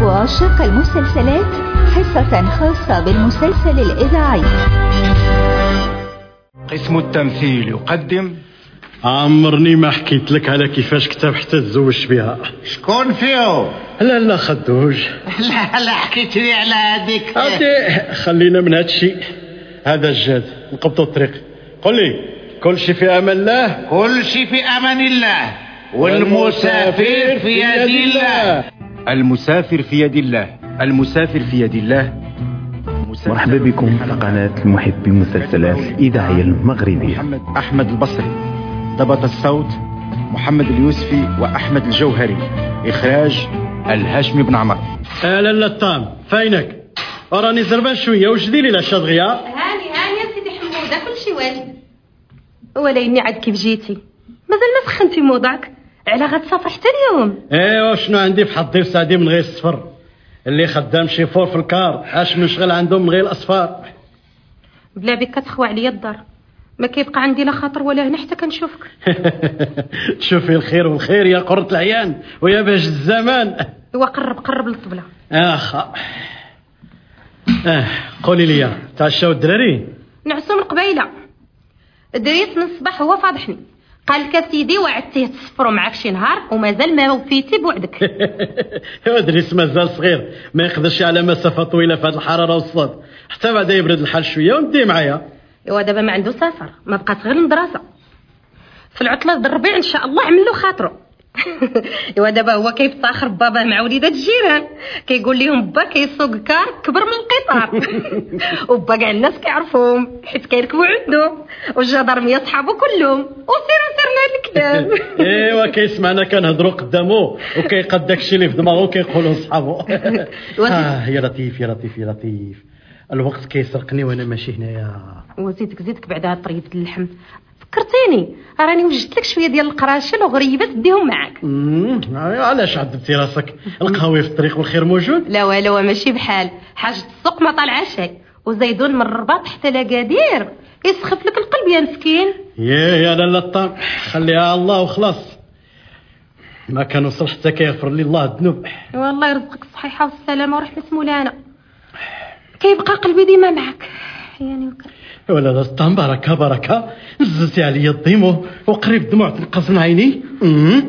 طلب عشاق المسلسلات حصة خاصة بالمسلسل الإذاعي. قسم التمثيل يقدم. عمرني ما حكيت لك على كيفاش كتاب حتى تزوجت بها. شكون فيهم؟ لا لا خدوج. لا لا حكيت لي على هذيك. خلينا من هذا الشيء. هذا الجاد نقبضوا الطريق. قل لي كل شيء في أمان الله؟ كل شيء في أمان الله. والمسافر في يد الله. المسافر في يد الله. المسافر في يد الله. مسافر مرحبا بكم على قناة المحب المسلسلات الإذاعية المغربية. محمد أحمد البصري. ضبط الصوت محمد اليوسفي وأحمد الجوهري. إخراج الهاشمي بن عمر. آه لا لا الطعم فينك؟ راني زربان شوية. وش ديري لا شاد غياب هاني هاني يا سيدي حمودة كل شيء واجد ولا إني عاد كيف جيتي؟ مازال ما سخنتي موضعك. على غتسافر حتى اليوم. ايوا شنو عندي في حضير سعدي من غير الصفر؟ اللي خدام شي فور في الكار اش من شغل عندهم من غير الأصفار. بلا بك كتخوى عليا الدار. ما كيبقى عندي لا خاطر ولا هنا حتى كنشوفك. تشوفي الخير والخير يا قرة العيان ويا باش الزمان. ايوا قرب قرب للطبلة. اخا آه قولي لي تعشاو الدراري؟ نعسو من قبيلة. دريت من الصباح هو فاضحني. قال لك سيدي وعدتيه تسفروا معاك شي نهار ومازال ما وفيتي بوعدك. يا دريس مازال صغير ما يقدرش على مسافة طويلة في هذه الحرارة والصاد حتى بعد يبرد الحال شوية وندي معايا. ايوا دابا ما عنده سفر ما بقات غير المدرسة في العطلة د الربيع إن شاء الله عمل له خاطرو. ايوا دابا هو كيفتخر باباه مع وليدات الجيران كيقول لهم با كيسوق كار كبر من القطار وبا كاع الناس كيعرفوهم حيت كيركبوا عنده والجدرميه صحابو كلهم. وسيروا سيرنا هاد الكلام إيوا كيسمعنا كنهضروا قدامه وكيقاد داكشي اللي في دماغه وكيقولوا لصحابو. آه يا لطيف يا لطيف يا لطيف. الوقت كيسرقني وأنا ماشي هنايا. وزيدك زيدك بعدها طريفة اللحم. فكرتيني. راني وجدت لك شوية ديال القراشل وغريبه تديهم معاك. علاش عذبتي راسك؟ القهوة في الطريق والخير موجود؟ لا والو ماشي بحال. حاجة السوق ما طالعه شي وزيدون من الرباط حتى لاكادير يسخف لك القلب يا مسكين. يا يا لالا الطعم خليها على الله وخلاص. ما كان وصل حتى كيغفر لي الله الذنوب. والله يرزقك الصحيحة والسلامة ورحمة مولانا. كيبقى قلبي ديما معك. يعني وك... ولا لا الطعم بركة بركة. نزلتي عليا الضيمو وقريب الدموع تنقص من عيني. مم.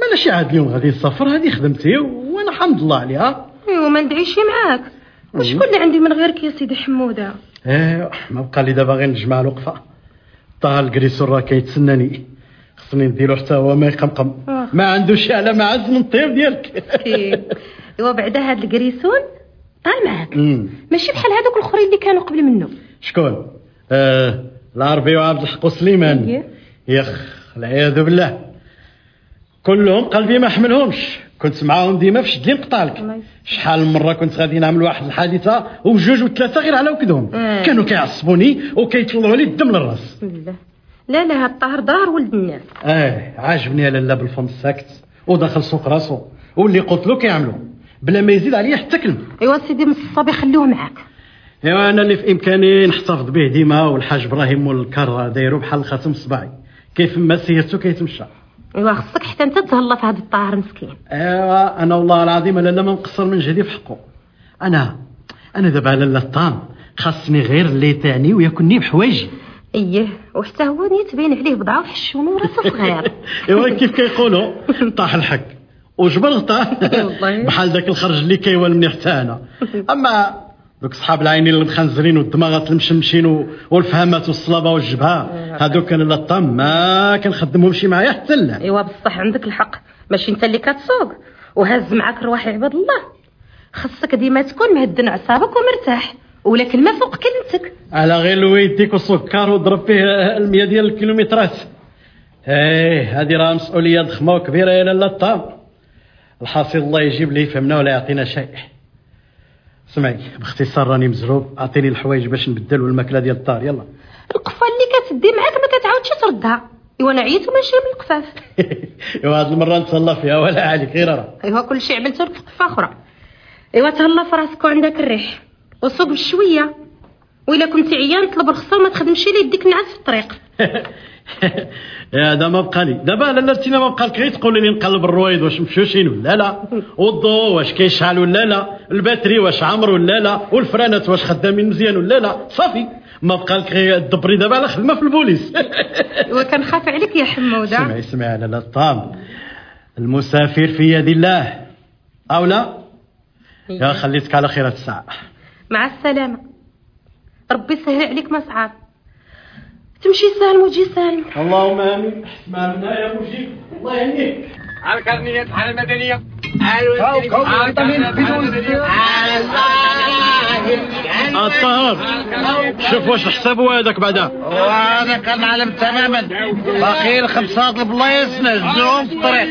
ماناش عاد اليوم غادي نسافر هذه خدمتي وأنا الحمد لله عليها. ايوا ما ندعيش معاك. وشكون اللي عندي من غيرك يا سيدي حمودة؟ إيه ما بقى لي دابا غير نجمع الوقفة. طه الكريسون راه كيتسناني. خصني نديرو حتى هو ما يقمقم. آه. ما عندوش على معز من الطيب ديالك. أيوا بعدا هاد الكريسون طال معاك. ماشي بحال هذوك الأخرين اللي كانوا قبل منه. شكون؟ آه العربي وعبد الحق وسليمان. يخ العياذ بالله. كلهم قلبي ما حملهمش كنت معاهم ديما في شدين قطالك. شحال من مرة كنت غادي نعمل واحد الحادثة وجوج وثلاثة غير على وكدهم. مم. كانوا كيعصبوني وكيطلعوا لي الدم للرأس. بسم الله لا لا هاد الطاهر دار ولد الناس. آه عاجبني يا بالفم الساكت ودخل سوق راسو. واللي قلت له كيعملو بلا ما يزيد عليا حتى كلمة. أيوا سيدي من الصبي خلوه معاك. ايوا أنا اللي في إمكاني نحتفظ به ديما والحاج إبراهيم والكار دايرو بحال خاتم صباعي. كيف ما سيرتو كيتمشى. ايوا خصك حتى أنت تهلا في هاد الطاهر مسكين. أيوا أنا والله العظيم لالا ما مقصر من جهدي في حقه أنا أنا دابا لالا الطعام خاصني غير اللي تعني وياكلني بحوايجي إيه وحتى هو يتبين عليه بضعة وحشومه وراسه صغير. إيوا كيف كيقولوا؟ طاح الحق. وجبر غطا والله. بحال داك الخرج اللي كيوالمني حتى أنا. اما دوك صحاب العينين المخنزرين والدماغات المشمشين والفهامات والصلابة والجبهة. هذوك كان لا الطم. ما كنخدمهمش معايا حتى لا. إيوا بصح عندك الحق. ماشي انت اللي كتسوق. وهز معاك رواح عباد الله. خصك ديما تكون مهدن اعصابك ومرتاح. ولا كلمه فوق كلمتك على غير لويديك والسكر وضرب فيه المية ديال الكيلومترات. إيه هذه راه مسؤولية ضخمة وكبيرة يا لالا الطعم الحاصل الله يجيب لي يفهمنا ولا يعطينا شيء. سمعي باختصار راني مزروب. أعطيني الحوايج باش نبدل والماكله ديال الدار يلا. القفه اللي كتدي معاك ما كتعاودش تردها. إيوا أنا عييت وماشي من القفاف إيوا هاد المرة نتهلا فيها ولا عليك غير راه إيوا كل شيء عملته لك في قفه أخرى إيوا تهلا في راسك وعندك الريح. وسوق بشويه وإلا كنت عيان طلب رخصة وما تخدمش لي يديك نعس في الطريق. هذا ما بقى لي دابا لالا تينا ما بقى لك غير تقول لي نقلب الرويد واش مشوشين ولا لا؟ والضوء واش كيشعل ولا لا؟ ال batterie واش عامر ولا لا؟ والفرانات واش خدامين مزيان ولا لا؟ صافي. ما بقى لك غير تدبري دابا على خدمة في البوليس. وكنخاف عليك يا حمودة. اسمعي اسمعي لالا طام المسافر في يد الله. أو لا؟ يا خليتك على خير الساعة. مع السلامة. ربي يسهل عليك ما صعاب تمشي سالم وتجي سالم. اللهم آمين. اسمع منا يا مجيب الله يهنيك. الكرنية الحالة المدنية. الطهر شوف واش حسابه هذاك بعدا وهذا كان معلم تماما. باقي الخمسات البلايص نزلوهم في الطريق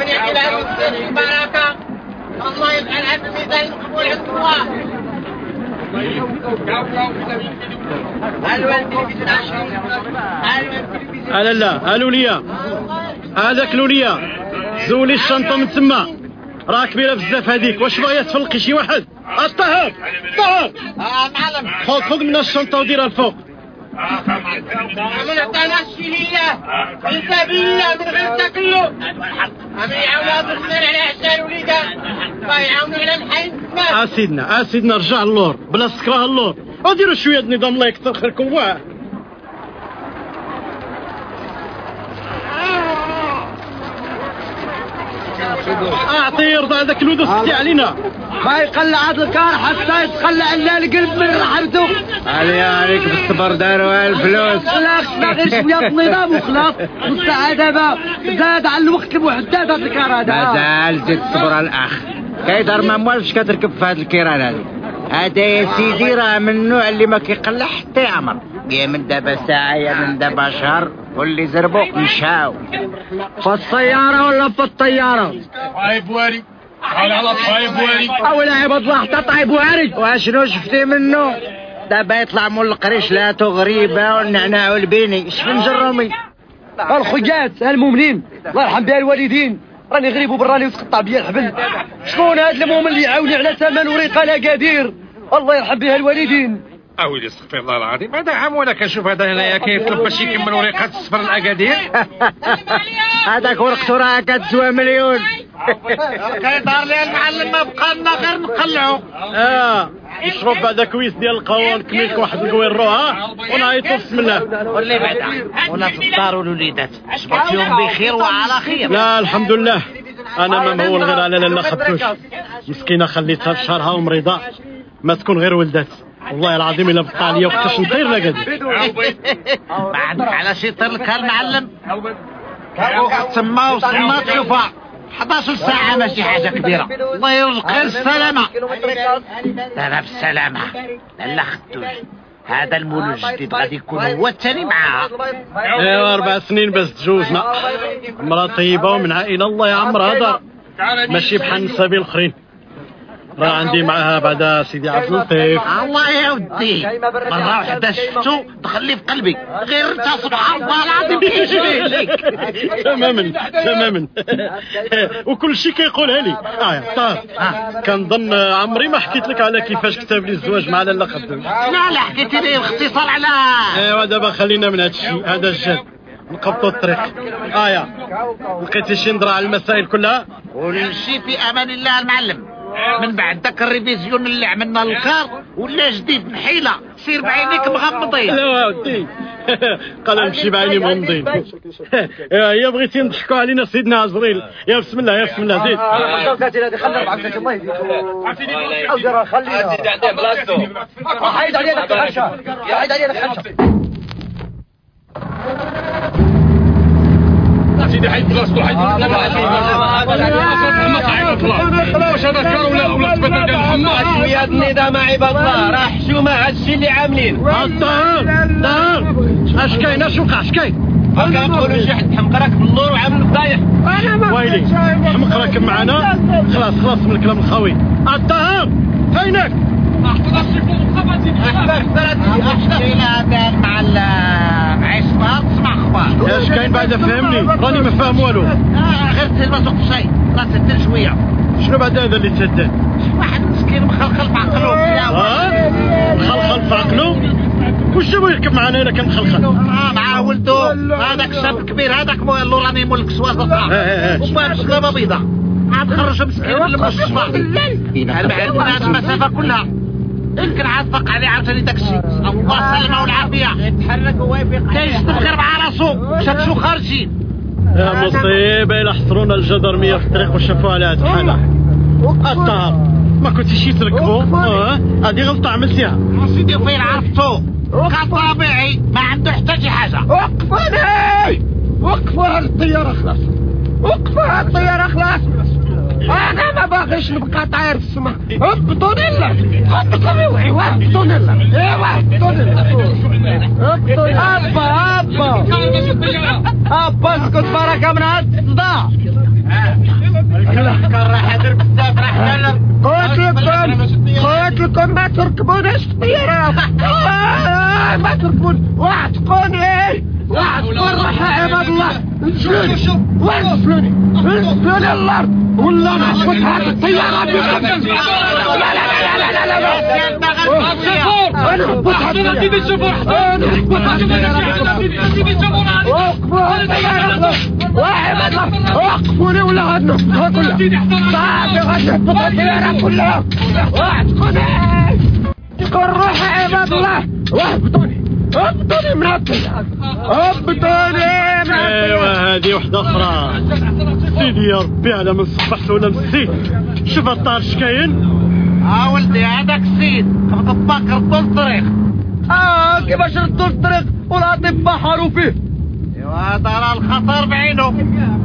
من يحكي لها البركة الله يجعلها في الميزان المقبول عند الله. لا لا الوليا هذاك الوليا زولي الشنطة من تما. راه كبيره بزاف هذيك. واش باغيه تفلقي شي واحد؟ الطهر طهر. آه معلم. خذ خذ من الشنطة وديرها الفوق من عطانا الشي لله إنت بالله من غير تكلف أمين يعاون هذا الخير على عشان وليدان الله. يعاونوا على محاين السماء آه سيدنا آه سيدنا رجع اللور. بلا سكراه اللور. وديروا شوية د النظام الله يكثر خيركم واه. أعطي يرضى هذاك الودو سكتي علينا. ما يقلع هذا الكار حتى يتقلع لنا القلب من رحمته علي عليك بالصبر داروا الفلوس؟ لا خصنا غير شوية النظام وخلاص. والساعة دابا زاد على الوقت المحدد هذا الكار هذا. مازال زيد الصبر الأخ. كيدار ما موالفش كتركب في هذا الكيران هذه؟ هذا يا سيدي راه من النوع اللي ما كيقلع حتى يعمر. يا من دابا ساعة يا من دابا شهر واللي زربو مشاو. في السيارة ولا في الطيارة؟ طيب واري على على طيب واري اولا عباد الله حتى طيب وعرج وأشنو شفتي منه؟ دابا يطلع مول القريش لا غريبة والنعناع والبيني. شفن جرمي الخيات المؤمنين الله يرحم بها الوالدين. راني غريب وبراني وتقطع بيا الحبل. شكون هذا المؤمن اللي يعاوني على ثمن وريقة لا قدير الله يرحم بها الوالدين. اويلي استغفر الله العظيم. هذا عام وأنا كنشوف هذا هنايا كيطلب باش يكمل ورقه الصفر الأكادير. هذاك ورقته راه كتسوى مليون. كيدار لي المعلم ما بقى لنا غير نقلعو آه. نشرب بعدا كويس ديال القهوه ونكمل واحد الكويرو ها؟ ونعيطوا بسم الله واللي بعدا ولا في الدار والوليدات صبرتيهم بخير وعلى خير. لا الحمد لله. أنا ما مهول غير على لالا خدتوش مسكينة خليتها في شهرها ومريضة. ما تكون غير ولدات. والله العظيم إلا بقى عليا وقتاش نطير لا قادر ما عندك على شي طير لك المعلم تما وصلنا تشوفها 11 ساعة ماشي حاجة كبيرة. الله يرزق غير السلامة لا لا بالسلامة لا خدتوش هذا المولود الجديد غادي يكون هو الثاني معاها ايوا أربع سنين باش تجوزنا. مرا طيبة ومن عائلة. الله يعمرها دار ماشي بحال النسابين الأخرين. راه عندي معاها بعدا سيدي عبد اللطيف. الله يا ودي مرة واحدة شفتو دخل لي في قلبي غير انت سبحان الله العظيم كيجري لك تماما تماما. وكل شيء كيقولها لي. آه طه كنظن عمري ما حكيت لك على كيفاش كتب لي الزواج مع لالا خدوش لا لا حكيتي لي باختصار على ايوا دابا خلينا من هذا الشيء هذا الجد نقبطوا الطريق. ايا لقيتي شي نظره على المسائل كلها؟ ونمشي في أمان الله المعلم. من بعد داك ال révision اللي عملنا للكار ولا جديد نحيله سير بعينيك مغمضين لا ودي قال نمشي بعيني مغمضين يا بغيتي نضحكوا علينا سيدنا عزريل يا بسم الله يا بسم الله زيد خلينا أربع كاتي الله يهديك أو دير خلينا حيد علينا الخشب حيد علينا الخشب سيدي حيد بلاصتو حيد واش هذا كار ولا ولا تبدل ديال الحمار شوية النظام عباد الله راه حشومه هادشي اللي عاملين الطهر طهر اش كاين اش وقع اش كاين كنقولوا شي حد حمقراك بالنور وعامل فضايح ويلي حمق راكب معنا خلاص خلاص من الكلام الخاوي الطهر فينك اش كاين بعد فهمني راني ما فاهم والو غير تلبس شيء لا تستر شوية شنو بعد هذا اللي تسدد واحد مسكين مخلخل في عقله مخلخل في عقله وش جابو يركب معنا الا كان مخلخل آه مع ولدو هذاك الشاب الكبير هذاك اللي راني الكسواس إيه، إيه. وما بسلامه بيضاء عاد خرج مسكين من المستشفى بعد المسافه كلها يمكن عاد فق عليه عاوتاني داك الشيء الله سلمه والعافيه يتحرك هو يفيق كيجسد غير مع راسو شاتشو خارجين يا مصيبه الا حصرونا الجدرميه في الطريق وشافوا على هاد الحاله الطهر ما كنتيش تركبوا آه هذه غلطه عملتيها سيدي فين عرفتو كان طبيعي ما عنده حتى شي حاجة وقفوني وقفوا هاد الطيارة خلاص هاد الطيارة خلاص أنا ما باغيش نبقى طاير في السما هبطوني لا هبطوني وعي هبطوني لا إيوا هبطوني لا هبطوني أبا أبا. أبا اسكت بركة من هاد الصداع كان راح يدير بزاف راح قلت لكم. قلت لكم ما تركبونيش في الطيارة ما تركبون. واعتقوني واعتقون روح عباد الله. انزلوني وانزلوني انزلوني الأرض ولا نحبط هذه الطيارة بكم لا لا لا لا لا لا لا أنا هذه الطيارة أنا هبط هذه الطيارة وقفوا هذه الطيارة وعباد الله وقفوني ولا غنهبطها كلها صافي غنهبط الطيارة كلها واعتقوني يقول روح يا عباد الله واهبطوني الطيارة اهبطوني من الطيارة ايوا هذه وحدة أخرى. سيدي يا ربي على من صبحت ولا مسيت شوف الطار اش كاين؟ آه ولدي هذاك السيد الطباق ردوا الطريق آه كيفاش ردوا الطريق والاطباء حاروا فيه. ايوا هذا راه الخطر بعينه.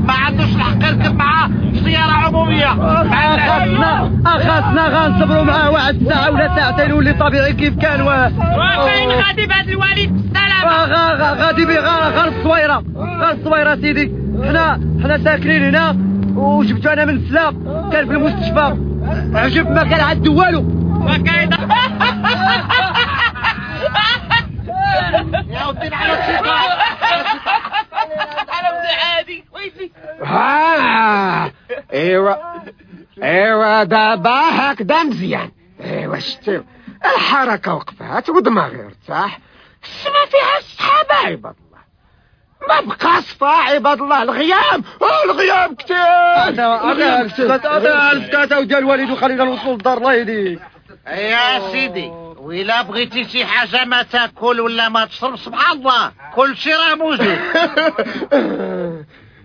ما عندوش الحق يركب معاه سيارة عمومية. مع الناس. أخذنا اخذنا غنصبروا معاه واحد ساعة ولا ساعتين ولي طبيعي كيف كان و وفين غادي بهذا الوالد؟ بالسلامة آه، غا- غا- غادي غا الصويرة غا الصويرة سيدي. حنا حنا ساكنين هنا وجبتو أنا من السلاق كان في المستشفى. عجب ما كان عنده والو. وكاين يا ودي على بدي عادي ويلي ها ايوا ايوا دابا هكذا مزيان ايوا شتي الحركة وقفات ودماغي ارتاح السما فيها السحابة عباد الله ما بقى صفا عباد الله الغيام الغيام كتير الغيام كتير السكاتة وديال الوالد وخلينا نوصلوا للدار الله يهديك يا سيدي وإلا بغيتي شي حاجة ما تاكل ولا ما تشرب سبحان الله. كل شيء راه موجود.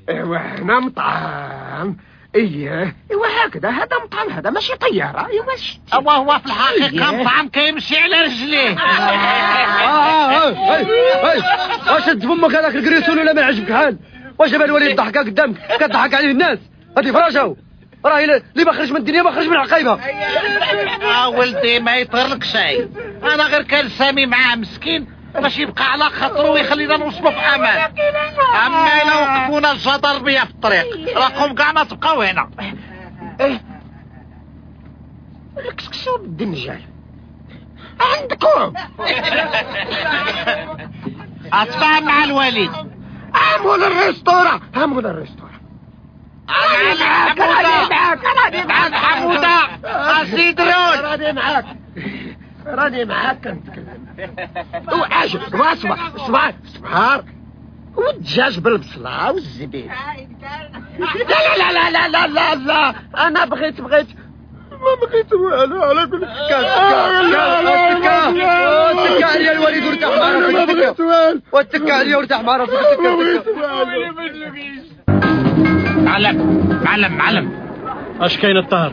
ايوا هنا مطعم. إيه ايوا هكذا هذا مطعم هذا ماشي طيارة. ايوا شتي؟ هو هو في الحقيقة مطعم كيمشي على رجليه. واش أنت فمك هذاك الكريسون ولا ما عجبك حال؟ واش جاب الوليد ضحكه قدامك؟ كتضحك عليه الناس؟ هذه فراشه راه اللي ما خرج من الدنيا ما خرج من عقيبه آه ولدي ما يطير شيء. أنا غير كان سامي معاه مسكين باش يبقى على خاطره ويخلينا نوصلوا في أمان. أما إلا وقفونا الجدربية في الطريق. راكم كاع ما تبقاو هنا. الكسكسو بالدنجال. عندكم. اتفاهم مع الوالد عمول الريستورا عمول الريستورا راني معاك راني معاك حمودة السيدرون راني معاك راني معاك كنتكلم وعاجب واسمع اسمع اسمع والدجاج بالبصلة والزبيب لا لا لا لا لا لا لا أنا بغيت بغيت ما بغيت والو على كل واتكا عليا الوليد وارتاح مع ما بغيت راسك والو واتكا عليا وارتاح مع راسك ما بغيت تكا والو معلم معلم معلم. اش كاين الطهر.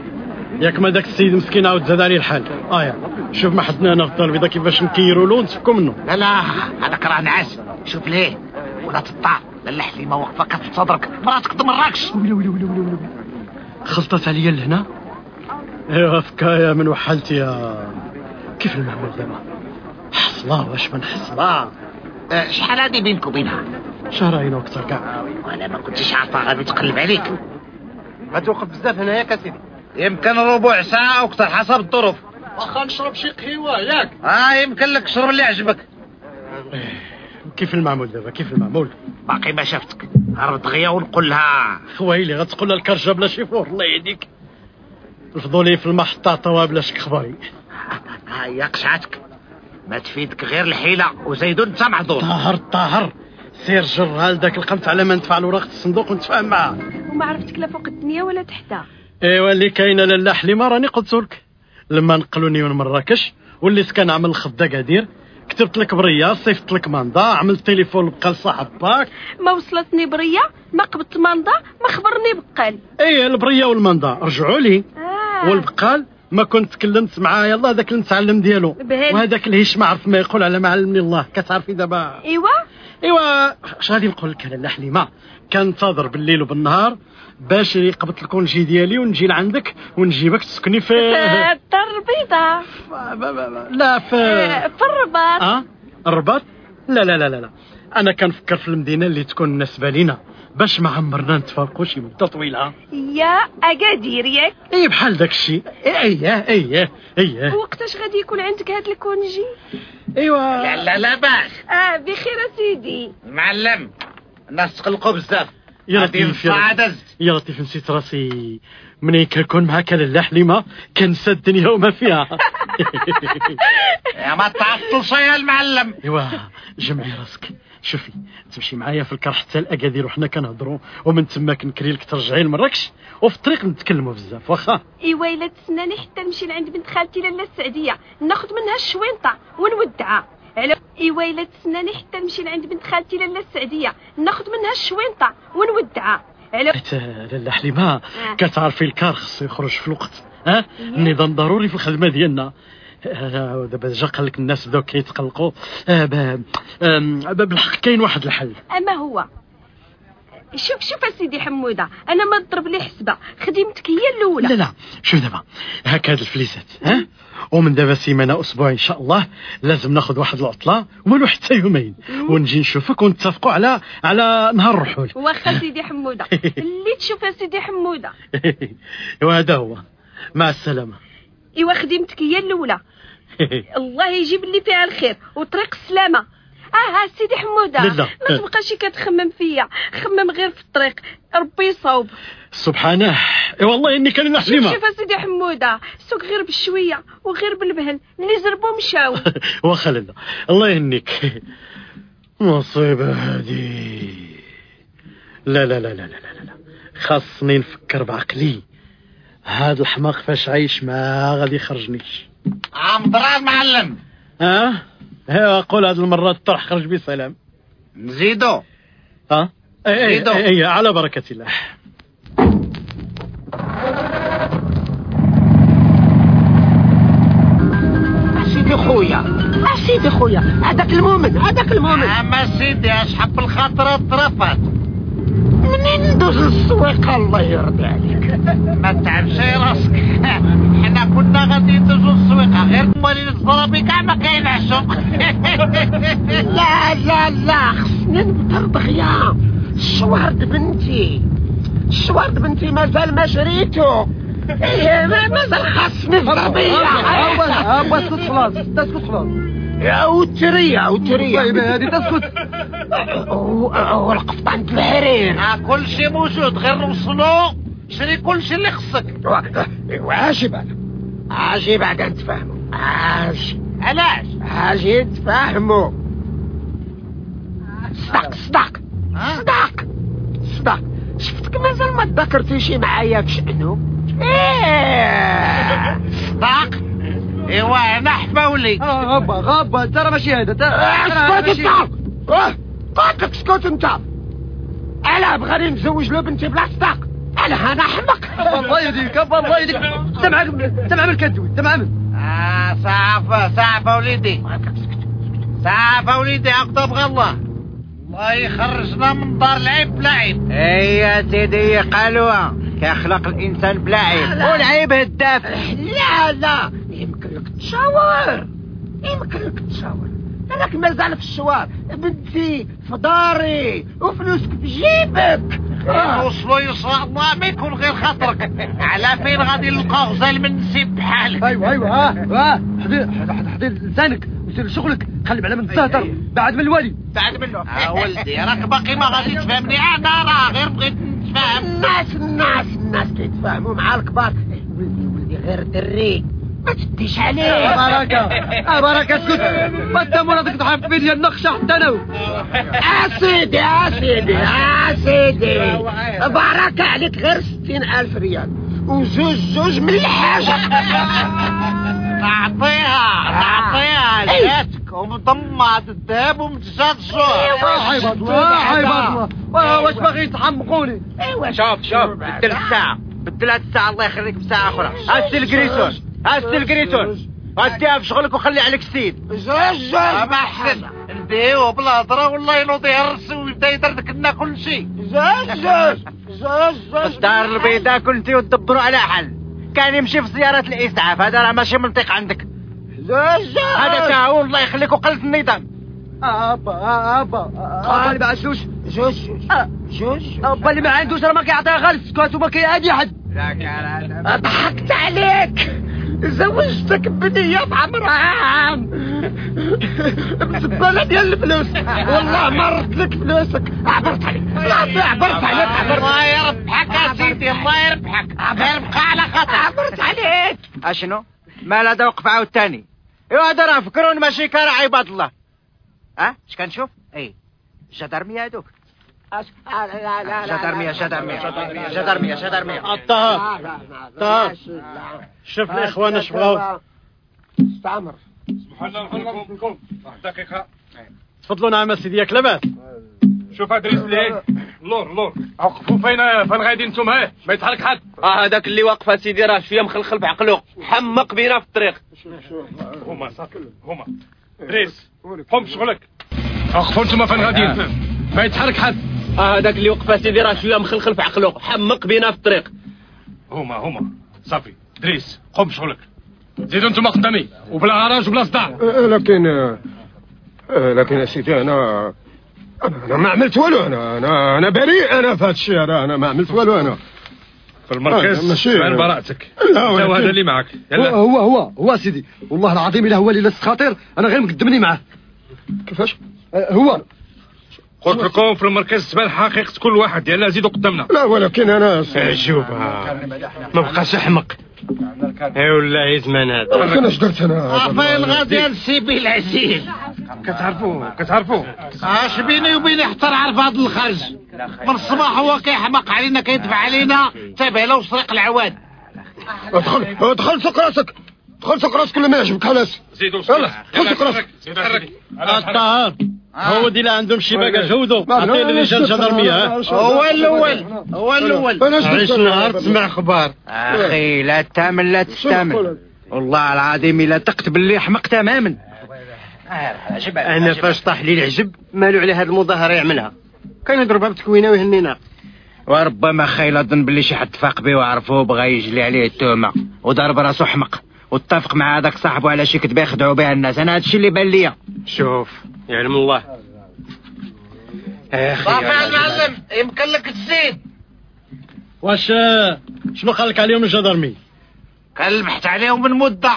ياك ما داك السيد مسكين عاود زاد عليه الحال. آه شوف ما حدنا هنا في الدار البيضاء كيفاش نكيروا له ونسفكوا منه لا لا هذاك راه نعاس. شوف ليه. ولا تطاع لا الحليمه واقفه كتصدرك مراتك تمراكش خلطت عليا لهنا؟ إيوا فكايا من وحلتي يا كيف المعمول دابا؟ حصله واش من حصله آه، شحال هادي بينك وبينها؟ شهرين وأكثر كاع وأنا ما كنتش عارفة غادي تقلب عليك. ما توقف بزاف هنايا كاسيدي. يمكن ربع ساعة أو أكثر حسب الظروف واخا نشرب شي قهوة ياك. آه يمكن لك شرب اللي عجبك. كيف المعمول دابا؟ كيف المعمول؟ باقي ما شفتك. هرب دغيا ونقول لها خويلي غتقول لها الكرشه بلا شيفور الله يهديك. الفضولي في المحطة طوا بلاش كخبري هيا قشعتك. ما تفيدك غير الحيلة. وزيدون انت معذور طاهر طاهر سير جرها لذاك القمت على ما ندفع الوراق الصندوق ونتفاهم معاه؟ وما عرفتك لا فوق الدنيا ولا تحتها. إيوا اللي كاينة لاله حليمه راني قلت لك. لما نقلوني من مراكش وليت كنعمل الخدمة أكادير كتبت لك بريه صيفط لك mandat عملت تليفون بقى لصاحب باك ما وصلتني بريه ما قبضت ماندا ما خبرني بقال. إيه البريه وال mandat رجعوا لي. آه. والبقال ما كنت تكلمت معاه يلا ذاك المتعلم ديالو. وهذاك الهيش ما عرف ما يقول على ما علمني الله. كتعرفي دابا. إيوا. إيوا اش غادي نقول لك أنا لا حليمه كنتظر بالليل وبالنهار باش يقبط ال congé ديالي ونجي لعندك ونجيبك تسكني في في الدار البيضاء لا في آه، في الرباط. آه الرباط؟ لا لا لا لا لا. أنا كنفكر في المدينة اللي تكون مناسبه لينا. باش ما عمرنا نتفرقوا شي مدة طويلة. يا أكادير ياك إي بحال داك الشيء إيه إيه إيه وقتاش غادي يكون عندك هاد ال congé؟ أيوا. لا لا لا باس آه بخير سيدي معلم الناس تقلقوا بزاف. يا لطيف يا لطيف. نسيت راسي. منين كنكون معاك لاله حليمه كنسى الدنيا وما فيها. يا ما تعطلش يا المعلم. أيوا جمعي راسك. شوفي تمشي معايا في الكار حتى الاكادير وحنا كنهضروا ومن تما كنكري لك ترجعي لمراكش وفي الطريق نتكلموا بزاف واخا؟ ايوا الا تسناني حتى نمشي لعند بنت خالتي لاله السعدية ناخذ منها الشوينطة ونودعها. على ايوا الا تسناني حتى نمشي لعند بنت خالتي لاله السعدية ناخذ منها الشوينطة ونودعها. على حيت لاله حليمة كتعرفي الكار خصو يخرج في الوقت ها؟ النظام ضروري في الخدمة ديالنا. آه، دابا جا قال لك الناس بداو كيتقلقوا. آه، بالحق كاين واحد الحل. أما هو. شوف شوف سيدي حمودة أنا ما نضرب لي حسبة. خدمتك هي الأولى. لا لا. شوف دابا. هاك هاد الفليسات ها؟ ومن دابا سيمانة أسبوع إن شاء الله لازم ناخذ واحد العطلة ومالو حتى يومين. ونجي نشوفك ونتفقوا على على نهار الرحول. واخا سيدي حمودة. اللي تشوف سيدي حمودة. وهذا هو. مع السلامة. إيوا خدمتك هي الأولى. الله يجيب اللي فيها الخير وطريق السلامة. آه ها سيدي حمودة. ما تبقاش كتخمم فيا. خمم غير في الطريق. ربي يصوب سبحانه. إي والله إني كان حليمه شوف سيدي حمودة سوق غير بالشويه وغير بالبهل اللي زربوا مشاو. واخا لالا الله يهنيك. مصيبة هادي لا لا لا لا لا لا لا. خاصني نفكر بعقلي. هاد الحماق فاش عايش ما غادي يخرجنيش. عم ضرار معلم. ها؟ ها قول هاد المرة الطرح خرج بسلام نزيدو. ها؟ إي إي, زيدو. إي, إي على بركة الله. سيدي خويا. سيدي خويا هذاك المؤمن هذاك المؤمن. اما سيدي أشحب الخاطر طرفت منين ندوز للسويق الله يرضي عليك ما تعبش راسك حنا كنا غادي ندوزو السويقه غير مولين الزرابي كاع ما كاين عشق لا لا لا خصني نبدا دغيا الشوارد بنتي الشوارد بنتي مازال ما شريتو إيه ما- مازال خاصني الزربية بس اسكت خلاص تسكت خلاص يا وتريا وتريا طيب هادي تسكت. والقفطان الحرير آه كل شيء موجود غير نوصلو شري كل شيء اللي خصك. واجي بعد أجي بعد نتفاهموا أجي علاش أجي نتفاهموا صدق صدق. صدق. صدق. شفتك مازال ما تذكرتيش معايا في شأنه؟ إيه. صداق ايوا أنا حفاولي غابة غابة ترى ماشي هذا ترى اسكت انت! آه قلت لك اسكت انت! أنا بغاني نتزوج له بنتي بلا صداق؟ أنا أنا حمق الله يهديك الله يهديك انت مع انت مع من كدوي انت مع من. آه صعفة صعفة وليدي. صعفة وليدي عقد أبغى الله الله يخرجنا من دار العيب بلا عيب يا سيدي قالوها كيخلق الإنسان بلا عيب والعيب هداف لا لا. يمكن لك تشاور. يمكن لك تشاور. راك مازال في الشوار. بنتي في داري وفلوسك في جيبك. آه. وصلوا الله ما يكون غير خاطرك. على فين غادي نلقى غزال من نسيب بحالك؟ أيوه أيوه ها ها حضير حضير لسانك وسير لشغلك خلي على من تستهتر بعد من الوالي. بعد منه آه ولدي راك باقي ما غادي تفهمني. أنا راه غير بغيت نتفاهم. الناس الناس الناس اللي يتفاهموا مع الكبار. ولدي غير دري. ما تديش عليه يا بركة يا بركة اسكت. ما انت مراتك تحب ديال النقشة حتى أنا. أسيدي أسيدي أسيدي. بركة عليك غير ستين ألف ريال. وزوج زوج من الحاجة. نعطيها نعطيها جاتك ومضمة الذهب عيب الله عيب الله واش باغي تحمقوني؟ شوف شوف بدل الساعة بدل هاد الساعة الله يخليك بساعة أخرى. هات الكريتون هات الكريتون هاتيها في شغلك وخلي عليك السيد زوج زوج. ما احسن نديو بلا هضره والله ينوضي الرسي ويبدأ يدردك لنا كل شيء. زوج زوج. زوج زوج. الدار البيضاء كنتي وتدبروا على حل. كان يمشي في زيارة الإسعاف. هذا راه ماشي منطق عندك. زوج زوج. هذا تا هو الله يخليك وقلت النظام. أبا أبا. ابا اللي ما عندوش زوج زوج. أبا اللي ما عندوش راه ما كيعطيها غير السكوت وما كيهادي حد. ضحكت عليك. زوجتك بنية في عمران بزبالة ديال الفلوس والله ما ردت لك فلوسك. عبرت عليك. لا عبرت عليك عبرت الله يربحك يا سيدي الله يربحك غير بقى على خطر عبرت عليك. اشنو مال هذا وقف عاوتاني ايوا هذا راه فكرون ماشي كان عباد الله ها اش كنشوف اي جدرمية هذوك جدرمية جدرمية جدرمية جدرمية الطهر طهر شوف الاخوان اش بغاو. استعمر. دقيقة. تفضلوا نعم سيدي ياك لاباس. شوف أدريس ليه لور لور. وقفوا فين؟ فين غادي أنتم ها ما يتحرك حد. آه هذاك اللي واقف سيدي راه شوية مخلخل بعقله حمق بينا في الطريق. هما هما. أدريس قم بشغلك وقفوا أنتم فين غاديين ما يتحرك حد. آه هذاك اللي وقف سيدي راه شوية مخلخل في عقله. حمق بينا في الطريق. هما هما. صافي. ادريس قم بشغلك. زيدوا أنتم قدامي وبلا عراج وبلا صداع. لكن آه، لكن يا سيدي أنا أنا أنا ما عملت والو. أنا أنا أنا بريء. أنا في هذا الشيء. هذا أنا ما عملت والو. أنا. في المركز آه، ماشي- بان براءتك لا، ولكن- وهذا اللي معك. هو يلا هو هو هو سيدي. والله العظيم إلا هو اللي لست خطير أنا غير مقدمني معاه كيفاش؟ آه، هو. قلت لكم في المركز تبان حقيقة كل واحد يلا زيدوا قدامنا. لا ولكن أنا شوف ما بقاش أحمق. اي والله زمان هذا؟ ولكن اش درت أنا؟ فين غادي السيبي العزيز. كتعرفوا كتعرفوا اش بيني وبيني حتى نعرف هذا الخرج. من الصباح هو كيحمق علينا كيدفع علينا تابع له وسرق العواد. ادخل ادخل سوق راسك. ادخل سوق راسك اللي ما يعجبك خلاص. زيدوا يلا ادخل سوق راسك. زيد حرك الطهر هو دي اللي عندهم شي باقة جودو ما- عطيه للرجال شفت- هو الأول هو الأول. أنا شفت- عيش نهار تسمع أخبار أخي لا تأمن لا تستامن والله العظيم الا تقت باللي حمق تماما. أنا فاش طاح لي العجب مالو على هذه المظاهرة يعملها. كان يضربها بتكوينة ويهنينا. وربما خيل ظن باللي شي حد فاق بيه وعرفوه بغى يجلي عليه التهمة وضرب راسو حمق. واتفق مع هذاك صاحبه على شي كذبه يخدعوا بها الناس. أنا هادشي اللي بان ليا. شوف يعلم الله. يا صافي يا أخي المعلم يمكن لك تزيد. واش شنو قال لك عليهم الجدرمي كلبحت عليهم من مدة.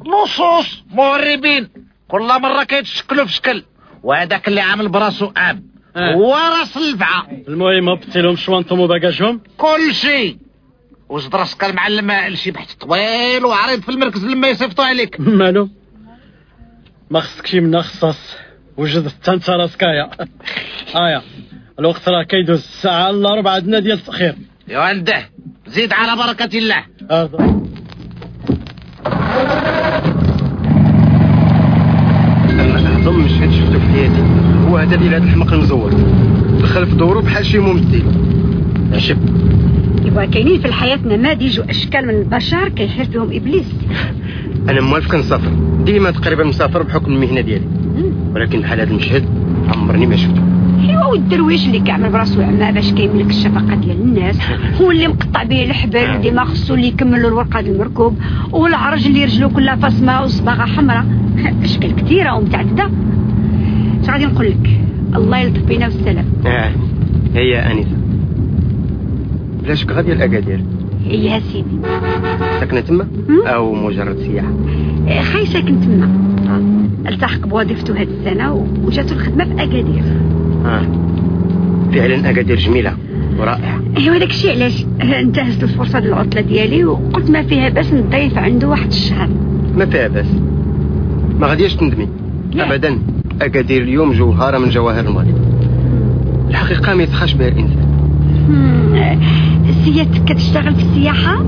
لصوص مهربين كل مرة كيتشكلوا في شكل. وهذاك اللي عامل براسو اب آه. هو راس الفعة المهم هبطي لهم شوانطهم وباقاجهم؟ كل شيء وزد راسك المعلم شي بحث طويل وعريض في المركز لما يصيفطوا عليك. مالو؟ ما خصكش منا خصاص وجد حتى انت راسك يا. ايا الوقت راه كيدوز. الساعة إلا ربع عندنا ديال التأخير. يا عنده زيد على بركة الله. هذا أعظم مشهد شفته في حياتي هو هذا ديال هذا الحمق المزور دخل في دوره بحال شي ممثل. عجب. ايوا كاينين في الحياة نماذج وأشكال من البشر كيحير فيهم إبليس. أنا موالف كنسافر ديما تقريبا مسافر بحكم المهنة ديالي. ولكن بحال هذا المشهد عمرني ما شفته. أيوا والدرويش اللي كيعمل براسو عما باش كيملك الشفقة ديال الناس. هو اللي مقطع به الحبال وديما خصو اللي يكمل له الورقة ديال المركوب. والعرج اللي رجلو كلها فصمة وصباغة حمراء. أشكال كثيرة ومتعددة. اش غادي نقول لك؟ الله يلطف بينا والسلام. آه هي انسه بلا شك غادي الأكادير. هي يا سيدي. ساكنة تما؟ أو مجرد سياحة؟ إيه، خاي ساكن تما. التحق بوظيفته هاد السنة وجاتو الخدمة في أكادير. آه. فعلا أكادير جميلة ورائعة. ايوا داكشي علاش؟ آه، انتهزت الفرصة ديال العطله ديالي وقلت ما فيها باس نضيف عنده واحد الشهر. ما فيها باس ما غاديش تندمي. ابدا أكادير اليوم جوهرة من جواهر المغرب الحقيقة ما يتخاش بها الإنسان. آه، سيادتك كتشتغل في السياحه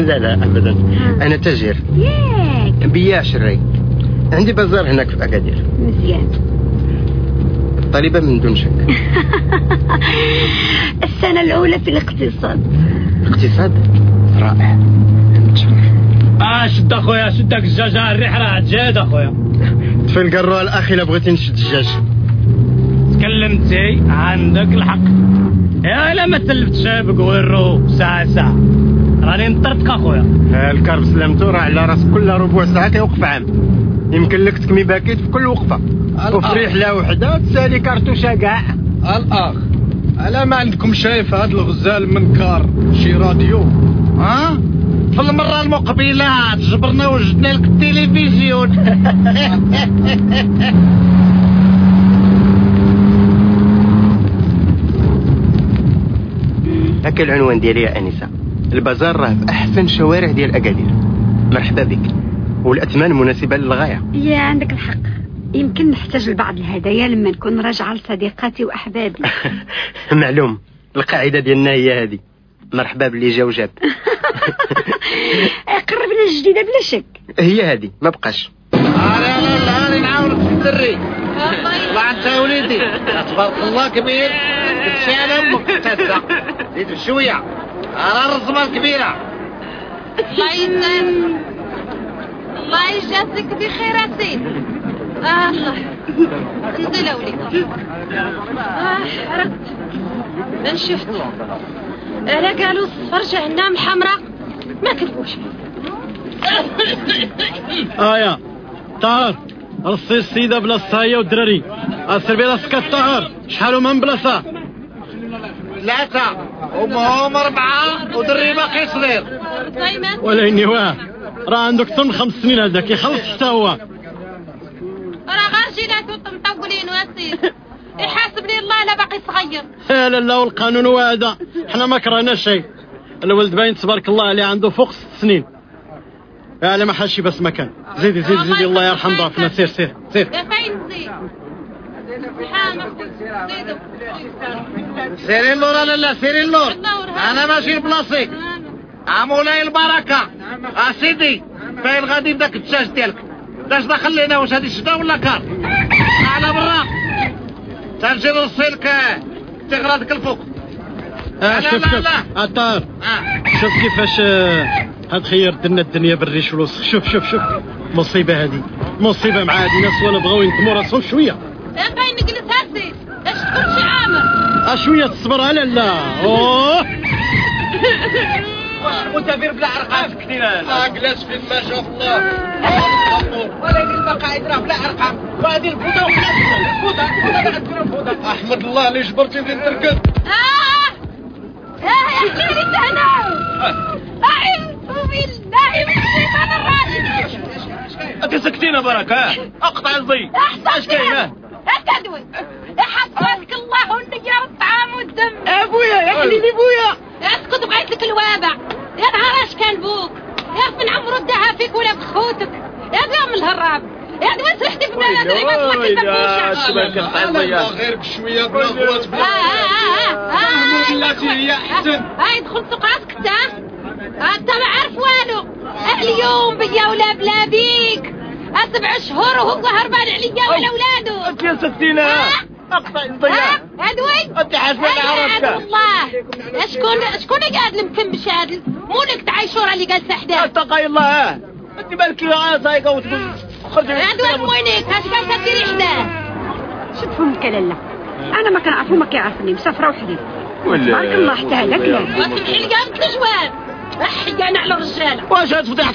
لا لا ابدا أنا تاجر ياك بياع شري عندي بازار هناك في اكادير مزيان طالبه من دون شك السنة الاولى في الاقتصاد اقتصاد رائع آه شد اخويا شد داك الدجاجه الريح راه جاد اخويا طفي القروه الاخي الا بغيتي نشد الدجاج تكلمتي عندك الحق. يا الا ما تلفتش بقويرو ساعة ساعة. راني نطردك أخويا. الكرب سلامتو راه على راس كل ربع ساعة كيوقف عام. يمكن لك تكمي باكيت في كل وقفة. وفي رحله وحدة تسالي كارتوشه كاع. الأخ ألا ما عندكم شايف هاد الغزال من كار شي راديو؟ ها؟ في المرة المقبلة جبرنا وجدنا لك التلفزيون. هكا العنوان ديالي يا أنسة. البازار راه في أحسن شوارع ديال أكادير. مرحبا بك. والأثمان مناسبة للغاية. يا عندك الحق. يمكن نحتاج لبعض الهدايا لما نكون راجعة لصديقاتي وأحبابي. معلوم. القاعدة ديالنا هي هذه. مرحبا باللي جا وجاب قربنا الجديدة بلا شك. هي هذه. ما بقاش. لا لا لا راني نعاونك في الدري. الله انت يا وليدي تبارك الله كبير. على أمك تهزا زيد بشويه أنا الرزمه الكبيره الله يسلمك الله يجازيك بخير يا سيدي آه الله انزل وليدي آه عرفت. من شفت؟ أنا قالوا صفر جهنم حمراء. ما كذبوش ايا طاهر. رصي السيده بلاصتها هي والدراري اسر بلاصتك الطاهر شحال هما من بلاصة؟ ثلاثة. ومهم أربعة ودري باقي صغير ولا اني واه راه عنده أكثر من خمس سنين هذا كيخلص حتى هو. راه غير جيناتو مطولين واسيد يحاسبني الله لا باقي صغير. لا لا لا والقانون هو هذا. حنا ما كرهنا شيء. الولد باين تبارك الله عليه عنده فوق ست سنين. على ما حاشي بس مكان. زيدي زيدي زيدي الله يرحم ضعفنا سير سير سير. سيري اللور لا سيري اللور أنا ماشي لبلاصيك مولاي البركة أسيدي فين غادي بداك الدجاج ديالك داش دخل لينا واش هادي شتا ولا كار على برا. تنجي نوصلك تغرادك الفوق لا، شوف شوف. عطار شوف كيفاش هاد خير درنا الدنيا بالريش والوسخ شوف شوف شوف. مصيبة هادي مصيبة مع هاد الناس ولا بغاو ينظموا راسهم شوية يا فين نجلس هسي اش تكون شي عامر. آه شوية تصبر على لا. أوه. متفر بلا أرقام كثيرة اجلس فين ما شاف الله. ولا يدير المقاعد راه بلا أرقام. وهذه الفوضى الفوضى الفوضى قاعد تكون الفوضى. أحمد الله اللي جبرتي فين تركض آه. آه يا حبيبي أنا أعوذ بالله من الشيطان الرجيم. أنت سكتينا بركة أقطع الضي اش كاين؟ تدوي. يحفظك الله والنية والطعام والدم أبويا يا حليلي بويا اسكت بغيت لك الوابع يا نهار اش كان بوك. يا فين عمرو اداها فيك ولا في خوتك. يا دوام الهراب. يا دوام سرحتي في بلاد اللي ما تطلق البكوشة غير آه، آه، آه، آه. بلاتي هي احسن هاي دخلت سوق راسك انت انت ما عارف والو. اليوم بيا ولا بلا بيك سبع شهور وهو هربان عليا ولا ولادو أنت يا ستينا أقطع الضي ادوي أنت حاسبه عرفتك والله. شكون شكون قاعد المكمش هذا مو لك تعيشورة اللي جالسه حداه اتقي الله أنت بالك يا سايقه وتقول خرج ادوي وينك؟ هاش جالسه ديري حداه شوفوا مكللة أنا ما كنعرفو ما كيعرفني مسافرة وحدي. بارك الله حتى هذاك لا واسمحي لي قامت الجوان أحيانا على الرجاله واش هاد فضيحة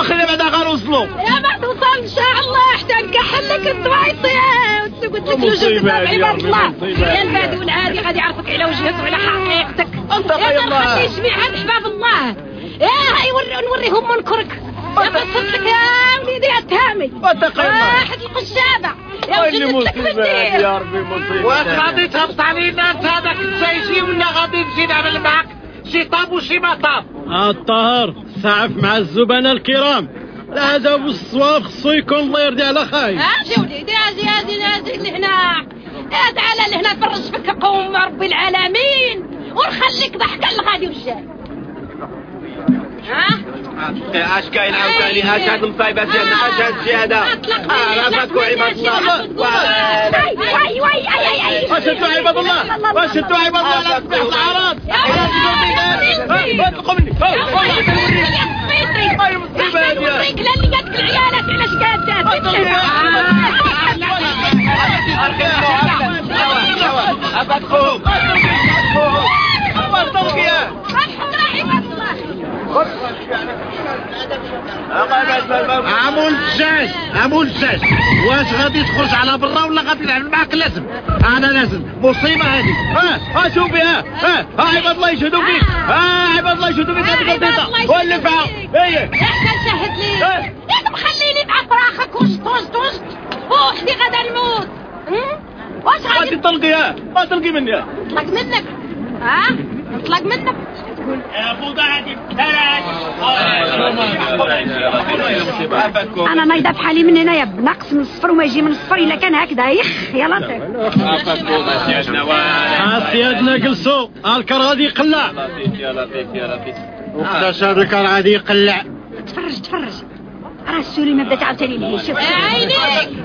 اخلي بعدا غنوصلوا يا ما توصل إن شاء الله حتى نكحل لك الطوايطيه وتقول لك هذه يا عباد الله. ربي،. يا البادي والعادي غادي يعرفك على وجهك وعلى حقيقتك. أنت يا غير الله. خلي جميع هاد احباب الله. يا هاي ور- نوريهم منكرك. يا قصت لك يا وليدي يا تهامي. واتقي الله. واحد القشابة. يا وجدت لك ما دير واش غادي تهبط علينا انت هذاك التايجي ولا غادي نجي نعمل معاك شي طاب وشي ما طاب الطاهر سعف مع الزبناء الكرام. الادب والصواب خصو يكون الله يرضي على خاي أجي وليدي أجي أجي أجي لهنا تعال لهنا فرج فيك قوم رب العالمين. ونخليك ضحكة الغادي والجاي ها اش كاين عاوتاني اش هاد المصايبه ديالنا اش هاد الشيء هذا عرفتكم عباد الله واي واي اي اي اي وشدوا عباد الله وشدوا عباد الله لا تصبحوا الاعراض اطلقوا مني هاي مصيبه هذه لا اللي قالت العيالات علاش ابدخوا عمو الدجاج عمو الدجاج واش غادي تخرج على برا ولا غادي نعمل معاك لازم. أنا لازم. مصيبة هذه. ها ها شوفي ها ها ها عباد الله يشهدوا فيك ها عباد الله يشهدوا فيك هذيك البيضه واللفعه هي يا شهد لي ياك مخليني مع فراخك. وسط وسط وسط وحدي غدا نموت واش غادي تطلقي ها ما تلقي مني. ها نطلق منك. ها؟ نطلق منك. أنا نايضه بحالي من هنا يا ناقص من الصفر وما يجي من الصفر الا كان هكذا يخ يا لطيف سيادنا جلسوا الكر غادي يقلع يا لطيف يا لطيف وقتاش هذا الكر غادي يقلع تفرج تفرج راه السوري ما بدات عاوتاني لهي شوف يا عينيك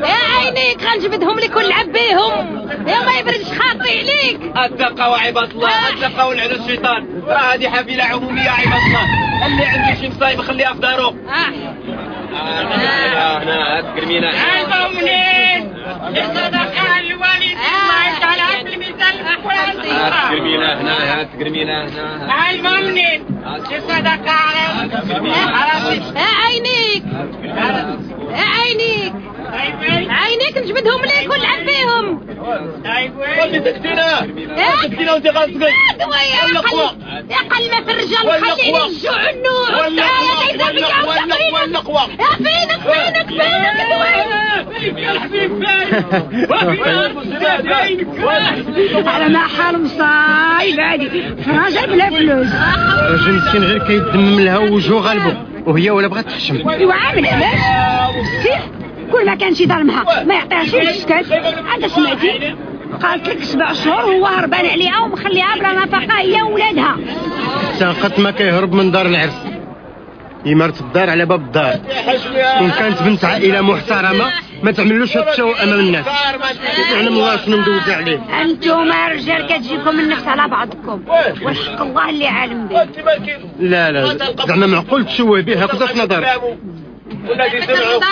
يا عينيك غنجبدهم لك ونلعب بيهم يا ما يبردش خاطري عليك اتقوا عباد الله اتقوا على الشيطان راه هذه حفله عموميه عباد الله اللي عنده شي مصايب خليها في دارو هنا تكرمينا المؤمنين الصدقة الوالد الله تعالى في الميزان تكرمينا هنا تكرمينا هنا المؤمنين الصدقة على يا عينيك يا عينيك عينيك نجبدهم ليك ونلعب بيهم ولي سكتينا سكتينا وانت غاسقي يا قل يا قلة الرجال خليني الجوع النوع والتعالى ليس بيا يا فينك فينك فينك على ما حال مصايب هادي راجل بلا فلوس راجل مسكين غير كيدمم لها وجهه غالبه وهي ولا بغات تحشم. ايوا عامل علاش؟ سير كل ما كان شي ظلمها ما يعطيهاش الشكات أنت سمعتي؟ قالت لك سبع شهور هو هربان عليها ومخليها بلا نفقه هي وولادها. ساقط ما كيهرب من دار العرس. يمارس الدار على باب الدار. وان كانت بنت عائلة محترمة ما تعملوش هاد الشو أمام الناس. يعلم الله شنو مدوز عليه أنتم رجال كتجيكم النفس على بعضكم. والحق الله اللي عالم به. لا لا زعما معقول تشوه به هكذا في نظرك الرضا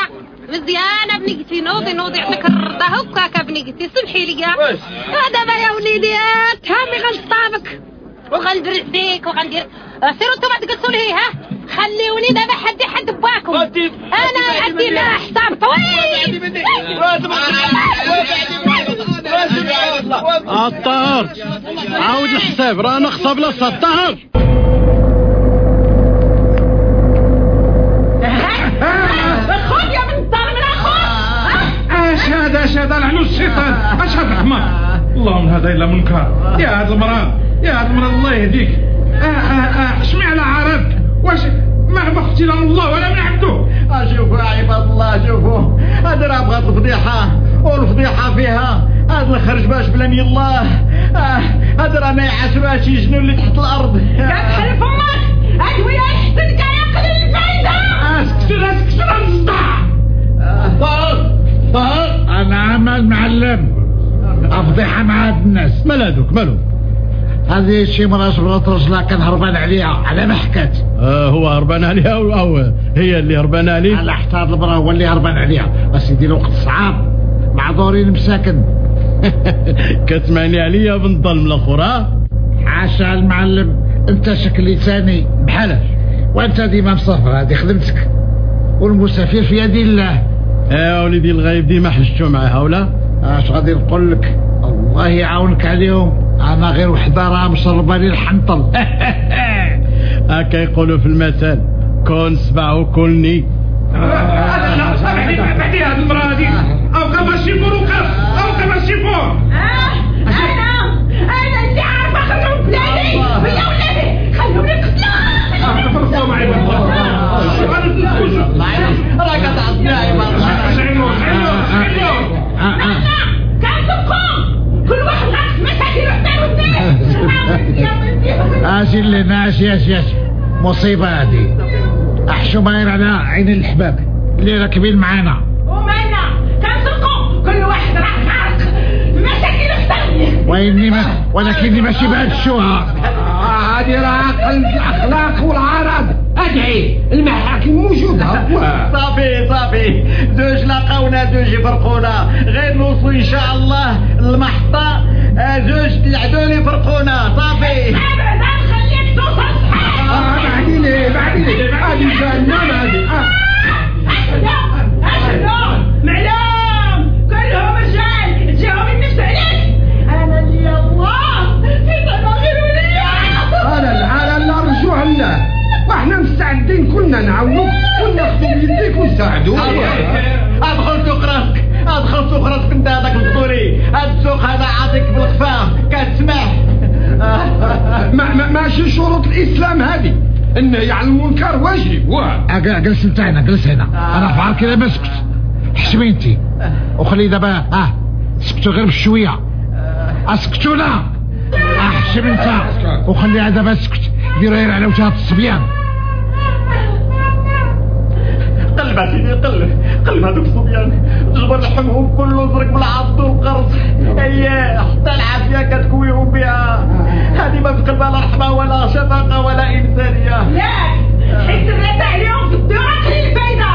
مزيانة بنيتي نوضي نوضي يعطيك الرضا هكاك بنيتي سمحي لي دابا يا وليدي تهامي غنصطابك فيك وغندير سيروا أنتم تجلسوا لي ها خليوني دابا حدي حد باكم أنا عندي ما حساب طويل الطاهر عاود الحساب رانا خصاب بلاصه الطاهر خذ يا من الظالم الآخر اش هذا اش هذا لعنو الشيطان اش هذا الحمار اللهم هذا الا منكر يا هذا المرض يا المرض الله يهديك. آه آه آه على عرض واش ما بختي لا من الله ولا من عبده؟ شوفوا يا عباد الله شوفوا هذا راه بغات الفضيحة والفضيحة فيها. هذا الخرج باش بلاني الله. آه، هذا راه ما يعاشرهاش يجنوا اللي تحت الأرض. حل فمك ادوية يحسنك يا قليل الفايدة اسكتر اسكتر الصداع طاهر طاهر أنا عمل معلم افضيحة مع هاد الناس. مال هادوك مالو هذه شي مرة بغات رجلها كان هربان عليها على ما آه هو هربان عليها أو أو هي اللي هربان عليه؟ على حتى هاد المرة هو اللي هربان عليها. بس يدير وقت صعاب معذورين مساكن. كتمعني عليا بنت ظلم الآخر ها حاشا المعلم. أنت شكلي ثاني. بحالاش وأنت ديما مسافر هذه خدمتك. والمسافر في يد الله. آه وليدي الغايب ديما حشتو معاها ولا؟ اش غادي نقول لك؟ الله يعاونك عليهم. أنا غير وحده راه مشربه لي الحنطل هكا يقولوا في المثل. كون سبع وكلني بعدي هذه المرأة هذه. أو اوقف الشيفور أجي اللي ماشي أجي أجي مصيبة هذه. أحشو ماير على عين الحباب. اللي راكبين معانا. ومالنا كان تبقوا كل واحد راح غارق مساكين الثانية واني ما ولكني ماشي بهاد الشوهة هذه راه قلب الأخلاق والعرض. ادعي المحاكم موجوده صافي صافي زوج لقاونا زوج يفرقونا غير نوصلوا ان شاء الله المحطة آه، زوج العدول يفرقونا صافي خليك توصل بعدين بعدين هذه جهنم هذه مستعدين كلنا نعاونوك وناخذوا بيديك ونساعدوك ادخل سوق راسك ادخل سوق راسك أنت هذاك الفطوري هذا السوق هذا عاطيك بالخفاف كتسمح. ما ما ماشي شروط الإسلام هذه. النهي عن المنكر واجب واه جلس انت هنا جلس هنا أنا فعل كده بسكت حشمي انت وخلي دابا آه. سكتوا غير بشوية. اسكتوا لا احشم أنت. وخليها دابا اسكت ديروا غير على وجهات الصبيان. قلب سيدي قلب قلب هذوك الصبيان جبر لحمهم كله زرق بالعض والقرص اييه حتى العافية كتكويهم بها. هذه ما في قلبها لا رحمة ولا شفقة ولا إنسانية. لا حيت الرد عليهم في الدور قليل فايدة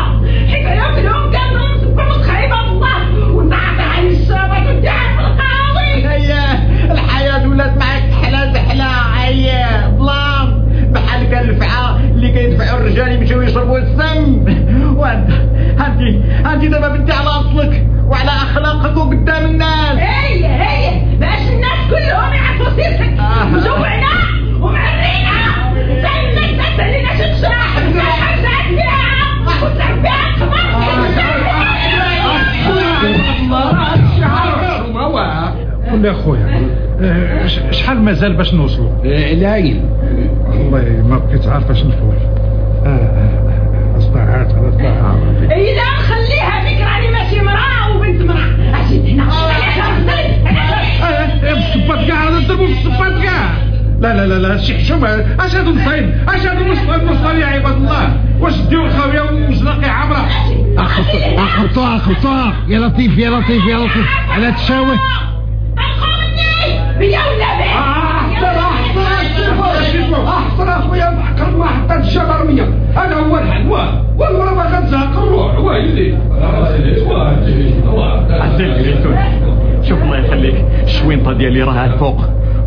حيت عليهم كلهم كانوا سبحوا خايبة الله. ونعطي عن الشبك ودعم في القاضي. اييه الحياة ولات معاك سحله سحله اييه ظلام بحال قال الفعا اللي كيدفعوا الرجال يمشيو يشربوا السم وأنت. انت انت دابا بنتي على أصلك وعلى أخلاقك وقدام الناس. هي هي. باش الناس كلهم يعرفوا سيرتك مجوعنا ومعرينا لانك ما تشرح حاجات فيها وتلعب بها قول لي اخويا آه، ش- شحال مازال باش نوصلوا العين والله ما بقيت عارف اش نقول. آه، آه، خليها ماشي مراه وبنت هنا كاع نضربوا بالصباط كاع لا لا لا لا شي حشومة. اش هادو نصايب اش هادو نص يا عباد الله. واش ديو الخاويه ومزنقي عامره اخبطوها اخبطوها يا لطيف يا لطيف يا لطيف. على تشاوه يا ولادي أحسن أخويا. ما حتى الجبرميه أنا هو الحل واه. والمرة ما غتزهق الروح واه يدي. عسير شوف الله يخليك. الشوينطه ديالي راها الفوق.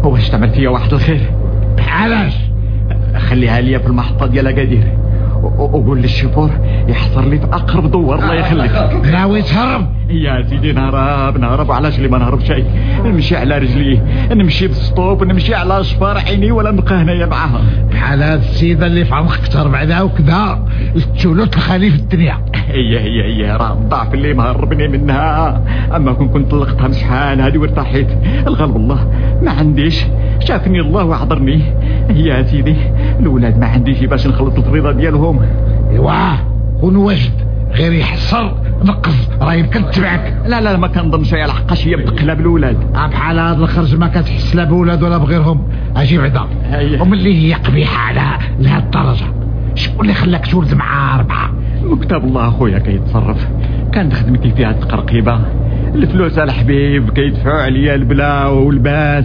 واش تعمل فيا واحد الخير؟ علاش؟ خليها ليا في المحطة ديال و- وقول للشيفور يحصر لي في أقرب دوار الله يخليك. ناوي تهرب يا سيدي نهرب نهرب. علاش اللي ما نهرب شيء؟ نمشي على رجلي نمشي بالسطوب نمشي على شفار عيني ولا نبقى هنايا معاها. بحال هاد السيدة اللي في عمق كتر بعدها وكذا. التولوت الخالي في الدنيا. هي هي هي راه الضعف اللي مهربني منها. أما كون كنت طلقتها من شحال هادي وارتحيت الغالب الله ما عنديش. شافني الله وعذرني يا سيدي الاولاد ما عنديش باش نخلص الفريضة ديالهم. إيوا كون واجد غير يحصر نقص راه يمكن تبعك لا لا ما كنظنش يا الحقاش هي بتقلب الاولاد بحال هاد الخرج ما كتحس لا بولاد ولا بغيرهم. أجي بعدا. وملي هي. قبيحة على لهاد الدرجة. شكون اللي خلاك تولد مع أربعة؟ مكتب الله أخويا كيتصرف. كانت خدمتي فيها التقرقيبة. الفلوس الحبيب كيدفعوا عليا البلا والباس.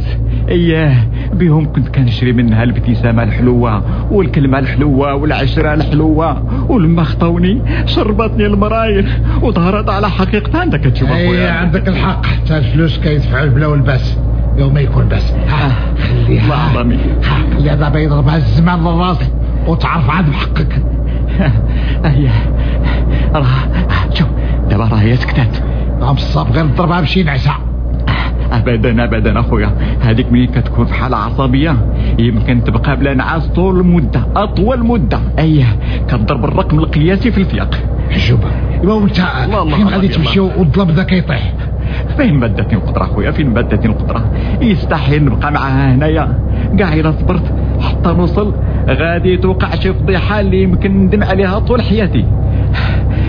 اياه بهم كنت كنشري منها الابتسامة الحلوة والكلمة الحلوة والعشرة الحلوة. ولما خطوني شربتني المرايل وظهرت على حقيقتها انت كتشوف أخويا. عندك الحق. حتى الفلوس كيدفعوا البلا والباس. يوم يكون بس. ها خليها. الله عظمي ها خليها دابا يضربها الزمان للراس وتعرف عاد بحقك. هي راه شوف دابا راه هي سكتات. راه بصاب غير تضربها بشي نعسة. ابدا ابدا أخويا. هذيك ملي كتكون في حالة عصبية؟ يمكن تبقى بلا نعاس طول المدة أطول مدة. أيه كتضرب الرقم القياسي في الفياق حجوبه ايوا وانت فين غادي تمشي والظلام بدا كيطيح؟ فين مادتني القدرة خويا فين مادتني القدرة؟ يستحيل نبقى معها هنايا. كاع الا صبرت حتى نوصل. غادي توقع شي فضيحة اللي يمكن ندم عليها طول حياتي.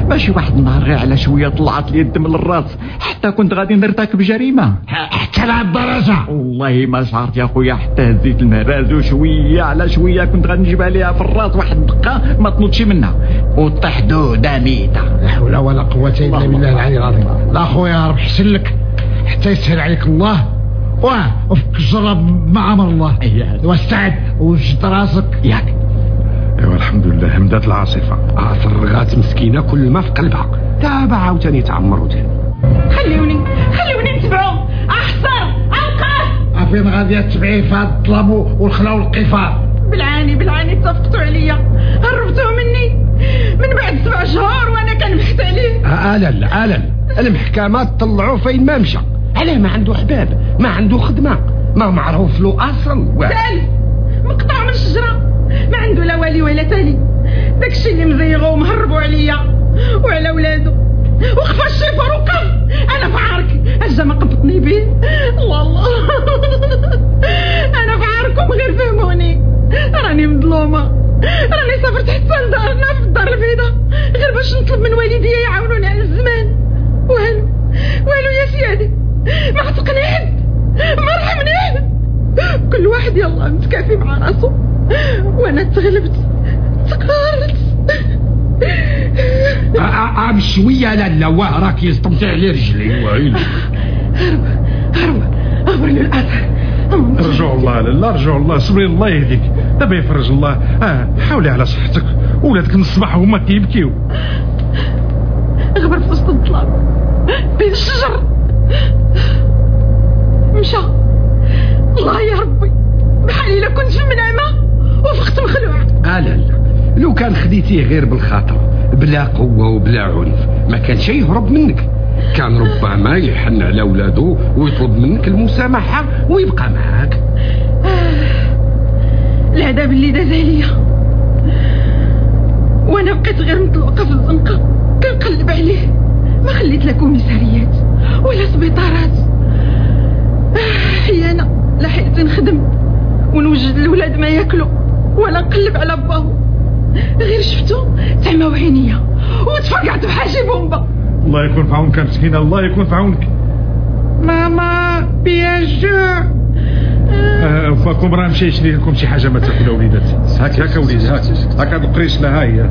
ماشي واحد النهار غير على شوية طلعت لي الدم للراس حتى كنت غادي نرتكب جريمة حتى على الدرجة. والله ما شعرت يا خويا حتى هزيت المهراز وشوية على شوية كنت غادي نجيب عليها في الراس. واحد الدقة ما تنوضش منها. وطيح دودة ميتة لا حول ولا قوة إلا بالله العلي العظيم. لا خويا رب حسن لك. حتى يسهل عليك الله. واه وفك الجرب مع أمر الله. واستعد. وشد راسك. ياك. ايوا الحمد لله همدات العاصفة. آه فرغات مسكينة كل ما في قلبها دابا عاوتاني تعمروا تاني. خليوني خليوني نتبعو احسر انقاذ فين غادي تبعي في هاد الظلام والخلا والقفار بالعاني بالعاني اتفقتوا عليا. هربتوه مني. من بعد سبع شهور وأنا كنبحث عليه. آه لا لا لا المحكمة طلعوا فين ما مشى. علاه ما عنده حباب ما عنده خدمة. ما معروف له أصل. واحد. سالي مقطع من الشجرة ما عنده لا والي ولا تالي. داكشي اللي مزيغو ومهربوا عليا. وعلى ولادو. وخفى الشيفر وقف أنا في عارك. اجا ما قبطني به الله الله. أنا في عاركم غير فهموني. راني مظلومة. راني سافرت حتى لدارنا في الدار البيضاء. غير باش نطلب من والديا يعاونوني على الزمان. والو. والو يا سيادي. ما عتقني حد. ما رحمني حد. كل واحد يلا متكافي مع راسه. وأنا تغلبت. تقهرت. آه، آه، آه، بشوية لا لا واه راك يستمتع على رجلي. وعيني. هرب هرب له الاثر رجوع الله لا رجوع الله. صبري الله يهديك. دابا يفرج الله. آه حاولي على صحتك. ولادك من الصباح هما كيبكيو غبر في وسط الظلام بين الشجر. مشى. الله يا ربي. بحالي إلا كنت في منعمة وفقت مخلوع آه لا لا. لو كان خديتيه غير بالخاطر بلا قوة وبلا عنف ما كان شيء يهرب منك. كان ربما يحن على اولاده ويطلب منك المسامحة ويبقى معاك. العذاب اللي داز عليا. وأنا بقيت غير مطلوقه في الزنقة. كنقلب عليه. ما خليت لا كوميساريات ولا سبيطارات. آه، حيانه لا حيت نخدم ونوجد الاولاد ما ياكلوا ولا نقلب على باهو غير شفتو تعمى عينيا وتفقعت بحاجه بومبا الله يكون في عونك مسكينة الله يكون في عونك. ماما بيا الجوع آه، فاكم راه مشى يشري لكم شي حاجة ما تاكلها وليداتي؟ هاك هاك وليدي هاك هاك هاد القريش لها هي.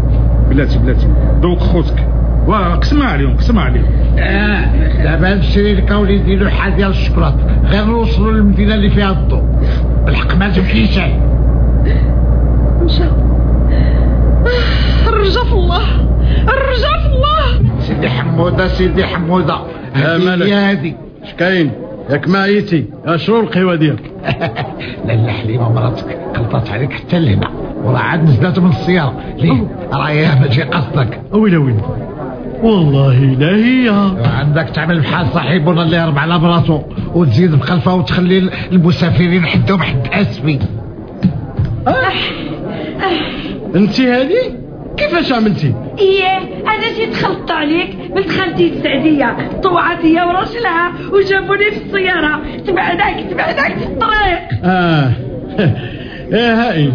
بلاتي بلاتي. ذوق خوتك. وقسمها عليهم قسمها عليهم آه دابا نشري لك اوليدي لوحه ديال الشكلاط غير نوصلوا للمدينة اللي فيها الضوء بالحق ما تمشيش مشى الرجا في الله. الرجا في الله. سيدي حمودة سيدي حمودة. يا مالك هي هادي اش كاين؟ ياك معيتي اشرو القهوة ديالك؟ لا لا حليمه مراتك قلطات عليك حتى لهنا. وراه عاد نزلت من السياره ليه؟ راه يا ما تجي قصدك. ويلي ويلي والله لا هي. عندك تعمل بحال صاحبنا اللي هرب على براسو وتزيد بخلفة وتخلي المسافرين حدهم حد أسفي. انت هذه؟ كيفاش عملتي؟ إيه أنا جيت خلطت عليك بنت خالتي السعدية طوعت هي وراجلها وجابوني في السيارة. تبعدك تبعدك في الطريق. آه. يا هائل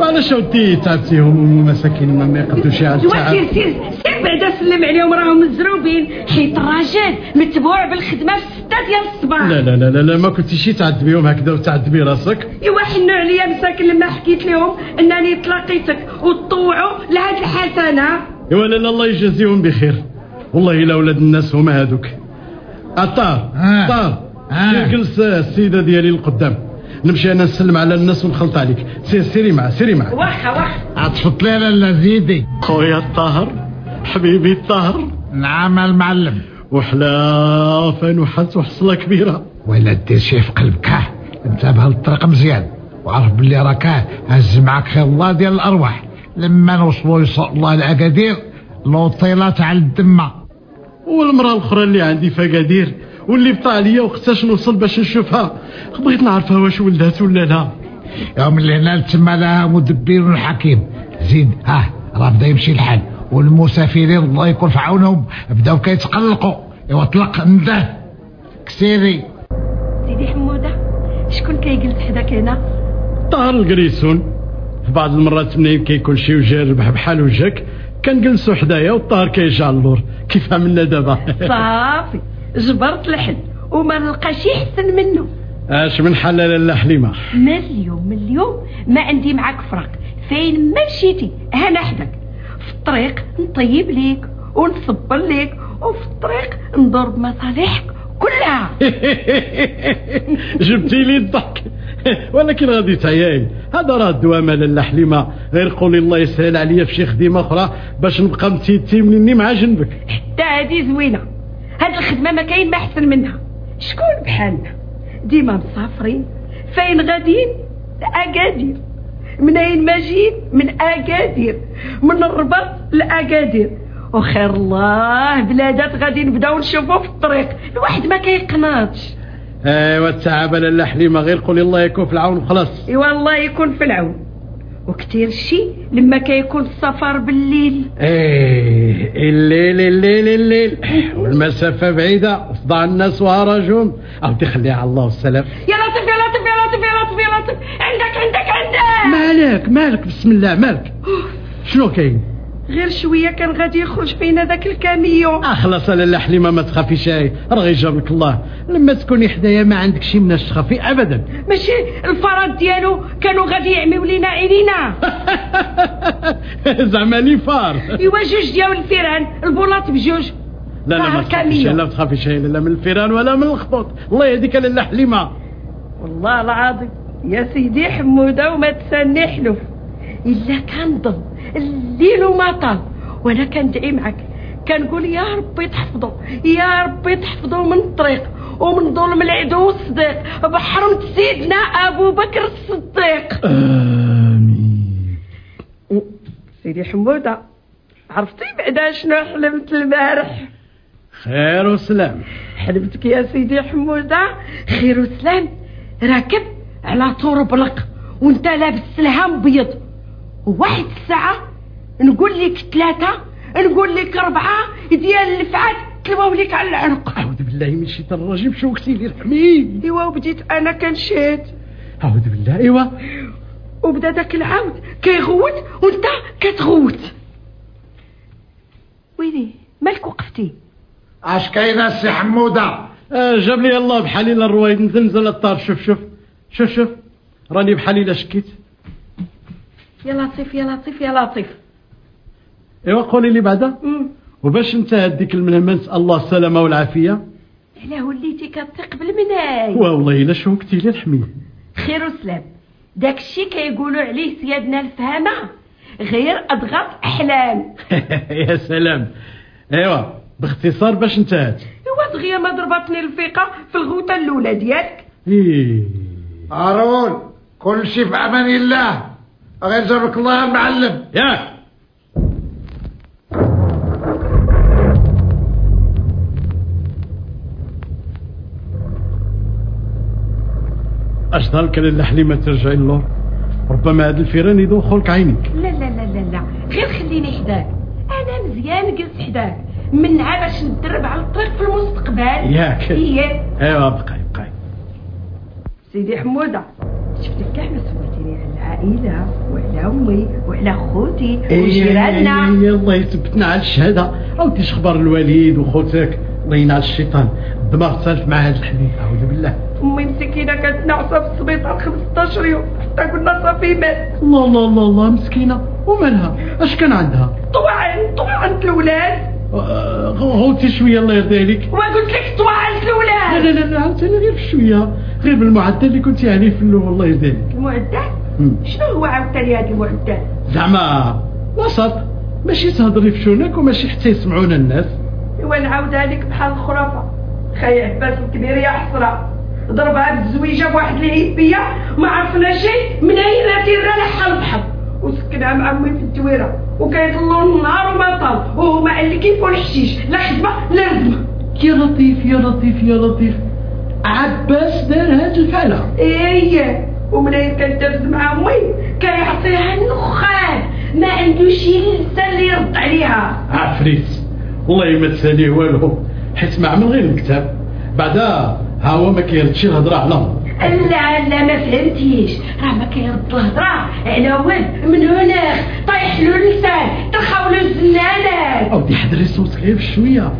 وعلاش ودي تعبتيهم مساكين ما يقدوش على سير سير سير بعدا سلم عليهم راهم مزروبين. حيت الراجل متبوع بالخدمة في ستة ديال الصباح. لا لا لا لا, لا ما كنتيش تعذبيهم هكذا وتعذبي راسك. ايوا حنوا عليا مساكن لما حكيت لهم أنني تلاقيتك وتطوعوا لهاد الحسنه ايوا لا لا الله يجازيهم بخير. والله إلا ولاد الناس هما هذوك عطار عطار سير جلس السيدة ديالي القدام نمشي أنا نسلم على الناس ونخلط عليك. سير سيري معاه سيري معاه. واخا واخا تفضلي لالا زيدي. خويا الطاهر حبيبي الطاهر. نعم المعلم. وحلافا وحس وحصلة كبيرة. ولا دير شي في قلبك انت بهالطريق مزيان. وعرف باللي راك هز معك خير الله ديال الأرواح. لما نوصلوا ان شاء الله لاكادير لوطيلات على الدمة. والمرأة الأخرى اللي عندي في أكادير واللي بطا عليا وقتاش نوصل باش نشوفها. بغيت نعرفها واش ولدات ولا لا. يوم اللي هنا تما لها مدبر حكيم زيد ها راه بدا يمشي الحال. والمسافرين الله يكون في عونهم. بداو كيتقلقوا. ايوا طلق نده. كسيري. سيدي حمودة شكون كيجلس حداك هنا؟ طار القريسون. في بعض المرات منين كيكون شي وجه ربح بحال وجهك كنجلسوا حدايا والطار كيجي اللور. كيف عملنا دابا؟ صافي. جبرت الحل وما نلقاش يحسن منه. آش من حلال لا حليمة. من اليوم من اليوم ما عندي معاك فراق فين ما مشيتي أنا حدك. في الطريق نطيب ليك ونصبر ليك وفي الطريق ندور بمصالحك كلها. جبتي لي الضحك. ولكن غادي تعياي هذا راه الدوامه لاله حليمة. غير قولي الله يسهل عليا في شي خدمه أخرى باش نبقى متيتي مني مع جنبك. حتى هذه زوينة. هاد الخدمة ما كاين ما أحسن منها. شكون بحالنا؟ ديما مسافرين فين غاديين؟ لأكادير. منين ما جيت؟ من أكادير. من الرباط لأكادير. وخير الله بلادات غادي نبداو نشوفو في الطريق. الواحد ما كيقناطش ايوا التعابه لاله حليمه غير قولي الله يكون في العون وخلاص إيوا الله يكون في العون. وكتير شي لما كيكون السفر بالليل. إيه الليل الليل الليل. والمسافة بعيدة وصداع الناس وهرجهم أو تخليها على الله والسلام. يا لطيف يا لطيف يا لطيف يا لطيف يا لطيف. عندك عندك عندك. مالك مالك بسم الله مالك. شنو كاين؟ غير شوية كان غادي يخرج فينا ذاك الكاميون اخلص لاله حليمة ما تخافيش هاي راه يجرك الله. لما تكوني حدايا ما عندك شي مناش تخافي ابدا. ماشي ال phares ديالو كانوا غادي يعميو لينا عينينا. زعما les phares. ايوا جوج ديال الفيران البولات بجوج. لا لا ما تخافيش لا ما تخافيش هاي لا من الفيران ولا من القطوط الله يهديك لاله حليمة. والله العظيم يا سيدي حمودة وما تسني حلف إلا كان ضل الليل وما طال. وأنا كندعي معك. كنقول يا ربي تحفظوا يا ربي تحفظوا من الطريق ومن ظلم العدو الصديق بحرمة سيدنا أبو بكر الصديق. آمين. سيدي حمودة عرفتي بعدا شنو حلمت البارح؟ خير وسلام. حلمتك يا سيدي حمودة؟ خير وسلام. راكب على طور بلق وانت لابس سلهام بيض. وواحد الساعة نقول لك ثلاثة نقول لك أربعة ديال الفعال تلواو لك على العنق. أعوذ بالله من الشيطان الرجيم شو كسي لي الحميد. إيوا وبديت أنا كنشهد. أعوذ بالله إيوا. وبدا داك العاود كيغوت وانت كتغوت. ويلي مالك وقفتي؟ أش كاين السي حمودة؟ آه جاب لي الله بحالي لا الرويد نزل الطار. شوف شوف. شوف شوف. راني بحالي لا شكيت يا لطيف يا لطيف يا لطيف. ايوا قولي لي بعدا. وباش انت هديك المنامه نسأل الله السلامة والعافية. علاه وليتي كتثق بالمناي. والله إلا شوكتي لي الحميد. خير وسلام. داك الشيء كيقولوا عليه سيادنا الفهامة غير أضغط أحلام. يا سلام. ايوا باختصار باش انتهت. إيوا دغيا ما ضربتني الفيقة في الغوطة الأولى ديالك. إيه. هارون كل شيء في أمان الله. غير جرك الله المعلم ياك اش ظهر لك لاله حليمه ترجعي اللور؟ ربما هاد الفيران يدوخلك عينيك لا لا لا لا لا. غير خليني حداك. أنا مزيان جلس حداك. منها باش ندرب على الطريق في المستقبل. ياك إيه ايوا بقاي بقاي سيدي حمودة. كاع ما سولتيني على العائلة وعلى أمي وعلى خوتي وجيراننا. إيه الله يثبتنا على الشهادة. عاودي أخبار الوالد وخوتك؟ الله ينعل الشيطان. الدماغ سالف مع هذا الحديث أعوذ بالله. أمي مسكينة كانت ناعسه في السبيطار 15 يوم. حتى قلنا صافي مات الله الله الله الله مسكينة. ومالها؟ اش كان عندها؟ طوعن الاولاد آه، غوتي شوية الله يرضي عليك. وقلت لك طوعن لا الاولاد لا لا لا عاوتاني غير شوية. غير بالمعدل اللي كنت عليه في الأول الله يرضي عليك. المعدل. شنو هو عاوتاني هذا المعدل زعما وسط. ماشي تهضري في شونك وماشي حتى يسمعونا الناس. إيوا نعاودها لك بحال الخرافة. خي عباس الكبير يا حسرة. ضربها بالزويجه بواحد الهيبيه ما عرفنا شيء. من أين تيرا لحال البحر وسكنها مع أمي في التويره وكيطلوا النهار وما طال وهما اللي كيفوا الحشيش لا خدمة لا رزمه يا لطيف يا لطيف يا لطيف. عباس دار هاد الحاله إيه ومنين كان ترز مع أمي؟ كيعطيها النخان ما عنده شي لسان اللي يرد عليها. عفريت والله ما تسأليه والو حيت مع من غير الكتاب. بعدا ها هو ما كيردش الهضره على لا لا ما فهمتيش. راه ما كيرد الهضره على والد من هنا طايح له اللسان. ترخاو له الزنانات. أودي حضري صوتك غير بشويه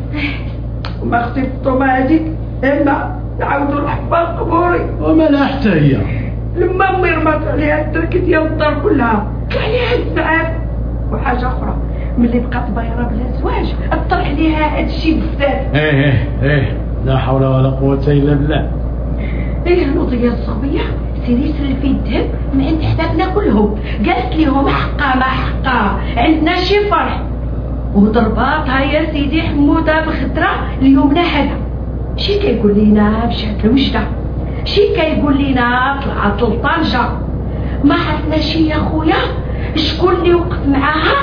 وما أختي فطومه هذيك اما نعاودوا الحفاظ قبوري. وما لا حتى هي. لما أمي رمات عليها الترك ديال الدار كلها. كاع عليها الزعاب وحاجة أخرى. ملي بقات بايره بلا زواج. اثر عليها هادشي بزاف. إيه إيه إيه. لا حول ولا قوة إلا بالله. الوضعية الصغبية سيري سري في الذهب من عند حبابنا كلهم. قالت لهم حقا ما حقا عندنا شي فرح. وضرباتها يا سيدي حمودة بخضرة ليومنا هذا شي كيقول لينا مشات لوجدة شي كيقول لينا طلعت لطنجة ما عرفناش يا خويا؟ شكون اللي وقف معاها؟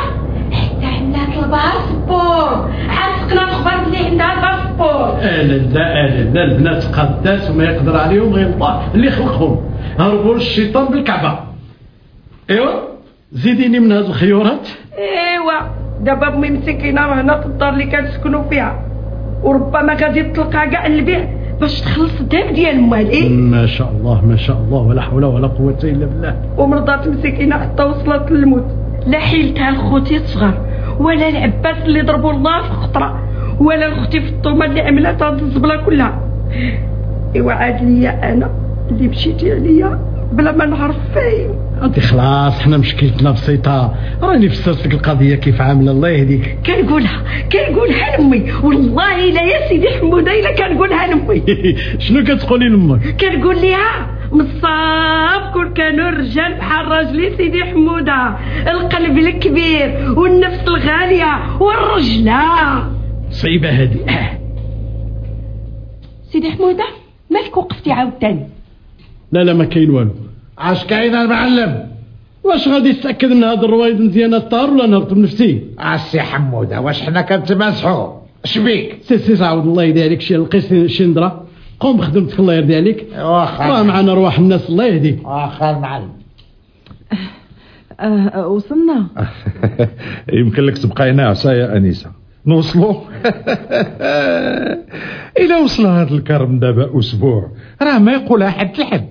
حتى عندنا طلبها السبور عرفقنا تخبر بلي عندها الباسبور. أنا لا أنا لا البنات قداس وما يقدر عليهم غير الله اللي خلقهم هربوا للشيطان بالكعبة. ايوا زيديني من هذه الخيورات. ايوا دابا امي مسكينه هنا في الدار اللي كنسكنوا فيها. وربما غادي تلقى كاع البيع باش تخلص الدم ديال موالي ما شاء الله ما شاء الله. ولا حول ولا قوة إلا بالله. ومرضات مسكينه حتى وصلت للموت. لا حيلتها لخوتي الصغار ولا العباس اللي ضربوا الله في خطرة ولا أختي فطومه اللي عملت هاد الزبلة كلها. إيوا عاد ليا أنا اللي مشيتي عليا بلا ما نعرف فين. انت خلاص حنا مشكلتنا بسيطة. راني فسرت لك القضية كيف عاملة الله يهديك. كنقولها كنقولها لأمي. والله لا يا سيدي حمودة إلا كنقولها لأمي. شنو كتقولي لأمك؟ كنقول لها مصاب كون كانوا الرجال بحال راجلي سيدي حمودة. القلب الكبير والنفس الغالية والرجلة. صعيبة هذه. سيدي حمودة مالك وقفتي عاوتاني؟ لا لا ما كاين والو. اش كاين المعلم واش غادي تتأكد ان هذا الرويد مزيان الطار ولا نهرب نفسي؟ السي حمودة واش حنا كنتماسحوا اش بيك؟ سي سي عاود الله يهدي عليك شي لقيت شي ندرة. قوم بخدمتك الله يرضي عليك. واخا. راه معنا رواح الناس الله يهديك واخا المعلم أه وصلنا. يمكن لك تبقى هنا عسى يا انسه نوصلوا. إلى وصل هذا الكرم دابا أسبوع. راه ما يقولها حد لحد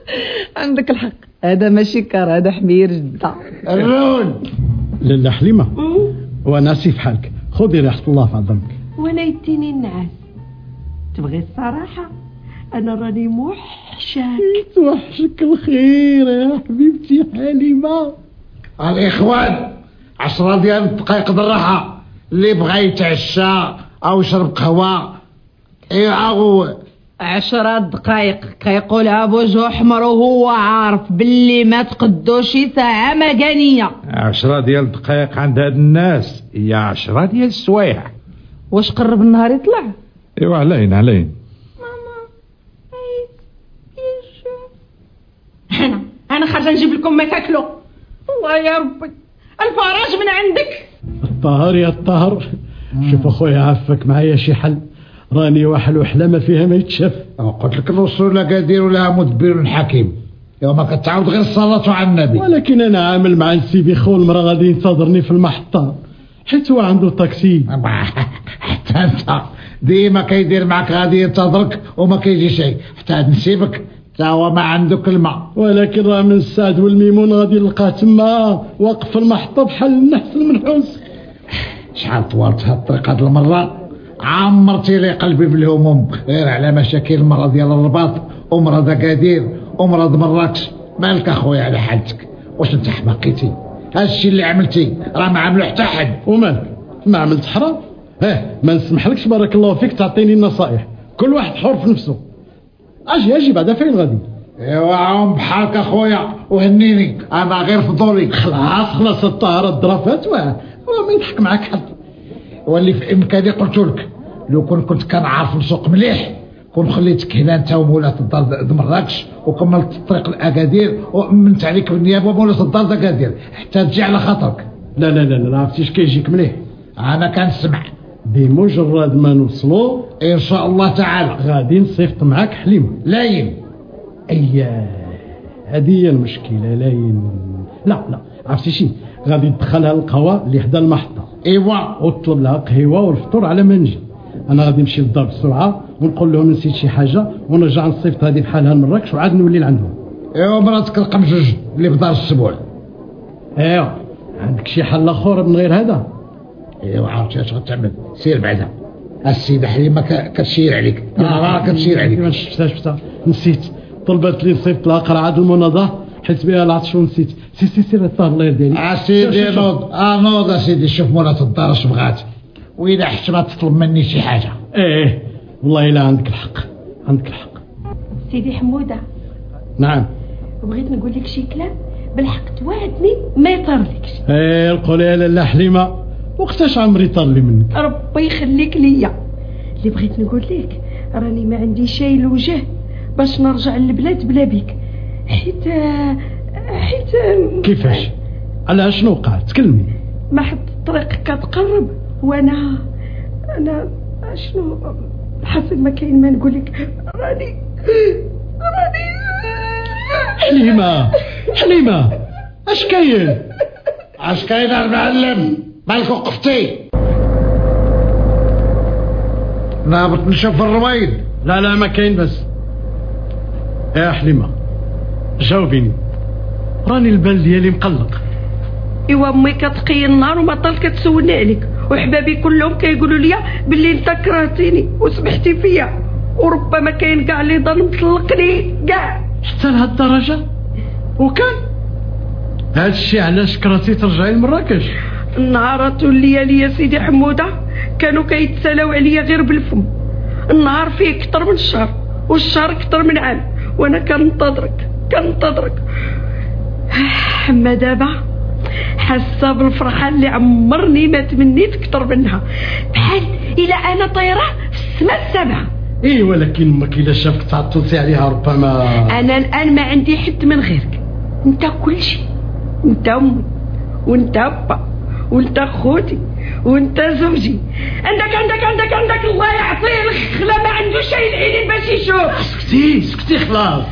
عندك الحق. هذا ماشي كار هذا حمير جدة. الرون لالا حليمة. وأنا سيف حالك. خذي ريحه الله في عظمك. وأنا يديني النعاس تبغي الصراحة؟ أنا راني موحشاك. توحشك الخير يا حبيبتي حليمة؟ الإخوان عشرة ديال الدقائق بالراحة. اللي بغى يتعشى أو يشرب قهوة يعاو عشرة دقايق كيقولها بوجه احمر وهو عارف باللي ما تقدو شي ساعة مجانية عشرة ديال الدقائق عند هاد الناس. هي عشرة ديال السوايع واش قرب النهار يطلع؟ ايوا علين علين أنا أنا خارجه نجيب لكم ما تاكلوا. الله يا ربي. الفراج من عندك. الطهر يا الطهر. شوف أخويا عفك معايا شي حل. راني واحل وحلة ما فيها ما يتشاف. قلت لك الرسول لا قادر ولا مدبر حكيم يوم كتعاود غير الصلاة على النبي. ولكن أنا عامل مع السيدي خو المرأة غادي ينتظرني في المحطة. حيت هو عنده طاكسي حتى أنت. ديما كيدير معك غادي ينتظرك وما كيجي شيء حتى نسيبك. حتى هو ما عنده كلمة. ولكن راه من السعد والميمون غادي نلقاه تما. واقف في المحطه بحال النحس المنحوس. شحال طوالت هاد الطريق هاد المرة؟ عمرتي لي قلبي بالهموم غير على مشاكل المرة ديال الرباط ومرض اكادير ومرض مراكش مالك أخويا على حالتك؟ واش أنت حماقيتي؟ هادشي اللي عملتي راه ما عملو حتى حد. ومالك؟ ما عملت حرام. آه ما نسمحلكش بارك الله فيك تعطيني النصائح. كل واحد حر في نفسه. أجي أجي بعدا فين غادي؟ إيوا عاون بحالك أخويا وهنيني. أنا غير فضولي خلاص خلاص الطهارة الظرافات واه ما يضحك معاك حد. واللي في إمكاني قلت لك لو كنت كنت كنعرف السوق مليح كون خليتك هنا أنت ومولات الدار مراكش وكملت الطريق الأكادير وامنت عليك بالنيابة ومولات الدار اكادير حتى تجي على خاطرك. لا لا لا لا عرفتيش كيجيك مليح؟ أنا كنسمع. بمجرد ما نوصلوا إن شاء الله تعالى. غادي نصيفط معاك حليمه لاين اييه هذه هي المشكلة لاين لا لا عرفتي شي؟ غادي تدخلها القهوة اللي حدا المحطة. إيوا. وطلب لها قهوة والفطور على ما نجي. أنا غادي نمشي للدار بسرعة ونقول لهم نسيت شي حاجة ونرجع نصيفط هذه بحالها لمراكش وعاد نولي لعندهم؟ إيوا مراتك القمجوج اللي في دار السبوع إيوا عندك شي حل آخر من غير هذا؟ ايوا عرفتي اش غتعمل سير بعدا. السيدة حليمة كتشير عليك. راه كتشير عليك. ما شفتها شفتها. نسيت. طلبت لي صيفط لها قرعة الموناضة حيت بها العطش ونسيت سير سير سير طار الله يرضي عليك اسيدي شوف. نوض. آه نوض أسيدي. شوف مرات الدار اش بغات وإذا حشمت تطلب مني شي حاجة. إيه والله إلا عندك الحق. عندك الحق. سيدي حمودة. نعم. بغيت نقول لك شي كلام. بالحق توعدني ما يطرلكش إيه قولي لاله حليمة. وقتاش عمري طال لي منك؟ ربي يخليك ليا. اللي بغيت نقول لك راني ما عندي شي الوجه باش نرجع للبلاد بلا بيك. حيت حيت كيفاش؟ على شنو وقع تكلمي ما حد الطريق كتقرب وأنا أنا شنو؟ حسب ما كاين ما نقول لك راني راني حليمة حليمة أش كاين؟ أش كاين المعلم مالك وقفتي نابط نشوف الرويد لا لا ما كاين بس. يا حليمة جاوبيني. راني البال ديالي مقلق. إيوا أمي كتقي النار وما طال كتسولني عليك. وحبابي كلهم كيقولوا لي باللي أنت كرهتيني وسمحتي فيا. وربما كاين كاع اللي ظن مطلقني كاع. حتى لهاد الدرجة؟ وكان؟ هاد الشيء علاش كرهتي ترجعي لمراكش؟ النهارات والليالي يا سيدي حمودة. كانوا كيتسالاو عليا غير بالفم. النهار فيه كتر من الشهر والشهر كتر من عام. وأنا كنتظرك كنتظرك أما دابا حاسة بالفرحة اللي عمرني ما تمنيت كتر منها. بحال الا أنا طايرة في السماء السبعه إيه ولكن أمك الا شافك تعطلتي عليها ربما. أنا الآن ما عندي حد من غيرك. أنت كل شيء. أنت أمي. وأنت أبا. وانت خوتي وأنت زوجي. عندك عندك عندك عندك الله يعطيه الخلا ما عنده شيء العينين باش يشوف. سكتي سكتي خلاص.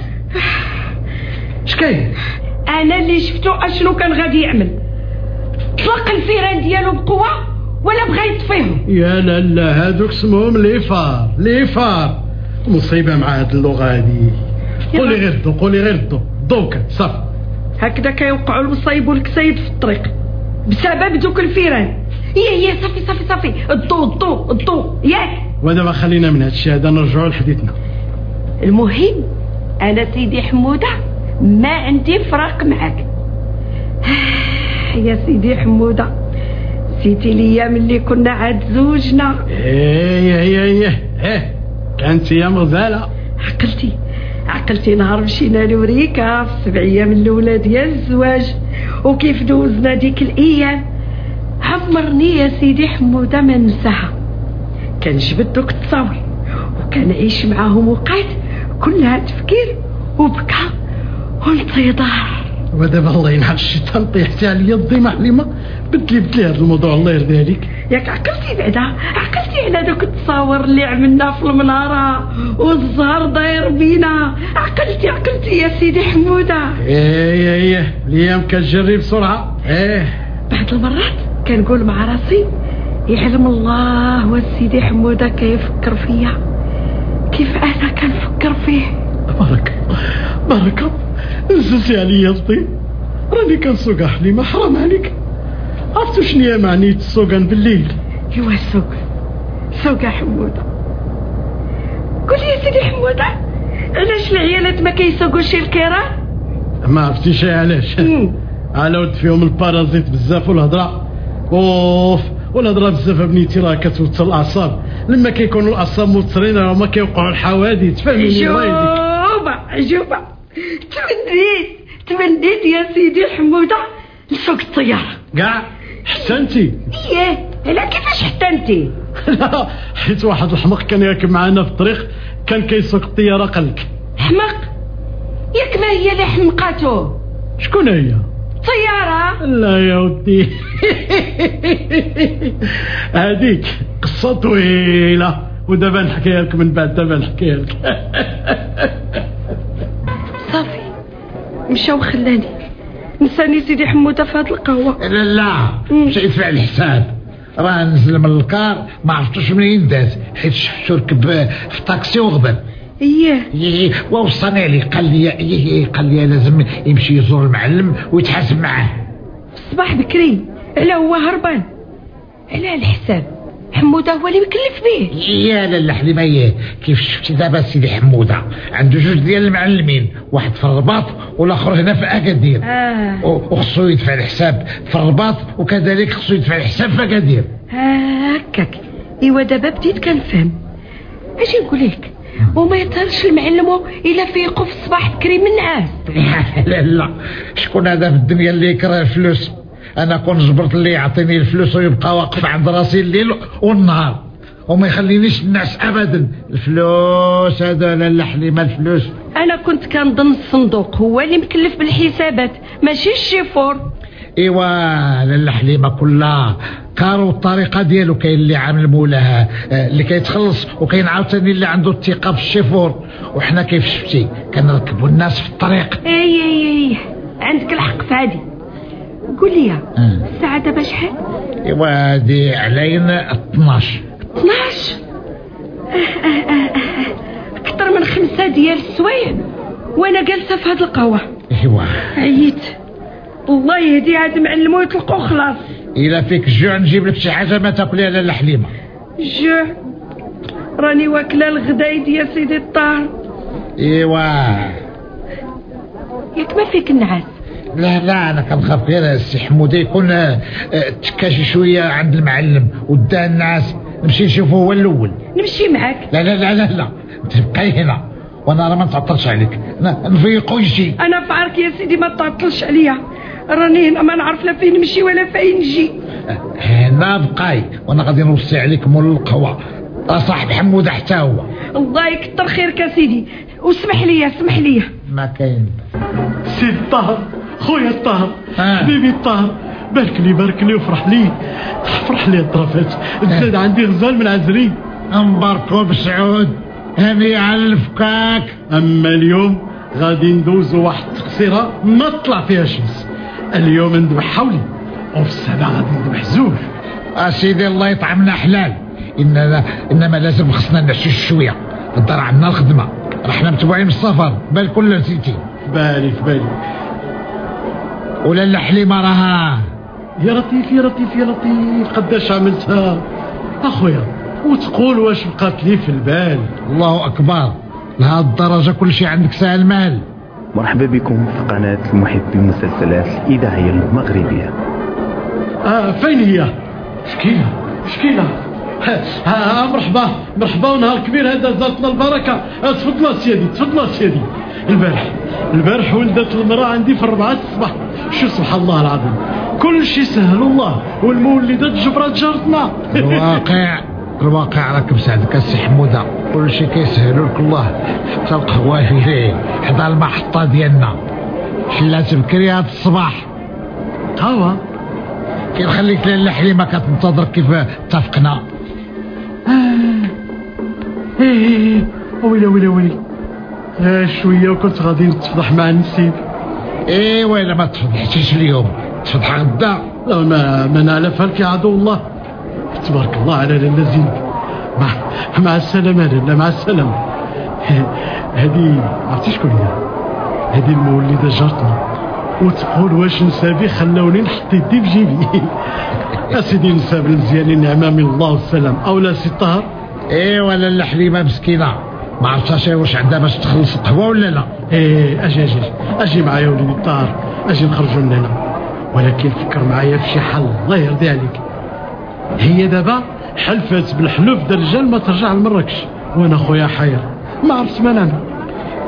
اش كاين؟ أنا اللي شفتو أشنو كان غادي يعمل. طلق الفيران ديالو بقوة ولا بغى يطفيهم؟ يا لا لا هادوك اسمهم les phares les phares. مصيبة مع هاد اللغة هادي. قولي غير الضو قولي غير الضو. دوك صافي. هكذا كيوقعوا المصايب والكسايد في الطريق. بسبب دوك الفيران هي هي صافي صافي صافي. الضو الضو الضو. ياك ودابا خلينا من هاد الشيء هذا نرجعوا لحديثنا. المهم أنا سيدي حمودة ما عندي فراق معاك. يا سيدي حمودة نسيتي الأيام اللي كنا عاد زوجنا. إيه إيه إيه. إيه كانت أيام غزالة. عقلتي. عقلتي نهار مشينا لوريكا في السبع أيام الاولى ديال الزواج. وكيف دوزنا ديك الأيام؟ عمرني يا سيدي حموده ما ننساها كان جبد دوك التصاور وكان عيش معاهم وقعت كلها تفكير وبكى وانتظار ودابا الله ينحل الشيطان طيحتي عليا الضيمة حليمة. بدلي بدلي هذا الموضوع الله يرضي عليك. ياك عقلتي بعدا عقلتي على دوك التصاور اللي عملنا في المنارة والزهر داير بينا. عقلتي عقلتي يا سيدي حمودة. إيه إيه الأيام كتجري بسرعة. إيه. بعض المرات كنقول مع راسي يعلم الله والسيدي حمودة كيفكر فيا. كيف أنا كنفكر فيه. بارك بارك نزلتي عليا الطين راني كنسوق حليمه حرام عليك. عرفتوا شنو هي معنية السوقان بالليل ايوا سوق سوق يا حموده؟ قول لي يا سيدي حموده علاش العيالات ما كيسوقوش الكيران ما عرفتي شي علاش على ود فيهم ال parasites بزاف والهضره اوف والهضره بزاف بنيتي راه كتوتر الاعصاب لما كيكونوا الاعصاب موترين راه ما كيوقعوا الحوادث يهديك عجوبة عجوبة تمنيت تمنيت يا سيدي حمودة. نسوق الطيارة كاع حسنتي إيه لا كيفاش حتى انتي لا حيت واحد الحمق كان يركب معنا في الطريق كان كيسوق الطيارة قلك حمق ياك ما هي اللي حمقاتو شكون هي؟ طيارة. لا يا ودي. هذيك قصة طويلة ودابا نحكيها لك من بعد دابا نحكيها لك. صافي مشى وخلاني نساني سيدي حمودة في هاد القهوة. لا لا. مشى يدفع الحساب راه نزل من الكار ما عرفتوش منين داز حيت شفتو ركب في طاكسي وغبن. اييه إيه ووصاني عليه قال لي إيه إيه قال لي لازم يمشي يزور المعلم ويتحاسب معاه. الصباح بكري. على هو هربان. على الحساب. حمودة هو اللي مكلف به. يا لالا حليمه إيه كيف شفتي دابا سيدي حمودة؟ عنده جوج ديال المعلمين واحد في الرباط والآخر هنا في أكادير. آه. وخصو يدفع الحساب في الرباط وكذلك خصو يدفع الحساب في أكادير. هكاك. إيوا دابا بديت كنفهم. أجي نقول لك وما يطهرش المعلمو إلا فيقوا في الصباح بكري من عاس لا لا. شكون هذا في الدنيا اللي يكره الفلوس؟ أنا كون جبرت اللي يعطيني الفلوس ويبقى واقف عند راسي الليل والنهار. وما يخلينيش النعس ابدا. الفلوس هذا لا حليمه الفلوس؟ أنا كنت كنظن الصندوق هو اللي مكلف بالحسابات ماشي الشيفور. إيوا لالا حليمه كلها كار والطريقة ديالو كاين اللي عامل مولاها آه، اللي كيتخلص وكاين عاوتاني اللي عنده الثقة في الشيفور وحنا كيف شفتي؟ كنركبوا الناس في الطريق. إي إي إي. عندك الحق في هادي. قول لي الساعة دابا شحال؟ ايوا هادي علينا 12 12 أكثر من خمسة ديال السوايع. وأنا جالسة في هاد القهوة. إيوا. عييت. الله يهدي هاد المعلم ويطلقوا خلاص. إلا فيك الجوع نجيب لك شي حاجة ما تاكليها لالا حليمه الجوع راني واكلة الغدايد يا سيدي الطاهر. إيوا. ياك ما فيك النعاس. لا لا أنا كنخاف غير السي حموده يكون آه، آه، تكاشي شوية عند المعلم ودا الناس. نمشي نشوفه هو الأول. نمشي معاك. لا لا لا لا لا. تبقاي هنا. وأنا راه ما نتعطلش عليك. ن- نفيقو يجي أنا في عارك يا سيدي ما تعطلش عليا. راني هنا ما نعرف لا فين نمشي ولا فين نجي. هنا بقاي. وأنا غادي نوصي عليك مول القهوه راه صاحب حموده حتى هو. الله يكتر خيرك يا سيدي. واسمح لي اسمح لي. ما كاين. سيد الطاهر خويا الطاهر حبيبي الطاهر بارك لي بارك لي وفرح لي فرح لي الطرفات. زاد عندي غزال من عزرين نباركو بسعود هني على الفكاك أما اليوم غادي ندوزو واحد التقصيرة ما طلع فيها شمس. اليوم نذبح حولي وفي السبع غادي نذبح زوج أسيدي الله يطعمنا حلال. اننا إنما لازم خصنا نعشو شوية. الدار عندنا الخدمة. راه حنا متبوعين بالسفر بال كل نسيتي بالي في بالي ولا الحليمه راها؟ يا لطيف يا لطيف يا لطيف قداش عملتها؟ أخويا وتقول واش بقات لي في البال. الله أكبر. لهذه الدرجة كل شيء عندك سهل مال مرحبا بكم في قناة المحب المسلسلات الإذاعية المغربية. آه فين هي؟ شكيلة شكيلة ها, مرحبا. مرحبا ونهار كبير هذا زارتنا البركة. تفضل سيدي تفضل سيدي. البارح البارح ولدت المرأة عندي في الربعة الصباح. شو سبحان الله العظيم. كل شيء سهل الله والمولدات جبرات جارتنا. الواقع الواقع راك مساعدك السي حمودة. كل شيء كيسهلوا لك الله. حتى القهوه فيه حدا المحطة ديالنا. حلات بكري هاد الصباح. قهوه كنخليك لالا حليمة كتنتظر كيف اتفقنا إيه ويلي ويلي ويلي شوية وكنت غادي نتفضح مع النسيب إيه ويلا ما تفضحتيش اليوم. تفضح غدا. لا ما ما نعلفها لك يا عدو الله. تبارك الله على لالا زينب مع, مع السلامة لالا مع السلامة. هذه عرفتي شكون هي؟ هذه المولدة جارتنا. وتقول واش نسابي خلاوني نحط يدي في جيبي أسيدي نساب المزيانين نعمة من الله والسلام. أو لا سي طاهر؟ إيه ولا الحليمه مسكينة. ما عرفتش واش عندها باش تخلص القهوة ولا لا. إيه أجي أجي. أجي معايا وليدي الطاهر أجي نخرجوا من هنا. ولكن فكر معايا في شي حل. الله يرضي عليك. هي دابا حلفت بالحلوف د الرجال ما ترجع لمراكش. وأنا خويا حير ما عرفت ما نعمل إيه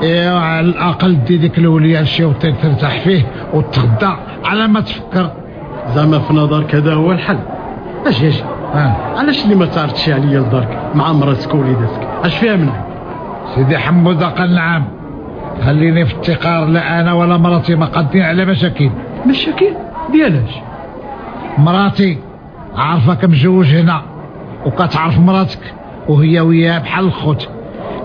على الأقل دي ديك الولية لشي وطير ترتاح فيه وتغدى على ما تفكر. زعما في نظرك هذا هو الحل. أجي أجي آه. علاش اللي ما تعرضش عليا لدارك مع مراتك ووليداتك. اش فيها منها سيدي حموده قال نعم. خليني في التقار لا أنا ولا مراتي ما قادين على مشاكل. مشاكل؟ ديالاش مراتي عارفك مجوج هنا وكتعرف مراتك وهي وياه بحال الخوت.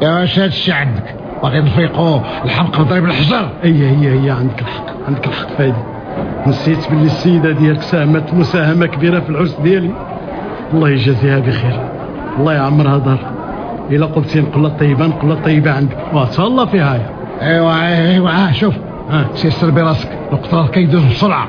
يا واش هادشي عندك؟ باغي نفيقوا الحمق ضرب الحجر. هي هي هي عندك الحق عندك الحق فادي نسيت باللي السيدة ديالك ساهمت مساهمة كبيرة في العرس ديالي. الله يجازيها بخير. الله يعمرها دار. إلا قلتي نقول طيبة نقول طيبة عندك. وتهلا فيها يا. ايوا ايوا آه، شوف. سيسر براسك. القطار كيدوز بسرعة.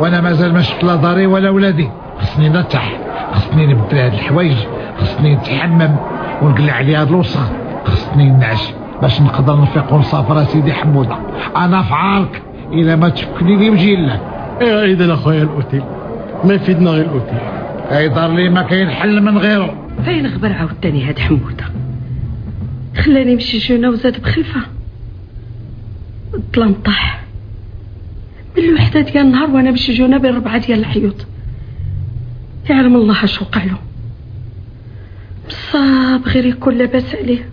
وأنا مازال ما شفت لا داري ولا ولادي. خصني نرتاح. خصني نبدل هاد الحوايج. خصني نتحمم ونقلع عليها هاد الوسخ. خصني نعش. باش نقدر نفيق ونسافر سيدي حمودة. أنا في عارك الا ما تفكني لي وجي الله. إيه إذا اخويا الأوتيل. ما يفيدنا غير الأوتيل. أي دار لي ما كاين حل من غيره. فين غبر عاوتاني هاد حمودة؟ خلاني نمشي جونا وزاد بخيفه الظلام طاح. من الوحدة ديال النهار وأنا مشي جونا بين ربعة ديال الحيوط. يعلم الله اش وقع له بصاب غير يكون لاباس عليه.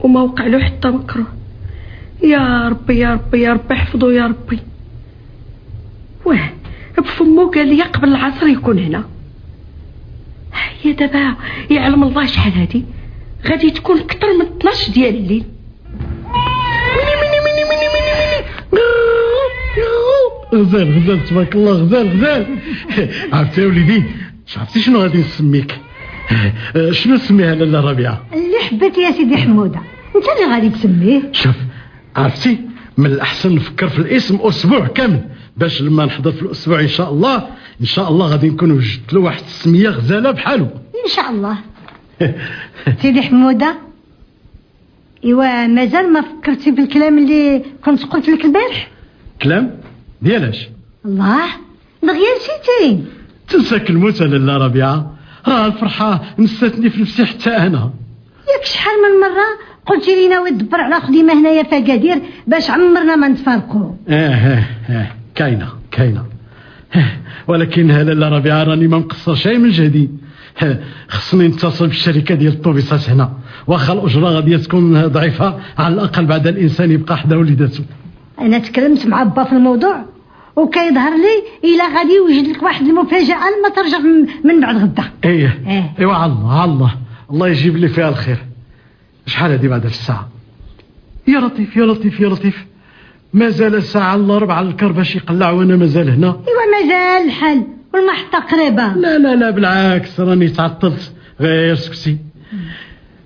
وما وقع له حتى مكروه يا ربي يا ربي يا ربي احفظه يا ربي. واه بفمو قال لي قبل العصر يكون هنا. هي دابا يعلم الله شحال هادي. غادي تكون أكثر من 12 ديال الليل. غزال غزال تبارك الله غزال غزال. عرفتي يا وليدي؟ عرفتي شنو غادي نسميك؟ شنو نسميها لاله ربيعه اللي حبيت يا سيدي حمودة. انت اللي غادي تسميه؟ شوف عرفتي؟ من الأحسن نفكر في الاسم أسبوع كامل باش لما نحضر في الأسبوع إن شاء الله إن شاء الله غادي نكون وجدت له واحد السميه غزالة بحالو. إن شاء الله. سيدي حمودة إيوا مازال ما فكرتي بالكلام اللي كنت قلت لك البارح؟ كلام؟ ديالاش الله دغيا نسيتي تنساك الموت لاله ربيعه راه الفرحة نساتني في نفسي حتى أنا. ياك شحال من مرة قلتي لي ناوي تدبر على خديمه هنايا في اكادير باش عمرنا ما نتفارقوا آه آه آه كاينة كاينة. آه، ولكن لاله ربيعه راني ما مقصر شيء من جهدي. آه، خصني نتصل بالشركة ديال الطوبيسات هنا. واخا الأجرة غادي تكون ضعيفة على الأقل بعد الإنسان يبقى حدا وليداتو. أنا تكلمت مع با في الموضوع. وكيظهر لي الا غادي يوجد لك واحد المفاجأة لما ترجع من- بعد غدا. إيه. إيه. إيوا الله الله. الله يجيب لي فيها الخير. شحال هذه بعد الساعة؟ يا لطيف يا لطيف يا لطيف. مازال الساعة إلا ربع الكر باش يقلع وأنا مازال هنا. إيوا مازال الحال. والمحطه قريبة. لا لا لا بالعكس راني تعطلت. غير سكتي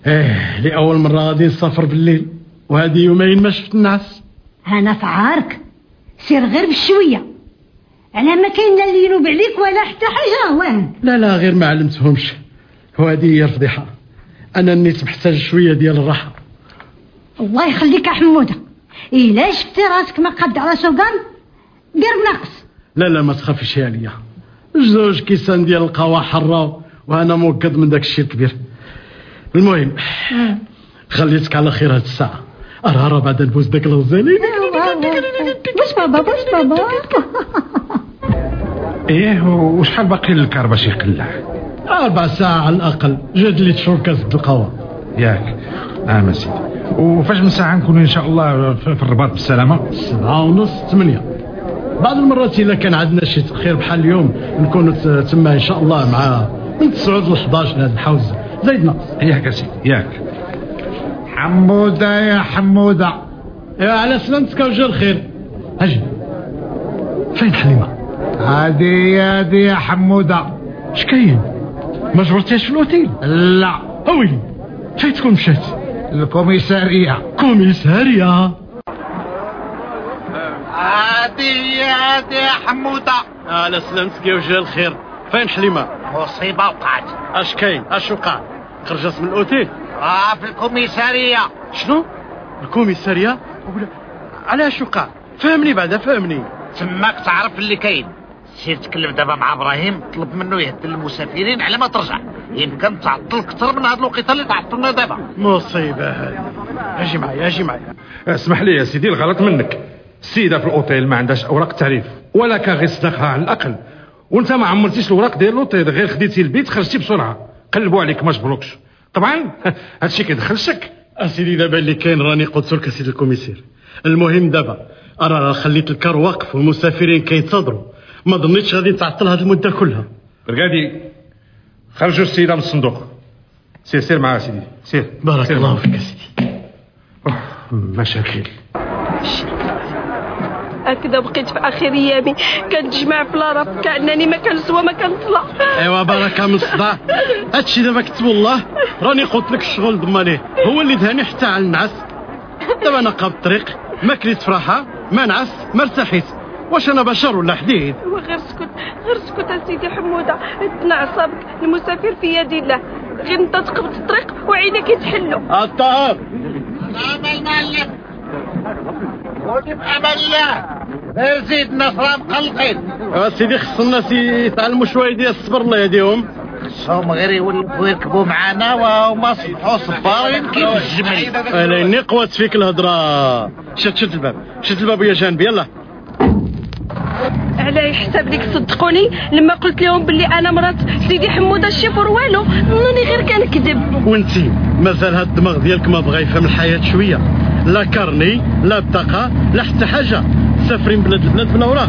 إيه لأول مرة غادي نسافر بالليل. وهذه يومين ما شفت الناس. أنا في عارك سير غير بشوية. أنا ما كاين لا اللي ينوب عليك ولا حتى حاجة واه لا لا غير ما علمتهمش. وهذه هي الفضيحة. أنا نيت محتاج شوية ديال الراحة. الله يخليك يا حمودة. الا شفتي راسك ما قد على سوقان دير بنقص. لا لا ما تخافيش يا عليا. زوج كيسان ديال القهوة حرة وأنا موقد من داك الشيء الكبير. المهم خليتك على خير هاد الساعة. أرى راه بعد نبوس داك الغزالين بوس بابا؟ بوس بابا؟ إيه وشحال باقي للكار باش يقلع أربع ساعة على الأقل. جات لي تشرب كاس القهوة ياك. آه سيدي وفاش من ساعة نكون إن شاء الله في الرباط بالسلامة؟ سبعة ونص ثمانية. بعض المرات إلا كان عندنا شي تأخير بحال اليوم نكونوا ت- تما إن شاء الله مع من 9 ل 11 هذا الحوز زايد ناقص. ياك يا سيدي ياك. حمودة يا حمودة. يا على سلامتك وجه الخير. أجي فين حليمة؟ هادي هادي يا حمودة. اش كاين؟ ما جبرتيهاش في الاوتيل لا. اويلي فين تكون مشات؟ الكوميسارية. كوميسارية. عادي عادي يا حمودة. على سلامتك يا وجه الخير. فين حليمة؟ مصيبة وقعت. اش كاين؟ اش وقع؟ خرجت من الأوتيل. راه في الكوميسارية. شنو؟ الكوميسارية؟ ولا علاش وقع فهمني بعدا فهمني. تماك تعرف اللي كاين. سير تكلم دابا مع إبراهيم طلب منه يهدن المسافرين على ما ترجع. يمكن تعطل أكثر من هاد الوقيتة اللي تعطلنا دابا. مصيبة هذه. أجي معايا أجي معايا. اسمح لي يا سيدي الغلط منك. السيدة في الأوتيل ما عندهاش أوراق تعريف ولا كاغط صداقها على الأقل. وانت ما عمرتيش الأوراق ديال الأوتيل غير خديتي البيت خرجتي بسرعة. قلبوا عليك ما جبروكش طبعا. هادشي كيدخل الشك أسيدي دابا اللي كاين راني قلت لك اسيدي الكوميسير. المهم دابا أنا راه خليت الكار واقف والمسافرين كينتظروا. ما ظنيتش غادي تعطل هذه المدة كلها. راه غادي يخرجوا السيدة من الصندوق. سير سير معاه سيدي. سير. بارك سير الله. فيك سيدي. مشاكل. هكذا بقيت في آخر أيامي. كنتجمع في الارف كأنني ما كنسوى ما كنطلع. أيوا بركه من الصداع هادشي دابا كتب الله. راني قلت لك الشغل ضم عليه هو اللي دهاني حتى على النعاس. دابا أنا قاب الطريق ما كليت فراحة ما نعس ما ارتحيت واش أنا بشر ولا حديد؟ وغير سكت غير سكت أسيدي حمودة. ادنا اعصابك المسافر في يد الله. غير أنت تقبض الطريق وعينك يتحلوا. الطهر المعلم أمل غير زيد نصرى مقلقين سيدي خص الناس يتعلموا شوية ديال الصبر الله يهديهم. خصهم غير يولفوا يركبوا معانا وهما صبحوا صبارين كيف الجمل أنا إني قوات فيك الهضرة. شد شد الباب. شد الباب يا جانبي. يلا. على يحسب لك صدقوني؟ لما قلت لهم باللي أنا مرات سيدي حمودة الشيفور والو راني غير كنكذب. وانتي مازال هاد الدماغ ديالك ما بغى يفهم الحياة شوية. لا carnet لا بطاقه لا حتى حاجة. مسافرين بلاد البلاد بلا أوراق.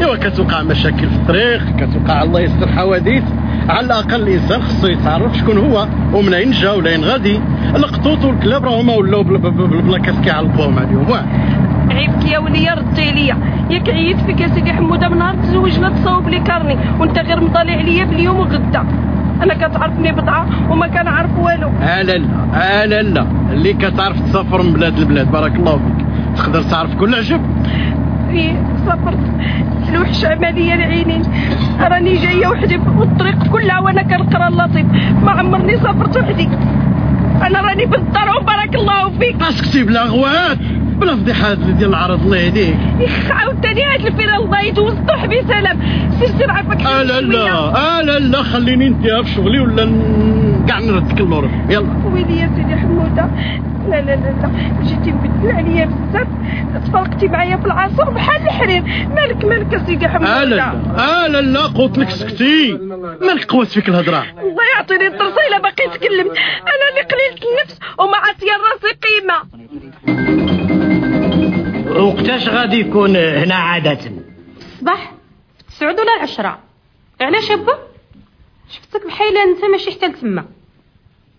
إيوا كتوقع مشاكل في الطريق كتوقع الله يستر حوادث. على الأقل الإنسان خصو يتعرف شكون هو ومن اين جا ولا اين غادي. القطوط والكلاب راهما ولاو بلا- بلا بلا- بلا كاس كيعلقوهم عليهم. واه. عيبك يا وليا ردي عليا. ياك عييت فيك يا سيدي حموده من نهار تزوجنا تصاوب لي كارني وانت غير مطالع عليا باليوم وغدا. أنا كتعرفني بضعة وما كنعرف والو. لا لا لا لا. اللي كتعرف تسافر من بلاد البلاد بارك الله فيك. تقدر تعرف كل عجب. إيه سافرت الوحش عملية العينين راني جاية وحدي والطريق كلها وأنا كنقرأ اللطيف. ما عمرني سافرت وحدي. أنا راني في الدار وبارك الله فيك. اسكتي بلا غوات بلا فضيحات ديال العرض الله يهديك. يخ عاوتاني هاد الفيران الله يدوز الطرح بسلام سير سير عافاك آه لا لا آه لا لا خليني انتهى في شغلي ولا كاع نردك اللور. يلا. ويلي يا سيدي حمودة. لا لا لا لا جيتي مبدل عليا بزاف. تفرقتي معايا في العصر بحال الحرير. مالك مالك يا سيدي حمودة؟ آه لا لا آه لا لا قلت لك سكتي. مالك قوات فيك الهضرة؟ الله يعطيني الطرصة إلا باقي تكلم أنا اللي قليلة النفس وما عطيا راسي قيمة. وقتاش غادي يكون هنا عادة؟ الصباح في التسعود ولا العشرة علاش ابا شفتك بحال أنت ماشي حتى لتما.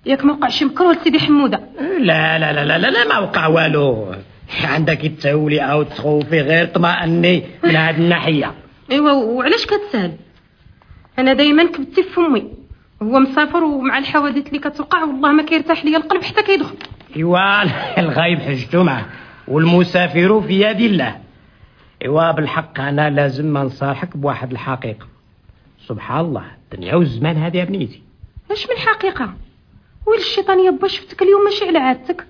ياك ما وقعش مكروه لسيدي حمودة. لا لا لا لا لا, لا ما وقع والو. عندك تسولي أو تخوفي غير طمأني من هذه الناحية. إيوا وعلاش كتسأل؟ أنا دايما كبتي في فمي. هو مسافر ومع الحوادث اللي كتوقع والله ما كيرتاح ليا القلب حتى كيدخل. إيوا الغايب حجته معه والمسافر في يد الله. إيوا بالحق أنا لازم ما نصارحك بواحد الحقيقة. سبحان الله الدنيا والزمان هذه يا بنيتي. اش من حقيقة؟ ونعل الشيطان يا با شفتك اليوم ماشي على عادتك.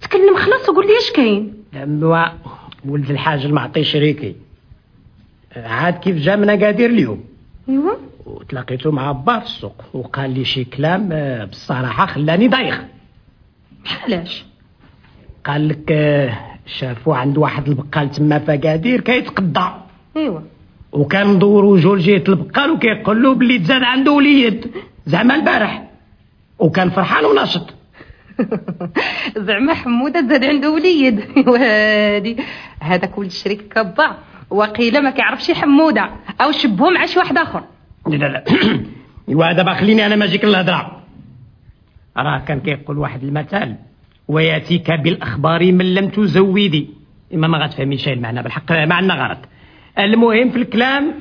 تكلم خلاص وقول لي اش كاين. لما ولد الحاج المعطي شريكي. عاد كيف جا من اكادير اليوم؟ ايوا وتلاقيته مع با في السوق. وقال لي شي كلام آه، بصراحة خلاني دايخ. علاش؟ قال لك آه، شافوا عند واحد البقال تما في اكادير كيتقضى. ايوا وكان مدور وجهه لجهة البقال وكيقول له بلي تزاد عنده وليد. زعما البارح. وكان فرحان وناشط. زعما حمودة زاد عنده وليد. وهادي هذاك ولد الشريك كبا وقيل ما كيعرفش حمودة أو شبهه مع شي واحد آخر. لا لا لا. ايوا دابا خليني أنا ماجيك الهضره راه كان كيقول واحد المثل ويأتيك بالأخبار من لم تزودي. إما ما غتفهمي شيء المعنى بالحق ما عندنا غلط المهم في الكلام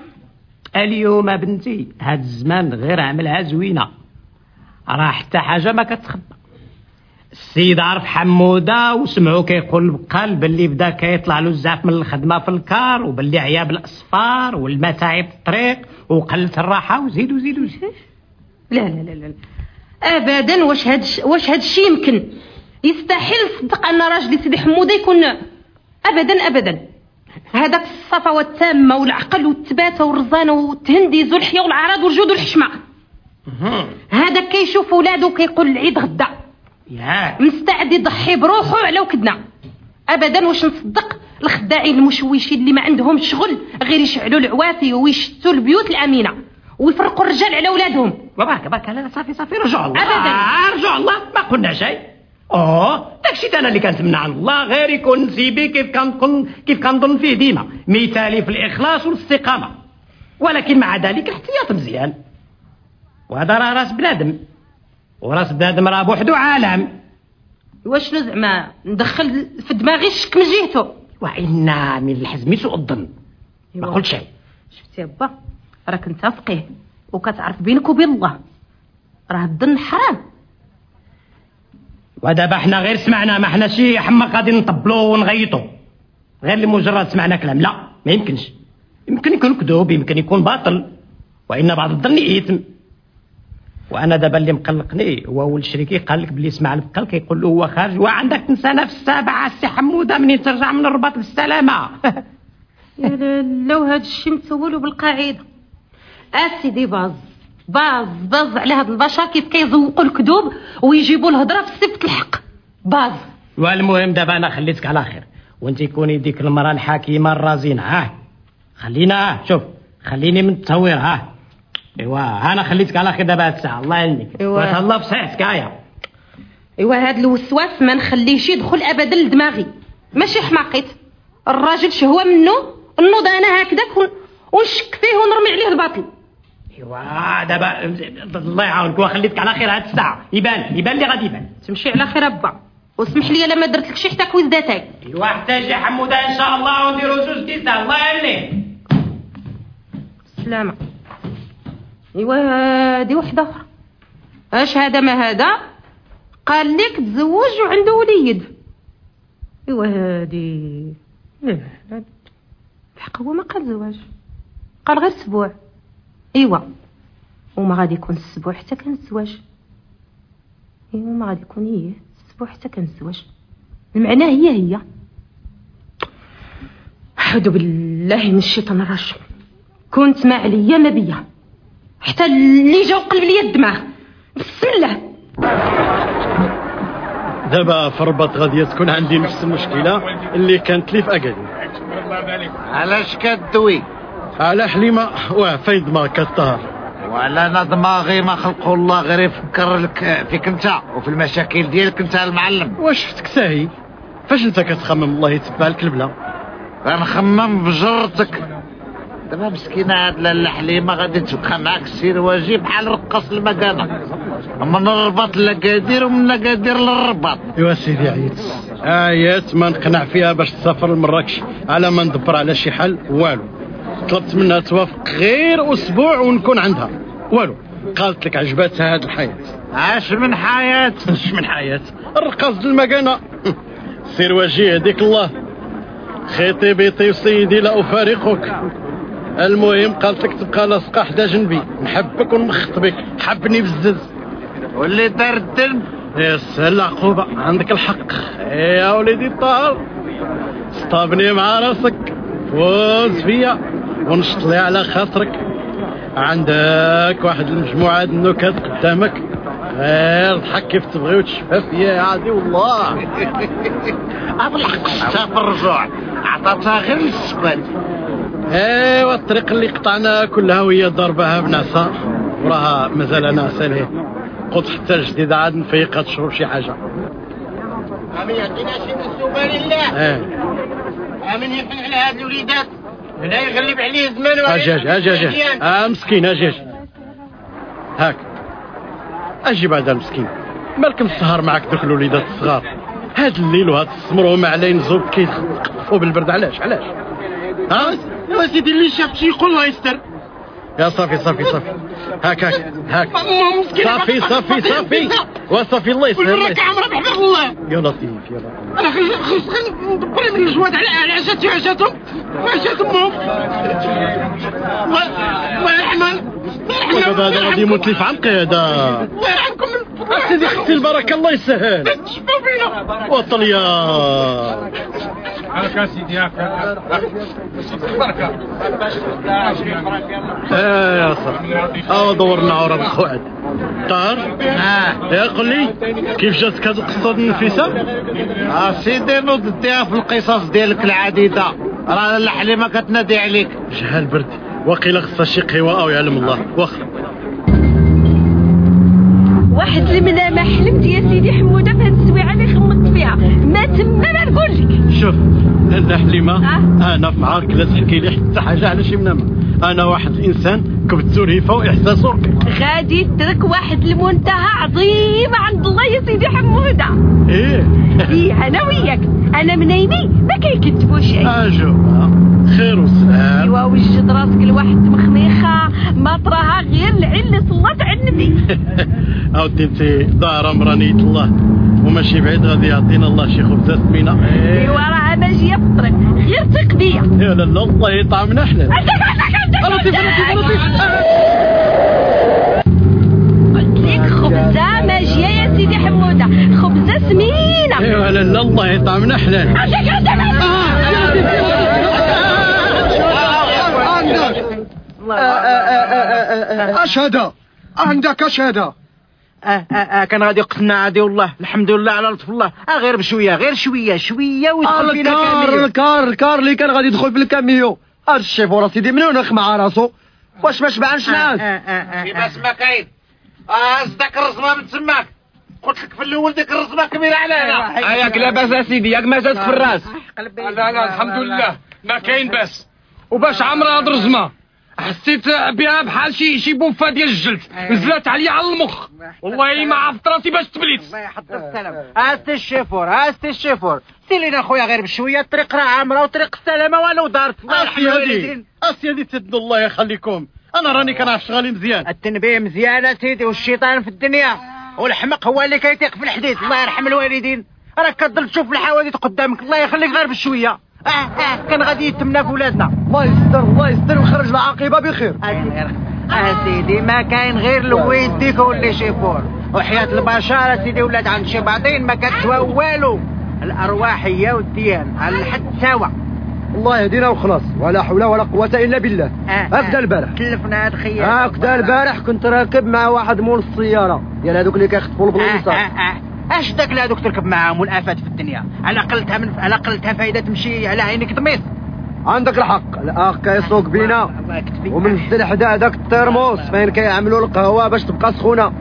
اليوم بنتي هاد الزمان غير عملها زوينة. راه حتى حاجة ما كتخبى. السيد عرف حمودة وسمعوا كيقول البقال باللي بدا كيطلع له الزعف من الخدمة في الكار وباللي عيا بالاصفار والمتاعب في الطريق وقلت الراحة وزيد وزيد وزيد لا لا لا لا ابدا واش هاد واش هاد الشيء يمكن؟ يستحيل نصدق أن راجلي سيدي حمودة يكون ابدا ابدا. هذاك الصفوه التامه والعقل والثبات والرزانة والتهنديز والحياة والعراض والجود والحشمة. هذا كيشوف ولادو كيقول العيد غدا. ياك مستعد يضحي بروحه على وكدنا. ابدا واش نصدق الخداعين المشوشين اللي ما عندهم شغل غير يشعلوا العوافي ويشتوا البيوت الأمينة ويفرقوا الرجال على ولادهم. وباك باك لا صافي صافي رجع الله. أبداً. آه رجع الله. ما قلنا شيء. آه داكشي أنا اللي كنتمنى عن الله غير يكون نسيبي كيف كنكون كيف كنظن فيه ديما. مثالي في الإخلاص والاستقامة. ولكن مع ذلك الاحتياط مزيان. وهذا راه راس بنادم. وراس بنادم راه بوحدو عالم. واش زعما ندخل في دماغي الشك من جهته. وإنا من الحزم سوء الظن ما قلت شيء. شفتي يا با راك انت فقيه وكتعرف بينك وبين الله. راه الظن حرام. ودابا حنا غير سمعنا ما حنا شي حما غادي نطبلو ونغيطو. غير لمجرد سمعنا كلام. لا ما يمكنش. يمكن يكون كذوب يمكن يكون باطل. وإن بعض الظن اثم وأنا دابا اللي مقلقني هو اول شريكي قال لك بلي سمع البقال كيقول له هو خارج وعندك تنسانا في السابعة السي حمودة منين ترجع من الرباط بالسلامة؟ لا وهذا الشيء متسولو بالقاعده أسيدي باز باز باز على هاد البشر كيف كيزوقوا الكذوب ويجيبوا الهضرة في صفة الحق. باز. والمهم دابا أنا خليتك على خير. وأنت كوني ديك المرأة الحكيمه الرزينه ها؟ خلينا شوف خليني من التصوير ها؟ ايوا أنا خليتك على خير دابا هاد الساعة الله يعينك. في ساعتك هايا ايوا هاد الوسواس ما نخليهش يدخل ابدا لدماغي. ماشي حماقيت. الراجل شهوه منه؟ نوض أنا هكذاك ون- ونشك فيه ونرمي عليه الباطل. ايوا دابا الله يعاونك. وخليتك على خير هاد الساعة. يبان يبان اللي غادي يبان. تمشي على خير ابا واسمح لي الا ما درت لك شي حتى كويس د اتاي ايوا حتى يجي حمودة إن شاء الله ونديرو زوج كيسان الله يعينك. سلامة. ايوا هادي وحده أخرى. اش هذا ما هذا؟ قال لك تزوج وعنده وليد. ايوا هادي إيه، هاد- الحق هو ما قال زواج. قال غير أسبوع ايوا. وما غادي يكون السبوع حتى كان الزواج. ايوا ما غادي يكون هي السبوع حتى كان الزواج. المعنى هي هي. أعوذ بالله من الشيطان الرجيم. كنت ما عليا ما بيا. حتى اللي جا وقلب لي الدماغ بسم الله. دابا في الرباط غادي تكون عندي نفس المشكلة اللي كانت لي في اكادير علاش كدوي على حليمة واه فين دماغك الطهر وعلى أنا دماغي ما خلقه الله غير يفكر لك فيك انت وفي المشاكل ديالك انت المعلم. واش شفتك ساهي؟ فاش انت كتخمم الله يتبع لك البلا غنخمم بجرتك. دابا مسكينة هاد لاله حليمه غادي تبقى معاك السير واجي بحال رقاص المكانه من الرباط لقادير ومن لقادير للرباط. أيوا سيدي عييت. عييت ما نقنع فيها باش تسافر لمراكش على ما ندبر على شي حل والو. طلبت منها توافق غير أسبوع ونكون عندها والو. قالت لك عجباتها هاد الحياة. عاش من حياة. اش من حياة. الرقاص المكانه سير واجي هديك الله. خيطي بيطي وسيدي لا أفارقك. المهم قالت لك تبقى لاصقه حدا جنبي. نحبك ونمخط بك حبني بزز. واللي دار الذنب يس العقوبة عندك الحق. يا وليدي الطاهر اصطابني مع راسك. فوز فيا. ونشط لي على خاطرك. عندك واحد المجموعة النكت قدامك. غير ضحك كيف تبغي وتشفى فيا يا عادي والله. هذا الحق شتا في الرجوع عطاتها غير للسبات ايوا الطريق اللي قطعنا كلها وهي ضربها بنعسة وراها مازال ناعسة ليه قلت حتى الجديد عاد نفيقها تشرب شي حاجة. آمين يعطينا شي من سبحان الله إيه. آمين يحن على هاد الوليدات. بدا يغلب عليه زمان أجي أجي أجي أجي. آه مسكين أجي هاك. أجي بعد المسكين. مالك مسهر معاك دوك الوليدات الصغار؟ هاد الليل وهاد السمر وهما علينا زوب كيتقفوا بالبرد. علاش علاش؟ ها؟ يا سيدي اللي شاف شي يقول الله يستر. يا صافي صافي صافي. هاك هاك هاك صافي صافي صافي. وصافي الله والبركة يسهل. عمرها بحفظ الله. يا لطيف يا لطيف. أنا خلص ندبر من الجواد على على عشاتي وعشاتهم وعشات امهم الله الله دابا هذا غادي يموت لي في عنقي هذا. الله يرحمكم. سيدي أختي البركة الله يسهل. تشبعوا فينا. وطل يا هاك سيدي هاك بركة آه يا صاحبي آه دورنا عورة الخوات طاهر؟ آه يا قل لي كيف جاتك هذه القصة النفيسة؟ آه سيدي نوض ديها في القصص ديالك العديدة. راه الحليمة كتنادي عليك. جهال برد. وقيل خصها شي قهوه أو يعلم الله. واخا واحد المنا ما حلمت يا سيدي حمودة في هاد السويعه اللي خممت فيها ما تما ما نقول لك. شوف لا حليمة. أنا في معارك لا تحكي لي حتى حاجة على شي منامه أنا واحد الانسان كبتوني فوق احساسه غادي ترك واحد المنتهى عظيم عند الله يا سيدي حمودة. إيه. إيه أنا وياك. أنا منيني ما كيكتبوا شيء اجو خير وسلام. ايوا وجد راسك لواحد مخميخة ما تراها غير العين اللي صلات على النبي. اودي انت دار امرانية الله وماشي بعيد غادي يعطينا الله شي خبزة ثمينة ايوا راها ماجية في الطريق غير ثق بيا يا لا لا الله يطعمنا إحنا عندك عندك عندك لطيف لطيف لطيف قلت لك خبزة ماجية يا سيدي حمودة خبزة سمينة. ايوا لا لا الله يطعمنا إحنا عندك عندك أشهد. عندك أشهد. آه آه آه كان غادي يقتلنا عادي والله. الحمد لله على لطف الله. آه غير بشوية غير شوية شوية ويدخل فينا الكار الكار الكار اللي كان غادي يدخل في الكاميو هاد الشيفور سيدي منين نخ مع راسو؟ واش ما شبعانش نعاس كيفاش ما كاين. آه صدق الرزمة من تماك. قلت لك في الأول ديك الرزمة كبيرة علينا. ياك لاباس اسيدي ياك ما زادت في الراس. لا لا الحمد لله. ما كاين باس وباش عمرها هاد الرزمة. حسيت بها بحال شي شي بوفه ديال الجلد. نزلت عليا على المخ. والله ما عرفت راسي باش تبليت. أسي الشيفور أسي الشيفور. سيلينا خويا غير بشوية الطريق راه عامرة وطريق السلامة ولو دارت. الله يرحم اسيادي الوالدين اسيادي تد الله يخليكم. أنا راني كنعرف شغالي مزيان. التنبيه مزيان أسيدي والشيطان في الدنيا. والحمق هو اللي كيطيق في الحديد الله يرحم الوالدين. راك كتضل تشوف الحوادث قدامك. الله يخليك غير بشوية. آه آه كان غادي يتمنا في ولادنا الله يستر الله يستر ويخرج العاقبه بخير. اسيدي ما كاين غير الويد ديك هو اللي شيفور وحياة البشر اسيدي ولاد عند شي بعضين ما كتسوى والو. الارواح هي والديان على الحد سوا الله يهدينا وخلاص. ولا حول ولا قوة إلا بالله. هكذا البارح. كلفنا هاد خيال هكذا البارح كنت راكب مع واحد مول السيارة. ديال هذوك اللي كيخطفوا البلوصات اش داك اللي هذوك تركب معاهم والافات في الدنيا؟ على قلتها من على قلتها فايدة تمشي على عينك دميط عندك الحق. الأخ كيسوق بينا. ومنزل حدا هذاك الترموس. فين كيعملوا القهوة باش تبقى سخونة.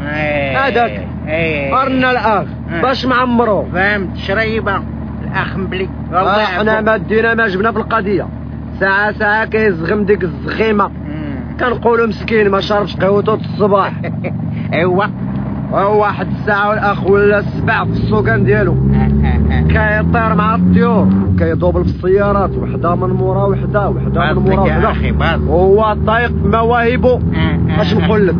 هذاك. قرنا الأخ. باش معمرو. فهمت. شريبة. الأخ مبلي. آه، حنا ما دينا ما جبنا في القضية. ساعة ساعة كيزغم ديك الزخيمة. كنقولوا مسكين ما شربش قهوته الصباح. ايوا واحد الساعة والأخ ولا السبع في السوقان ديالو. كيطير مع الطيور. كيدوبل في السيارات وحدة من مورا وحدة وحدة من مورا وحدة. هو طايق مواهبه. اش نقول لك؟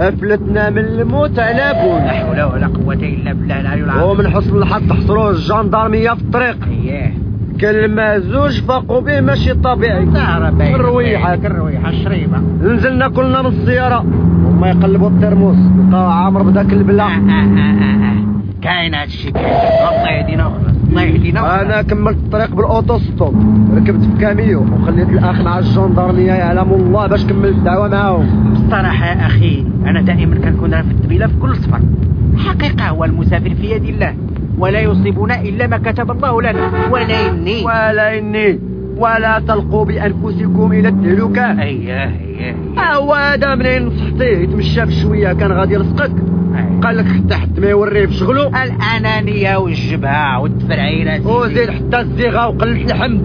أفلتنا من الموت على بول. لا حول ولا قوة إلا بالله العلي العظيم. ومن حسن الحظ حصلوه الجندرمية في الطريق. اييه كلمة زوج فاقوا به ماشي طبيعي. الرويحة. الرويحة الشريبة نزلنا كلنا من السيارة. هما يقلبوا الترموس لقاو عامر بداك البلا. كاين هادشي كاين الله يهدينا. وخلاص الله يهدينا. أنا كملت الطريق بالاوتو ستوب ركبت في كاميو وخليت الأخ مع الجندرميه يعلم الله باش كملت الدعوة معاهم. بصراحة يا أخي أنا دائما كنكون في التبيلة في كل سفر الحقيقة هو المسافر في يد الله ولا يصيبنا إلا ما كتب الله لنا. ولا إني. ولا إني. ولا تلقوا بأنفسكم إلى التهلكة أياه أياه هو هذا منين نصحتيه يتمشى بشوية كان غادي يلصقك. قال لك حتى حد ما يوريه في شغله. الأنانية والجبهة والتفرعيلات وزيد حتى الزيغة وقلت الحمد.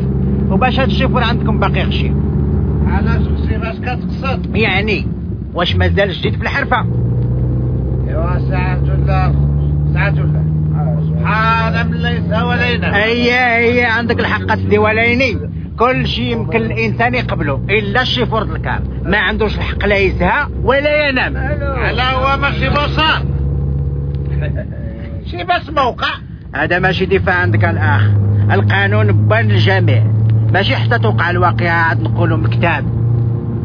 وباش هاد الشيفور عندكم باقي غشي علاش غشي باش كتقصد؟ يعني واش مازال جديد في الحرفة؟ إيوا ساعة الله ساعة الله سبحان من ليس ولينا. هي هي عندك الحق سيدي وليني. كل شيء يمكن الإنسان يقبله. إلا الشيفور الكار. ما عندوش الحق لا يزهى ولا ينام. على هو ماشي بصر شي بس موقع. هذا ماشي دفاع عندك الآخ. القانون بان للجميع ماشي حتى توقع الواقعة عاد نقولوا مكتاب.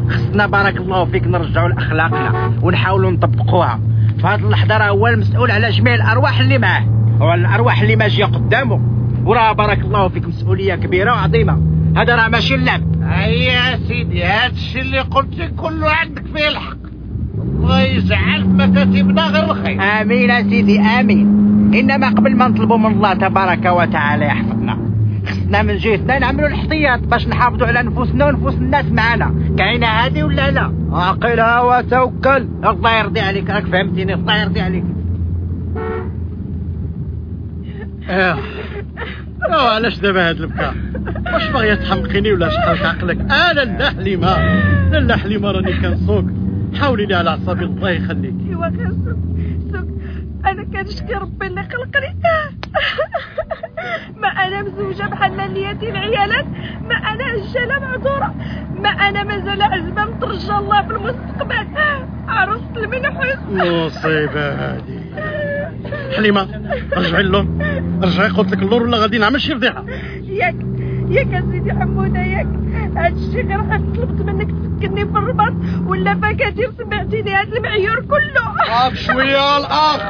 خصنا بارك الله فيك نرجعوا لأخلاقنا ونحاولوا نطبقوها. في هذه اللحظة راه هو المسؤول على جميع الأرواح اللي معاه. الأرواح اللي ماشية قدامه. وراه بارك الله فيك مسؤولية كبيرة وعظيمة. هذا راه ماشي اللعب. هيا يا سيدي هذا الشيء اللي قلت كله عندك فيه الحق. الله يجعل في مكاتبنا غير الخير. آمين يا سيدي آمين. إنما قبل ما نطلبوا من الله تبارك وتعالى يحفظنا خصنا من جهتنا نعملوا الاحتياط باش نحافظوا على نفوسنا ونفوس الناس معنا. كاينة هذه ولا لا؟ عقلها وتوكل. الله يرضي عليك راك فهمتيني الله يرضي عليك. إيه آه علاش دابا هاد البكا؟ واش باغيه تحمقيني ولا شحال عقلك؟ أنا الاهلي ما لا حليمة راني كنسوق حاولي لي على اعصابي الله يخليك. أيوا غير سوق أنا كنشكي ربي اللي خلقني. ما أنا مزوجة بحال اليتيم عيالات ما أنا هجاله معذورة. ما أنا مازال عزبه مترجى الله في المستقبل. عروسة المنحوس مصيبه هادي. حليمة رجعي اللور رجعي قلت لك اللور ولا غادي نعمل شي فضيحة؟ ياك ياك أسيدي حمودة ياك. هادشي غير حيت طلبت منك تسكنني في الرباط ولا فكاتير سمعتيني هاد المعيور كله. عاب شوية الأخ.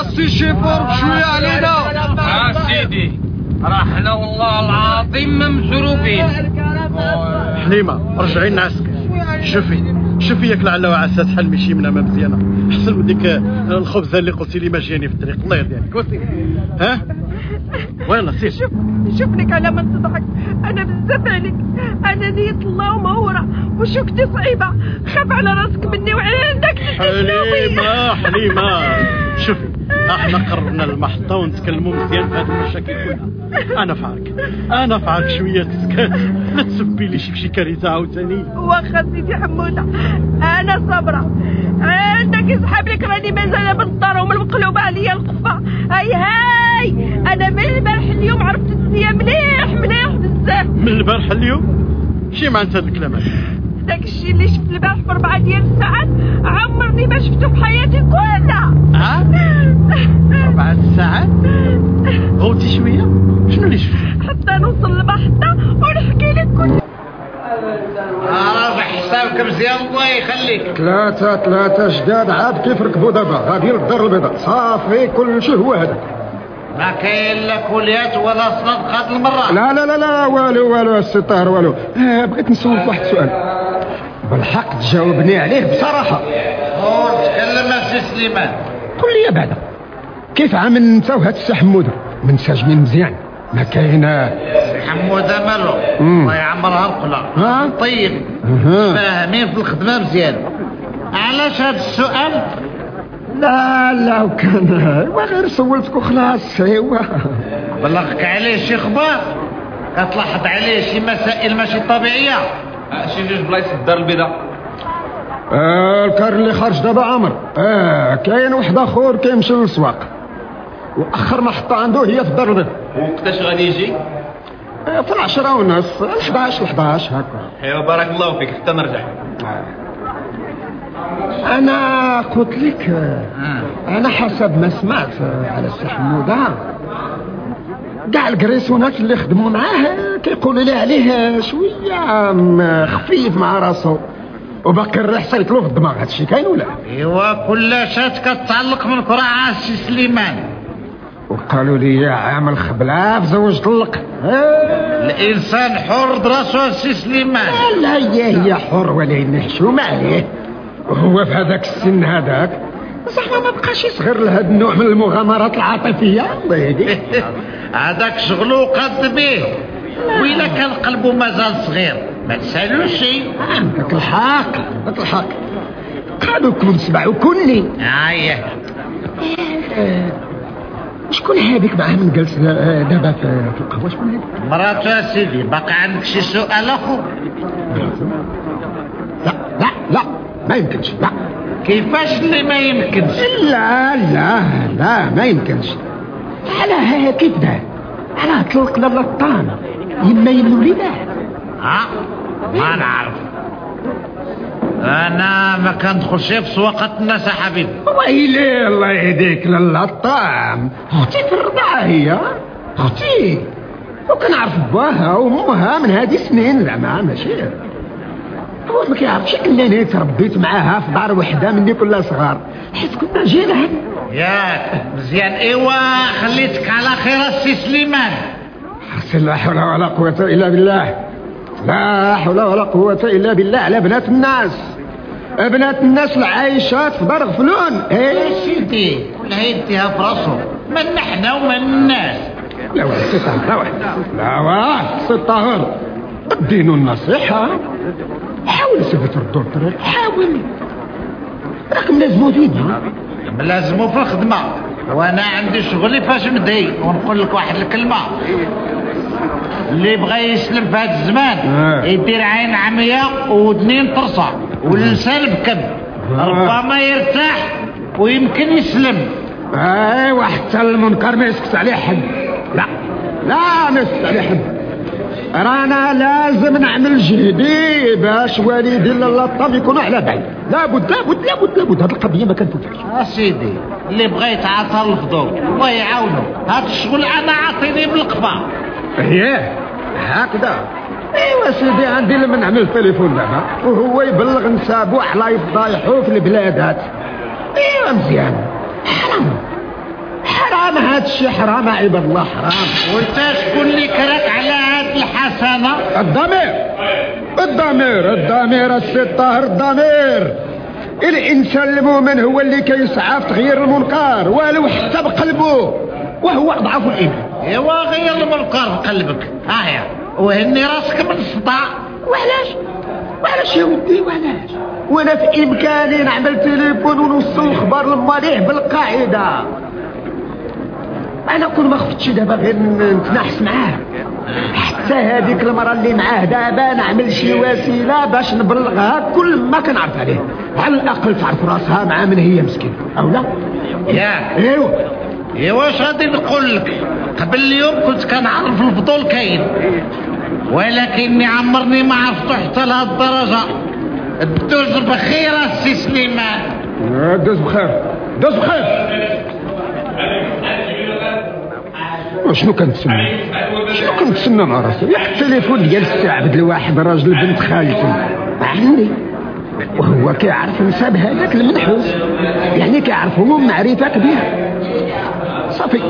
أسي شيفور بشوية علينا. آه سيدي راه حنا والله العظيم ممزروبين حليمة رجعي لنعسك. شوفي. شوفي ياك لعل وعسى تحل شي منها ما مزيانة. أحسن من ديك الخبزه اللي قلتي لي ما جاني في الطريق. الله يرضي عليك ها؟ ويلا سير شوف شوفني على ما تضحك أنا بزاف عليك. أنا نية الله مهورة وشوكتي صعيبة. خاف على راسك مني وعندك حليمة حليمة. شوفي. إحنا قربنا المحطة ونتكلموا مزيان في هذه المشاكل كلها. أنا فعلك أنا فعلك شوية تسكت. لا تسبي لي شي شي كارثة عاوتاني. واخا سيدي حمودة أنا صابرة عندك يسحب لك راني مازال بالدار ومقلوبة عليا القفة هاي هاي أنا من البارح اليوم عرفت الدنيا مليح مليح بزاف. من البارح اليوم؟ شي معنى هذا الكلام داك الشيء اللي شفت البارح في ربعة ديال الساعات عمرني ما شفته في حياتي كلها. ها؟ ربعة ساعات غوتي شوية؟ شنو اللي شفتي حتى نوصل للمحطة ونحكي لك كل رافع حسابك مزيان الله يخليك. ثلاثة ثلاثة جداد عاد كيف ركبوا دابا؟ غادي للدار البيضاء. صافي كل شيء هو هذا ما كاين لا كليات ولا هاد المرة لا لا لا لا والو والو السي طاهر والو. آه بغيت نسولك واحد السؤال بالحق تجاوبني عليه بصراحة. تكلم السي سليمان. قول لي بعدا كيف عامل انت وهاد السي حمودة منسجمين مزيان ما كاين. حمودة مالو. الله يعمرها القلا طيب. فاهمين في الخدمة مزيان. علاش هاد السؤال؟ لا لا وكان وغير سولتك وخلاص ايوا بلغك عليه شي أخبار كتلاحظ عليه شي مسائل ماشي طبيعية؟ شي جوج بلايص في الدار البيضاء. آه الكار اللي خرج دابا عمر. آه كاين واحد آخر كيمشي للسواق. وآخر محطة عنده هي في الدار البيضاء. وقتاش غادي يجي؟ آه في العشرة ونص 11 11 هكا. ايوا بارك الله فيك. حتى نرجع. أنا قلت لك آه، أنا حسب ما سمعت على السي حمودة. كاع الكريسونات اللي خدموا معاه كيقولوا لي عليه شوية خفيف مع راسو. وباقي الريح سيطلو في الدماغ هادشي كاين ولا؟ أيوا كل شات كتعلق من كرة السي سليمان. وقالوا لي يا عامل خبلاف زوج طلق آه، الإنسان حر دراسو السي سليمان. لا هي هي حر ولا نحشوم عليه وهو في هذاك السن هذاك. زعما ما بقاش يصغر لهذا النوع من المغامرات يهديك هذاك شغلو قد به. وإلا كان قلبه مازال صغير. ما تسالوش شي عندك الحق عندك الحق قالوا كون سبع وكوني إيه آه، شكون هذيك معاه من جلس آه، دابا في القهوة؟ شكون هذيك؟ مراتو يا سيدي. باقي عندك شي سؤال اخر لا لا لا ما يمكنش لا. كيفاش اللي ما يمكنش؟ لا لا لا ما يمكنش. على دار على طلق للطان يما يمنوا لي ها ما نعرف. أنا ما كندخلش في يا حبيبي. ويلي الله يهديك للطعام أختي في الرضاعة هي. أختي. وكنعرف باها وأمها من هذه سنين زعما ماشي. هو ما كيعرفش إنني تربيت معاها في دار وحدة مني كلها صغار. حيت كنا جيران ياك مزيان إيوا خليتك على خير السي سليمان. حسن لا حول ولا قوة إلا بالله. لا حول ولا قوة إلا بالله. على بنات الناس. بنات الناس العايشات في دار غفلون إيه؟ سيدي كلها يديها في راسو من حنا ومن الناس؟ لا واحد سي طاهر. لا واحد لا واحد سي طاهر. الدين والنصيحة حاول تردوا الطريق حاول. راكم لازموا دينا ملازمو في الخدمة وأنا عندي شغلي فاش مدي ونقول لك واحد الكلمة. اللي بغى يسلم في هذا الزمان آه. يدير عين عمية ودنين طرصة. واللسان بكب ربما يرتاح ويمكن يسلم. ايوا حتى المنكر ما يسكت عليه حد. لا لا ما يسكت عليه حد. رانا لازم نعمل جهدي باش والدي اللطام يكونوا على بعيد. لابد لابد لابد لابد. هذه القضية ما كنفوتهاش أسيدي اللي بغى يتعاطى الفضول الله يعاونه. هذا الشغل أنا عاطيني بالقفا اييه هكذا. إيوا سيدي عندي لما نعمل تليفون دابا وهو يبلغ نسابو على يفضايحو في البلادات إيوا مزيان. حرام. حرام هاد الشيء حرام عباد الله حرام. وانت شكون اللي كرك على هاد الحسنه الضمير. الضمير الضمير السي الطاهر الضمير. الإنسان المؤمن هو اللي كيسعى في تغيير المنكر ولو حتى بقلبه وهو أضعف الايمان ايوا غير المنكر في قلبك هايا وهني راسك من الصداع. وعلاش؟ وعلاش يا ودي؟ وعلاش؟ وأنا في إمكاني نعمل تليفون ونوصل الخبر للمريح بالقاعدة. أنا كل ما خفتش دابا غير نتناحس معاه. حتى هذيك المرة اللي معاه. دابا نعمل شي وسيلة باش نبلغها كل ما كنعرف عليه. على الأقل تعرف راسها مع من هي مسكينة أو لا؟ ياك ايوا ايوا واش غادي نقول لك؟ قبل اليوم كنت كنعرف الفضول كاين. ولكني عمرني ما عرفتو حتى لهاد الدرجة. الدوز بخير السي سليمان. دوز بخير. دوز بخير. وشنو كنتسنى؟ شنو كنتسنى أنا راسي؟ التليفون ديال السي عبد الواحد راجل بنت خالتي. عندي. وهو كيعرف نساب هذاك المنحوس. يعني كيعرفهم معرفة كبيرة. صافي.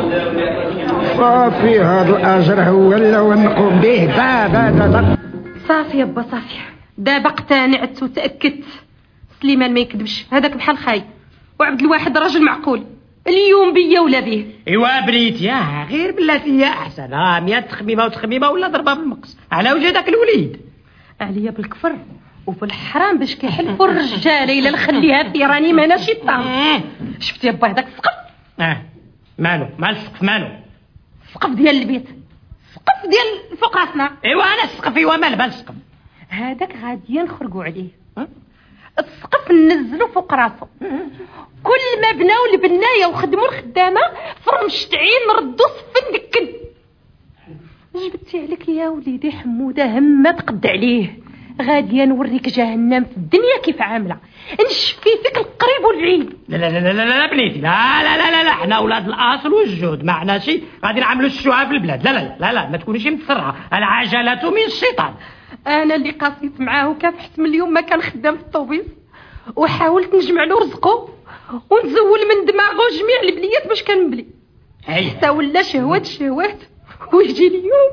صافي هذا الأجر هو اللي نقوم به. بابا صافي يابا صافي. دابا اقتنعت وتأكدت. سليمان ما يكذبش. هذاك بحال خاي. وعبد الواحد راجل معقول. اليوم بيا ولا به؟ ايوا بريت يا غير بلاتي يا أحسن. ها مية تخميمة وتخميمة ولا ضربة بالمقص على وجه داك الوليد. عليا بالكفر وبالحرام باش كيحلفوا الرجاله إلا نخليها في راني ما أنا شيطان شفت يا با هذاك السقف آه. مالو؟ مال السقف مالو؟ السقف ديال البيت. السقف ديال فوق راسنا. ايوا أنا السقف ايوا مال بال السقف هذاك غادي نخرجوا عليه. السقف ننزلوا فوق راسه كل ما بناو البنايه وخدموا الخدامه فرمشت عين نردو صفن دكن جبتي عليك يا وليدي حموده هما تقد عليه غاديه نوريك جهنم في الدنيا كيف عامله نشفي فيك القريب والبعيد لا لا لا لا لا بنيتي لا لا لا لا لا إحنا أولاد الاصل والجهد ما عنا شي غادي نعملوا الشوعه في البلاد لا لا لا لا ما تكونيش متسرعه العجله من الشيطان أنا اللي قاسيت معاه وكافحت من اليوم ما كان خدام في الطوبيس وحاولت نجمع له رزقه ونزول من دماغه جميع البليات باش كنبلي حتى ولا شهوات شهوات. ويجي اليوم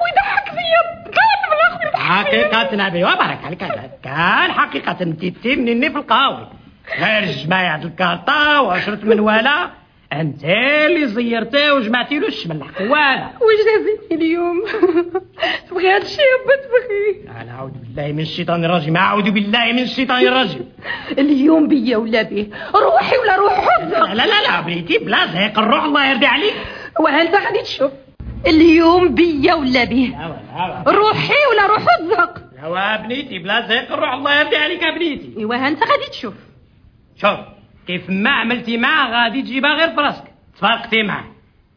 ويضحك فيا. كان بالاخر حقيقة نبي وبارك عليك. كان حقيقة انت مني في القهوة. غير جماعة الكارطة وعشرة من ولا. انت اللي زيرتيه وجمعتي له الشمل الحقوالة واش لازمني اليوم تبغي هذا الشيء يا تبغي أنا اعوذ بالله من الشيطان الرجيم اعوذ بالله من الشيطان الرجيم اليوم بيا ولا به روحي ولا روح لا لا لا, لا بريتي بلا زهيق الروح الله يرضي عليك وانت غادي تشوف اليوم بيا ولا به روحي ولا روح الزهق يا بنيتي بلا زهيق الروح الله يرضي عليك يا بنيتي ايوا انت غادي تشوف شوف كيف ما عملتي معاه غادي تجيبها غير في راسك تفارقتي معاه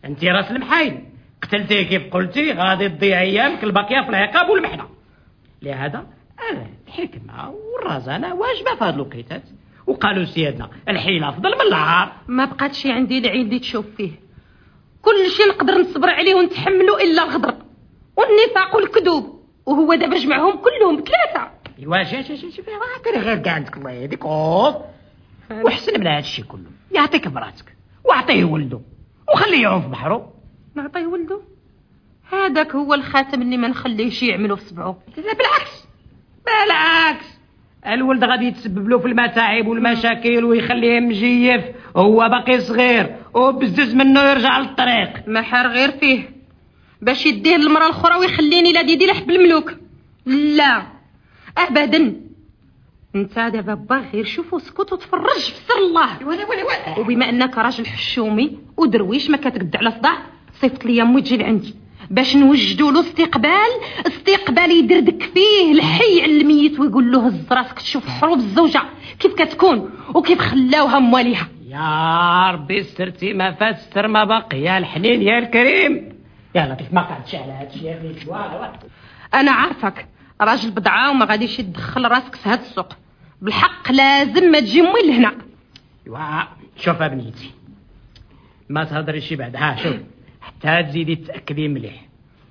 انت راس المحايل قتلتيه كيف قلتي غادي تضيع ايامك الباقيه في العقاب والمحنه لهذا الحكمه والرزانه واجبه في هذه الوقيتات وقالوا سيادنا الحيله افضل من العار ما بقاتش عندي العين اللي تشوف فيه كل شيء نقدر نصبر عليه ونتحمله الا الغدر والنفاق والكذوب وهو دابا جمعهم كلهم بثلاثه ايوا شوف شوف شوف راه غير كاع عندك الله يهديك وحسن من هذا الشيء كله. يعطيك براتك واعطيه ولده وخليه يعوم في بحره نعطيه ولده هذاك هو الخاتم اللي ما نخليهش يعملو في صبعه لا بالعكس. بالعكس. الولد غادي يتسبب له في المتاعب والمشاكل ويخليه مجيف. هو باقي صغير. وبزز منه يرجع للطريق. ما حار غير فيه. باش يديه للمرأة الأخرى ويخليني لا ديدي لحب الملوك. لا. ابدا. انت دابا با غير شوف وسكت وتفرج في سر الله. ولا ولا ولا. وبما أنك راجل حشومي ودرويش ما كتقد على صداع صيفط لي امي تجي لعندي باش نوجدوا له استقبال. استقبال يدردك فيه الحي على الميت ويقول له هز راسك تشوف حروب الزوجة كيف كتكون وكيف خلاوها مواليها. يا ربي استرتي ما فات ما بقي يا الحنين يا الكريم. يا لطيف ما قعدتش على هادشي يا أنا عارفك. راجل بضعه وما غاديش تدخل راسك في هاد السوق. بالحق لازم ما تجي موين لهنا. ايوا شوف بنيتي. ما تهضري شي بعد. ها شوف. حتى تزيدي تاكدي مليح.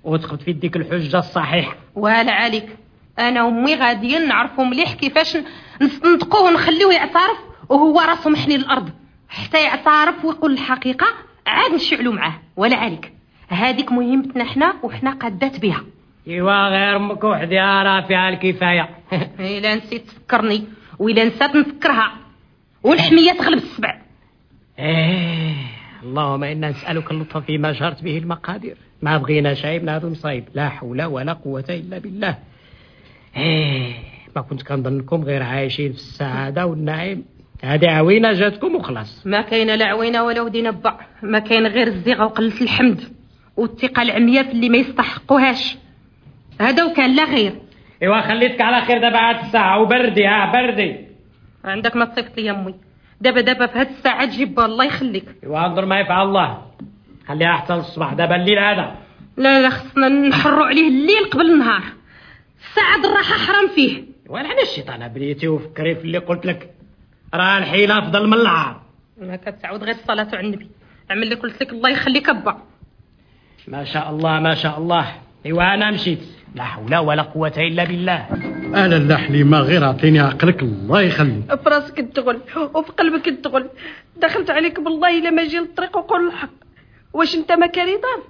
وتخبط في يديك الحجة الصحيحة. ولا عليك. أنا وأمي غاديين نعرفوا مليح كيفاش نطقوه ونخليوه يعترف وهو راسه محني للأرض. حتى يعترف ويقول الحقيقة عاد نشعلوا معاه. ولا عليك. هذيك مهمتنا حنا وحنا قادات بها. إيوا غير أمك وحدها راه فيها الكفايه الا نسيت تفكرني وإلا نسات نفكرها. والحمية تغلب السبع. إيه اللهم إنا نسألك اللطف فيما جرت به المقادير. ما بغينا شيء من هذا المصايب لا حول ولا قوة إلا بالله. إيه ما كنت كنظنكم غير عايشين في السعادة والنعيم. هذه عوينة جاتكم وخلاص. ما كاينة لا عوينة ولا ودي نبع. ما كاين غير الزيغة وقلة الحمد. والثقة العمياء في اللي ما يستحقوهاش. هذا وكان لا غير إيوا خليتك على خير دابا عاد الساعة وبردي ها بردي. عندك ما تصيفط لي أمي. دابا دابا في هاد الساعة تجيب الله يخليك. إيوا انظر ما يفعل الله. خليها حتى الصباح دابا الليل هذا. لا لا خصنا نحروا عليه الليل قبل النهار. ساعة الراحة حرام فيه. وين الشيطان بنيتي وفكري في اللي قلت لك. راه الحين أفضل من العار. ما كتعود غير الصلاة على النبي اعمل اللي قلت لك الله يخليك أبا. ما شاء الله ما شاء الله. ايوا أنا مشيت. لا حول ولا قوة إلا بالله. أنا لا حليمة غير أعطيني عقلك الله يخليك. في راسك الدغل وفي قلبك الدغل دخلت عليك بالله إلا ما جي للطريق وقول الحق. واش أنت مكاني دار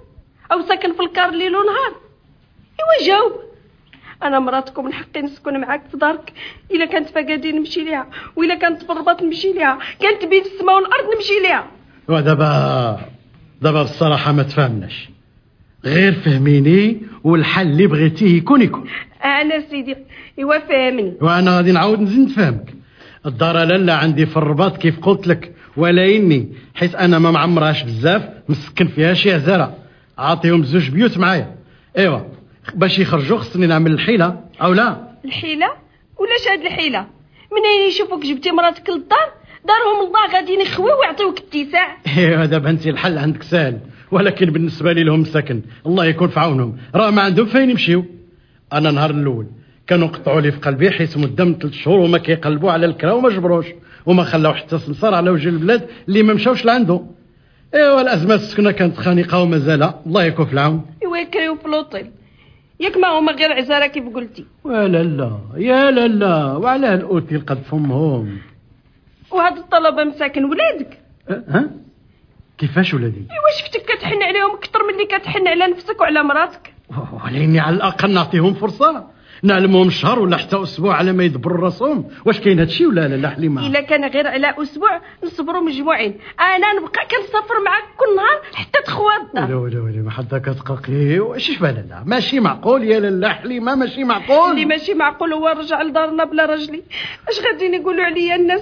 أو ساكن في الكار ليل ونهار؟ إيوا جاوب أنا مراتكم من حقي نسكن معاك في دارك. إلا كانت فقادي نمشي ليها وإلا كانت في الرباط نمشي ليها. كانت بين السماء والأرض نمشي ليها. ودابا دابا بصراحة ما تفهمناش. غير فهميني والحل اللي بغيتيه يكون يكون. أنا سيدي إيوا فاهمني وأنا غادي نعاود نزيد نفهمك. الدار لالا عندي في الرباط كيف قلت لك. ولا إني حيت أنا ما معمرهاش بزاف مسكن فيها شي هزاره عاطيهم زوج بيوت معايا. إيوا باش يخرجوا خصني نعمل الحيلة أو لا؟ الحيلة؟ ولاش هاد الحيلة؟ منين يشوفوك جبتي مراتك للدار؟ دارهم الله غاديين يخويو ويعطيوك الاتساع إيوا دابا أنت الحل عندك سهل ولكن بالنسبة لي لهم سكن. الله يكون في عونهم. راه ما عندهم فين يمشيو. أنا نهار الأول كانوا قطعوا لي في قلبي حيت مدام ثلاث شهور وما كيقلبوا على الكرا وما جبروش. وما خلاو حتى سمسار على وجه البلاد اللي ما مشاوش لعنده إيوا الازمات السكنة كانت خانقة ومازال الله يكون في العون. إيوا يكريو في لوطيل ياك ما هما غير عزارة كيف قلتي. ولا لا يا لا لا وعلى الأوتيل قد فمهم. وهاد الطلبة مساكن ولادك. أه؟ ها كيفاش ولادي؟ ايوا شفتك كتحن عليهم؟ أكثر من اللي كتحن على نفسك وعلى مراتك. ولكني على الأقل نعطيهم فرصة. نعلمهم شهر ولا حتى أسبوع على ما يدبروا راسهم. واش كاين هادشي ولا لا؟ لا حليمة. إلا كان غير على أسبوع نصبروا مجموعين. أنا نبقى كنسافر معاك كل نهار حتى الدار ولا ولا ولا ما حدا كتقاقي واش شبه لا ماشي معقول يا لاله حليمة ماشي معقول. اللي ماشي معقول هو رجع لدارنا بلا رجلي. اش غاديين يقولوا عليا الناس؟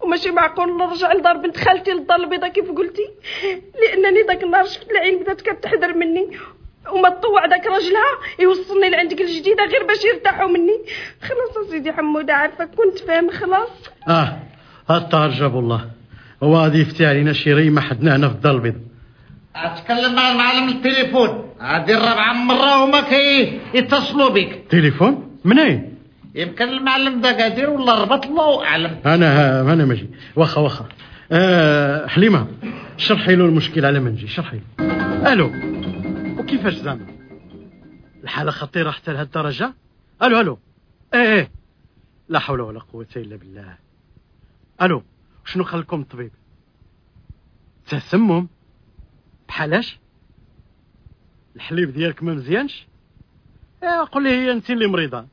وماشي معقول نرجع لدار بنت خالتي للدار البيضاء كيف قلتي؟ لأنني داك النهار شفت العين بدات كتحذر مني. وما تطوع داك راجلها يوصلني لعندك الجديدة غير باش يرتاحوا مني. خلاص سيدي حموده عارفه كنت فاهم خلاص. آه الطار جاب الله. هو غادي يفتي علينا شي ريمه حدنا هنا في الدار البيضاء. أتكلم مع المعلم التليفون. هذه الرابعه مرة وما كي يتصلوا بك. تليفون؟ منين يمكن المعلم دقادير ولا ربط الله أعلم. أنا أنا ماشي. واخا واخا آه حليمة شرحي له المشكل على ما نجي شرحي له. ألو. وكيفاش زعما الحالة خطيرة حتى لهاد الدرجة ألو ألو. إيه إيه. لا حول ولا قوة إلا بالله. ألو شنو قال لكم الطبيب؟ تسمم؟ بحالاش الحليب ديالك ما مزيانش؟ إيه قول لي هي أنت اللي مريضة.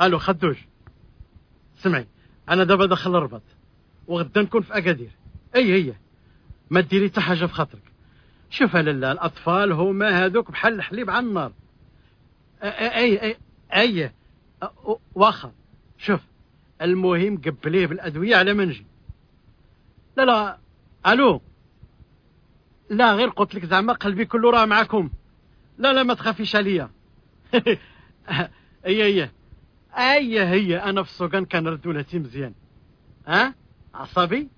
ألو خدوج سمعي أنا دابا داخل الرباط. وغدا نكون في أكادير. أي هي ما ديري حتى حاجة في خاطرك. شوف لالا الأطفال هما هذوك بحال الحليب على النار اي اي اي واخا. شوف المهم قبليه بالأدوية على ما نجي. لا لا ألو؟ لا غير قلت لك زعما قلبي كله راه معاكم لا لا ما تخافيش عليا. هي هي. هي هي. أنا في السوقان كنرد ولاتي مزيان. ها؟ عصبي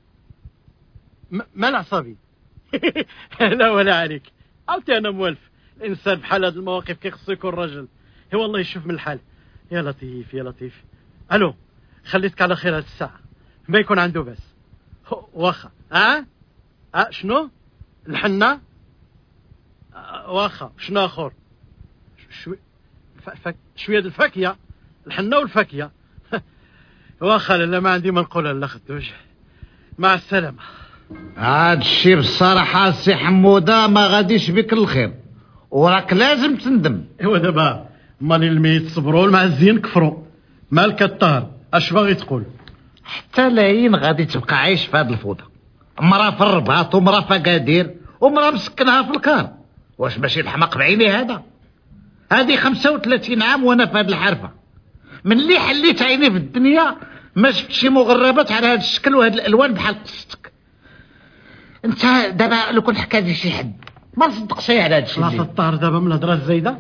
م- مال عصبي لا ولا عليك. عرفتي أنا موالف الإنسان بحال هاد المواقف كيخصو يكون راجل هي والله يشوف من الحال. يا لطيف يا لطيف. ألو خليتك على خير هاد الساعة. ما يكون عنده بس. واخا. ها ها شنو؟ الحنة؟ آه، واخا. شنو آخر؟ شوي ف... ف... شوية الفاكهه الحنة والفاكهه واخا لا ما عندي ما نقولها لا خدوش مع السلامة. هاد الشي بصراحة سي حمودة ما غاديش بك الخير. وراك لازم تندم. ايوا دابا مالين الميت صبروا المعزين كفروا مالك الطهر؟ اش باغي تقول؟ حتى لاين غادي تبقى عايش في هاد الفوضى. مرا في الرباط ومرا في اكادير ومرا مسكنها في الكار. واش ماشي الحماق بعينيه هذا؟ هذه 35 عام وأنا في هاد الحرفة. من اللي حليت عيني في الدنيا ما شفت شي مغربات على هاد الشكل وهاد الألوان بحال قصتك. انت دابا لو كنت حكى لي شي حد ما نصدق شي على هاد الشيء خلاص الطار دابا من الهضرة الزايدة.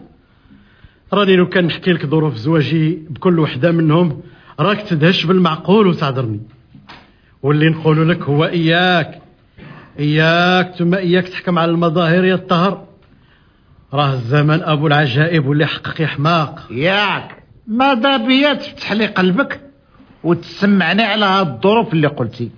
راني لو كان نحكي لك ظروف زواجي بكل وحدة منهم راك تدهش بالمعقول وتعذرني. واللي نقول لك هو إياك. إياك ثم إياك تحكم على المظاهر يا الطهر. راه الزمن أبو العجائب واللي حقق يا حماق ياك ماذا بيا؟ تفتح لي قلبك وتسمعني على هاد الظروف اللي قلتي.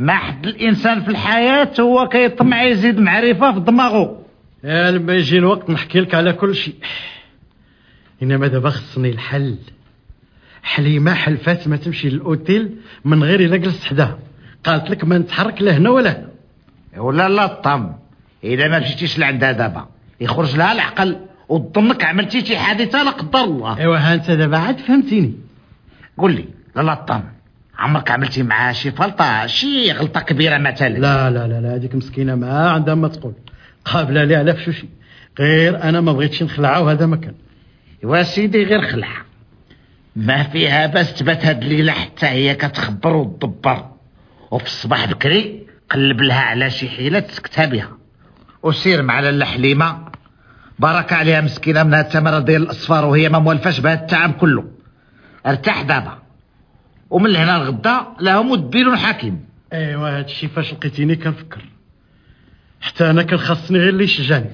ما حد الإنسان في الحياة هو كيطمع يزيد معرفة في دماغه. يا لما يجي الوقت نحكي لك على كل شيء. إنما دابا خصني الحل. حليمة حلفات ما تمشي للأوتيل من غير إلا جلست حداها. قالت لك ما نتحرك لا هنا ولا هنا. ولا لا طم إذا ما مشيتيش لعندها دابا. يخرج لها العقل وتظنك عملتي شي حادثة لا قدر الله. ايوا ها أنت دابا عاد فهمتيني. قول لي لا لا طم عمرك عملتي معاه شي فلطة؟ شي غلطة كبيرة مثلا. لا لا لا لا هذيك مسكينة ما عندها ما تقول. قابلة لي على فشوشي غير أنا ما بغيتش نخلعها وهذا ما كان. يا سيدي غير خلع ما فيها بس تبات هاد الليلة حتى هي كتخبر وتدبر. وفي الصباح بكري قلب لها على شي حيلة تسكتها بها. وسير مع لاله حليمة. بارك عليها مسكينة من هاد التمره ديال الأصفار وهي ما موالفاش بهاد التعب كله. ارتاح دابا. ومن هنا لغدا لها مدبر حكيم ايوا هاد الشيء فاش لقيتيني كنفكر. حتى أنا كان خاصني غير اللي يشجعني.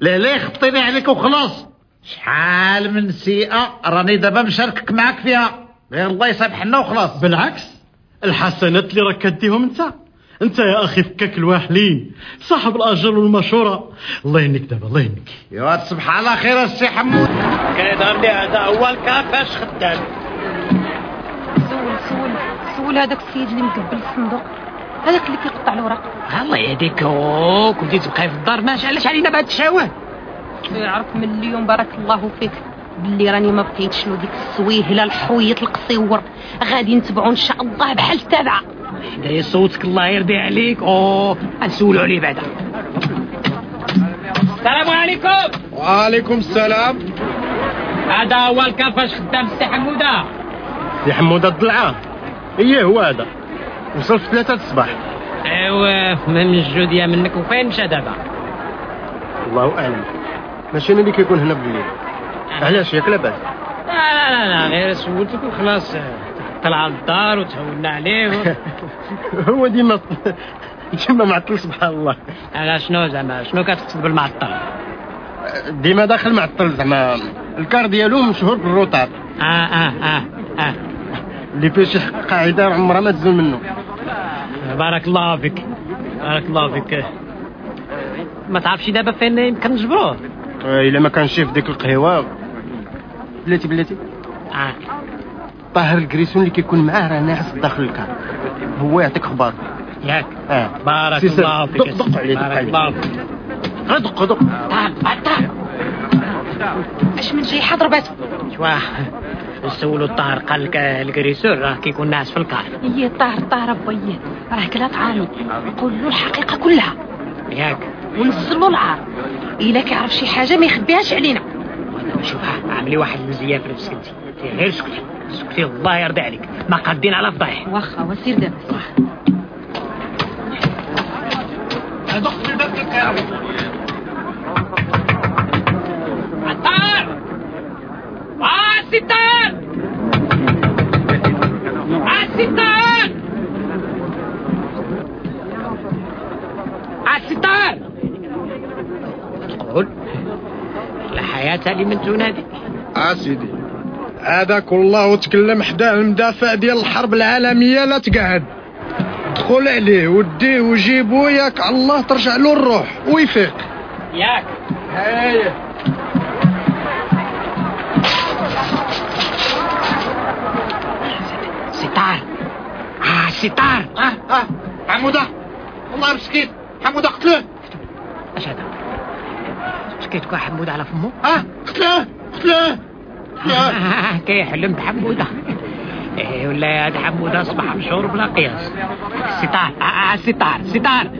لا لا خطيني عليك وخلاص. شحال من سيئة راني دابا مشاركك معاك فيها. غير الله يسامحنا وخلاص. بالعكس الحسنات اللي راك كديهم أنت. انت يا أخي فكاك الواحلين. صاحب الأجر والمشورة. الله يهنيك دابا الله يهنيك يا تصبح على خير السي حمود. كيظهر لي هذا هو الكافاش خدام. سول سول سول هذاك السيد اللي مقابل الصندوق. هذاك اللي كيقطع الوراق الله يهديك كنتي تبقاي في الدار. ما شعلش علينا بهاد الشهوات يعرف من اليوم بارك الله فيك. باللي راني ما بقيتش له ديك السويهله الحويط القصيور. غادي نتبعو إن شاء الله بحال التابعة. حدايا صوتك الله يرضي عليك. أوه غنسولو عليه بعدا. السلام عليكم. وعليكم السلام. هذا هو الكافاش خدام السي حمودة. سي حمود الضلعة. إيه هو هذا؟ وصل في ثلاثة الصباح. ايوا ما من الجودية منك. وفين مشى دابا؟ الله أعلم. ماشي أنا اللي كيكون هنا بالليل. علاش ياك لاباس لا لا لا, لا غير سولتك وخلاص. طلع للدار وتهونا عليه. هو ديما ديما معطل سبحان الله. على شنو زعما؟ شنو كتقصد بالمعطل؟ ديما داخل معطل زعما. الكار ديالو مشهور بالروطاب آه آه آه آه. اللي فيه شي قاعدة عمرها ما تزول منه. بارك الله فيك. بارك الله فيك. ما تعرفش دابا فين يمكن نجبروه؟ إلا ما كانش في ديك القهوة. بلاتي بلاتي؟ آه. طاهر الكريسون اللي كيكون معاه راه ناعس داخل الكار. هو يعطيك أخبار ياك. آه. بارك. الله فيك. دق دق عليه دق بارك عليه. غير دق دق تعال اش من جاي حضر باتو شوا نسولو الطاهر قال لك الكريسون راه كيكون ناعس في الكار. هي طاهر طاهر بيي راه كلا طعامي قول له الحقيقة كلها. ياك. ونزل له العار. إلا كيعرف شي حاجة ما يخبيهاش علينا. شوف عملي واحد المزيان في نفسك انت غير سكتي. سكتي الله يرضى عليك. ما قادين على فضايح واخا وسير دابا. دخت في الباب عطار عطار! آه عطار حياة لمن تنادي آه سيدي هذاك والله تكلم حدا المدافع ديال الحرب العالمية لا تقعد. دخل عليه وديه وجيبو ياك. الله ترجع له الروح. ويفيق. ياك. هاي. ستار. آه ستار. آه آه. حمودة. والله مسكين. حمودة قتلوه. اش هذا اش كيتكون حمود على فمو آه قتلوه قتلوه آه، كيحلم بحمودة. إيه ولا يا حمودة أصبح مشهور بلا قياس. ستار. آه، آه، ستار. ستار.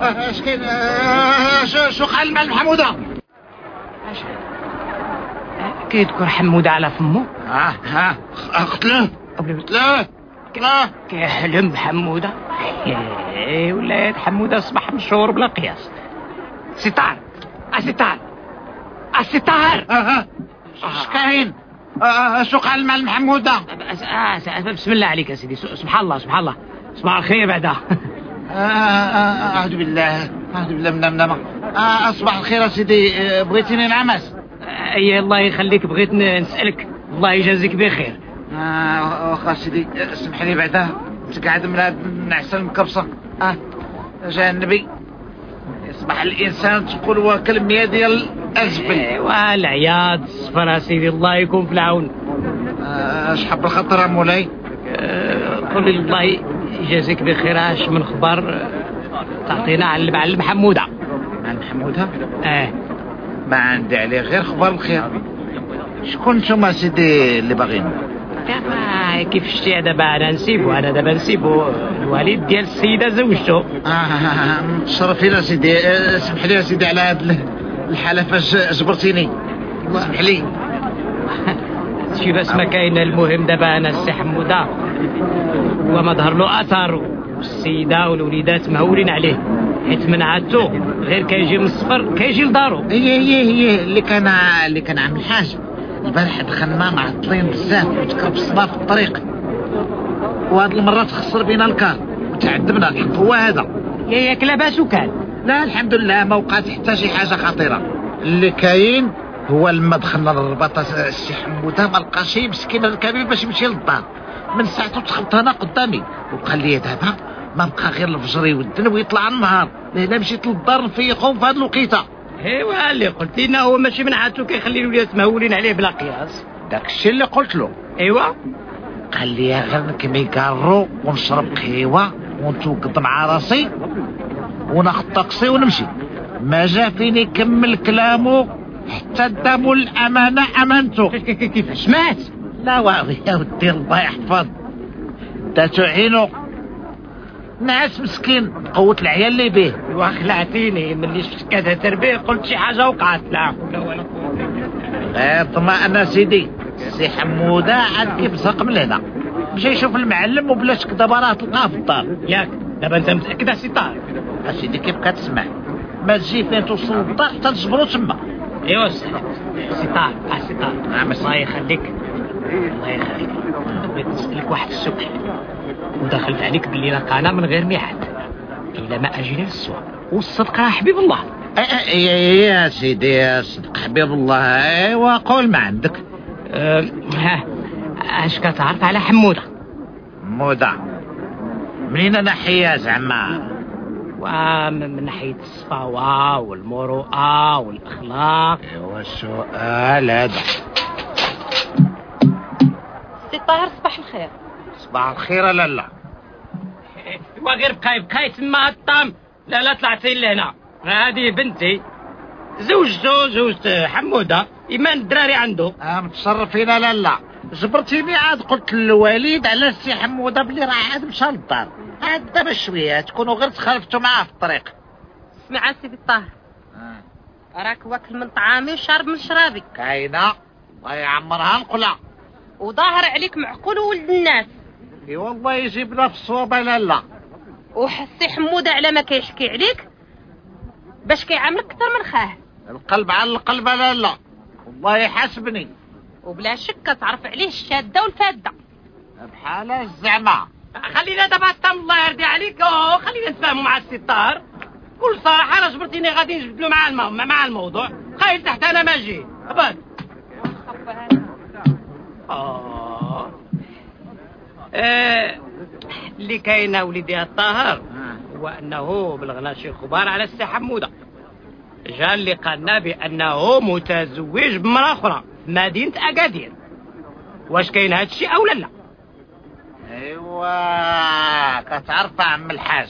اش كاين آه، شو قال مع حمودة؟ كيذكر حمودة على فمو آه آه قتلوه قتلوه قتلوه كيحلم بحمودة؟ إيه ولا يا حمودة أصبح مشهور بلا قياس. ستار. آه، ستار آه، ستار اش كاين. آه، شو قال مع محمودة. آه، س- بسم الله عليك يا سيدي. سبحان الله سبحان الله. صباح الخير بعدها أعوذ بالله أعوذ بالله من النمى آه، أصبح الخير يا سيدي. بغيتيني نعمس أي الله يخليك. بغيت نسألك. الله يجازيك بخير. واخا سيدي اسمح لي بعدا. أنت قاعد من هاد النعسة المكبسة أه جاء النبي. يصبح الإنسان تقول واكل مية ديال الزبل والعياض الصفر يا سيدي الله يكون في العون. آه، أش حب الخطر يا مولاي آه، قل لي الله يجازيك بخير أش من خبر؟ تعطينا على المعلم حمودة معلم حمودة آه ما عندي عليه غير خبر الخير. شكون نتوما سيدي اللي باغيين؟ دابا كيف شتي دابا أنا نسيبو أنا دابا نسيبو الوالد ديال السيدة زوجته آه متشرف لنا سيدي اسمح لي سيدي على هاد الحالة فاش جبرتيني اسمح لي شي بس ما كاين المهم دابا أنا السي حمودة هو ما ظهر له اثر والسيدة والوليدات مهولين عليه حيت من عادته غير كيجي من السفر كيجي لدارو هي هي هي اللي كان اللي كان عامل الحاج البارح دخلنا معطلين بزاف وتكرب الصباح في الطريق. وهاد المرة تخسر بينا الكار وتعذبنا الحق هو هذا. يا ياك لاباس وكان. لا الحمد لله ما وقعت حتى شي حاجة خطيرة. اللي كاين هو لما دخلنا للرباط السي حمودة ما لقى شي مسكين الكبير باش يمشي للدار. من ساعته تخبط أنا قدامي وقال لي دابا ما بقى غير الفجر يودن ويطلع النهار. لا مشيت للدار نفيقهم في هاد الوقيتة. إيوا اللي قلت لنا هو ماشي من عادته كيخلي الوليدات مهولين عليه بلا قياس. داك الشيء اللي قلت له. إيوا. قال لي غير نكمي كارو ونشرب قهوة ونتوقد مع راسي وناخد طاكسي ونمشي. ما جا فيني يكمل كلامه حتى دامو الأمانة أمانته. كيفاش مات. لا واضح يا ودي الله يحفظ داتو ناس مسكين. قوة العيال اللي به وخلعتيني ملي شفت كذا تربية قلت شي حاجة وقعت. لا. غير طمأنا سيدي. سي حمودة عاد كيف زق من هنا. مشى يشوف المعلم وبلاش كذا راه تلقاه في الدار. ياك دابا انت متاكد سي طارق اسيدي كيف كتسمع ما تجي فين توصل للدار حتى تجبرو تما. ايوا سي آه سي طارق نعم الله يخليك. الله يخليك. بغيت نسألك واحد السؤال. ودخلت عليك باللي لقانا من غير ميعاد. إلا ما اجينا للسوق والصدق يا حبيب الله. إيه إيه إيه يا سيدي يا صدق حبيب الله. أيوا قول ما عندك. أه ها أش كتعرف على حمودة؟ حمودة. منين ناحية زعما؟ ومن ناحية الصفاوة والمروءة والأخلاق. أيوا السؤال هذا. سي طاهر صباح الخير. صباح الخير لا لا. وغير بقاي بقاي تما الطام لا لا طلعتي لهنا هذه بنتي. زوجته زوجة حمودة. إيمان الدراري عنده. آه متصرفين لا لا. جبرتيني عاد قلت للوالد على السي حمودة بلي راه عاد مشى للدار. عاد دابا شوية تكونوا غير تخالفتوا معاه في الطريق. اسمع سيدي طاهر راك واكل من طعامي وشارب من شرابي كاينة. الله يعمرها نقلة وظاهر عليك معقول ولد الناس. إي والله يجيبنا في الصوبة لا لا وحسي حمودة على ما كيحكي عليك؟ باش كيعاملك أكثر من خاه. القلب على القلب لا لا والله يحاسبني. وبلا شك كتعرف عليه الشادة والفادة. بحال زعما خلينا دابا تم الله يرضي عليك. خلينا نتفاهموا مع الستار. بكل صراحة أنا جبرتيني غادي نجبدلو مع المو... مع الموضوع. خايف تحت أنا ما جيت ابد آه. آه، اللي كاين وليدي الطاهر هو انه بلغنا شي خبار على السي حمودة. جا اللي قالنا بانه متزوج بمراه أخرى في مدينة أكادير. واش كاين هذا الشيء أو لا لا؟ أيوا كتعرف عم الحاج.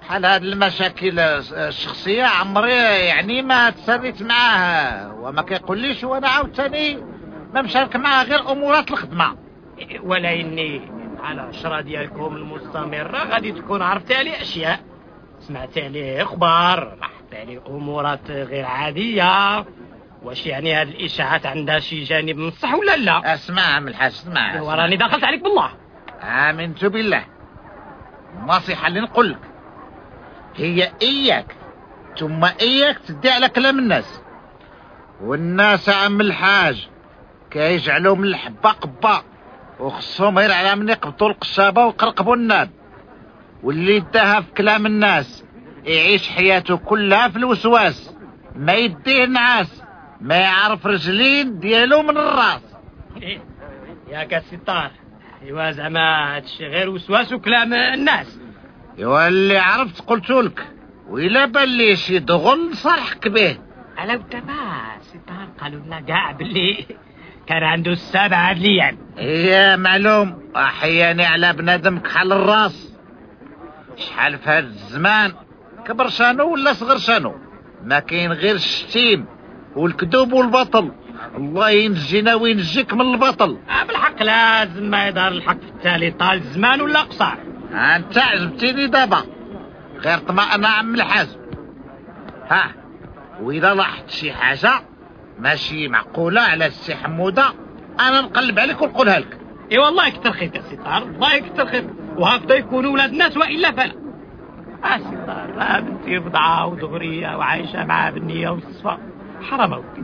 بحال هاد المشاكل الشخصية عمري يعني ما تسريت معاه وما كيقوليش وأنا عاوتاني ما مشارك معاه غير أمورات الخدمة. ولا إني على العشرة ديالكم المستمرة غادي تكون عرفت عليه أشياء. سمعت عليه إخبار لاحظت عليه أمورات غير عادية. واش يعني هاد الإشاعات عندها شي جانب من الصح ولا لا؟ أسمع عم الحاج اسمع وراني دخلت عليك بالله. آمنت بالله. النصيحة اللي نقول لك. هي إياك ثم إياك تدي على كلام الناس. والناس عم الحاج كيجعلوا من الحبة قبة. وخصهم غير على من يقبطوا القشابة ويقرقبوا الناب واللي داها في كلام الناس يعيش حياته كلها في الوسواس. ما يديه النعاس ما يعرف رجلين ديالو من الراس. إيه، ياك الستار إيوا زعما هادشي غير وسواس وكلام الناس. إيوا اللي عرفت قلت لك وإلا بان لي شي دغل صرحك به. على دابا ستار قالوا لنا كاع باللي كان عنده السبعة ليام هي معلوم أحياني على بنادم كحل الراس. شحال في هذا الزمان؟ كبر شانو ولا صغر شانو؟ ما كاين غير الشتيم والكذوب والبطل. الله ينجينا وينجيك من البطل. آه، بالحق لازم ما يظهر الحق في التالي. طال زمان ولا قصر أنت عجبتيني دابا. غير طمأنا عم الحازم ها وإذا لاحظت شي حاجة ماشي معقولة على السي حمودة؟ أنا نقلب عليك ونقولها لك. إي والله يكثر خير يا ستار الله يكثر خير. وهكذا يكونوا ولاد الناس وإلا فلا. ستار آه بنتي بضعة ودغريه وعايشة معاه بالنيه والصفا حرام أودي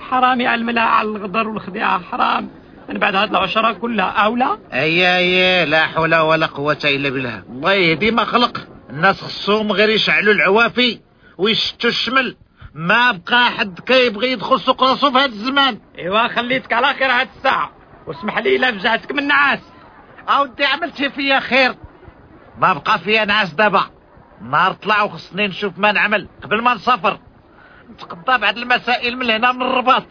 حرام يعلم لها على الغدر والخديعة حرام. من بعد هاد العشرة كلها أولى. أي أي لا حول ولا قوة إلا بالله. الله يهدي ما خلق. الناس خصهم غير يشعلوا العوافي ويشتوا الشمل. ما بقى حد كيبغي يدخل سوق راسو في هذا الزمان. إيوا خليتك على خير هاد الساعة. واسمح لي إلا فجعتك من النعاس أودي عملتي فيا خير. ما بقى فيا نعاس دابا. نهار طلع وخصني نشوف ما نعمل قبل ما نسافر. نتقضى بعض المسائل من هنا من الرباط.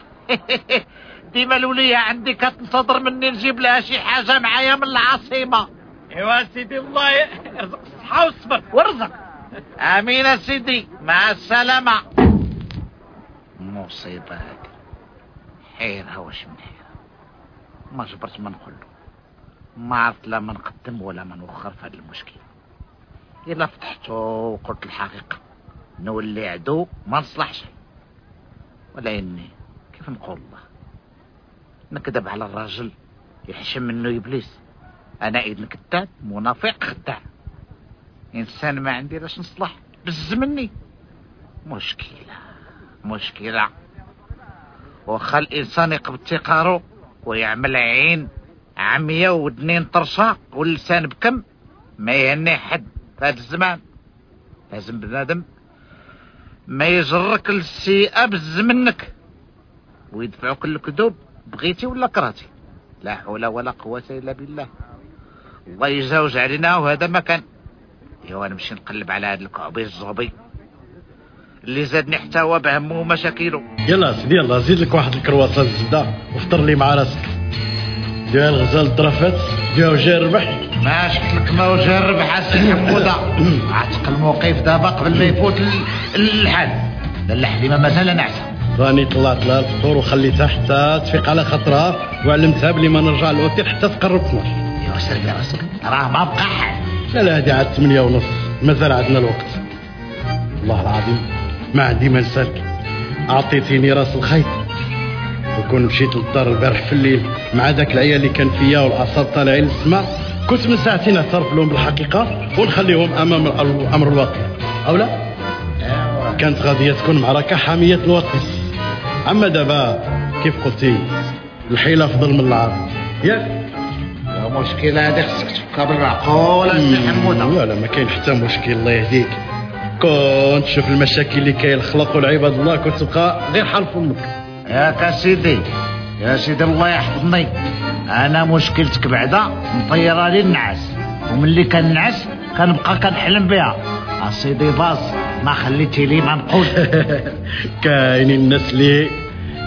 ديما الولية عندي كتنتظر مني نجيب لها شي حاجة معايا من العاصمة. إيوا سيدي الله يرزق الصحة والصبر. والرزق آمين سيدي. مع السلامة. مصيبة هادي حيرها واش من حيرها ما جبرت ما نقول ما عرفت لا ما نقدم ولا ما نوخر في هذا المشكل. إلا فتحته وقلت الحقيقة. نولي عدو ما نصلحش ولا إني. كيف نقول الله؟ نكذب على الراجل. يحشم منه إبليس. أنا إذن كذاب منافق خداع إنسان ما عندي لاش نصلح. بز مني. مشكلة. مشكلة. وخا الانسان يقبض تقارو ويعمل عين عمية ودنين طرشة واللسان بكم ما يهني حد في هذا الزمان. لازم بنادم ما يجرك السيئة بز منك ويدفعوك الكذوب بغيتي ولا كرهتي؟ لا حول ولا قوة إلا بالله. الله يزوج علينا وهذا ما كان ايوا نمشي نقلب على هذا الكعبي الزغبي اللي زادني حتى هو بهمه ومشاكله يلا سيدي يلا زيد لك واحد الكرواسه الزبدة. وفطر لي مع راسك. ديال الغزال الطرفات ديال وجه الربح. ما شفت لك ما وجه الربح السي حموده عتق الموقف دابا قبل ما يفوت ال- الحال. لا حليمة مازال نعسه راني طلعت لها الفطور وخليتها حتى تفيق على خاطرها وعلمتها بلي ما نرجع للأوتيل حتى تقرب 12 ايوا سير في راسك راه ما بقى حال. لا لا هادي عاد 8 ونص مازال عندنا الوقت. والله العظيم. ما عندي ما نسالك عطيتيني راس الخيط. وكون مشيت للدار البارح في الليل مع داك العيال اللي كان فيا والأعصاب طالعين للسماء كنت من ساعتين اعترف لهم بالحقيقة ونخليهم أمام الامر الواقع. أو لا؟ كانت غادية تكون معركة حامية الوطن أما دابا كيف قلتي؟ الحيلة أفضل من العار ياك مشكلة هذه خصك تفكها بالعقول سي حمودة. لا لا ما كاين حتى مشكل الله يهديك. كنت تشوف المشاكل اللي كاين الخلق والعباد الله كنت تبقى غير حال فمك ياك سيدي يا سيدي الله يحفظني. أنا مشكلتك بعدا مطيرة لي النعاس وملي كنعس كنبقى كنحلم بها. اسيدي باص ما خليتي لي ما نقول. كاينين الناس اللي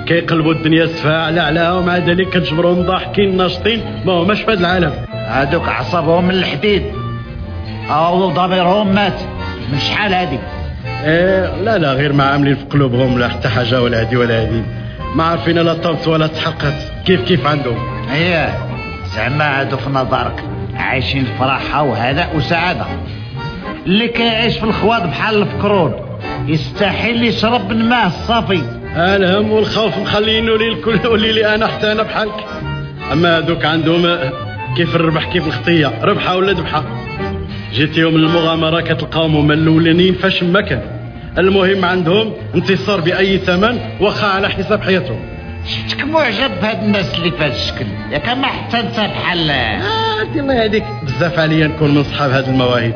كيقلبوا الدنيا سفاع على علاها ومع ذلك كتجبرهم ضاحكين ناشطين ما هماش في هذا العالم. هادوك عصبهم من الحديد. أو ضميرهم مات. من شحال هادي إيه لا لا غير ما عاملين في قلوبهم لا حتى حاجة ولا هادي ولا هادي ما عارفين لا طبت ولا تحققت كيف كيف عندهم؟ إيه زعما هادو في نظرك. عايشين في راحة وهداء وسعادة. اللي كيعيش في الخواض بحال الفكرون يستحيل يشرب من ماء الصافي. ألهم والخوف مخلينه لي الكل ولي لي أنا حتى أنا بحالك. أما هذوك عندهم كيف الربح كيف الخطية؟ ربحة ولا ذبحة؟ جيتيهم المغامرة كتلقاهم هما الاولانيين فاش ما كان المهم عندهم انتصار بأي ثمن واخا على حساب حياتهم. شفتك معجب بهاد الناس اللي في هاد الشكل ياك ما حتى انت بحال هادي الله يهديك بزاف عليا نكون من صحاب هاد المواهب.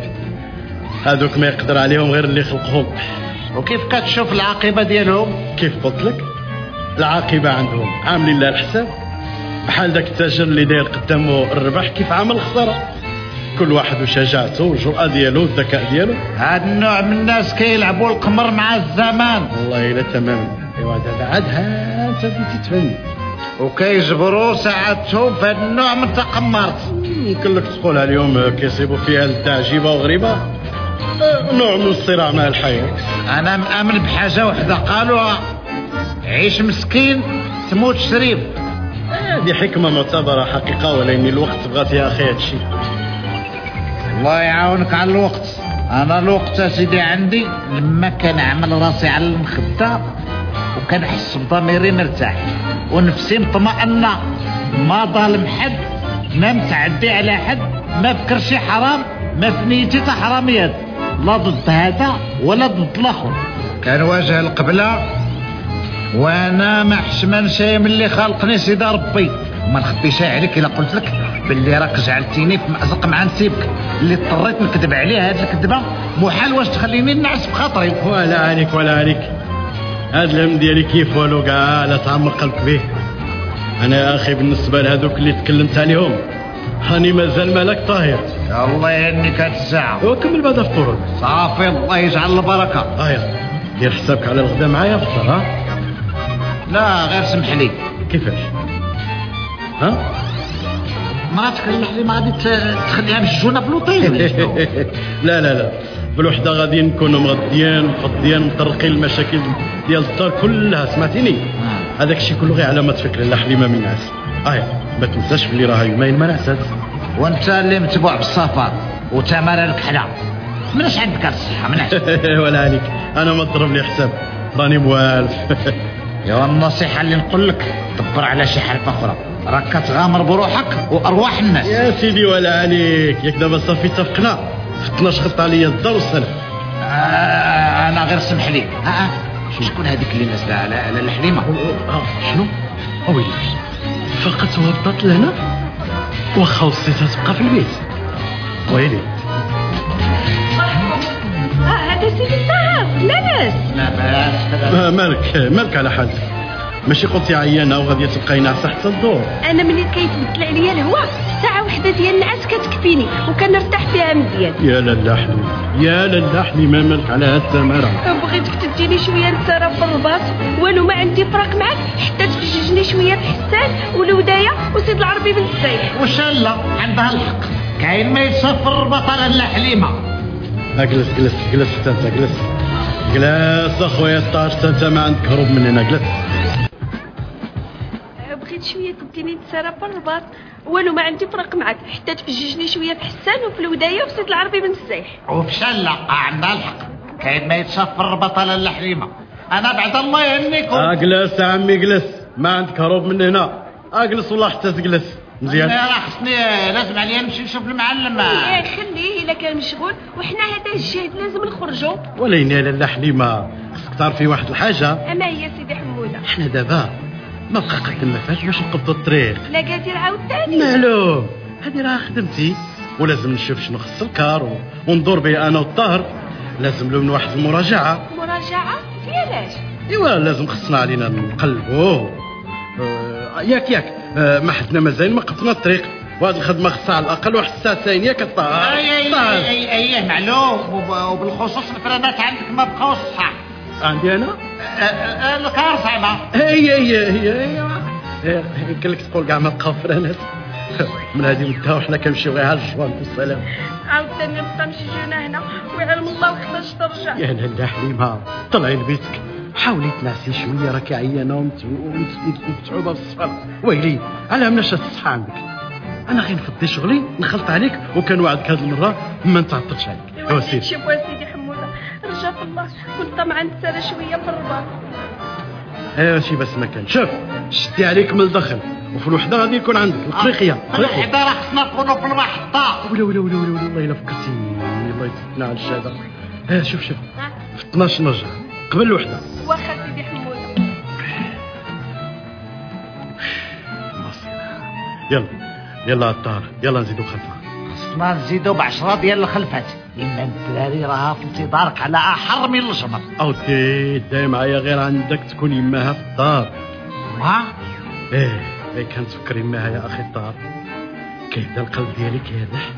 هادوك ما يقدر عليهم غير اللي خلقهم. وكيف كتشوف العاقبة ديالهم؟ كيف قلت لك؟ العاقبة عندهم. عاملين لها الحساب. بحال داك التاجر اللي داير قدامه الربح كيف عامل الخسارة؟ كل واحد وشجاعته والجرأة ديالو والذكاء ديالو هاد النوع من الناس كيلعبوا القمر مع الزمان. والله إلا تماما أيوا دابا عاد انت بديتي تفهمني وكيجبروا ساعاتهم في هاد النوع من التقمرات يمكن لك تقولها اليوم كيصيبوا فيها التعجيبة وغريبه أه، نوع من الصراع مع الحياة. أنا مآمن بحاجة وحدة. قالوها عيش مسكين تموت شريف. هذه حكمة معتبرة حقيقة ولكن الوقت بغات يا أخي هادشي الله يعاونك على الوقت. أنا الوقت سيدي عندي لما كنعمل راسي على المخدة وكنحس بضميري مرتاح. ونفسي مطمئنه ما ظالم حد ما متعدي على حد ما فكر شي حرام ما في نيتي حراميات. لا ضد هذا ولا ضد الآخر. كنواجه القبلة وأنا ما حشمان شي من اللي خلقني سيدي ربي. ما نخبيش عليك إلا قلت لك. باللي راك جعلتيني في مأزق مع نسيبك. اللي اضطريت نكذب عليه هاد الكذبة محال واش تخليني نعس بخاطري. ولا عليك ولا عليك هاد الهم ديالي كيف والو؟ كاع لا تعمق قلبك به. أنا يا أخي بالنسبة لهذوك اللي تكلمت عليهم. هاني مازال مالك طاهر. الله يهنيك هاد الساعة. وكمل بعدا فطورك صافي الله يجعل البركه آه دير حسابك على الغدا معايا فطر ها لا غير سمح لي. كيفاش؟ ها؟ مراتك اللي ما غادي تخليها بالجونة في لوطيل لا لا لا. بالوحدة غادي نكونوا مغديين مفضيين مطرقين المشاكل ديال الدار كلها سمعتيني؟ هذاك الشيء كله غير علامه فكر لا حليمة من ناس آه ما تنساش بلي راه يومين ما نعسات. وانت اللي متبوع بالسفر وتمارا الكحله مناش عندك الصحة؟ مناش ولا عليك. أنا ما تضرب لي حساب. راني موالف. يا النصيحة اللي نقول لك دبر على شي حرفه أخرى. راك كتغامر بروحك وارواح الناس يا سيدي ولا عليك. ياك دابا صافي اتفقنا. في 12 خط عليا الدار والسلام آه أنا غير سمح لي. ها آه آه. شكون هذيك اللي نازلة على على الحليمة؟ آه شنو؟ ويلي فقط وهبطت لهنا؟ واخا وصيتها تبقى في البيت. ويلي. هذا سيدي السهر لاباس لاباس مالك مالك على حالك؟ ماشي قلتي عيانه وغادي تبقاي ناعسه حتى الظهر أنا ملي كيتبدل عليا الهواء ساعة وحدة ديال النعاس كتكفيني وكنرتاح فيها مزيان. يا لالا حليم يا لالا حليمه مالك على هاد التماره بغيتك تديني شوية نسرب بالرباط والو ما عندي فراق معاك حتى تفججني شوية بحسان والودايه وسيد العربي بن السايح وش لا عندها الحق. كاين ما يتصفر الرباط على لا حليمة. اجلس جلس جلس انت جلس. جلس أخويا الطاش انت ما عندك هروب من هنا جلس. نسرب بالرباط والو ما عندي فراق معاك حتى تفججني شوية في حسان وفي الوداية وسيد العربي بن السايح وبشلا عندها الحق كاين ما يتصفر الرباط على لا حليمه أنا بعد الله يهنيكم أجلس يا عمي جلس ما عندك هروب من هنا. أجلس والله حتى تجلس. مزيان. أنا راه خصني لازم عليا نمشي نشوف المعلم. إيه خليه إلا كان مشغول. وحنا هذا الجهد لازم نخرجوا ولين يا لالا حليمه خصك تعرفي واحد الحاجة. أما هي سيدي حمودة. إحنا دابا ما بقى قد ما فات باش نقبضوا الطريق. لا قادر عاوتاني مالو هذه راه خدمتي. ولازم نشوف شنو خص الكار و- وندور به أنا والطاهر. لازم له من واحد المراجعة. مراجعة؟ ديالاش إيوا لازم خصنا علينا نقلبوه. آه ياك ياك. آه ما حدنا مازال ما قطنا الطريق. وهذه الخدمة خصها على الأقل واحد الساعة ثانية كطاهر أي أي. أي أي أي معلوم. وب- وبالخصوص الفرانات عندك ما بقاوش صح عندي أنا الكار زعما هي هي هي هي يمكن لك تقول كاع ما بقاو فرانات من هذه مدة وحنا كنمشيو غير على الجوان بالسلام عاوتاني نبقى نمشي جونا هنا ويعلم الله وقتاش ترجع. يا لاله حليمه طلعي لبيتك حاولي تنعسي شوية راكي عيانة ومت- ومت- ومتعوبه بالصفر ويلي على مناش الصحة عندك. أنا غير نفضي شغلي نخلط عليك وكنوعدك هذه المرة ما نتعطلش عليك. إيوا سيدي شوف سيدي حموده رجاك الله كنت طمعا نتسالى شوية في الرباط. ايوا شي بس ما كان. شوف شدي عليك من الدخل وفي الوحدة غادي يكون عندك. القريقيه القريقيه الوحده راه خصنا نكونوا في المحطه ولا ولا ولا ولا والله الا فكرتيني الله يتفكنا على الشهاده ها شوف شوف. في 12 نرجع قبل الوحدة. واخا سيدي حموده يلا. يلا الدار يلا نزيدو خلفه خصنا نزيدوا بعشرة ديال الخلفات. اما الدراري راها في انتظارك على أحر من الجمر. اودي داي معايا غير عندك تكون يماها في الدار. ما إيه إيه كان تفكر يماها يا أخي الدار. كيبدا القلب ديالي كيهدح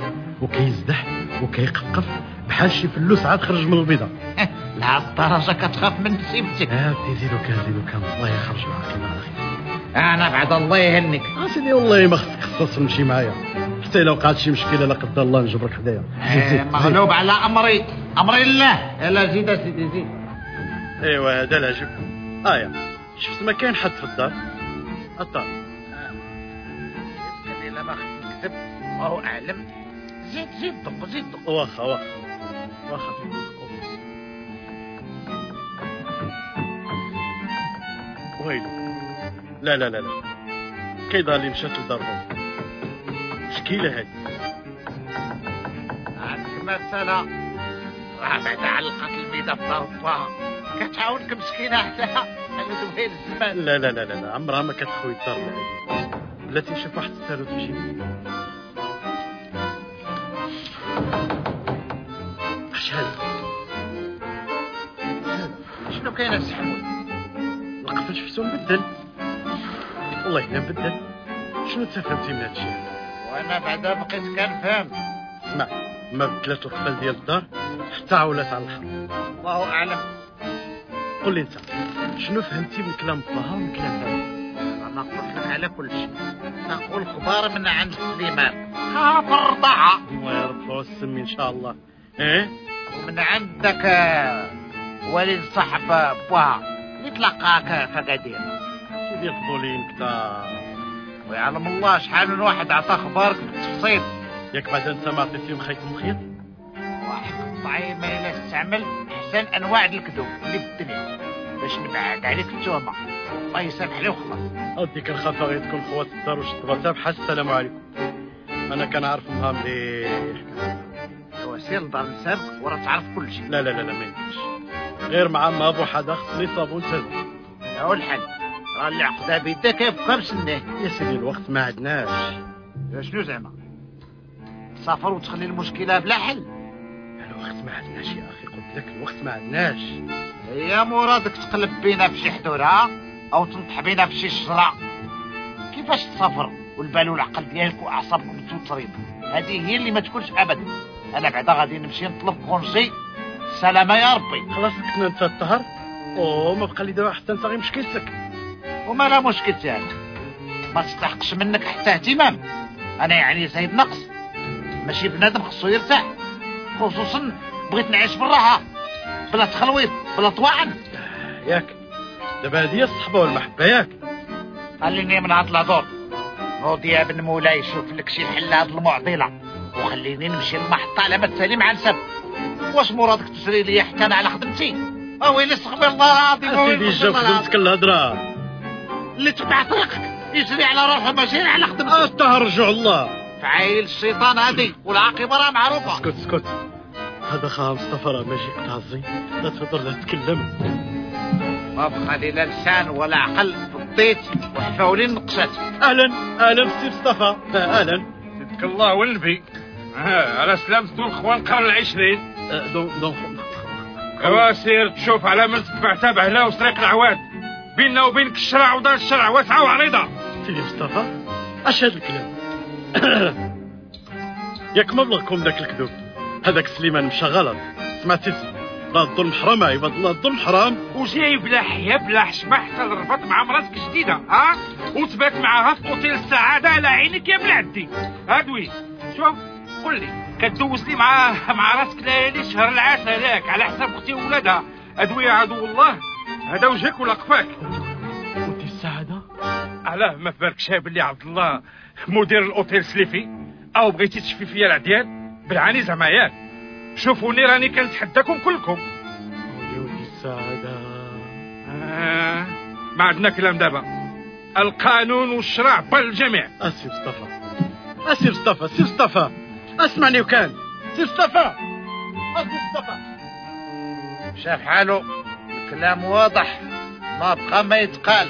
وكيزدح وكيقفقف بحال شي فلوس عاد خرج من البيضة. لا الدرجة كتخاف من نسيبتك آه ودي زيدو كان زيدو كان. الله يخرج العقل على خير أنا بعد الله يهنيك آه سيدي والله ما خصك خصص تمشي معايا. حتى لو وقعت شي مشكلة لا قدر الله نجبرك حدايا. آه، زيد. مغلوب على أمري. أمر الله لا زيد سيدي زيد. ايوا هذا العجب ايا شفت ما كاين حد في الدار؟ الدار إلا ما خفت نكتب. الله أعلم. زيد زيد دق زيد دق. واخا واخا. واخا ويلو. لا لا لا لا. كيظهر لي مشات لدارهم. شكيله هادي عندك مسألة راه بعد علقت البيضة في دار باها كتعاونك مسكينة حتى على دويل الزمان. لا لا لا لا, لا. عمرها ما كتخوي الدار. بلاتي نشوف واحد السارو تمشي اش هذا شنو كاين السحمود القفل شفتو مبدل والله إلا مبدل شنو تفهمتي من هادشي وأنا بعدا بقيت كنفهم. اسمع ما بدلات القفل ديال الدار حتى عولات على الحرب الله أعلم. قول لي أنت شنو فهمتي من كلام باها ومن كلام هذا أنا قلت لك على كل شيء. نقول كبار من عند سليمان. ها في الرضاعة الله يرفعو السمي إن شاء الله. إيه؟ ومن عندك وليد صاحب بوها اللي تلقاك فقادير سيدي الفضولين كتار ويعلم الله شحال من واحد عطى أخبارك بالتفصيل. ياك بعد أنت ما عطيتيهم خيط مخيط واحد طعيم ما تستعمل احسن أنواع الكذوب اللي في الدنيا باش نبعد عليك التهمة. الله يسامح لي وخلاص. أودي كنخاف غير تكون خوات الدار وش تبغى بحال السلام عليكم. أنا كنعرف مها مليح. وسير لدار نسابك وراه تعرف كل شيء. لا لا لا لا ما يمكنش. غير مع ما بوحدها خصني صابون سازون هو الحل. عقدها بيدك يبقى بسنه يا سيدي الوقت ما عندناش شنو زعما؟ تسافر وتخلي المشكلة بلا حل. الوقت ما عندناش يا أخي قلت لك الوقت ما عندناش هي مرادك تقلب بينا في شي حدوره أو تنطح بينا في شي شجرة. كيفاش تسافر والبال والعقل ديالك وأعصابك متوترين هذه هي اللي ما تكونش أبدا. أنا بعدا غادي نمشي نطلب كونجي سلامة يا ربي. خلاص كنا انت الطهر أو ما بقى لي دابا حتى انت غير مشكلتك. وما لا مشكل تاعك ما تستحقش منك حتى اهتمام. أنا يعني زايد نقص. ماشي بنادم خصو يرتاح خصوصا بغيت نعيش بالراحة. بلا تخلويط بلا طواعن. ياك دابا هذه الصحبة والمحبة ياك. خليني من هاد الهضور نوضي يا بن مولاي شوف لك شي حل هاد المعضله وخليني نمشي للمحطه على ما تسالي مع نسب. واش مرادك تسري لي حتى أنا على خدمتي؟ أويلي استغفر الله العظيم سيدي جا خدمتك الهضره اللي تبع طريقك. يجري على روحه ماشي على خدمته. الطهر رجع الله فعايل الشيطان هذه والعاقبة راه معروفة. اسكت اسكت. هذا خا مصطفى راه ماشي كتهزي لا تهضر لا تتكلم. ما بقى لي لا لسان ولا عقل في رديت وحفاولي نقشات أهلا أهلا سي مصطفى. أهلا. سيدك الله والنبي آه، على سلامة الاخوان القرن العشرين. دون دون ايوا سير تشوف على من تبعتها بهلا وسريق العواد. بيننا وبينك الشرع ودار الشرع واسعة وعريضة. سيدي مصطفى اش هاد الكلام؟ ياك مبلغكم داك الكذوب؟ هذاك سليمان مشى غلط سمعتي لا الظلم حرام عباد الله الظلم حرام. وجاي بلا حيا بلا حشمة حتى ربط مع مراتك جديدة ها؟ وتبات معاها في اوتيل السعادة على عينك يا بلعدي هادوي شوف قول لي كدوز لي مع مع راسك ليالي شهر العسل هذاك على حساب أختي وولادها. ادوية عدو الله. هذا وجهك ولا قفاك؟ اوتيل السعادة؟ علاه ما في بالك شايب اللي عبد الله مدير الأوتيل سليفي؟ أو بغيتي تشفي فيا العديان؟ بالعاني زعما ياك. شوفوني راني كنتحداكم كلكم. ولي السعادة. آه ما عندنا كلام دابا. القانون والشرع بالجميع اسي مصطفى. اسي مصطفى سي مصطفى. أسمعني وكان. سي مصطفى. اسي مصطفى. شاف حاله؟ الكلام واضح. ما بقى ما يتقال.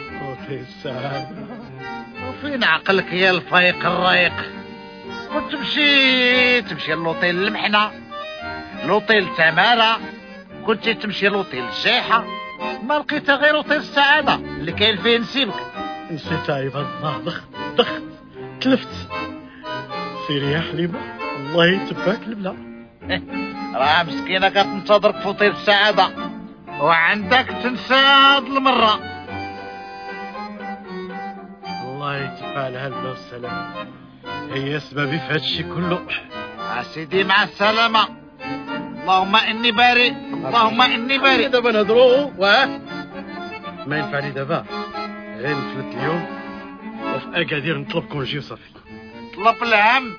وفين عقلك يا الفايق الرايق؟ كنت تمشي تمشي لوطيل المحنة لوطيل تمارة كنت تمشي لوطيل الجايحة ما لقيت غير اوتيل السعادة. اللي كاين فيه نسيبك. نسيت الله ضغط ضغط تلفت. سيري يا حليمة الله يتباك البلا. راه مسكينة كتنتظرك في اوتيل السعادة. وعندك تنسى المرة الله يتبع على البلا والسلام هي سببي في هاد الشيء كله سيدي مع السلامة. اللهم إني بارئ. اللهم إني بارئ. دابا نهضروا واه ما ينفع لي دابا. غير نفلت اليوم. وفي أكادير نطلب كونجي وصافي طلب الهم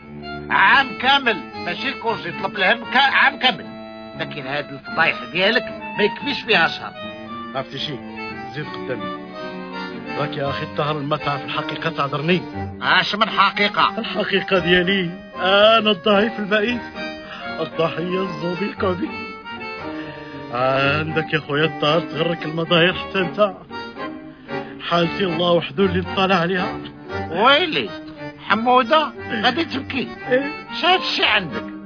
عام كامل. ماشي الكونجي طلب كا عام كامل. لكن هاد الفضايح ديالك ما يكفيش فيها شهر عرفتي شي؟ زيد قدامي. راك يا أخي الطهر المتعة في الحقيقة تعذرني. أش من حقيقة؟ الحقيقة ديالي أنا الضعيف البئيس الضحية الزوبي الكعبي عندك يا خويا الطهر تغرك المظاهر حتى أنت. حالتي الله وحده اللي نطلع عليها. ويلي حمودة غادي تبكي. شاف شي عندك؟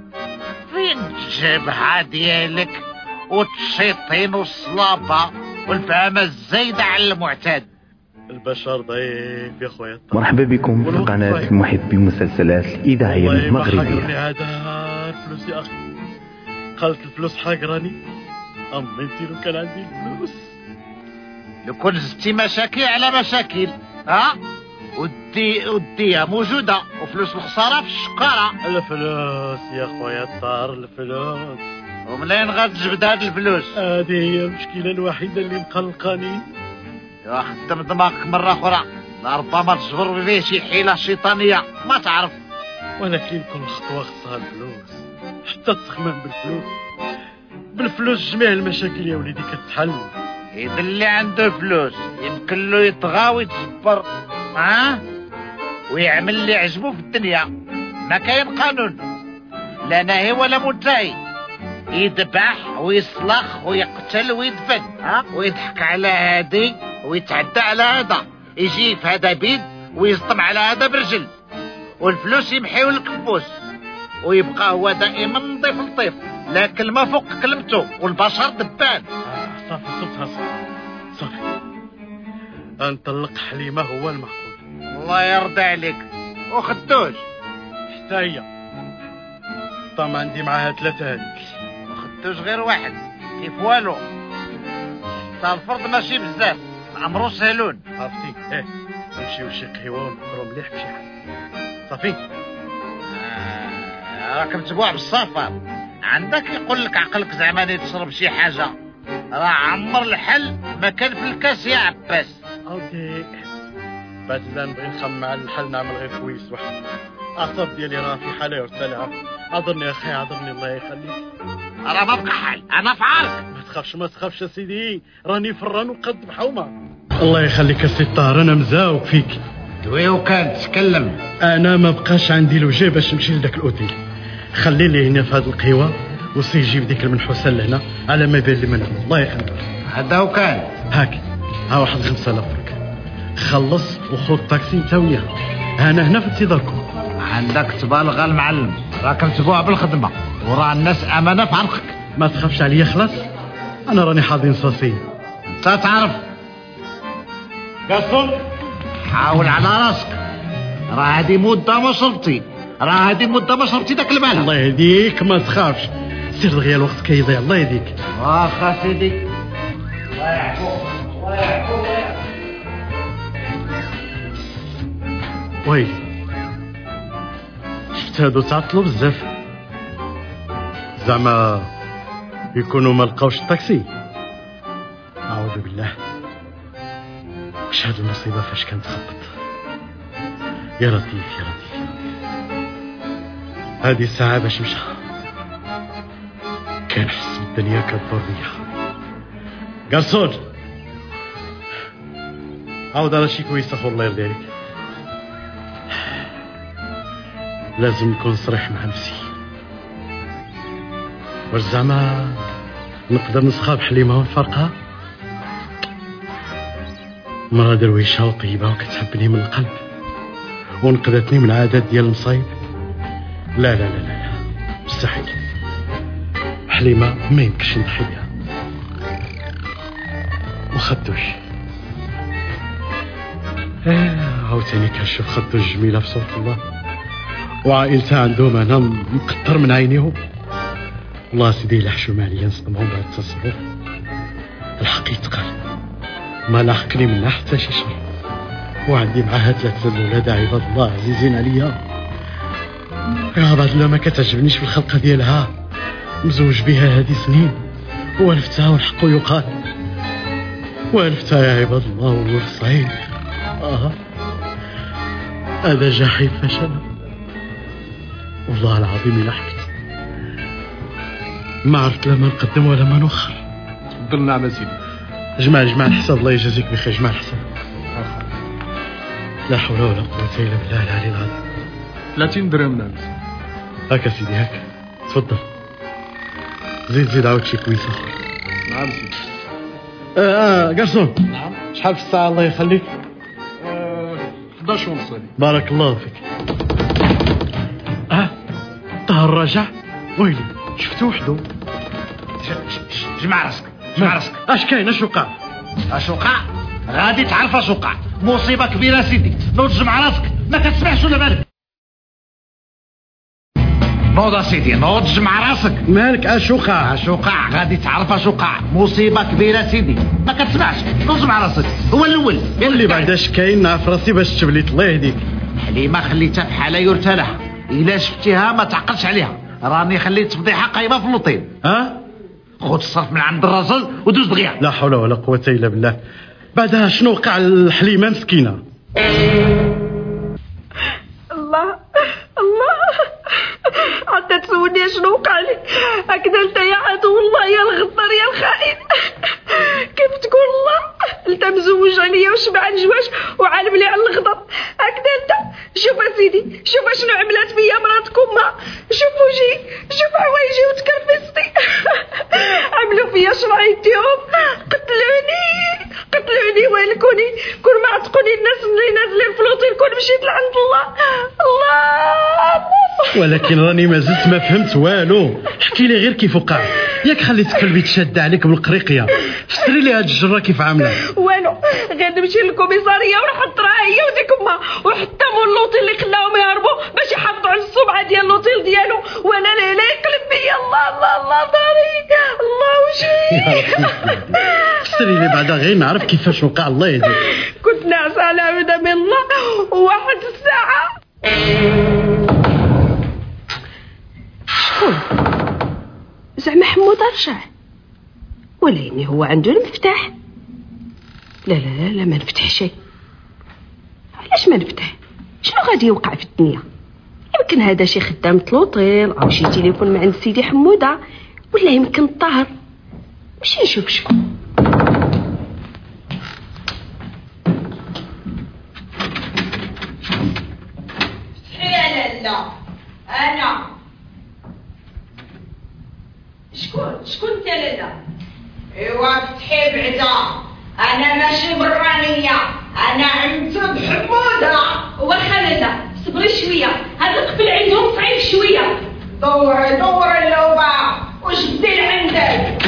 الجبهة ديالك والتشيطين والصلابة والفهمة الزايدة على المعتاد. البشر ضعيف يا خويا مرحبا بكم في قناة محبي المسلسلات الإذاعية والله ما حقرني المغربية هذا الفلوس يا أخي. قالت الفلوس حقراني امنتي لو كان عندي الفلوس. لو كنت زدتي مشاكل على مشاكل ها؟ ودي وديها موجودة. وفلوس الخسارة في الشقارة. الفلوس يا خويا الطار الفلوس. ومنين غتجبد هاد الفلوس؟ هذه هي المشكلة الوحيدة اللي مقلقاني. يا خدم دماغك مرة أخرى. ربما تجبر به شي حيلة شيطانية. ما تعرف. ولكن كل خطوة خصها الفلوس. حتى التخمام بالفلوس. بالفلوس جميع المشاكل يا وليدي كتحل. إذا اللي عنده فلوس يمكن له يطغى ويتجبر. ها؟ ويعمل اللي عجبه في الدنيا. ما كاين قانون. لا ناهي ولا منتهي يذبح ويصلخ ويقتل ويدفن ويضحك على هادي ويتعدى على هذا. يجي في هذا بيد ويصطم على هذا برجل. والفلوس يمحيو الكبوس ويبقى هو دائما نظيف لطيف. لا كلمة فوق كلمته. والبشر دبان. صوتها صافي صافي نطلق حليمة هو المعقول الله يرضى عليك. وخدوش حتى هي؟ طبعا عندي معاها ثلاثة هذيك خدوش غير واحد. كيف والو؟ حتى الفرض ماشي بزاف. الامر سهلون عرفتي؟ إيه. نمشيو لشي قهوة ونفكرو مليح بشي حاجة. صافي. راك متبوع بالصفر عندك يقول لك عقلك زعما تشرب شي حاجة. راه عمر الحل ما كان في الكاس يا عباس. أوكي بعد لا نبغي نخمم على الحل نعمل غير كويس وحدي أعصاب ديالي راه في حالة يرثى لها عذرني يا أخي عذرني الله يخليك. راه ما بقى حل أنا في عارك ما تخافش ما تخافش يا سيدي. راني فران وقد بحومة. الله يخليك الطاهر أنا مزاوق فيك. دوي وكان تكلم. أنا ما بقاش عندي لوجه باش نمشي لذاك الأوتيل. خلي لي هنا في هذه القهوة وسي يجيب ديك المنحوسة لهنا على ما يبان لي منهم. الله يخليك. هذا وكان. هاك. ها واحد 5000 فرك خلص وخذ طاكسي انت وياه. أنا هنا في انتظاركم. عندك تبالغ المعلم. راك متبوع بالخدمة. وراه الناس أمانة في عرقك. ما تخافش عليا خلاص. أنا راني حاضي نصاصي أنت تعرف. قصر. حاول على راسك. راه هذه مدة ما شربتي راه هذه مدة ما شربتي داك المال. الله يهديك ما تخافش. سير دغيا الوقت كيضيع الله يهديك. واخا سيدي. ويلي شفت هادو تعطلوا بزاف زعما يكونوا ما لقاوش الطاكسي اعوذ بالله واش هاد المصيبه فاش كانت خبط يا لطيف يا لطيف هادي الساعة باش مشى كنحس بالدنيا كدور بيا قرصون عاود على شي كويس اخو الله يرضي عليك لازم نكون صريح مع نفسي. واش زعما نقدر نسخى بحليمة ونفرقها؟ مرا درويشة وطيبة وكتحبني من القلب ونقذتني من العادات ديال المصايب. لا لا لا لا, لا. مستحيل. حليمة ما يمكنش نضحي بها. وخدوش. آه عاوتاني كنشوف خدوش جميلة في صورة الله. وعائلتها عندهم أنا مقطر من عينيهم والله سيدي الا حشوم عليا نصدمهم بهذا التصرف الحق يتقال ما لاحقني منها حتى شي وعندي معاها ثلاثة الولاد عباد الله عزيزين عليا. يا بعد ما كتعجبنيش في الخلقة ديالها. مزوج بها هذه سنين. وألفتها والحق يقال. وألفتها يا عباد الله والورث صعيب آه. هذا جحيم فشل. والله العظيم حكيت ما عرفت لا ما نقدم ولا ما نوخر تفضل نعم سيدي. جمع جمع الحساب الله يجازيك بخير. جمع الحساب. لا حول ولا قوة إلا بالله العلي العظيم. 30 درهم نعم هكا سيدي هكا. تفضل. زيد زيد عاود شي كويس آخر. نعم سيدي. آه آه قرصون. نعم. شحال في الساعة الله يخليك؟ 11 ونص. هذه بارك الله فيك. آه. طه الرجع ويلي شفتو وحدو. جمع راسك جمع راسك. اش كاين؟ اش وقع؟ اش وقع غادي تعرف اش وقع مصيبة كبيرة سيدي. نوض جمع راسك. ما كتسمعش ولا بالك. نوض سيدي نوض جمع راسك. مالك اش وقع اش وقع غادي تعرف اش وقع مصيبة كبيرة سيدي. ما كتسمعش. نوض جمع راسك. هو الأول. قول لي بعد اش كاين نعرف راسي باش تبليت الله يهديك حليمة خليتها في حاله يرثى لها إلا شفتيها ما تعقلش عليها. راني خليت فضيحه قايمه في اللوطين ها؟ خذ الصرف من عند الرجل ودوز دغيا لا حول ولا قوة إلا بالله. بعدها شنو وقع الحليمة مسكينة؟ حتى تسولني شنو وقع هكذا انت يا عدو الله يا الغدار يا الخائن. كيف تقول الله؟ أنت مزوج عليا وشبع الجواش وعالم لي على الغضب هكذا انت شوف سيدي شوف شنو عملت فيا مراتك ما. شوف وجهي شوف حوايجي وتكرفستي عملوا فيا شرايطيهم قتلوني قتلوني ويلكوني. كون ما عتقوني الناس اللي نازلين في لوطيل كون مشيت لعند الله. الله. ولكن راني ما زلت ما فهمت والو. احكي لي غير كيف وقع. ياك خليت قلبي تشد عليك بالقريقية. شري لي هاد الجرة كيف عاملة. والو غير نمشي للكوميسارية ونحط راه هي وديك ما وحتى مول اللوطيل اللي خلاهم يهربوا باش يحافظوا على السمعه ديال اللوطيل ديالو. وأنا لا لا يقلب بيا الله الله الله داري الله وجهي شري لي بعدا غير نعرف كيفاش وقع. الله يهديك. كنت ناعسه على عبده من الله. وواحد الساعة. شكون؟ زعما حمود رجع. ولا يعني هو عنده المفتاح. لا لا لا لا ما نفتح شيء. علاش ما نفتح؟ شنو غادي يوقع في الدنيا؟ يمكن هذا شي خدام لوطيل أو شي تليفون من عند سيدي حمودة ولا يمكن الطاهر ماشي نشوف شكون يا لالا أنا شكون شكون انت لالا ايوا فتحي بعدا. أنا ماشي برانيه أنا عمت بحمودة. واخا لاله صبري شوية. هذا القفل عندهم صعيب شوية. دوري دوري اللوبة. وش دير عندك؟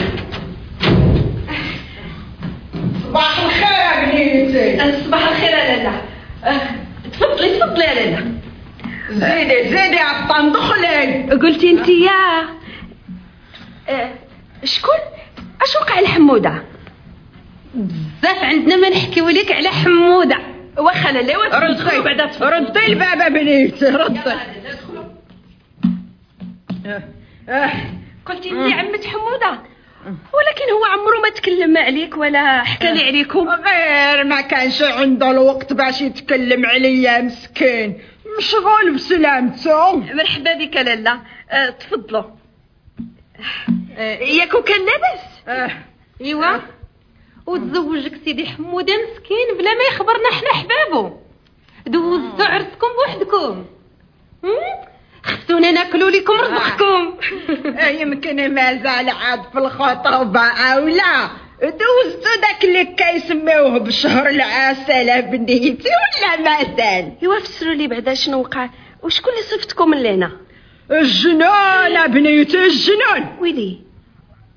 صباح الخير يا بنيتي. صباح الخير يا لاله أه، تفضلي تفضلي يا لاله زيدي زيدي عطان دخلي. قلتي انت يا شكون؟ اش وقع لحموده بزاف عندنا ما نحكيو لك على حمودة. واخا لاله ردي بعدا ردي الباب يا بنيتي ردي قلتي انت عمة حمودة. ولكن هو عمره ما تكلم عليك ولا حكى لي عليكم. غير ما كانش عنده الوقت باش يتكلم عليا مسكين. مشغول بسلامته. مرحبا بك لاله أه تفضلوا. ياكو كان لاباس. أه. إيوا. وتزوجك سيدي حمودة مسكين بلا ما يخبرنا حنا حبابو دوزتوا عرسكم بوحدكم. هم؟ خفتونا ناكلوا لكم رزقكم. يمكن مازال عاد في الخطوبة أو لا دوزتو داك اللي كيسميوه بشهر العسل بنيتي ولا مازال إيوا فسروا لي بعدا شنو وقع. وشكون اللي صيفطكم من لهنا الجنون بنيتي الجنون ويلي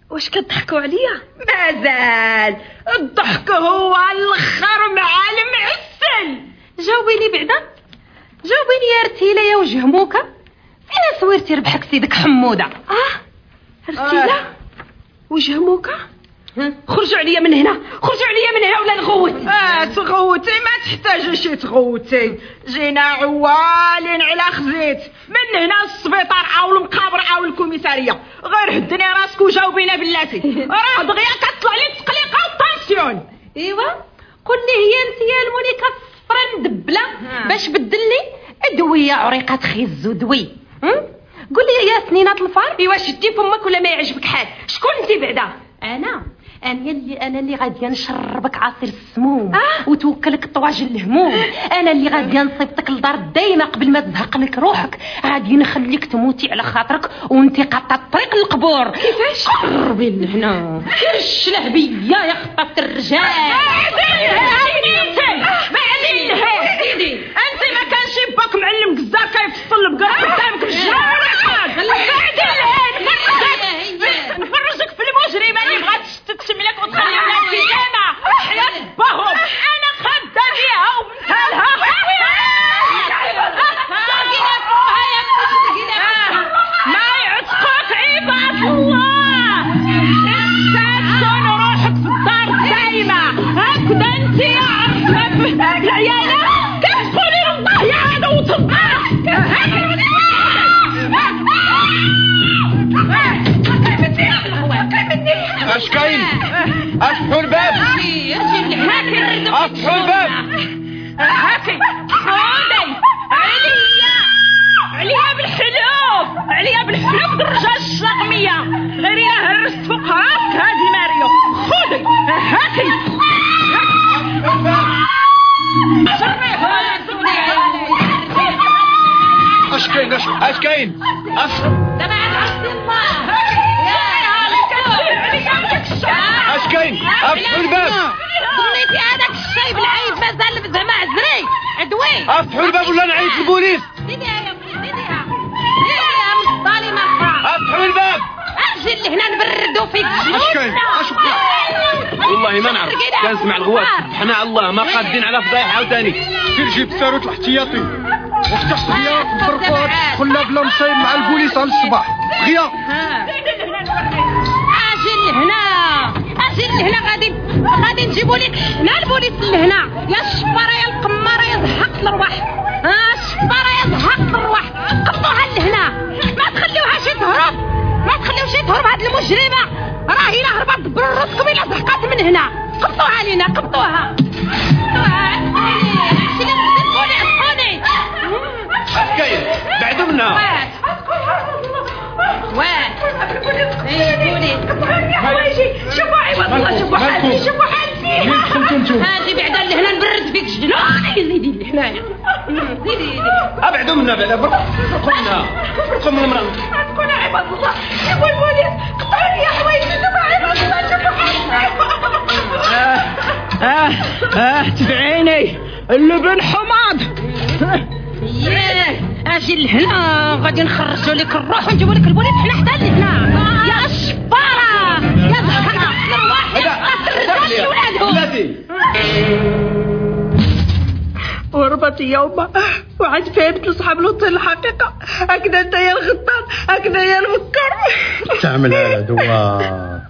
واش كتضحكوا عليا؟ مازال. الضحك هو الآخر مع المعسل. جاوبيني بعدا. جاوبيني يا رتيلة يا وجه موكا. فين صويرتي ربحك سيدك حمودة؟ آه رتيلة. آه. وجه موكا. خرجوا عليا من هنا. خرجوا عليا من هنا ولا نغوت. آه تغوتي ما تحتاجيش تغوتي. جينا عوالين على خزيت. من هنا السبيطار أو المقابر أو الكوميسارية. غير هدني راسك وجاوبينا بلاتي راه دغيا كطلع لي التقليقه والطنسيون إيوا قول لي هي أنت يا المونيكا الصفرا مدبله باش بدلني؟ ادويه عريقة خيز ودوي. قول لي يا سنينات الفار. إيوا شدي فمك ولا ما يعجبك حال؟ شكون أنت بعدا؟ أنا. أنا اللي أنا اللي غادي نشربك عصير السموم آه؟ وتوكلك طواجن الهموم أنا اللي غادي نصيبطك لدار الدايمه قبل ما تزهق لك روحك غادي نخليك تموتي على خاطرك وانت قاطعه الطريق للقبور كيفاش قربي لهنا كرش بيا يا خطه الرجال سيدي انت ما كانش باك معلم قزار كيفصل البقره قدامك بالجرار نفرجك في المجرمه اللي بغات تتشملك وتخلي ولاد في جامع حياة باهم أنا خاده بيها وبنتها ما يعتقوك عباد الله. استاذن روحك في الدار دايما هكذا أنت يا عرفة العيالة كيف تقولي لله يا هذا وتبقى اش كاين افتحوا الباب افتحوا الباب هاكي حودي عليا عليا بالحلوب عليا بالحلوب بالرجال الشرقمية غير الا هرست فوق راسك هادي ماريو خذي هاكي اش كاين اش اش كاين اش اش كاين افتحوا الباب ظنيتي هذاك الشايب العيب مازال زعما عزري عدوي. أفتحوا الباب ولا نعيط البوليس؟ زيديها يا أختي زيديها زيديها من الظالمه أفتحوا الباب. أجي لهنا نبردو فيك اش كاين اش والله ما نعرف. كنسمع الغوات. حنا على الله ما قادين على فضايح عاوتاني. سير جيب الساروت الاحتياطي وافتح غيا بالرفاط خلا بلا مصايب مع البوليس على الصباح. غيا. أجي لهنا أجي لهنا. غادي غادي نجيبوا لك. هنا البوليس لهنا يا الشفاره يا القمارة يا زحقت الأرواح. ها الشفاره يا زحقت الأرواح. قبضوها لهنا. ما تخليوهاش تهرب. ما تخليوش تهرب هاد المجرمة. راه الا هربت براسكم الا زحقات من هنا. قبضوها لينا قبضوها قبضوها عسقوني عسقوني اش كاين بعدوا منها وين؟ إيه بوليس شوفوا عوض الله شوفوا حالتي شوفوا حالتي مين دخلتوا أنتم هاجي بعدا لهنا نبرد فيك جدنا أخي زيدي لهنايا زيدي زيدي. ابعدوا منها بعدا برقوا منها برقوا من المرأة تكون عباد الله شوفوا البوليس قطعوا لي حوايجي شوفوا آه آه تبعيني اللبن حماض ياه أجي لهنا. غادي نخرجوا لك الروح ونجيبوا لك البوليس حنا حدا لهنا يا الشبارة يا زهرة الرواح الرجال ولادهم؟ وربط يوما وعاد فهمت لصحاب الوطن الحقيقة. هكذا أنت يا الغدار هكذا يا المكر. تعمل لا دواء.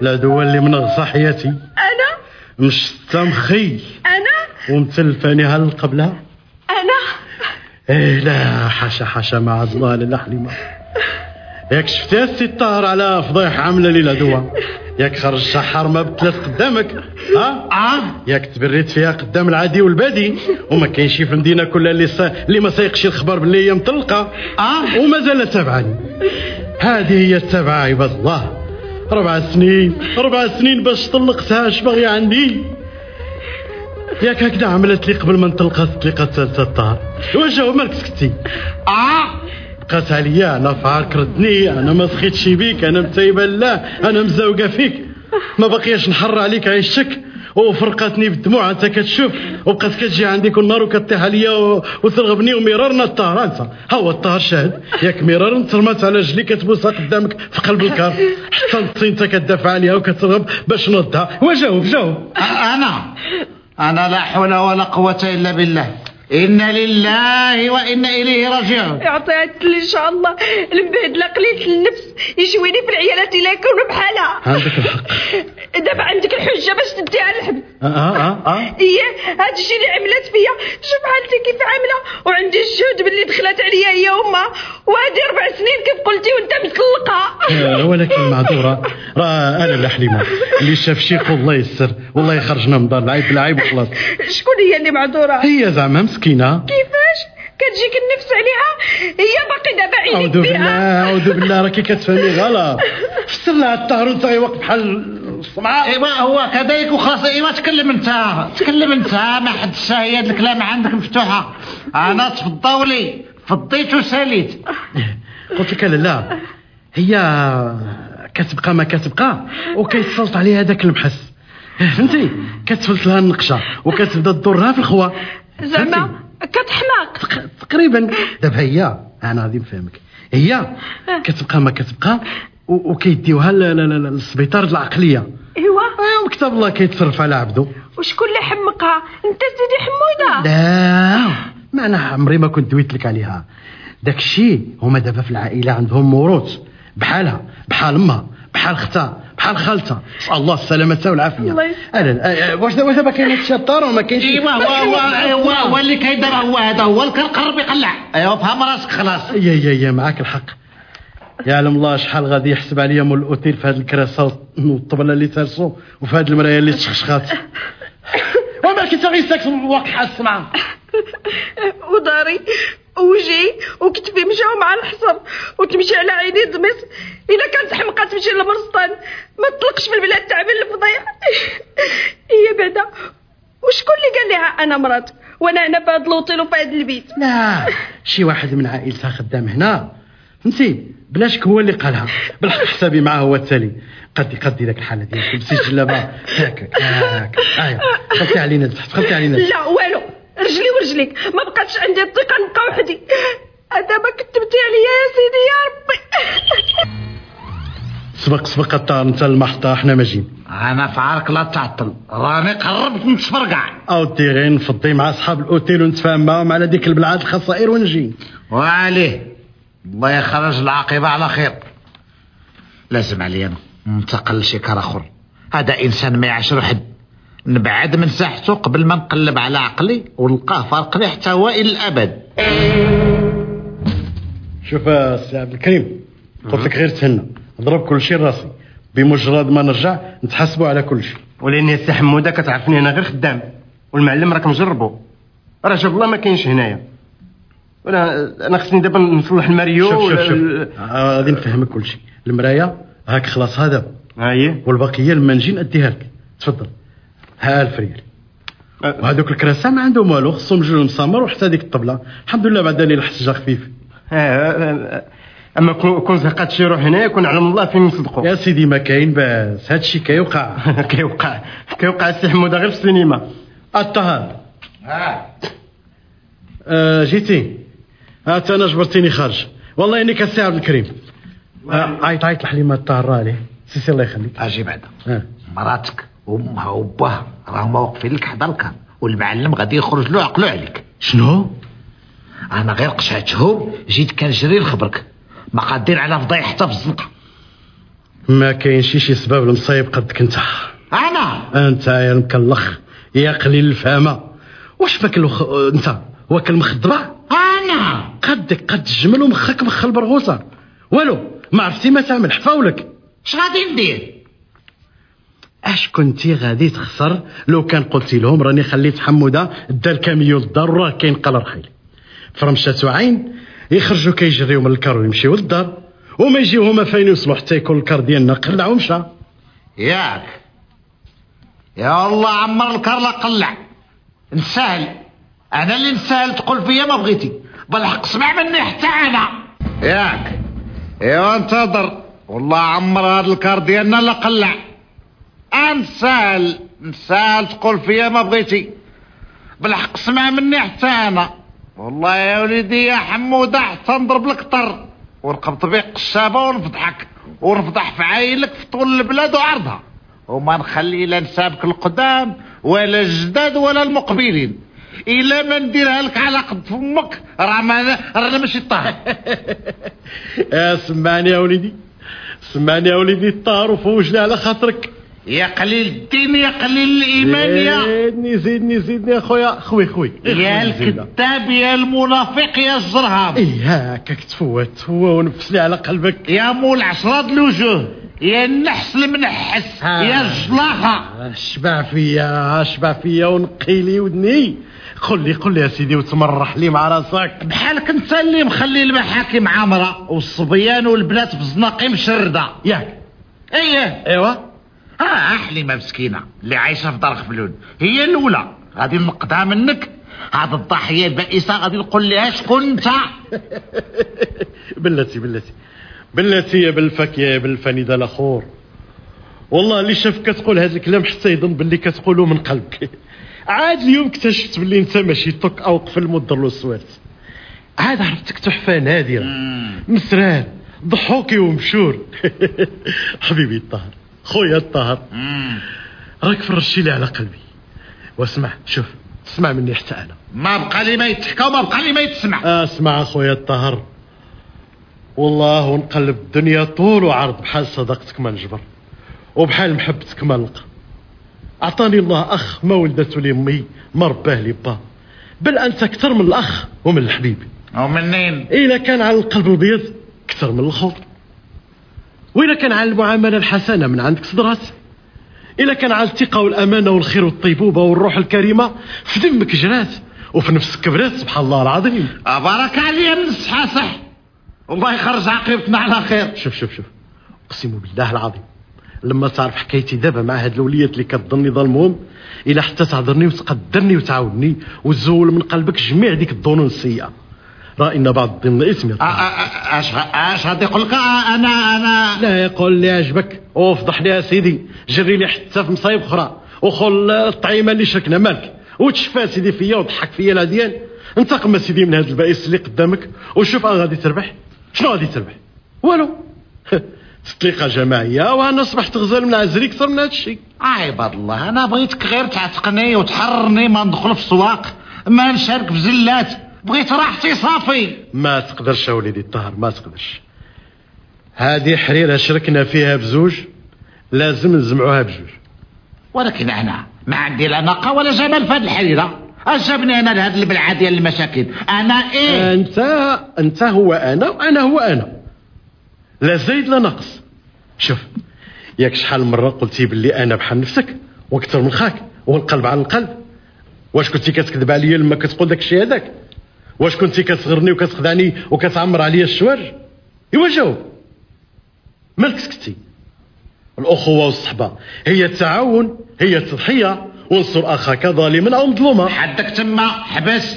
لا دواء اللي منغصة حياتي. أنا؟ مش مخي أنا؟ ومتلفاني هالقبلة أنا؟ إيه لا حاشا حاشا مع الله لا حليمة ياك شفتي الطاهر على فضيح عاملة لي لا دواء. ياك خرج شحر ما بتلات قدامك ها؟ آه. ياك تبريت فيها قدام العادي والبادي وما كاينش في المدينة كلها اللي سا... اللي ما سايقش الخبر باللي هي مطلقة. آه. ومازال تابعني هذه هي التبعه عباد الله ربع سنين ربع سنين باش طلقتها اش باغي عندي. ياك هكذا عملت لي قبل ما نطلقها الطليقه الثالثه الطار وجهه مالك سكتي؟ آه. بقات عليا أنا في عارك ردني أنا ما سخيتش بيك أنا متايبه لله أنا مزوقة فيك. ما بقياش نحر عليك عيشتك وفرقتني بالدموع أنت كتشوف. وبقات كتجي عندي كل نهار وكطيح عليا و- وترغبني ومرارنا الطهر أنت ها هو الطهر شاهد. ياك مرار ترمات على رجلي كتبوسها قدامك في قلب الكار حتى نطي انت كتدافع عليها وكترغب باش نوضها وجاوب جاوب أنا. أنا لا حول ولا قوة إلا بالله. إنا لله وأنا إليه راجعون. أعطيت لي إن شاء الله المبهدله قليله النفس يشويني في العيالات الا يكونوا بحالها. عندك الحق. دابا عندك الحجة باش تدي على الحبل آه آه آه إيه هذا الشيء اللي عملت فيا شوف حالتي كيف عاملة. وعندي الشهود باللي دخلت عليا هي امها وهذه أربع سنين كيف قلتي وأنت مطلقه آه، ولكن معذورة. راه أنا الحليمة اللي شاف شي يقول الله يسر. والله يخرجنا من دار العيب. بالعيب وخلاص شكون هي اللي معذورة؟ هي زعما مسكينة. كيفاش؟ كتجيك النفس عليها؟ هي باقي دابا عينيك أعوذ بالله بها أعوذ بالله راكي كتفهمي غلط. فسر لها الطهر وانت واقف بحال الصمعة؟ إيوا هو كذلك وخلاص إيوا تكلم أنت تكلم أنت. ما حد هي الكلام عندك مفتوحة. أنا تفضولي فضيت وساليت. قلت لك لا لا. هي كتبقى ما كتبقى وكيتسلط عليها هذاك المحس. فهمتي؟ كتفلت لها النقشة وكتبدا تضرها في الخوا. زعما كتحماق. تقريبا. دابا هي أنا غادي نفهمك. هي كتبقى ما كتبقى وكيديوها للسبيطار العقلية. إيوا. وكتاب الله كيتصرف على عبدو وشكون اللي حمقها؟ أنت سيدي حمودة. لا. ما أنا عمري ما كنت دويت لك عليها. داك الشيء هما دابا في العائلة عندهم موروث. بحالها بحال أمها بحال أختها. بحال خالتها نسال الله السلامه والعافية. الله أهلا. أه، واش واش دابا كاين هادشي الطار وما كاينش ايوا هو هو هو هو اللي كيدير هو هذا هو اللي كنقرب يقلع. ايوا فهم راسك خلاص. يا يا يا معاك الحق. يعلم الله شحال غادي يحسب عليا مول الأوتيل في هاد الكراسة والطبلة اللي ترسو وفي هاد المرايه اللي تشخشخات. وما كنت غير ساكت الوقت حال السمعه وداري. وجهي وكتفي مشاو مع الحصر وتمشي على عيني دمس إلا كانت حمقى تمشي لمرسطان ما تطلقش في البلاد تعمل الفضيح هي بعدا. وشكون اللي قال لها أنا مراتك وأنا هنا في هذا الاوتيل وفي هذا البيت؟ لا شي واحد من عائلتها خدام هنا. فهمتي؟ بلاشك هو اللي قالها. بالحق حسابي معاه هو التالي. قدي قدي ذاك الحالة ديالك. لبسي جلابه هكاك هكاك. ايوا خلتي علينا تحت خلتي علينا. لا والو. رجلي ورجليك ما بقاتش عندي الثقة نبقى وحدي. هذا ما كتبتي عليا يا سيدي يا ربي. سبق سبق الطار أنت المحطة إحنا ماجيين أنا في عارك لا تعطل. راني قربت نتفرقع. اودي غير نفضي مع أصحاب الأوتيل ونتفاهم معاهم على ديك البلعات الخصائر ونجي. وعليه الله يخرج العاقبة على خير. لازم علينا ننتقل لشكار آخر. هذا إنسان ما يعشر حد نبعد من ساحته قبل ما نقلب على عقلي ونلقاه فارقني حتى هو إلى الأبد. شوف يا سي عبد الكريم قلت لك غير تهنى. ضرب كل شيء راسي بمجرد ما نرجع نتحاسبوا على كل شيء. ولكن يا سي حمودة كتعرفني أنا غير خدام والمعلم راك مجربو راه شوف الله ما كاينش هنايا. وأنا أنا خصني دابا نصلح الماريو شوف شوف شوف. آه، غادي نفهمك كل شيء. المرايه هاك خلاص هذا. هاي والبقية لما نجي نديها لك. تفضل. ها الفريال وهذوك الكراسه ما عندهم والو خصهم جوج مسامر وحتى ديك الطبلة. الحمد لله بعد لي الحسجه خفيف أما كون كون زهقات شي روح هنايا كون علم الله فين نصدقوا؟ يا سيدي ما كاين باس. هادشي كيوقع. كيوقع. كيوقع السي حمودة غير في السينما. الطهر ها. آه جيتي. هات أنا جبرتيني خارج. والله إني كنسي عبد الكريم. آه، عيط عيط لحليمة الطهر عليه. سيسي الله يخليك. أجي بعدا آه. مراتك. وامها وباها راهم واقفين لك حدا الكان والمعلم غادي يخرج له عقلو عليك. شنو؟ أنا غير قشعتهم جيت كنجري نخبرك ما قادين على فضايح حتى في الزنقة. ما كاينش شي سبب المصايب قدك انت. أنا؟ أنت يا مكلخ يا قليل الفهمة. واش فاكر الوخ... انت واكل مخدبه أنا؟ قدك قد الجمل ومخك مخ البرغوصة. والو ما عرفتي ما تعمل حفاولك. اش غادي ندير؟ أش كنتي غادي تخسر؟ لو كان قلتي لهم راني خليت حمودة دا الكاميو للدار وراه كاين قال رحيل فرمشات وعين يخرجوا كيجريو من الكار ويمشيو للدار وما يجيو هما فين يوصلوا حتى يكون الكار ديالنا قلع ومشى ياك. يا الله عمر الكرلة قلع. نسال أنا اللي نسال تقول فيا ما بغيتي. بالحق اسمع مني حتى أنا. ياك. ايوا انتظر. والله عمر هذا الكار ديالنا لا قلع. انسال نسال تقول فيا ما بغيتي. بالحق اسمع مني حتى أنا. والله يا وليدي يا حمودة حتى نضرب لك طر. ونقبط بيك قشابه ونفضحك. ونفضح في عايلك في طول البلاد وعرضها. وما نخلي لا نسابك القدام ولا الجداد ولا المقبلين. إلا ما نديرها لك على قد فمك. راه ما رانا ماشي طاهر. سمعني يا وليدي. سمعني يا وليدي الطار وفوجني على خاطرك. يا قليل الدين يا قليل الإيمان يا زيدني زيدني زيدني يا خويا خوي خوي يا الكذاب يا المنافق يا الزرهام إيه هكاك تفوت هو ونفس لي على قلبك. يا مول عشرات الوجوه يا النحس المنحس يا الجلاخه أشبع فيا أشبع فيا ونقي لي ودني. قل لي قل لي يا سيدي وتمرح لي مع راسك. بحالك انت اللي مخلي المحاكم عامرة والصبيان والبنات في الزناقي مشرده ياك. إيه. ايوا ها حليمه مسكينة اللي عايشة في دار خفلون هي الأولى. غادي نقدها منك. هذه الضحية البائسة غادي نقول لها شكون أنت؟ بلاتي بلاتي. بلاتي يا بالفك يا بالفنيدة الأخور. والله اللي شافك كتقول هذا الكلام حتى يظن باللي كتقوله من قلبك. عاد اليوم اكتشفت باللي أنت ماشي طك أو قفل مضر السوارت عاد عرفتك تحفة نادرة. مسران ضحوكي ومشور. حبيبي الطاهر. خويا الطاهر. راك فرشي لي على قلبي. واسمع شوف اسمع مني حتى أنا. ما بقى لي ما يتحكى وما بقى لي ما يتسمع. اسمع اخويا الطاهر. والله ونقلب الدنيا طول وعرض بحال صداقتك ما نجبر وبحال محبتك ما نلقى عطاني الله أخ ما ولدته لي أمي ما رباه لي با. بل أنت أكثر من الأخ ومن الحبيب. ومنين اذا كان على القلب البيض أكثر من الخوف. واذا كان على المعاملة الحسنة من عندك صدرات اذا كان على الثقه والأمانة والخير والطيبوبة والروح الكريمة في دمك جرات وفي نفسك كبرات سبحان الله العظيم. بارك عليا من الصحة صح. والله يخرج عاقبتنا على خير شوف شوف شوف. أقسم بالله العظيم لما تعرف حكايتي دابا مع هاد الوليات اللي كتظني ظلمهم إلا حتى تعذرني وتقدرني وتعاوني وتزول من قلبك جميع ديك الظنون السيئة. إن بعض ضمن اسمي اش اش غادي يقول لك أنا أنا لا يقول لي عجبك وفضح لي يا سيدي. جري لي حتى في مصايب أخرى. وخل الطعيمه اللي شركنا مالك. وتشفى سيدي فيا وضحك فيا العديان. انتقم سيدي من هذا البائس اللي قدامك وشوف أنا غادي تربح. شنو غادي تربح؟ والو. تطليقة جماعية وأنا أصبحت غزال من عزري أكثر من هذا الشيء. عباد الله أنا بغيتك غير تعتقني وتحررني ما ندخل في السواق ما نشارك في زلات. بغيت راحتي صافي. ما تقدرش يا وليدي الطاهر ما تقدرش. هذه حريرة شركنا فيها بزوج لازم نجمعوها بجوج. ولكن أنا ما عندي لا نقه ولا جمال في هذه الحريرة. اش جابني أنا لهذا البلعه ديال المشاكل أنا إيه؟ أنت أنت هو أنا وأنا هو أنا. لا زايد لا نقص. شوف ياك شحال مرة قلتي باللي أنا بحال نفسك وأكثر من خاك والقلب على القلب. واش كنتي كتكذب عليا لما كتقول داك الشيء هذاك؟ واش كنتي كتصغرني وكتخدعني وكتعمر عليا الشوارج ايوا جاوب مالك سكتي؟ الاخوه والصحبة. هي التعاون هي التضحية وانصر أخاك ظالما أو مظلوما. حدك تما حبس.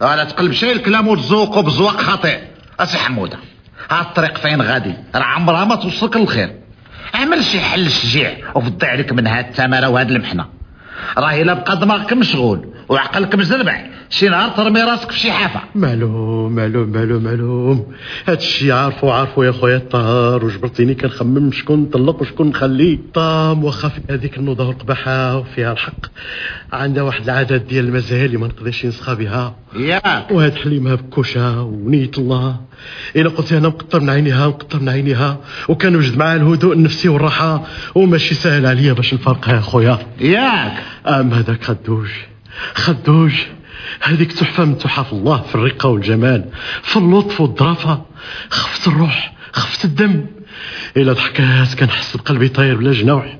ولا تقلب شي الكلام وتزوقه بزواق خطير أسي حمودة ها الطريق فين غادي؟ راه عمرها ما توصلك للخير. اعمل شي حل شجيع وفضي عليك من هاد التمارة وهاد المحنة. راه الا بقى دماغك مشغول وعقلك مزربع. شي نهار ترمي راسك في شي حافة. معلوم معلوم معلوم معلوم هادشي عارفو عارفو يا خويا الطاهر وجبرتيني كنخمم شكون نطلق وشكون نخلي طام. واخا في هذيك النوضه والقباحه وفيها الحق. عندها واحد العادات ديال المزايا اللي ما نقدرش نسخى بها. ياك. وهاد حليمها بكوشة ونية الله. إلا قلت أنا مقطر من عينيها مقطر من عينيها. وكنوجد معها الهدوء النفسي والراحة. وماشي سهل عليا باش نفرقها يا خويا. ياك. أم هذاك خدوج؟ خدوج هذيك تحفة من تحف الله في الرقة والجمال في اللطف والظرافة خفت الروح خفت الدم. إلا ضحكات كنحس بقلبي طاير بلا جناوح.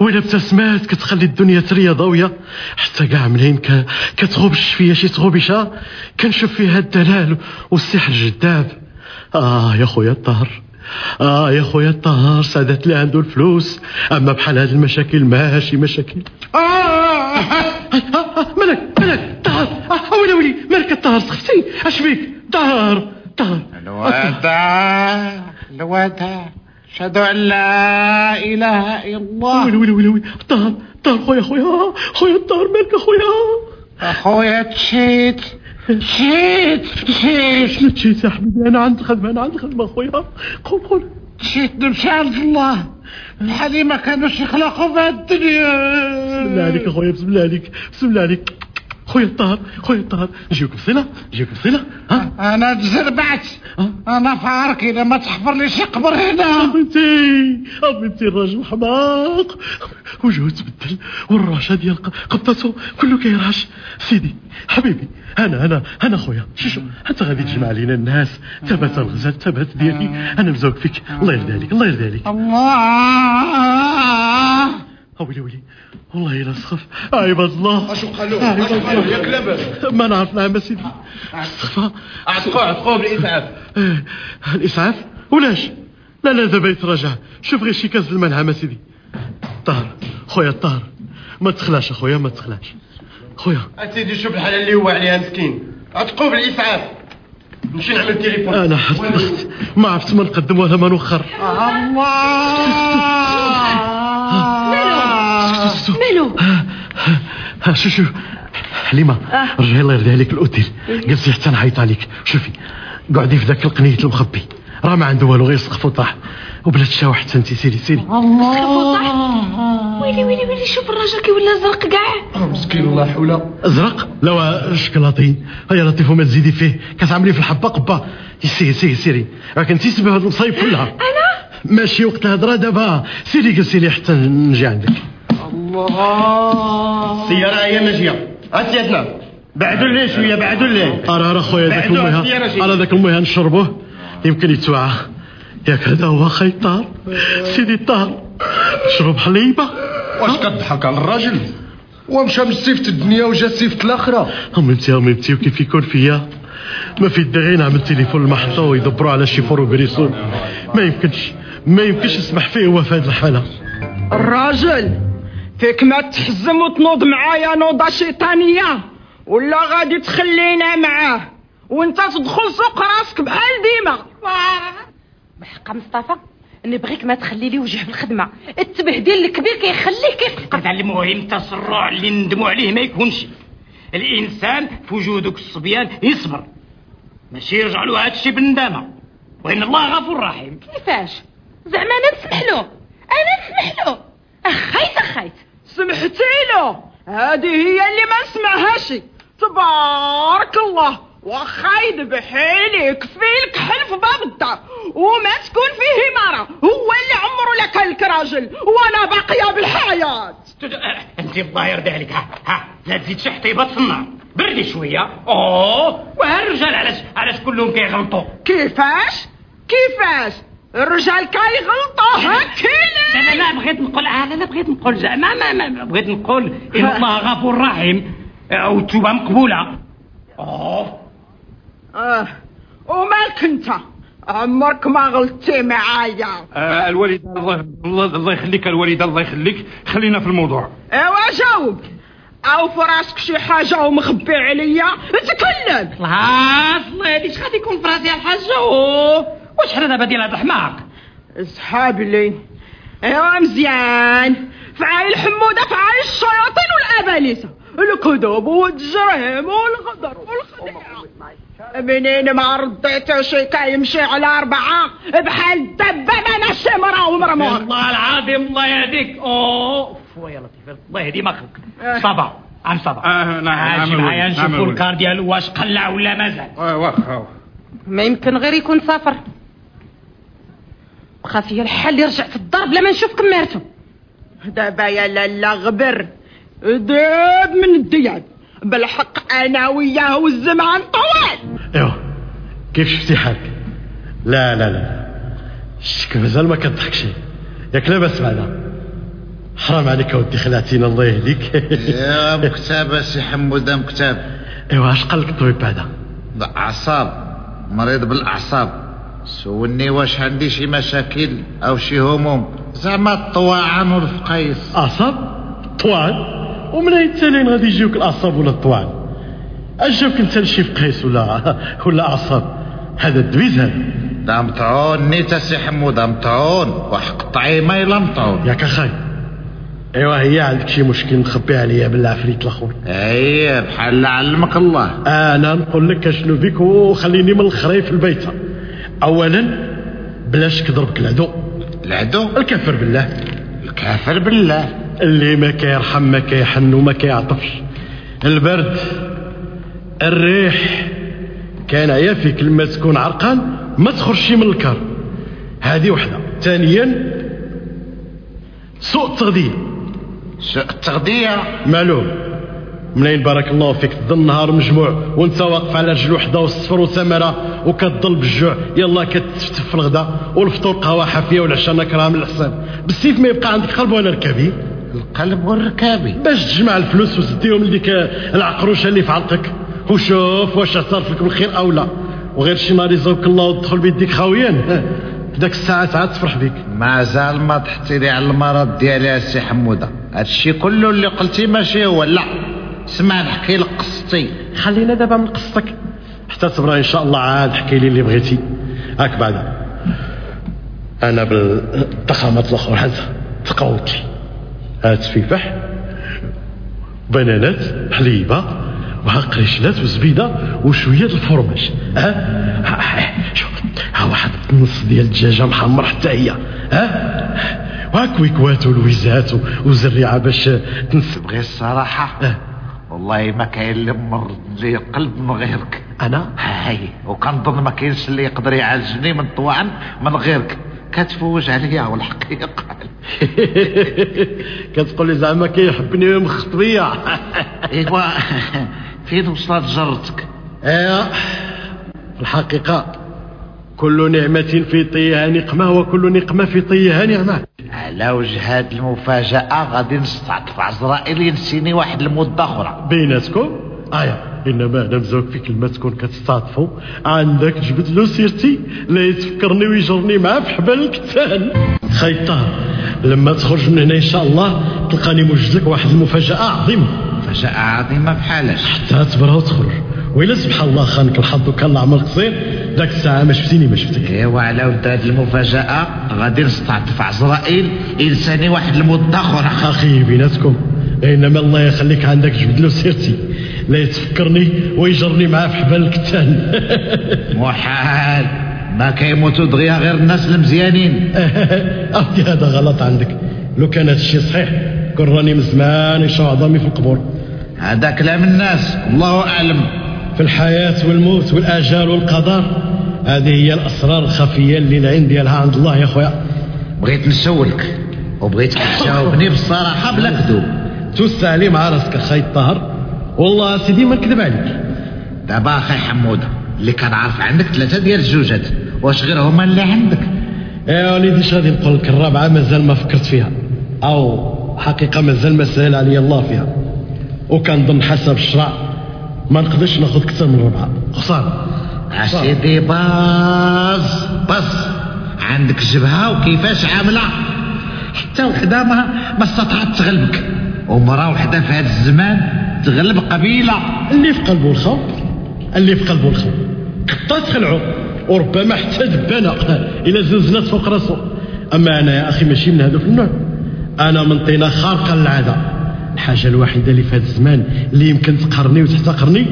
وإلا ابتسمات كتخلي الدنيا تريا ضاوية حتى كاع منين ك... كتغوبش فيا شي تغوبشة كنشوف فيها الدلال والسحر الجذاب. آه يا خويا الطهر آه يا خويا الطهر سادات اللي عنده الفلوس أما بحال هاد المشاكل ماشي مشاكل. آه مالك مالك طهر آه ويلي ويلي مالك الطهر سخفتي أش بيك؟ طهر طهر الوداع الوداع أشهد أن لا إله إلا الله. ويلي ويلي ويلي طهر طهر خويا خويا. خويا الطهر مالك خويا. أخويا تشيت. تشيت تشيت. شنو تشيت يا حبيبي؟ أنا عندي خدمة أنا عندي خدمة خويا. قول قول. تشيت نمشي عند الله. بحالي ما كانوش يخلقوا في الدنيا. بسم الله عليك اخويا بسم الله عليك بسم الله عليك. خويا الطهر خويا الطهر نجيبوك بصله نجيبوك بصله ها؟ أنا تزربعت. أنا فارك إذا ما تحفر لي شي قبر هنا. بنتي بنتي الراجل حماق وجهه تبدل والراشة ديال قبطته. كله كيرعش سيدي حبيبي أنا أنا أنا خويا. شو شو؟ أنت غادي تجمع علينا الناس. ثبت الغزال ثبت ديالي أنا مزوق فيك الله يرضي عليك الله يرضي عليك. الله! ويلي ويلي والله إلا سخف. عباد الله. أشو قالوا؟ عباد الله. ياك لاباس ما نعرف نعم سيدي. سخفة اعتقوا اعتقوا بالاسعاف الإسعاف؟ ولاش؟ لا لا دابا يتراجع. شوف غير شي كاس الماء نعم سيدي. طهر خويا الطهر ما تخلاش أخويا ما تخلاش. خويا. اسيدي شوف الحاله اللي هو عليها مسكين. اعتقوا بالاسعاف نمشي نعمل تليفون. أنا حفظت ما عرفت ما نقدم ولا ما نوخر. مالو ها شو شو؟ حليمة رجعي الله يرضي عليك الأوتيل. جلسي حتى نحيط عليك شوفي قعدي في ذاك القنية المخبي. راه ما عنده والو غير سقف وطاح. وبلا تشاوح حتى انت سيري سيري. ويلي ويلي ويلي شوف الراجل كيولى زرق كاع مسكين الله حوله ازرق لا شكلاطي هيا لطيف وما تزيدي فيه. كتعملي في الحبة قبة. سيري سيري سيري. راك انت سبب هذا المصايب كلها. أنا؟ ماشي وقت الهضرة دابا. سيري جلسي لي حتى نجي عندك. الله. السيارة هي ماشية اسيادنا بعدوا لي شوية بعدوا لي. أرى راه خويا ذاك شي. أرى ذاك الميها نشربوه يمكن يتوعى. ياك هذا هو خي الطار سيدي الطار شرب حليبة. واش كتضحك على الراجل؟ ومشى من سيفة الدنيا وجا سيفة الآخرة. هممتي هممتي وكيف يكون فيا؟ ما في الداعي نعمل تليفون المحطة ويدبروا على شي فورو بريسون ما يمكنش ما يمكنش نسمح فيه هو في هذه الحالة. الراجل! فيك ما تحزم وتنوض معايا نوضة شيطانية. ولا غادي تخلينا معاه. وانت تدخل سوق راسك بحال ديما. بحق مصطفى نبغيك ما تخلي لي وجه في الخدمة. التبهديل الكبير كيخليه كيفقر هذا المهم تسرع اللي ندموا عليه ما يكونش. الإنسان في وجودك الصبيان يصبر. ماشي يرجع له هذا الشيء بالندامه وإن الله غفور رحيم. كيفاش؟ زعما أنا نسمح له. أنا نسمح له. أخيت أخيت. سمحتي له هذه هي اللي ما نسمعهاش تبارك الله. واخا يذبح عليك فيلك حلف باب الدار وما تكون فيه مرة هو اللي عمره لك لك راجل وأنا باقية بالحياة. أنت الله يرضي عليك ها ها. لا تزيد شي حطيبات في النار. بردي شوية. أوه. وهالرجال علاش علاش كلهم كيغلطوا؟ كيفاش؟ كيفاش؟ الرجال كيغلطوا هكينا لا لا لا بغيت نقول آه لا لا بغيت نقول زعما ما ما بغيت نقول إن الله غفور رحيم آه، والتوبه مقبولة. اوه آه ومالك انت عمرك ما غلطتي معايا. آه الوالدة الله الله الله يخليك الوالدة الله يخليك. خلينا في الموضوع. إيوا جاوب. أو في راسك شي حاجة ومخبي عليا تكلم. خلاص الله يهديك. غادي يكون في راسي الحاجة؟ حنا دابا ديال هذا الحماق صحابي لي. ايوا مزيان. فعايل حمودة فعايل الشياطين والابالسه الكذب والجريم والغدر والخديعة. منين ما رديت شي كيمشي على أربعة بحال الدبابة ماشي مرا ومرمور والله العظيم الله يهديك. اوه يا لطيف. الله يهدي مخك صبا عم صبا آه، نعم، عاجي نعم، معايا نعم، نشوفوا نعم. الكار ديالو واش قلع ولا مازال. واخا. ما يمكن غير يكون سافر. بقى فيا الحال يرجع في الدار بلا ما نشوف كمارته. دابا يا لالا غبر. داب من الدياب بالحق أنا وياه والزمان طوال. ايوا كيف شفتي حالك؟ لا لا لا. شتك مازال ما كتضحكش ياك لاباس معنا حرام عليك اودي خلعتينا الله يهديك. يا مكتاب سي حمودة مكتاب ايوا اش قال لك الطبيب بعدا. اعصاب مريض بالأعصاب. سولني واش عندي شي مشاكل أو شي هموم؟ زعما الطواعن والفقيس. اعصاب طوال ومن اين تالين غادي يجيوك الاعصاب ولا الطوال اش جاوك أنت لشي فقيس ولا ولا اعصاب هذا الدبيز هذا. دا مطعون نيتا سي حمودة مطعون وحق الطعيمة الا مطعون ياك اخاي إيوا هي عندك شي مشكل مخبي عليا بالعفريت الاخوي إيه بحال علمك الله. أنا نقول لك أشنو بك وخليني من الخري في البيت اولا بلاش كضربك العدو. العدو؟ الكافر بالله. الكافر بالله. اللي ما كيرحم ما كيحن وما كيعطفش. البرد الريح. كان عيا فيك لما تكون عرقان ما تخرجش من الكار. هذه وحدة. ثانيا سوء التغذية. سوء التغذية؟ معلوم. منين بارك الله فيك. تظل النهار مجموع وانت واقف على رجل وحده والصفر وثمره وكتضل بالجوع يلا كتفتف في الغداء والفطور قهوة حافية والعشاء نكرها من الحساب بالسيف ما يبقى عندك قلب ولا ركابي؟ القلب والركابي. باش تجمع الفلوس وتديهم لديك العقروشة اللي في عرقك وشوف واش اعترف لك بالخير أو لا. وغير شي نهار يزوك الله وتدخل بيديك خاويان داك الساعات عاد تفرح بك مازال ما تحطي لي على المرض ديالي السي حمودة. هادشي كله اللي قلتي ماشي هو. لا. اسمع نحكي لك قصتي. خلينا دابا من قصتك حتى تبرا إن شاء الله عاد حكي لي اللي بغيتي. هاك بعدا أنا بالضخامات الآخر هذا تقوت لي هاد تفيفح بنانات حليبة وها قريشلات وزبيدة وشوية الفرماج. ها؟ ها- شوف ها واحد النص ديال الدجاجة محمر حتى هي. ها؟ وها كويكوات ولويزات وزريعة باش تنسب. غير الصراحة والله ما كاين اللي مرض لي القلب من غيرك. أنا؟ هاي وكنظن ما كاينش اللي يقدر يعالجني من الطوعن من غيرك. كتفوج عليا والحقيقة. كتقول لي زعما كيحبني ومخط بيا إيوا فين وصلت جرتك؟ ايوا الحقيقة كل نعمة في طيها نقمة وكل نقمة في طيها نعمة على وجه هاد المفاجأة غادي نستعطف عزرائيل ينسيني واحد المدة أخرى. بيناتكم؟ آية. إنما أنا مزوق في كلمة تكون كتستعطفوا عندك جبت له سيرتي. لا يتفكرني ويجرني معاه في حبال الكتان. طاهر لما تخرج من هنا إن شاء الله تلقاني موجد لك واحد المفاجأة عظيمة. مفاجأة عظيمة بحالاش حتى تبرا وتخرج. وإلا سبحان الله خانك الحظ وكان العمر قصير ذاك الساعة ما شفتيني ما شفتك. ايوا على ود هاد المفاجأة غادي نستعطف عزرائيل ينساني واحد المدة أخرى أخي بيناتكم إنما الله يخليك عندك جبد له سيرتي. لا يتفكرني ويجرني معاه في حبال الكتان. محال ما كيموتوا دغيا غير الناس المزيانين. أختي هذا غلط عندك. لو كان هذا الشيء صحيح كون راني من زمان يشرع عظامي في القبور. هذا كلام الناس الله أعلم. في الحياة والموت والآجال والقدر. هذه هي الأسرار الخفية اللي العين ديالها عند الله يا خويا. بغيت نسولك وبغيتك تجاوبني بالصراحة بلا كذوب توسع لي مع راسك أخي الطاهر. والله سيدي ما نكذب عليك. دابا أخي حموده اللي كنعرف عندك ثلاثة ديال الزوجات واش غير هما اللي عندك؟ يا وليدي اش غادي نقول لك؟ الرابعة مازال ما فكرت فيها. أو حقيقة مازال ما سهل علي الله فيها. وكنظن حسب الشرع ما نقدرش ناخذ أكثر من ربعه خسارة. اسيدي باز باز عندك جبهة وكيفاش عاملة؟ حتى وحدة ما ما استطاعت تغلبك. ومراه وحدة في هذا الزمان تغلب قبيلة. اللي في قلبه الخوف اللي في قلبه الخوف. قطات خلعه وربما حتى دبانة إلى زلزلت فوق راسه. أما أنا يا أخي ماشي من هذوك النوع. أنا من طينة خارقة للعادة الحاجة الوحيدة اللي في هذا الزمان اللي يمكن تقهرني وتحتقرني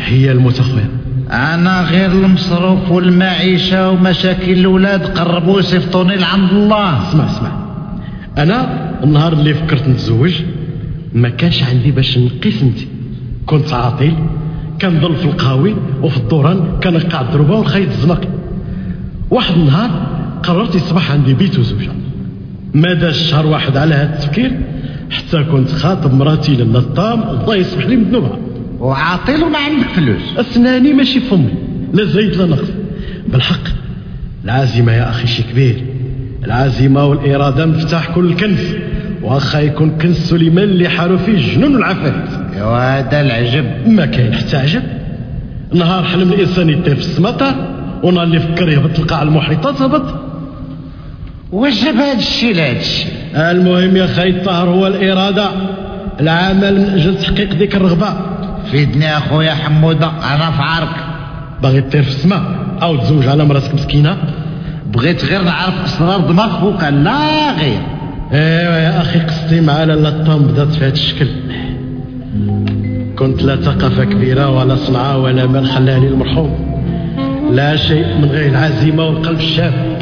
هي الموت أخويا أنا غير المصروف والمعيشة ومشاكل الأولاد قربوا يصيفطوني لعند الله. اسمع اسمع. أنا النهار اللي فكرت نتزوج ما كانش عندي باش نقي سنتي كنت عاطل كنضل في القهاوي وفي الدوران كنقع الدربه ونخيط الزنق واحد النهار قررت يصبح عندي بيت وزوجة. ما داش شهر واحد على هذا التفكير حتى كنت خاطب مراتي لنا الطام الله يسمح لي من ذنوبها وعاطل وما عندك فلوس. أسناني ماشي فمي لا زايد لا نقص. بالحق العزيمه يا أخي شي كبير. العزيمه والإرادة مفتاح كل كنز. وأخا يكون كنز سليمان اللي حاروا فيه الجنون والعفات يا هذا العجب. ما كاين حتى عجب. نهار حلم الإنسان يطير في السماطه ونهار اللي فكر يهبط القاع المحيطات هبط واش جاب هذا الشيء لهذا الشيء. المهم يا خي الطهر هو الإرادة. العمل من أجل تحقيق ديك الرغبة. فيدني اخويا حموده أنا في عارك باغي تطير في السماء أو تزوج على مراتك مسكينة؟ بغيت غير نعرف أسرار دماغ خوك لا غير. ايوا يا أخي قصتي مع لاله الطام بدات في هذا الشكل. كنت لا ثقافة كبيرة ولا صنعاء ولا مال خلاني المرحوم. لا شيء من غير العزيمه والقلب الشاب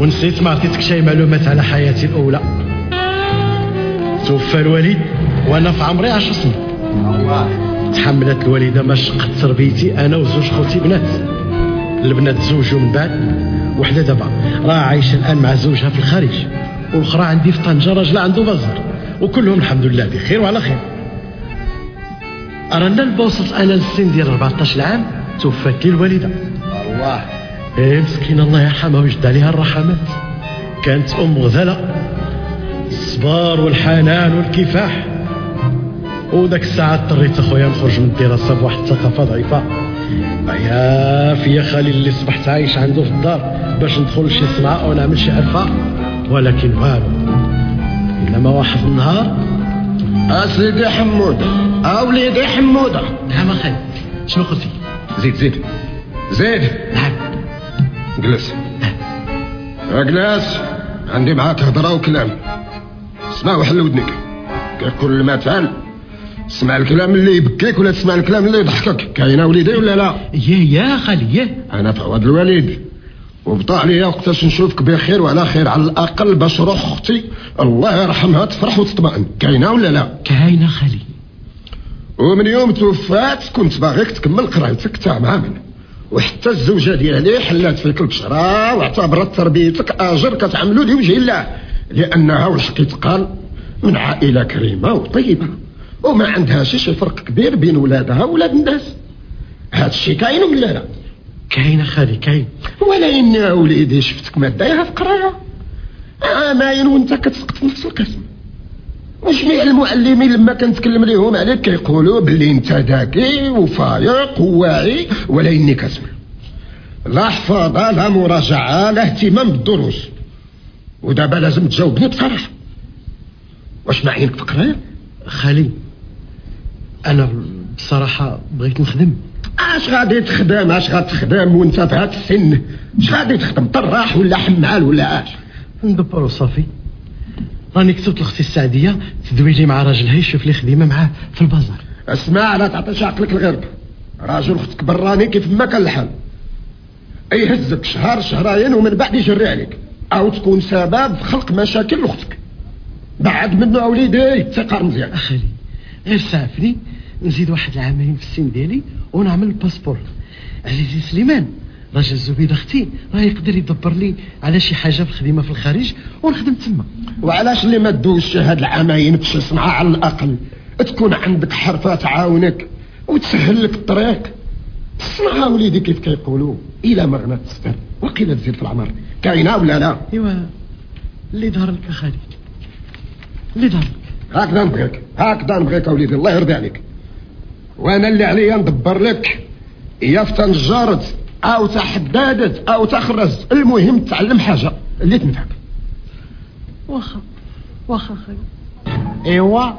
ونسيت ما عطيتك شيء معلومات على حياتي الأولى. توفى الوالد وأنا في عمري عشر سنين. الله تحملت الوالدة مشقة تربيتي أنا وزوج خوتي بنات. البنات تزوجوا من بعد. وحدة دابا راه عايشة الآن مع زوجها في الخارج. والأخرى عندي في طنجة راجلة عنده بازار. وكلهم الحمد لله بخير وعلى خير. رانا لبا وصلت أنا للسن ديال 14 عام توفات لي الوالدة. الله إيه مسكين الله يرحمها ويجد عليها الرحمات كانت أم غزاله الصبار والحنان والكفاح. وداك الساعة اضطريت أخويا نخرج من الدراسة بواحد الثقافة ضعيفة. يا في خالي اللي صبحت عايش عنده في الدار باش ندخل لشي صنعة أو نعمل شي حرفة ولكن والو إنما واحد النهار. أسيدي حمودة أوليدي حمودة. نعم أخي شنو قلتي؟ زيد زيد زيد. نعم. جلس أجلس. عندي معاك هضرة وكلام. اسمع وحل ودنك. كيقول المثل اسمع الكلام اللي يبكيك ولا تسمع الكلام اللي يضحكك. كاينة وليدي ولا لا؟ يا يا خالي أنا في عواد الوالد وبطا عليا وقتاش نشوفك بخير وعلى خير. على الأقل باش روح أختي. الله يرحمها تفرح وتطمئن. كاينة ولا لا؟ كاينة خالي. ومن يوم توفات كنت باغيك تكمل قرايتك تماما وحتى الزوجة ديالي حلات فيك البشرة واعتبرت تربيتك آجر كتعملوا لوجه الله لأنها والحق يتقال من عائلة كريمة وطيبة. وما عندهاش شي فرق كبير بين ولادها وولاد الناس. هذا الشيء كاين ولا لا؟ كاين خالي كاين. ولكن وليدي شفتك ما دايرها في قرايه آه وانت كتسقط في نفس القسم. وجميع المعلمين لما كنتكلم ليهم عليك كيقولوا باللي انت ذكي وفايق وواعي ولا إني كتسمع لا حفاظه لا مراجعة لا اهتمام بالدروس. ودابا لازم تجاوبني بصراحة. واش ما عينك قرايه خالي أنا بصراحة بغيت نخدم. اش غادي تخدم؟ اش غادي تخدم وانت في هذا السن؟ اش غادي تخدم؟ طراح ولا حمال ولا اش؟ ندبر وصافي راني كتبت لختي السعدية تدوي لي مع راجلها يشوف لي خدمة معاه في البازار. اسمع لا تعطيش عقلك الغرب. راجل أختك براني كيف ما كان الحال. يهزك شهر شهرين ومن بعد يجري عليك. أو تكون سبب في خلق مشاكل لاختك بعد منه وليدي تقار مزيان أخي غير سعفني نزيد واحد العامين في السن ديالي ونعمل الباسبور عزيزي سليمان. راجل الزبيدة أختي. راه يقدر يدبر لي على شي حاجة في الخدمة في الخارج ونخدم تما. وعلاش اللي ما تدوزش هاد العامين في شي صنعة على الأقل؟ تكون عندك حرفة تعاونك وتسهل لك الطريق. الصنعة وليدي كيف كيقولوا؟ إلى ما غنات تستر. وقيل تزيد في العمر. كاينة ولا لا؟ إيوا. اللي ظهر لك خالي اللي ظهر لك. هكذا نبغيك. هكذا نبغيك اوليدي الله يرضي عليك. وأنا اللي عليا ندبر لك. يا في تنجرت أو تحدادت أو تخرز. المهم تعلم حاجة اللي تنفعك. واخا واخا خالي إيوا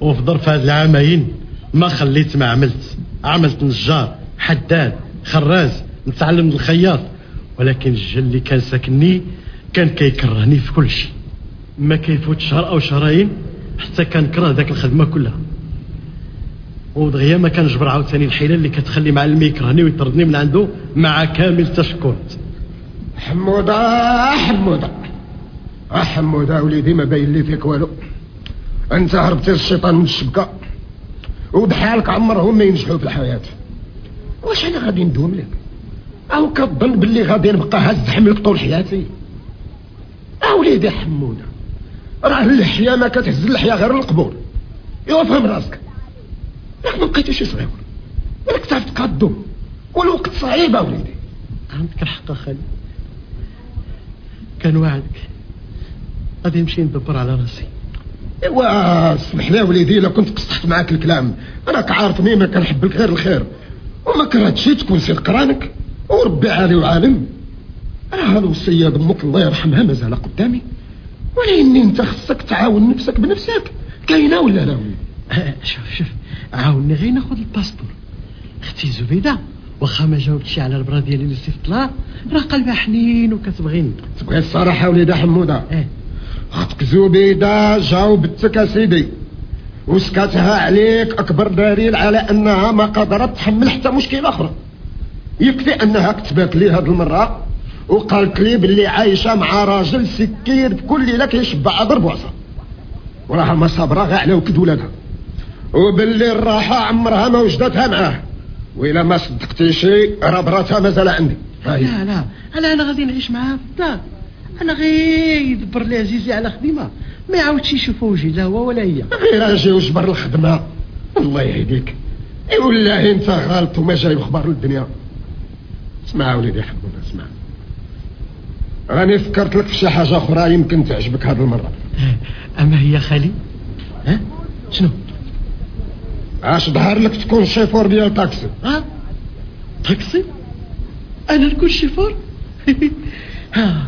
وفي ظرف هاد العامين ما خليت ما عملت. عملت نجار حداد خراز نتعلم الخياط. ولكن الجل اللي كان ساكنني كان كيكرهني في كل شيء. ما كيفوت شهر أو شهرين حتى كان كره ذاك الخدمة كلها. ودغيا ما كنجبر عاوتاني الحيله اللي كتخلي معلمي يكرهني ويطردني من عنده مع كامل تشكرت حمودة آه حمودة وليدي ما باين لي فيك والو. أنت هربتي الشيطان من الشبكة. وبحالك عمرهم ما ينجحوا في الحياة. واش أنا غادي ندوم لك؟ أو كظن باللي غادي نبقى هز حملك طول حياتي؟ آه وليدي حمودة راه اللحية ما كتهز اللحية غير القبور ايوا فهم راسك. راك ما بقيتيش صغير. راك تعرف تقدم. والوقت صعيب وليدي. عندك الحق خالي. كان وعدك. غادي نمشي ندبر على راسي. ايوا اسمح لي وليدي الا كنت قصحت معاك الكلام. راك عارفني ما كنحب لك غير الخير. وما كرهتش تكون سير قرانك. وربي عالي وعالم. راه هذا وصية أمك الله يرحمها مازال قدامي. ولكن انت خصك تعاون نفسك بنفسك. كاينة ولا لا؟ شوف شوف. عاوني غير ناخذ الباسبور. أختي زبيده واخا ما جاوبتش على البرا ديالي اللي صيفط لها راه قلبها حنين وكتبغيني تبغي الصراحة وليدي حمودة. آه أختك زبيدة جاوبتك أسيدي. وسكاتها عليك أكبر دليل على أنها ما قدرت تحمل حتى مشكلة أخرى. يكفي أنها كتبت لي هاد المرة وقالت لي باللي عايشة مع راجل سكير كل ليلة كيشبع ضرب وعصا. وراها ما صابرة غير على وكد ولادها. وباللي الراحه عمرها ما وجدتها معاه. وإلا ما صدقتي شي راه براتها مازال عندي. لا لا أنا أنا غادي نعيش معاها في الدار أنا غير يدبر لي عزيزي على خدمة. ما يعاودش يشوف وجهي لا هو ولا هي. غير أجي وجبر الخدمة. الله يهديك. إي والله أنت غلط وما جاي بخبار للدنيا اسمع وليدي حمود اسمع راني فكرت لك في شي حاجة أخرى يمكن تعجبك هذه المرة. أما هي خالي؟ ها؟ شنو؟ اش ظهر لك تكون شيفور ديال طاكسي ها؟ طاكسي أنا نكون شيفور؟ ها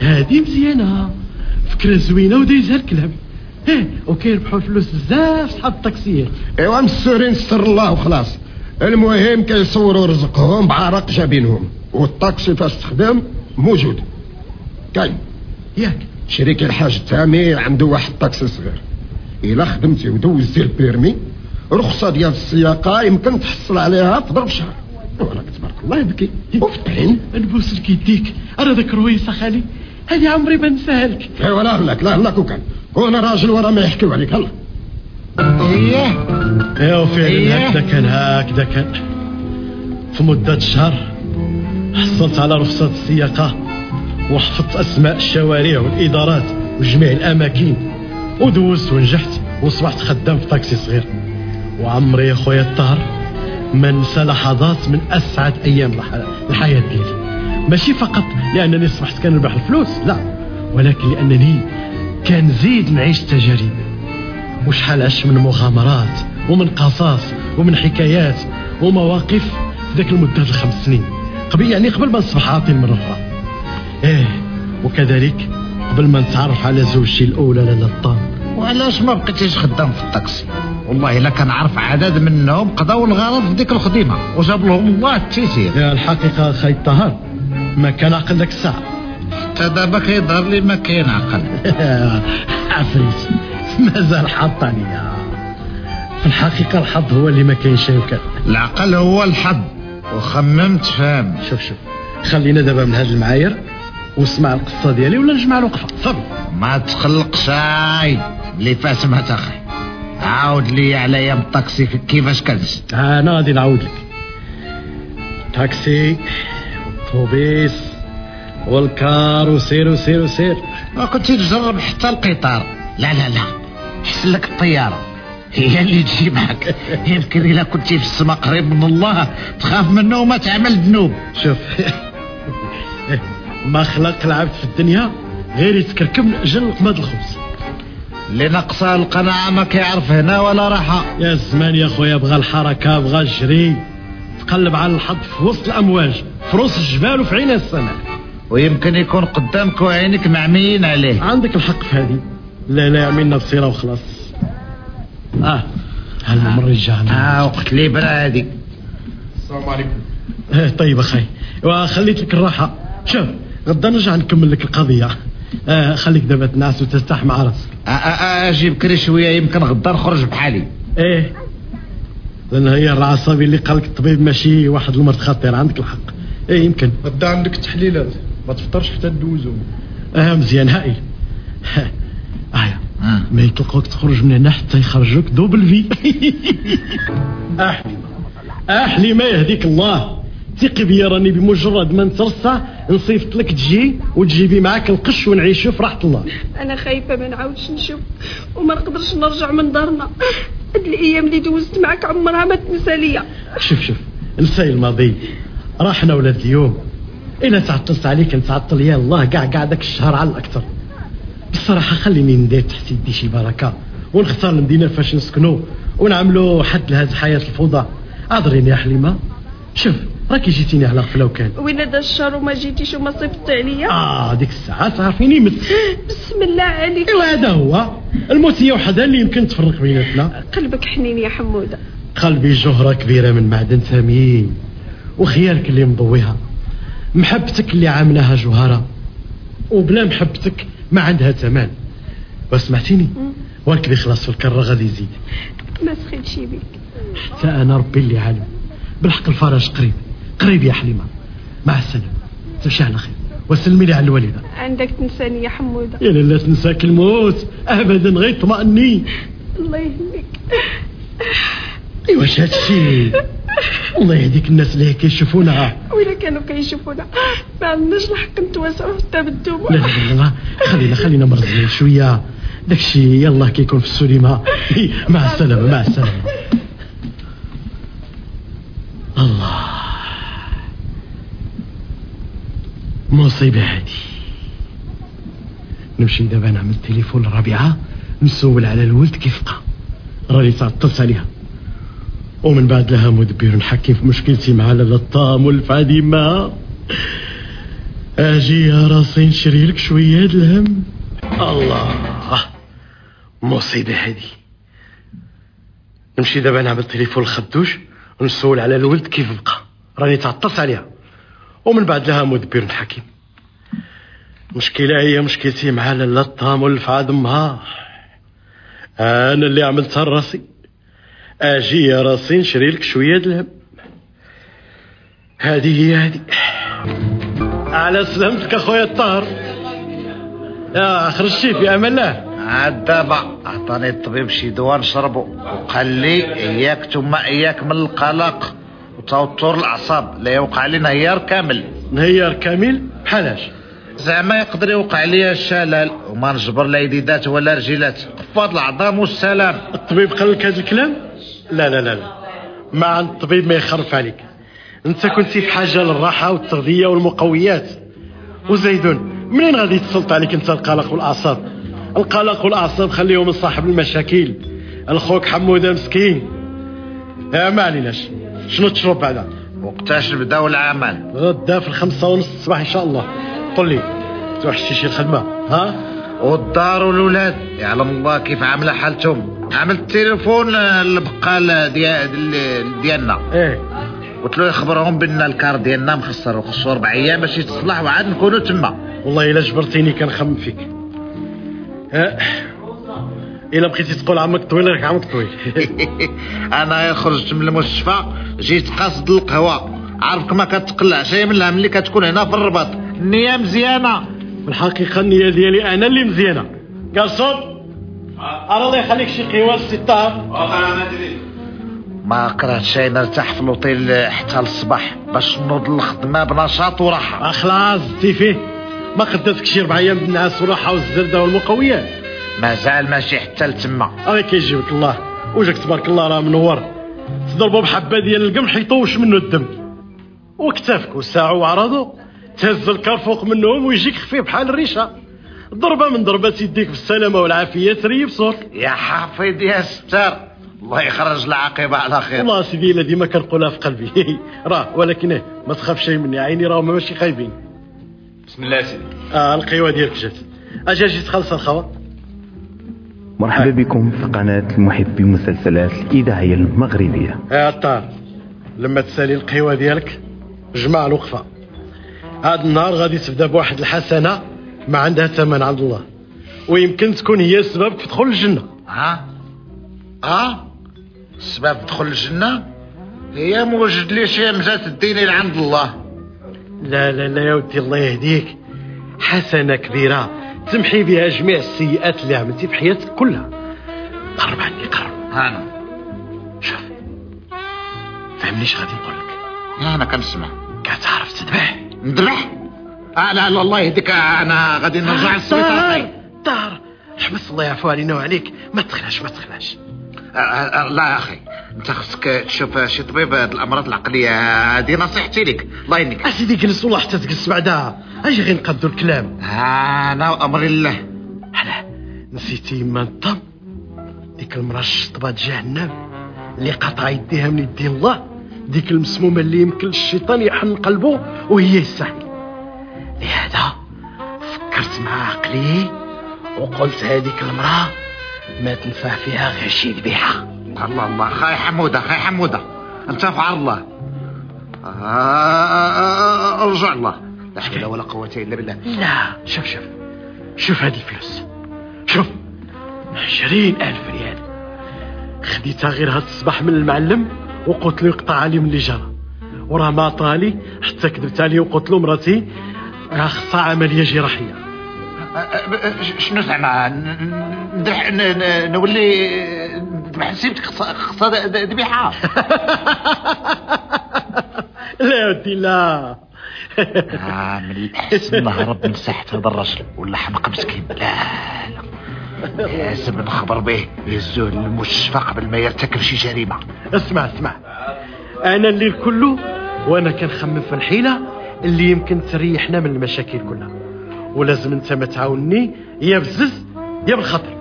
هادي مزيانة. فكرة زوينة ودايزها الكلام. ها وكيربحوا الفلوس بزاف صحاب الطاكسيات إيوا مسورين ستر الله وخلاص المهم كيصوروا رزقهم بعرق جبينهم. والطاكسي فاش تخدم موجود. كاين. ياك. شريك الحاج تامي عنده واحد طاكسي صغير. إلا خدمتي ودوزتي البيرمي رخصة ديال السياقة يمكن تحصل عليها في ضرب شهر. وراك تبارك الله يبكي. وفي الطحين نبوس لك يديك أنا ذاك رويسه خالي؟ هذه عمري ما نساها لك ايوا لا هلاك لا هلاك وكان كون راجل ورا ما يحكيو عليك. هلا. إيه. ايوا فعلا هكذا كان هكذا كان في مدة شهر حصلت على رخصة السياقة وحفظت أسماء الشوارع والإدارات وجميع الأماكن. ودوزت ونجحت وصبحت خدام في طاكسي صغير. وعمري يا خويا الطاهر ما ننسى لحظات من أسعد أيام الح- الحياة ديالي ماشي فقط لأنني صبحت كنربح الفلوس لا ولكن لأنني كان زيد نعيش تجارب وشحال عشت من مغامرات ومن قصص ومن حكايات ومواقف في ذاك المدة الخمس سنين. قبل يعني قبل ما نصبح عاطل مرة أخرى إيه وكذلك قبل ما نتعرف على زوجتي الأولى لالا الطام وعلاش ما بقيتيش خدام في الطاكسي؟ والله إلا كنعرف عدد منهم قضاو الغرض في ديك الخدمه وجاب لهم الله التيسير يا الحقيقة أخي الطهر ما كان عقل لك الساعة حتى دابا كيظهر لي ما كاين عقل. عفريت مازال حاط عليا في الحقيقة الحظ هو اللي ما كاينش يمكن. العقل هو الحظ وخممت فهم. شوف شوف خلينا دابا من هاد المعايير واسمع القصة ديالي ولا نجمع الوقفة؟ صافي ما تقلقش هاي اللي فاسمها أخي عاود لي على أيام الطاكسي كيفاش كنت أنا غادي نعاود لك. تاكسي طوبيس والكار وسير وسير وسير. ما كنتي تجرب حتى القطار. لا لا لا. احسن لك الطيارة. هي اللي تجي معك يمكن إلا كنتي في السما قريب من الله تخاف منه وما تعمل ذنوب. شوف ما خلق العبد في الدنيا غير يتكركب من أجل لقمة الخبز. اللي نقصها القناعة ما كيعرف هنا ولا راحة يا زمان يا خويا بغى الحركة بغى الجري. تقلب على الحظ في وسط الأمواج في رؤوس الجبال وفي عين السماء. ويمكن يكون قدامك وعينك معميين عليه. عندك الحق في هذه. لا لا عملنا بصيرة وخلاص. آه هالممر جانا آه وقت لي برادي السلام عليكم. آه، طيب أخي. وخليت لك الراحة. شوف غدا نرجع نكمل لك القضية. آه خليك دابا تنعس وترتاح مع راسك. أجي بكري شوية يمكن غدا نخرج بحالي. إيه. لأن هي العصبي اللي قال لك الطبيب ماشي واحد المرض خطير عندك الحق. إيه يمكن. غدا عندك تحليلات ما تفطرش حتى ندوزو آه مزيان. هائل ايا ما يطلقوك تخرج من هنا حتى يخرجوك دوبل في. أحلي. أحلي ما يهديك الله. ثقي بيا راني بمجرد ما نترصى نصيفط لك تجي وتجيبي معاك القش ونعيشوا في راحة الله. أنا خايفة ما نعاودش نشوف وما نقدرش نرجع من دارنا. هاد الأيام اللي دوزت معاك عمرها ما تنسى ليا. شوف شوف نساي الماضي. راحنا ولاد اليوم. إلا تعطلت عليك نتعطل يا الله كاع كاع داك الشهر على الأكثر. بصراحة خليني ندير تحت يدي شي بركة ونختار المدينة فاش نسكنوا ونعملوا حد لهذه الحياة الفوضى. عذريني يا حليمة. شوف راكي جيتيني على غفلة وكان وين هذا الشهر وما جيتيش وما صيفطت عليا؟ آه ديك الساعة تعرفيني مت بسم الله عليك. إيوا هذا هو. الموت هي وحدها اللي يمكن تفرق بيناتنا. قلبك حنين يا حمودة. قلبي جهرة كبيرة من معدن ثمين وخيالك اللي مضويها محبتك اللي عاملاها جوهرة وبلا محبتك ما عندها ثمن. وسمعتيني والكذي خلاص في الكرة غادي يزيد. ما سخيتش بيك. حتى أنا ربي اللي عالم. بالحق الفرج قريب. قريب يا حليمة. مع السلامة. تمشي على خير. وسلمي لي على الوالدة. عندك تنساني يا حمودة. يا لا تنساك الموت. ابدا غير طمأني الله يهديك. ايوا واش هادشي الله يهديك الناس اللي هيك يشوفونا وإلا كانوا كيشوفونا ما عندناش الحق نتواسعوا حتى بالدموع لا لا لا. خلينا خلينا مرزين شوية. داكشي يلا كيكون في السينما. مع السلامة مع السلامة. الله. مصيبة هادي نمشي دابا نعمل تليفون للربيعة نسول على الولد كيف بقى راني تعطلت عليها. ومن بعد لها مدبر نحكي في مشكلتي مع لاله الطام والفادمة أجي يا راسي نشري لك شوية د الهم. الله مصيبة هادي نمشي دابا نعمل تليفون لخدوش ونسول على الولد كيف بقى. راني تعطلت عليها. ومن بعد لها مدبر نحكي مشكلة هي مشكلتي مع لاله الطام والفعاد امها أنا اللي عملتها لراسي أجي يا راسي نشري لك شوية د الهم هذه هي هذه. على سلامتك أخويا الطاهر. يا خرجتي في أمان الله. عاد دابا عطاني الطبيب شي دواء نشربو. وقال لي إياك ثم إياك من القلق. وتوتر الأعصاب لا يوقع لي نهيار كامل. نهيار كامل بحالاش زعما يقدر يوقع لي الشلل وما نجبر لا يديدات ولا رجيلات. فضل العظام والسلام. الطبيب قال لك هذا الكلام؟ لا لا لا لا. ما عند الطبيب ما يخرف عليك. أنت كنتي في حاجة للراحة والتغذية والمقويات. وزيدون منين غادي تسلط عليك أنت القلق والأعصاب؟ القلق والأعصاب خليهم من صاحب المشاكل. الخوك حمودة مسكين. يا ما عليناش. شنو تشرب بعدا وقتاش نبداو العمل غدا في الخمسة ونص الصباح إن شاء الله. قل لي توحشتي شي الخدمه ها؟ والدار والولاد يعلم الله كيف عاملة حالتهم. عملت التليفون للبقال ديال ديالنا. إيه. قلت له يخبرهم بأن الكار ديالنا مخسر وخصو أربع أيام باش يتصلح وعاد نكونوا تما. والله إلا جبرتيني كنخمم فيك. ها إلا بقيتي تقول عمك طويل راك عمك طويل. أنا خرجت من المستشفى جيت قاصد القهوة. عارفك ما كتقلع شيء منها ملي كتكون هنا في الرباط. النية مزيانة. في الحقيقة النية ديالي أنا اللي مزيانة. قرصون أنا الله يخليك شي قهوة السي الطاهر ما كرهت شي نرتاح في الأوتيل حتى للصباح باش نوض للخدمه بنشاط وراحة. خلاص زدتي فيه ما قدرتك شي ربع أيام بالنعاس والراحة والزردة والمقويات. مازال ماشي حتى لتما. هاي كيجيبك الله. وجهك تبارك الله راه منور. تضربوا بحبه ديال القمح يطوش منه الدم. وكتافك وساعة وعرضه. تهز الكار فوق منهم ويجيك خفيف بحال الريشة. ضربة من ضربات يديك بالسلامة والعافية تريب صوت. يا حفيظ يا ستار. الله يخرج العاقبة على خير. والله سيدي إلا ديما كنقولها في قلبي. راه ولكن إيه ما تخاف شيء مني. عيني راهم ماشي خايبين. بسم الله سيدي. آه القهوة ديالك جات. أجا جيت تخلص الخوا. مرحبا بكم في قناة المحب المسلسلات الإذاعية المغربية. يا طار لما تسالي القهوة ديالك جماعة الوقفة. هذا النهار غادي تبدا بواحد الحسنة ما عندها ثمن عند الله. ويمكن تكون هي السبب في دخول الجنة. ها؟ ها؟ السبب دخل الجنة؟ هي موجد لي شي مزات الدين اللي عند الله. لا لا لا يا ودي الله يهديك. حسنة كبيرة. تمحي بها جميع السيئات اللي عملتي في حياتك كلها. قرب عني قرب. أنا. شوف. فهمني اش غادي نقول لك. أنا كنسمع. كتعرف تذبح. نذبح؟ آه لا لا الله يهديك أنا غادي نرجع للسبيطار. دار حبس الله يعفو علينا وعليك. ما تخلاش ما تخلاش لا يا أخي أنت خصك تشوف شي طبيب هاد الأمراض العقلية هذه نصيحتي لك الله يهنيك اسيدي جلس والله حتى تجلس بعدا أجي غير نقدو الكلام. أنا وامر الله علاه نسيتي ما نطم ديك المرأة الشطبه جهنم. اللي قطع يديها من يدين الله. ديك المسمومة اللي يمكن الشيطان يحن قلبه وهي يستحي لهذا فكرت مع عقلي وقلت هذيك المرأة ما تنفع فيها غير شي ذبيحة. الله الله خاي حمودة خاي حمودة. أنت في عرض الله. آه، ارجع الله. لا حول ولا قوة إلا بالله. لا. شوف شوف. شوف هاد الفلوس. شوف. عشرين ألف ريال. خديتها غير هاد الصباح من المعلم وقلت له يقطع لي من اللي جرى. وراه ما عطالي حتى كذبت عليه وقلت له مراتي راه خصها عملية جراحية. شنو زعما نولي ذبح نسيبتك خصها ذبيحة. لا يا ودي لا. آه من الأحسن نهرب من ساحة هذا الرجل ولا حمق مسكين. لا لا. لازم نخبر به يهزوه للمستشفى قبل ما يرتكب شي جريمة. اسمع اسمع. أنا الليل كله وأنا كنخمم في الحيلة اللي يمكن تريحنا من المشاكل كلها. ولازم انت ما تعاونني يا بالزز يا بالخطر.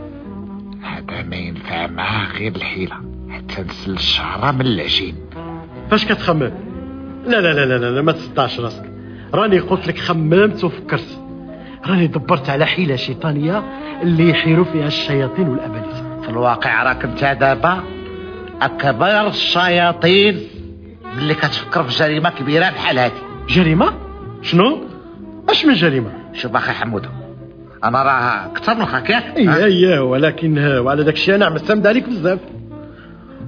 هذا ما ينفع معاه غير الحيلة. حتى نسل الشعرة من العجين. فاش كتخمم؟ لا لا لا لا لا, لا ما تصدعش راسك. راني قلت لك خممت وفكرت. راني دبرت على حيلة شيطانية اللي يحيروا فيها الشياطين والأباليس. في الواقع راك انت دابا أكبر الشياطين اللي كتفكر في جريمة كبيرة بحال هذه. جريمة؟ شنو؟ اش من جريمة؟ شوف أخي حمودة؟ أنا راه كثر من خاك ياك إيه إيه ولكن وعلى داك الشيء أنا عمست عليك بزاف.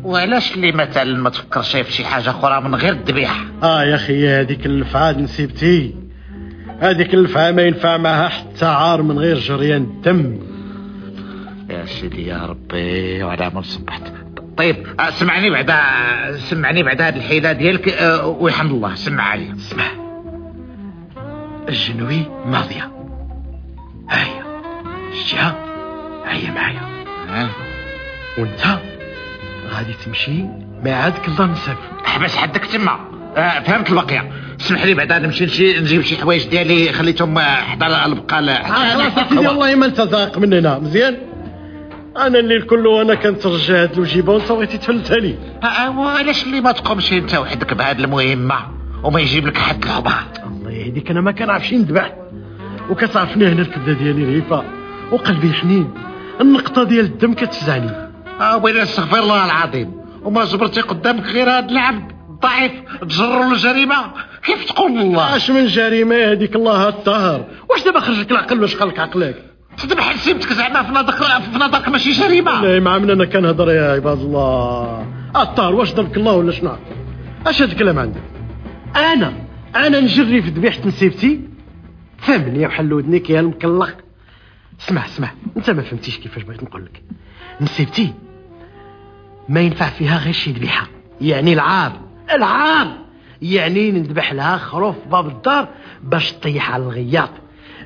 وعلاش اللي مثلا ما تفكرش في شي حاجة أخرى من غير الذبيحة؟ آه يا أخي هذيك النفعه نسيبتي. هذيك النفعه ما ينفع معها حتى عار من غير جريان الدم يا سيدي يا ربي وعلى ما صبحت. طيب آه، سمعني بعدا سمعني بعدا هاد الحيلة ديالك آه، ويحمد الله سمع علي. اسمع. الجنوي ماضية. هاهي شتيها هيا معايا. وانت؟ غادي تمشي ما عادك الله نسافر حبس حدك تما. آه، فهمت البقية اسمح لي بعدا نمشي نشي نجيب شي حوايج ديالي خليتهم آه، حدا البقال. آه خلاص سيدي والله ما انت زاق من هنا. مزيان؟ أنا الليل كله وأنا كنترجى هاد الوجيبة وأنت بغيتي تفلتها لي آه، وعلاش اللي ما تقومش أنت وحدك بهاد المهمة؟ وما يجيب لك حد العبار يهديك أنا ما كنعرفش ندبح. وكتعرفني هنا الكبدة ديالي رهيفه وقلبي حنين النقطة ديال الدم كتفزعني آه وين استغفر الله العظيم. وما جبرتي قدامك غير هاد العبد ضعيف تجروا الجريمة كيف تقول الله؟ اش من جريمة هذيك الله الطاهر واش دابا خرجك العقل واش خلق عقلك؟ تذبح نسيبتك زعما في نظرك في نظرك ماشي جريمة. لا مع من أنا كنهضر يا عباد الله. الطاهر واش ضربك الله ولا شنو؟ أش هاد الكلام عندك؟ أنا أنا نجري في ذبيحة نسيبتي. فهمني وحل ودنيك يا المكلق. اسمع اسمع أنت ما فهمتيش كيفاش بغيت نقول لك. نسيبتي ما ينفع فيها غير شي ذبيحة. يعني العار العار يعني نذبح لها خروف باب الدار باش تطيح على الغياط.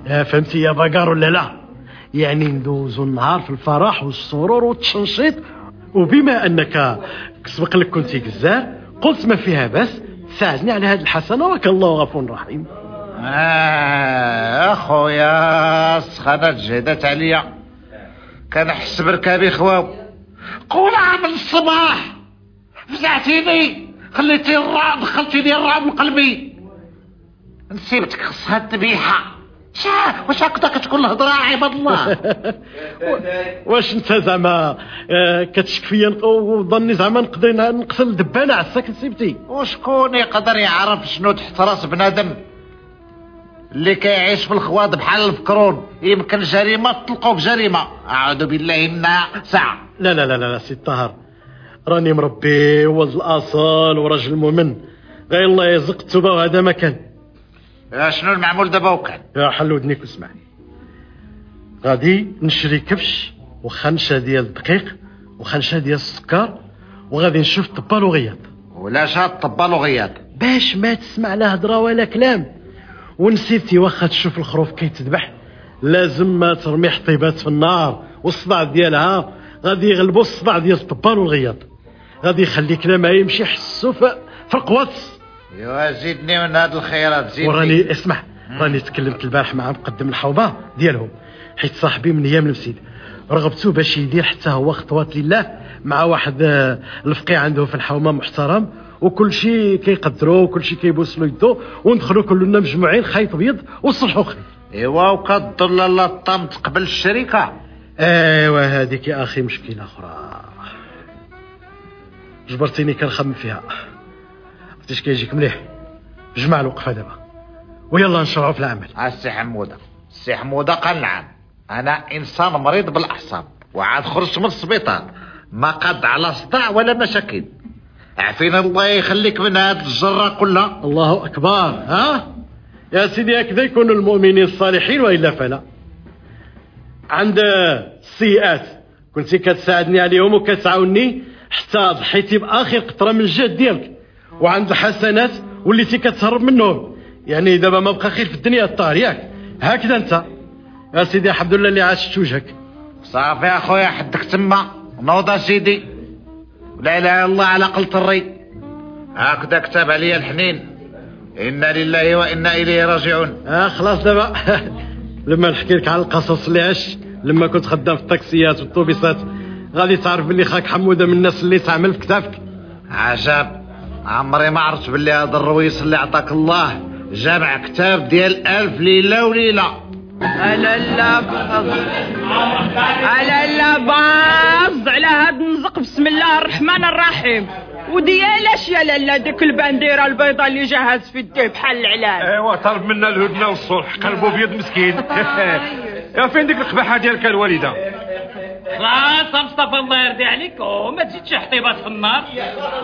آه، فهمتي يا بقار ولا لا؟ يعني ندوزو النهار في الفرح والسرور والتشنشيط. وبما أنك سبق لك كنتي جزار قلت ما فيها بس ساعدني على هذه الحسنة وك الله غفور رحيم. آه أخويا السخانة جهدت عليا. كنحس بركابي خواو قولها من الصباح. فزعتيني. خليتي الرعب دخلتيني الرعب من قلبي. نسيبتك خصها الذبيحة. شاه واش هكذا كتكون الهضره عباد الله واش انت زعما آه، كتشك فيا وظني زعما نقدر نقتل دبانه عساك نسيبتي. وشكون يقدر يعرف شنو تحت رأس بنادم؟ اللي كيعيش في الخواض بحال الفكرون. يمكن جريمة تطلقوا بجريمه أعوذ بالله انها ساعة. لا لا لا لا, سي الطاهر راني مربي ولد الأصل ورجل مؤمن. غير الله يرزق التوبة وهذا ما كان. شنو المعمول دابا وكان؟ يا حل ودنيك واسمع غادي نشري كبش وخنشة ديال الدقيق وخنشة ديال السكر وغادي نشوف طبال وغياط. ولا شاد طبال وغياط. باش ما تسمع لا هضرة ولا كلام. ونسيتي واخا تشوف الخروف كيتذبح لازم ما ترمي حطيبات في النار والصداع ديالها. غادي يغلبوا الصداع ديال الطبال والغياط. غادي يخلي كلامها يمشي حسو في القواطس ايوا زيدني من هاد الخيرات زيدني وراني اسمع راني تكلمت البارح مع مقدم الحوضه ديالهم حيت صاحبي من أيام المسيد. رغبته باش يدير حتى هو خطوات لله مع واحد آه، الفقيه عنده في الحومة محترم وكل شيء كيقدروا وكل شيء كيبوس له يدو وندخلوا كلنا مجموعين خيط بيض وصلحوا خير. ايوا وكتضل لا طام تقبل الشركة. ايوا هذيك يا أخي مشكلة أخرى. جبرتيني كنخمم فيها. عرفتي كيجيك مليح. جمع الوقفه دابا ويلا نشرعوا في العمل. السي حمودة. السي حمودة قال نعم. أنا إنسان مريض بالأعصاب وعاد خرجت من السبيطار. ما قد على صداع ولا مشاكل. عفينا الله يخليك من هاد الجرة كلها. الله أكبر ها؟ يا سيدي هكذا يكونوا المؤمنين الصالحين وإلا فلا. عند السيئات كنتي كتساعدني عليهم وكتعاوني حتى ضحيتي بآخر قطرة من الجهد ديالك. وعند الحسنات وليتي كتهرب منهم يعني دابا ما بقى خير في الدنيا الطاهر ياك. هكذا انت. يا سيدي الحمد لله اللي عاشت وجهك. صافي أخويا حدك تما. نوض سيدي. لا إله إلا الله على قلت الري. هكذا كتب علي الحنين. إنا لله وإنا إليه راجعون. آه خلاص دابا. لما نحكي لك على القصص اللي عشت لما كنت خدام في التاكسيات والطوبيسات غادي تعرف بلي خاك حمودة من الناس اللي تعمل في كتافك. عجب. عمري ما عرفت باللي هذا الرويس اللي عطاك الله. جامع كتاب ديال ألف ليلة وليلة. ألا لا باز ألا لا باز على هاد النزق. بسم الله الرحمن الرحيم. وديالاش يا لألا ديك البانديره البيضاء اللي جهز في الديه بحال العلام أيوا طلب منا الهدنة والصلح قلبه بيض مسكين. يا فين ديك القباحة ديالك الوالده خلاص مصطفى الله يرضي عليك. وما تزيدش حطيبات في النار.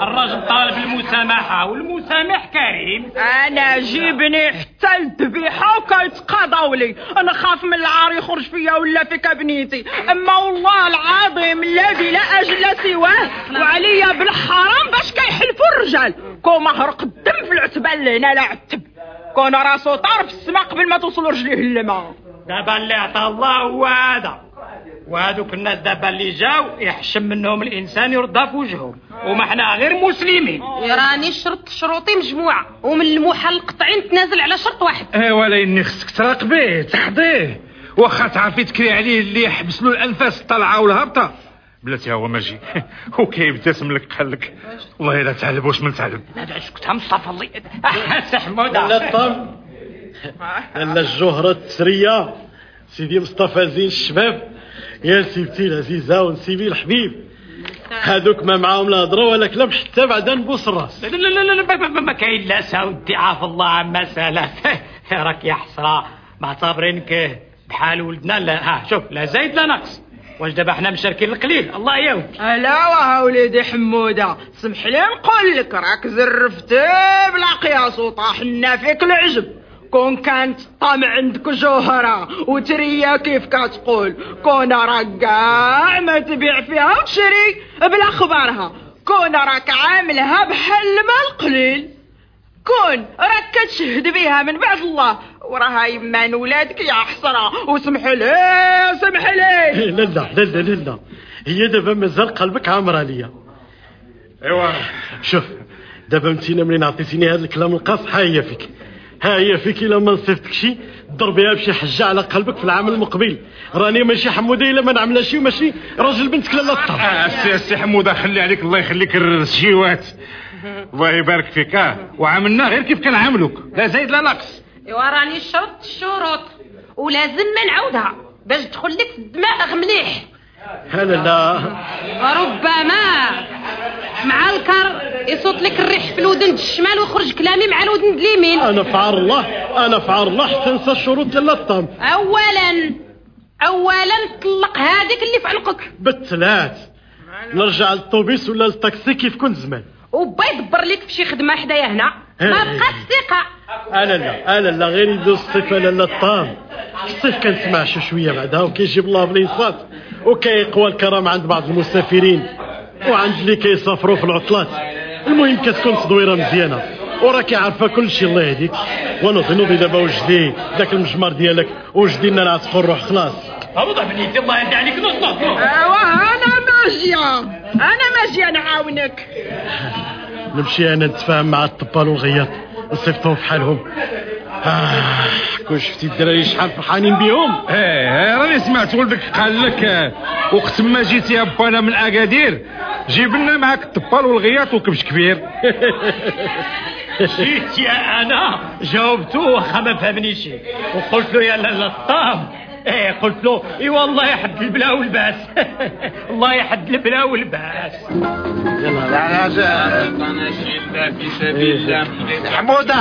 الراجل طالب المسامحة والمسامح كريم. أنا جيبني حتى الذبيحه وكيتقاضاو لي. أنا خاف من العار يخرج فيا ولا فيك بنيتي. أما والله العظيم الذي لا أجل سواه. وعليا بالحرام باش كيحلفوا الرجال. كون مهرق الدم في العتبة اللي هنا لا عتب. كون راسو طار في السما قبل ما توصل رجليه للماء. دابا اللي عطاه الله هو هذا. وهذوك الناس دابا اللي جاو يحشم منهم الإنسان يردها في وجههم وما حنا غير مسلمين. راني شرط شروطي مجموعة. ومن المحال القطعي نتنازل على شرط واحد. ايوا لاني خصك تراقبيه تحضيه واخا تعرفي تكري عليه اللي يحبس له الأنفاس الطالعه والهابطه بلاتي هو ماجي وكيبتسم لك قال لك والله الا تعلب واش من تعلب لا سكتها مصطفى الله. احس حموده لا الطم لا الجوهرة التسرية. سيدي مصطفى زين الشباب. يا سيبتي العزيزة ونسيبي الحبيب. هادوك ما معاهم لا هضره ولا كلام حتى بعدا نبوس الراس. لا لا لا لا ما- ما- ما كاين لا ساودي. عاف الله عما سلف راك يا حسرة معتبرينك بحال ولدنا. لا ها شوف لا زايد لا نقص واش دابا حنا مشاركين القليل؟ الله ياودي ألا وها وليدي حمودة. سمح لي نقول لك راك زرفتي بلا قياس وطاح لنا فيك العجب كون كانت طمع عندك جوهرة وتريا كيف كتقول كون راك كاع ما تبيع فيها وتشري بلا خبرها كون راك عاملها بحال المال قليل. كون راك كتشهد بها من بعد الله. وراها يمان ولادك يا حسرة وسمح لي سمح لي. لا لا لا لا لا لا. هي دابا مازال قلبك عامر عليا. أيوا. شوف دابا متينا منين عطيتيني هذا الكلام؟ القاص ها هي فيك. ها هي فيك الا ما نصيفتك شي ضربيها بشي حجة على قلبك في العام المقبل. راني ماشي حمودة إلا ما نعملها شي وماشي راجل بنتك لالا الطرف آه، السي حمودة خلي عليك الله يخليك الرشيوات الله يبارك فيك. آه وعاملنا غير كيف كنعاملوك لا زايد لا نقص إيوا راني شرط الشروط ولازم ما نعاودها باش تدخل لك في الدماغ مليح لا لا؟ ربما مع الكر يصوت لك الريح في الودن الشمال ويخرج كلامي مع الودن اليمين. أنا في عار الله أنا في عار الله حتى نسى الشروط ديال الطام اولا اولا طلق هذيك اللي في عنقك. بالثلاث. نرجع للطوبيس ولا للطاكسي كيف كنت زمان؟ وبا يدبر لك في شي خدمة حدايا هنا. ما إيه. بقاش ثقه أنا لا أنا لا غير يدوز الصيف أنا لا الطام الصيف كنسمع شي شوية بعدها؟ وكيجيب الله بليصات وكيقوى الكرم عند بعض المسافرين. وعند اللي كيسافروا في العطلات. المهم كتكون تدويره مزيانة. وراكي عارفة كل شيء الله يهديك. ونوضي نوضي دابا وجدي ذاك المجمر ديالك. وجدي لنا العسقر روح خلاص. اوضح بنيتي الله يرضي عليك نص نص أيوا أنا ماشية. أنا ماشية نعاونك. نمشي أنا نتفاهم مع الطبال والغياط نصيفطهم في حالهم آه كون شفتي الدراري شحال فرحانين بيهم إيه راني سمعت ولدك قال لك آه، وقت ما جيتي يا بانا من أكادير جيب لنا معاك الطبال والغياط وكبش كبير. جيت يا أنا جاوبته واخا ما فهمنيش. وقلت له يا لالا الطام إيه قلت له إي والله يحد البلا والباس الله يحد البلا والباس لا لا في سبيل الله حمودة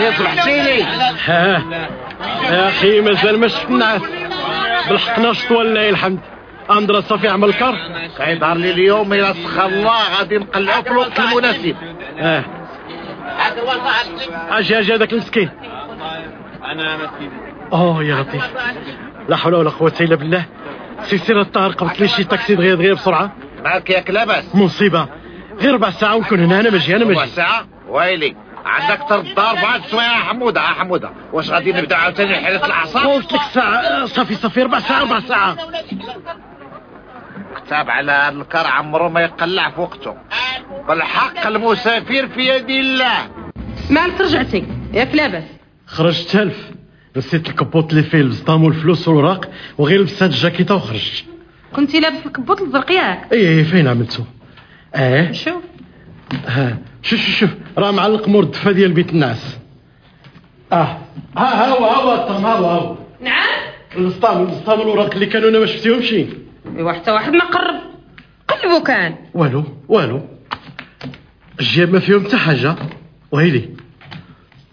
يصبح سيلي ها يا أخي مازال ما شفنا. بالحق ناشط ولله الحمد اندرا صافي عمر الكار كيظهر لي اليوم إلى سخر الله غادي نقلعو في الوقت المناسب. آه أجي أجي هذاك المسكين. أنا مسكين أوه يا لطيف. لا حول ولا قوة إلا بالله. سي سير الطاهر قبط لي شي تاكسي دغيا دغيا بسرعة. مالك ياك لاباس؟ مصيبة. غير ربع ساعة ونكون هنا أنا ماجي أنا ربع ماجي ساعة ويلي. عندك ترد دار بعد شوية يا حمودة يا حمودة. واش غادي نبدأ عاوتاني حيلة الأعصاب؟ قلت لك ساعة. صافي صافي ربع ساعة ربع ساعة. كتاب على هذا الكر عمره ما يقلع في وقته. بالحق المسافر في يد الله. مالك رجعتي. ياك لاباس. خرجت تلف نسيت الكبوط اللي فيه البسطام والفلوس والوراق وغير لبست الجاكيطة وخرجت كنتي لابس الكبوط الزرق ياك إيه إيه فين عملتو؟ آه شوف ها شوف شوف شوف راه معلق مور الدفا ديال بيت الناس. آه ها ها هو هو الطم ها هو هو. نعم؟ البسطام البسطام والوراق اللي كانوا أنا ما شفتيهمش أيوا حتى واحد ما قرب. قلبو كان. والو والو. الجيب ما فيهم حتى حاجة. ويلي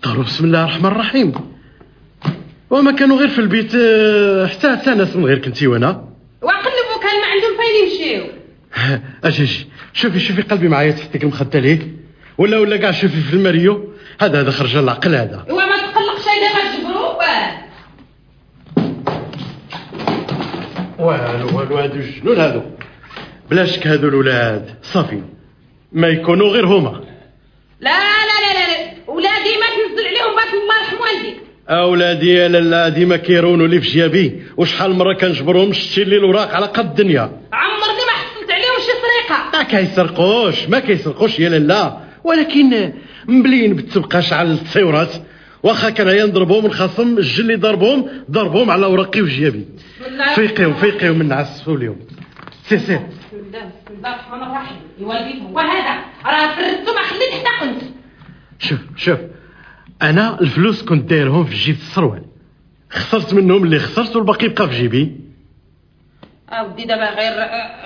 داروا بسم الله الرحمن الرحيم. وما كانوا غير في البيت آه، حتى حتى ناس من غير كنتي وأنا وقلبو كان ما عندهم فين يمشيو. أجي أجي. شوفي شوفي قلبي معايا تحتك المخدة ليه ولا ولا كاع شوفي في الماريو. هذا هذا خرج العقل هذا. ايوا ما تقلقش هيدا ما تجبرو والو والو هادو الجنون هادو؟ بلا شك هادو الولاد. صافي. ما يكونوا غير هما. لا لا لا لا لا. ولادي ما تنزل عليهم باك الله يرحم والديك أولادي يا لالا ديما كيرونوا لي في جيابي وشحال مرة كنجبرهم شتي لي الوراق على قد الدنيا. عمرني ما حصلت عليهم شي سرقه ما كيسرقوش ما كيسرقوش يا لالا. ولكن مبلين بالتبقى شعل التصيورات واخا كان نضربهم الخصم الجل اللي ضربهم ضربهم على ورقي وجيابي فيقيو فيقيو من عسفوا اليوم. سي سي. بسم الله الرحمن الرحيم هو هذا راه فردتو ما خليت حتى كنت شوف شوف. أنا الفلوس كنت دايرهم في جيب السروال خسرت منهم اللي خسرت والباقي بقى في جيبي. أودي دابا غير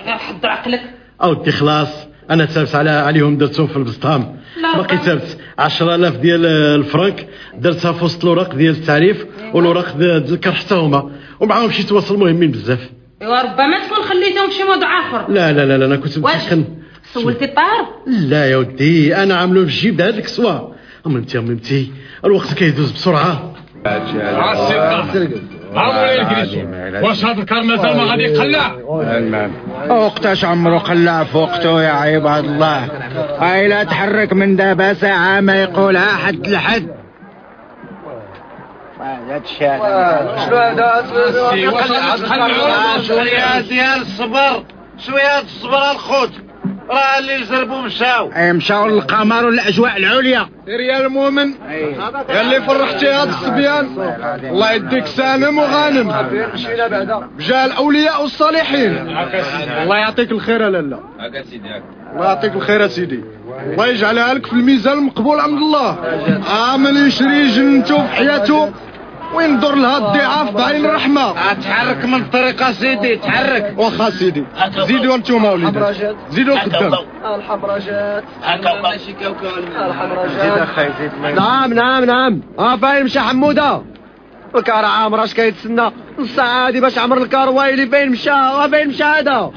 غير حضر عقلك. أودي خلاص أنا تابس على عليهم درتهم في البسطام. باقي. تابس 10000 ديال الفرنك درتها في وسط الوراق ديال التعريف والوراق ديال الكر حتى هما. ومعاهم شي تواصل مهمين بزاف. أيوا ربما تكون خليتهم في شي موضوع آخر. لا لا لا, لا أنا كنت سولتي الطار لا يا ودي أنا عاملو في الجيب هذا الكسوة. اممتي اممتي الوقت كيدوز بسرعة. واش هذا الكار مازال ما غادي يقلع؟ وقتاش عمرو قلع في وقته يا عباد الله. هاي لا تحرك من دابا ساعة ما يقولها حد لحد. شوية ديال الصبر. شوية الصبر الخوت. راه اللي زربوا مشاو. أي مشاو للقمر والأجواء العليا. يا المؤمن يا اللي فرحتي هاد الصبيان. الله يديك سالم وغانم. بجاه الأولياء والصالحين. الله يعطيك الخير يا لالا الله يعطيك الخير يا سيدي. الله يجعلها لك في الميزان المقبول عند الله عامل يشري جنته في حياته وين ندور لها الضعاف؟ بعين الرحمه تحرك من الطريق سيدي تحرك واخا سيدي زيدوا انتوما وليدات زيدوا قدام. الحمرا جات. ماشي كوكو الحمرا زيد أخي زيد نعم نعم نعم. آه باين مشى حمودة. الكار عامر اش كيتسنى نص ساعه هادي باش عمر الكار وايلي باين مشى. آه باين مشى هذا.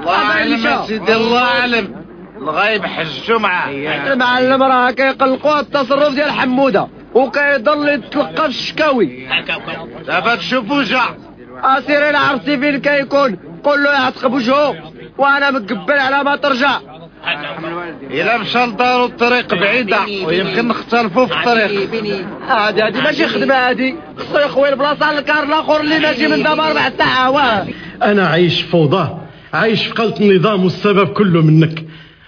الله اعلم سيدي الله اعلم الغايب حجو معاه المعلم راه كيقلقوا التصرف ديال حمودة. وكيضل يتلقى في الشكاوي. دابا تشوفوا جا. اسير إلى عرفتي فين كيكون؟ قول له يعتقب وجهه وأنا مقبل على ما ترجع. إلا مشى لدارو الطريق بعيدة ويمكن نختلفوا في الطريق. هادي هادي ماشي خدمة هادي. خصو يخوي البلاصه على الكار الآخر اللي ماشي من دابا ربع ساعة أنا عايش في فوضى عايش في قلة النظام والسبب كله منك.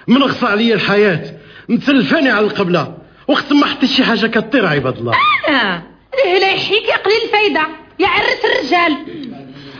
منغص عليا الحياة متلفاني على القبلة. وقت ما حطيت شي حاجة كطير عباد الله. أنا ليه لا يحيك يا قليل الفايدة؟ يا عرس الرجال.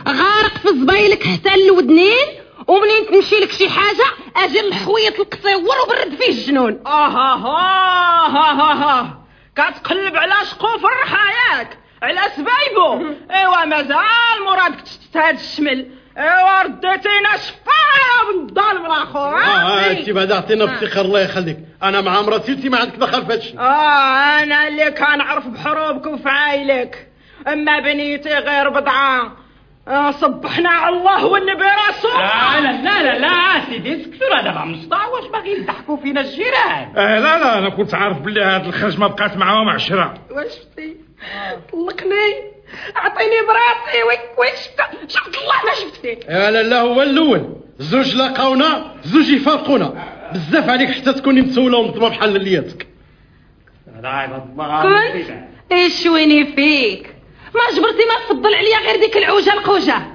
غارق في زبايلك حتى الودنين ومنين تمشي لك شي حاجة أجل الحويط القصيور وبرد فيه الجنون. آه ها ها ها ها ها كتقلب على شقوف الرحاياك على سبايبو. إيوا مازال مرادك تستهاد الشمل. ايوا رديتينا شفايا من الظالم الآخر آه أنت بعد عطينا بافتخار الله يخليك. أنا مع مراتي أنت ما عندك دخل في هادشي آه أنا اللي كنعرف بحروبك وفي عايلك. أما بنيتي غير بضعة. آه صبحنا على الله والنبي رسول. لا لا لا لا لا سيدي اسكتوا دابا مصطفى واش باغي يضحكوا فينا الجيران؟ آه لا لا أنا كنت عارف بلي هاد الخرج ما بقات معاهم عشرة. واش شفتي طلقني. أعطيني براسي وي- وين شفت؟ الله ما شفتي يا لا لا هو الأول. زوج لاقاونا زوج يفارقونا. بزاف عليك حتى تكوني متسولة ومطمة بحال لياتك كنت؟ إيش ويني فيك؟ ما جبرتي ما تفضل عليا غير ديك العوجة القوجة.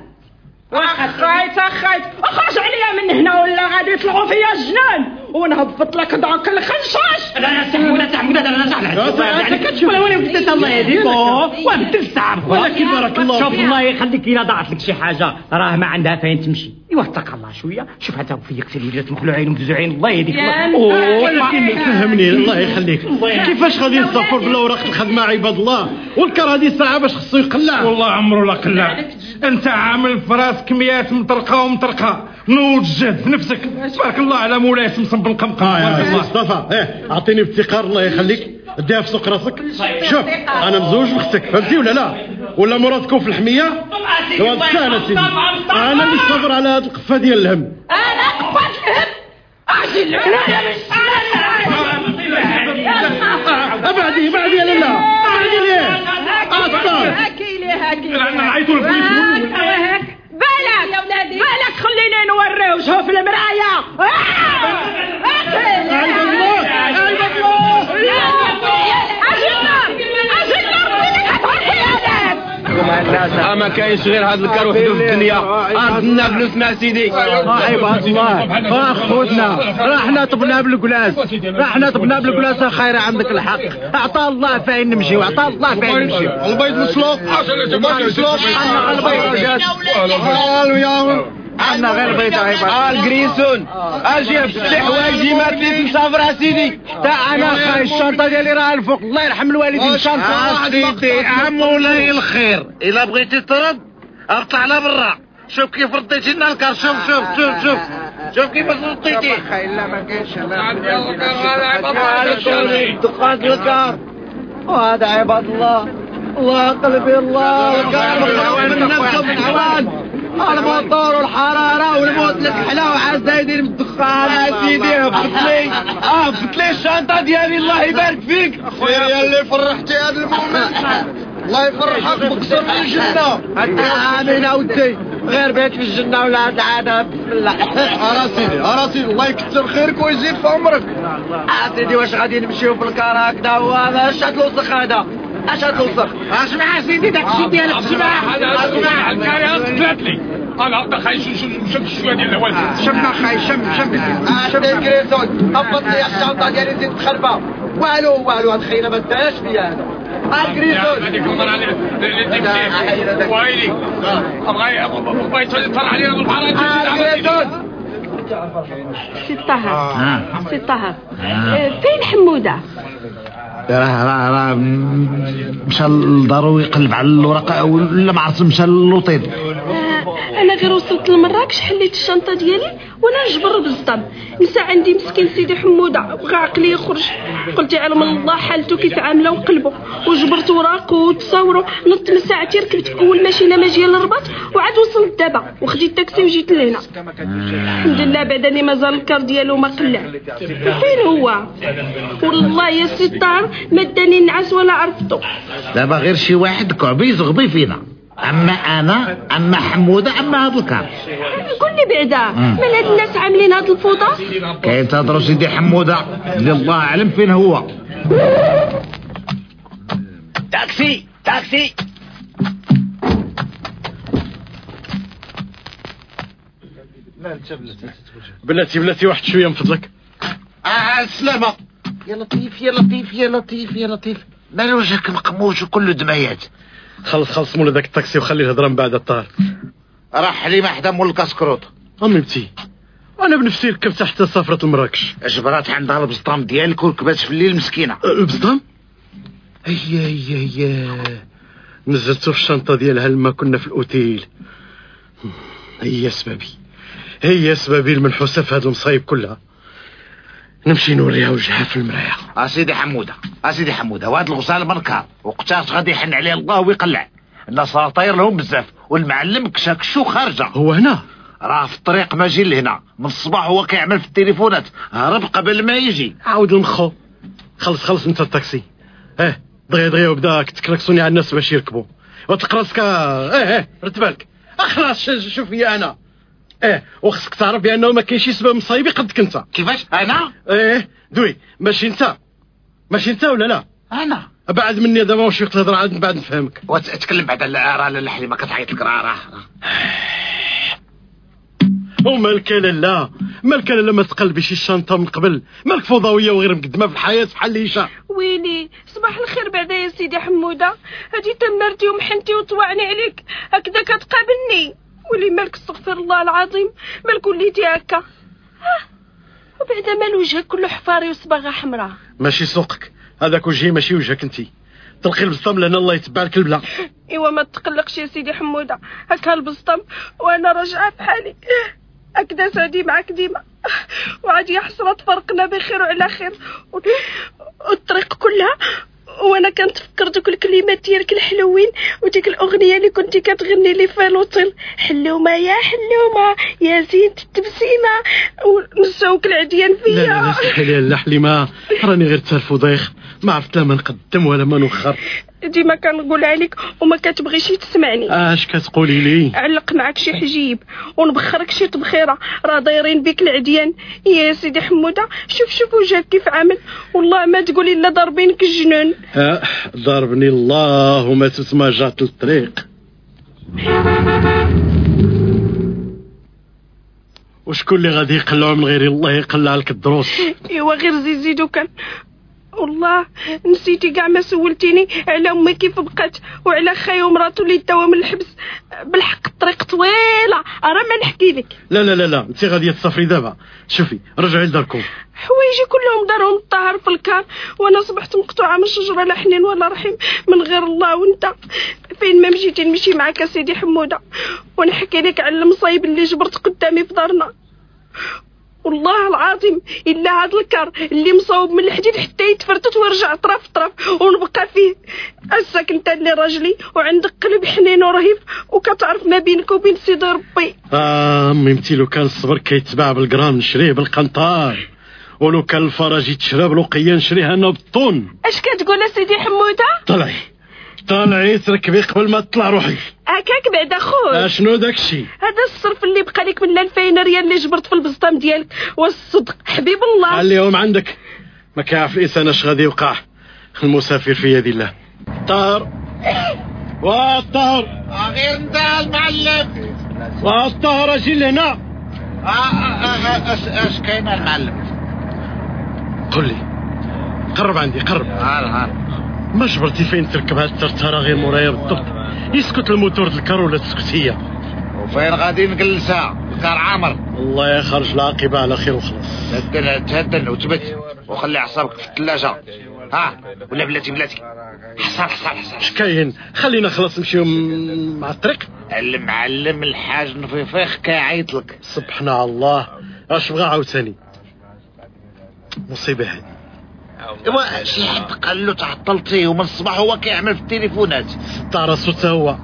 اخايت اخايت اخرج عليا من هنا ولا غادي يطلعوا فيا الجنان ونهبط لك داك الخنشاش لا لا سحموده سحموده أنا نرجع يا سعادة. يعني كتشوف ولا بديت الله يهديك وبدل الساعة ولكن بارك الله شوف. الله يخليك الا ضاعت لك شي حاجة راه ما عندها فين تمشي ايوا اتق الله شوية شوف هذا فيك في الوليدات مخلوع عينهم بزوج عين الله يهديك ولكن فهمني الله يخليك كيفاش غادي نسافر بلا اوراق الخدمه عباد الله والكر هذه الساعة باش خصو يقلع والله عمره لا قلع أنت عامل في راسك ميات مطرقة ومطرقة. نوض جد في نفسك. تبارك الله على مولاي سمسم بن قمقم تبارك يا الله. مصطفى. إيه أعطيني بافتقار الله يخليك. اديها في سوق راسك. شوف أنا مزوج باختك فهمتي ولا لا؟ ولا مرادكم في الحمية؟ سهله سيدي أنا اللي صابر على هاد القفة ديال الهم. أنا قبض الهم. أجي العنايه أبعدي أبعدي يا لالا أبعدي ليه؟ اصبر لأن نعيطوا للبوليس هاك بالك يا ولادي بالك خليني نوري وجهه في المرايه آه ما كاينش غير هذا الكار وحده في الدنيا. ارد لنا فلوسنا سيدي. آه عباد الله آه خوتنا راه حنا طبنا بالكلاس. راه حنا طبنا بالكلاس. خير عندك الحق. أعطى الله فين نمشي وعطى الله فين نمشي. البيض مسلوق. البيض مسلوق. البيض يا عندنا غير بيض عباد الكريسون أجي في حوايجي ما تليت مسافر سيدي. حتى أنا خاي الشنطه ديالي راه الفوق. الله يرحم الوالدين. الشنطه سيدي مولاي الخير. إلا بغيتي ترد اطلع لها برا شوف كيف رديتي لنا الكار. شوف شوف شوف شوف. شوف كيفاش رديتي. لا ما كاينش. دقات الكار. وهذا عباد الله. الله قلبي الله. الكار من نفسه من عوان. الموتور والحرارة والموت الكحلة وعاد زايدين من الدخان. يا سيدي هبط لي هبط لي الشنطة ديالي. الله يبارك فيك. أخويا يا اللي فرحتي هذا المومنت الله يفرحك بكثر من الجنة. آمين اودي غير بيت في الجنة ولا هاد العادة بسم الله. ارا سيدي ارا سيدي. الله يكثر خيرك ويزيد في عمرك. آه سيدي واش غادي نمشيو في الكار هكذا؟ وهذا اش هاد الوسخ هذا. اش هاد الوسخ اسمع سيدي داك الشيء ديالك اسمع هذا الكاري قتلت لي أنا خاي شم شوية ديال الهواء شم خاي شم شم. شم الكريسون هبط لي الشنطة ديالي زيد تخربة والو والو خينا ما داش فيا هذا. الكريسون هذيك المره اللي ويلي. بغا بغا يطلع علينا بالبحر سي طه. سي طه. آه، فين حمودة؟ راه راه راه مشى لدارو يقلب على الورقه ولا ما عرفت مشى للوطيد أنا غير وصلت لمراكش حليت الشنطة ديالي وأنا نجبر بالصدام نسى عندي مسكين سيدي حمودة بغى عقلي يخرج. قلت يعلم الله حالته كيف عامله وقلبه وجبرت وراقه وتصاورو. نط من ساعتي ركبت أول ماشينة ماجيه للرباط وعاد وصلت دابا. وخديت تاكسي وجيت لهنا. الحمد لله بعدني مازال الكار ديالو ما قلع. فين هو؟ والله يا ستار ما داني النعاس ولا عرفتو دابا غير شي واحد كعبي يزغبي فينا. أما أنا أما حمودة أما هاد الكار قول لي بعدا. من هاد الناس عاملين هاد الفوضى كينتظروا سيدي حمودة؟ اللي الله أعلم فين هو. تاكسي تاكسي. بلاتي بلاتي واحد شوية من فضلك. آه السلامة يا لطيف يا لطيف يا لطيف يا لطيف. مال وجهك مقموش وكله دميات؟ خلص خلص مولا داك التاكسي وخلي الهضرة من بعد الطار راه حليمة حدا مول الكاسكروط أمي أنا بنفسي ركبت حتى سافرة لمراكش جبرات عندها البسطام ديالك وركبات في الليل مسكينة؟ البسطام؟ هيا هيا هيا نزلته في الشنطة ديالها لما كنا في الأوتيل. هي سببي. هي سببي المنحوسة في هذا المصايب كلها. نمشي نوريها وجهها في المراية أسيدي حمودة أسيدي حمودة وهاد الغسال منكار وقتاش غادي يحن عليه الله ويقلع. الناس راه طاير لهم بزاف والمعلم كشاكشو خارجة. هو هنا؟ راه في الطريق ما جي لهنا. من الصباح هو كيعمل في التليفونات. هرب قبل ما يجي. عاود المخو. خلص خلص انت التاكسي. آه دغيا دغيا وبدا تكلكسوني على الناس باش يركبوا. وتلقى راسك آه آه رد بالك. آه، خلاص ش- شوف أنا. آه وخصك تعرف بأنه ما كاينش سبب مصايبي قدك أنت. كيفاش؟ أنا؟ إيه دوي ماشي أنت. ماشي أنت ولا لا؟ أنا. بعد مني دابا واش وقت تهضر عاد من بعد نفهمك. وتتكلم بعد على راه الحليمه كتعيط لك راه ومالك لا مالك لا ما تقلبي شي الشنطة من قبل. مالك فوضوية وغير مقدمة في الحياة بحال ليشا ويلي صباح الخير بعدا يا سيدي حمودة. هادي تمرتي ومحنتي وطوعني عليك. هكذا كتقابلني. ولي مالك استغفر الله العظيم مالك وليتي هكا. وبعدا مال وجهك كله حفاري وصباغة حمراء. ماشي سوقك. هذاك وجهي ماشي وجهك انت تلقي البسطام لأن الله يتبع لك البلا إيوا ما تقلقش يا سيدي حمودة. هكا البسطم وأنا راجعه بحالي هكذا سادي معاك ديما. وعاد يا حسرة تفرقنا بخير وعلى خير. والطريق كلها وأنا كنتفكر دوك الكلمات ديالك الحلوين وديك الأغنية اللي كنتي كتغني لي في لوطيل حلومة يا حلومة يا زينة التبسيمة ونساوك العديان لا لا لا فيا لا حليمة راني غير تالف وضيخ ما عرفت لا ما نقدم ولا ما نوخر ديما كنقول عليك وما كتبغيش تسمعني. اش كتقولي لي؟ علق معك شي حجيب ونبخرك شي طبخيره راه دايرين بك العديان. يا سيدي حمودة شوف شوف وجهك كيف عامل. والله ما تقولي الا ضاربينك الجنون. آه ضربني الله وما تسمى جات الطريق. وشكون اللي غادي يقلعو من غير الله يقلع لك الدروس؟ ايوا غير زيد زيدو كان والله نسيتي كاع ما سولتيني على أمي كيف بقات وعلى خاي ومراتو اللي توا من الحبس. بالحق الطريق طويلة. راه ما نحكي لك. لا لا لا لا. انت غادي تسافري دابا. شوفي رجعي لداركم. حوايجي كلهم دارهم الطاهر في الكار. وأنا صبحت مقطوعة من الشجره لا حنين ولا رحيم من غير الله. وأنت فين ما مشيتي نمشي معاك سيدي حمودة. ونحكي لك على المصايب اللي جبرت قدامي في دارنا. والله العظيم إلا هذا الكار اللي مصاوب من الحديد حتى يتفرتت ويرجع طرف طرف ونبقى فيه. هساك أنت اللي راجلي وعندك قلب حنين ورهيب وكتعرف ما بينك وبين سيدي ربي. آه أمي متي لو كان الصبر كيتباع بالجرام نشريه بالقنطار ولو كان الفرج يتشرب لقيا نشريها أنا بالطن أش كتقول سيدي حمودة؟ طلعي. طلعي تركبي قبل ما تطلع روحي هكاك بعدا خويا اشنو داكشي هذا الصرف اللي بقى لك من 2000 ريال اللي جبرت في البسطام ديالك والصدق. حبيب الله. خليهم عندك. ما كيعرف الإنسان اش غادي يوقع. المسافر في يد الله. طار والطار غير انت المعلم. والطار أجي لهنا. اش اش كاين المعلم؟ قل لي. قرب عندي قرب. هار هار. ما جبرتي فين تركب هاد الترتارة غير مورايا بالضبط. يسكت الموتور د الكار ولا تسكت هي؟ وفين غادي نجلسها. الكار عامر. الله يخرج العاقبة على خير وخلاص. تهدن تهدن وتبت. وخلي اعصابك في الثلاجة. ها؟ ولا بلاتي بلاتي. حصل حصل حصل. اش كاين؟ خلينا خلاص نمشيو مع الطريق. المعلم الحاج نفيفيخ كيعيط لك. سبحان الله. اش بغى عاوتاني؟ مصيبة هذه. ايوا شي حد قال له تعطلتي ومن الصباح هو كيعمل في التليفونات. تاع راسو تا هو.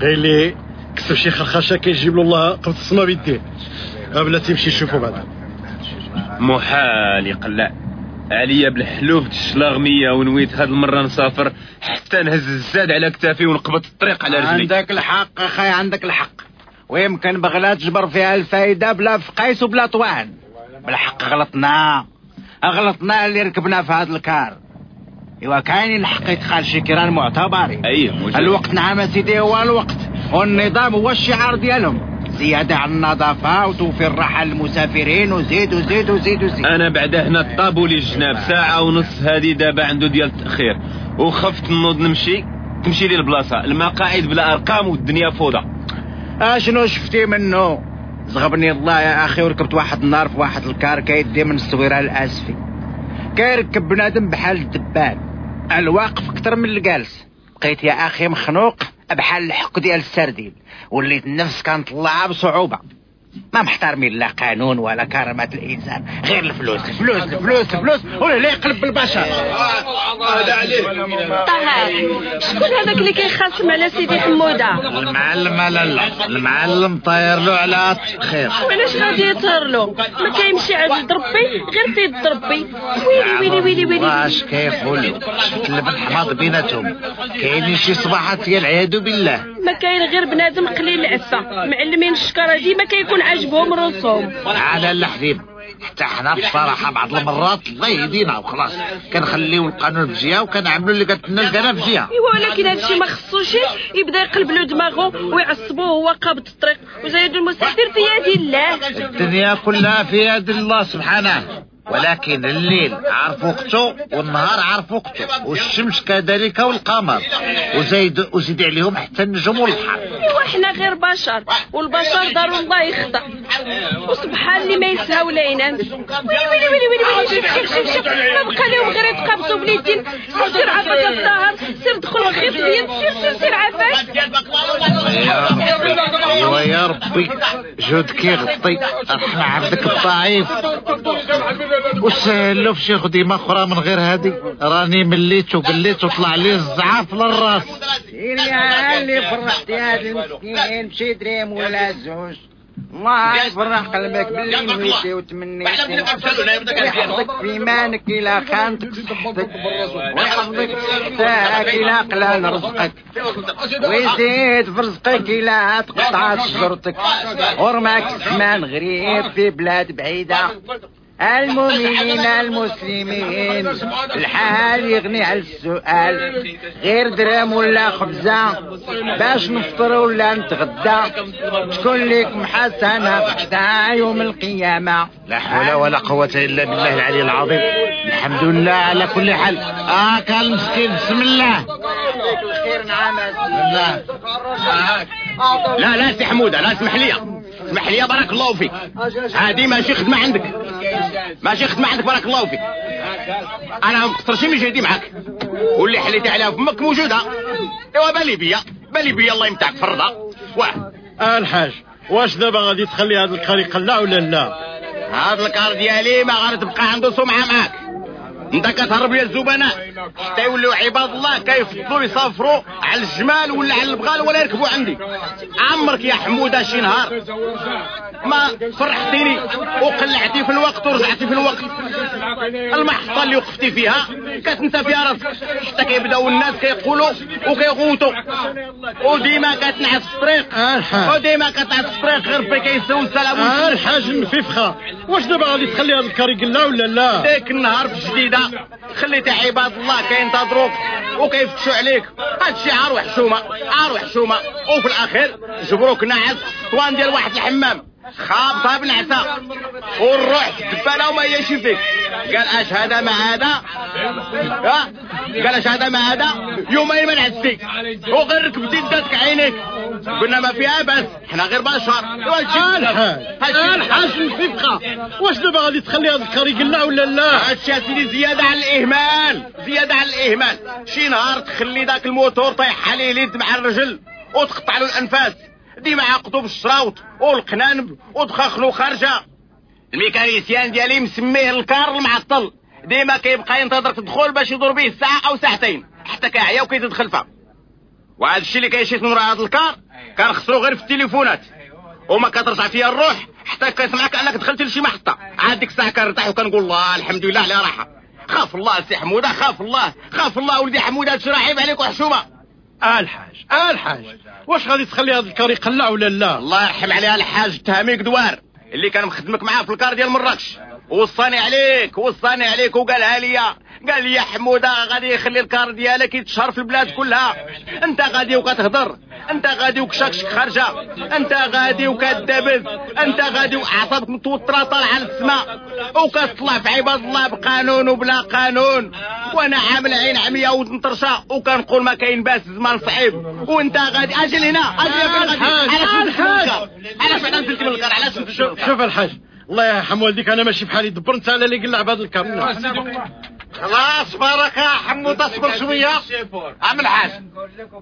قايل لي كسب شي خرخشه كيجيب له الله قبل السما بيديه. قبل تمشي شوفوا بعد. محال يقلع. عليا بالحلوف الشلاغمية ونويت هاد المرة نسافر حتى نهز الزاد على كتافي ونقبط الطريق على رجلي. عندك الحق أخي عندك الحق. ويمكن بغلا تجبر فيها الفايدة بلا فقيس وبلا طوان. بالحق غلطنا. غلطنا اللي ركبنا في هذا الكار. إيوا كاين الحق يدخل شي كيران معتبري أي. الوقت نعم سيدي هو الوقت. والنظام هو الشعار ديالهم. زيادة على النظافة وتوفير الراحة للمسافرين وزيد وزيد وزيد وزيد. أنا بعد هنا الطابو لي الجناب ساعة ونص هادي دابا عنده ديال التأخير. وخفت نوض نمشي تمشي لي البلاصة المقاعد بلا أرقام والدنيا فوضى. أشنو شفتي منه؟ زغبني الله يا أخي وركبت واحد النهار في واحد الكار كيدي من الصويره الأسفي. كيركب بنادم بحال الدبان. الواقف أكثر من الجالس. بقيت يا أخي مخنوق بحال الحك ديال السردين. وليت النفس كنطلعها بصعوبه ما محترمين لا قانون ولا كرامة الإنسان. غير الفلوس. الفلوس الفلوس الفلوس ولا لا يقلب بالبشر طه شكون هذاك اللي كيخاصم على سيدي حمودة؟ المعلم لا لا. المعلم طاير له على التأخير علاش غادي يطير له؟ ما كيمشي عند ربي غير في يد ربي ويلي ويلي ويلي. ويلي واش كيقولوا؟ تلف الحماض بيناتهم. كاينين شي صباحات ديال العياذ بالله. ما كاين غير بنادم قليل العفة. معلمين الشكاره ديما كيكون عاجبهم راسهم على الحبيب. حتى حنا بصراحة بعض المرات الله يهدينا وخلاص. كنخليو القانون في جهة وكنعملوا اللي قالت لنا القناة في جهة. إيوا ولكن هادشي ما خصوش يبدا يقلب له دماغه ويعصبوه هو قابض الطريق. وزايد المستدير في يد الله. الدنيا كلها في يد الله سبحانه. ولكن الليل عارف وقته والنهار عارف وقته والشمس كذلك والقمر. وزيد وزيد عليهم حتى النجوم والبحر. ايوا حنا غير بشر والبشر دار الله يخطأ. وسبحان اللي ما يسهى ولا ينام ويلي ويلي ويلي ويلي ويلي شوف شوف شوف شوف. ما بقى لهم غير يتقابضوا باليدين سير سير عفاك الطاهر سير دخل وخيط اليد سير سير سير ربي. ايوا يا ربي. جودك يغطي إحنا عبدك الضعيف وسهل له في شي خديمه أخرى من غير هادي؟ راني مليت وقليت وطلع لي الزعاف للراس. يا اللي فرحتي هذا المسكين بشي دريم ولا زوج. الله يفرح قلبك باللي نويتي وتمنيتي. ويحفظك في ايمانك إلى خانتك. صحتك ويحفظك حتاك إلى قلال رزقك ويزيد في رزقك إلى تقطع شجرتك. ورماك السمان غريب في بلاد بعيدة. المؤمنين المسلمين. الحال يغني على السؤال. غير درهم ولا خبزة. باش نفطر ولا نتغدى. تكون لك محسنة بعد يوم القيامة؟ لا حول ولا قوة إلا بالله العلي العظيم. الحمد لله على كل حال. آه كان المسكين. بسم الله. نعم. الله. لا لا سي حمودة لا اسمح لي. اسمح لي بارك الله فيك. هذه ماشي خدمة عندك؟ ماشي خدمة عندك بارك الله فيك. أنا مقصرش من جهدي معاك. واللي حليتي عليها فمك موجودة. إيوا بالي بيا. بالي بيا الله يمتعك في الرضا واه. الحاج واش دابا غادي تخلي هذا الكار يقلع ولا لا؟ هذا الكار ديالي ما غادي تبقى عنده سمعة معاك. انت كتهرب لي الزبناء حتى يوليو عباد الله كيفضلوا يسافروا على الجمال ولا على البغال ولا يركبوا عندي. عمرك يا حمودة شي نهار. ما فرحتيني وقلعتي في الوقت ورجعتي في الوقت. المحطة اللي وقفتي فيها كتنسى فيها راسك. حتى كيبداو الناس كيقولوا وكيغوتوا. وديما كتنعس في الطريق وديما كتنعس في الطريق غير في كيسوي السلام. آه الحاج المفيفخة واش دابا غادي تخلي هذا الكار يقلع ولا لا؟ ديك النهار في جديدة خليتي عباد الله كينتظروك وكيفتشوا عليك. هادشي عار وحشومة عار وحشومة وفي الاخير جبروك ناعس طوان ديال واحد الحمام. خابطها بالعسا والروح تبانا وما هي فيك. قال أش هذا ما هذا؟ ها؟ قال أش هذا ما هذا؟ يومين ما نعسي وغير ركبتي داتك عينيك. قلنا ما فيها بس إحنا غير بشر. الحاج الفقه واش دابا غادي تخلي هذا الكار يقلع ولا لا؟ هادشي يا سيدي زيادة على الإهمال. زيادة على الإهمال. شي نهار تخلي ذاك الموتور طيح عليه اليد مع الرجل وتقطع له الأنفاس. ديما عقدو بالشراوط والقنانب ودخاخنو خارجة. ال mécanicien ديالي مسميه الكار المعطل. ديما كيبقى ينتظر تدخل باش يدور به ساعة أو ساعتين حتى كيعيا وكيتدخل فيها وهذا الشيء اللي كيشيط من هذا الكار كنخسرو غير في التليفونات. وما كترجع فيا الروح حتى كيسمعك أنك دخلت لشي محطة. عاد ديك الساعة كنرتاح وكنقول الله الحمد لله على راحة. خاف الله سي حمودة خاف الله خاف الله ولدي حمودة هادشي راه عيب عليك وحشومة. الحاج الحاج. واش غادي تخلي هذا الكار يقلع ولا لا؟ الله يرحم عليها الحاج تهاميك دوار. اللي كان مخدمك معاه في الكار ديال مراكش. وصاني عليك وصاني عليك وقالها لي. قال لي يا حمودة غادي يخلي الكار ديالك يتشهر في البلاد كلها. انت غادي وكتهضر انت غادي وكشكشك خارجة انت غادي وكدبز انت غادي وأعصابك متوترة طالعة للسماء. وكتطلع في عباد الله بقانون وبلا قانون. وأنا عامل عين عمية ومطرشه وكنقول ما كاين باس زمان صعيب. وانت غادي أجل هنا أجل فين غادي علاش علاش من الكار علاش شوف الحاج. الله يرحم والديك أنا ماشي بحالي دبر انت على اللي قلع بهذا الكار خلاص بارك يا حمود اصبر شوية. عم الحاج؟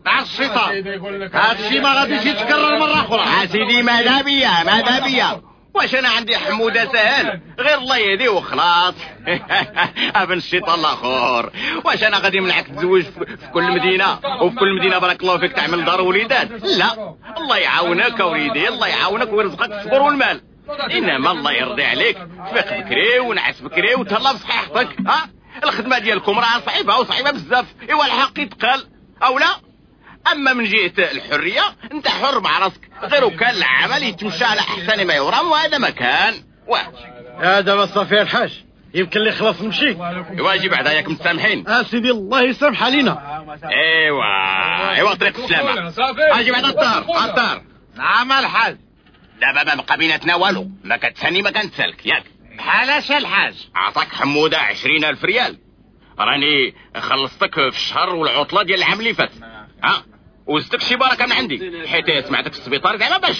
مع الشيطان. هذا الشيء ما غاديش يتكرر مرة أخرى. سيدي ماذا بيا ماذا بيا واش أنا عندي حمودة سهل؟ غير الله يهديه وخلاص. أبن الشيطان الآخر. واش أنا غادي منعك تزوج في كل مدينة؟ وفي كل مدينة بارك الله فيك تعمل دار وليدات؟ لا. الله يعاونك وليدي الله يعاونك ويرزقك الصبر والمال. إنما الله يرضي عليك. فيق بكري ونعس بكري وتهلا بصحيحتك ها؟ الخدمة ديالكم راه صعيبة وصعيبة بزاف إيوا الحق يتقال. أو لا؟ أما من جهة الحرية أنت حر مع راسك. غير وكان العمل يتمشى على أحسن ما يرام وهذا مكان واه هذا ما صافي الحاج. يمكن لي خلاص نمشي. واجب بعدا ياك متسامحين آه سيدي الله يسامح علينا. إيوا إيوا طريق السلامة. أجي بعدا الدار الدار نعم الحاج. دابا ما بقى بيناتنا والو ما كتسني ما كنتسالك ياك. بحالاش الحاج عطاك حمودة عشرين ألف ريال. راني خلصتك في الشهر والعطلة ديال العام اللي فات. ها؟ وزدتك شي بركة من عندي. حيت سمعتك في السبيطار زعما باش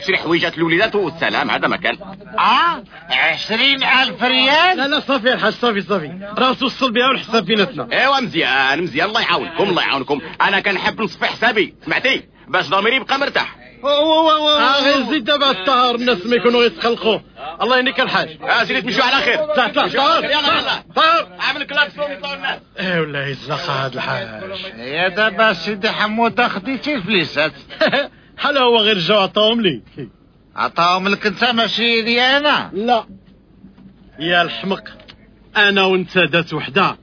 تشري حويجات الوليدات والسلام. هذا مكان. آه؟ عشرين ألف ريال؟ لا لا صافي الحاج صافي صافي. راه توصل بها والحساب بيناتنا إيوا مزيان مزيان. الله يعاونكم الله يعاونكم. أنا كنحب نصفي حسابي سمعتي؟ باش ضميري يبقى مرتاح. غير زيد دابا الطهر الناس ما يكونوا يتخلقوا الله يهنيك الحاج. آه سيدي تمشوا على خير. طلع طلع طهر يلا يلا. طهر. عامل كلاكسون يطلعوا الناس. إيه ولا يزلق هذا الحاج يا دابا سيدي حموده خديتي الفليسات حال هو غير جاو عطاهم لي؟ عطاهم لك أنت ماشي لي أنا؟ لا. يا الحمق أنا وأنت دات وحدة.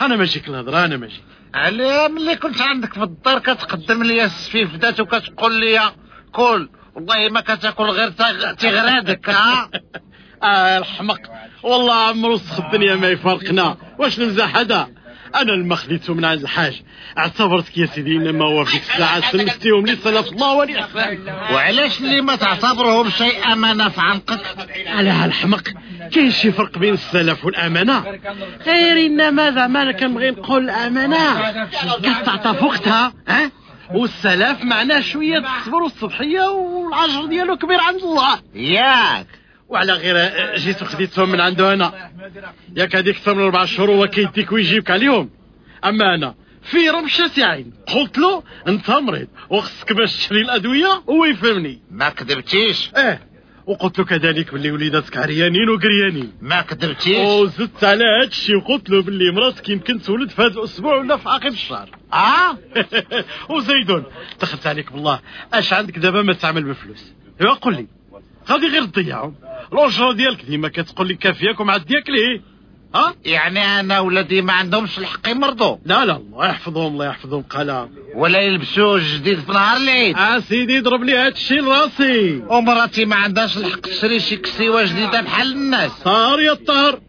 أنا ماشي الهضرة أنا ماشي علاه ملي كنت عندك في الدار كتقدم لي السفيف دات وكتقول لي كل. والله ما كتاكل غير تغ- تغرادك ها؟ آه الحمق. والله عمرو وسخ الدنيا ما يفارقنا. واش نمزح هذا؟ أنا لما خديته من عند الحاج اعتبرتك يا سيدي إنما هو في ديك الساعة سلمتيهم لي سلف الله والاحسان وعلاش اللي ما تعتبرهم شيء أمانة في عنقك على هالحمق كاين شي فرق بين السلف والأمانة؟ غير انما زعما أنا كنبغي نقول الأمانة؟ كتعطى في وقتها ها؟ والسلف معناه شوية الصبر والصبحية والعجر ديالو كبير عند الله. ياك. وعلى غير جيت وخديتهم من عنده أنا. ياك هذيك أكثر من أربع شهور هو كيديك ويجيبك عليهم. أما أنا في رمشة عين قلت له أنت مريض وخصك باش تشري الأدوية هو يفهمني ما كذبتيش؟ آه وقلت له كذلك باللي وليداتك عريانين وقريانين. ما كذبتيش وزدت على هذا الشيء وقلت له باللي مراتك يمكن تولد في هذا الأسبوع ولا في عقب الشهر. آه؟ وزيدون دخلت عليك بالله. أش عندك دابا ما تعمل بفلوس؟ إيوا قول لي. غادي غير تضيعهم الأجرة ديالك ديما كتقول لي كافياك ومعدياك ليه؟ ها؟ يعني أنا ولادي ما عندهمش الحق يمرضوا. لا لا الله يحفظهم الله يحفظهم. قال ولا يلبسوا جديد في نهار العيد. آه سيدي ضرب لي هذا الشيء لراسي. ومراتي ما عندهاش الحق تشري شي كسيوة جديدة بحال الناس. طهر يا الطهر.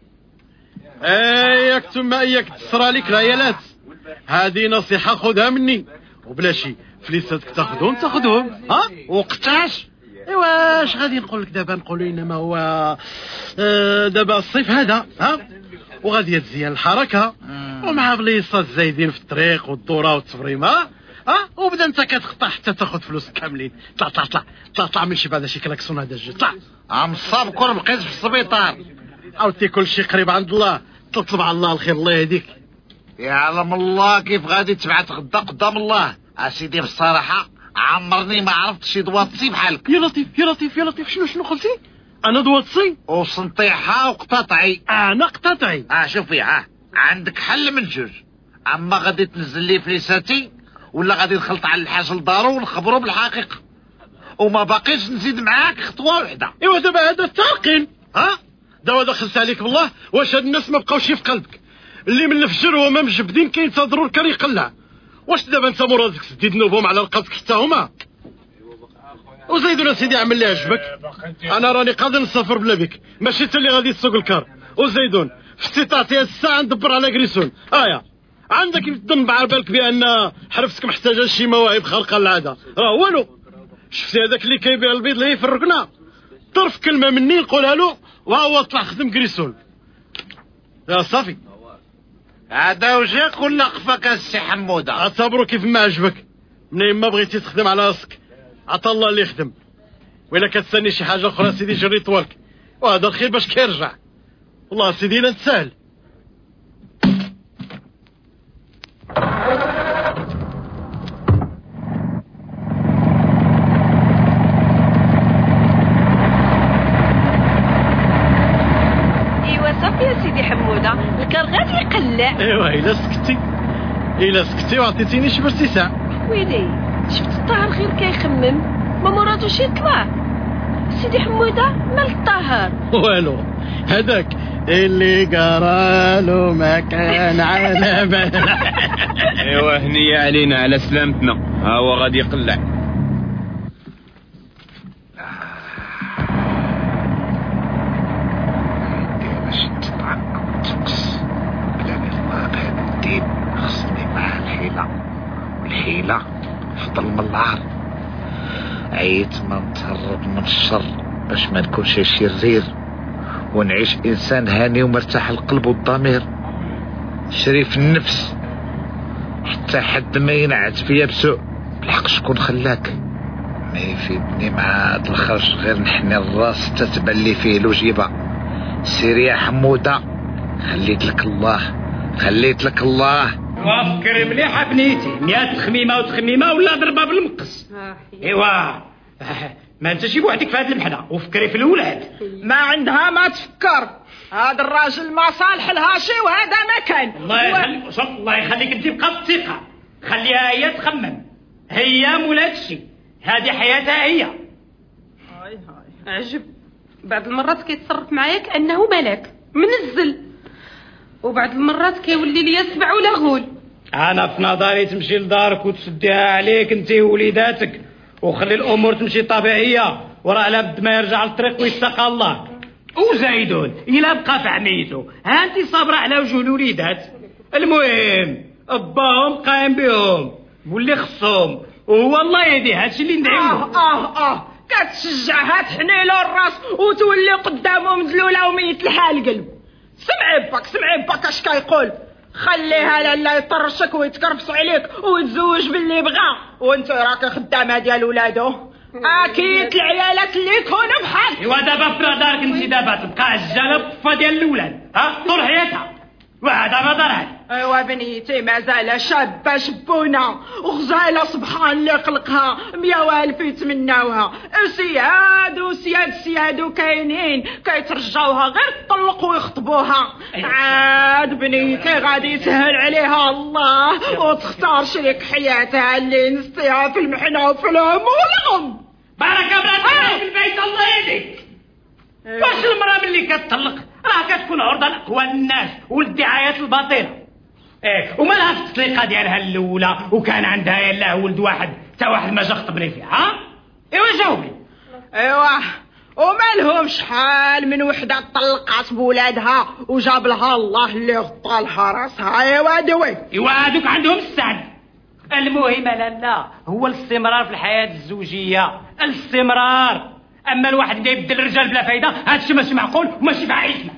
إياك ثم إياك تسرى لك العيالات هذه نصيحة خذها مني. وبلا شي فليساتك تاخذهم تاخذهم ها؟ وقتاش؟ إيوا اش غادي نقول لك دابا؟ نقول إنما هو آه، دابا الصيف هذا ها؟ وغادي تزيان الحركة. ومع بليصات زايدين في الطريق والدورة والتفريمة ها؟ وبدا انت كتقطع حتى تاخذ فلوس كاملين. طلع طلع طلع طلع طلع من شي بعد شي كلاكسون هذا الجو. طلع. عم صاب كل بقيت في السبيطار. عاودتي كل شيء قريب عند الله. تطلب على الله الخير الله يهديك. يعلم الله كيف غادي تبعت غدا قدام الله. أسيدي بصراحه عمرني ما عرفت شي دواتسي بحالك. يا لطيف يا لطيف يا لطيف. شنو شنو قلتي؟ أنا دواتسي وسنطيحه وقطاطعي أنا قطاطعي آه شوفي ها. عندك حل من جوج. أما غادي تنزل لي فليساتي ولا غادي نخلط على الحاج لدارو ونخبرو بالحقيقة. وما باقيش نزيد معاك خطوة وحدة. إيوا دابا هذا الترقين ها؟ دابا دخلت عليك بالله. واش هاد الناس ما بقاوش في قلبك؟ اللي من الفجر وما مجبدين كينتظروا الكر يقلع. واش دابا انت مرادك تدي ذنوبهم على رقبتك حتى هما؟ وزيدون سيدي عمل اللي عجبك. أنا راني قادر نسافر بلا بك ماشي أنت اللي غادي تسوق الكار. وزيدون فتي تعطيها الساعة ندبر على كريسون ايا عندك تظن على بالك بأن حرفتك محتاجة لشي مواهب خارقة للعادة. راه والو. شفتي هذاك اللي كيبيع البيض اللي في الركنه طرف كلمة مني نقولها له وهو طلع خدم كريسون يا صافي. هذا وجهك ولا قفاك السي حمودة؟ اعتبروا كيف ما عجبك. منين ما بغيتي تخدم على راسك. عطا الله اللي يخدم. وإلا كتسني شي حاجة أخرى سيدي جري طوالك. وهذا الخير باش كيرجع. والله سيدي لا تسهل إيوا إلا سكتي. إلا سكتي وعطيتيني شي برتيساع ويلي. شفت الطاهر غير كيخمم ما مرادوش يطلع سيدي حموده مال الطاهر والو هذاك اللي قرالو ما كان على بال ايوا هنية علينا على سلامتنا ها هو غادي يقلع باش تطعن تقص بلاني الله بهذا الدين خصني معاه الحيلة من العار عيت ما نتهرب من الشر باش ما نكونش شرير ونعيش انسان هاني ومرتاح القلب والضمير شريف النفس حتى حد ما ينعت فيا بسوء بالحق شكون خلاك ما يفيدني مع هاد الخرج غير نحني الراس تتبان لي فيه لوجيبه سيري يا حموده خليت لك الله خليت لك الله وافكر مليحه بنيتي. مئات خميمة وتخميمة ولا ضربة بالمقص. إيوا. ما انت شي بوحدك في هذه المحنة. وفكري في الاولاد ما عندها ما تفكر. هذا الراجل ما صالح لها شي وهذا ما كان. الله يخليك شوف الله يخليك انت بقى في الثقه خليها هي تخمم. هي مولات الشي هذه حياتها هي. عجب. بعض المرات كيتصرف معايا كأنه ملاك. منزل. وبعض المرات كيولي ليا سبع ولا غول. أنا في نظري تمشي لدارك وتسديها عليك أنت ووليداتك وخلي الأمور تمشي طبيعية وراه لابد ما يرجع للطريق ويتقى الله. وزايدون إلا بقى في عميته. ها أنت صابرة على وجه الوليدات. المهم باهم قايم بهم واللي خصهم. وهو الله يهديه هادشي اللي ندعي آه آه آه. كتشجعها تحني له الراس وتولي قدامه مدلوله وميت لها القلب سمعي باك سمعي باك أش كيقول؟ خليها لألا يطرشك ويتكرفس عليك ويتزوج باللي بغا وانت راك خدامه ديال ولادو أكيد العيالات اللي يكونوا بحال. إيوا دابا في نظرك انت دابا تبقى عجالة بطفه ديال الأولاد ها؟ طول حياتها وهذا ما ايوا بنيتي مازال شابة شبونة وغزاله سبحان اللي خلقها مية وألف يتمناوها. سياد وسياد سياد كاينين كيترجاوها غير تطلق ويخطبوها. عاد بنيتي غادي يسهل عليها الله وتختار شريك حياتها اللي نسيها في المحنة وفي الهم والغم. بارك الله في البيت الله يهديك. واش المرأة ملي كتطلق؟ راه كتكون عرضة لاقوال الناس والادعايات الباطلة. إيه وما لها في التطليقه ديالها الأولى وكان عندها يلا ولد واحد حتى واحد ما جا خطبني فيها ها؟ إيوا جاوبي إيوا وما لهم شحال من وحدة طلقات بولادها وجاب لها الله اللي غطى لها راسها. إيوا دوي. إيوا هذوك عندهم السعد. المهم لا لا هو الاستمرار في الحياة الزوجية. الاستمرار. أما الواحد اللي يبدل الرجال بلا فايدة هادشي ماشي معقول وماشي بعيد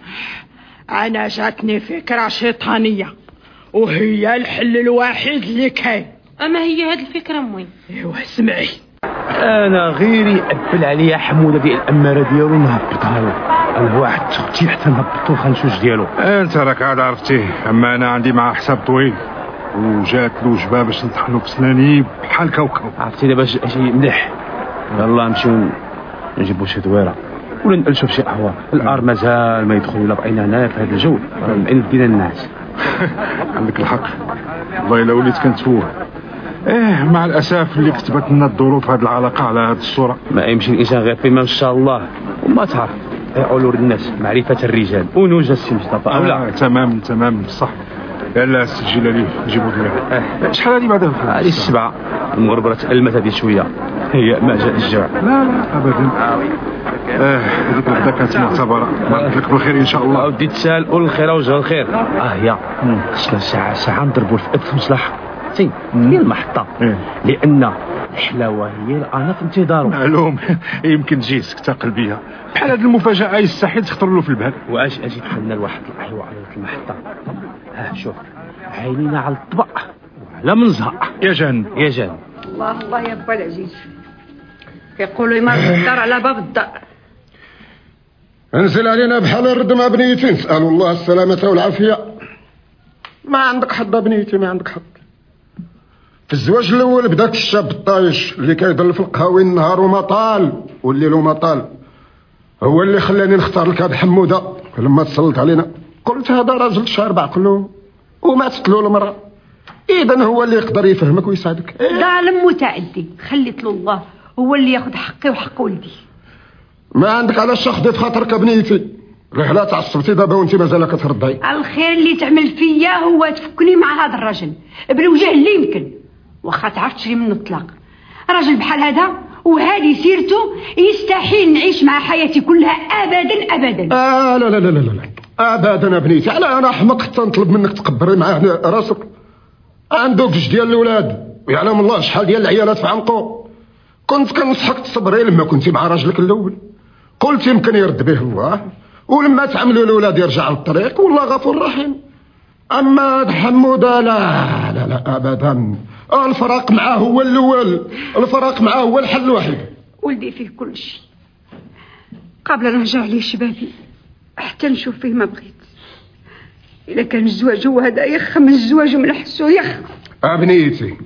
أنا جاتني فكرة شيطانية وهي الحل الوحيد اللي كاين أما هي هاد الفكرة موين إيوا سمعي أنا غير يقبل عليا حموده ديال الأمارة ديالو نهبطها له أنا واحد تختي حتى نهبطو الخنشوش ديالو. أنت راك عاد عرفتيه أما أنا عندي معاه حساب طويل وجات له جبه باش نطحنو في سناني بحال كوكب عرفتي دابا شي شي مليح. يلا نمشيو نجيبو شي دويره ولا نألشو في شي قهوه الار مازال ما يدخل الا بقينا هنايا في هذا الجو. معين دينا الناس. عندك الحق. والله إلا وليت كنتفوه إيه مع الأسف اللي كتبت لنا الظروف هذه العلاقة على هذه الصورة. ما يمشي الإنسان غير فيما ان شاء الله. وما تعرف يقولوا للناس معرفة الرجال. ونوجه السي مصطفى أو لا. آه تمام تمام. صح. يلا السجل لي نجيبو ديالها آه. شحال هذه بعدا؟ هذه السبعة. المغربره تألمت هذه شوية. هي ما جاء الجوع لا لا ابدا. آه هذيك الغدا كانت معتبره بارك لك بالخير إن شاء الله. ودي تسال قول الخير وجه الخير آه يا. خصنا ساعه ساعة نضربوا الفئه في مصلحه سي هي المحطه لأن الحلاوه هي أنا في انتظاره. معلوم. يمكن تجي سكتة قلبية. بحال هذه المفاجأة يستحيل تخطر له في البال. وأش أجي دخلنا لواحد الايوا على المحطه ها شوف. عينينا على الطبق وعلى منزهر يا جان. يا جان. الله الله يا با العزيز. كيقولوا يمر الدار على باب الدار. انزل علينا بحال الرد مع بنيتي. نسأل الله السلامة والعافية. ما عندك حظ بنيتي ما عندك حظ. في الزواج الأول بداك الشاب الطايش اللي كيضل في القهاوي النهار وما طال والليل وما طال هو اللي خلاني نختار لك هاد حمودة لما تسلط علينا. قلت هذا راجل شارب عقله وماتت له المراه اذا هو اللي يقدر يفهمك ويساعدك. ظالم متعدي خليت له الله. هو اللي ياخذ حقي وحق ولدي. ما عندك علاش خديت خاطرك بنيتي لا تعصبتي دابا وانت مازال كترضعي الخير اللي تعمل فيا هو تفكني مع هذا الرجل. بالوجه اللي يمكن. واخا تعرف تشري منه الطلاق راجل بحال هذا وهذه سيرته يستحيل نعيش مع حياتي كلها ابدا ابدا. آه لا لا لا لا لا ابدا بنيتي. على أنا أحمق حتى نطلب منك تقبري معاه راسك. عندك جوج ديال الأولاد. ويعلم الله شحال ديال العيالات في عنقو كنت كنصحك تصبري لما كنتي مع راجلك الأول. قلت يمكن يرد به الله ولما تعملوا الأولاد يرجع للطريق والله غفور رحيم. اما هاد حموده لا لا لا ابدا. الفراق معاه هو الأول الفراق معاه هو الحل الوحيد. ولدي فيه كل شيء. قبل نرجع لي شبابي حتى نشوف فيه ما بغيت. إذا كان الزواج هو هذا يخ من الزواج ومن حسه يخ أبنيتي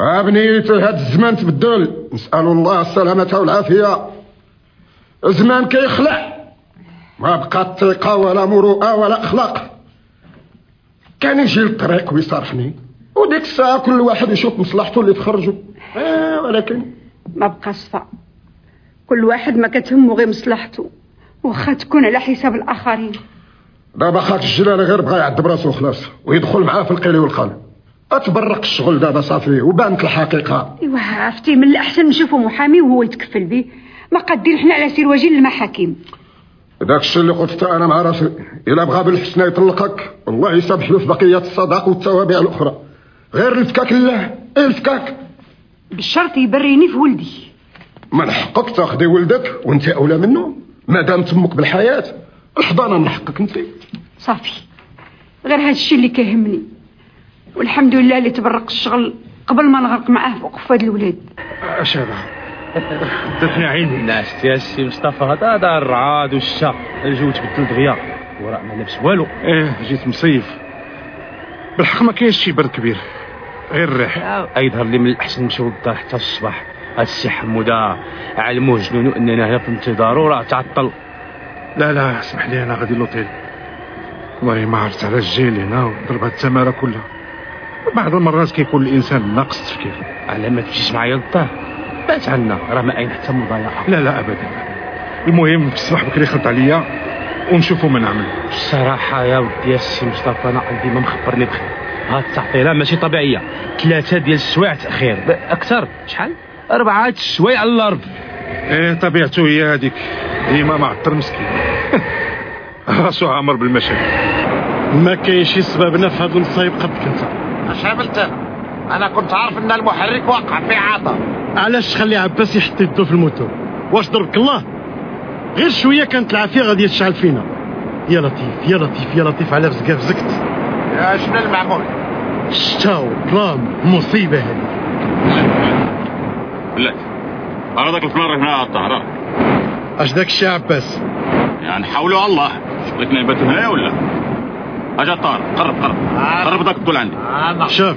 أبنيتي هاد الزمان تبدل. نسأل الله السلامة والعافية. الزمان كيخلع. ما بقات ثقة ولا مروءة ولا أخلاق. كان يجي للطريق ويصارحني وديك الساعة كل واحد يشوف مصلحته اللي تخرجه. آه ولكن ما بقى صفا. كل واحد ما كتهمه غير مصلحته. واخا تكون على حساب الآخرين. دابا خاك الجلال غير بغا يعذب راسو خلاص ويدخل معاه في القيل والقال اتبرق الشغل دابا صافي وبانت الحقيقة. إيوا عرفتي من الأحسن نشوفوا محامي وهو يتكفل به. ما قادين حنا على سير وجه المحاكم. داك الشيء اللي قلت أنا مع راسي. إلا بغى بالحسنى يطلقك والله يسامح له في بقية الصداق والتوابع الأخرى. غير الفكاك لا إيه الفكاك بالشرط يبريني في ولدي. من حقك تاخذي ولدك وانت أولى منه ما دام تمك بالحياة. الحضانة من حقك أنت. صافي. غير هذا الشيء اللي كيهمني. والحمد لله اللي تبرق الشغل قبل ما نغرق معاه فوق فؤاد الولاد. أشهد. دتني عيني الناس يا سي مصطفى هذا الرعاد والشا الجو تبدل دغيا وراه ما لابس والو. إيه جيت مصيف. بالحق ما كاينش شي برد كبير. غير الريح. يظهر لي من الأحسن نمشيو للدار حتى الصباح. هاد السي حموده علموه جنونو أننا هنا في انتظارو راه تعطل. لا لا اسمح لي أنا غادي ل l'hôtel والله ما عرفت على الجيل هنا وضربها التمارة كلها. بعض المرات كيكون الإنسان ناقص التفكير. على ما تمشيش معايا للدار بات عنا راه ما أين حتى مضايقه لا لا ابدا. المهم في الصباح بكري خلط عليا ونشوفوا ما نعمل. الصراحه يا ودي يا سي مصطفى أنا عندي ما مخبرني بخير. هاد التعطيلة ماشي طبيعية. ثلاثة ديال السوايع تأخير. أكثر؟ شحال؟ أربعة السوايع على الأرض. إيه طبيعته هي هذيك ديما معطر مسكين. راسو عامر بالمشاكل ما كاينش سببنا في هذا المصايب قدك انت اش عملت أنا كنت عارف إن المحرك واقع في عطا علاش تخلي عباس يحط يدو في الموتور؟ واش ضربك الله؟ غير شوية كانت العافية غادي تشعل فينا. يا لطيف يا لطيف يا لطيف على فزقه فزقت يا شنو المعمول الشتا والظلام مصيبة هذه. بلاتي أنا ذاك الفلان راه هنا على الطهرة أش داك الشيء عباس؟ يعني نحاولوا على الله. بغيتنا نبات هنايا ولا؟ أجا طار قرب قرب. قرب ذاك الطول عندي. شوف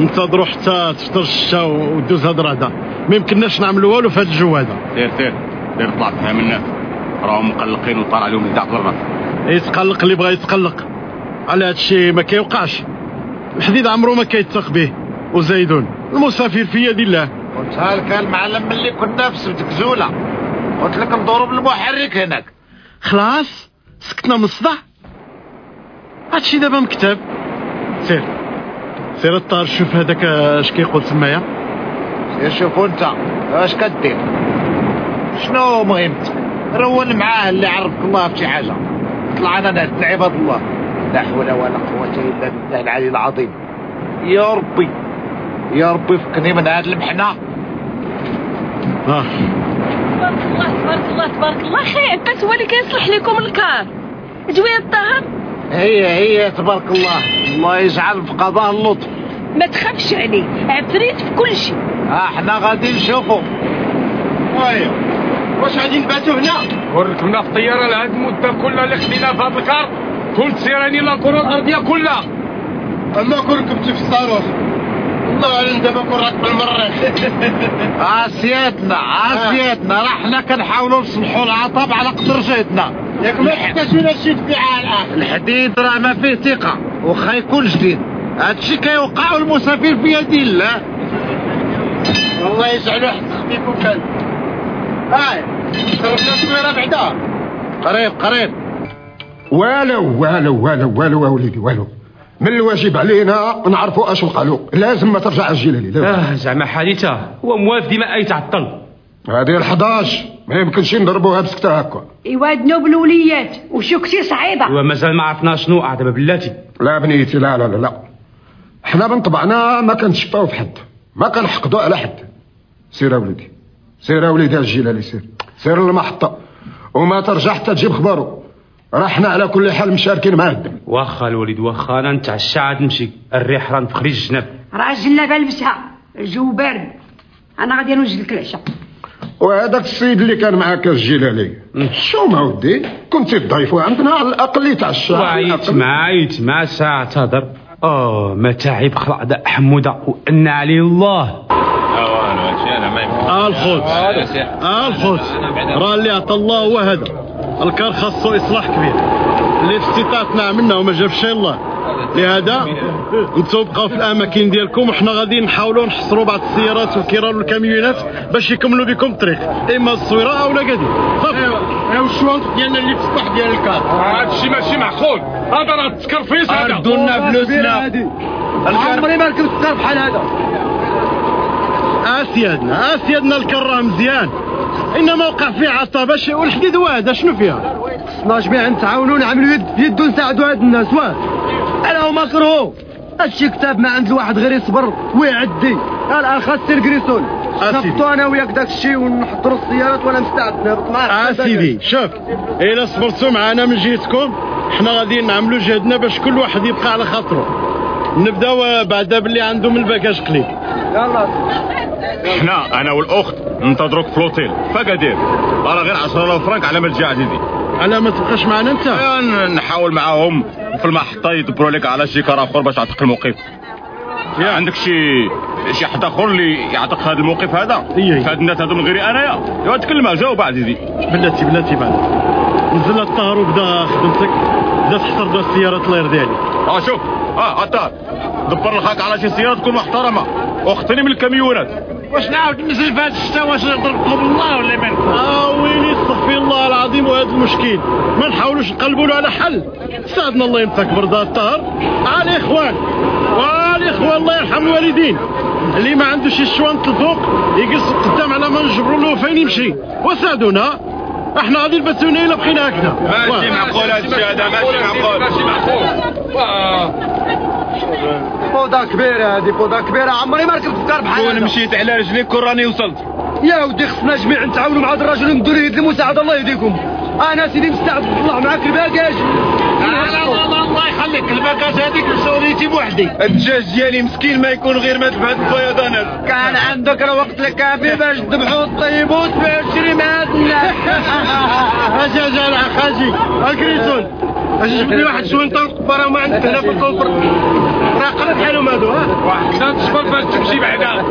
انتظروا حتى تفطر الشتا ودوز هاد الرعده ما يمكنناش نعملوا والو في هاد الجو هذا. سير سير سير طلع فهم الناس. راهم مقلقين وطار عليهم الدع في الراس يتقلق اللي بغى يتقلق. على هاد الشيء ما كيوقعش. الحديد عمره ما كيتثق به. وزايدون. المسافر في يد الله. قلت لك المعلم ملي كنا في سبت كزولة. قلت لك ندوروا بالمحرك هناك. خلاص سكتنا من الصداع. هادشي دابا مكتب. سير. سير الطار شوف هذاك اش كيقول تمايا سير شوفوا انت اش كدير؟ شنو مهمتك رون معاه اللي عرفك الله في شي حاجة. طلع أنا ناس عباد الله. لا حول ولا قوة إلا بالله العلي العظيم. يا ربي يا ربي فكني من هاد المحنة. آه. تبارك الله تبارك الله تبارك الله. خير هو اللي كيصلح لكم الكار. جوية الطهر. هي هي تبارك الله. الله يجعل في قضاء اللطف. ما تخافش عليه عفريت في كل شيء. آه إحنا غادي نشوفوا ايوا واش غادي نباتوا هنا؟ وركبنا في الطيارة لهاد المدة كلها اللي خدينا في هاد الكار. كنت سيراني لا الكره الأرضية كلها. أما كون ركبتي في الصاروخ الله اعلم دابا كون راكب المريخ عاسياتنا عاسياتنا راه حنا كنحاولوا نصلحوا العطب على قدر جهدنا ياك ما حكاش ولا شي تبيعها الاخ الحديد راه ما فيه ثقة واخا يكون جديد. هادشي كيوقع والمسافر في يد الله. والله يجعلو حتى خفيف وكل هاي الصويره بعدا. قريب قريب. والو والو والو والو وليدي والو. من الواجب علينا نعرفوا اش وقع له لازم ما ترجع الجيلاني لا آه زعما حادثه هو موالف ديما اي تعطل. هذه ال11 ما يمكنش نضربوها بسكته هكا. ايوا ذنوب الوليات وشو كثير صعيبة. ومازال ما عرفنا شنو دابا بلاتي. لا بنيتي لا لا لا لا. حنا من طبعنا ما كنتشفاو في حد. ما كنحقدوا على حد. سير وليدي. سير وليدي الجيلاني سير سير للمحطه وما ترجع حتى تجيب خبارو راه حنا على كل حال مشاركين معاه الدم واخا الوليد واخا أنا نتعشى عاد نمشي الريح راه نفخري الجناب. راه الجنابه لبسها الجو بارد. أنا غادي نوجد لك العشاء. وهذاك السيد اللي كان معاك الجيلاني شو ما ودي كنت تضيفوا عندنا على الأقل يتعشى وعيت. مع عيت مع ساعة تهضر. آه ما تعب خلع دا حمودة. وإن عليه الله. آه الخوت. آه الخوت. راه اللي عطى الله هو هذا. الكار خاصو إصلاح كبير. اللي في استطاعتنا عملنا وما جابش الله. لهذا أنتم بقاو في الأماكن ديالكم وحنا غادي نحاولوا نحصروا بعض السيارات والكيران والكاميونات باش يكملوا بكم الطريق إما الصويرة أو لاكادير صافي. أيوا. الشوانط ديالنا اللي في السطح ديال الكار؟ هادشي ماشي معقول. هذا راه تكرفيس هذا ردوا لنا فلوسنا عمري ما ركبت كار بحال هذا. أسيادنا. أسيادنا الكار مزيان. انما وقع فيه عصابه والحديد هذا شنو فيها؟ خصنا جميع نتعاونوا نعملوا يد في يد ونساعدوا هاد الناس واه. أنا هما كرهوا هادشي كتاب ما عند الواحد غير يصبر ويعدي. الاخ سير كريسون. نهبطوا أنا وياك داك الشيء ونحضروا السيارات وأنا مستعد نهبط معاك آه سيدي شوف. إلا صبرتوا معنا من جهتكم حنا غادي نعملوا جهدنا باش كل واحد يبقى على خاطره. نبداو بعدا باللي عندهم الباكاج قليل. يلا. حنا أنا والاخت ننتظروك في الأوتيل. فقادير راه غير 10000 فرانك على ما تجي عزيزي على ما تبقاش معنا أنت؟ نحاول معاهم. في المحطه يدبروا لك على شي كار اخر باش تعطيك الموقف. يا. عندك شي شي حد آخر اللي يعطيك هذا الموقف هذا؟ هاد الناس هادو من غيري انايا يا تكلم جاوب عزيزي بلاتي بلاتي بعد. نزل الطهر وبدا خدمتك. بدا تحصر بها السيارات الله يرضي عليك آه شوف. آه عطار دبر الخاك على شي سيارة تكون محترمة. واختني من الكاميونات. واش نعاود ننزل في هذا الشتا؟ واش نضربكم الله ولا من؟ آه ويلي استغفر الله العظيم وهذا المشكل. ما نحاولوش نقلبوا له على حل. ساعدنا الله يمسك بردا الطهر. على الاخوان والاخوان الله يرحم الوالدين. اللي ما عندوش الشوانط الفوق يقص قدام على ما نجبروا له فين يمشي. وساعدونا. إحنا غادي نبسونا إلا بقينا هكذا. ماشي معقول هذا الشيء هذا ماشي معقول. ماشي معقول. فوضى كبيرة هذه فوضى كبيرة. عمري ما ركبت في بحال كون هذا. مشيت على رجليك كون راني وصلت. يا ودي خصنا جميع نتعاونوا مع هذا الرجل ونديروا يد المساعدة الله يهديكم. أنا سيدي مستعد نطلع معاك ال bagage. لا لا لا الله يخليك. ال bagage هذيك مسؤوليتي بوحدي. الدجاج ديالي مسكين ما يكون غير بهاد الفيضانات كان عندك الوقت الكافي باش تذبحوا وتطيبوا وتبيعوا تشري مع هاد الناس أجي أجي. أجي ال graisseur أجي جبد لي واحد نطلق برا ما عندك هنا في الكونفر راه قرب بحالهم هادو ها؟ واحد شهور باش تمشي بعدا.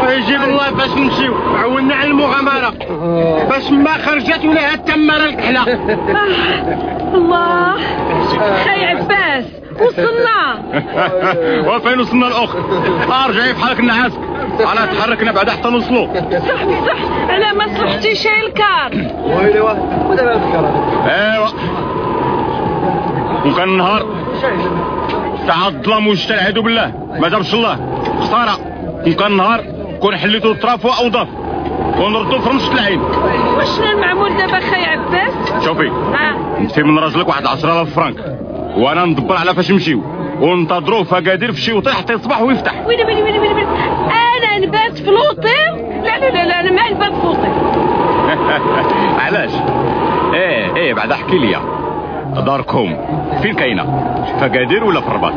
ويجيب الله باش نمشيو. عودنا على المغامرة. باش ما خرجت ولا هاد تمر الكحلة. الله. خي عباس وصلنا. وفين وصلنا الاخ أرجعي في حالك النعاسك على تحركنا بعد حتى نوصلوا. صاحبي صح. على ما صلحتي شاي الكار. ويلي ودابا الكرة ايوا وكان النهار تاع الظلام العدو بالله. ما جابش الله. خساره وكان النهار كون حليتو الطراف واوضاف ونردو في رمشة العين. وشنو المعمول دابا خي عباس؟ شوفي. نسي من راجلك واحد 10000 فرانك. وأنا ندبر على فاش نمشيو. وننتظروه في اكادير في شي وطيح حتى يصبح ويفتح. ويلي ويلي ويلي ويلي. أنا نبات في لوطير لا لا لا لا أنا ما نبات في لوطير علاش؟ إيه إيه بعد احكي لي. داركم فين كاينة في اكادير ولا في الرباط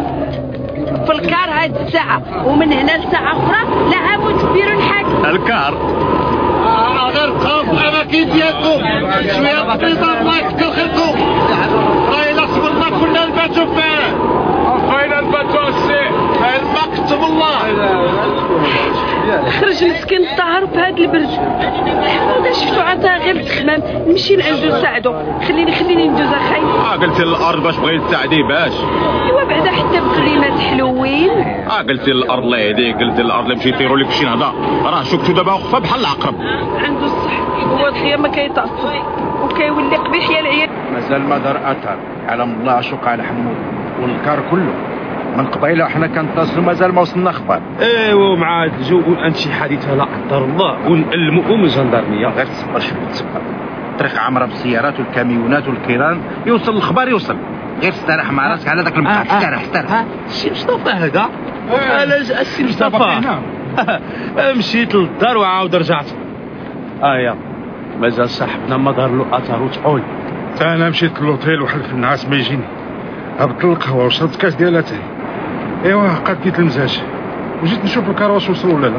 في الكار هاد الساعة ومن هنا لساعة أخرى لا عمود كبير الحاج. الكار. غير بقاو في الاماكن ديالكم شوية بسيطة الله يكثر خيركم راه إلا صبرنا كنا نباتوا فيه. فين نباتوا السي المكتب الله. خرج مسكين الطاهر في هاد البرد ودا شفتو عطاه غير التخمام نمشي لعندو نساعدو خليني خليني ندوز اخاي آه قلت الأرض باش بغيت تساعديه باش. أيوا بعدا حتى بكلمات حلوين آه قلت الأرض الله يهديك قلت الأرض اللي مشي يطيروا لك شي نهضة. راه شفتو دابا خفى بحال العقرب. عنده الصح. هو الخير ما كيتعصب وكيولي قبيح يا العيال. مازال ما دار أثر. علم الله اش وقع ل حمود والكار كله. من قبيله وحنا كنتصلوا مازال ما وصلنا أخبار ايوا مع هاد الجو أنت شي حادثه لا قدر الله. ونعلموا من الجندرميه غير تصبر شوية تصبر. الطريق عامره بالسيارات والكاميونات والكيران يوصل الخبر يوصل. غير استريح مع راسك على ذاك المقعد استريح استريح السي مصطفى هذا؟ علاش السي مصطفى؟ مشيت للدار وعاود رجعت. آه يا مازال صاحبنا ما دار له اثر وتحول أنا مشيت للوطيل وحلف النعاس ما يجيني. هبطت القهوه وشربت كاس ديال اتاي ايوا قديت المزاج وجيت نشوف الكار واش وصلوا ولا لا؟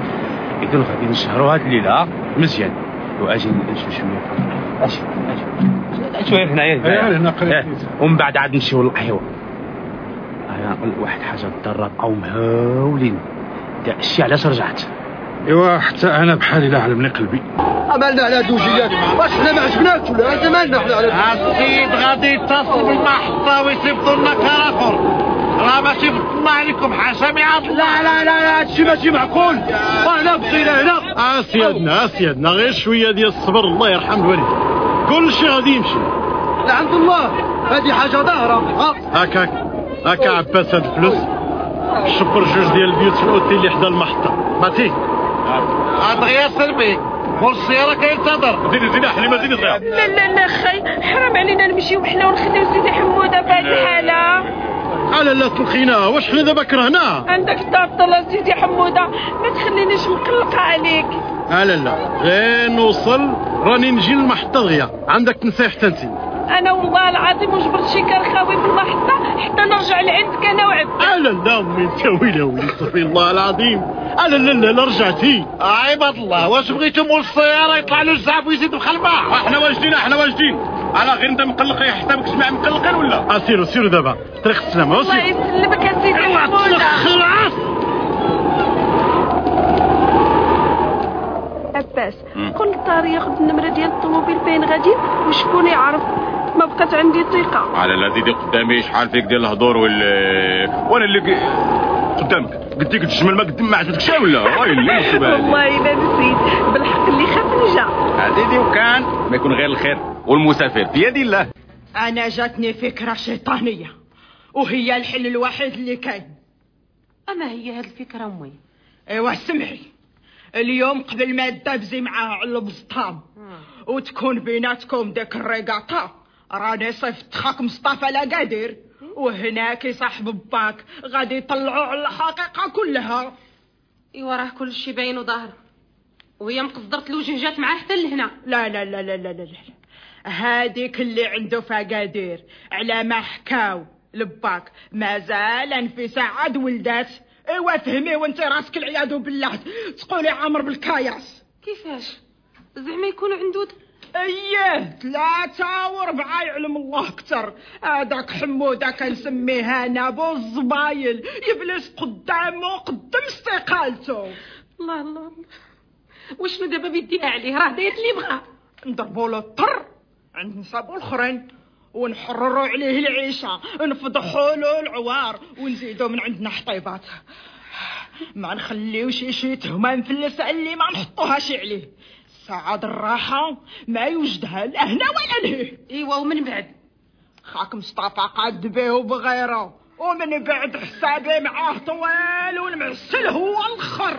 اذا غادي نسهروا هاد الليلة مزيان. وأجي نمشي شوية. أجي أجي. شوية هنايا؟ ايوا هنا قريب. ومن بعد عاد نمشيو للقهوة. أنا نقول لك واحد حاجة الدرات أو مهاولين دا الشي علاش رجعت؟ ايوا حتى أنا بحالي لا علمني قلبي. عملنا على دوجيات واش حنا ما عجبناكش ولا؟ مالنا حنا على السيد غادي يتصل بالمحطة ويصيفطوا لنا كرافر راه ماشي بطلنا عليكم حاشا عبد لا لا لا لا هادشي ماشي معقول أنا بقينا هنا آه سيادنا آه سيادنا غير شوية ديال الصبر الله يرحم الوالد. كل شيء غادي يمشي. لعند الله. هذه حاجة ظاهره ها. هكاك هكا عباس هاد الفلوس. شبر جوج ديال البيوت في الأوتيل اللي حدا المحطة. ماتي. دغيا سلبي والسيارة كينتظر. زيد زيد حليمة زيد صغير لا لا لا خي حرام علينا نمشيو حنا ونخليو سيدي حمودة في هاد الحالة. على لا تلقينا. واش حنا دابا كرهنا عندك الدار سيدي حمودة. ما تخلينيش مقلقة عليك. لا لا. غير نوصل راني نجي للمحطه دغيا عندك حتى انت. أنا والله العظيم وجبرت شي كرخاوي في المحطة. حتى نرجع لعندك أنا وعبد لا لا أمي أنت ويلي ويلي صفي الله العظيم. لا لا لا لا رجعتي. عباد الله. واش بغيتو مول السيارة؟ يطلع له الزعف ويزيد بخلبة أحنا واجدين أحنا واجدين. أنا غير أنت مقلق يا حسابك تسمع مقلقين ولا؟ آه سيروا سيروا دابا طريق السلامة الله يسلمك يا سيدي حموده عباس قل للطار ياخذ النمرة ديال الطوموبيل فين غادي؟ وشكون يعرف؟ ما بقات عندي ثقة. على لا زيدي قدامي شحال فيك ديال الهضور وال؟ وأنا اللي قدامك. قلت لك تشمل ما قدام ما عجبتك شي ولا؟ هذه. والله إلا نسيت. بالحق اللي خاف نجا. هذه وكان ما يكون غير الخير. والمسافر. في يد الله. أنا جاتني فكرة شيطانية وهي الحل الوحيد اللي كاين أما هي هاد الفكرة أمي؟ ايوا سمعي. اليوم قبل ما تدابزي معاه على البسطام وتكون بيناتكم ديك الريقاطة راني صيفط خاك مصطفى لاقادر وهناك صاحب باك غادي يطلعوا على الحقيقة كلها. إيوا راه كل شي باين وظاهر. وهي مقصدرت الوجه جات معاه حتى لهنا. لا لا لا لا لا لا لا. هاديك اللي عنده فقادير على ما حكاو لباك مازال في سعد ولدات. ايوا فهمي وانت راسك العياذ بالله. تقولي عامر بالكاياس. كيفاش؟ زعما يكون عنده إيه ثلاثة واربعة يعلم الله أكثر. هذاك حمودة كنسميه أنا ابو الزبايل. يبلس قدامه قدام استقالته. الله الله الله. وشنو دابا بيدينا عليه؟ راه دايت اللي بغا. نضربوا له الطر. عند نصابو الاخرين ونحرروا عليه العيشة نفضحوا له العوار ونزيدوا من عندنا حطيبات. ما نخليوش شي تهمة مفلسة اللي ما نحطوهاش عليه. سعد الراحة ما يوجدها لا هنا ولا له. إيوا ومن بعد؟ خاك مصطفى قاد به وبغيره. ومن بعد حسابي معاه طويل ونمعسل هو الآخر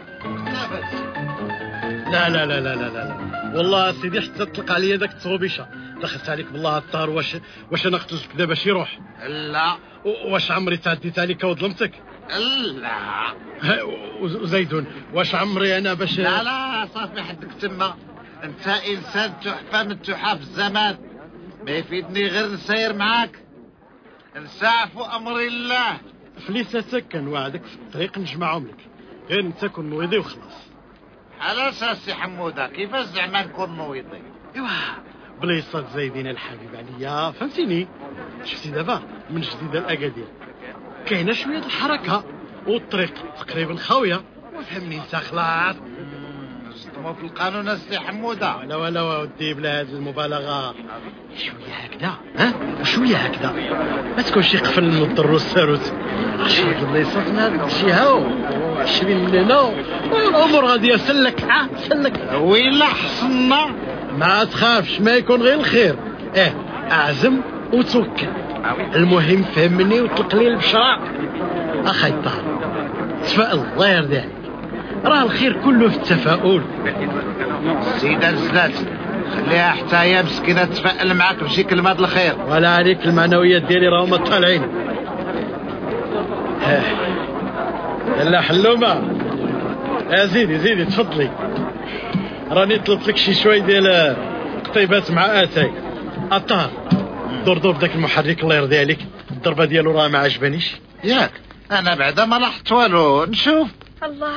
لا لا لا لا لا لا والله سيدي حتى تطلق عليا داك التغوبيشه دخلت عليك بالله الطار واش واش أنا قتلتك دابا؟ شي روح. لا. واش عمري تعديت عليك وظلمتك؟ لا. وزيدون واش عمري أنا باش لا لا صافي حدك تما. انت انسان تحفه من تحف الزمان. ما يفيدني غير نسير معاك. نسعف أمر الله. فليستك كنوعدك في الطريق نجمعهم لك غير انت كن نويضي وخلاص. علاش السي حمودة؟ كيفاش زعما نكون نويضي ايوا. بليصات زايدين الحبيب عليا. فهمتيني؟ شفتي دابا؟ من جديد الأكادير. كاينة شوية الحركة والطريق تقريبا خاوية. وفهمني أنت خلاص. نصدموا في القانون السي حمودة. ولا ولا ودي بلا هذه المبالغة. شوية هكذا ها؟ شوية هكذا. ما تكونش يقفل المضر والساروت. شي الله يصفنا هذا الجهة. وعشرين ليلة. والامور غادي سلك ها؟ سلك. ويلا حصلنا. ما تخافش ما يكون غير الخير. آه أعزم وتوكل. المهم فهمني وطلق لي البشرى أخي الطاهر تفائل الله يرضي عليك. راه الخير كله في التفاؤل. سيدة الزلات خليها حتى هي مسكينة تفائل معاك بشي كلمات الخير. ولا عليك المعنويات ديالي راهم طالعين. لا حلومة. يا زيدي زيدي تفضلي. راني طلبت لك شي شوي ديال قطيبات مع آتاي. الطهر دور دور بداك المحرك الله يرضي عليك. الضربة ديالو راه ما عجبانيش. ياك أنا بعدا ما لاحظت والو. نشوف. الله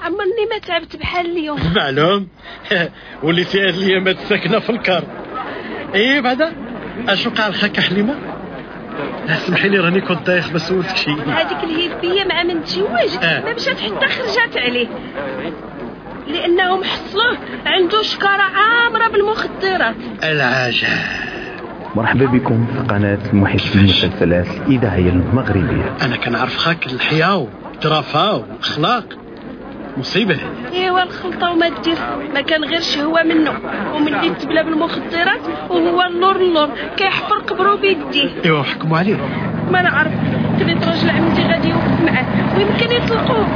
عمرني ما تعبت بحال اليوم. معلوم. وليتي هاد الايامات ساكنة في الكار. إيه بعدا. اش وقع لخاك حليمة؟ لا سمحي لي راني كنت دايخ ما سولتك شي. هذيك الهيفيه مع من تزوج آه. ما مشات حتى خرجات عليه. لأنهم حصلوه عنده شكارة عامره بالمخدرات. العجب مرحبا بكم في قناة المحب المسلسلات الإذاعية المغربية أنا كنعرف خاك الحياة والترافة والأخلاق. مصيبة. إيوا الخلطة وما دير. ما كان غير شهوه منه. وملي تبلا بالمخدرات وهو اللور اللور. كيحفر قبرو بيديه إيوا حكموا عليه. ما نعرف. قال لك راجل عمتي غادي يوقف معاه. ويمكن يطلقوه.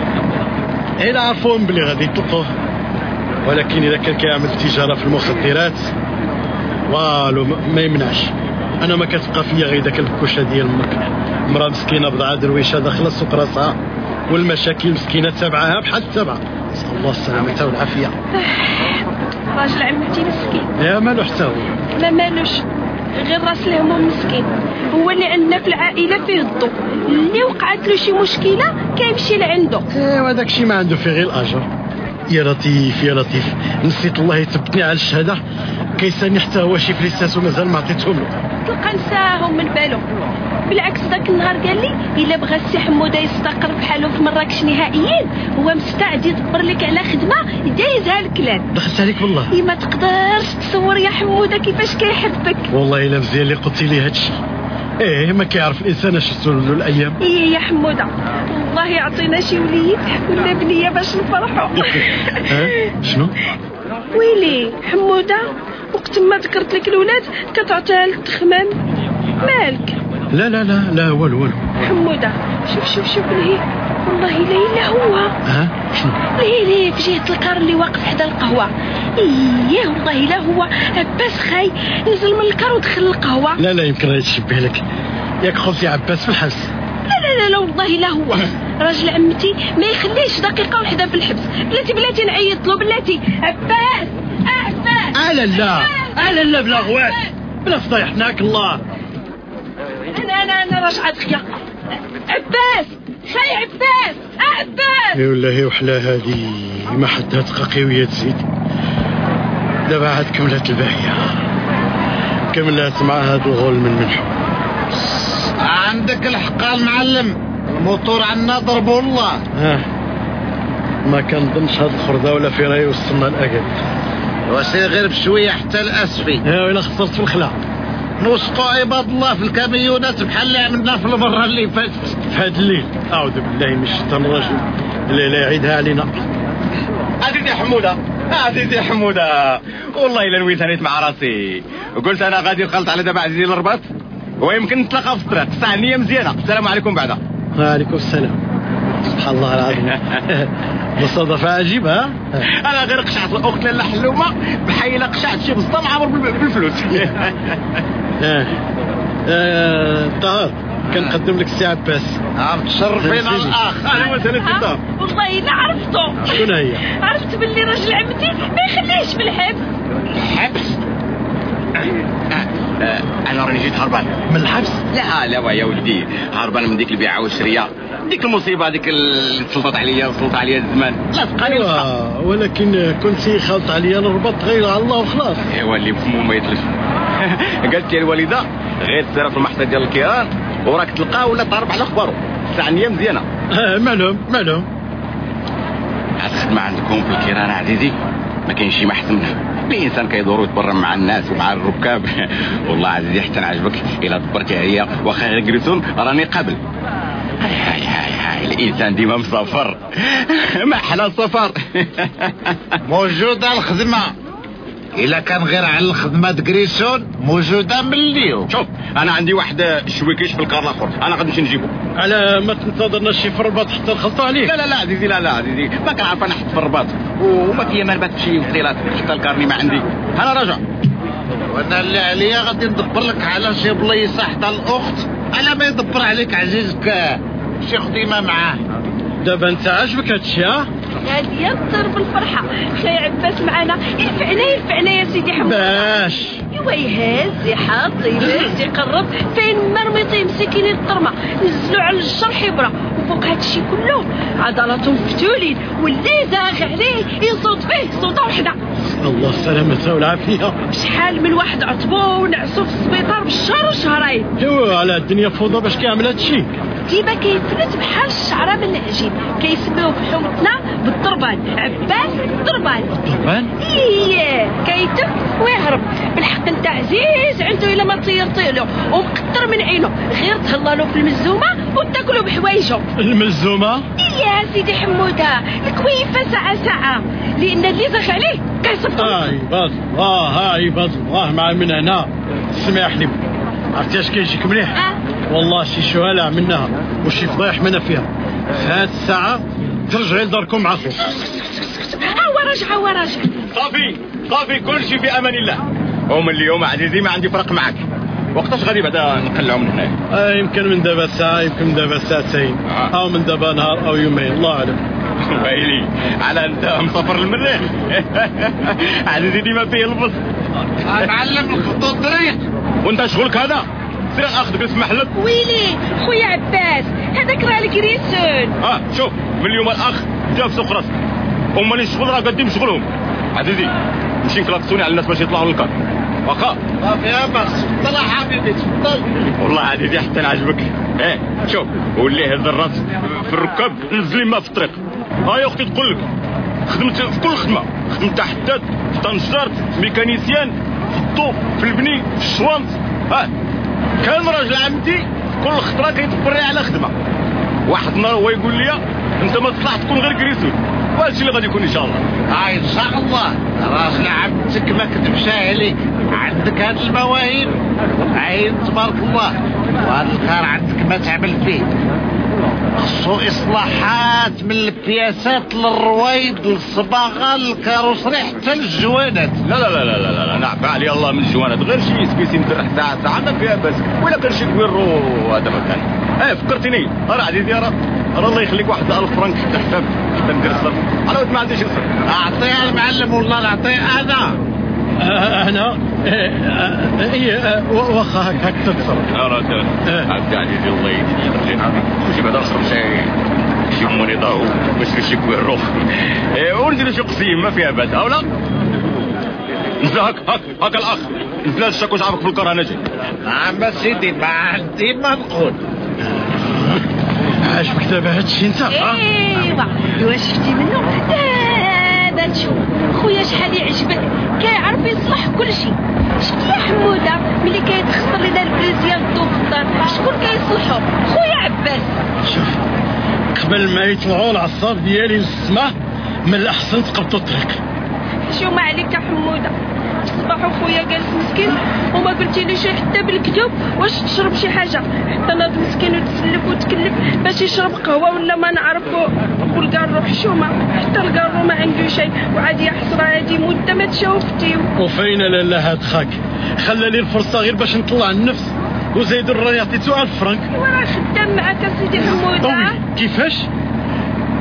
إيه عرفوهم بلي غادي يطلقوه. ولكن إذا كان كيعمل تجارة في المخدرات والو ما يمنعش. أنا ما كتبقى فيا غير داك الكوشة ديال أمك مرا مسكينة بضعه درويشة داخلة السوق راسها والمشاكل مسكينة تابعها بحال تابعه نسأل الله السلامة والعافية. راجل عمتي مسكين. يا مالو حتى هو؟ ما مالوش. غير راس الهموم مسكين هو اللي عندنا في العائلة فيه الضو. اللي وقعت له شي مشكلة كيمشي لعنده ايوا داك الشيء ما عنده فيه غير الأجر. يا لطيف يا لطيف. نسيت الله يثبتني على الشهادة. كيساني حتى هو شي فليسات ومازال ما عطيتهم له. تلقى نساهم من بالو بالعكس ذاك النهار قال لي إلا بغى السي حمودة يستقر بحاله في مراكش نهائيا هو مستعد يدبر لك على خدمة دايزها الكلام دخلت عليك والله. ما تقدرش تصور يا حمودة كيفاش كيحبك. والله إلا مزيان اللي قلتي لي هادشي. إيه ما كيعرف الإنسان اش تسول له الأيام. إيه يا حمودة. والله يعطينا شي وليد ولا بنيه باش نفرحوا. ها شنو؟ ويلي حمودة وقت ما ذكرت لك الولاد كتعطيها للتخمام مالك. لا لا لا لا والو والو. حمودة شوف شوف شوف ليه. والله لا الا هو. ها؟ شنو؟ ليه ليه في جهه الكار اللي واقف حدا القهوة. إيه والله لا هو. عباس خاي نزل من الكار ودخل القهوه لا لا يمكن غير تشبه لك. ياك خوتي عباس في الحبس لا لا لا لا والله لا هو. راجل عمتي ما يخليش دقيقه واحدة في الحبس. بلاتي بلاتي نعيط له بلاتي. عباس! عباس! الا لا الا لا بلا غوات. بلا فضيحناك الله. أنا أنا أنا راجعة دخيا. عباس! خاي عباس! آه، عباس! يا ولا هي وحلا هادي ما حدها تقاقيوية تزيد. دابا عاد كملت الباهية. كملت مع هاد الغول من منحو. عندك الحق المعلم. الموتور عنا ضربه الله ها. ما كنظنش هاد الخردة ولا في رأي وصلنا الأقل وسير غير بشوية حتى الأسفي. يا ويلا خسرت في الخلا. نوسقوا عباد الله في الكاميونات بحال اللي عملنا في المرة اللي فاتت في هاد الليل. أعوذ بالله من الشيطان الرجيم. الليلة يعيدها علينا. عزيزي حمودة. عزيزي حمودة. والله إلا نويت هنيت مع راسي. وقلت أنا غادي نخلط على دابا عزيزي الرباط. ويمكن نتلاقى في الطريق. الساعة النية مزيانة. السلام عليكم بعدا. وعليكم السلام. سبحان الله العظيم. مصادفة عجيبة ها؟ أنا غير قشعت الأخت لاله حلومة بحيلة قشعت شي بسطة معمر بال- بالفلوس. آه. آه، طاهر كنقدم لك السي عباس عم تشرفين الأخ أهلا وسهلا في الدار والله لا عرفته. شكون هي؟ عرفت باللي راجل عمتي ما يخليش في الحبس حبس آه، أنا راني جيت هربان. من الحبس؟ لا لا يا ولدي. هربان من ديك البيعة والشرية. ديك المصيبة ديك اللي تسلطت عليا سلط عليا الزمان لا تبقاني أيوة ولكن كنت خلط عليا الربط غير على الله وخلاص. ايوا اللي فمو ما يتلف. قالت لي الوالدة غير سير في المحطه ديال الكيران وراك تلقاه ولا تعرف على أخباره. الساعة مزيانة. آه، مالهم؟ مالهم؟ الخدمة عندكم في الكيران عزيزي؟ ما شي ما احسن منها الانسان كيدور ويتبرم مع الناس ومع الركاب. والله عزيزي حتى نعجبك إلا دبرتي عليا واخا غير جريتون راني قابل. هاي هاي هاي هاي. الإنسان ديما مسافر. ما أحلى السفر. موجودة الخدمة. إلا كان غير على الخدمة دكريسون موجودة من اليوم. شوف أنا عندي واحد شويكيش في الكار الآخر. أنا غادي نمشي نجيبو. على ما تنتظرنا شي في الرباط حتى نخلطوا عليك لا لا لا عزيزي لا لا عزيزي. ما كنعرف أنا حط في الرباط وما فيا ما نبات شي وصيلات حتى الكارني ما عندي. أنا راجع. وأنا اللي عليا غادي ندبر لك على شي بليصة حتى الأخت. على ما يدبر عليك عزيزك. شي خديمة معاه. دابا انت عاجبك هادشي ها؟ غادي يطير بالفرحه خاي عباس معانا ينفعنا ينفعنا يا سيدي حمود باش. ايوا يهز يحط يلز يقرب. فين ما رميتيه مسكين الطرمة؟ نزلوا على الجر حبره وفوق هذا الشيء كله عضلاتهم مفتولين. واللي زاغ عليه يصوت فيه صوته وحده. الله السلامة والعافية. شحال من واحد عطبو ونعسو في السبيطار بالشهر وشهرين. ايوا على الدنيا فوضى باش كيعمل هادشي. ديما كيفلت بحال الشعرة من العجين كيسميوه في حومتنا بالضربان عباس الضربان طبعا إيه. كيتف ويهرب. بالحق أنت عزيز عنده الا ما طيرتي له ومقطر من عينه. غير تهلا له في المزومة وتاكلوا بحوايجه المزومة؟ إيه يا سيدي حمودة. الكويفه ساعه ساعه لأن اللي زاغ عليه كيصفر هاي باز الله هاي باز الله مع من هنا سمح لي. عرفتي اش كيجيك مليح؟ والله شي شوالع منها وشي فضايح منها فيها. في هاد الساعة ترجعي لداركم مع خوك هو راجع هو راجع صافي صافي كل شيء في أمان الله. ومن اليوم عزيزي ما عندي فرق معك. وقتاش غادي بعدا نقلعوا من هنا آه يمكن من دابا ساعة يمكن من دابا ساعتين أو من دابا نهار أو يومين الله أعلم. ويلي على أنت مسافر المريخ. عزيزي ديما فيه البص معلم الخطوط طريق وأنت شغلك هذا؟ سير أخذ جلس محلك. ويلي خويا عباس هذاك راه الكريسون. آه شوف من اليوم الأخ جا في سوق راسك هما اللي الشغل راه قديم شغلهم. عزيزي نمشي نكلاكسوني على الناس باش يطلعوا للكار. واخا صافي يا باس طلع حبيبي تفضل والله عزيزي حتى نعجبك إيه شوف واللي هز الراس في الركاب نزلي ما في الطريق هاي أختي تقول لك خدمت في كل خدمة. خدمت حداد في طنجرت mécanicien في الضوء في البني في الشوانت. ها كان راجل عمتي كل خطرة كيدبرني على خدمة. واحد النهار هو يقول لي أنت ما تصلح تكون غير كريسون وهادشي اللي غادي يكون إن شاء الله. هاي إن شاء الله. راجل عمتك ما كتبش عليك عندك هاد المواهب. عين تبارك الله. وهذا الكار عندك ما تعمل فيه. خصو إصلاحات من البياسات للرويد للصباغه لل carrosserie حتى للجوانات لا لا لا لا لا لا نعفى علي الله من الجوانات. غير شي سبيسي مدرح ساعه ساعه ما فيها بس. ولا كان شي كويرو هذا ما كان. آه فكرتني. راه عزيزي راه راه الله يخليك واحد 1000 فرنك حتى حساب حتى ندير الصرف أنا ود ما عنديش الصرف أعطيها المعلم والله نعطيه أنا أنا اي واخا هكاك تتصرف راه عبد عزيزي الله يهديك شي بعدا نشرب شي شي مونيضا باش شي روخ إيه، وندير شي قسيم ما فيها باس أو لا؟ نزل هاك هاك هاك الأخ. نزل هاد الشاكوش عافاك في الكره أنا جاي عم سيدي ما عندي ما نقول عاجبك دابا هادشي انت. ايوا ايوا شفتي منه؟ دابا تشوف؟ خويا شحال يعجبك؟ كيعرف يصلح كل شيء. شفتي يا حمودة؟ ملي كيتخسر لنا ال prise ديال الضو في الدار شكون كيصلحو؟ خويا عباس. شوف قبل ما يطلعوا العصاب ديالي للسما من الأحسن تقبطوا الطريق شو ما عليك يا حمودة. الصباح وخويا جالس مسكين وما قلتي لي شي حتى بالكذوب واش تشرب شي حاجة؟ حتى ناض مسكين وتسلف وتكلف باش يشرب قهوة ولا ما نعرفو. والكارو حشومه حتى الكارو ما عنده شيء وعاد يا حسره هادي مدة ما تشوفتيو وفين لالا هاد خاك. خلى لي الفرصة غير باش نطلع النفس. وزيد الراني عطيتو 1000 فرنك. وراه خدام معاك سيدي حمودة. طوي كيفاش؟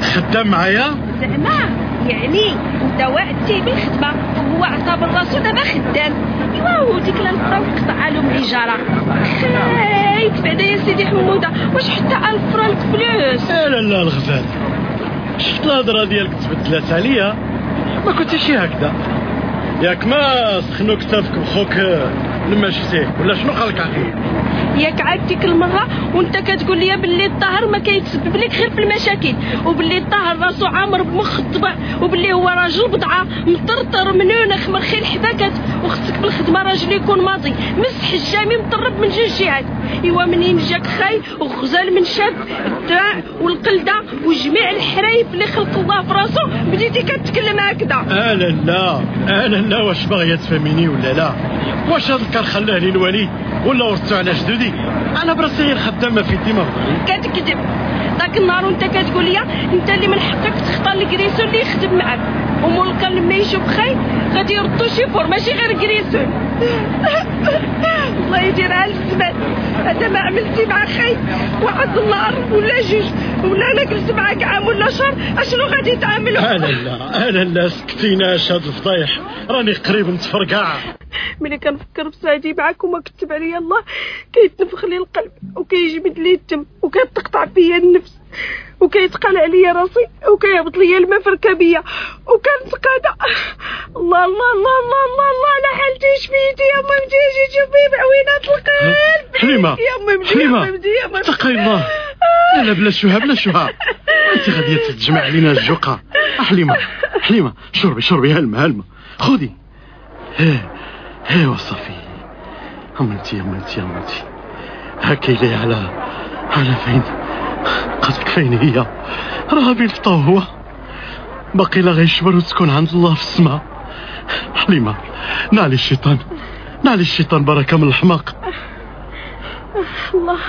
خدام معايا؟ زعما يعني انت وعدتيه بالخدمة وهو اعتبر راسو دابا خدام. ايوا وديك الفرا وقطع لهم الإجارة. خايف بعدا يا سيدي حمودة. واش حتى 1000 فرنك فلوس؟ لا لا لا الغزال شفت الهضره ديالك تبدلات عليا؟ ما كنتيش هكذا. ياك ما سخنو كتافك بخوك لما شفتيه ولا شنو قالك عقيل ياك عاد ديك المرة وانت كتقول لي باللي الطاهر ما كيتسبب لك غير في المشاكل وباللي الطاهر راسو عامر بمخ الطبع وباللي هو راجل بضعة مطرطر منونخ مرخي الحباكات وخصك بالخدمة راجل يكون ماضي مسح الجامي مطرب من جوج جهات. إيوا منين جاك خاي وغزال من شاب الدراع والقلدة وجميع الحرايف اللي خلق الله في راسو بديتي كتكلم هكذا. آه لا آه لا واش باغية تفهميني ولا لا؟ واش هذا الكار خلاه لي الوالي ولا ورثتو على جدودي؟ أنا براسي غير خدامه في ديما كتكذب ذاك النهار وأنت كتقول لي أنت اللي من حقك تختار الكريسون اللي يخدم معاك. ومولكا لما يشوف خاي غادي يردو شي فور ماشي غير كريسون الله يديرها للزمان هذا ما عملتي مع خاي واحد النهار ولا جوج ولا أنا جلست معاك عام ولا شهر أشنو غادي تعملوا آه لا آه لا لا سكتيناش هاد الفضايح راني قريب نتفرقع. ملي كنفكر بسعدي معاك وما كتب عليا الله كيتنفخ لي القلب وكيجبد لي الدم وكتقطع فيا النفس وكيتقال عليا راسي وكيهبط ليا الماء في ركابيا وكنتقادى. الله الله الله الله الله الله على حالتي شفيتي يا امي مدي جي تشوفي بعوينات القلب. حليمة يا يا حليمة امي مدي يا امي اتقي الله. لا لا بلا شوها بلا شوها. انت غادي تجمع علينا الجوقة. حليمة حليمة شربي شربي هلمة هلمة خذي. إيه وصافي امنتي امنتي امنتي هكي لي على على فين؟ قصدك فين هي؟ راه بين هو. باقي لا غيشبر وتكون عند الله في السماء. حليمة نعلي الشيطان. نعلي الشيطان بركة من الحماق. الله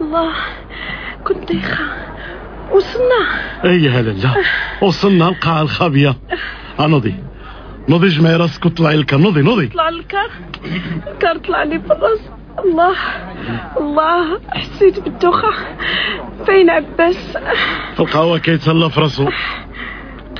الله. كنت دايخة وصلنا. اي هلا لا. وصلنا القاعة الخابية. نوضي نوضي جمعي راسك وطلعي لك. نوضي نوضي طلع الكار الكار طلع لي في الراس الله الله حسيت بالدوخة. فين عباس؟ في القهوة كيتهلا في راسو.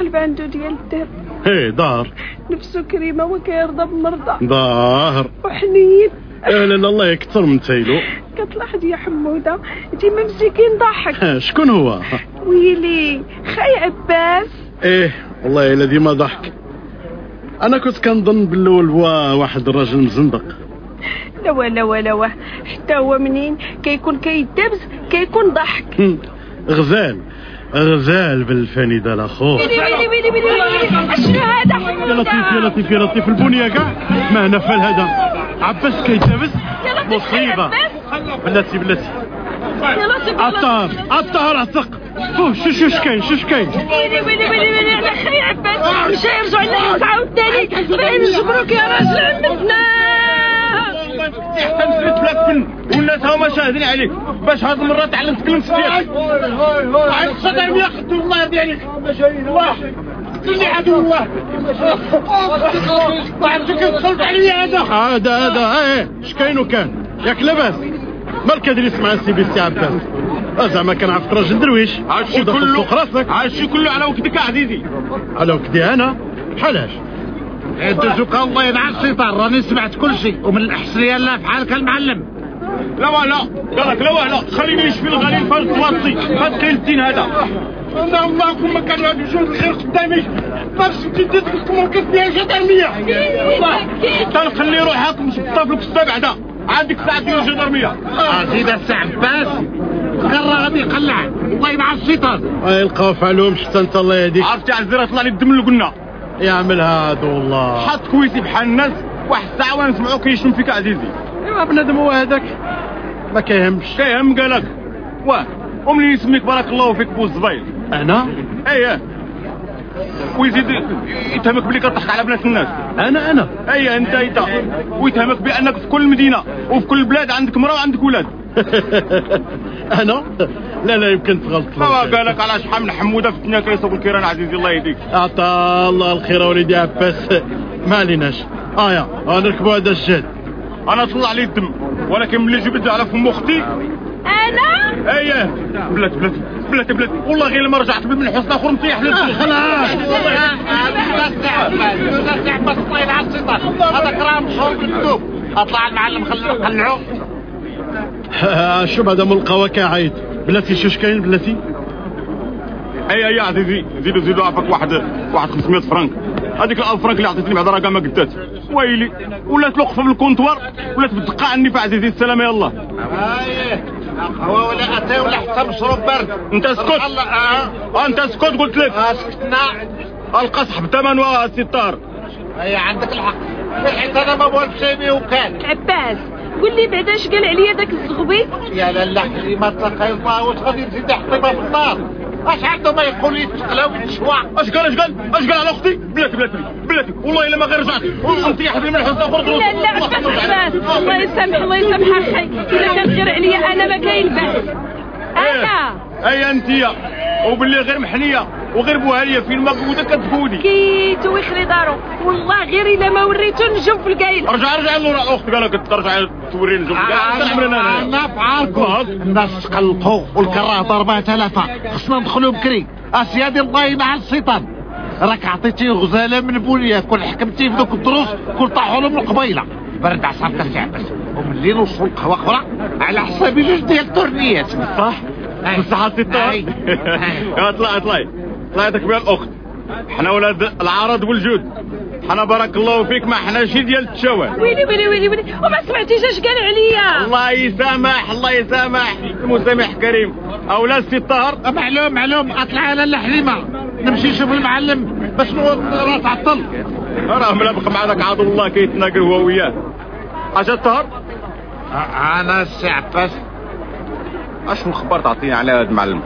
قلب عنده ديال الدهب. إيه دار. نفسه كريمة وكيرضى بمرضى. ظاهر وحنين. لا لا الله يكثر من تايلو. كتلاحظ يا حمودة ديما مسكين ضحك. شكون هو؟ ويلي خاي عباس. إيه والله إلا ديما ضحك. أنا كنت كنظن باللول هو واحد الراجل مزندق لوا لوا لوا حتى هو منين؟ كيكون كيدبز كيكون ضحك. غزال غزال ويلي ويلي أشنو هذا؟ يا لطيف يا لطيف يا لطيف البنية كاع؟ ما نفل هذا. عباس كيدابس مصيبة. بلاتي بلاتي. الطهر الطهر عتق فوه شو شو اش كاين شو اش كاين ويلي ويلي ويلي ويلي أنا خاي عباس مشى يرجع لنا عاوتاني فين نجبروك يا راجل عمتنا حتى نزلت بلاك فن والناس هما شاهدين عليك. باش هاد المرة تعلم تكلم ستير عاد الصدام يا خدو الله يرضي عليك الله قتلني عدو الله. واحد دخلت عليا هذا. هذا هذا إيه اش كاين وكان ياك لاباس. مالك هادي اللي سمع سي بي سي عباس آه، زعما كنعرفك راجل درويش. ودخل كله. فوق راسك. هادشي كله على وقتك عزيزي. على وكدي أنا؟ بحالاش دوزوك الله ينعس الشيطان راني سمعت كل شيء. ومن الأحسن يلا في حالك المعلم لا ولا قالك لا ولا خليني نشفي الغليل فاز توصي فاز قيلتين هذا. أنا اللهم كان هاد وجود الخير قدامي. نفس جدتكم ممكن فيها جدرمية والله تنخلي روحك مش بطفلك السبع ده عندك ساعة ديال الجدرمية زيد السي عباس قرر غادي يقلع. الله ينعس الشيطان. يلقاو فعلهم شتا أنت الله يهديك. عرفتي عزيرة طلع لي الدم اللي قلنا. يعمل هادو والله. حط كويسي بحال الناس. واحد الساعة ونسمعو كيشم فيك عزيزي. ايوا بنادم هو هذاك. ما كيهمش. كيهم؟ قالك واه. ومنين يسميك بارك الله فيك بو الزبايل أنا؟ إيه. ويزيد يتهمك بلي كتضحك على بنات الناس. أنا أنا. إيه أنت أنت. ويتهمك بأنك في كل مدينة وفي كل بلاد عندك مراه وعندك ولاد. أنا؟ لا لا يمكن تغلط. ما قالك على شحال من حمودة في الدنيا كيصوب الكيران عزيزي الله يهديك. اعطى الله الخير وليدي عباس. ما عليناش. آه يا آه نركبوا هذا الجد أنا طلع لي الدم ولكن ملي جبت على فم أختي أنا؟ إيه بلاتي بلاتي بلاتي بلاتي والله غير لما رجعت من حسن آخر نطيح خلاص. هذاك راه مشهور بالذوب أطلع المعلم قلعوه آه، شوف هذا ملقى كاعيد بلاتي شوش كاين بلاتي؟ أي أي عزيزي زيدوا زيدوا عافاك واحد واحد 500 فرنك. هذيك الألف فرنك اللي عطيتني بعد راه كاع ما قدات ويلي. ولات الوقفه في الكونتوار ولات بتدقى عني في عزيزي السلامه يلا هو ولا اتى ولا حتى مشروب برد. أنت اسكت. آه. أنت اسكت قلت لك. سكتنا القصح بثمن وستار أي عندك الحق. حيت أنا ما بغيتش شيء وكان. عباس قول لي بعدا اش قال عليا داك الزغبي؟ يا لالا حليمه تلقى الله واش غادي نزيد يحطيها في النار اش عنده ما يقول لي تقلا ويتشوى أش قال أش قال أش قال على أختي؟ بلاتي بلاتي بلاتي. والله إلا ما غير رجعت. وأنت يا حبيبي من حسن آخر لا لا عباس الله يسامح الله يسامح أخي الا كان غير عليا أنا ما كاين باس أنا. أي أنت وباللي غير محنية. وغير بوهالية فين ما قوده كتقودي كيتو ويخلي دارو. والله غير إلا ما وريتو نجم في القايل. رجع رجع لورا أختي قالك ترجع توري نجم أنا أنا. في عاركم الناس تقلقوا والكراه ضربها تلفه خصنا ندخلوا بكري. اسيادي الله ينعل الشيطان راك عطيتي غزالة من بوليا. كل حكمتي في ذوك الدروس. كل طاحوا لهم القبيلة. برد عصام كاسي عباس وملي نوصلوا لقهوه أخرى على حسابي جوج ديال التورنيات. صح. بصح الطار اطلع اطلعي طلعتك بها الأخت. حنا ولاد العرض والجود. حنا بارك الله فيك ما حنا شي ديال التشاوه ويلي ويلي ويلي ويلي. وما سمعتيش اش قال عليا. الله يسامح الله يسامح. المسامح كريم. اولا السي الطاهر معلوم معلوم. أطلع على الحليمه نمشي نشوف المعلم. باش راه تعطل. راه ملابق مع ذاك عدو الله كيتناقر هو وياه. حاجة الطاهر أنا السي عباس اشنو الخبر تعطيني على هذا المعلم؟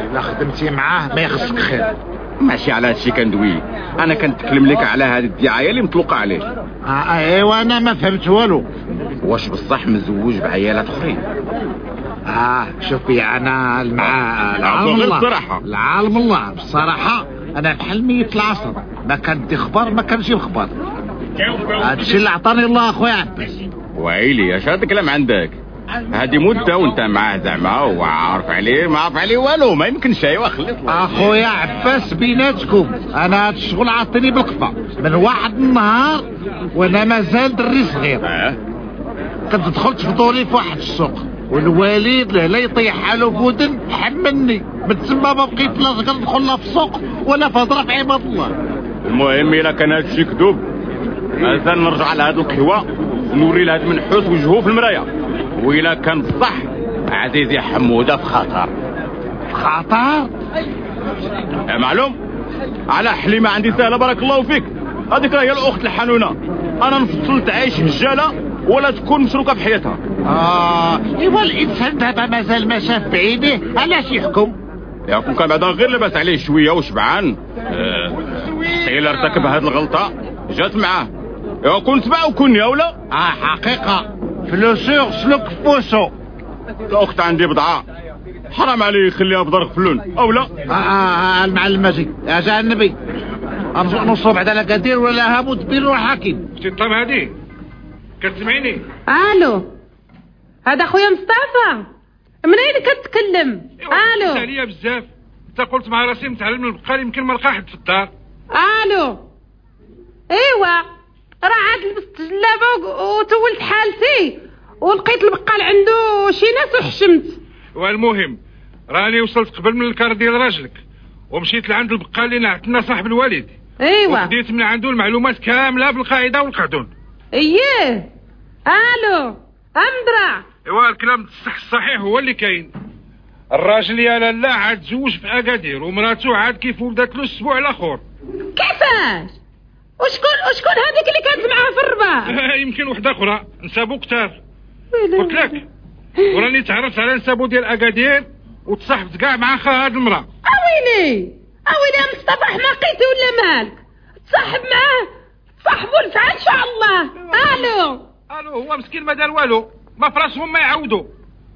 الا خدمتي معاه ما يخصك خير ماشي على هادشي كندوي. أنا كنتكلم لك على هذه الدعاية اللي مطلوقة عليه. آه إيوا أنا ما فهمت والو. واش بصح مزوج بعيالات أخرين. آه شوفي أنا مع العالم الله. الصراحة. العالم الله. بصراحة أنا بحال ميت العصر. ما كندي خبر ما كنجيب خبر هادشي اللي عطاني الله أخويا عباس. ويلي أش هذا الكلام عندك؟ هذه مدة وانت معاه زعما وعارف عليه ما عارف عليه والو ما يمكنش ايوا خليط أخويا عباس بيناتكم أنا هاد الشغل عطيني بالقفا من واحد النهار وأنا مازال دري صغير. كنت دخلت في دوري في واحد السوق والوالد لا يطيح حاله في ودن حملني. من تما ما بقيت لا ندخل لا في السوق ولا في هضره في عباد الله. المهم إلا كان هذا الشيء كذوب مازال نرجع هذه القهوه ونوري لهذا المنحوس وجهه في المرايه وإلا كان بصح عزيزي حمودة في خطر في خطر يا معلوم؟ على حليمه عندي سهلة بارك الله فيك. هذيك هي الأخت الحنونة. أنا نفصل تعيش هجاله ولا تكون مشروكه بحياتها آه إيوا الإنسان دابا مازال ما شاف بعينيه. علاش يحكم؟ يا كون كان بعدا غير لاباس عليه شوية وشبعان. آه، الا ارتكب هذه الغلطة. جات معاه. يا كون تبع وكون يا ولا آه حقيقة. فلوسور سلوك فوسو الاخت عندي بضعة. حرام عليه يخليها بضرق فلون. أو لا؟ آه, آه, آه المعلم ماجي يا جا النبي. نوصلوا بعد لا قدير ولا هامو دبير ولا حكيم طيب هادي كتسمعيني آلو. هذا خويا مصطفى. منين كتكلم؟ آلو. عليا بزاف. أنت قلت مع راسي نتعلم البقال يمكن ما نلقى حد في الدار آلو. ايوا راه عاد لبست جلابه وتولت حالتي. ولقيت البقال عنده شي ناس وحشمت. والمهم راني وصلت قبل من الكار ديال راجلك ومشيت لعند البقال اللي نعتنا صاحب الوالد. ايوا وخديت من عنده المعلومات كاملة بالقاعدة والقعدون اييه ألو امدرع إيوا الكلام الصح الصحيح هو اللي كاين. الراجل يا لالا عاد تزوج في أكادير ومراته عاد كيف ولدت له الأسبوع الأخر. كيفاش؟ وشكون وشكون هذيك اللي كانت معاه في الرباط يمكن وحدة أخرى. نسابو كتار. قلت لك. وراني تعرفت على نسابو ديال أكادير وتصاحبت كاع مع خا هاد المرأة. اويلي اويلي يا مصطفى حماقيتي ولا مالك؟ تصاحب معاه. صاحبوا الفعل إن شاء الله. ألو. ألو هو مسكين ما دار والو. ما في راسهم ما يعاودوا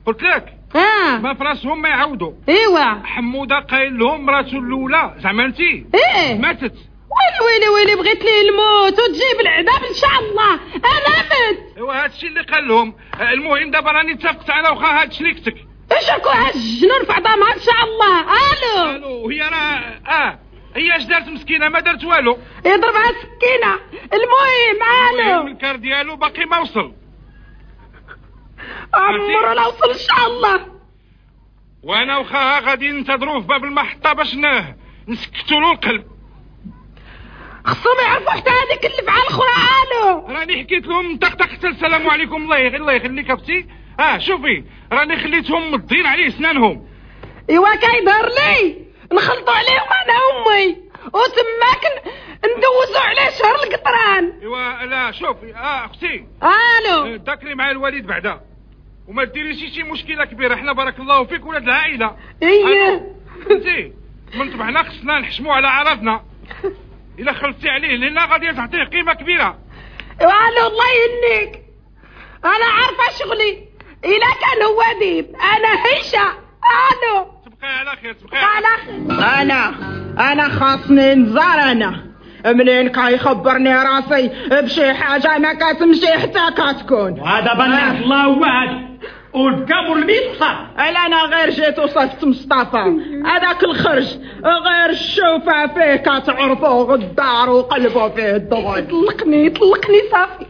قلت لك. آه. ما في راسهم ما يعاودوا إيوا. حمودة قايل لهم مراته الأولى. زعما انت إيه. ماتت. ويلي ويلي ويلي بغيت ليه الموت وتجيب العذاب إن شاء الله. أنا مت. ايوا هادشي اللي قال لهم. المهم دابا راني اتفقت أنا وخا هاد شريكتك إيش راكو هالجنون في عظامها إن شاء الله؟ ألو. ألو هي راه آه هي اش دارت مسكينة؟ ما دارت والو. يضربها سكينه المهم المهم ألو. الكار ديالو باقي ما وصل. عمرو لا وصل إن شاء الله. وأنا وخاها غادي ننتظروه في باب المحطة باش نسكتوا له القلب. خصهم يعرفوا حتى هذيك اللي فعل ألو راني حكيت لهم طق طق السلام عليكم. الله يغ- الله يخليك أختي. آه شوفي راني خليتهم مضين عليه سنانهم إيوا كيظهر لي. نخلطوا عليهم أنا وأمي. وتماك ندوزوا عليه شهر القطران. إيوا لا شوفي آه أختي. آلو. آه، ذاكري مع الوالد بعدا. وما ديريش شي مشكلة كبيرة. إحنا بارك الله فيك ولاد العائلة. إيه. انتي من طبعنا خصنا نحشموا على عرضنا الا خلصتي عليه لأن غادي تعطيه قيمة كبيرة. ايوا ألو الله يهنيك أنا عارفة شغلي. إلا كان هو ديب أنا هيشه ألو تبقى على خير تبقى على خير. أنا. أنا خاصني نزار أنا. منين كيخبرني راسي؟ بشي حاجة ما كتمشي حتى كتكون وهذا بنات الله وعد. والكام والميت صار إلا أنا غير جيت وصفت مصطفى. هذاك الخرج غير الشوفة فيه كتعرفوا غدار وقلبوا فيه الدغل طلقني طلقني صافي.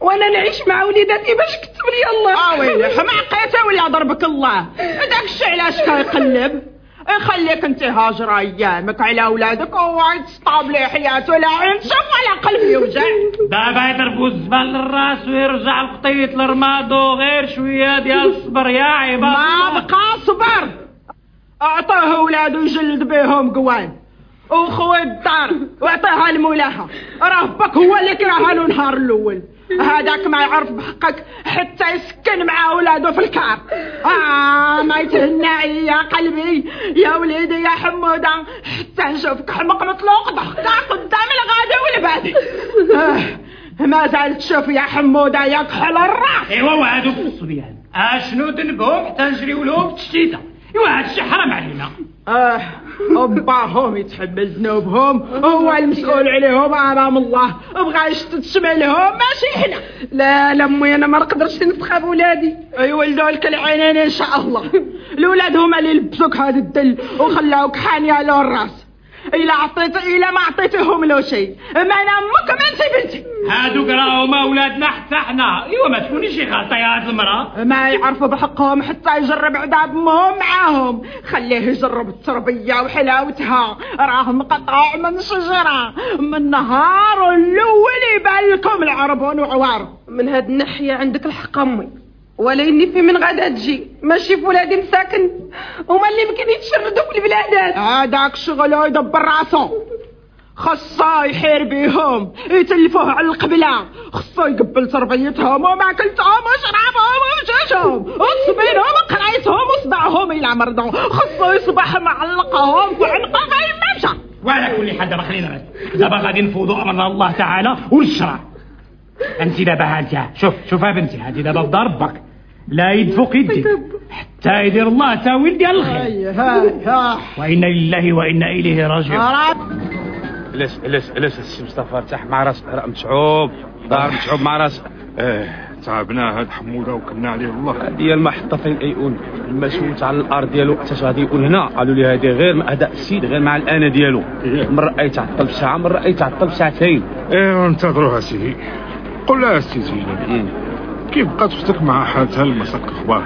وأنا نعيش مع وليداتي باش كتب لي الله. آه ويلي حماقيته ولا ضربك الله. داك الشي علاش كيقلب خليك انت هاجرة أيامك على أولادك وعد تصطاب لي حياته لا عين شوف ولا قلبي يوجع دابا يضربوا الزبال للراس ويرجع القطيط لرمادو. غير شوية ديال الصبر يا عباد. ما. بقى صبر. اعطوه ولادو يجلد بيهم قوان. وخوي الدار واعطيها لمولاها. راه باك هو اللي كرهها له النهار الأول. هذاك ما يعرف بحقك حتى يسكن مع ولادو في الكار آه ما يتهنى يا قلبي يا وليدي يا حمودة. حتى نشوفك حمق مطلوق ضحكة قدام الغادي والبادي. آه ما زالت تشوف يا حمودة يا كحل الراس. إيوا وهادوك الصبيان. اشنو ذنبهم حتى نجريو لهم بالتشتيته إيوا هادشي حرام علينا. آه أباهم يتحمل ذنوبهم هو المسؤول عليهم امام الله. بغا يشتت شمالهم ماشي حنا لا لا أمي أنا ما نقدرش نسخب ولادي. يولدوا لك العينين إن شاء الله. الأولاد هما اللي لبسوك هذا الدل وخلاوك حاني على الرأس. الا عطيت الا ما عطيتهم له شيء. ما أنا أمك ما أنت بنتي. هادوك راهم أولادنا حتى حنا. إيوا ما تكونيش غلطه يا هاد المرأة. ما يعرفوا بحقهم حتى يجرب عذاب امهم معاهم. خليه يجرب التربية وحلاوتها. راه مقطع من شجرة. من نهار الأول يبان لكم العربون وعوار من هاد الناحية عندك الحق أمي. ولا إني في من غادا تجي. ماشي في ولادي مساكن. هما اللي يمكن يتشردوا في البلادات. هذاك شغله يدبر راسه خصو يحير بيهم. يتلفوه على القبلة. خصو يقبل تربيتهم. وماكلتهم وشرابهم ومشاشهم وتصبينهم وقرايتهم وصداعهم إلى مرضو خصو يصبح معلقهم في عنقه غير ما مشى وعلى كل حال دابا خلينا دابا غادي نفوضوا أمر الله تعالى ونشرع أنت دابا ها أنت. شوف شوف يا بنتي هاتي دابا في دار ربك لا يد فوق يدي حتى يدير الله تاويل ديال الخير. هاي هاي هاي. وإنا لله وإنا إليه راجعون. جلس جلس جلس السي مصطفى ارتاح مع رأس راه متعوب دار متعوب مع رأس. آه تعبنا هاد حمودة وكلنا عليه الله. هي المحطة فين كيقول المسؤول على الأرض ديالو حتى غادي يقول هنا؟ قالوا لي هذه غير مع اداء السيد غير مع الانا ديالو. مرة يتعطل بساعة مرة يتعطل بساعتين إيه انتظروها سيدي قل لها سيدي. كيف بقات أختك مع حالتها المساك أخبار؟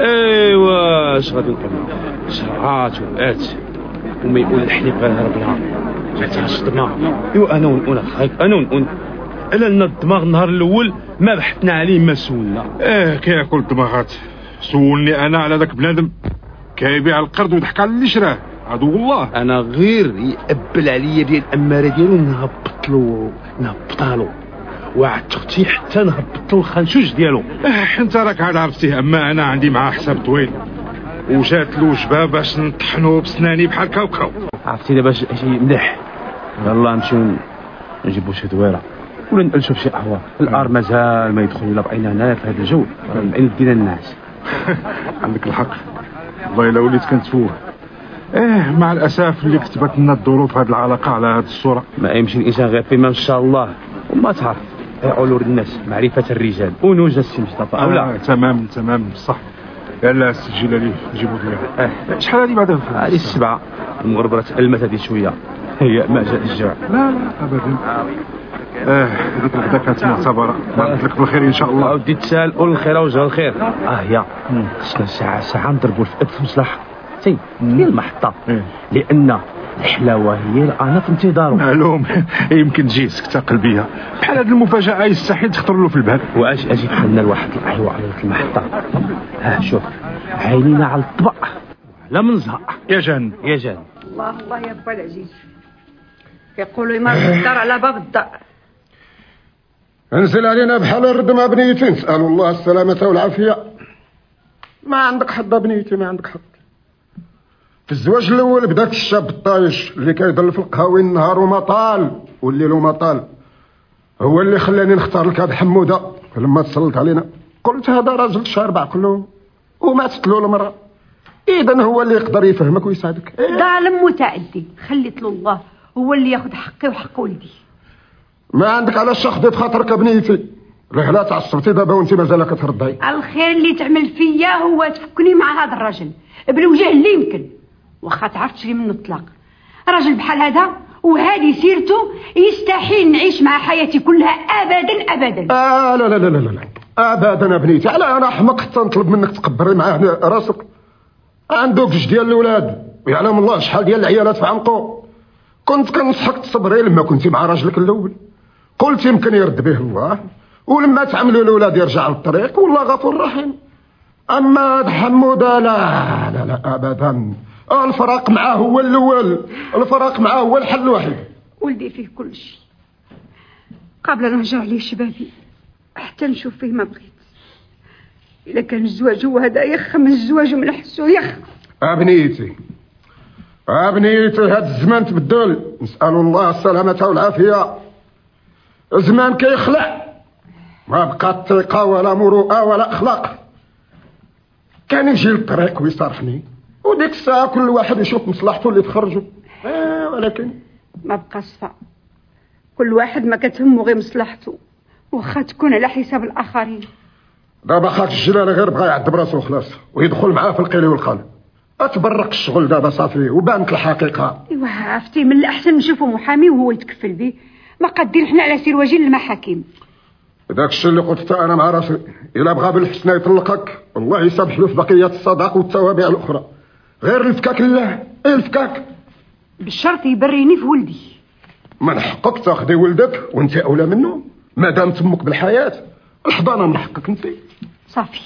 ايوا اش غادي نقول؟ سرعات وقات وما يقول الحليب غنهرب لها ما صدمة ايوا أنا ونقول أنا ونقول إلا لنا الدماغ النهار الأول ما بحثنا عليه ما سولنا. إيه كياكل الدماغات. سولني أنا على ذاك بنادم. كيبيع القرد ويضحك على اللي شراه. عدو الله. أنا غير يقبل عليا ديال الأمارة ديالو نهبط له نهبطها له. وعدت أختي حتى نهبط له الخنشوش ديالو. أه أنت راك عاد عرفتيه أما أنا عندي معاه حساب طويل. وجات له جبه باش نطحنو بسناني بحال كاوكاو. عرفتي دابا شي مليح. يلا نمشيو نجيبو شي دويرة. ولا نجلسو في شي قهوة. الار مازال ما يدخل إلا بقينا هنا في هذا الجو. بعين دينا الناس. عندك الحق. والله إلا وليت كنتفوه إيه مع الأسف اللي كتبت لنا الظروف هذه العلاقة على هذه الصورة. ما يمشي الإنسان غير فيما إن شاء الله. وما تعرف. علور الناس معرفة الرجال. ونوجه السي مصطفى؟ أو لا. آه تمام تمام صح. يلا السجل لي جيبوا لي آه. شحال هذه بعدا هذه السبعة. المغربره تألمت هذه شوية. هي ما جاء الجوع لا لا ابدا. آه هذيك الغدا كانت معتبرة. بارك لك بالخير إن شاء الله. ودي تسال قول الخير وجه الخير. آه يا. خصنا ساعة ساعة نضربوا في مصلحه سي هي المحطة. لأن الحلاوه هي الان في انتظاره معلوم. يمكن تجي سكته قلبيه بحال هذه المفاجأة يستحيل تخطر له في البال. وأش أجي بحالنا لواحد الايوا على المحطة؟ ها شوف. عينينا على الطبق. لا منزهق. يا جان. يا جان. الله الله يا با العزيز. يقولوا يمر الدار على باب الدار انزل علينا بحال الرد ما بنيتي نسأل الله السلامة والعافية. ما عندك حد بنيتي ما عندك حد في الزواج الأول بداك الشاب الطايش اللي كيضل في القهاوي النهار وما طال والليل وما طال هو اللي خلاني نختار لك هاد حمودة لما تصلت علينا قلت هذا راجل شاربع كله وماتت له المراه اذا هو اللي يقدر يفهمك ويساعدك. ظالم متعدي خليت له الله. هو اللي ياخذ حقي وحق ولدي. ما عندك علاش تاخذي بخاطرك بنيتي لا تعصبتي دابا وانت مازال كترضعي الخير اللي تعمل فيا هو تفكني مع هذا الراجل بالوجه اللي يمكن. واخا تعرفتش لي منه الطلاق. راجل بحال هذا وهذه سيرته يستحيل نعيش مع حياتي كلها ابدا ابدا. آه لا لا لا لا لا ابدا بنيتي. على أنا احمق حتى نطلب منك تقبري معاه راسك. عندك جوج ديال الأولاد. ويعلم الله شحال ديال العيالات في عنقو كنت كنصحك تصبري لما كنتي مع راجلك الأول. قلت يمكن يرد به الله. ولما تعملوا الأولاد يرجع للطريق والله غفور رحيم. أما هاد حموده لا لا لا ابدا. الفراق معاه هو الأول. الفراق معاه هو الحل الوحيد. ولدي فيه كل شيء. قبل نرجع ليه شبابي حتى نشوف فيه ما بغيت. إذا كان الزواج هو هذا يخ من الزواج من حسه يخ أبنيتي. أبنيتي هذا الزمان تبدل. نسأل الله السلامة والعافية. الزمان كيخلع. ما بقات ثقة ولا مروءة ولا أخلاق. كان يجي للطريق ويصارحني وديك الساعة كل واحد يشوف مصلحته اللي تخرجه آه ولكن ما بقى صفا كل واحد ما كتهمه غير مصلحته. واخا تكون على حساب الآخرين. دابا خاك الجلالة غير بغا يعذب راسو خلاص ويدخل معاه في القيل والقال اتبرق الشغل دابا صافي وبانت الحقيقة. إيوا عرفتي من الأحسن نشوفوا محامي وهو يتكفل به. ما قادين حنا على سير وجه المحاكم. داك الشيء اللي قلت أنا مع راسي. إلا بغى بالحسنى يطلقك الله يسامح له في بقية الصداق والتوابع الأخرى. غير الفكاك لله إيه الفكاك بالشرط يبريني في ولدي. من حقك تاخذي ولدك وانت أولى منه؟ ما دام تمك بالحياة الحضانة من حقك انت. صافي.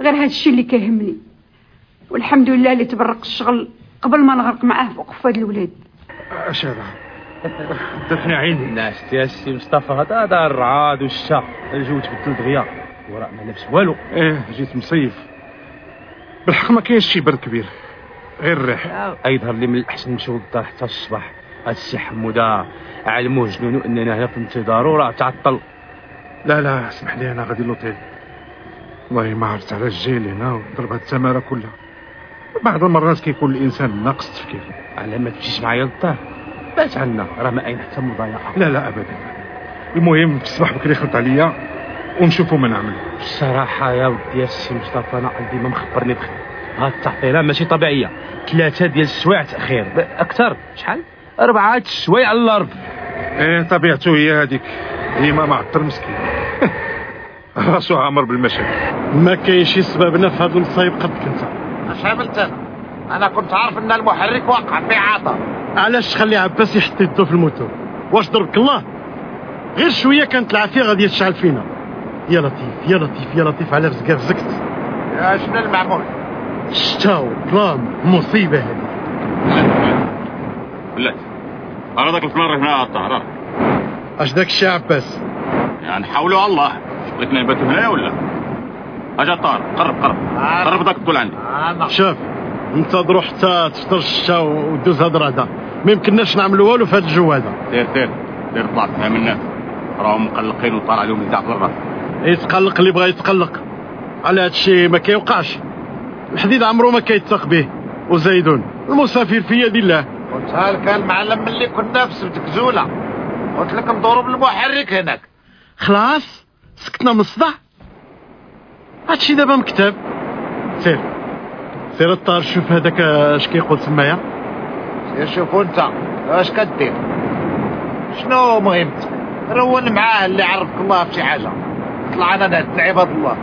غير هذا الشيء اللي كيهمني. والحمد لله اللي تبرق الشغل قبل ما نغرق معاه فوق فؤاد الولاد. اش هذا دفني عيني الناس يا سي مصطفى هذا هذا الرعاد والشا الجو تبدل دغيا. وراه ما لابس والو. إيه. جيت مصيف. بالحق ما كاينش شي برد كبير. غير الريح. يظهر لي من الأحسن نمشيو للدار حتى الصباح. هاد السي حمودة علموه جنونو إننا هنا في انتظاره راه تعطل. لا لا اسمح لي أنا غادي لوطيل. والله ما عرفت علاش جاي لهنا وضرب هاد التمارة كلها. بعض المرات كيكون الإنسان ناقص تفكير. على ما تمشيش معايا للدار بات عنا راه ما أين حتى مضايقه لا لا ابدا. المهم في الصباح بكري خلط عليا. ونشوفوا ما نعمل. الصراحة يا ودي السي مصطفى أنا قلبي ما مخبرني بخير. هاد التعطيلة ماشي طبيعية. ثلاثة ديال السوايع تأخير. أكثر؟ شحال؟ أربعة السوايع على الأرض. إيه طبيعته هي هذيك ديما معطر مسكين. راسو عامر بالمشاكل ما كاين شي سببنا في هذا المصايب قدك انت اش عملت أنا أنا كنت عارف إن المحرك واقع في عطا علاش تخلي عباس يحط يدو في الموتور؟ واش ضربك الله؟ غير شوية كانت العافيه غادي تشعل فينا. يا لطيف يا لطيف يا لطيف على رزقك رزقت. يا شنو المعمول الشتا والظلام مصيبة هذه. بلاتي أنا ذاك الفلان هنا على الطهران أش داك الشي عباس يعني نحاولوا على الله بغيتنا نباتوا هنا ولا؟ أجا طار قرب قرب. قرب ذاك الطول عندي. شوف انتظروا حتى تفطر الشتا ودوز هاد الرعده ما يمكنناش نعملوا والو في هاد الجو هذا. دير دير دير طلع فهم الناس. راهم مقلقين وطار عليهم الزعف الراس. يتقلق اللي بغى يتقلق. على هاد الشيء ما كيوقعش. الحديد عمره ما كيتثق به. وزيدون. المسافر في يد الله. قلت لك المعلم ملي كنا في سبت كزولة. قلت لك ندوروا بالمحرك هناك. خلاص سكتنا من الصداع. هادشي دابا مكتب. سير. سير الطار شوف هذاك اش كيقول تمايا سير شوفوا انت. اش كدير؟ شنو مهمتك؟ رول معاه اللي عرفك الله في شي حاجة. طلع أنا نهد عباد الله.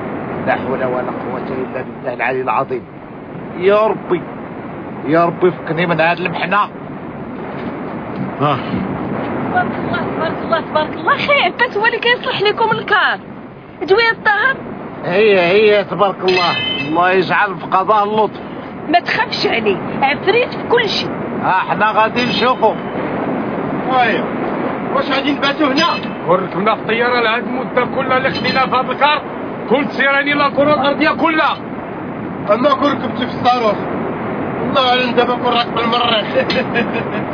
لا حول ولا قوة إلا بالله العلي العظيم. يا ربي يا ربي فكني من هاد المحنة. آه تبارك الله تبارك الله تبارك الله. خير عباس هو اللي كيصلح لكم الكار. دوية الطهر؟ هي هي تبارك الله. الله يجعل في قضاء اللطف. ما تخافش عليه عفريت في كل شيء. آه إحنا غادي نشوفوا ويا واش غادي نباتوا هنا وركبنا في الطياره لهاد المدة كلها اللي خدينا في هذا الكار. كنت سيراني لا كرة الأرضية كلها. أما كون ركبت في الصاروخ والله أعلم دابا كون راكب المريخ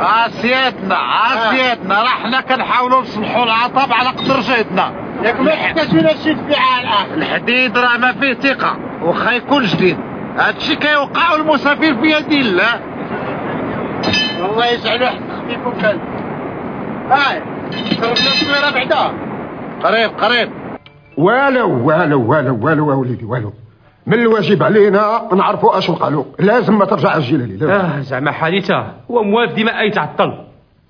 عافيتنا عافيتنا راه حنا كنحاولوا نصلحوا العطب على قدر جهدنا ياك ما حكاش من هادشي تبيع الآخر الحديد راه ما فيه ثقة واخا يكون جديد. هادشي كيوقع والمسافر في يد الله. والله يجعلو حق فيكم كان هاي. قربنا بعدا قريب قريب. والو والو والو والو يا وليدي والو. من الواجب علينا نعرفوا اش وقع له لازم ما ترجع الجيلاني لازم. آه زعما حادثة. هو موالف ديما أي تعطل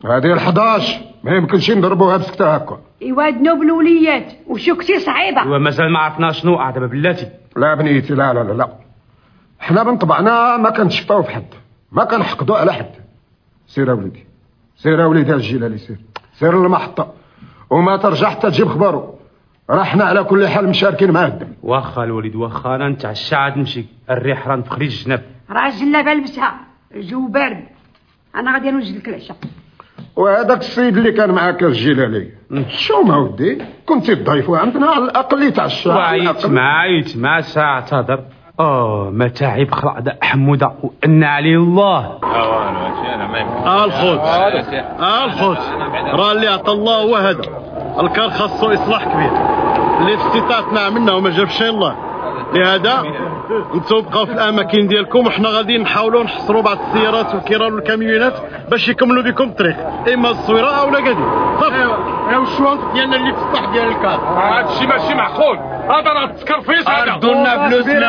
هذه ال11 ما يمكنش نضربوها بسكتة هكا. ايوا ذنوب الوليات وشو كتير صعيبة. هو مازال ما عرفنا شنو دابا بلاتي لا بنيتي لا لا لا لا. حنا من طبعنا ما كنتشفاو في حد. ما كنحقدوا على حد. سير يا وليدي. سير يا وليدي الجيلاني سير. سير للمحطة وما ترجع حتى تجيب خبارو راه حنا على كل حال مشاركين معاه الدم. واخا الوليد واخا أنا نتعشى عاد نمشي. الريح راه نفخري الجناب راه الجلابه لبسها الجو بارد. أنا غادي نوجد لك العشاء. وهذاك السيد اللي كان معاك الجيلاني شو ما ودي. كنت تضيفوا عندنا على الأقل يتعشى. وعيت. مع مع ساعة تهضر. آه متاعب خلع حمودة وإن عليه الله. آه الخوت. آه الخوت. راه اللي عطى الله هو هذا الكار خاصو إصلاح كبير. اللي في استطاعتنا عملنا وما جابش الله. لهذا أنتم بقاو في الأماكن ديالكم. وحنا غادي نحاولوا نحصروا بعض السيارات والكرار والكاميونات باش يكملوا بكم الطريق إما الصويرة أو لا قادي صافي. ايوا الشوانط ديالنا اللي في السطح ديال الكار؟ هادشي ماشي معقول. هذا راه تسكرفيس هذا ردوا لنا فلوسنا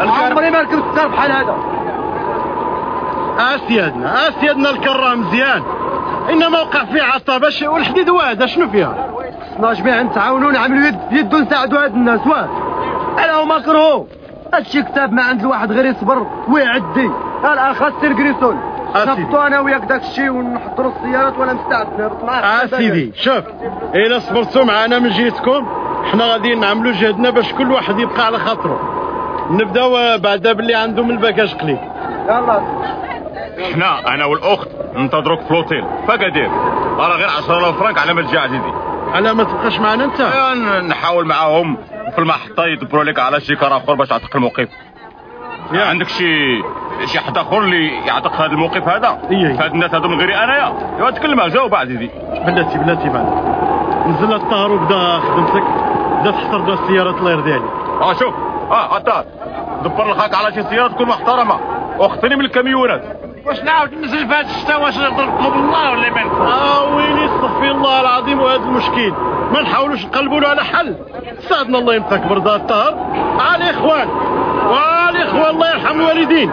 عمري ما ركبت الكار بحال هذا. أسيادنا أسيادنا الكرة مزيان. إنما وقع فيه عطابش والحديد واحد شنو فيها؟ خصنا جميعا نتعاونوا نعملوا يد يد ونساعدوا هاد الناس واه. أنا هما كرهوا هادشي كتاب ما عند الواحد غير يصبر ويعدي. الاخ سير كريسون نفطوا أنا وياك داك الشيء ونحضروا السيارات وأنا مستعد نهبط معاك آه سيدي شوف. إلا صبرتوا معنا من جهتكم حنا غادي نعملوا جهدنا باش كل واحد يبقى على خاطره نبداو بعدا باللي عندهم الباكاج قليل. يلا. حنا أنا والأخت ننتظروك في الأوتيل. فقادير راه غير 10000 فرانك على ما تجي عزيزي. على ما تبقاش معنا أنت؟ نحاول معاهم. في المحطه يدبروا لك على شي كار اخر باش تعتق الموقف. يا. عندك شي شي حد آخر اللي يعتق هذا الموقف هذا؟ هاد الناس هادو من غيري انايا ايوا تكلم جاوب عزيزي بلاتي بلاتي بعد. نزل الطهر وبدا خدمتك بدا تحصر دا السيارات الله يرضي عليك آه شوف. آه عطار دبر لخاك على شي سيارة تكون محترمة. واختني من الكاميونات. واش نعاود ننزل في هاد الشتا؟ واش نضربكم بالله ولا ما آه ويلي استغفر الله العظيم هذا المشكل. ما نحاولوش نقلبوا له على حل. ساعدنا الله يمسك برضا الطهر على الاخوان والاخوان الله يرحم الوالدين.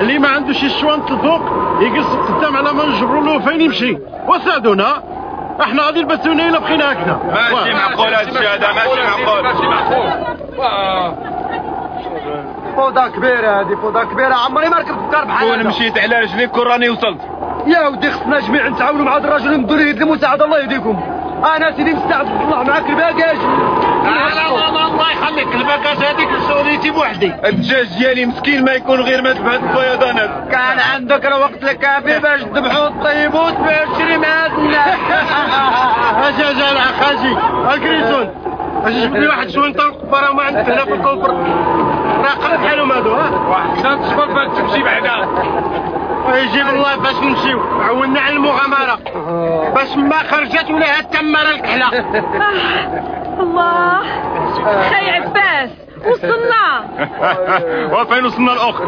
اللي ما عندوش الشوان الفوق يجلس قدام على ما نجبروا له فين يمشي. وساعدونا. إحنا غادي نبسونا الا بقينا هكذا. ماشي معقول هذا الشيء هذا ماشي معقول. ماشي معقول. فوضى كبيرة هذه فوضى كبيرة. عمري ما ركبت الدار بحال كون مشيت على رجليك كون راني وصلت. يا ودي خصنا جميع نتعاونوا مع هذا الرجل نديروا يد المساعدة الله يهديكم. أنا سيدي مستعد. نطلع معاك الباكاج لا لا لا الله يخليك. الباكاج هذيك مسؤوليتي بوحدي. الدجاج ديالي مسكين ما يكون غير مات بهاد الفيضانات كان عندك الوقت الكافي باش تذبحوا وتطيبوا وتبيعوا تشري مع هاد الناس. أجي أجي الاخ أجي. الكريسون أجي جيب لي واحد شوية نطلق برا ما عندك هنا في الكونفر راه قرب بحالهم هادو ها؟ واحد. باش تمشي بعدا. ويجيب الله باش نمشيو. عودنا على المغامرة. باش ما خرجت ولا التمارة الكحلة. الله. خي عباس وصلنا. وفين وصلنا الآخر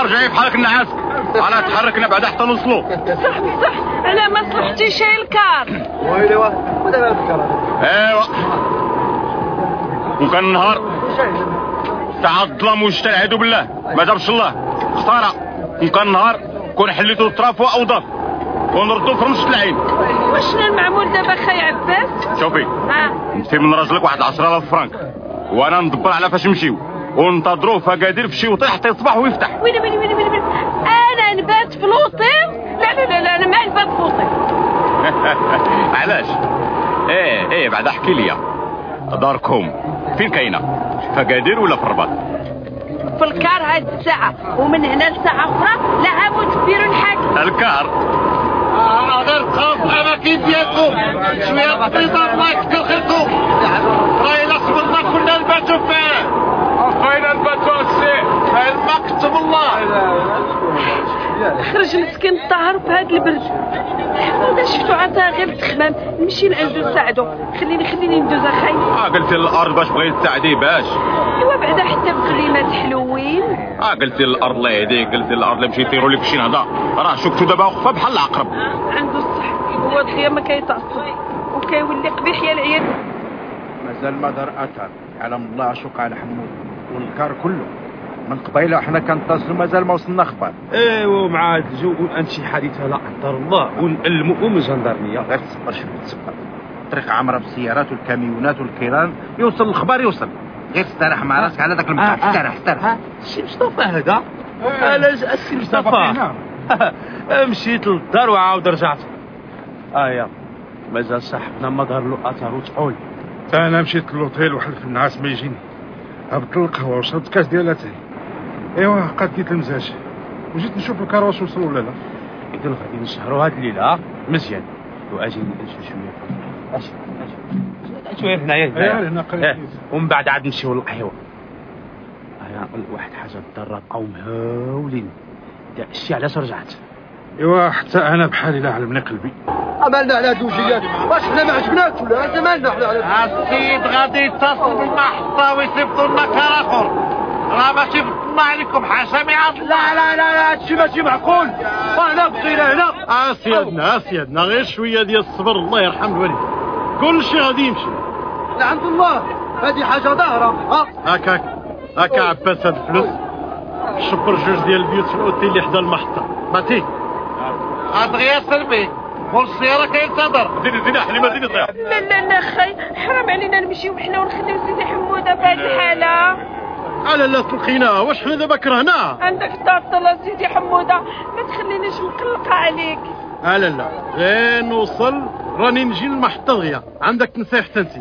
ارجعي بحالك النعاس. على تحركنا بعد حتى نوصلوا صح بصح أنا ما صلحتي شي الكار. ويلي واه ودابا الفكرة ايوا وكان النهار ساعة الظلام العدو بالله. ما جابش الله. خسارة وكان النهار كون حليتو الطراف واوضاف ونردو في رمشة العين. وشنو المعمول دابا خي عباس؟ شوفي. نسي من راجلك واحد 10000 فرانك. وأنا ندبر على فاش نمشيو. وننتظروه فقادر في شي وطيح حتى يصبح ويفتح. وين وين وين وين أنا نبات في لوطير لا لا لا لا أنا ما نبات في لوطير علاش؟ إيه إيه بعد احكي لي. داركم. فين كاينة؟ فقادر ولا في الرباط في الكار هاد الساعة ومن هنا لساعة أخرى لا عاود ديروا الحاكم الكار. غير تخاف الاماكن ديالكم شوية بسيطة الله يكثر خيركم. راه إلا صبرنا كنا نباتوا فيه. فين نباتوا السي المكتب الله. خرج مسكين الطاهر في هاد البرد. حموده شفتو عطاها غير تخمام نمشي لعندو نساعدو خليني خليني ندوز أخاي. آه قلت الأرض باش بغيت تساعدي باش. إيوا بعدا حتى بكلمات حلوين. آه قلت الأرض الله يهديك. قلت الأرض اللي مشيتي يطيروا لك شي نهضه راه شفتو دابا وقفة بحال العقرب عنده الصح. هو دغيا ما كيتعصب. وكيولي قبيح يا العيال. مازال ما دار أثر. يعلم الله شو قال حمود. والكار كله. من قبيله إحنا كنتصلوا مازال ما وصلنا أخبار ايوا مع هاد الجو وانت شي حادثه لا قدر الله. ونألموا من الجندرميه غير تصبر شوية تصبر الطريق عامره بالسيارات والكاميونات والكيران يوصل الخبر يوصل. غير استريح مع راسك على ذاك المكان استريح استريح السي مصطفى هذا؟ علاش السي مصطفى؟ مشيت للدار وعاود رجعت آه يا مازال صاحبنا ما ظهر له اثر وتقول. أنا مشيت للوطيل وحلف النعاس ما يجيني. هبطت القهوة وشربت كاس ديال اتاي ايوا قديت المزاج وجيت نشوف الكروش وصلوا ولا لا؟ إذا غادي نسهروا هاد الليلة مزيان. واجي نجلسوا شوية. أجي أجي شوية هنايا أيوة، هنا قريب. إيه، ومن بعد عاد نمشيو للقهوه أنا نقول واحد حاجة الدرات أو مهاولين دا الشي علاش رجعت؟ إيوا حتى أنا بحالي لا علمني قلبي. عملنا على دوجيات واش حنا ما عجبناكش ولا؟ انت مالنا حنا على السيد غادي يتصل بالمحطة ويصيفطوا لنا كار اخر راه ماشي بطلنا عليكم عبد لا لا لا لا هادشي ماشي معقول. أنا بقينا هنا آه سيادنا آه سيادنا غير شوية ديال الصبر الله يرحم الوالد. كل شيء غادي يمشي. لعند الله. هذه حاجة ظاهرة. ها؟ هكاك هكا عباس هاد الفلوس. شبر جوج ديال البيوت في الأوتيل اللي حدا المحطة. باتي دغيا سلمي والسيارة كينتظر زيد زيد حليمه زيد طيح لا لا لا خي حرام علينا نمشيو حنا ونخليو سيدي حمودة في هاد الحالة. على لا تلقيناها واش حنا دابا كرهناه عندك طلا سيدي حمودة ما تخلينيش مقلقه عليك. لا لا غير نوصل راني نجي للمحطه دغيا عندك تنسى حتى انت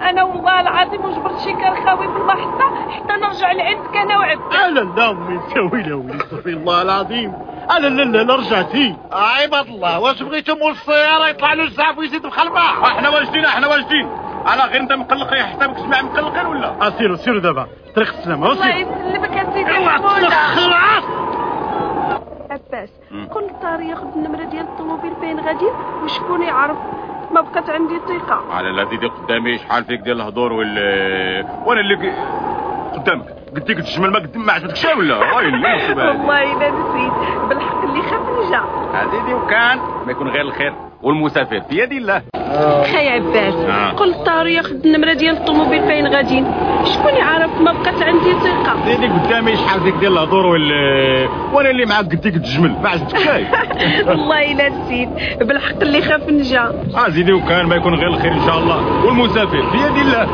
أنا والله العظيم وجبرت شي كرخاوي في المحطة حتى نرجع لعندك أنا وعبد لا لا أمي انت ويلي ويلي استغفر الله العظيم. لا لا لا لا رجعتي عباد الله واش بغيتو مول السيارة؟ يطلع له الزعف ويزيد بخل البحر إحنا واجدين إحنا واجدين. على غير انت مقلق يا حسابك تسمع مقلقين ولا؟ آه سيروا سيروا دابا. طريق السلامة الله يسلمك يا سيدي اوعى حموده تسخر عاف عباس قول للطار ياخذ النمره ديال الطوموبيل فين غادي؟ وشكون يعرف؟ ما بقات عندي ثقه على الذي دي قدامي شحال فيك ديال الهضور وال وأنا اللي قدامك. قلت لك الجمل ما قد ما عجبتكش ولا؟ ويلي والله الا نسيت بالحق اللي خاف نجا. عزيزي وكان ما يكون غير الخير والمسافر في يد الله. خي عباس آه. قل الطار ياخذ النمرة ديال الطوموبيل فين غاديين شكون يعرف ما بقات عندي ثقة؟ سيدي قدامي شحال ديك ديال الهضور ولا وأنا اللي معاك قلت لك الجمل ما عجبتكش والله إلا نسيت بالحق اللي خاف نجا. عزيزي وكان ما يكون غير الخير إن شاء الله والمسافر في يد الله.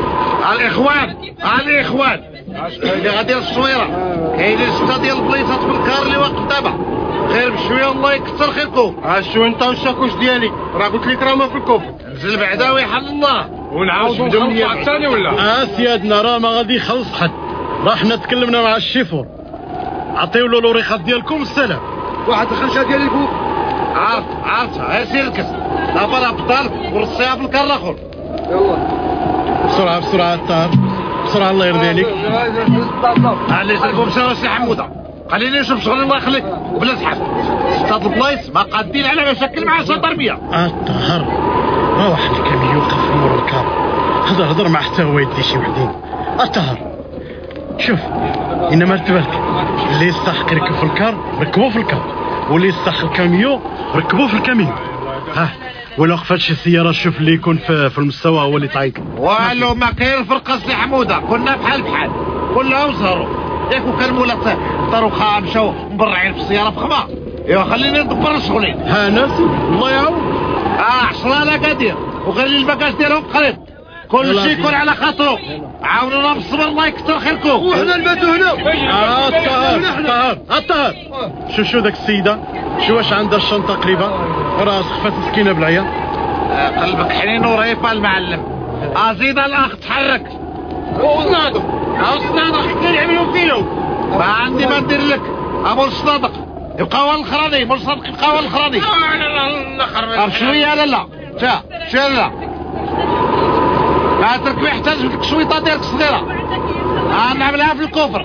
الإخوان الإخوان. اللي غادي للصويره كاينين سته ديال البليصات بالكار اللي واقف دابا. خير بشوية الله يكثر خيركم. ها شو انت والشاكوش ديالي؟ راه قلت لك راه ما في الكفر نزل بعدا ويحل الله. ونعاودوا نخلصوا على الثاني ولا؟ آه سيادنا راه ما غادي يخلص حد. راه حنا تكلمنا مع الشيفور. عطيو له الوريخات ديالكم السلام. واحد الخنشه ديالي فوق. عارف عارف ها سير الكس. دابا راه بطال ورصيها بالكار الآخر. يلا. بسرعة بسرعة الطار بسرعة الله يرضي عليك اللي سلكوا مشاو سي حموده خليني نشوف شغل الله يخليك وبلا سحاب ستة البلايص ما قادين على مشاكل مع شا تربيه الطهر راه واحد الكاميون يوقف مور الكار هضر هضر مع حتى هو يدي شي وحدين الطهر شوف انما بالك اللي يستحق يركب في الكار ركبوه في الكار واللي يستحق الكاميون ركبوه في الكاميون ها ولا وقفت شي سياره شوف اللي يكون في, في المستوى هو اللي تعيط والو ما كاين الفرقه سي حمودة. كنا بحال بحال. كلهم سهروا ياك وكان مولا طاروا خا مشاو مبرعين في السيارة فخمه ايوا خليني ندبر شغلي ها ناسي الله يعاون آه عشرة قادير وغير الباكاج ديالهم قريب. كل شيء يكون على خاطرو. عاونونا بالصبر الله يكثر خيركم وحنا نباتوا هنا. آه، الطهر الطهر الطهر. شو شو ذاك السيدة؟ شو واش عندها الشنطه قريبه راه سخفت مسكينة بالعيا. آه، قلبك حنين وريفه المعلم. ازيد الأخ تحرك. وصنادق أو صنادق حتى يعملوا فيهم ما عندي ما ندير لك. أبو الصنادق يبقى هو الخراني مول الصنادق يبقى هو الخراني طب شوية لا لا شا شا لا لا تركبي يحتاج لك شويطه ديالك صغيرة. آه نعملها في الكفر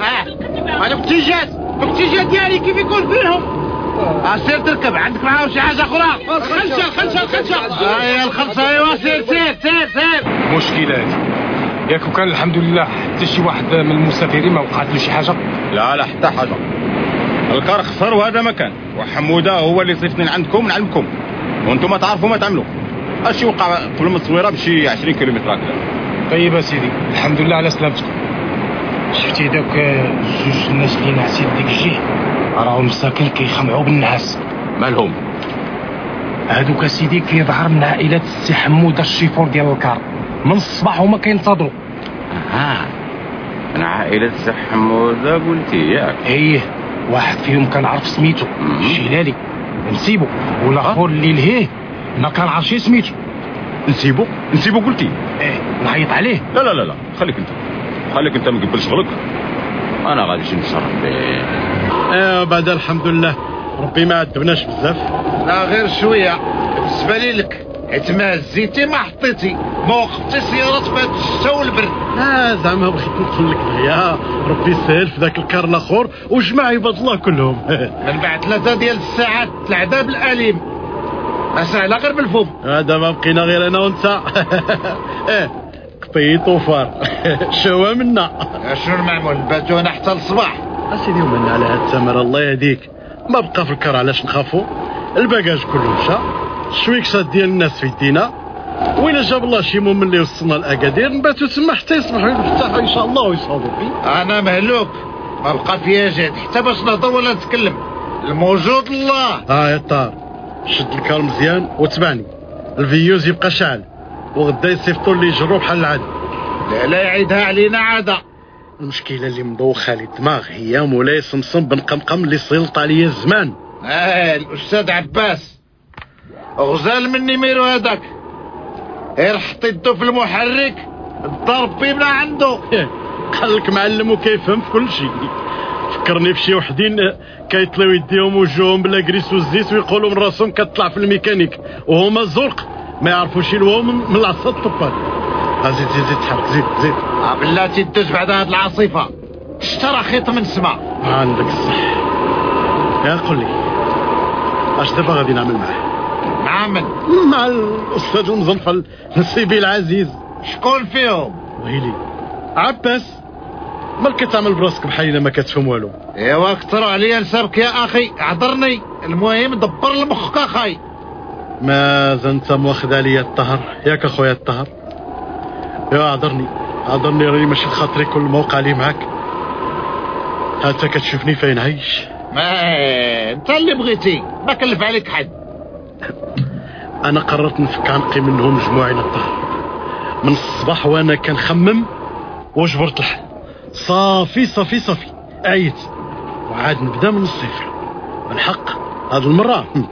آه أنا بتيجات بتيجات ديالي كيف يكون فيهم آه سير تركب. عندك معاهم شي حاجة أخرى؟ الخلشه الخلشه الخلشه ايوا الخلشه ايوا سير سير سير سير. مشكلات. ياك وكان الحمد لله. حتى شي واحد من المسافرين ما وقعت له شي حاجة؟ لا لا حتى حاجة. الكار خسر وهذا مكان. وحمودة هو اللي صيفطني عندكم نعلمكم. وأنتم تعرفوا ما تعملوا. هادشي وقع قبل من التصويره بشي 20 كيلومتر هكذا؟ طيب سيدي الحمد لله على سلامتكم. شفتي دوك جوج الناس اللي نعسين ديك الجهة؟ راهم مساكن كيخمعوا بالنعاس. مالهم؟ هادوك سيدي كيظهر من عائلة السي حمودة الشيفور ديال الكار. من الصباح هما كينتظروا. آه من عائلة السي حمودة قلتي ياك. إيه واحد فيهم كان عارف سميتو. الشلالي نسيبو. والآخر اللي لهيه ما كان عارف سميتو نسيبو نسيبو قلتي. إيه نعيط عليه. لا لا لا لا. خليك انت. خليك انت مقبل شغلك أنا غادي نجي نتصرف به؟ ايوا بعد الحمد لله. ربي ما عذبناش بزاف. لا غير شوية. بالنسبة لي لك حيت ما هزيتي ما حطيتي. ما وقفتي سيارات في هاد الشتا والبرد آه زعما بغيت ندخل لك دغيا ربي يسهل في ذاك الكار الآخر وجمع عباد الله كلهم. من بعد ثلاثة ديال الساعات العذاب الأليم. سهله غير بالفم هذا ما بقينا غير أنا وأنت. إيه قطيط وفار. شوا منا؟ شنو المعمول؟ نباتو هنا حتى الصباح. أسيدي ومنا على هاد التمر الله يهديك. ما بقى في الكار علاش نخافوا الباكاج كله مشى. الشويكسات ديال الناس في يدينا. وإلا جاب الله شي مومن اللي وصلنا لاكادير نباتو تما حتى يصبحوا يفتحوا إن شاء الله ويصابوا فيه. أنا مهلوك. ما بقى فيا جهد حتى باش نهضر ولا نتكلم. الموجود الله آه يا طار شد الكار مزيان وتبعني الفيوز يبقى شاعل وغدا يصيفطوا اللي يجروا بحال العادة. لا لا يعيدها علينا عادة. المشكلة اللي مدوخه لي الدماغ هي مولاي سمسم بن قمقم اللي سلط عليا الزمان. آه الأستاذ عباس. غزال مني ميرو هذاك. غير حط يدو في المحرك ضرب بيه من عنده. قال لك معلم وكيفهم في كل شيء. فكرني في شي وحدين كيطلعوا يديهم وجوههم بلا كريس والزيت ويقولوا من راسهم كتطلع في الميكانيك. وهما الزرق ما يعرفوش يلووا من, من العصا الطبال آه، زيد زيد زيد تحرك زيد زيد. آه، بلاتي تدوز بعد هاد العاصفة. اشترى خيط من السماء عندك الصح. يا قل لي اش دابا غادي نعمل معاه؟ مع من مع الأستاذ المزنفل نسيبي العزيز. شكون فيهم؟ ويلي. عباس. مالك كتعمل براسك بحال الا ما كتفهم والو؟ ايوا كثر عليا لسانك يا أخي. عذرني. المهم دبر المخك أخي. ماذا انت مواخذ عليا الطهر؟ ياك أخويا الطهر. يا عذرني. عذرني راني ماشي خاطري كل ما وقع لي معاك. انت كتشوفني فين عايش؟ ما أنت اللي بغيتي. ما كلف عليك حد. أنا قررت نفك عنقي منهم مجموعين الطهر. من الصباح وأنا كنخمم وجبرت الحل صافي صافي صافي. عيت وعاد نبدأ من الصفر. الحق هذه المرة. هم.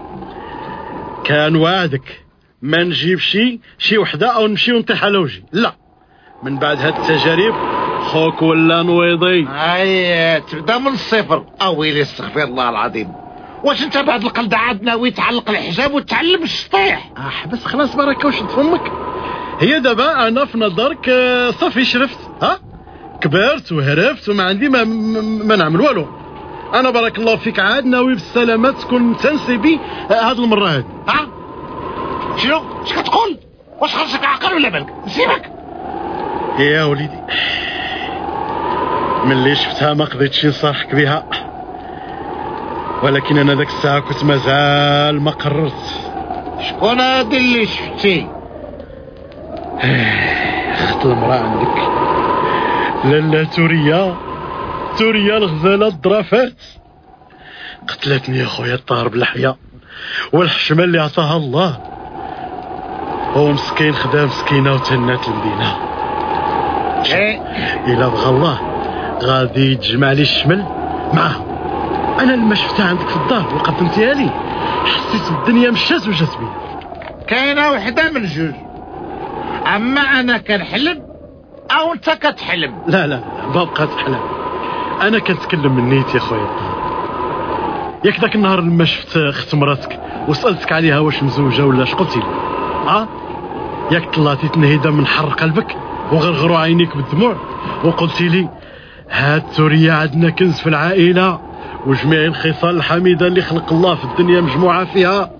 كان وعدك. ما نجيب شي شي وحدة أو نمشي ونطيح على وجهي. لا. من بعد هاد التجارب خوك ولا نويضي. أي تبدأ من الصفر. أويلي استغفر الله العظيم. واش أنت بعد القلد عاد ناوي تعلق الحجاب وتعلم الشطيح؟ آه بس خلاص بركه وشد فمك هي دابا أنا في نظرك آه، صافي شرفت. ها؟ كبرت وهرفت وما عندي ما, ما, نعمل والو. أنا بارك الله فيك عاد ناوي بالسلامة تكون تنسي بي هاد المرة هادي ها؟ شنو؟ اش كتقول؟ واش خرجك عقل ولا بالك نسيبك. يا وليدي. ملي شفتها ما قدرتش نصارحك بها. ولكن أنا ذاك الساعة كنت مازال ما قررت. شكون هادي اللي شفتي أخت المرأة عندك. لالا توريا توريا الغزالة الظرافات. قتلتني يا خويا الطاهر بالحياة والحشمة اللي عطاها الله. هو مسكين خدام مسكينة وتهنات المدينة. إلا بغى الله غادي تجمع لي الشمل. معاه أنا لما شفتها عندك في الدار وقدمتيها لي حسيت بالدنيا مشات وجات بيا. كاينة وحدة من جوج. أما أنا كنحلم أو أنت كتحلم؟ لا لا ما بقات حلال أنا كنتكلم من نيتي يا خويا. ياك ذاك النهار لما شفت أخت مراتك وسألتك عليها واش مزوجة ولا اش قلتي لي ها ياك طلعتي تنهيدة من حر قلبك وغرغروا عينيك بالدموع وقلتي لي هاد سوريا عندنا كنز في العائلة وجميع الخصال الحميدة اللي خلق الله في الدنيا مجموعة فيها.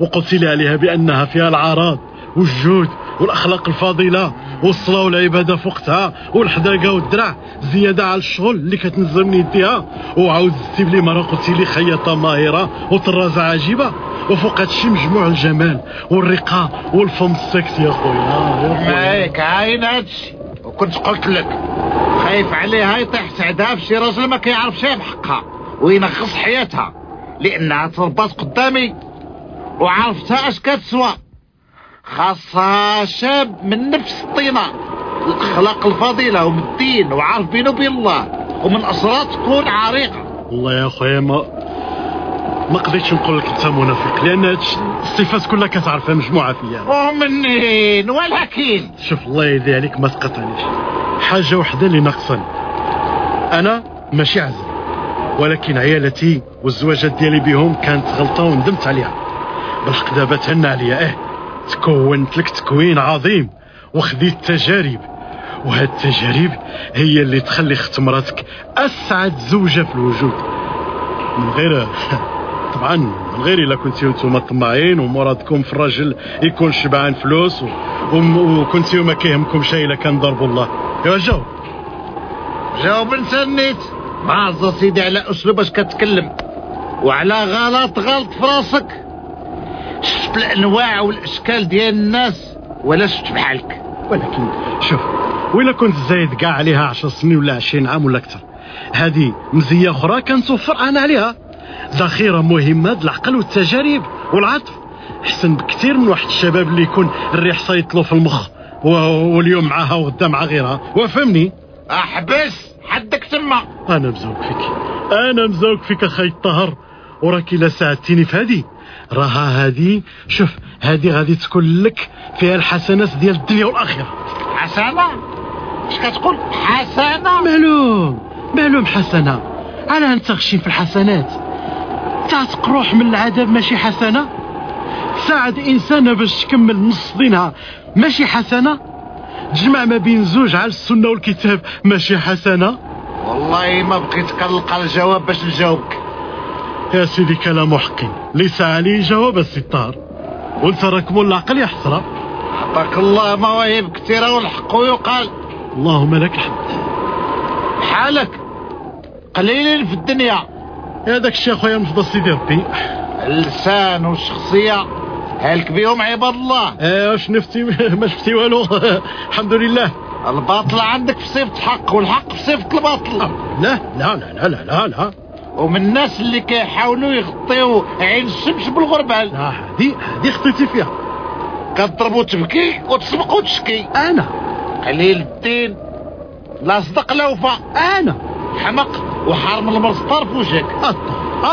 وقلت لي عليها بأنها فيها العراض والجود والأخلاق الفاضلة والصلاة والعبادة في وقتها والحداقة والدرع زيادة على الشغل اللي كتنزل من يديها. وعاود زدتي بلي مرة قلت لي خياطة ماهره وطرازة عجيبة. وفوق هادشي مجموع الجمال والرقة والفم السكسي يا خويا. يا خويا. هيك عاين هادشي وكنت قلت لك خايف عليها يطيح سعدها في شي راجل ما كيعرف شي بحقها وينغص حياتها لأنها تربط قدامي وعرفتها أش كتسوى. خاصها شاب من نفس الطينة. الأخلاق الفضيلة ومن الدين وعارف بينه وبين الله ومن أسرار تكون عريقة. والله يا خويا ما ما قدرتش نقول لك أنت منافق لأن الصفات كلها كتعرفها مجموعة فيا. ومنين ولكن شوف الله يهدي عليك ما تقطعنيش حاجة وحدة اللي ناقصاني. أنا ماشي عزل ولكن عيالتي والزواجات ديالي بهم كانت غلطة وندمت عليها. بالحق دابا تهنى عليا آه تكونت لك تكوين عظيم وخديت تجارب وهاد التجارب هي اللي تخلي اخت مراتك أسعد زوجة في الوجود. من غير طبعا من غير إلا كنتيو نتوما طماعين ومرادكم في الراجل يكون شبعان فلوس و... و... وكنتيو ما كيهمكم شيء إلا كان ضرب الله. يا جاوب. جاوب أنت النيت بعض سيدي على أسلوب اش كتكلم وعلى غلط غلط في راسك. شفت الأنواع والأشكال ديال الناس؟ ولا شفت بحالك. ولكن شوف وإلا كنت زايد كاع عليها عشر سنين ولا عشرين عام ولا أكثر هذه مزية أخرى كنتوفر أنا عليها. ذخيرة مهمة العقل والتجارب والعطف. أحسن بكثير من واحد الشباب اللي يكون الريح صيطلو في المخ واليوم معاها وغدا مع غيرها. وفهمني؟ أحبس حدك تما. أنا مزوق فيك. أنا مزوق فيك أخي الطهر وراك إلا ساعدتيني في هذه. راها هذه شوف هذه غادي تكون لك فيها الحسنات ديال الدنيا والآخرة. حسنة؟ اش كتقول؟ حسنة. معلوم معلوم حسنة. أنا أنت غشين في الحسنات. تعتق روح من العذاب ماشي حسنة؟ تساعد إنسانة باش تكمل نص دينها ماشي حسنة؟ تجمع ما بين زوج على السنة والكتاب ماشي حسنة؟ والله ما بقيت كنلقى الجواب باش نجاوبك. يا سيدي كلام حق ليس عليه جواب الستار. وانت راك مول العقل يا حسرة. عطاك الله مواهب كثيرة والحق يقال. اللهم لك الحمد. حالك قليل في الدنيا. هذاك الشيء اخويا مفضل سيدي ربي. اللسان والشخصية. هالك بيهم عباد الله. إيه واش نفتي ما شفتي والو؟ الحمد لله. الباطل عندك في صفة حق والحق في صفة الباطل. لا لا لا لا لا لا, لا. ومن الناس اللي كيحاولوا يغطيو عين الشمس بالغربال لا هذه هذه خطيتي فيها. كتضرب وتبكي وتسبق وتشكي. أنا. قليل الدين. لا صدق لا وفاء أنا. حمق وحرم المسطر في وجهك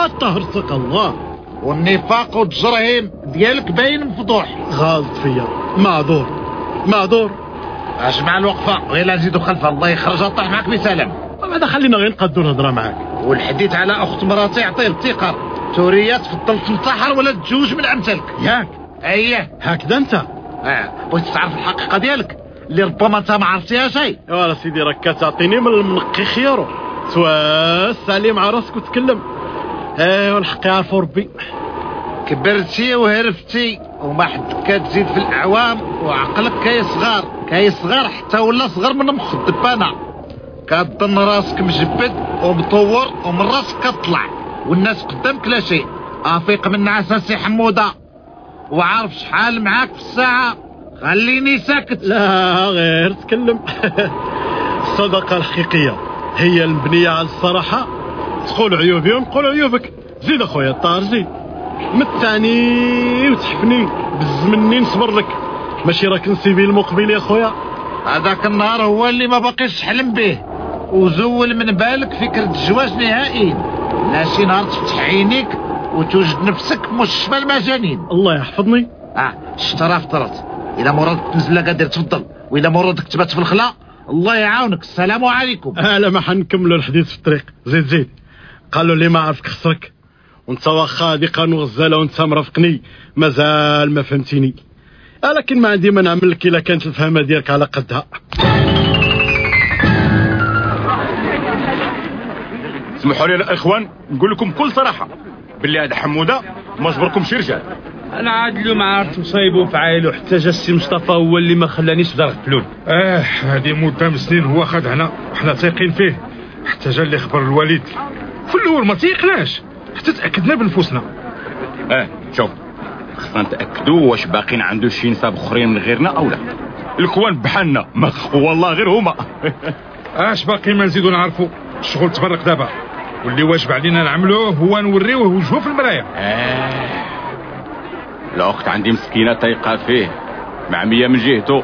الطهر سق الله. والنفاق والتجرهم ديالك باين مفضوح غالط فيا. معذور معذور أجمع الوقفة. غير نزيدو خلفها الله. يخرجها طيح معك بسلام. بعد خلينا غير نقدو الهضرة معاك؟ والحديث على أخت مراتي يعطيه الثقة توريا تفضل تنتحر ولا تجوج من أمثالك. ياك. اييه هكذا أنت. آه. بغيت تعرف الحقيقة ديالك. اللي ربما أنت ما عرفتيها شيء. يا سيدي راك كتعطيني من المنقي خيارو سوا سالي مع راسك وتكلم. إيه والحق يعرفو ربي. كبرتي وهرفتي وما حد كتزيد في الأعوام وعقلك كيصغر. كيصغر حتى ولا صغر من مخ الدبانه كتظن راسك مجبد ومطور ومن راسك كطلع والناس قدامك لا شيء. آفيق من عساسي حمودة. وعارف شحال معاك في الساعة؟ خليني ساكت. لا غير تكلم. الصدقة الحقيقية هي المبنية على الصراحة. تقول عيوبي ونقول عيوبك. زيد أخويا الطاهر زيد متعني وتحفني بز مني نصبر لك. ماشي راك نسيبي المقبل يا خويا هذاك النهار هو اللي ما باقيش حلم به. وزول من بالك فكرة الزواج نهائيا لا شي نهار تفتح عينيك وتوجد نفسك في مستشفى المجانين. الله يحفظني. آه شترا فطرت. اذا مرادك تنزل قادر تفضل واذا مرادك تبات في الخلا الله يعاونك. السلام عليكم. لا ما حنكملوا الحديث في الطريق. زيد زيد. قالوا لي ما عرفك خسرك. وانت واخا هادي قانون غزاله وانت مرافقني مازال ما فهمتيني. لكن ما عندي ما نعمل لك الا كانت الفهمه ديالك على قدها. اسمحوا لي الاخوان نقول لكم بكل صراحة باللي هذا حمودة ما جبركمش رجال. أنا عاد اليوم عرفت مصايبه وفعايله حتى جا السي مصطفى هو اللي ما خلانيش بدار غفلون آه هذه مدة من سنين هو خدعنا وحنا تايقين فيه. حتى جا اللي خبر الوالد في الأول ما تيقناش حتى تأكدنا بنفوسنا. آه شوف خصنا نتأكدوا واش باقين عنده شي نساب أخرين من غيرنا أو لا. الكوان بحالنا ما والله غير هما. اش باقي ما نزيدو نعرفوا الشغل تبرق دابا. واللي واجب علينا نعملوه هو نوريوه وجهه في المراية. آه. الأخت عندي مسكينة تايقه فيه. معمية من جهته.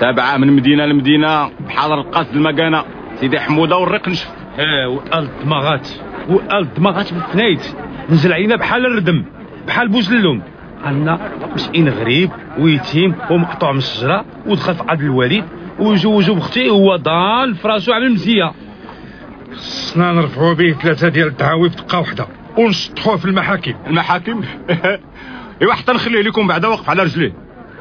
تابعة من مدينة لمدينة. بحال رقاص المكانة. سيدي حمودة والرق نشف. آه وقال الدماغات وقال الدماغات بالفنايت نزل علينا بحال الردم. بحال بوزلوم قالنا مسكين غريب ويتيم ومقطوع من الشجرة ودخل في قلب الوالد. ويجوجو بختي هو ضال فراسو عامل مزيه خصنا نرفعوا به ثلاثة ديال الدعاوي في دقة واحدة. ونشطحوه في المحاكم. المحاكم؟ إيوا حتى نخليه لكم بعدا واقف على رجليه.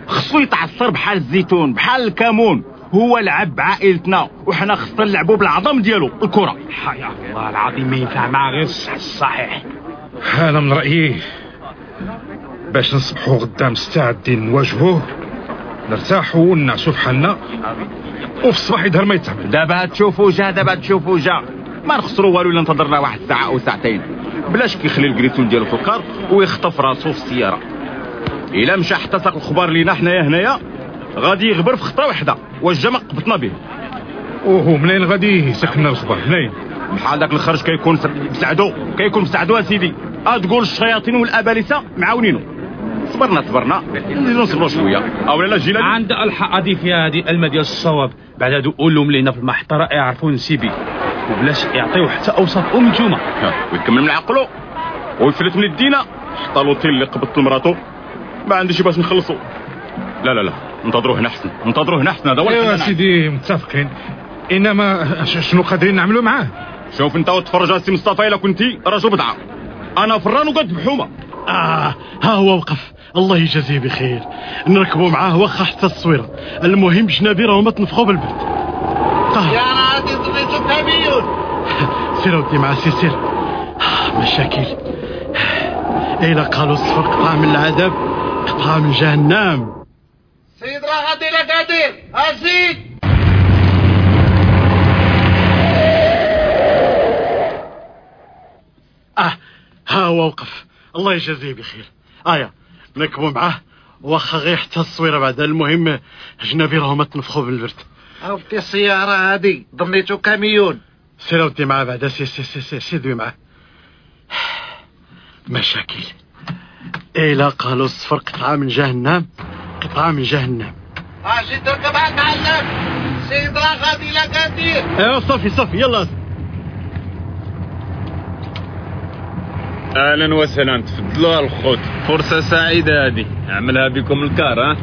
خصو يتعصر بحال الزيتون بحال الكمون. هو لعب بعائلتنا وحنا خصنا نلعبوا بالعظم ديالو الكرة. يا الله العظيم ما ينفع مع غير الصح الصحيح. أنا من رأيي باش نصبحوا غدا مستعدين نواجهوه نرتاحوا ونعسوا في حالنا وفي الصباح يظهر ما يتعمل. دابا تشوفوا جا دابا تشوفوا جا ما نخسروا والو إلا انتظرنا واحد ساعه أو ساعتين. بلاش كيخلي الكريتون ديالو في الكار ويخطف راسو في السيارة. إلا مشى حتى ساق الخبار لينا حنايا هنايا غادي يغبر في خطره واحدة واش جا ما قبطنا به. وهو منين غادي يسخنا الخبر منين؟ بحال داك الخرج كيكون بسعدو كيكون بسعدو أسيدي. أه تقول الشياطين والأبالسة معاونينه صبرنا صبرنا. نزيدو نصبروا شوية. أو لا جينا عند الحق فيها هذه الالمه ديال الصواب بعد هادو قولهم لينا في المحطره يعرفوا نسيبي. وبلاش يعطيو حتى اوصاف أم نتوما ويكمل من عقلو ويفلت من الدينا حتى لوطيل اللي قبضت لمراتو ما عنديش باش نخلصو. لا لا لا انتظروا هنا حسن انتظروا هنا حسن هذا هو ايوا سيدي متفقين. إنما شنو قادرين نعملوا معاه؟ شوف انت وتفرج السي مصطفى إلا كنتي رجل بضعه أنا فران وقد بحومة. آه ها هو وقف. الله يجازيه بخير. نركبوا معاه واخا حتى التصويره المهم جنابي راهو ما تنفخوا بالبرد. سيرودي مع سير آه، مشاكل. إيه إلا قالوا الصفر قطع من العذاب قطع من جهنم. سيد راغد إلى قادر. أزيد. آه ها هو وقف. الله يجازيه بخير. ايا نكبوا معاه واخا غير حتى الصويرة بعد. المهم جنابي راهم تنفخوا بالبرد. عرفتي السيارة هذه ضميتو كاميون. سير ودي معاه بعدا سير سير سير سير سير دوي معاه مشاكل. إلا قالوا الصفر قطعة من جهنم قطعة من جهنم. أجي تركب على المعلم سيد راه غادي لا كدير ايوا صافي صافي يلا. أهلا وسهلا. تفضلوا الخوت. فرصة سعيدة هذه. عملها بكم الكار ها؟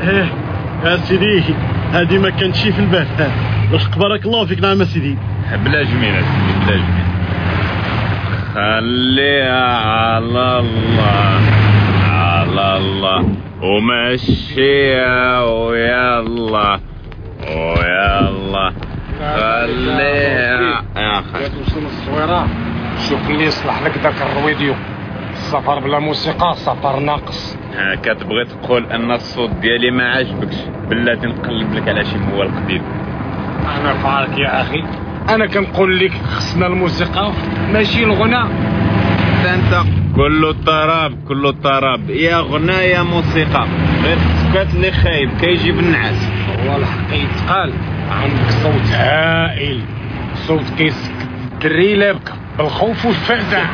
إيه. سيدي هذه ما كانتش في البال. الحق بارك الله فيك نعم سيدي. بلا جميل سيدي بلا جميل. خليها على الله على الله. ومشيها ويلا ويلا خليها. يا أخي. توصل الصويرة شوف اللي يصلح لك ذاك الرويديو. السفر بلا موسيقى سفر ناقص. ها كتبغي تقول أن الصوت ديالي ما عاجبكش بلاتي نقلب لك على شي موال قديم. أنا فارك يا أخي. أنا كنقول لك خصنا الموسيقى ماشي الغنى أنت كله طراب كله طراب يا غنى يا موسيقى. غير السكات اللي خايب كيجيب النعاس. هو الحق يتقال عندك صوت هائل. صوت كيسكت. الدري لا يبكى بالخوف والفزع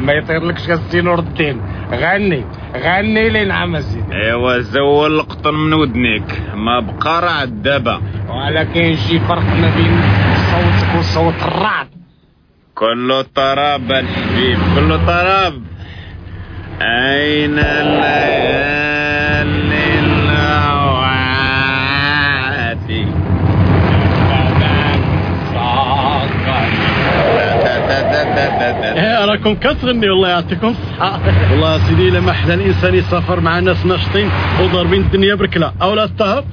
ما يطيرلكش غزي نور الدين. غني غني لي نعم سيدي ايوا زول القطن من ودنيك. ما بقى راه دابا. ولكن شي فرق ما بين صوتك وصوت الرعد. كله طراب الحبيب. كله طراب. أين الليالي إيه راكم كتغني والله يعطيكم الصحة. والله سيدي لما أحلى الإنسان يسافر مع ناس ناشطين وضاربين الدنيا بركلة. أولا الطهر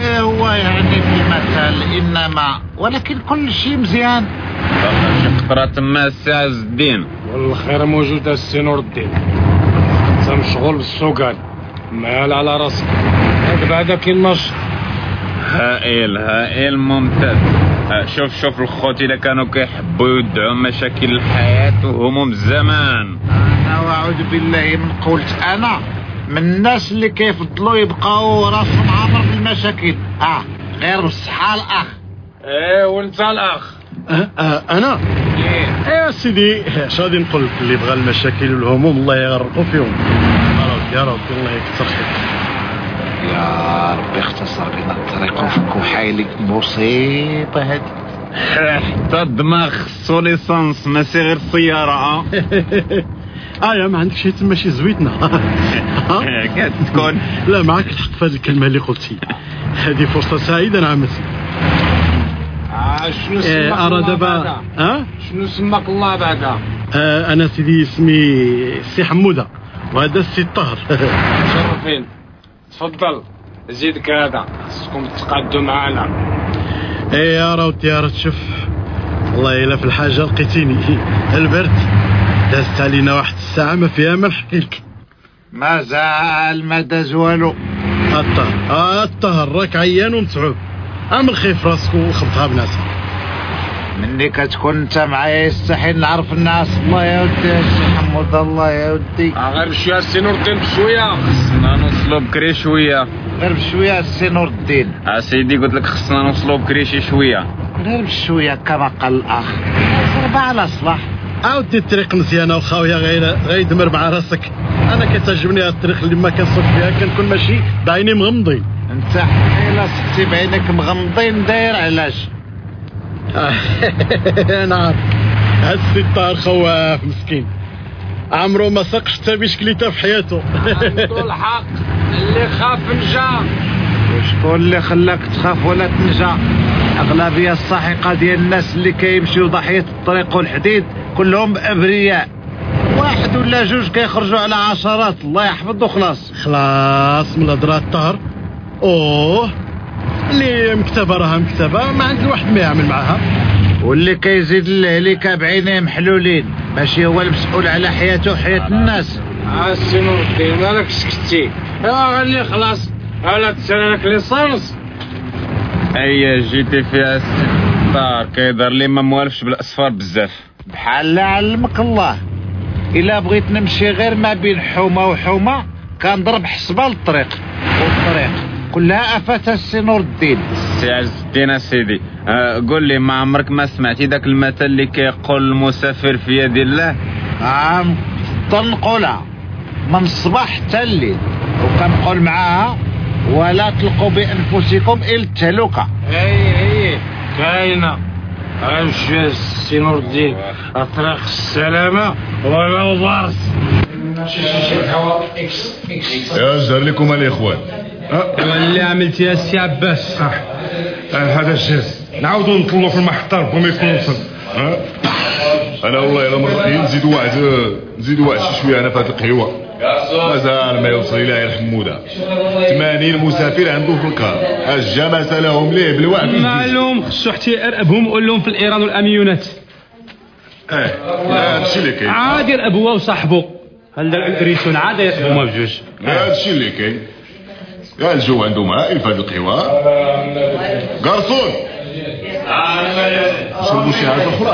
إيه هو يعني في المثل إنما ولكن كل شيء مزيان. شي قطرة ما عز الدين والخير موجود السي نور الدين. انت مشغول بالسوقان. مال على راسك. هاك بعدا كاين نشط. هائل هائل ممتاز. شوف شوف الخوت إذا كانوا كيحبوا يودعوا مشاكل الحياة وهموم الزمان أنا واعوذ بالله من قلت أنا من الناس اللي كيفضلوا يبقاو راسهم عامر بالمشاكل آه غير بالصحة الأخ. إيه وأنت الأخ. أه أه أنا؟ إيه. يا سيدي اش غادي نقول لك اللي بغى المشاكل والهموم الله يغرقوا فيهم. يا ربي يا ربي الله يكثر خيرك. يا ربي اختصر بنا الطريق وفكوا حالي مصيبة هذه حتى الدماغ خصو ليسانس ماشي غير السيارة آه آه يا ما عندك شي تما شي زويتنا كتكون لا معك الحق في هذه الكلمة اللي قلتي. هذه فرصة سعيدة نعم سيدي آه شنو إيه، سماك الله بعدا؟ ها؟ شنو سماك الله بعدا؟ آه أنا سيدي اسمي سي حمودة وهذا السي الطهر مشرفين تفضل. زيدك هذا خصكم تقعدوا معنا. إيه يا راوتي يا تشوف والله إلا في الحاجة لقيتيني. البرد دازت علينا واحد الساعة ما فيها ما نحكي لك مازال ما داز والو. الطهر آه الطهر راك عيان ومتعوب. عامل خيف راسك وخبطها بناسها مني كتكون انت معايا يستحيل نعرف الناس. الله يا ودي يا سي حمود الله يا ودي غير بشوية السي نور الدين بشوية. خصنا نوصلوا بكري شوية. غير بشوية السي نور الدين. اسيدي قلت لك خصنا نوصلوا بكري شي شوية. غير بشوية كما قال الأخ. صربي على صلاح عاودي الطريق مزيانة وخاوية غير غير يدمر مع راسك. أنا كتعجبني هاد الطريق اللي ما كنسوق فيها كنكون ماشي بعيني مغمضين. انت الا سقتي بعينك مغمضين داير علاش؟ السي الطاهر خواف مسكين. عمرو ما سقش حتى بشكليته في حياته. عنده الحق اللي خاف نجا. وشكون اللي خلاك تخاف ولا تنجا؟ أغلبية الساحقة ديال الناس اللي كيمشيو ضحية الطريق والحديد كلهم أبرياء. واحد ولا جوج كيخرجوا على عشرات. الله يحفظ وخلاص خلاص من الهضره الطهر أوه. اللي مكتبة راها مكتبة ما عند الواحد ما يعمل معاها. واللي كيزيد الهليكه بعينيه محلولين. ماشي هو المسؤول على حياته وحياة الناس. السي نور الدين مالك سكتي. يا غني خلاص. هلا تسالي لك ليسانس. أي جيتي فيها الستار كيدار لي ما موالفش بالأصفار بزاف. بحال لا علمك الله. إلا بغيت نمشي غير ما بين حومة وحومة كنضرب حسبة للطريق. والطريق. كلها افاتها السي نور الدين سي عز الدين سيدي آه قول لي ما عمرك ما سمعتي ذاك المثل اللي كيقول المسافر في يد الله نعم نقولها من الصباح حتى الليل وكنقول معاها ولا تلقوا بأنفسكم إلى التهلكه اي اي كاينة امشي السي نور الدين طريق السلامة ولا البارس يا زهر لكم الاخوان اللي عملتي يا سي عباس صح آه هذا الجاز نعاودوا نطلوا في المحطه ربما يكون وصل ها أنا والله إلا مرتي نزيد واحد نزيد واحد شي شوية أنا في هذه القهوة. مازال ما يوصل إلى الحموده 80 مسافر عنده في الكار أجا ما سالهم ليه بالوعد معلوم خصو حتى يرقبهم ويقول لهم في الإيران والأميونات. أه هادشي اللي كاين. عادي يرقبوا وصاحبه هل الريسون عاد يرقبوا ما بجوج هادشي اللي كاين. يا الجو عنده ماء في هذه القهوه قرصون شربوا شي حاجة أخرى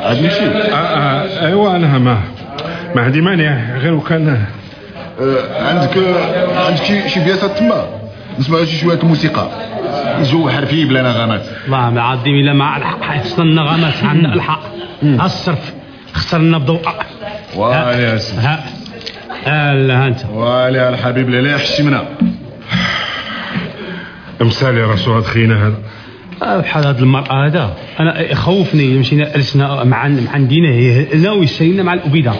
عاد نمشي آه آه ايوا أنا ما ما عندي مانع غير وكان آه عندك عندك شي شي بياسات تما؟ نسمع شي شوية الموسيقى الجو حرفي بلا نغمات. الله ما عاد إلا مع الحق حيفصل النغمات عندنا الحق. الصرف خسرنا بضوء والي يا سيدي ها لا انت والي الحبيب لا يحشمنا مسالي راسو هاد خينا هذا. بحال هاد المرأة هذا. أنا يخوفني مشينا ألسنا مع مع ندينا هنا ويسالينا مع الأبيدة.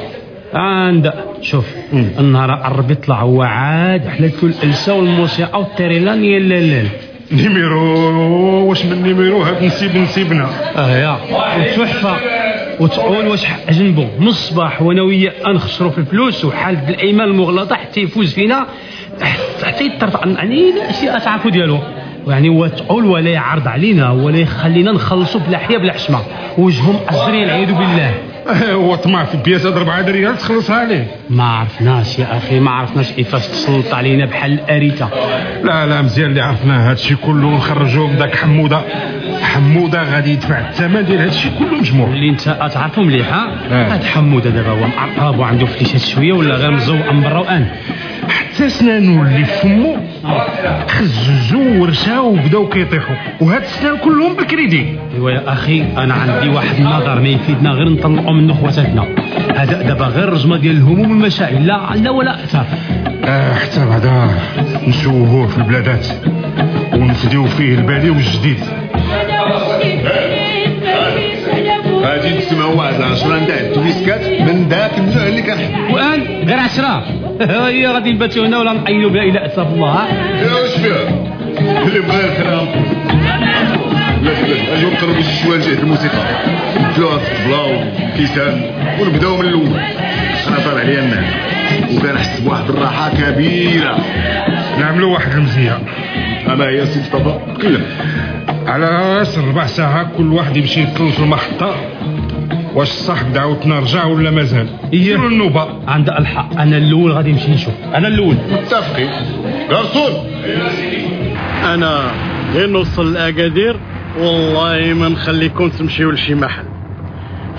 عند شوف النهار قرب يطلع هو عاد حلتو الألسة والموسيقى والتريلان يا لا نيميرو واش من نيميرو هاد نسيب نسيبنا. أه يا. وتحفة. وتقول واش حق جنبه من الصباح وأنا وياه نخسروا في الفلوس وحالة الايمان المغلطة حتى يفوز فينا حتى يترفع يعني الاشياء تعرفوا ديالو. يعني هو تقول ولا يعرض علينا ولا يخلينا نخلصوا بلا حياة بلا حشمة. وجههم أزري العياذ بالله. هو طمع في بياسة ربعة ريال تخلصها عليه. ما عرفناش يا أخي ما عرفناش كيفاش تسلط علينا بحال الاريكه لا لا مزيان اللي عرفناه هادشي كله. نخرجوه من داك حمودة. حمودة غادي يدفع الثمن ديال هادشي كله مجموع. اللي انت تعرفوا مليح ها؟ هاد حمودة دابا هو معرقب وعنده فليشات شوية ولا غير مزوق من برا وأن؟ سنانو اللي في فمو خززو ورشاو وبداو كيطيحوا وهاد السنان كلهم بالكريدي إيوا يا أخي أنا عندي واحد النظر ما يفيدنا غير نطلعوا منه خواتاتنا هذا دابا غير رجمه ديال الهموم والمشاعل لا لا ولا أثر. آه حتى بعدا نشوهوه في البلادات. ونفديو فيه البالي والجديد. غادي نسمعوا واحد العشرة نتاع التويسكات من ذاك النوع اللي كنحب وآن غير عشرة. هي غادي نباتوا هنا ولا نعينوا بها إلى أسف الله يا واش فيها؟ اللي بغى الكلام لا لا اجيو نقربوا شوية لجهه الموسيقى. نبدلوها في الطبله والكيسان ونبداو من الأول. أنا طالع عليا الناس. وكنحس بواحد الراحة كبيرة. نعملوا واحد المزيه سي مصطفى تكلم على رأس ربع ساعة كل واحد يمشي يطل في المحطة واش الصاحب دعوتنا رجع ولا مازال؟ يديروا النوبة؟ عند الحق. أنا الأول غادي نمشي نشوف. أنا الأول. متفقين. غرسون أنا غير نوصل لاكادير والله ما نخليكم تمشيو لشي محل.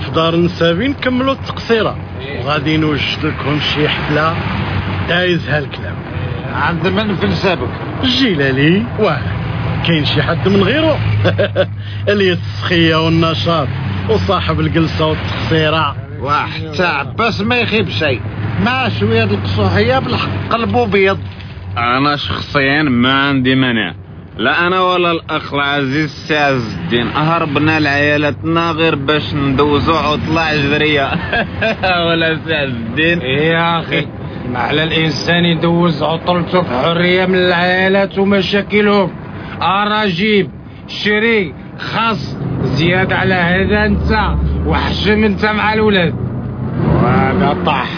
في دار النسابين نكملوا التقصيرة. وغادي نوجد لكم شي حفلة. دايزها الكلام عند من في نسابك الجيلالي واه كاين شي حد من غيره اللي السخيه والنشاط وصاحب الجلسة والتقصيرة. وحتى عباس ما يخيب شيء. مع شوية القصوحية بالحق قلبه بيض أنا شخصيا ما عندي مانع. لا أنا ولا الأخ العزيز سي عز الدين. هربنا لعيالاتنا غير باش ندوزو عطلة عجرية. ولا سي عز الدين يا أخي. ما على الإنسان يدوز عطلته في حرية من العائلات ومشاكلهم. أراجيب شري خاص. زيادة على هذا أنت وحشم أنت مع الولاد. وهذا طاح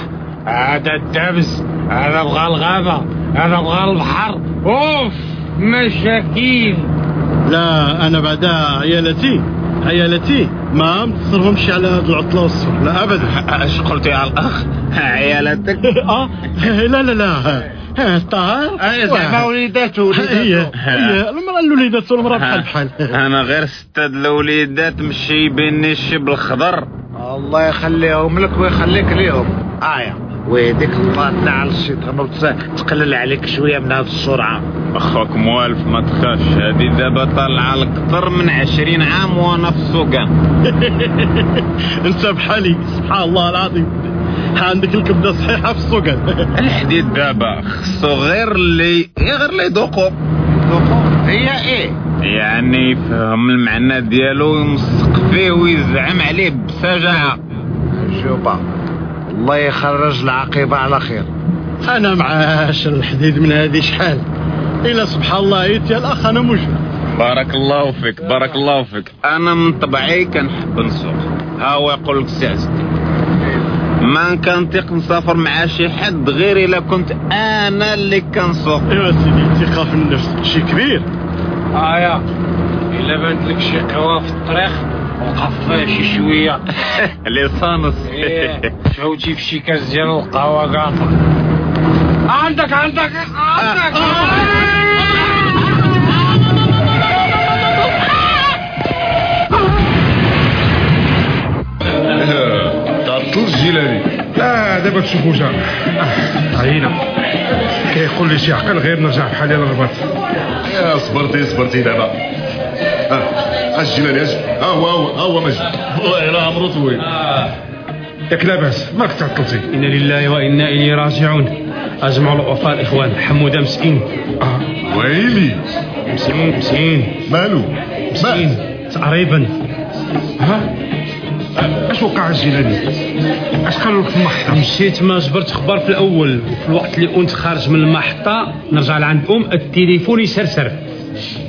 هذا الدبس هذا بغى الغابة هذا بغى البحر. أوف! مشاكل. لا أنا بعدا عيالتي عيالتي ما متصرهمش على هذه العطله والصفر لا ابدا. اش قلت يا الأخ؟ عيالتك آه لا لا لا. طاهر زعما وليداته هي هي المرأة الوليدات والمرأة بحال بحال. أنا غير ستاد الوليدات مشي بين الشب الخضر الله يخليهم لك ويخليك ليهم. آية ويديك تطلع على الشيطان وتقلل عليك شوية من هذه السرعة. أخوك موالف ما تخافش هذه دابا طالعة أكثر من عشرين عام وأنا في السوقان أنت بحالي سبحان الله العظيم. عندك الكبدة صحيحة في السوقان الحديد دابا خصو غير اللي غير اللي يذوقو هي إيه؟ يعني يفهم المعنى ديالو ويمسق فيه ويزعم عليه بسجاعة. شوفا الله يخرج العاقبة على خير. أنا معاش الحديد من هذه شحال. إلى سبحان الله يا الأخ أنا مش بارك الله فيك بارك الله فيك. أنا من طبعي كنحب نسوق. ها هو يقول لك سعزت ما كنطيق نسافر مع شي حد غير إلا كنت أنا اللي كنسوق. إيوا سيدي الثقه في النفس شي كبير. آية إلا بانت لك شي قهوة في الطريق. وقف فيها شي شوية ليسانس إيه، فوتي في شي كاس ديال القهوة قاطع. عندك عندك عندك. تعطل الجيلاني لا دابا تشوفوا جا. آه، عينا كيقول لي شي عقل غير نرجع بحالي للرباط يا صبرتي صبرتي دابا. آه أجي ها هو هو ها هو مجد والله راه عمرو طويل. ياك لاباس مالك تعطلتي إنا لله وإنا إليه راجعون. أجمعوا الوفاء الإخوان حمودة مسكين آه. ويلي. مسكين مسكين مالو؟ مسكين تقريبا. ها؟ اش وقع الجيلاني اش قالوا لك في المحطة؟ مشيت ما جبرت خبر في الأول. وفي الوقت اللي كنت خارج من المحطة نرجع لعند أم التليفون يسرسر.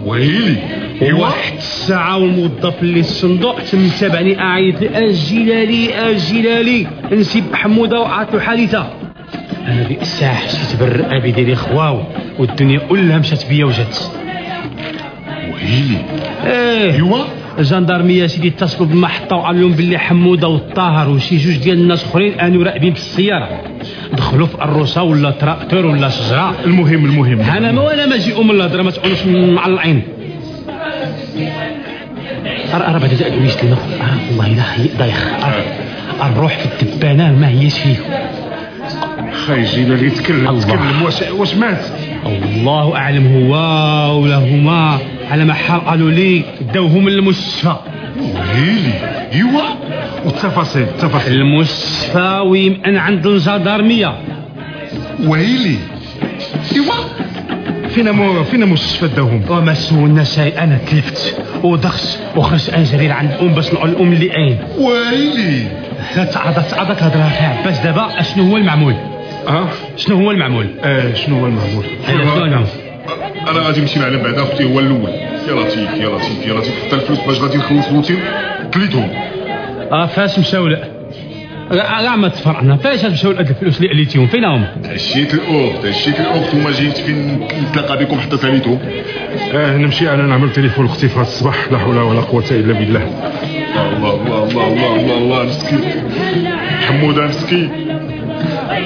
ويلي واحد الساعة والموظف اللي الصندوق تم تابعني أعيط لي الجلالي الجلالي نسيب حمودة له حادثة أنا ديك الساعة حسيت بالرقابة ديالي خواو. والدنيا كلها مشات بيا وجات. ويلي. إيه. ايوا الجندرمية سيدي اتصلوا بالمحطة وقالوا لهم باللي حمودة والطاهر وشي جوج ديال الناس أخرين كانوا راقبين في السيارة. دخلوا في الروسة ولا تراكتور ولا شجرة. المهم المهم. أنا ما وأنا ما جي ام الهضره ما تقولوش معلقين ارى أرى بعد ذلك ويسلم أرى والله لا هي دايخ أرى الروح في الدبانة ما هيش فيه. خاي جيلاني تكلم تكلم. واش واش مات؟ الله أعلم هو ولا هما. على ما حال قالوا لي داوهم للمستشفى ويلي ايوا. والتفاصيل التفاصيل المستشفى ويمكن عند الجدارميه ويلي. ايوا. فينا مو فينا مستشفى داوهم. وما سولنا شيء أنا تلفت ودخت وخرجت انجري عند أم باش نقول الأم اللي أين. ويلي. تعرضت تعرضت هضره فيها عباس دابا اشنو هو المعمول؟ أه؟ شنو هو المعمول؟ أه شنو هو المعمول؟ أيوة، شنو هو المعمول أنا غادي نمشي معنا بعدا أختي هو الأول يا لطيف يا لطيف يا لطيف حتى الفلوس باش غادي نخلص لوتيل كليتهم آه فاش مشاو لا كاع ما تفرحنا فاش مشاو هاد الفلوس اللي قليتيهم فين هم عشيت الاخت عشيت الاخت وما جيت فين نتلاقى بكم حتى ساليتهم آه نمشي أنا نعمل تليفون لاختي في هاد الصباح لا حول ولا قوه الا بالله الله الله الله الله الله الله مسكين حموده مسكين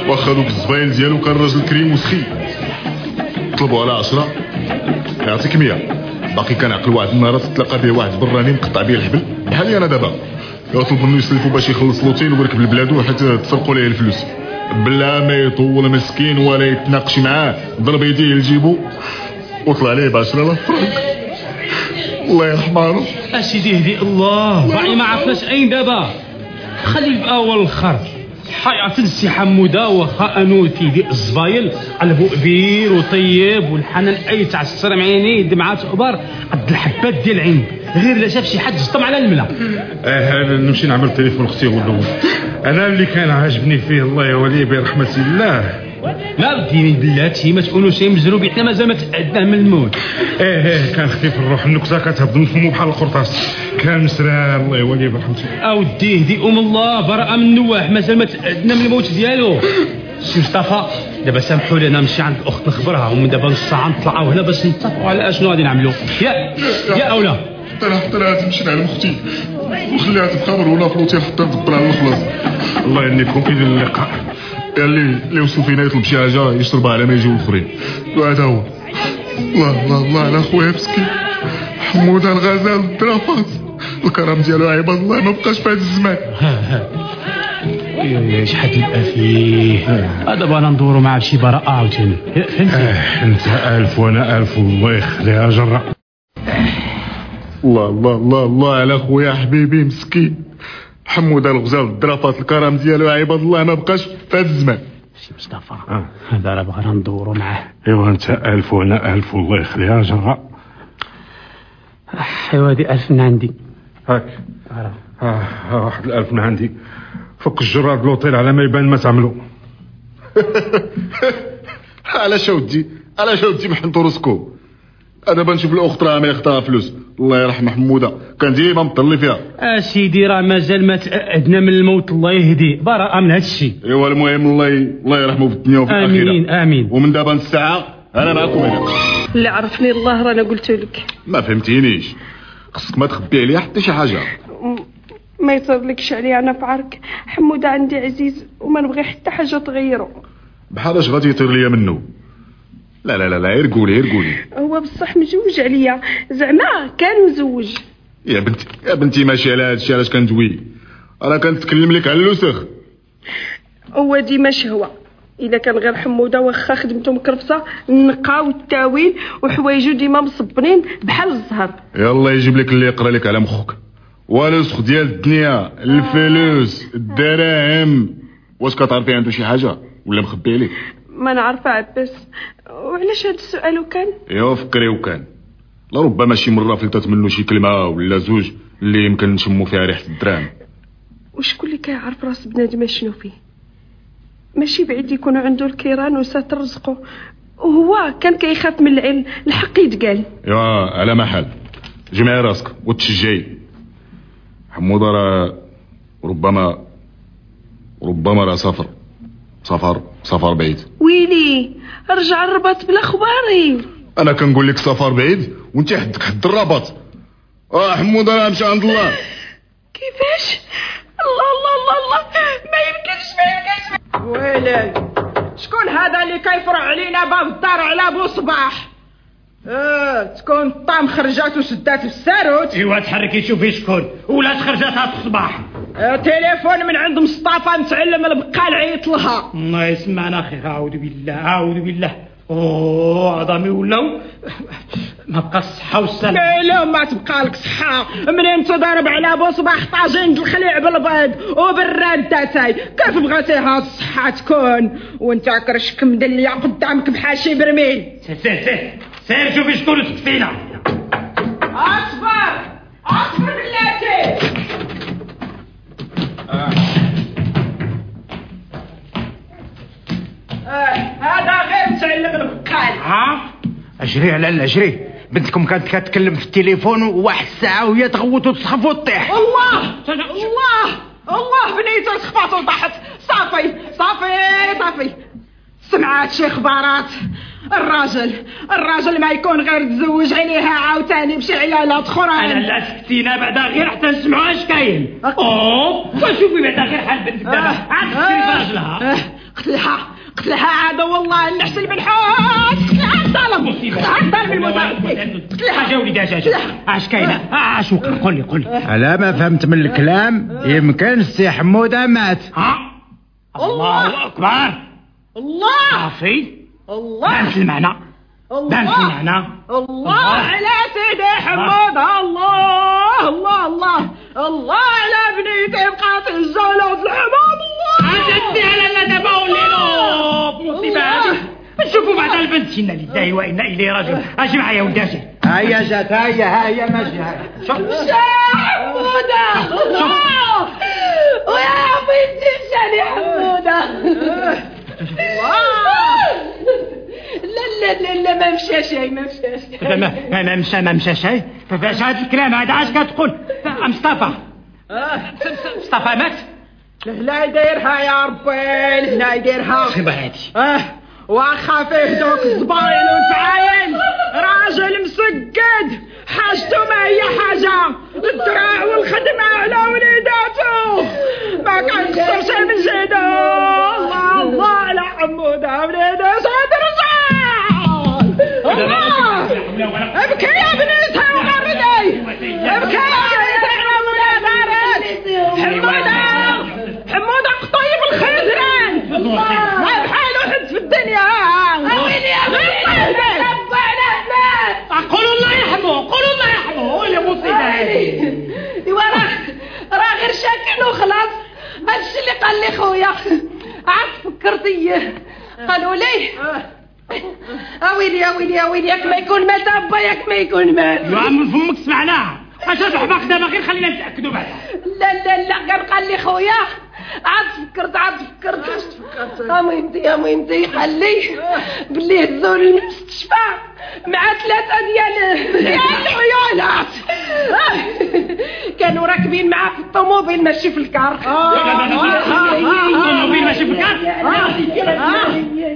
واخا دوك الزباين ديالو كان راجل كريم وسخي طلبوا على عشرة. يعطيك مية. باقي كان عقل واحد النهار تتلاقى به واحد براني مقطع به الحبل. بحالي أنا دابا. يطلب منه يسلفو باش يخلص لوتيل ويركب لبلادو حتى تفرقوا ليه الفلوس. بلا ما يطول مسكين ولا يتناقش معاه. ضرب يديه لجيبو وطلع عليه ب 10000 فرنك الله يرحمه. اسيدي يهدي الله. باقي ما عرفناش أين دابا. خلي هو الآخر حياة السي حمودة وخا انوتي دي الزبايل قلبو كبير وطيب والحنان أي تعسر معيني دمعات كبار قد الحبات ديال العين غير لا شاف شي حد جطم على الملا. آه أنا نمشي نعمل تليفون لاختي هو الأول أنا اللي كان عاجبني فيه الله يوليه برحمة الله. لا بديني بلاتي ما تكونوا شي مزروب حنا مازال ما تأداه من الموت. إيه إيه كان خفيف الروح النكته كتهبط من فمو بحال القرطاس. كان مسرار الله يوليه برحمته. أوديه دي أم الله براءة من النواح مازال ما تأدنا من الموت ديالو. سي مصطفى دابا سامحوا لي أنا نمشي عند الاخت نخبرها ومن دابا نص ساعه نطلعوا هنا باش نتفقوا على أشنو غادي نعملوا يا يا اولا حتى أنا تمشي نعلم أختي. وخليها تبقى مرونه في لوتيل حتى ندبر على الخلاص. الله يهنيكم إلى اللقاء. قال لي اللي وصل فينا يطلب شي حاجة يشربها على ما يجيو الأخرين. وهذا هو. الله الله الله على خويا مسكين. حموده الغزال الدرافات الكرم ديالو عباد الله ما بقاش في هذا الزمان يا شحال تلقى فيه؟ دابا أنا ندورو معاه بشي براءة عاوتاني. فهمتي؟ آه، انت ألف وأنا ألف والله يخليها جرة. الله الله الله الله على خويا حبيبي مسكين. حمود الغزال الدرافات الكرم ديالو عباد الله ما بقاش في هذا الزمان. سي مصطفى. هذا راه بغينا ندورو معاه. أيوا أنت ألف وأنا ألف والله يخليها جرة أيوا هادي ألف من عندي. هاك. آه آه، واحد الألف من عندي. فك الجرار لوطيل على ما يبان ما تعملوا علاش أودي؟ علاش أودي محنتو راسكو أنا دابا نشوف الأخت راه ما يخطاها فلوس. الله يرحم حمودة. كان ديما مطلي فيها. أسيدي راه مازال ما تأدنا من الموت الله يهديه براءة من هذا الشيء. أيوا المهم الله ي... الله يرحمه في الدنيا وفي الآخرة. آمين آمين. ومن دابا الساعة أنا معكم هنا. اللي عرفني الله رانا قلت لك. ما فهمتينيش. خصك ما تخبي عليا حتى شي حاجة. ما يطرلكش عليا أنا في عرك حمودة عندي عزيز وما نبغي حتى حاجة تغيره. بحال اش غادي يطير ليا منه؟ لا لا لا لا غير قولي هو بصح مزوج عليا. زعما كان مزوج. يا بنتي يا بنتي ماشي على هادشي علاش كندوي أنا كنتكلم لك على اللوسخ هو ديما شهوة. إذا كان غير حمودة واخا خدمته مكرفسة نقاو التاويل وحوايجو ديما مصبنين بحال الزهر. يلا يجيب لك اللي يقرا لك على مخك. والوسخ ديال الدنيا الفلوس الدراهم. واش كتعرفي عنده شي حاجة؟ ولا مخبي عليك ما نعرف عباس وعلاش هذا السؤال وكان؟ ايوا فكري وكان. لربما شي مرة فلتت منه شي كلمة ولا زوج اللي يمكن نشمو فيها ريحة الدراهم وشكون اللي كيعرف رأس بنادم شنو فيه؟ ماشي بعيد يكون عنده الكيران وساتر رزقه وهو كان كيخاف من العلم الحق يتقال. ايوا على محل جمعي راسك وتشجعي. حمودة راه ربما ربما راه سفر سفر سفر بعيد. ويلي؟ رجع الرباط بلا خباري أنا كنقول لك سفر بعيد وأنت حدك حد الرباط. آه حموده راه مشى عند الله. كيفاش؟ الله الله الله الله. ما يمكنش ما يمكنش. ويلي شكون هذا اللي كيفرع علينا باب الدار على أبو صباح؟ آه تكون الطام خرجات وسدات في الساروت. ايوا تحركي شوفي شكون. ولا تخرجات هاد الصباح. تليفون من عند مصطفى متعلم البقال عيط لها. الله يسمعنا أخي. أعوذ بالله أعوذ بالله. أوه عظامي ولاو ما بقى الصحة والسلام. لا ما تبقى لك صحة. منين تضرب على ابو صباح طاجين الخليع بالبيض. وبالردة تاي كيف بغيتيها الصحة تكون؟ وانت كرشك مدلية قدامك بحال شي برميل سير سير سير سير شوفي شكون تكفينا أصبر! أصبر بلاتي آه، هذا غير متعلم البقال ها؟ أجري على لا أجري. بنتكم كانت كتكلم في التليفون وواحد الساعة وهي تغوت وتسخف وتطيح. الله الله الله بنيته سخفات وطاحت. صافي! صافي! صافي! سمعات شي خبارات الراجل الراجل ما يكون غير تزوج عليها عاوتاني بشي عيالات اخرين أنا لا سكتينا بعدا غير حتى نسمعوا اش كاين. اوه وشوفي بعدا غير حال بنتك دابا عاد تسير راجلها قتلها قتلها عاد والله نحسن بالحوت قتلها الظلم قتلها الظلم حاجة وليدي اش اش كاينة؟ اش وقع قول لي قول لي. على ما فهمت من الكلام يمكن السي حموده مات الله. أكبر. الله. صافي الله. بان في المعنى بان في المعنى الله. على سيدي حمود الله. الله. الله. الله. على بنيتي بقات الزولة الحمام الله. عجبتي على لا دابا ولينا مصيبة نشوفوا بعد البنت. إنا لله وإنا إليه راجعون. أجي معايا يا ولدي أجي هيا جات هيا هيا ماشي هيا شوف. حمودة الله. ويا بنتي مشاني حمودة لا لا لا لا ما مشى شيء ما مشى شيء ما ما مشى ما مشى شيء فاش هذا الكلام هذا اش كتقول؟ مصطفى؟ مصطفى مات؟ لا يديرها يا ربي لا يديرها خيبة هادي آه واخا فيه دوك الزباين والفعاين راجل مسقد حاجته ما هي حاجة. الدراع والخدمة على وليداته. ما كان خسر شيء من جهده الله الله. عمود أوليد صدر صال ابكي يا ابن إسحاق غردي ابكي يا إسحاق يا بارد حمود حمود أقطيب الخزران ما بحاله حد في الدنيا أوين يا ابن قول الله يحموه قول الله يحموه هو مصيبة هذه إيوا راه راه غير شاكل وخلاص هادشي اللي قال لي خويا بنيتها مرضيه قالوا لي أويلي يا ويلي يا ويلي ياك ما يكون مات أبا ياك ما يكون مات يا عم فمك سمعنا اش تحبق دابا غير خلينا نتأكدوا بعدا لا لا لا كان قال لي خويا عاد فكرت عاد فكرت فكرت مهمتي يا مهمتي قال لي باللي هزوني للمستشفى مع ثلاثة ديال ديال العيالات كانوا راكبين معاه في الطوموبيل ماشي في الكار الطوموبيل ماشي في الكار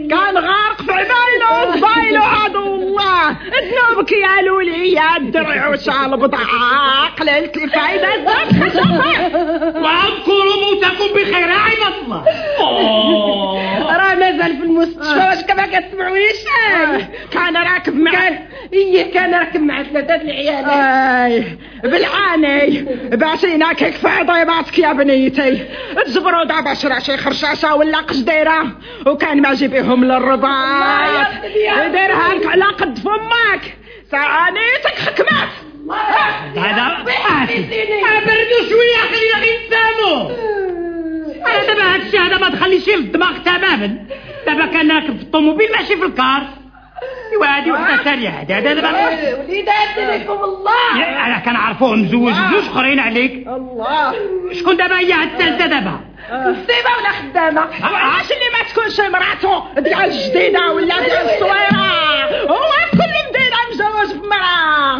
كان غارق في عبايله وفايله عدو الله ذنوبك يا لولي يا الدرع وشال بضاعة قللت لي فايدة واذكروا موتكم بخير عباد الله راه مازال في المستشفى واش كما كتسمعونيش. كان راكب مع هي كان راكب مع ثلاثة العيال. آي. بالعاني. باسينا كيك في ضيباتك يا بنيتي تزبروا دابا شراشي خرشاشة ولا قشديرة وكان ماجي بهم للرضاعات يديرها لك على قد فمك. سعانيتك حكمات هذا بردوا شوية خلينا غير نسامو أنا دابا هادشي هذا ما دخليش للدماغ تماما. دابا كان راكب في الطوموبيل ماشي في الكار. ايوا هادي وحده ثانية. هادي هذا دابا وليدات عليكم الله. أنا كنعرفوه مزوج بزوج أخرين عليك. الله. شكون دابا هي الثالثة دابا؟ مصيبه ولا خدامة؟ علاش اللي ما تكونش مراتو؟ ديال الجديدة ولا ديال الصويره هو كل مدينه مزوج بمراه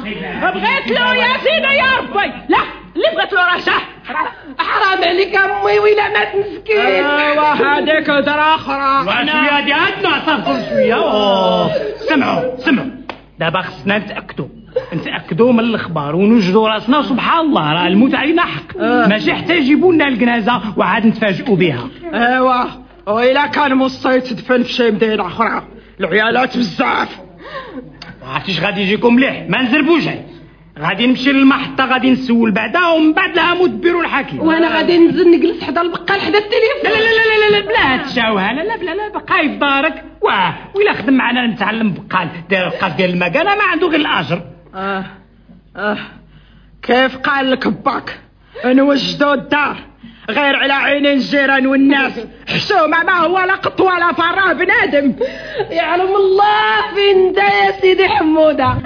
بغيت له يا سيدي يا ربي. لا. اللي بغيت له راه شاه حرام عليك أمي ويلا مات مسكين ايوا هذيك هضره أخرى. شوية هادي عاد نعصبوا شوية. أوه. سمعوا سمعوا. دابا خصنا نتأكدوا. نتأكدوا من الأخبار ونوجدوا رأسنا. وسبحان الله راه الموت علينا حق ماشي حتى يجيبوا لنا الجنازة وعاد نتفاجئوا بها. ايوا وإلا كان مصيت تدفن في شي مدينة أخرى. العيالات بزاف. عرفتيش غادي يجيكم مليح. ما نزربوش غادي نمشي للمحطة غادي نسول بعدا ومن بعد لها مدبر الحكيم. وأنا غادي ننزل نجلس حدا البقال حدا التليفون. لا لا لا لا لا, لا بلا هتشاوها لا لا بلا لا بقاي في دارك واه وإلا خدم معنا نتعلم بقال داير القاف ديال المكانة ما عنده غير الأجر. آه. آه. كيف قال لك باك؟ نوجدوا الدار. غير على عينين الجيران والناس. حشومة ما هو لا قط ولا فراه بنادم. يعلم الله فين دا يا سيدي حمودة.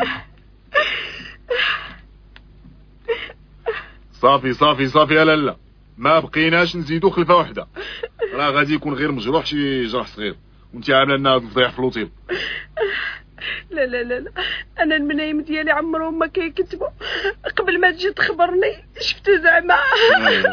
صافي صافي صافي يا لالا ما بقيناش نزيدو خلفة وحدة. راه غادي يكون غير مجروح شي جرح صغير. وانت عامله لنا هاد الفضيح في اللوطيل لا لا لا لا. أنا المنايم ديالي عمرهم ما كيكتبوا. قبل ما تجي تخبرني شفتو زعما.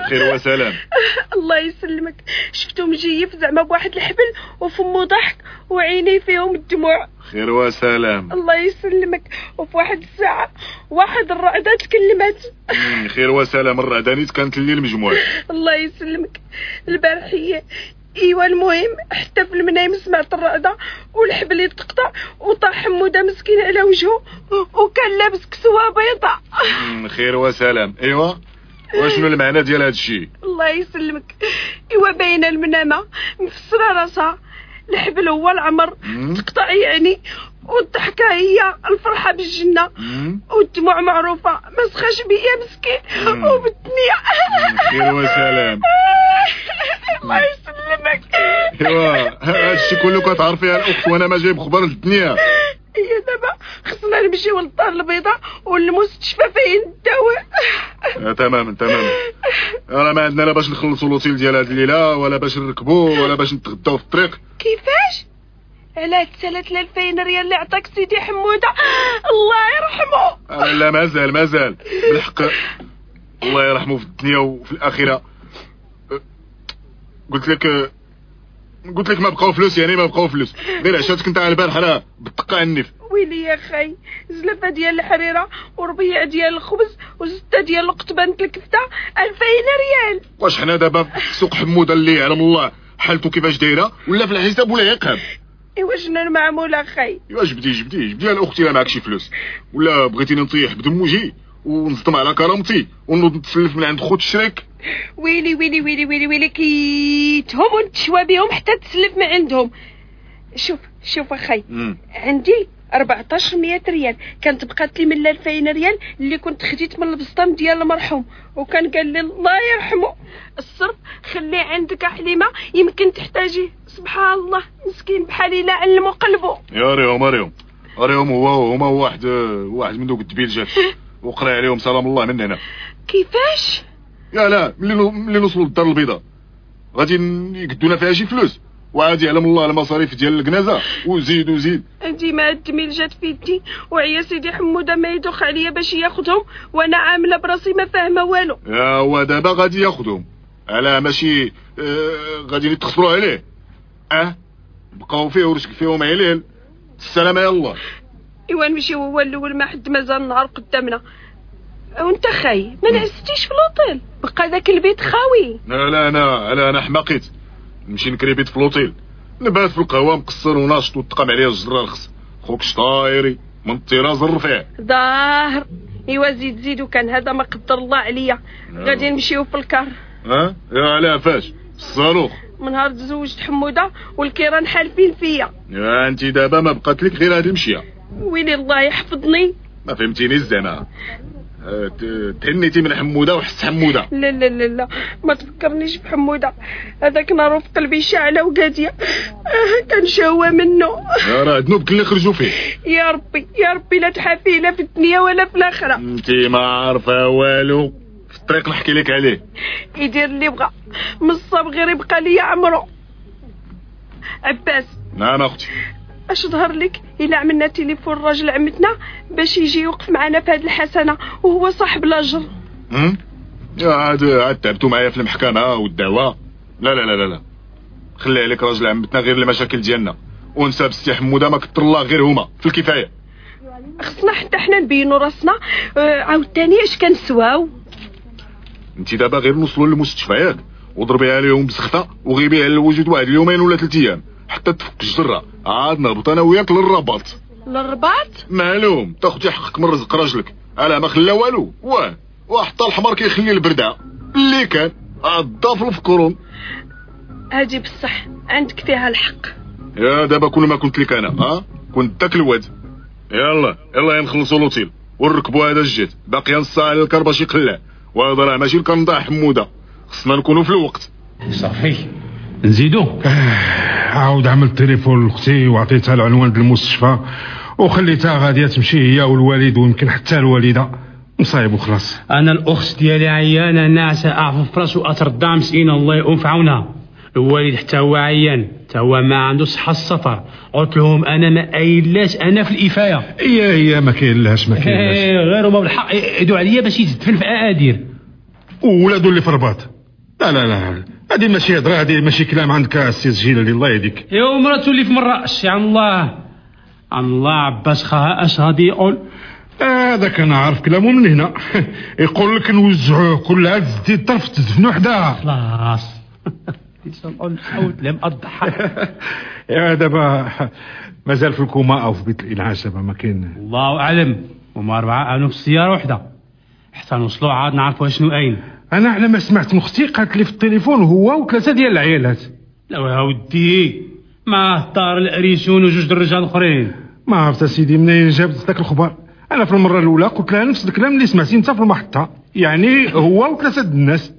خير وسلام. الله يسلمك. شفتو مجيف زعما بواحد الحبل وفمو ضحك وعينيه فيهم الدموع. خير وسلام. الله يسلمك. وفي واحد الساعة واحد الرعدة تكلمت خير وسلام. الرعدانيت كانت الليل مجموع الله يسلمك. البارحية ايوا المهم حتى في المنايم سمعت الرعدة والحبل يتقطع وطاح حمودة مسكين على وجهه وكان لابس كسوة بيضاء خير وسلام. ايوا وشنو المعنى ديال هاد الشيء؟ الله يسلمك. ايوا باينة المنامة مفسرة راسها. الحبل هو العمر. تقطع يعني والضحكة هي الفرحة بالجنة. والدموع معروفة. ما سخاش بيا مسكين. وبالدنيا خير وسلام الله يسلمك. ايوا هاد الشيء كله كتعرفيها الاخت وأنا ما جايب خبر الدنيا هي دابا خصنا نمشيو للدار البيضاء والمستشفى فين الدواء آه تماما تماما. راه ما عندنا لا باش نخلصوا لوتيل ديال هاد الليلة ولا باش نركبوا ولا باش نتغداو في الطريق. كيفاش؟ على الثلاث الألفين ريال اللي عطاك سيدي حمودة. الله يرحمه. لا مازال مازال بالحق. الله يرحمه في الدنيا وفي الآخرة. آه، قلت لك قلت لك ما بقاو فلوس يعني ما بقاو فلوس. غير عشاتك انت على البارحه راه بالدقه عنف ويلي يا خي؟ زلفة ديال الحريرة وربيع ديال الخبز وزتة ديال القطبان الكفتة ألفين ريال. واش حنا دابا في سوق حمودة اللي يعلم الله حالته كيفاش دايرة؟ ولا في الحساب ولا يقهب إوا شنو المعمول أخي؟ إيوا جبدي جبدي جبدي على أختي لا معك شي فلوس. ولا بغيتيني نطيح بدم وجهي ونصدم على كرامتي ونوض نتسلف من عند خوت الشريك؟ ويلي ويلي ويلي ويلي ويلي كيتهم ونتشوى بهم حتى تسلف من عندهم. شوف شوف مم. عندي 1400 ريال. كانت بقات لي من 2000 ريال اللي كنت خديت من البسطام ديال المرحوم وكان قال لي الله يرحمه. الصرف خليه عندك حليمة. يمكن تحتاجيه سبحان الله. مسكين بحالي لا علمو قلبه يا ريهم ريهم ريهم هو هما واحد واحد من دوك الدبيلجات وقرا عليهم سلام الله من هنا. كيفاش؟ يا لا. ملي ملي نوصلوا للدار البيضاء. غادي يقدونا فيها شي فلوس. وعاد يعلم الله المصاريف ديال الكنازه وزيد وزيد. عندي ما الدميل جات في يدي وعيا سيدي حموده ما يدوخ عليا باش ياخذهم. وأنا عامله براسي ما فاهمه والو. يا هو دابا غادي ياخذهم. على ماشي آه غادي يتخسروا عليه. أه؟ بقاو فيه ورشك فيهم عليل. السلامه يلا ايوا نمشي هو الأول ما حد مازال النهار قدامنا. وأنت خاي ما نعستيش في لوطيل بقى ذاك البيت خاوي. لا لا أنا لا أنا حماقيت. نمشي نكري بيت في لوطيل نبات في القهوه مقصر وناشط وتقام عليا الجره رخص خوك شطايري من الطراز الرفيع ظاهر ايوا زيد زيد وكان هذا ما قدر الله عليا. غادي نمشيو في الكار. ها؟ يا على فاش الصاروخ. من نهار تزوجت حمودة والكيران حالفين فيا. يا انت دابا ما بقات لك غير هذه المشية. ويلي الله يحفظني؟ ما فهمتيني زعما. آه، تهنيتي من حموده وحس حمودة. لا لا لا لا. ما تفكرنيش بحمودة. هذاك نار في قلبي شاعله وقادية. آه، كنشاوى منه. يا راه ذنوبك اللي خرجوا فيه. يا ربي يا ربي لا تحافي لا في الدنيا ولا في الآخرة. انت ما عارفة والو. في الطريق نحكي لك عليه. يدير اللي بغى. من الصاب غير يبقى لي عمرو. عباس. نعم أختي. اش ظهر لك. إلا عملنا تليفون راجل عمتنا باش يجي يوقف معنا في هذه الحسنة وهو صاحب الأجر. عاد عاد تعبتوا معايا في المحكمة والدعوة. لا لا لا لا لا. خلي عليك راجل عمتنا غير المشاكل ديالنا. ونسى بستي حمودة ما كتر الله غير هما. في الكفاية. خصنا حتى حنا نبينوا راسنا. آه، عاوتاني اش كنسواو؟ انت دابا غير نوصلوا للمستشفى ياك وضربيها عليهم بسخطة وغيبي على الوجود واحد اليومين ولا ثلاث أيام. حتى تفك الجرة. عاد نهبط أنا وياك للرباط. للرباط؟ معلوم. تاخدي حقك من رزق راجلك. على ما خلا والو. واه. وحتى الحمار كيخلي البردة. اللي كان. عضا في الفكرون هادي بصح. عندك فيها الحق. يا دابا كل ما كنت لك أنا ها؟ كنت داك الواد. يلا يلا نخلصوا لوتيل ونركبوا هذا الجيت. باقي نص ساعه الكربه شي قله وهذا راه ماشي الكنضاع حمودة. خصنا نكونوا في الوقت. صافي. نزيدو. عاود عملت تليفون لأختي وعطيتها العنوان المستشفى. وخليتها غادية تمشي هي والوالد ويمكن حتى الوالدة. مصايب وخلاص. أنا الأخت ديالي عيانة ناعسه اعرف في راسو اتردى مسكينه الله يقوم في عونها. الوالد حتى هو عيان حتى هو ما عنده صحة السفر. قلت لهم أنا ما قايلاش أنا في الإفاية. هي هي ما كاين لهاش ما كاين لهاش إيه، غير هما بالحق يدعوا عليا باش يتدفن في اكادير وولادو اللي في الرباط. لا لا لا. هذه ماشي هضرة هذه ماشي كلام عندك السي الجيلاني الله يهديك. يا ومراتو اللي في مراش يا الله. عم الله عباس خاها اش غادي يقول هذاك أنا عارف كلامه من هنا. يقول لك نوزعوه كل هاد زدتي طرف تدفنوا حداها خلاص. حاولت لهم الضحك يا دابا مازال في الكوما أو في بيت الانعاش دابا ما كاين. الله أعلم. هما اربعه كانوا في السيارة وحدة. حتى نوصلوا عاد نعرفوا شنو أين. أنا على ما سمعت من أختي قالت لي في التليفون هو وثلاثه ديال العيالات لا يا ودي مع دار الاريسون وجوج الرجال الآخرين. ما عرفت سيدي منين جابت ذاك الخبر؟ أنا في المرة الأولى قلت لها نفس الكلام اللي سمعتي أنت في المحطة. يعني هو وثلاثه الناس.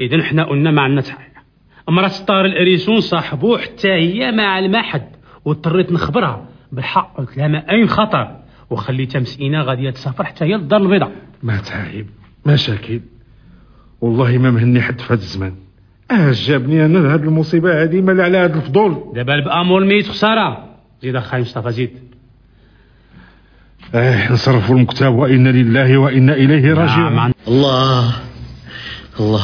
اذا حنا قلنا ما عندنا حاجة مرات طار الاريسون صاحبو حتى هي مع المحد واضطريت نخبرها. بالحق قلت لها ما أين خطر؟ وخليتها مسكينه غادية تسافر حتى هي للدار البيضاء. ما تعيب. مشاكل. والله ما مهني حد في هذا الزمان. آه جابني أنا لهاد المصيبة هذه مال على هذا الفضول. دابا البامور الميت خسارة. زيد أخاي مصطفى زيد. آه نصرفوا المكتاب وإنا لله وإنا إليه راجعون. الله الله.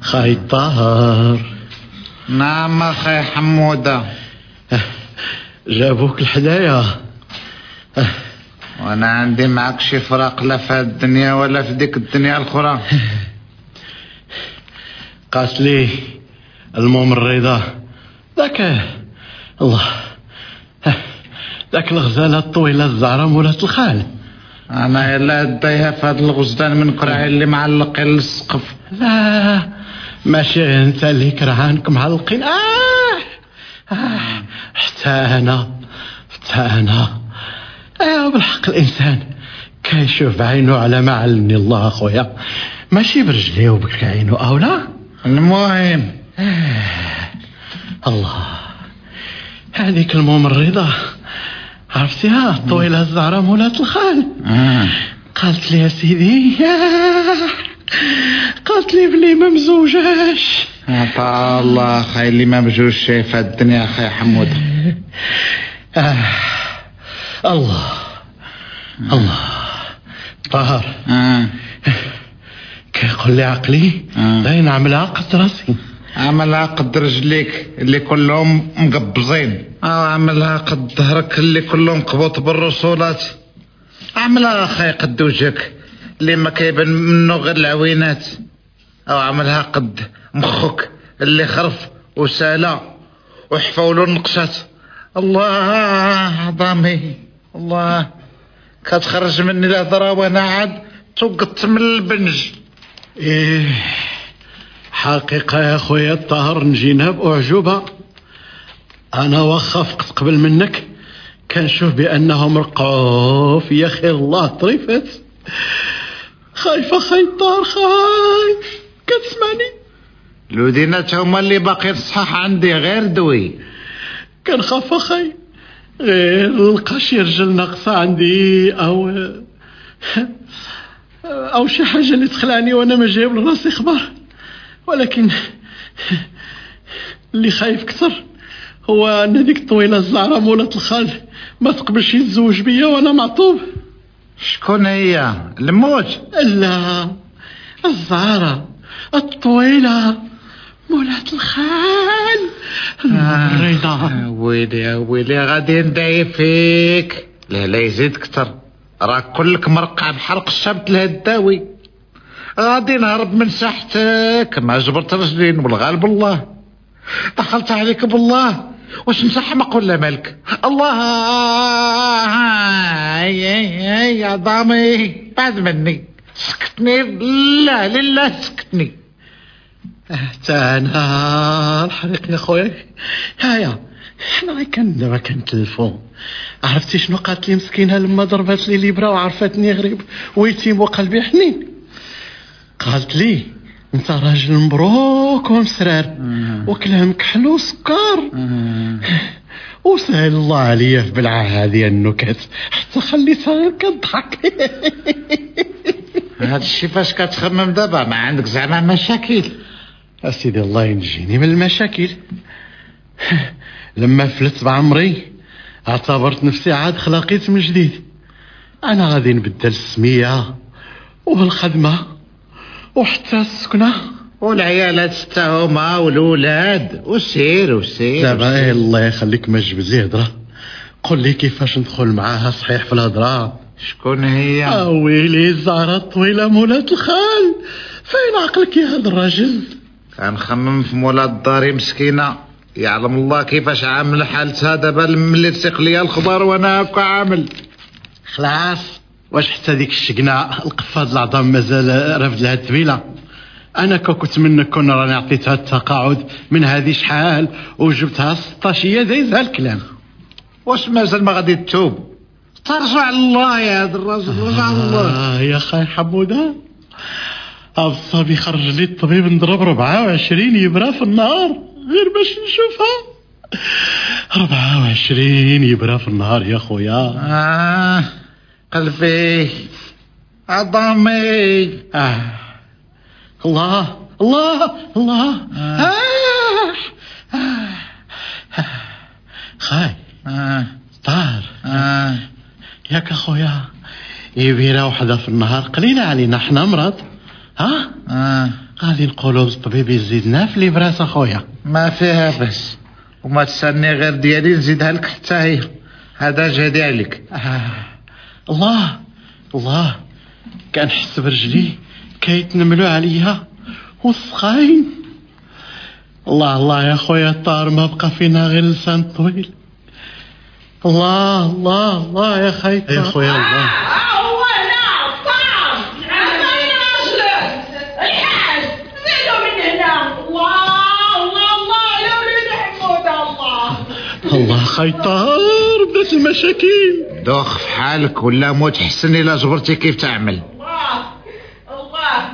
خاي طاهر. نعم أخي حمودة. جابوك لحدايا وأنا عندي معك شي فراق لا في الدنيا ولا في ديك الدنيا الاخرى قاس لي المهم الرضا ذاك الله ذاك الغزالة الطويلة الزعره مولات الخال أنا إلا دايها في هاد الغزدان من قرعي اللي معلقين للسقف لا ماشي أنت اللي كرهانك معلقين آه. آه. حتى أنا حتى أنا ايوا بالحق الإنسان كيشوف بعينه على ما علمني الله أخويا؟ ماشي برجليه وبكعينه أو لا؟ المهم. الله. هذيك الممرضة عرفتيها؟ الطويلة الزهرة مولات الخال. قالت لي يا سيدي قالت لي بلي ما مزوجاش. عطا الله خاي اللي ما بجوج شايف الدنيا خاي حمود. آه. الله. الله. طاهر. آه. كيقول لي عقلي لا نعملها قد راسي. عملها قد رجليك اللي كلهم مقبزين أو عملها قد ظهرك اللي كلهم قبوط بالرسولات. عملها أخي قد وجهك اللي ما كيبان منه غير العوينات. أو عملها قد مخك اللي خرف وسالة وحفولو النقشات. الله عظامي الله كتخرج مني الهضره وأنا عاد توقت من البنج. إيه حقيقة يا خويا الطاهر نجينا بأعجوبة. أنا واخا فقت قبل منك كنشوف بأنهم رقعوا في خير الله طريفات خايفة خاي الطاهر خايف كتسمعني. الودينات هما اللي باقي صحاح عندي غير دوي. كنخاف اخاي غير نلقى شي رجل ناقصة عندي أو أو شي حاجة اللي تخلعني وأنا ما جايب لراسي خبر. ولكن اللي خايف كثر هو أن هذيك الطويلة الزعره مولات الخال ما تقبلش يتزوج بيا وأنا معطوب. شكون هي؟ الموت لا الزعره الطويلة. مولات الخال الممرضه آه ويلي يا ويلي غادي ندعي فيك. لا لا يزيد كثر راك كلك مرقع بحرق الشبت لهالداوي غادي نهرب من ساحتك. ما جبرت رجلين والغالب الله. دخلت عليك بالله. واش مسحمق ولا مالك الله يا عظامي بعد مني. سكتني. لا لله سكتني. حتى أنا الحريق يا خويا هايا إحنا كان دابا كنتلفو عرفتي شنو قالت لي مسكينة لما ضربت لي ليبرا وعرفتني غريب ويتيم وقلبي حنين. قالت لي أنت راجل مبروك ومسرار وكلامك حلو وسكر. وسهل الله عليا في بلعة هذه النكت حتى خليتها غير كتضحك هاد الشي فاش كتخمم دابا؟ ما عندك زعما مشاكل. أسيدي الله ينجيني من المشاكل. لما فلت بعمري اعتبرت نفسي عاد خلاقيت من جديد. أنا غادي نبدل السمية والخدمه وحتى السكنة. والعيالات حتى هما والولاد. وسير وسير دابا إيه الله يخليك ما تجبد لي هضره قول لي كيفاش ندخل معاها صحيح في الهضره شكون هي؟ آه ويلي الزهرة الطويلة مولات الخال. فين عقلك يا هذا الراجل؟ كنخمم في مولات داري مسكينة. يعلم الله كيفاش عامل حالتها دابا ملي تسيق ليا الخبر وأنا هكا عامل. خلاص واش حتى ديك الشقنة القفاز العظام مازال رافد لها التبيلة؟ أنا كنت منك كون راني عطيتها التقاعد من هذه شحال وجبتها 16 هي دايزها الكلام. واش مازال ما غادي تتوب؟ ترجع الله يا هذا الراجل رجع الله آه يا خاي حمودة. الصبي خرج لي الطبيب نضرب 24 يبرا في النهار غير باش نشوفها 24 يبرا في النهار يا خويا آه قلبي عظامي آه الله الله الله آه. آه. آه. خاي آه. طار آه. ياك اخويا يبيرة وحدة في النهار قليلة علينا حنا مرض ها? آه. غادي نقولوا الطبيب يزيدنا في ليبراس اخويا. ما فيها بس. وما تسني غير ديالي نزيدها لك حتى هي. هذا جهدي عليك. آه. الله الله. كنحس برجلي. كيتنملوا عليا والسخاين الله الله يا خويا الطار ما بقى فينا غير لسان طويل. الله الله الله يا خي يا خويا الله. الله خي طار بدات المشاكل. دوخ في حالك ولا موت حسن الا جبرتي كيف تعمل؟ الله الله.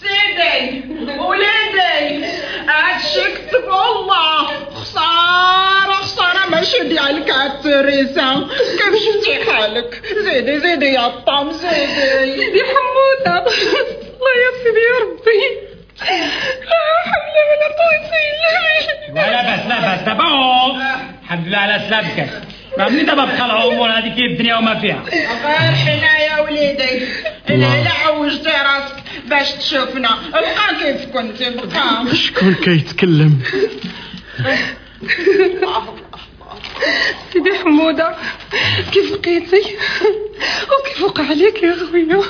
سيدي وليدي هادشي كتبو الله. خسارة خسارة ماشي ديالك التريسة كيف شفتي حالك؟ زيدي زيدي يا طام زيدي. سيدي حمودة. الله يا سيدي يا ربي. حول ولا قوة إلا بالله لا بس لا بس أوه. الحمد لله على سلامتك ما مني دابا بقى العمر هذيك هي الدنيا وما فيها غير حنا يا وليدي الا عوجتي راسك باش تشوفنا بقى كيف كنت بقى شكون كيتكلم سيدي حمودة كيف بقيتي وكيف وقع عليك يا خويا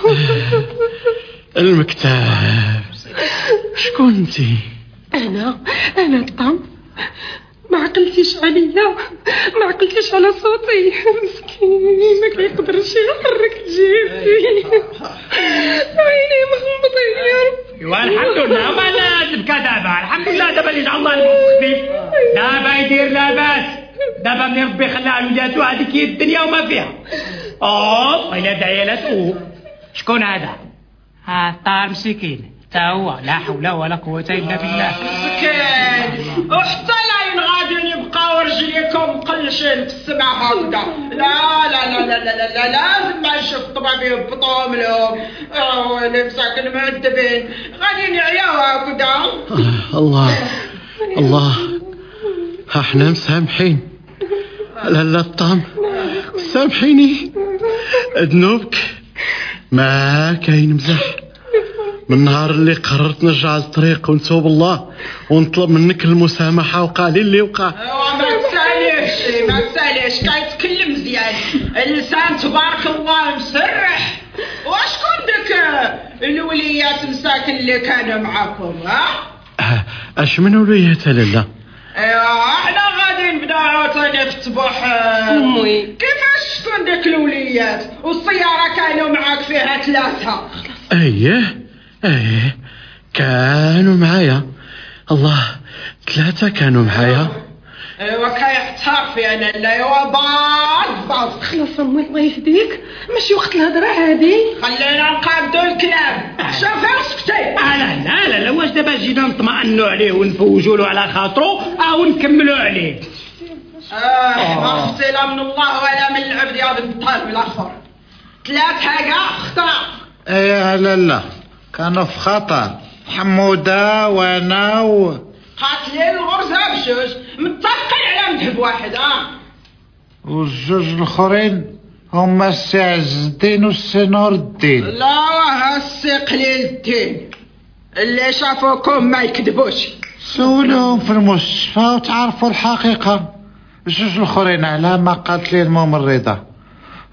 المكتب شكون انتي أنا أنا الطعم ما عقلتيش عليا ما عقلتيش على صوتي. مسكين ما كيقدرش يحرك جيبي عيني مغمضين يا رب ايوا الحمد لله. ما لا تبكى دابا. الحمد لله. دابا اللي جعل الله المخ خفيف دابا يدير لاباس. دابا من ربي خلى على ولادو هذيك هي الدنيا وما فيها. أوه الا دعيا لا تقول شكون هذا؟ ها طار مسكين. تا هو لا حول ولا قوة إلا بالله. مسكين وحتى لاين غادي يبقاو رجليكم مقلشين في السماء هكذا لا لا لا لا لا لا, لا لازم ما نشوف طبعا بيهبطوهم لهم ويلي مساكن مهدبين. غادي يعياو هكذا الله. الله. ها إحنا مسامحين. لا لا الطعم سامحيني. ذنوبك ما كاين مزح. من النهار اللي قررت نرجع للطريق ونتوب الله ونطلب منك المسامحة وقع لي اللي وقع. ايوا ما تسأليش ما تسأليش كيتكلم مزيان. اللسان تبارك الله مسرح وشكون داك الوليات مساكن اللي كانوا معاكم ها؟ أه، أش من وليات لالا ايوا إحنا غادي نبداو عاوتاني في الطبوح أمي. كيفاش شكون داك الوليات؟ والسيارة كانوا معاك فيها ثلاثة. أيه. إيه كانوا معايا. الله ثلاثة كانوا معايا. ايوا كيحتار في أنا لا ايوا باز باز خلاص أمي الله يهديك. ماشي وقت الهضرة هادي خلينا نقادو الكلام شوفي اسكتي لا لا لا لا واش دابا جينا نطمئنوا عليه ونفوجوا له على خاطرو؟ أو نكملوا عليه. آه. ما خفتي لا من الله ولا من العبد يا بنت الطالب الآخر. ثلاثة كاع اختار. إيه لا لا. كانوا في خطر حمودة وأنا و... قاتلين الغرزة بجوج متفقين على مذهب واحد آه والجوج الأخرين هما السي عز الدين والسي نور الدين لا وها السي قليل الدين اللي شافوكم ما يكذبوش. سولوهم في المستشفى وتعرفوا الحقيقة. الجوج الأخرين على ما قالت لي الممرضة.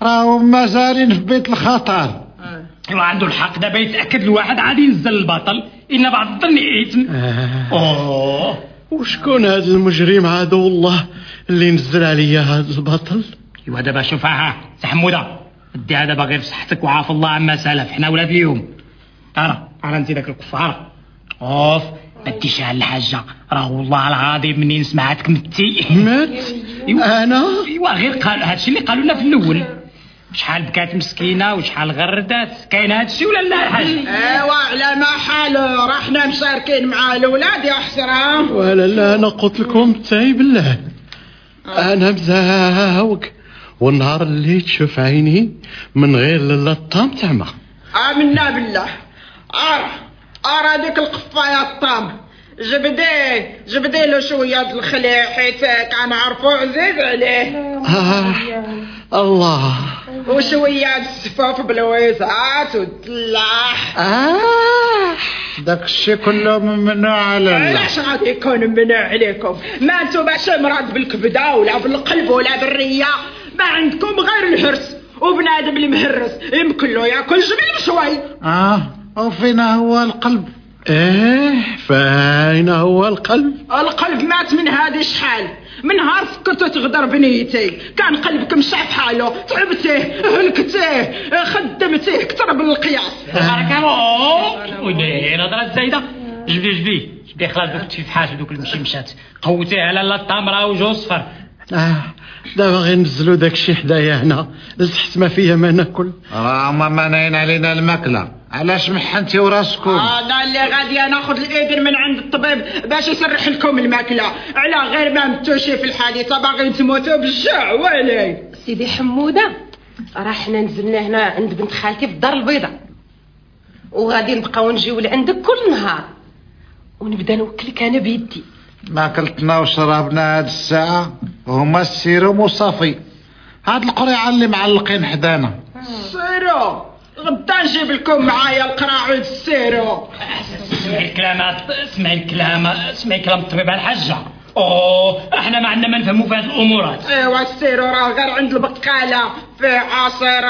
راهم مازالين في بيت الخطر ايوا عنده الحق. دابا يتاكد الواحد عادي ينزل البطل. إن بعض الظن اثم أوه. وشكون هذا المجرم عدو الله اللي نزل عليا هذا البطل؟ ايوا دابا شوف ها حموده ديها دابا غير بصحتك وعاف الله عما سلف. حنا ولاد اليوم. ترى ترى انت داك الكفار. أوف ما تديش على الحاجة. راه والله العظيم منين سمعتك متي؟ مات؟ أنا؟ ايوا غير قال هادشي اللي قالوا لنا في الأول. شحال بكات مسكينة وشحال غردات كاين هادشي ولا لا؟ الحاج أيوا على ما حاله راه حنا مشاركين مع الاولاد يا حسرة. ولا لا أنا قلت لكم تاي بالله. أنا مزاوق والنهار اللي تشوف عيني من غير لا الطام تعمى آمنا بالله. ار ار هذيك القفاية الطام. جبديه جبدي له شوية د الخليع حيت كنعرفو عزيز عليه. آه الله. وشويه د السفاف بالويسات والدلاح آه داك الشي كله ممنوع على الله. علاش غادي يكون ممنوع عليكم؟ ما أنتم باش مراد بالكبده ولا بالقلب ولا بالريه ما عندكم غير الهرس وبنادم اللي مهرس يمكن له ياكل جبل بشوي. آه وفين هو القلب. إيه فأين هو القلب؟ القلب مات من هذه شحال من نهار فكرتو تغدر بنيتي. كان قلبك مشى في حاله تعبتيه هلكتيه خدمتيه كتر من القياس بارك الله. ويلي الهضره الزايده جبدي جبدي جبدي خلاص دوك التفحات ودوك المشمشات قوتيه على لا التمرة وجو صفر آه دابا غير نزلوا داك الشيء حدايا هنا. لتحت ما فيا ما ناكل. راه ما مانعين علينا الماكلة. علاش محنتي وراسكم؟ آه، أنا اللي غادي ناخذ الاذن من عند الطبيب باش يسرح لكم الماكلة. على غير ما متوشي في الحادثة باغي تموتوا بالجوع ويلي سيدي حمودة راه حنا نزلنا هنا عند بنت خالتي في الدار البيضاء. وغادي نبقاو نجيو لعندك كل نهار. ونبدا نوكلك أنا بيدي. ما وشربنا هاد الساعة؟ هما السيروم وصافي. هاد القريعة اللي معلقين حدانا. السيروم؟ 18 لكم معايا القراع وال sirop اسمعي الكلام اسمعي الكلام اسمعي كلام الطبيب الحجة. أوه إحنا ما عندنا ما نفهموا في هذه الأمورات. ايوا ال sirop راه غير عند البقاله في عصير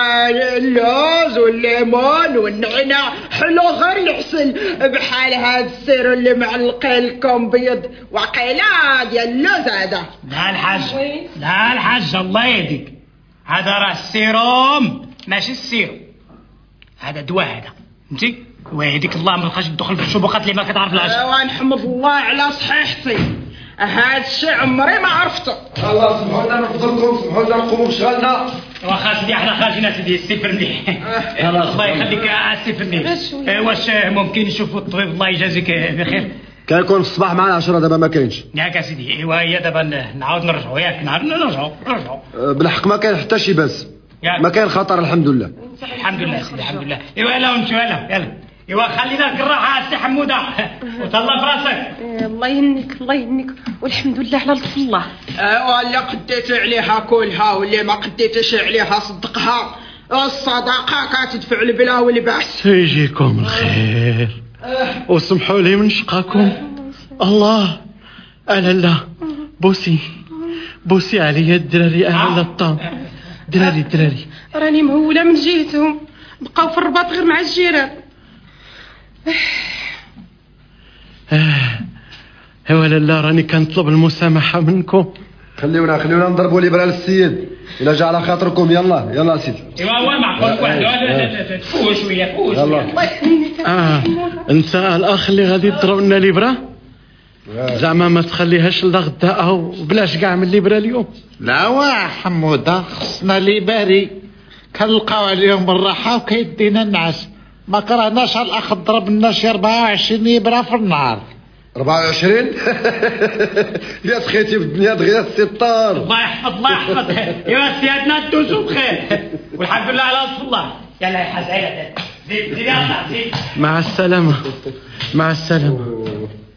اللوز والليمون والنعناع حلو غير العسل. بحال هاد ال sirop اللي معلقين لكم بيض. وقيلة ديال اللوز هذا. لا الحاج لا الحاج الله يهديك. هذا راه السيروم ماشي ال sirop هذا دواء هذا. فهمتي؟ ويهديك الله ما تبقاش تدخل في الشبهات اللي ما كتعرف العجب ايوا نحمد الله على صحيحتي. هاد الشيء عمري ما عرفته. الله سمحوا لنا نفضلكم سمحوا لنا نقوموا بشغلنا واخا سيدي إحنا خارجين سيدي السفر مليح الله يخليك السفر مليح إيه، واش ممكن نشوفوا الطبيب؟ الله يجازيك بخير. كيكون في الصباح معنا عشرة دابا ما كاينش. ياك أسيدي. ايوا هي دابا نعاود نرجعوا ياك نعاود نرجعوا نرجعوا. بالحق ما كاين حتى شي باس ما كاين خطر الحمد لله. الحمد لله سيدي الحمد لله. إيوا يلا ونمشيو يلا يلا. إيوا خلينا لك الراحة السي حمودة. وتهلا في راسك الله يهنيك الله يهنيك. والحمد لله على لطف الله. ايوا اللي قديت عليها كلها واللي ما قديتش عليها صدقها. الصدقه كتدفع البلا والباس. يجيكم الخير. وسمحوا لي من شقاكم. الله. لا لا. بوسي. بوسي عليا الدراري أهل الطام دراري دراري. راني مهولة من جهتهم. بقاو في الرباط غير مع الجيران. آه. ولا لا راني كنطلب المسامحة منكم. خليونا خليونا نضربوا الابره للسيد إلا جا على خاطركم. يلا يلا سيدي ايوا هو معقول واحد. تفوه شوية فوه شوية. آه. انت الأخ اللي غادي تضرب لنا الابره زعما ما تخليهاش لغدا أو بلاش كاع من الابره اليوم. لا واه حمودة خصنا لي باري كنلقاو عليهم بالراحة وكيدينا النعاس. ما كرهناش الأخ ضرب لنا شي 24 ابرة في النهار. 24 يا تخيتي في الدنيا دغيا الستار. الله يحفظ الله يحفظ. ايوا سيادنا دوزوا بخير. والحمد لله على لطف الله. يلا يا حاج عيلة. زيد زيد يلا زيد مع السلامة. مع السلامة.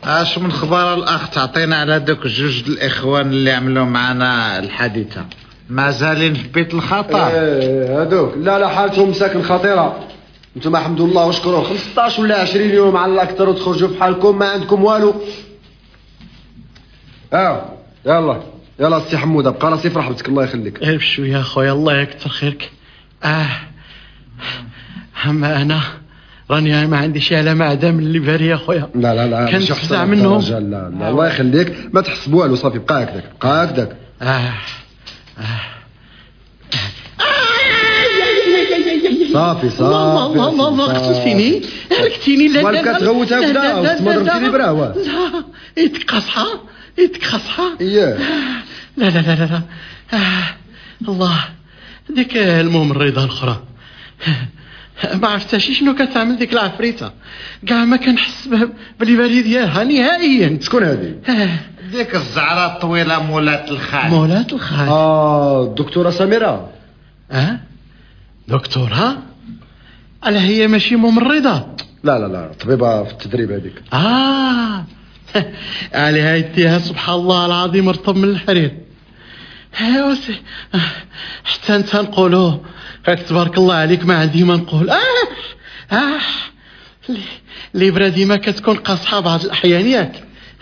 اش من خبر الاخ؟ تعطينا على دوك جوج الاخوان اللي عملوا معنا الحادثة. مازالين في بيت الخطر؟ إيه هذوك لا لا حالتهم مساكن خطيرة. أنتم الحمد لله واشكروا. 15 ولا 20 يوم على الاكثر وتخرجوا في حالكم ما عندكم والو. آه يلا يلا سي حمودة بقى راسي في رحمتك الله يخليك. غير بشوية أخويا الله يكثر خيرك. آه أما أنا راني ما عنديش علامة عدم اللي باري يا اخويا لا لا لا ماشي تفزع منهم لا لا الله يخليك ما تحسب والو صافي بقى هكذاك بقى هكذاك آه. صافي صافي الله الله الله الله صافي. اختفيني هلكتيني لا لا والك لا تغوت لا، هكذا لا، ضربتيني لا، براوة. لا يدك قصحى يدك اييه لا لا لا لا آه. الله ديك الممرضة الأخرى ما عرفتش شنو كتعمل ديك العفريتة. كاع ما كنحس بلي بالي ديالها نهائيا. شكون هذه؟ ديك الزعرة الطويلة مولات الخال. مولات الخال. آه الدكتورة سميرة. آه. دكتورة؟ ألا هي ماشي ممرضة؟ لا لا لا طبيبة في التدريب هذيك. آه. عليها يديها سبحان الله العظيم رطب من الحرير. ها وسي حتى انت نقولوا هاك تبارك الله عليك ما عندي ما نقول. أه أه الابره ديما كتكون قاصحة بعض الأحيان ياك.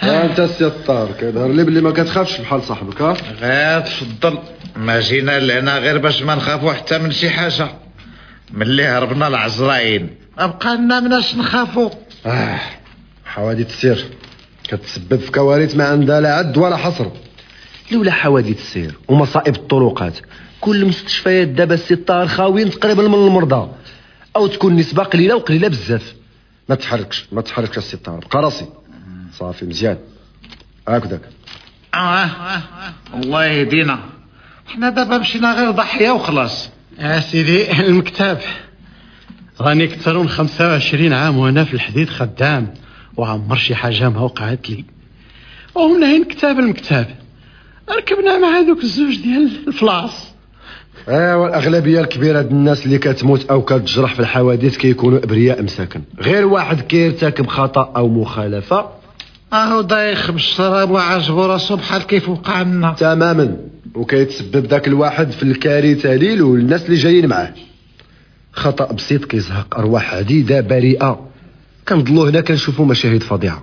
ها أنت السي الطار كيظهر لي بلي ما كتخافش بحال صاحبك ها؟ غير تفضل. ما جينا لهنا غير باش ما نخافوا حتى من شي حاجة. ملي هربنا العزراين ما بقى لنا مناش نخافوا آه حوادث السير كتسبب في كوارث ما عندها لا عد ولا حصر. لولا حوادث السير ومصائب الطرقات كل المستشفيات دابا السي الطاهر خاويين تقريبا من المرضى. أو تكون نسبة قليلة وقليلة بزاف. ما تحركش ما تحركش السي الطاهر بقى راسي صافي مزيان. هكذاك. آه. الله يهدينا. حنا دابا مشينا غير ضحية وخلاص. يا سيدي المكتب. راني أكثر من 25 عام وأنا في الحديد خدام. وعمر شي حاجة ما وقعت لي. ومنين كتاب المكتب. ركبنا مع هذوك الزوج ديال الفلاص. ايوا الاغلبيه الكبيرة ديال الناس اللي كتموت أو كتجرح في الحوادث كيكونوا أبرياء مساكن. غير واحد كيرتكب خطأ أو مخالفة. أهو دايخ بالشراب وعاجبو راسو بحال كيف وقع لنا. تماما. وكيتسبب ذاك الواحد في الكارثة ليل والناس اللي جايين معاه. خطأ بسيط كيزهق أرواح عديدة بريئة. كنضلوا هنا كنشوفوا مشاهد فظيعة.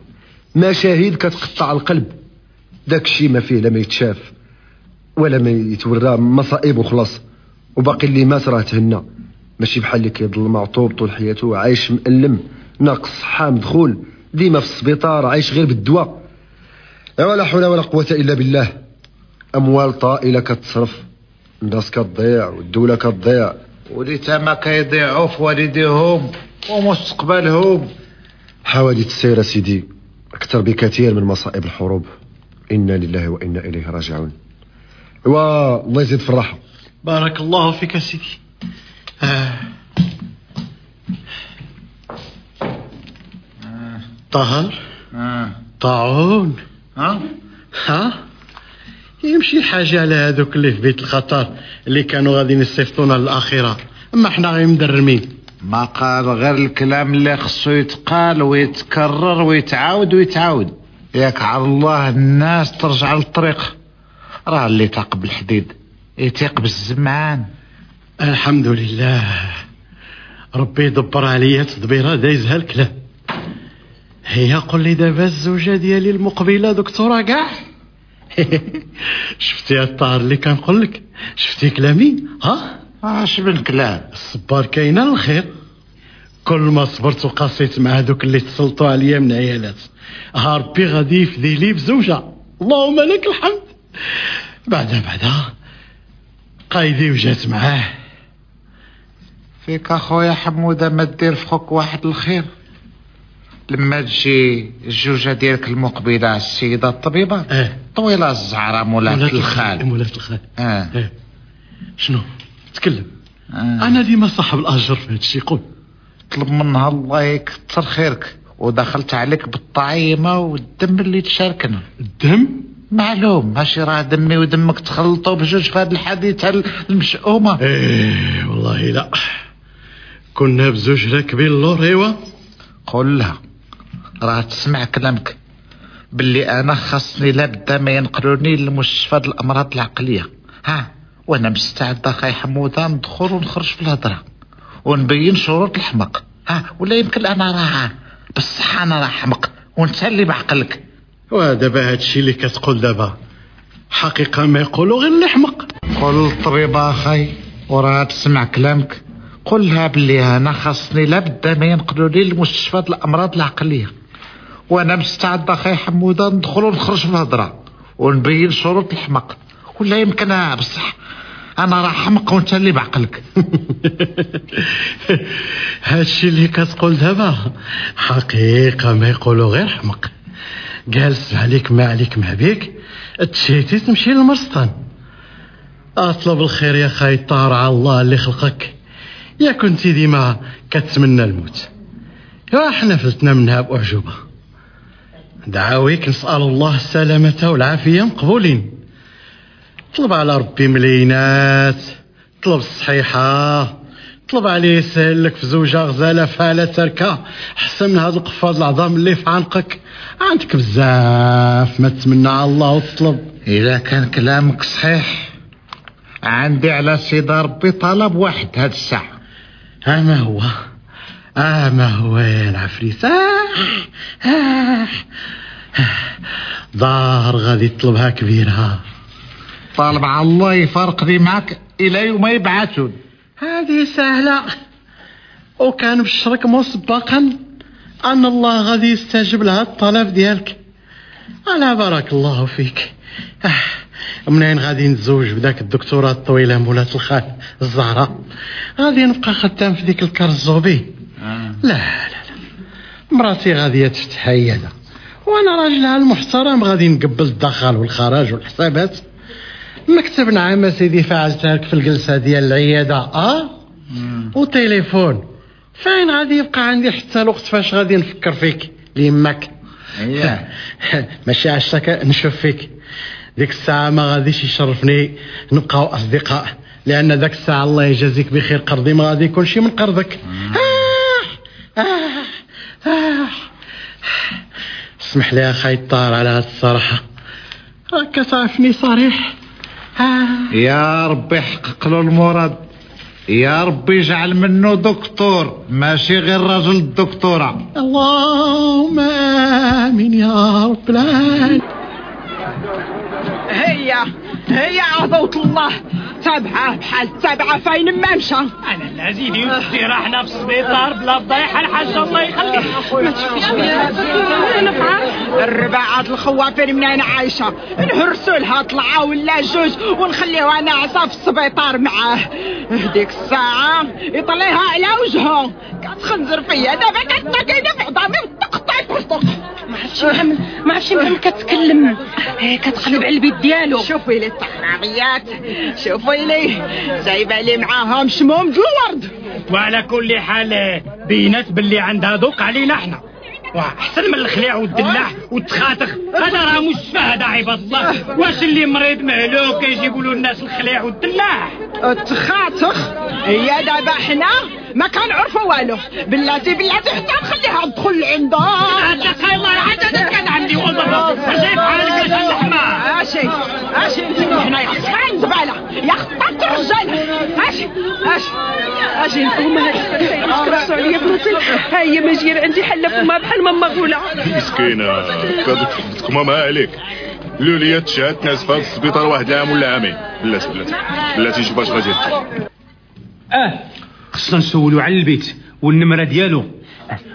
مشاهد كتقطع القلب. داك الشيء ما فيه لا ما يتشاف ولا ما يتورى مصائب وخلاص. وباقي اللي مات راه تهنى ماشي بحال اللي كيضل معطوب طول حياته عايش مألم ناقص صحة مدخول ديما في السبيطار عايش غير بالدواء. ولا حول ولا قوة إلا بالله. أموال طائلة كتصرف الناس كتضيع والدولة كتضيع. ولي تما كيضيعوا في والديهم ومستقبلهم. حوادث السير سيدي أكثر بكثير من مصائب الحروب. إنا لله وإنا إليه راجعون. والله يزيد في الراحة بارك الله فيك سيدي. آه. طهر آه. طاعون. ها؟ ها؟ يمشي حاجة على هذوك اللي في بيت الخطر اللي كانوا غادي يصيفطونا للآخرة أما حنا غير مدرمين. ما قال غير الكلام اللي خصو يتقال ويتكرر ويتعاود ويتعاود. ياك على الله الناس ترجع للطريق. راه اللي تاق بالحديد. يتيق بالزمان. الحمد لله. ربي يدبر عليا تدبيرة دايزها الكلام هي قل لي دابا الزوجة ديالي المقبلة دكتورة كاع؟ شفتي الطار اللي كنقول لك؟ شفتي كلامي؟ ها؟ اش من كلام؟ الصبار كاينة الخير. كل ما صبرت وقاسيت مع هذوك اللي تسلطوا عليا من عيالات. ها ربي غادي يفدي لي بزوجة. اللهم لك الحمد. بعدا بعدا قايدي وجات معاه. فيك أخويا حمودة ما دير في خوك واحد الخير؟ لما تجي الجوجة ديالك المقبلة السيدة الطبيبة آه طويلة الزعرة مولات الخال. مولات الخال. آه آه شنو؟ تكلم. آه. أنا ديما صاحب الأجر في هذا الشيء قول. طلب منها الله يكثر خيرك ودخلت عليك بالطعيمة والدم اللي تشاركنا. الدم؟ معلوم ماشي راه دمي ودمك تخلطوا بجوج في هذه الحادثة المشؤومة. إيه والله لا. كنا بزوج راكبين اللور إيوا. قول لها راه تسمع كلامك. باللي أنا خاصني لابد ما ينقلوني لمستشفى الأمراض العقلية. ها وأنا مستعد أخي حمودة ندخل ونخرج في الهضرة. ونبين شروط الحمق. ها ولا يمكن أنا راه بصح أنا راه حمق. وانت اللي بعقلك ودابا هادشي اللي كتقول دابا حقيقة ما يقولوا غير اللي حمق قول للطبيبة أخي وراه تسمع كلامك. قل لها باللي أنا خاصني لابد ما ينقلوني لمستشفى الأمراض العقلية. وأنا مستعد أخي حمودة ندخل ونخرج في الهضرة ونبين شروط الحمق. ولا يمكن بصح أنا راه حمق وأنت اللي بعقلك. هادشي اللي كتقول دابا حقيقة ما يقولوا غير حمق. جالس عليك ما عليك ما بيك. تشيتي تمشي للمرسطان. أطلب الخير يا خاي طار على الله اللي خلقك. يا كنتي ديما كتمنى الموت. يا حنا فلتنا منها بأعجوبة. دعاويك نسأل الله السلامة والعافية مقبولين. طلب على ربي ملينات. طلب الصحيحة. طلب عليه يسهل لك في زوجة غزالة فالة تركة. حسن من هاد القفاز العظام اللي في عنقك. عندك بزاف ما تتمنى على الله وتطلب. إذا كان كلامك صحيح عندي على سيدي ربي طلب واحد هاد الساعة. ها ما هو؟ آه ما هو يا العفريت. آه آه ظاهر غادي يطلبها كبيرة. طالب على الله يفرقني معك إلى يوم يبعثون. هذه سهلة. وكان بشرك مسبقا أن الله غادي يستجيب لها الطلب ديالك. على بارك الله فيك. آه منين غادي نتزوج بداك الدكتوراه الطويلة مولات الخال الزهراء غادي نبقى خدام في ديك الكرزوبي آه. لا لا لا. مراتي غادي تفتح عيادة وأنا راجلها المحترم غادي نقبل الدخل والخراج والحسابات. مكتب نعم سيدي فعلتها لك في الجلسة ديال العيادة. آه؟ وتليفون. فين غادي يبقى عندي حتى الوقت فاش غادي نفكر فيك؟ ليماك. اييه ماشي عشاك نشوف فيك. ديك الساعة ما غاديش يشرفني نبقاو أصدقاء. لأن ذاك الساعة الله يجازيك بخير قرضي ما غادي يكون شي من قرضك. آه آه آه. اسمح لي يا خي الطار على هاد الصراحة. راك تعرفني صريح. يا ربي يحقق له المراد. يا ربي يجعل منه دكتور ماشي غير رجل الدكتورة. اللهم آمين يا رب العالمين. هي هي عضوة الله. تابعة بحال تابعة فين ما مشى أنا الذي دي راحنا في السبيطار بلا فضيحه الحاج الله يخليك. ما تشوفيش الرباعات الخوافين من أنا عايشة. نهرسوا لها طلعة ولا جوج ونخليوها ناعسة في السبيطار معاه. هديك الساعة يطليها على وجهه. كتخنزر فيا دابا كتنكيني في عظامي ما عرفتش محمد ما عرفتش محمد كتكلم. آه، كتقلب على البيت ديالو. شوفي لي التحراريات شوفي لي جايبة لي معاهم شموم الورد. وعلى كل حال بينت باللي عندها ذوق علينا إحنا. وأحسن من الخليع والدلاع والتخاتخ هذا راه مش هذا عباد الله. واش اللي مريض مهلوك؟ يجيبوا له الناس الخليع والدلاع التخاتخ هي دابا حنا ما كنعرفوا والو. بلاتي بلاتي حتى نخليها تدخل لعندها هذاك الله عاد كان عندي والله جاي بحالك يا اللحمه اشي اشي انت هنايا خاين زباله يا خطات الرجال اشي اشي أجي هما هاد كراسوا عليا بروتين ها هي مجير عندي حله فما بحال ماما غوله مسكينة. كادك فقدتك ماما عليك. لوليا تشهدت ناس في السبيطار واحد العام ولا عامين. بلاتي بلاتي. بلاتي شوف اش غادي أه. خصنا نسولو على البيت والنمرة ديالو.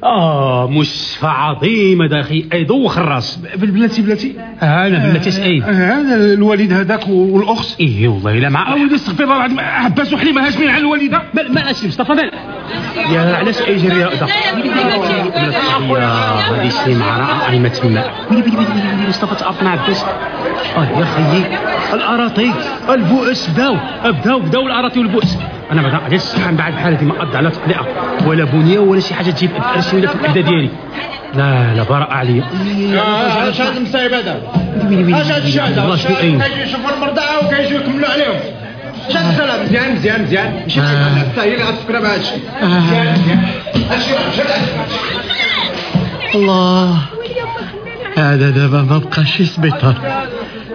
آه مستشفى عظيم هذا أخي يدوخ الراس بالبلاتي بلاتي؟ أنا بلاتي سعيد. هذا الوالد هذاك والأخت. إيه والله لا مع اوليدي استغفر الله العظيم. عباس وحليمة هاشمين على الوالدة. ما ما اسمي مصطفى مال يا علاش ايجي الرياضه يا هذه سليمة رائعة أي ما تسمى. ويلي ويلي ويلي ويلي مصطفى تعرفنا عباس. آه يا خيي. الأراطي البؤس بداو. بداو بداو الأراطي والبؤس. أنا ما غاديش الصحة من بعد بحالتي ما قد على تقليعة ولا بنية ولا شي حاجة تجيب تأرسي ولا في الأبدا ديالي. لا لا براء عليا. اش هاد المصايب هذا اش هاد الشيء هذا والله شنو أين كيجيو المرضى وكيجيو يكملوا عليهم شاد السلام مزيان مزيان مزيان مزيان مزيان الله هذا دابا ما بقاش سبيطار.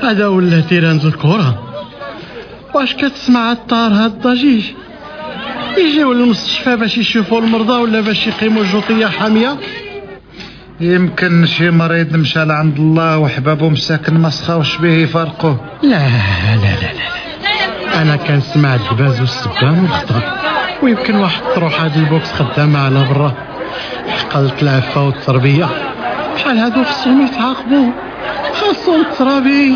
هذا ولا terrain الكرة واش كتسمع الطار هاد الضجيج يجيو للمستشفى باش يشوفوا المرضى ولا باش يقيموا جوطية حامية؟ يمكن شي مريض مشى لعند الله وحبابه مساكن ما سخاوش به يفارقوه. لا لا لا لا. أنا كنسمع الدباز والسبان والخضر ويمكن واحد تروح هاد ال boxe خدامة على برا. حقلت العفة والتربية. بحال هادو خصهم يتعاقبوا؟ خاصهم الترابي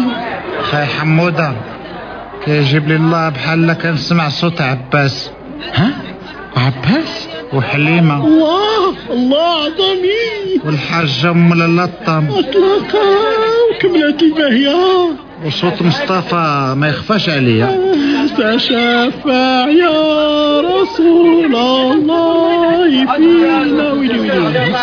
خاي حمودة كيجيب لي الله بحال كنسمع صوت عباس. ها? عباس وحليمة. الله الله عظمي والحاجة ام اللطم اطلقا وكملت الباهية. وصوت مصطفى ما يخفاش عليا. تشفع يا رسول الله فينا ويلي ويلي ويلي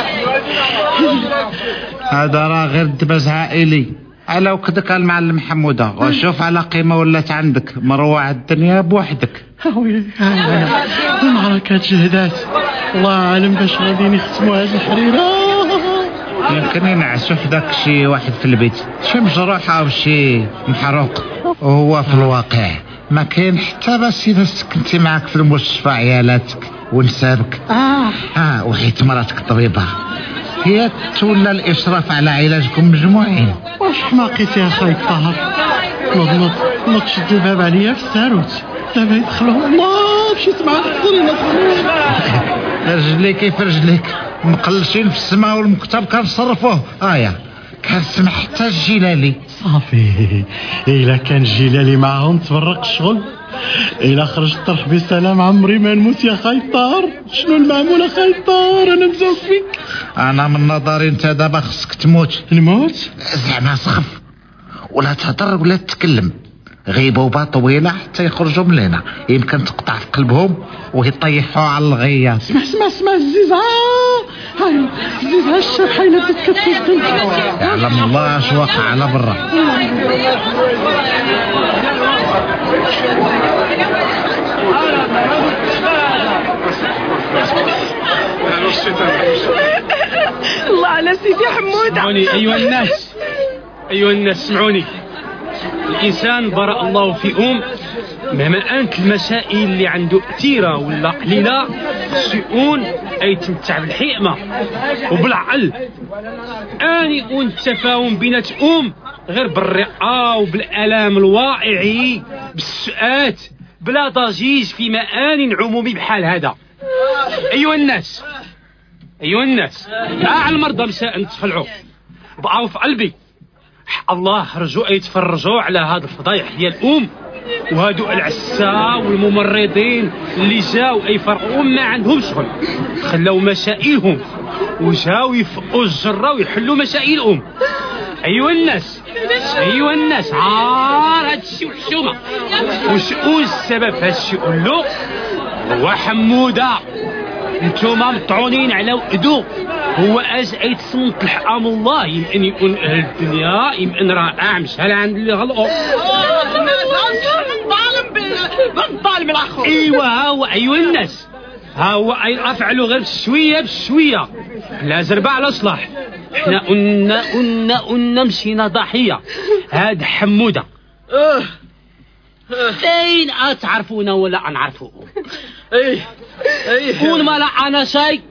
هذا راه غير دباز عائلي. على وكدك المعلم حمودة وشوف على قيمة ولات عندك مروع الدنيا بوحدك. المعركة جهدات الله عالم باش غادي نختموا هذه الحريرة. يمكن ينعسوا في داك شي واحد في البيت. شي مجروح أو شي محروق؟ وهو في الواقع. ما كاين حتى بس اذا سكنتي معك في المستشفى عيالاتك ونسابك. آه. آه وحيت مراتك طبيبة. هي تولى الإشراف على علاجكم مجموعين. واش حماقيت يا خاي الطاهر نوض نوض نوض تشد الباب عليا في الساروت دابا يدخلوا. الله مشيت مع الخسرين رجلي كيف رجليك؟ مقلشين في السماء والمكتب كنصرفوه. ايا كنسمع حتى الجلالي صافي. إلا كان جلالي معاهم تفرق الشغل إلا خرجت طرح بسلام عمري ما نموت يا خاي الطار شنو المعمول خاي الطار أنا مزوق فيك. أنا من نظري أنت دابا خصك تموت. نموت؟ زعما سخف ولا تهضر ولا تتكلم غيبوبة طويلة حتى يخرجوا من هنا. يمكن تقطع في قلبهم ويطيحوا على الغية اسمع اسمع اسمع الزيزة. هاي الزيزة بدات كتوصل يعلم الله اش واقع على برا. الله على سيدي حمودة. اسمعوني أيها الناس. أيها الناس اسمعوني الإنسان برأ الله في أم مهما أنت المسائل اللي عنده كثيرة ولا قليلة سيئون أي تمتع بالحكمة. وبالعقل. آني التفاهم بين أم غير بالرقة وبالآلام الواقعي بالسؤات بلا ضجيج في مآن عمومي بحال هذا. أيها الناس أيها الناس آه المرضى مساء تفلعوا بقاو في قلبي. الله رجوا يتفرجوا على هذا الفضايح ديال الأم. وهادو العساء والممرضين اللي جاو اي فرقوا ما عندهم شغل. خلاو مسائلهم وجاو يفقوا الجرة ويحلوا مسائلهم ايها الناس. ايها الناس. عار هاد الشيء وحشومة وشؤون السبب في هاد الشيء كله؟ هو حمودة. انتوما مطعونين على وقدو هو اج اي تصمت الحقام الله يمكن يكون أهل الدنيا يمكن رائع مش هل عند اللي غلقوا ظالم بالظالم الآخر ايوا ها هو ايوا الناس. ها هو أي أفعلوا غير بشويه بشويه لا زربة على صلاح. إحنا قلنا قلنا قلنا مشينا ضحيه هاد حمودة. فين اتعرفونا ولا نعرفوه إيه إيه. كون ما لا أنا شيء.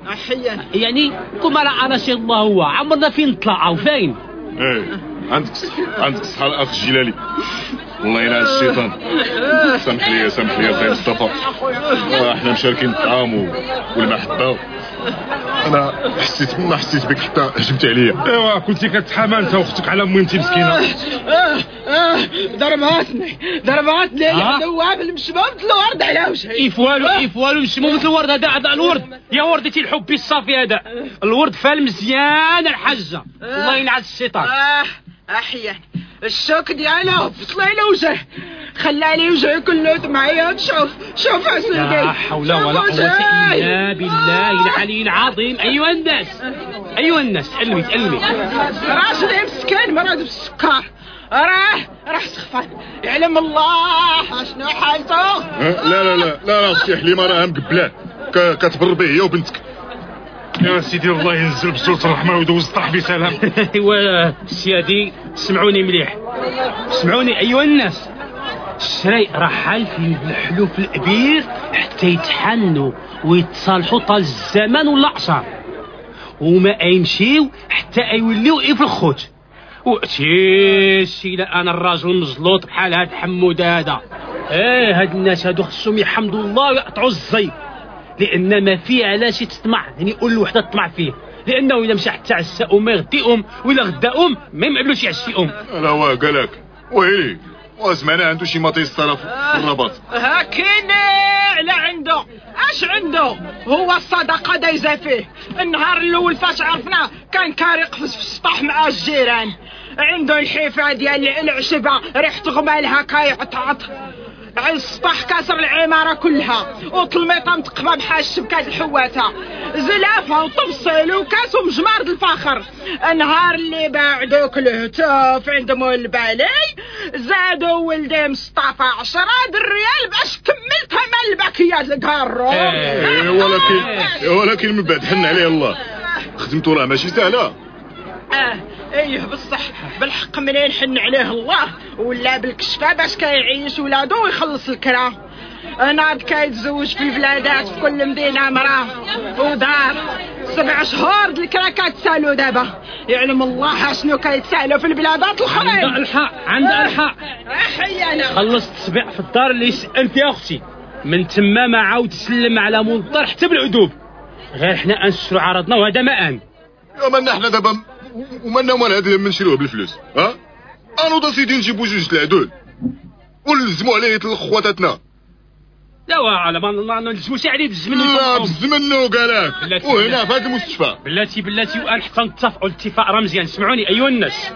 يعني كون ما لا أنا شيء الله هو. عمرنا فين نطلعوا فين؟ إيه. عندك صح عندك صح الأخ الجلالي. والله يلعن الشيطان. سامح لي سامح لي يا سي مصطفى. آه، إحنا مشاركين الطعام و- والمحبة أنا حسيت ما حسيت بك حتى هجمت عليا. أيوا كنتي كتحامى انت واختك على امي انت مسكينة. آه آه ضرباتني ضرباتني. آه. الدواب المشباب الورد على وجهي كيف والو كيف والو مش مو مثل الورد هذا هذا الورد. يا وردتي الحب الصافي هذا. الورد فال مزيان الحجة. الله ينعس الشيطان. آه أحيانا الشوك ديالو فصل على وجهه خلى لي وجهي كله دمعية شوف شوف سيدي لا حول ولا قوة إلا بالله العلي العظيم. أيها الناس أيها الناس علمي علمي راجلي مسكين مرض بالسكر راه راه سخفان. يعلم الله شنو حالته. آه، لا لا لا لا لا أختي حليمه راه مقبلاه ك- كتبر به هي وبنتك. يا سيدي الله ينزل بسورة الرحمة ويدوز الطرح بسلام. ايوا سيادي سمعوني مليح. سمعوني أيها الناس. الشراي رحل في الحلوف الكبير حتى يتحنوا ويتصالحوا طال الزمان والعصر. وما يمشيو حتى يوليو إيه في الخوت وقتيش الا أنا الراجل المزلوط بحال هاد حمود هذا. إيه هاد الناس هادو خصهم يحمدوا الله ويقطعوا الزي. لأن ما فيه علاش تطمع يعني يقول الوحده تطمع فيه. لأنه إذا مشى حتى عساهم ما يغديهم ولا غداهم ما يمعلوش يعشيهم لا وا قالك ويلي؟ واسمعنا عنده شي مطيس طرف في الرباط. هاكيني على عنده. اش عنده؟ هو الصدقة دايزة فيه. النهار الأول فاش عرفناه كان كارق في السطح مع الجيران. عنده الحيفة ديال العشبة ريحة غمالها كيعطعط على السطح كاسر العمارة كلها وطلميطة متقفة بحال الشبكات الحواتة زلافة وطبسيل وكاس ومجمار الفخر نهار اللي باع دوك الهتاف عند مول البالي زادوا ولدي مصطفى عشرة الريال باش كمل ثمن الباكيات الكارو. إيه، ولكن ولكن من بعد حن عليه الله. خدمته راه ماشي سهلة. آه. إيه بصح بالحق منين حن عليه الله؟ ولا بالكشفة باش كيعيش ولادو ويخلص الكرا أنا كيتزوج في البلادات في كل مدينة مراه ودار. سبع شهور الكرا كتسالو دابا. يعلم الله شنو كيتسالو في البلادات الأخرين. عندها الحق عندها الحق حيانا خلصت تسبع في الدار اللي سألت يا أختي. من تما ما عاود تسلم على منطر حتى بالعدوب غير حنا انشروا عرضنا وهذا ما ان يا مالنا حنا دابا؟ ومالنا مال هذا من نشريوه بالفلوس ها؟ انو سيدي نجيبو جوج العدول ونلزمو عليه يطلق خواتاتنا. لا على ما ما نلزمو شي عليه بالزمن لا بالزمن قالك بلاتي وهنا في هذا المستشفى. بلاتي بلاتي وان حتى نتفقوا الاتفاق راه مزيان. سمعوني أيها الناس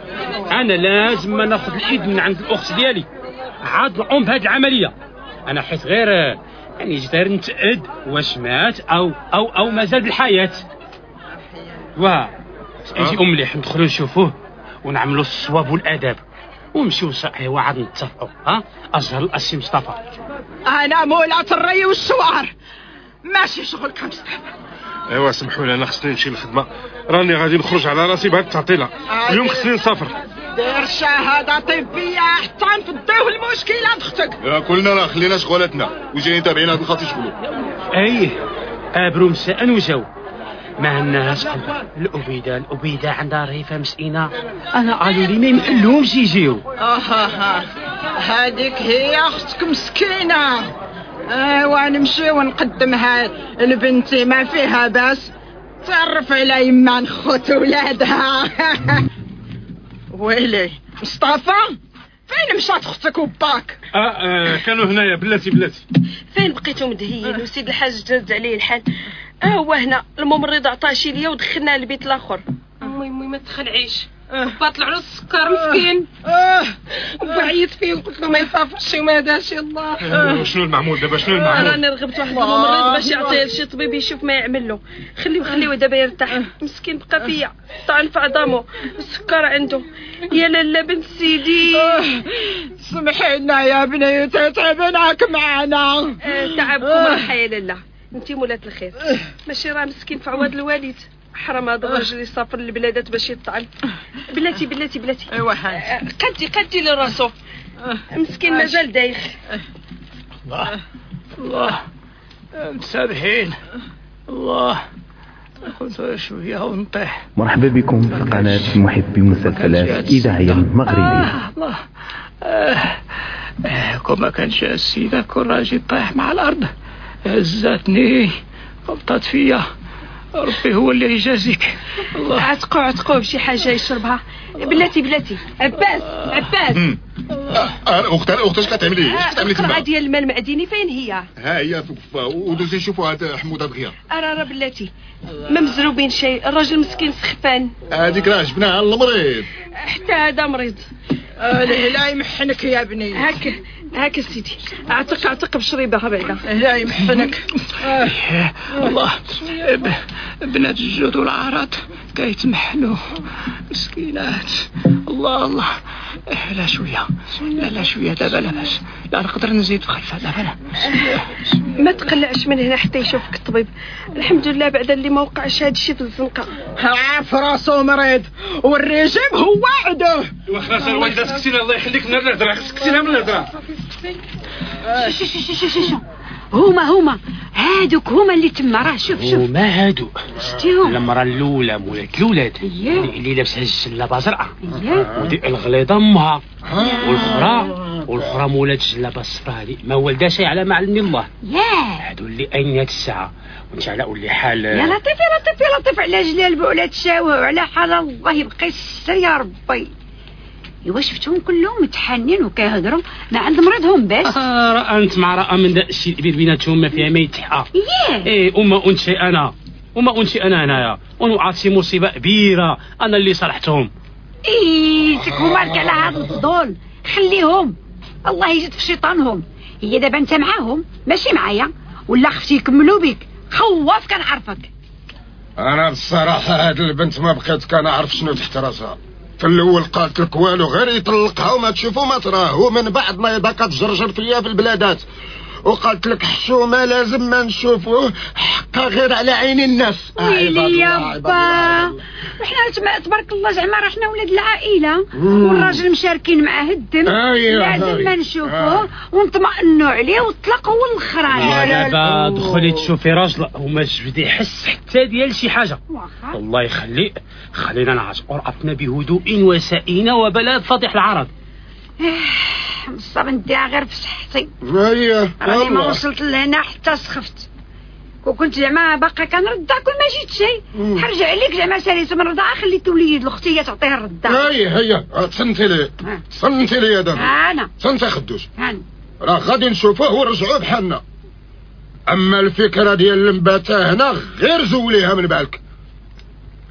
أنا لازم ما ناخذ الإيد من عند الأخت ديالي. عاد نقوم بهذه العملية. أنا حيت غير يعني جيت غير نتاكد واش مات أو أو أو مازال بالحياة. واه. يجي مليح ندخلوا نشوفوه. ونعملوا الصواب والآداب. ونمشيو ايوا عاد نتفقوا ها؟ اجهر الأسي مصطفى. أنا مولاة الري والشوار ماشي شغلك مصطفى. أيوا سمحوا لي أنا خصني نمشي للخدمة. راني غادي نخرج على راسي بهاد التعطيلة. اليوم خصني نسافر. دير شهادة طبية حتى نفضيو المشكلة أختك. يا كلنا راه خلينا شغلتنا وجايين تابعين هاد الخط يشغلوا إيه آبرو مساء وجو. مع الناس. الأبيدة الأبيدة عندها رهيفة مسكينة أنا قالوا لي ما يمحلهمش يجيو. آه هذيك هي أختك مسكينة. ايوا نمشي ونقدمها. لبنتي ما فيها باس تعرف على يما نخوت ولادها. ويلي مصطفى؟ فين مشات أختك وباك؟ آه, آه كانوا هنايا بلاتي بلاتي. فين بقيتو مدهيين وسيد الحاج جاز عليه الحال؟ آه هو هنا الممرض عطاشي ليا ودخلنا للبيت الآخر. امي امي ما تخلعيش. باطلع له السكر مسكين. آه بعيط فيه وقلت له ما يصافحش وما داش يلا. آه. شنو المعمول؟ دابا شنو المعمول؟ أنا رغبت واحد الممرض باش يعطيه لشي طبيب يشوف ما يعمل له. خليه خليه دابا يرتاح. مسكين بقى فيا. طعن في عظامه. السكر عنده. يا لالا بنت سيدي. سمحي لنا يا بني تعبناك معنا. تعبكم راحه يا لالا. انت مولات الخير. ماشي راه مسكين في عواد الوالد حرام هذا الراجل يسافر للبلادات باش يطعن بلاتي بلاتي بلاتي. أيوا قدي قدي لراسو مسكين مازال دايخ. الله. الله. مسامحين الله. شوية ونطيح. مرحبا بكم في قناة محبي مسلسلات إذاعية المغربية الله. آه. آه. كما كان جاء السيدة كل راجل طايح مع الأرض. هزتني غلطت فيا. ربي هو اللي يجازيك. الله عتقو عتقو بشي حاجة يشربها. بلاتي بلاتي. عباس عباس. أنا اخت أنا أختك كتعملي إيش كتعملي تما؟ ديال الماء المعدني فين هي؟ ها هي ودوزي نشوفوا هذا حموده دغيا ارا راه بلاتي. ما مزروبين شيء الراجل مسكين سخفان. هذيك راه جبناها للمريض حتى هذا مريض. آه لا يمحنك يا بني هاك هاك سيدي. أعتق أعتق بشريبها بعدا لا يمحنك. آه. الله. بنات الجود والعارات كيتمحنوا مسكينات. الله الله. لا شوية. لا لا شوية. دابا لا باس لا. نقدر نزيد خلفها دابا لا ما تقلعش من هنا حتى يشوفك الطبيب الحمد لله بعد اللي ما وقعش هذا الشيء في الزنقه عارف راسو مريض. والرجيم هو وعده واخا الوالدة سكتينا. الله يخليك من الهضره سكتينا من الهضره شو شو شو شو شو؟ هما هما هادوك هما اللي تما راه شوف شوف. هما هادو. شتيهم المرأة الأولى مولات الولاد إيه. اللي لابسها الجلابة زرقاء إيه. ودي الغليظة أمها. والأخرى والأخرى مولات الجلابة الصفراء هذه ما شيء على ما علمني الله. ياه. هادو اللي أين الساعة؟ وانت على ولي حال. يا لطيف يا لطيف يا لطيف. على جلال بولا تشاوه وعلى حال الله يبقى يستر يا ربي. ايوا شفتهم كلهم متحنين وكيهضروا. ما عند مرضهم بس. آه راه أنت مع راه من داك الشيء الكبير بيناتهم ما فيها ما يتحقى إيه إيه وما انشي أنا. وما انشي أنا هنايا. ونوقعت شي مصيبة كبيرة. أنا اللي صلحتهم إيه تكفوا مالك على هذا الفضول. خليهم. الله يزيد في شيطانهم. هي دابا أنت معاهم ماشي معايا. ولا خفتي يكملوا بك خواف كنعرفك أنا بصراحة هاد البنت ما بقيت كنعرف شنو تحت راسها. في الأول قالت لك والو غير يطلقها وما تشوفوا ما تراه ومن بعد ما يبقى كتجرجر فيا في البلادات. وقالت لك حشومه لازم ما نشوفوه حقا غير على عين الناس. آه، ويلي يا با. إحنا تما- تبارك الله زعما راه حنا ولاد العائلة. والراجل مشاركين معاه الدم. أيوة، لازم. ما نشوفوه ونطمئنوا عليه والطلاق هو الاخرى دابا دخلي تشوفي راجل وما جبدي يحس حتى ديال شي حاجة. الله يخلي خلينا نعتقوا رأفنا بهدوء وسائنا وبلا فضيح العرض. مصاب نديها غير في صحتي. هي راني ما. وصلت لهنا حتى سخفت. وكنت زعما باقا كنرضع كل ما جيت شي. حرجع عليك زعما ساليت من الرضاعه خليت وليد لاختي هي تعطيها الرضاعه هي هي تصنتي لي. تصنتي لي يا دابا أنا. تصنتي خدوش. أنا. راه غادي نشوفوه ورجعوه بحالنا. أما الفكرة ديال المباتة هنا غير زوليها من بالك.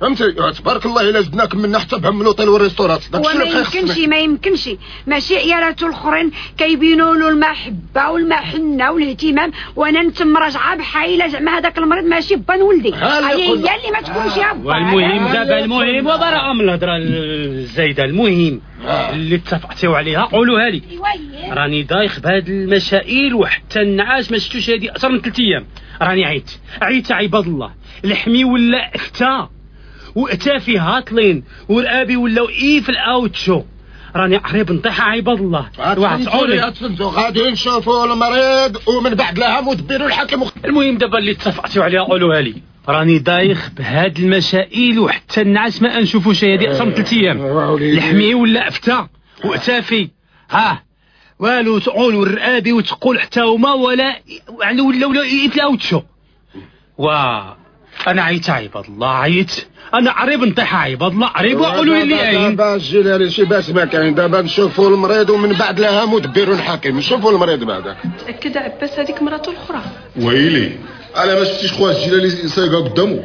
فهمتي؟ تبارك الله إلا زدناك منا حتى بهم لوطيل والريستورات. داك الشيء وما اللي يمكنش ما يمكنش. ماشي عيالاته الأخرين كيبينوا له المحبة والمحنة والاهتمام وأنا نتم راجعه بحايله زعما هذاك المريض ماشي با ولدي. هي. هي اللي ما تكونش يا با والمهم دابا المهم وبراء من الهضرة الزايدة. المهم اللي اتفقتوا عليها قولوها لي. راني دايخ بهاد المسائل وحتى النعاس ما شفتوش هادي أكثر من ثلاث أيام. راني عيت. عيت عباد الله. لحمي ولا اكتا واتافي هاطلين ورقابي ولاو إيه في الأوتشو. راني قريب نطيح عباد الله. واحد تفهمتوا غادي نشوفوا المريض ومن بعد لها مدبروا الحكم. المهم دابا اللي اتفقتوا عليها قولوها لي. راني دايخ بهاد المسائل وحتى النعاس ما نشوفوا شي هادي أكثر من ثلاث أيام. لحمي ولا افتا واتافي ها والو تعول والرقابي وتقول حتى هما ولا يعني ولا ولا يتلاوتشو وا. أنا عيت عباد الله عيت. أنا قريب نطيح عباد الله قريب وقولوا لي عين دابا الجيلاني شي باس ما كاين. دابا نشوفوا المريض ومن بعد لها مدبروا الحكم نشوفوا المريض بعدا تاكد عباس هذيك مراته الأخرى. ويلي. أنا ما شفتيش خويا الجيلاني سايقه قدامه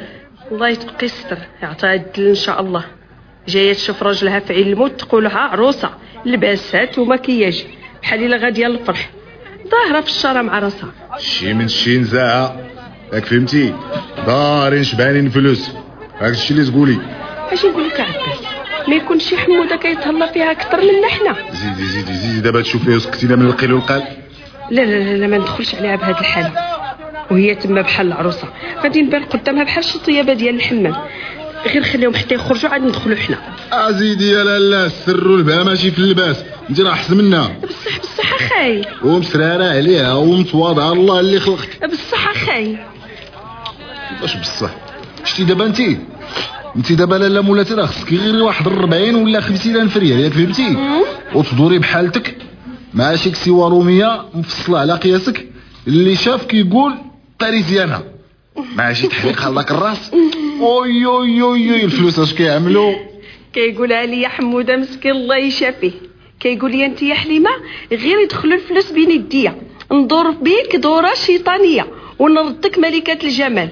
الله يتقي الستر. يعطيها الدل إن شاء الله. جاية تشوف راجلها في عين الموت تقولها عروسة. لباسات ومكياج بحال إلا غادية للفرح ظاهرة في الشارع مع راسها. شي من شي نزاعه راك فهمتي؟ دارين شبعانين فلوس. هاك الشي اللي تقولي. اش نقول لك عباس ما يكونش شي حمودة كيتهلا فيها أكثر منا حنا زيدي زيدي زيدي دابا تشوفي وسكتينا من القيل والقال. لا لا لا, لا ما ندخلش عليها بهذه الحاله وهي تما بحال العروسة. غادي نبان قدامها بحال شي طيابة ديال الحمام. غير خليهم حتى يخرجوا عاد ندخلوا حنا. ازيدي يا لالا السر والبها ماشي في اللباس. انت راه أحسن منا. بصح خاي ومسرارة عليها ومتواضعة. الله اللي خلقك. بصح خاي باش بصح؟ شتي دابا انت انت دابا لالا مولاتي راه خصك غير واحد 40 ولا 50 ألف ريال ياك فهمتي؟ وتدوري بحالتك مع شي كسيوه رومية مفصلة على قياسك اللي شافك يقول باريزيانا مع شي تحريق على الراس؟ أوي أوي أوي أوي الفلوس اش كيعملوا؟ كيقولها لي حمودة مسكين الله يشافيه. كيقول لي انت يا حليمة غير يدخلوا الفلوس بين يديا ندور بيك دورة شيطانية ونردك ملكة الجمال.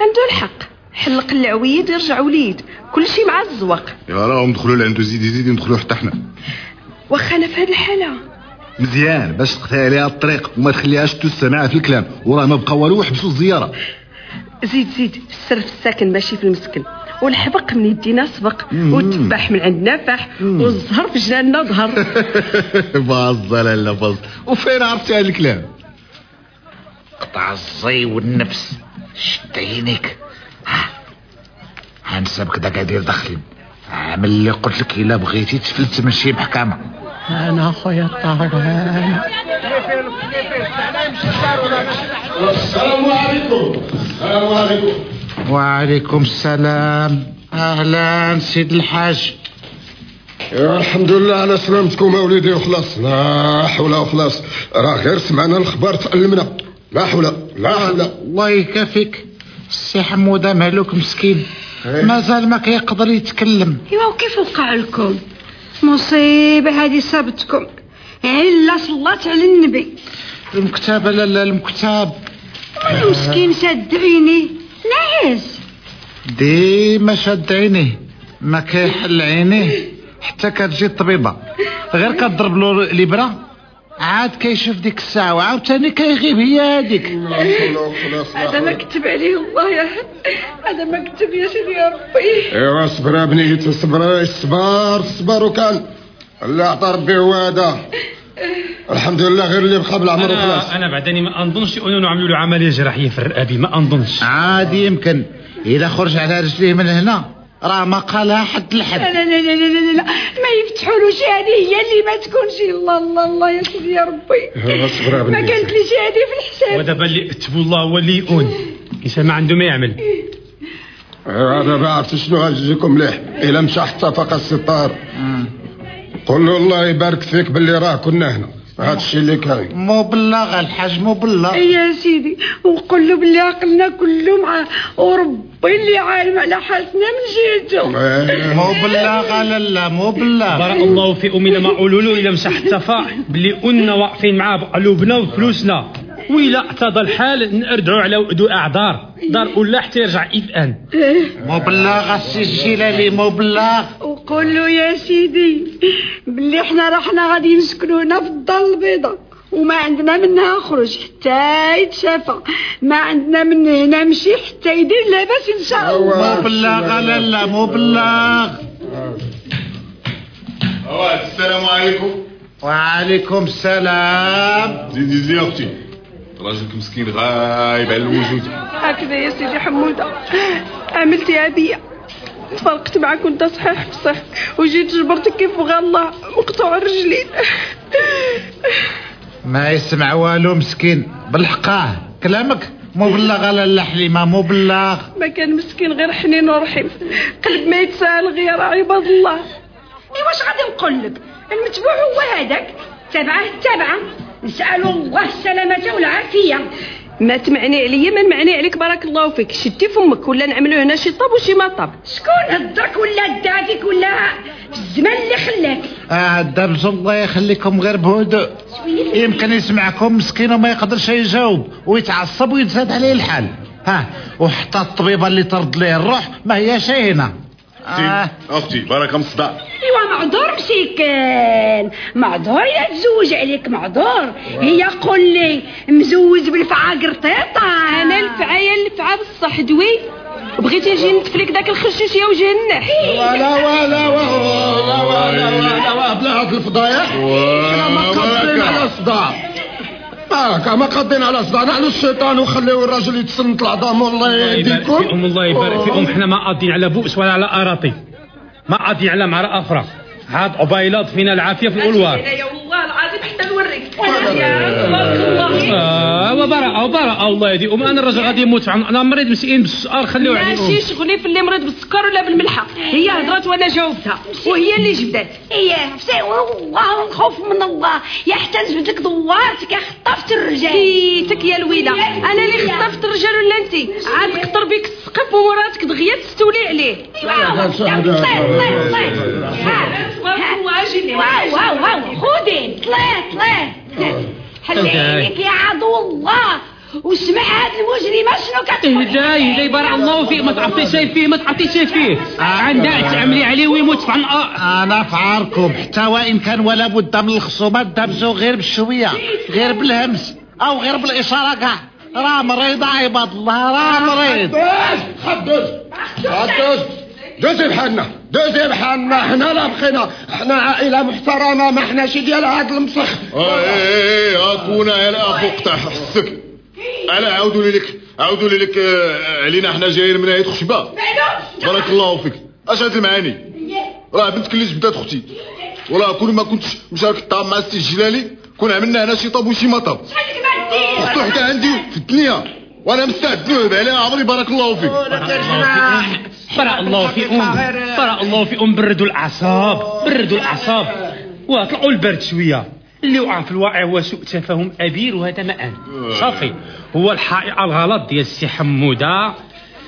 عنده الحق. حلق العويد يرجع وليد. كل شيء مع الزواق. يا راهم دخلوا لعندو زيدي زيدي ندخلوا حتى حنا. واخا أنا في هذه الحالة. مزيان باش تقطع عليها الطريق وما تخليهاش تستمع في الكلام. وراه ما بقى والو وحبسوا الزيارة. زيد زيد السر في الساكن ماشي في المسكن. والحبق من يدينا سبق. مم. والتفاح من عندنا فاح والزهر في جناننا ظهر. باظ لالا باظ وفين عرفتي هذا الكلام؟ قطع الزي والنفس. شد عينيك ها هنسبك دا قادر دخلين عامل اللي قلت لك إلا بغيتي تفلت من شي محكمة. أنا خويا طاران السلام عليكم. السلام عليكم. وعليكم السلام. أهلا سيد الحاج. يا الحمد لله على سلامتكم أوليدي وخلاص. لا حول وخلاص راه غير سمعنا الخبر تألمنا لا حول. لا حول. الله يكافيك. السي حمودة مهلوك مسكين. مازال ما كيقدر يتكلم. إيوا وكيف وقع لكم؟ مصيبة هذه صابتكم علا صلات على النبي. المكتاب لا لا المكتاب. المسكين سد عيني نعس ديما شاد عينيه ما كيحل عينيه. حتى كتجي الطبيبة. غير كضرب له الابره عاد كيشوف ديك الساعة وعاوتاني كيغيب هي هذيك هذا ما كتب عليه الله يا هذا ما كتب يا سيدي يا ربي. ايوا صبر يا بنيت صبر صبر صبر وكان. اللي عطى ربي هو هذا. الحمد لله غير اللي بقى بالعمر وخلاص. أنا, أنا بعدني ما أنظنش أنه عملوا له عملية جراحية في الرقابي ما أنظنش. عادي يمكن. إذا خرج على رجليه من هنا. راه ما قالها حد لا لحد لا لا لا لا لا, لا. ما يفتحولوش هذه هي اللي ما تكونش. الله الله الله يا سيدي يا ربي. ما قالت ليش هذه في الحساب. ودابا اللي كتبوا الله هو اللي يؤون. الإنسان ما عنده ما يعمل. ايوا دابا عرفتي شنو غتجيكم مليح إلا مشى حتى فوق الستار. قول له الله يبارك فيك باللي راه كنا هنا. هذا الشيء اللي كاين. مو بالله الحاج مو بالله يا سيدي وقول له باللي عقلنا كله مع وربي اللي عالم على حالتنا من جهته. مو بالله لا لا مو بالله بارك الله في امنا ما قولوا له الا مسح التفاح باللي قلنا واقفين معاه بقلوبنا وفلوسنا. وإلا اعتضى الحال نردعوا على ودو أعذار. دار ولا حتى يرجع إذ مو بلاغ السي الجلالي مو بلاغ وقول له يا سيدي باللي إحنا رحنا غادي نسكنوا هنا في الدار البيضاء وما عندنا منها خرج حتى يتشافى. ما عندنا من هنا مشي حتى يدير لاباس إن شاء الله. مو بلاغ لا لا مو بلاغ السلام عليكم. وعليكم السلام. زيدي زيدي يا أختي. راجلك مسكين غايب على الوجود. هكذا يا سيدي حمودة عملت يا بيا تفرقت معك وأنت صحيح بصح. وجيت جبرتك كيف بغى الله. مقطوع الرجلين. ما يسمع والو مسكين. بالحقاه. كلامك مو بلاغ لا لا حليمه مو بلاغ ما كان مسكين غير حنين ورحيم. قلب ما يتساهل غير عباد الله. إي واش غادي نقول لك؟ المتبوع هو هذاك. تبعه تبعه نسالوا الله السلامة والعافية. ما تمعني عليا ما نمعني عليك بارك الله فيك. شدي فمك ولا نعملوا هنا شي طاب وشي ما طاب. شكون هدرك ولا دافيك ولا في الزمان اللي خلاك. آه درج الله يخليكم غير بهدوء يمكن يسمعكم مسكين وما يقدرش يجاوب ويتعصب ويتزاد عليه الحال. ها وحتى الطبيبة اللي ترد ليه الروح ما هي شي أختي أختي بارك مصدع ايوا معذور مسكين معذور يا تزوج عليك معذور هي قول لي مزوج بالفعا قرطيطه أنا الفعايا الفعا بصح دوي بغيتي نجي نتفلك داك الخرشوش يا وجه النح ولا ولا ولا ولا ولا ولا بلا هاد الفضايح إحنا ما قادرين على صداع مالك ما قادين على صداع نحن الشيطان وخليو الراجل يتسلط العظام والله يهديكم. الله يبارك فيهم. إحنا ما قاضيين على بؤس ولا على اراطي ما قاضيين على مرأة أخرى. هاد عبيلات فينا العافيه في الالوار يا والله العظيم حتى نوريك يا بارك الله آه وبراء وبراء الله يهديهم أنا الرجل غادي يموت عن- أنا مريض مسكين بالسؤال خليوه عليهم ماشي شغلي في اللي مريض بالسكر ولا بالملحه هي هضرات وأنا جاوبتها وهي اللي جبدت إيه فسي والله نخوف من الله يا حتى نجبد لك دوارتك يا خطفت الرجال كيتك يا الويله أنا اللي خطفت الرجال ولا انت عاد كثر بك السقف ومراتك دغيا تستولي عليه واو واو واو خودين طلعت طلعت حليك يا عدو الله وسمع هذا المجرم شنو كتقول اهدى اهدى بارك الله فيك ما تعرفي شيء فيه ما تعرفي شيء فيه عندها تعملي عليه ويموت في أنا في حتى وان كان ولا بد من الخصومات دبزوا غير بالشويه غير بالهمس أو غير بالاشاره كاع راه مريض عباد الله راه مريض خدوز خدوز دوزي بحالنا دوزي بحالنا إحنا لا بقينا إحنا عائلة محترمة ما إحنا شي ديال هاد المسخ إيه أكونا يا الاخ اقطع حسك أنا عاودوا لي لك عاودوا لي لك آه، علينا إحنا جايين من عيد خشبة. بارك الله فيك. اش هاد المعاني. راه بنتك اللي جبدات أختي ولا كون ما كنتش مشارك الطعام مع السي الجلالي كون عملنا هنا شي طاب وشي مطاب اختو حتى عندي في الدنيا. وأنا مستعد. عليها عمري بارك الله فيك. برا الله فيكم برا الله فيكم بردوا الأعصاب. بردوا الأعصاب. وطلعوا البرد شوية. اللي وقع في الواقع هو سوء تفاهم أبير وهذا ما صافي هو الحقيقة الغلط ديال السي حمودة.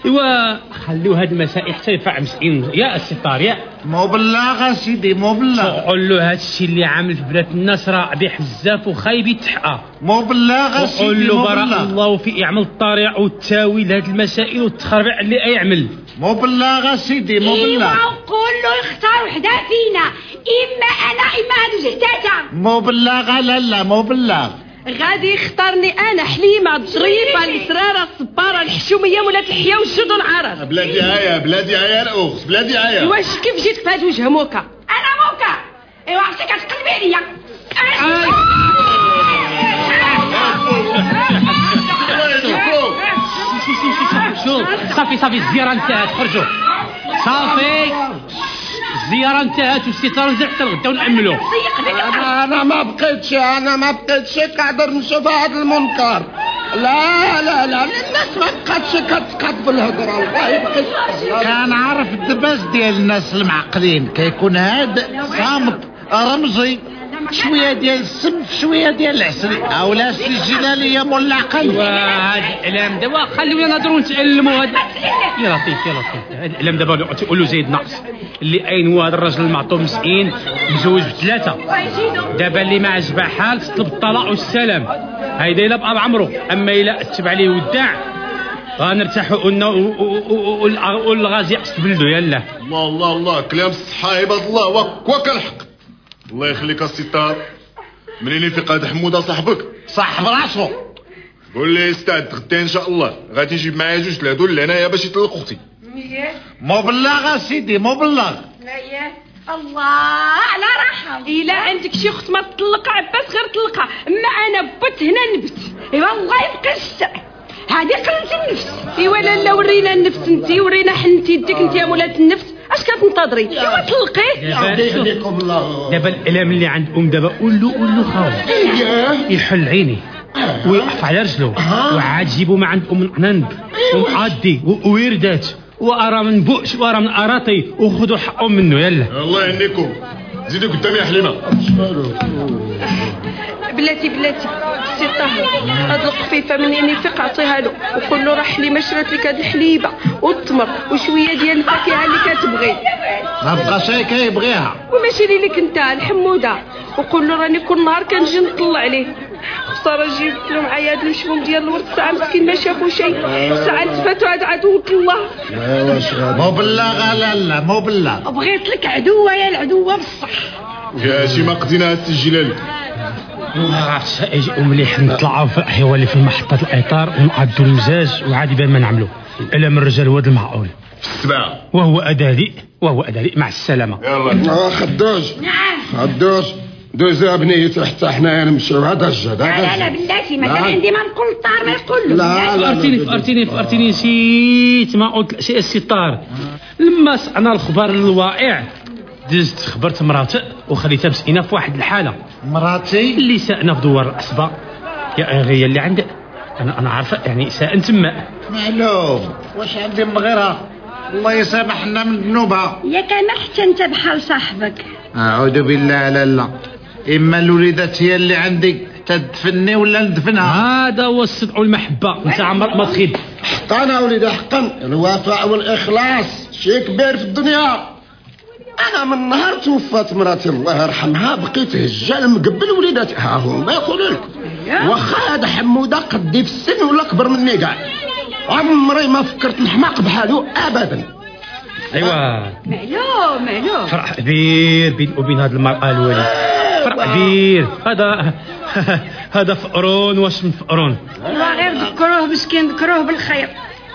ايوا خليو هاد المسائل حتى ينفع مسكين يا السي طارق مو بلاغ سيدي مو بلاغ قول له هاد الشيء اللي عامل في بلاد الناس راه قبيح بزاف وخايب يتحقق مو وقول سيدي له مو برا بلاغ الله في يعمل الطريق والتاويل هاد المسائل والتخربيع اللي يعمل. مو بلاغ سيدي مو بلاغ ايوا وقول له يختار وحدة فينا. إما أنا إما هادو زهتاتا مو بلاغ لا لا مو بلاغ غادي يختارني أنا حليمه الظريفه السراره الصباره الحشوميه ولات الحياة والجد والعرض بلادي عيا بلادي عيا الاخت بلادي عيا واش كيف جيت في هاد وجه موكا أنا موكا ايوا عرفتي كتقلبي عليا شوف صافي صافي الزياره انتهت خرجوا صافي الزياره انتهت والستار نزل حتى الغدا ونأملوا أنا أنا ما بقيتش أنا ما بقيتش قادر نشوف هذا المنكر. لا لا لا الناس ما بقاتش كتقاد بالهضره الله يبقيش كان عارف الدباس ديال الناس المعقلين كيكون هادئ صامت رمزي. شوية ديال السم شوية ديال العسل. أولا الجلاليه مول العقل وهاد الاعلام دابا خليونا نهضروا نتعلموا هاد يا لطيف يا لطيف. هاد الاعلام دابا تقول له زيد ناقص اللي أين هو هذا الراجل المعطوب مسكين مزوج بثلاثة. دابا اللي ما عجبها حال تطلب الطلاق والسلام. هيدا إلا بقى بعمرو أما إلا أتبع عليه وداع. غنرتاحوا قلنا والغازي يقصد بلدو يلا. الله الله الله. كلام الصحة عباد الله. وك وك الحق. الله يخليك الستار منين في قاد حمودة صاحبك؟ صاحب راسو قول لي استعد غدا إن شاء الله. غادي نجيب معايا جوج العدول لهنايا باش يطلق أختي. مو بالله سيدي مو بالله الله على راحة. إلا عندك شي أخت ما تطلق عباس غير طلقها أما أنا بت هنا نبت. إيوا الله يبقى الشتاء هذه قلة النفس. إيوا لا لا ورينا النفس انتي ورينا حنتي يديك انتي يا مولات النفس. اش كتنتظري ايوا طلقيه دابا الاعلام اللي عند ام دابا قول له قول له خاوي يحل عيني. ويقف على رجله وعاد جيبوا ما عند ام عنب ومقادي ووردات وارى من بؤس وارى من اراطي. وخذوا حقهم منه يلا. الله يهنيكم. زيدوا قدامي يا حليمة. بلاتي بلاتي سي طاهر هاد القفيفه منين يفيق عطيها له وقول له. راح لي ما شرات لك هاد الحليبه والتمر وشويه ديال الفاكهة اللي كتبغي. ما بقى شي كيبغيها. وماشي لي لك أنت الحمودة. وقول له راني كل نهار كنجي نطلع عليه. خسارة جبت له معايا هاد الشموم ديال الورد. ساعة مسكين ما شافو شيء. ساعة تفاتو عاد عدوة الله. مو بالله لا لا مو بالله. بغيت لك عدوة يا العدوة بصح. يا شي ما قدينا هاد السجلال مليح نطلعوا في الحيوان اللي في محطة الإطار ونعدوا المزاج وعاد يبان ما نعملوا إلا من الرجال واد المعقول. السبعة وهو أدالي وهو أدالي مع السلامة. يلا. خدوج خدوج دوزها بنيتي حتى حنايا نمشيو هذا الجد لا لا لا بلاتي ما كان. عندي ما نقول الطار ما يقول. لا، لا، لا. فأرتيني فأرتيني فأرتيني. نسيت ما قلت شيء الستار. لما سألنا الخبر الواقع دزت خبرت مراتي وخليتها مسكينة في واحد الحالة. مراتي؟ اللي ساءنا في دوار العصبه يا غير اللي عندك أنا أنا عارفة يعني ساء تما. معلوم. واش عندي من غيرها؟ الله يسامحنا من ذنوبها. يا كان حتى أنت بحال صاحبك. أعوذ بالله لا لا. إما الوليدات هي اللي عندي تدفني ولا ندفنها؟ هذا هو الصدق والمحبة. أنت عمرك ما تخيب. حقا وليدي حقا. الوفاء والإخلاص. شيء كبير في الدنيا. أنا من نهار توفات مراتي الله يرحمها بقيت هجال مقبل وليداتي. ها هما يقولوا لك. واخا هذا حمودة قدي في السن ولا كبر مني كاع عمري ما فكرت نحماق بحالو ابدا. ايوا معلوم معلوم. فرح كبير بين وبين هذه المرأة الوليد فرق كبير. هذا هذا فقرون واش من فقرون غير ذكروه مسكين ذكروه بالخير.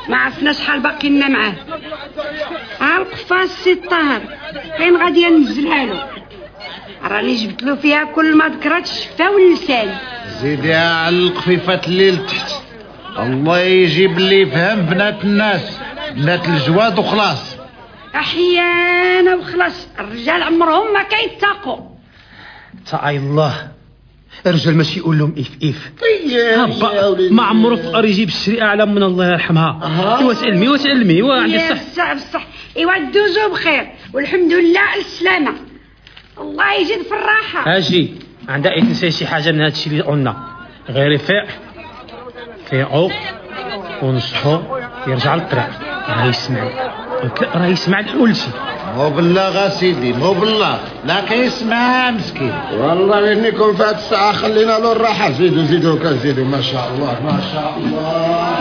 ما عرفنا شحال باقي لنا معاه. ها القفاص سي الطاهر فين غادي ننزلها له راني جبت له فيها كل ما ذكرت الشفا واللسان زيدي على القفيفات الليل تحت. الله يجيب اللي يفهم بنات الناس. بنات الجواد وخلاص. أحيانا وخلاص. الرجال عمرهم ما كيتاقوا تعاي الله. الرجال ماشي يقول لهم اف اف يا هبا ما عمرو فقر يجيب الشريعه اعلى من الله يرحمها. ايوا تعلمي ايوا تعلمي ايوا عندي الصح. بصح بصح ايوا دوزو بخير. والحمد لله على السلامة. الله يجد في الراحة. أجي. عندها أي تنسى شي حاجة من هذا الشيء اللي قلنا. غير يفيق فيقو ونصحو يرجع للطريق راه يسمع. قلت له راه يسمع كل بالله غا سيدي مو بالله لا كيسمع مسكين. والله انكم في هذه الساعة خلينا له الراحة. زيدوا زيدوا كنزيدوا ما شاء الله ما شاء الله.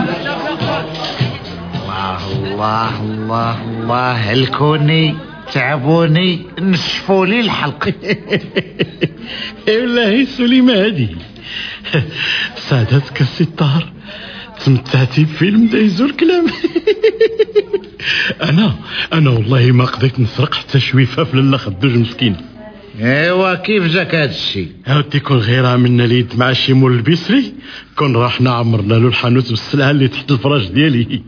الله الله الله. الله الكوني تعبوني نشفوا لي الحلق والله سليمة هادي سعادتك الستار. تمتعتي بفيلم دايزو الكلام أنا أنا والله ما قضيت نسرق حتى شويفة في لاله خدوج مسكين إيوا كيف جاك هذا الشيء هاودي كون غيرها منا ليد مع شي مول البيسري كون رحنا عمرنا له الحانوت بالسلعة اللي تحت الفراش ديالي.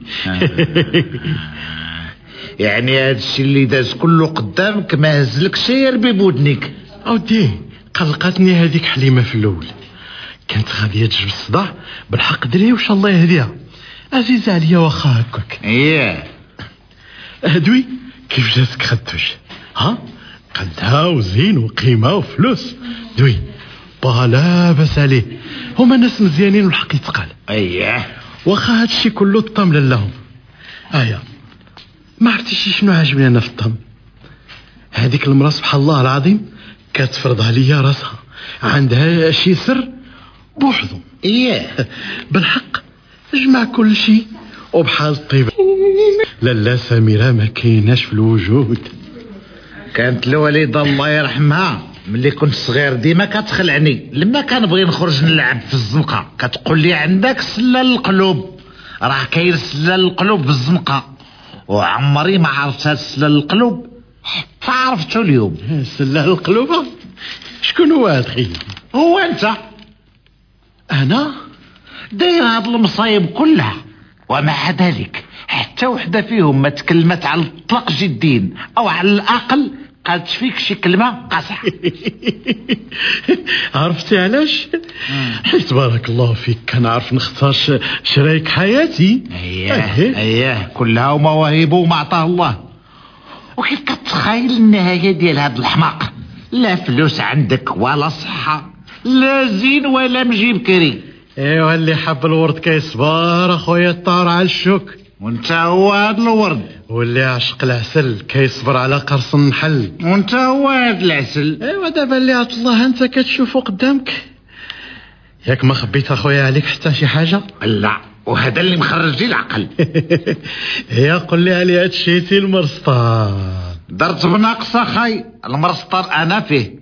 يعني هذا الشيء اللي داز كله قدامك ما هزلك شي يربي بودنك أودي قلقتني هذيك حليمة في الأول. كانت غاديه تجبد الصداع؟ بالحق دري وش الله يهديها. عزيزة عليا واخا هكاك. إيه. هدوي كيف جاتك خدوش ها؟ قدها وزين وقيمة وفلوس. دوي با لا بأس عليه. هما ناس مزيانين والحق يتقال. اييه واخا هادشي كله الطم لهم ايا ما عرفتيش شنو عاجبني أنا في الطم. هذيك المرأة سبحان الله العظيم كتفرض عليا راسها. عندها شي سر بوحدو. إيه. بالحق جمع كل شيء وبحال الطيبة لالا سميرة ما كايناش في الوجود. كانت الوالدة الله يرحمها ملي كنت صغير ديما كتخلعني. لما كنبغي نخرج نلعب في الزنقة كتقول لي عندك سلال القلوب راه كاين سلال القلوب في الزنقة وعمري ما عرفت هاد سلال القلوب حتى عرفتو اليوم. سلال القلوب شكون هو هاد هو أنت. أنا؟ داير هاد المصايب كلها. ومع ذلك حتى وحدة فيهم ما تكلمت على الطلاق جدين أو على الأقل قالت فيك شي كلمة قاصحة. عرفتي علاش؟ حيت بارك الله فيك كنعرف نختار شريك حياتي. اييه اييه كلها ومواهب وما عطاه الله. وكيف كتخيل النهاية ديال هاد الحماق لا فلوس عندك ولا صحة. لا زين ولا مجيب كري ايوا اللي حب الورد كيصبر أخويا الطار على الشوك. وأنت هو هاد الورد. واللي عشق العسل كيصبر على قرص النحل وأنت هو هاد العسل. ايوا دابا اللي عطا الله أنت كتشوفو قدامك. ياك ما خبيت أخويا عليك حتى شي حاجة؟ لا وهذا اللي مخرج لي العقل. يا قل لي علي هاد الشيتي المرسطان؟ درت بناقص اخاي المرسطر أنا فيه.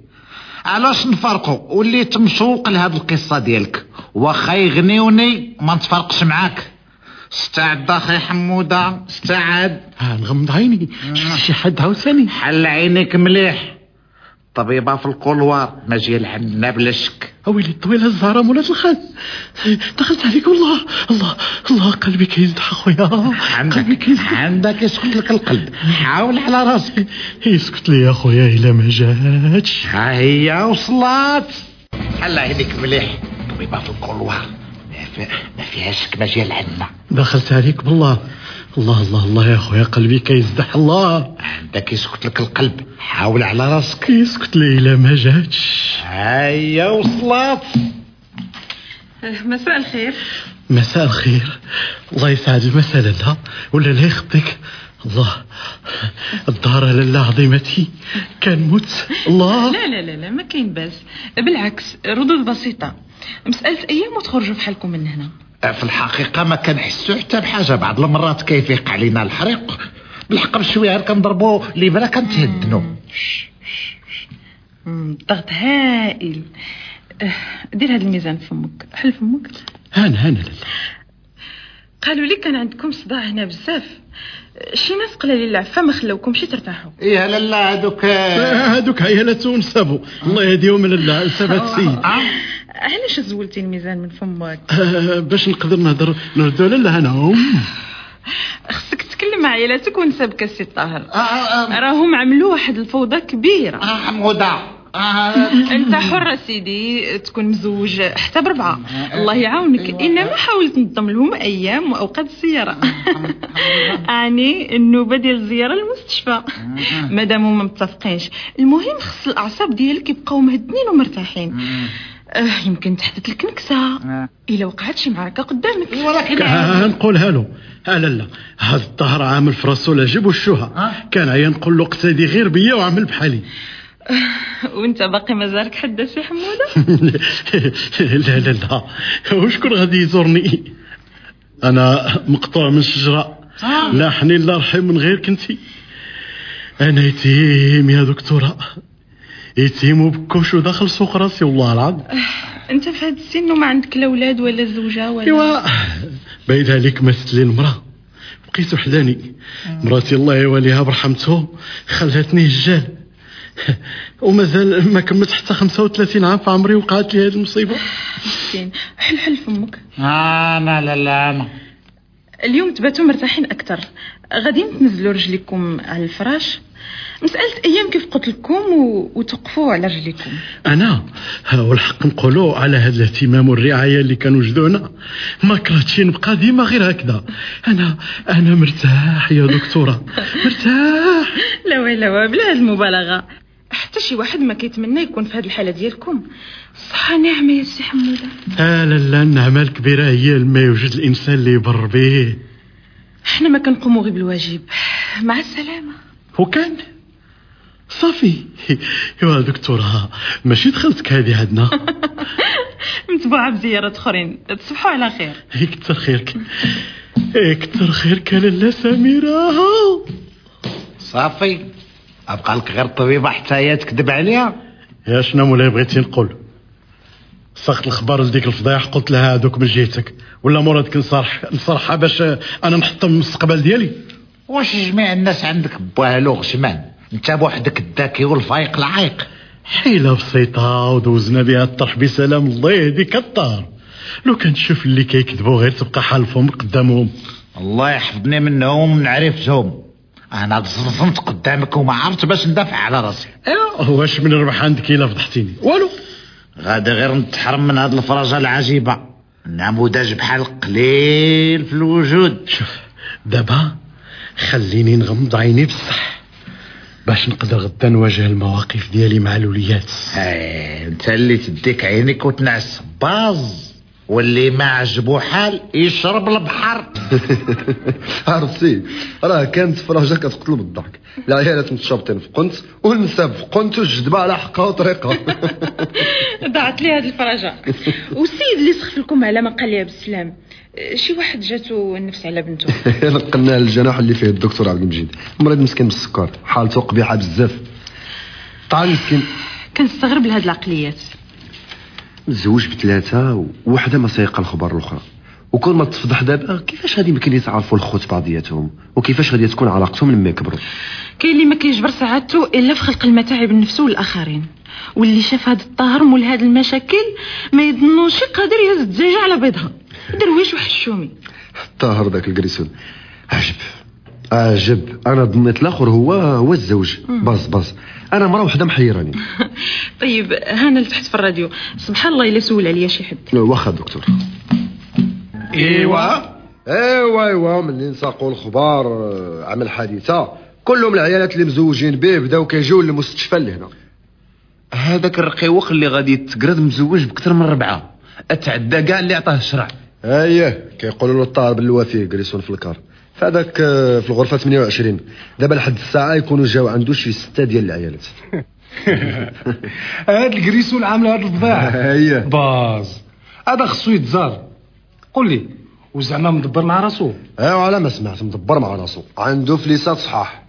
علاش نفرقوا وليت مسوق لهاد القصة ديالك. واخا يغنيوني ما نتفرقش معاك. استعد أخي حمودة استعد. ها نغمض عيني. شي حد عاوتاني حل عينيك مليح. طبيبه في الكولوار ما جاية لعندنا بلا شك ويلي الطويلة الزهره مولات الخال دخلت عليك. والله الله الله قلبي كيزدح أخويا. عندك عندك يسكت لك القلب. حاول على راسك. يسكت لي يا أخويا الا ما جاتش. ها هي وصلات حل عينيك مليح. طبيبة في الكولوار ما في- ما فيهاش شك ما جاية لعندنا دخلت عليك بالله. الله الله الله يا اخويا قلبي كيزدح الله. عندك يسكت لك القلب. حاول على راسك. يسكت لي إلا ما جاتش. هيا وصلات. مساء الخير. مساء الخير. الله يسعد المساء لالا ولا لا يخطيك؟ الله. الدار لالا عظيمتي كان موت. الله. لا لا لا لا ما كاين باس. بالعكس ردود بسيطة. مسألة أيام وتخرجوا بحالكم من هنا. في الحقيقة ما كنحسو حتى بحاجة بعض المرات كيفيق علينا الحريق. بالحق بشوية غير كنضربو ليبرا كنتهدنو. مم، الضغط هائل. أه، دير هذا الميزان في فمك. حل فمك. هانا هانا لالا قالوا لي كان عندكم صداع هنا بزاف. شي ناس قلالين العفا ما خلوكمش ترتاحوا. إيه لالا هذوك هادوك عيالات ونسابو الله يهديهم لالا نسابات السيد علاش زولتي الميزان من فمك؟ آه، باش نقدر نهضر نردو لالا هنا. هم خصك تكلم مع عائلاتك ونسابك السي طاهر. راهم عملوا واحد الفوضى كبيرة. آه حموده أنت حر سيدي تكون مزوج حتى بربعة. الله يعاونك. إنما حاول تنظم لهم أيام وأوقات الزيارة. يعني النوبة ديال الزيارة للمستشفى. مادام هما متفقينش. المهم خص الأعصاب ديالك يبقاو مهدنين ومرتاحين. آه يمكن تحدث لك نكسة. إلا وقعت شي معركة قدامك. ها نقولها له ها لالا هذا الطهر عامل في راسو لا جيب وشوها كان عيا نقول له اقتدي غير بيا وعمل بحالي. وانت باقي مازالك حدث يا حمودة؟ لا لا لا. وشكون غادي يزورني؟ أنا مقطوع من شجره لا حنين لا رحم من غيرك انت أنا يتيم يا دكتورة. يتيم وبكوش وداخل سوق راسي والله العظيم. أنت في هذا السن وما عندك لا أولاد ولا زوجة ولا إيوا باين عليك مثلي المرأة. بقيت وحداني. مراتي الله يواليها برحمته خلاتني هجال ومازال ما كملت حتى 35 عام في عمري وقعت لي هذه المصيبة. مسكين. حل حل فمك. أنا لا لا أنا اليوم تباتوا مرتاحين أكثر. غادي تنزلوا رجليكم على الفراش. مسألة أيام كيف قلت لكم و... وتوقفوا على رجليكم. أنا؟ ها هو الحق نقولوا على هذا الاهتمام والرعاية اللي كانوا جدونا ما كرهتش نبقى ديما غير هكذا. أنا أنا مرتاح يا دكتورة. مرتاح. لا ولا وا بلا هاد المبالغة. حتى شي واحد ما كيتمنى يكون في هذه الحالة ديالكم. صح نعمه يا سي حمودة. آه لا لا النعمة الكبيرة هي لما يوجد الإنسان اللي يبر به. حنا ما كنقوموا غير بالواجب. مع السلامة. وكان صافي. إيوا دكتورة ماشي دخلتك هذه عندنا. متبوعة بزيارات أخرين. تصبحوا على خير. كتر خيرك. كتر خيرك يا لاله سميرة. صافي. أبقى لك غير الطبيبه حتى هي تكذب عليها يا شنو مولاي بغيتي نقول؟ ساقط الخبر لديك الفضيح قلت لها هذوك من جهتك ولا مرادك نصرح نصرحها باش أنا نحط المستقبل ديالي؟ واش جميع الناس عندك بوالو غشمان؟ انت بوحدك الذكي والفايق العايق. حيلة بسيطة ودوزنا بها الطرح بسلام الله يهديك الدار. لو كان تشوف اللي كيكذبوا غير تبقى حالفهم قدامهم. الله يحفظني منهم من عرفتهم أنا تصرفت قدامك وما عرفت باش ندافع على راسي. ايوا واش من ربح عندك إلا فضحتيني؟ والو. غادي غير نتحرم من هاد الفرجة العجيبة. نموذج بحال قليل في الوجود. شوف دابا خليني نغمض عيني بصح. باش نقدر غدا نواجه المواقف ديالي مع الوليات. انت اللي تديك عينيك وتنعس باز واللي ما عجبو حال يشرب البحر. عرفتي راه كانت فرجه كتقتل بالضحك. العيالات متشابطين في قنت والنساء في قنت والجدبه على حقها وطريقها. ضاعت لي هذه الفرجه والسيد اللي سخف لكم على ما قال لي بالسلام شي واحد جاتو النفس على بنته. نقلنا الجناح اللي فيه الدكتور عبد المجيد. مريض مسكين بالسكر حالته قبيحة بزاف. طعن مسكين. كنستغرب لهاد العقليات. متزوج بثلاثة وواحدة ما سايقة الخبر الأخرى. وكون ما تفضح دابا كيفاش غادي يمكن يتعرفوا الخوت بعضياتهم؟ وكيفاش غادي تكون علاقتهم لما يكبروا؟ كاين اللي ما كيجبر سعادته إلا في خلق المتاعب لنفسه والآخرين. واللي شاف هاد الطهر مول هاد المشاكل ما يظنوش قادر يهز الدجاجة على بيضها. درويش وحشومي طاهر ذاك ال graisseur. عجب. عجب. أنا ظنيت الآخر هو هو الزوج. باز باز أنا مرا وحدة محيراني. طيب هانا اللي تحت في الراديو. سبحان الله إلا سول عليا شي حد. واخا دكتور. إيوا. إيوا إيوا. ملي نساقوا الخبار آه، عمل حادثة. كلهم العيالات اللي مزوجين به بداو كيجيو للمستشفى لهنا هذاك الرقيوق اللي غادي يتقرد مزوج بكثر من ربعة. أتعدى كاع اللي عطاه الشرع. اييه كيقولوا له الطاهر بالوفي graisseur في الكار. فهذاك آه، في الغرفة 28 دابا لحد الساعة يكونوا جاو عنده شي ستة ديال العيالات. هاد ال graisseur عامل هاد الفضيحه اييه باز. هذا خصو يتزار قول لي وزعما مدبر مع راسو؟ ايوا على ما سمعت مدبر مع راسو. عنده فليسات صحاح.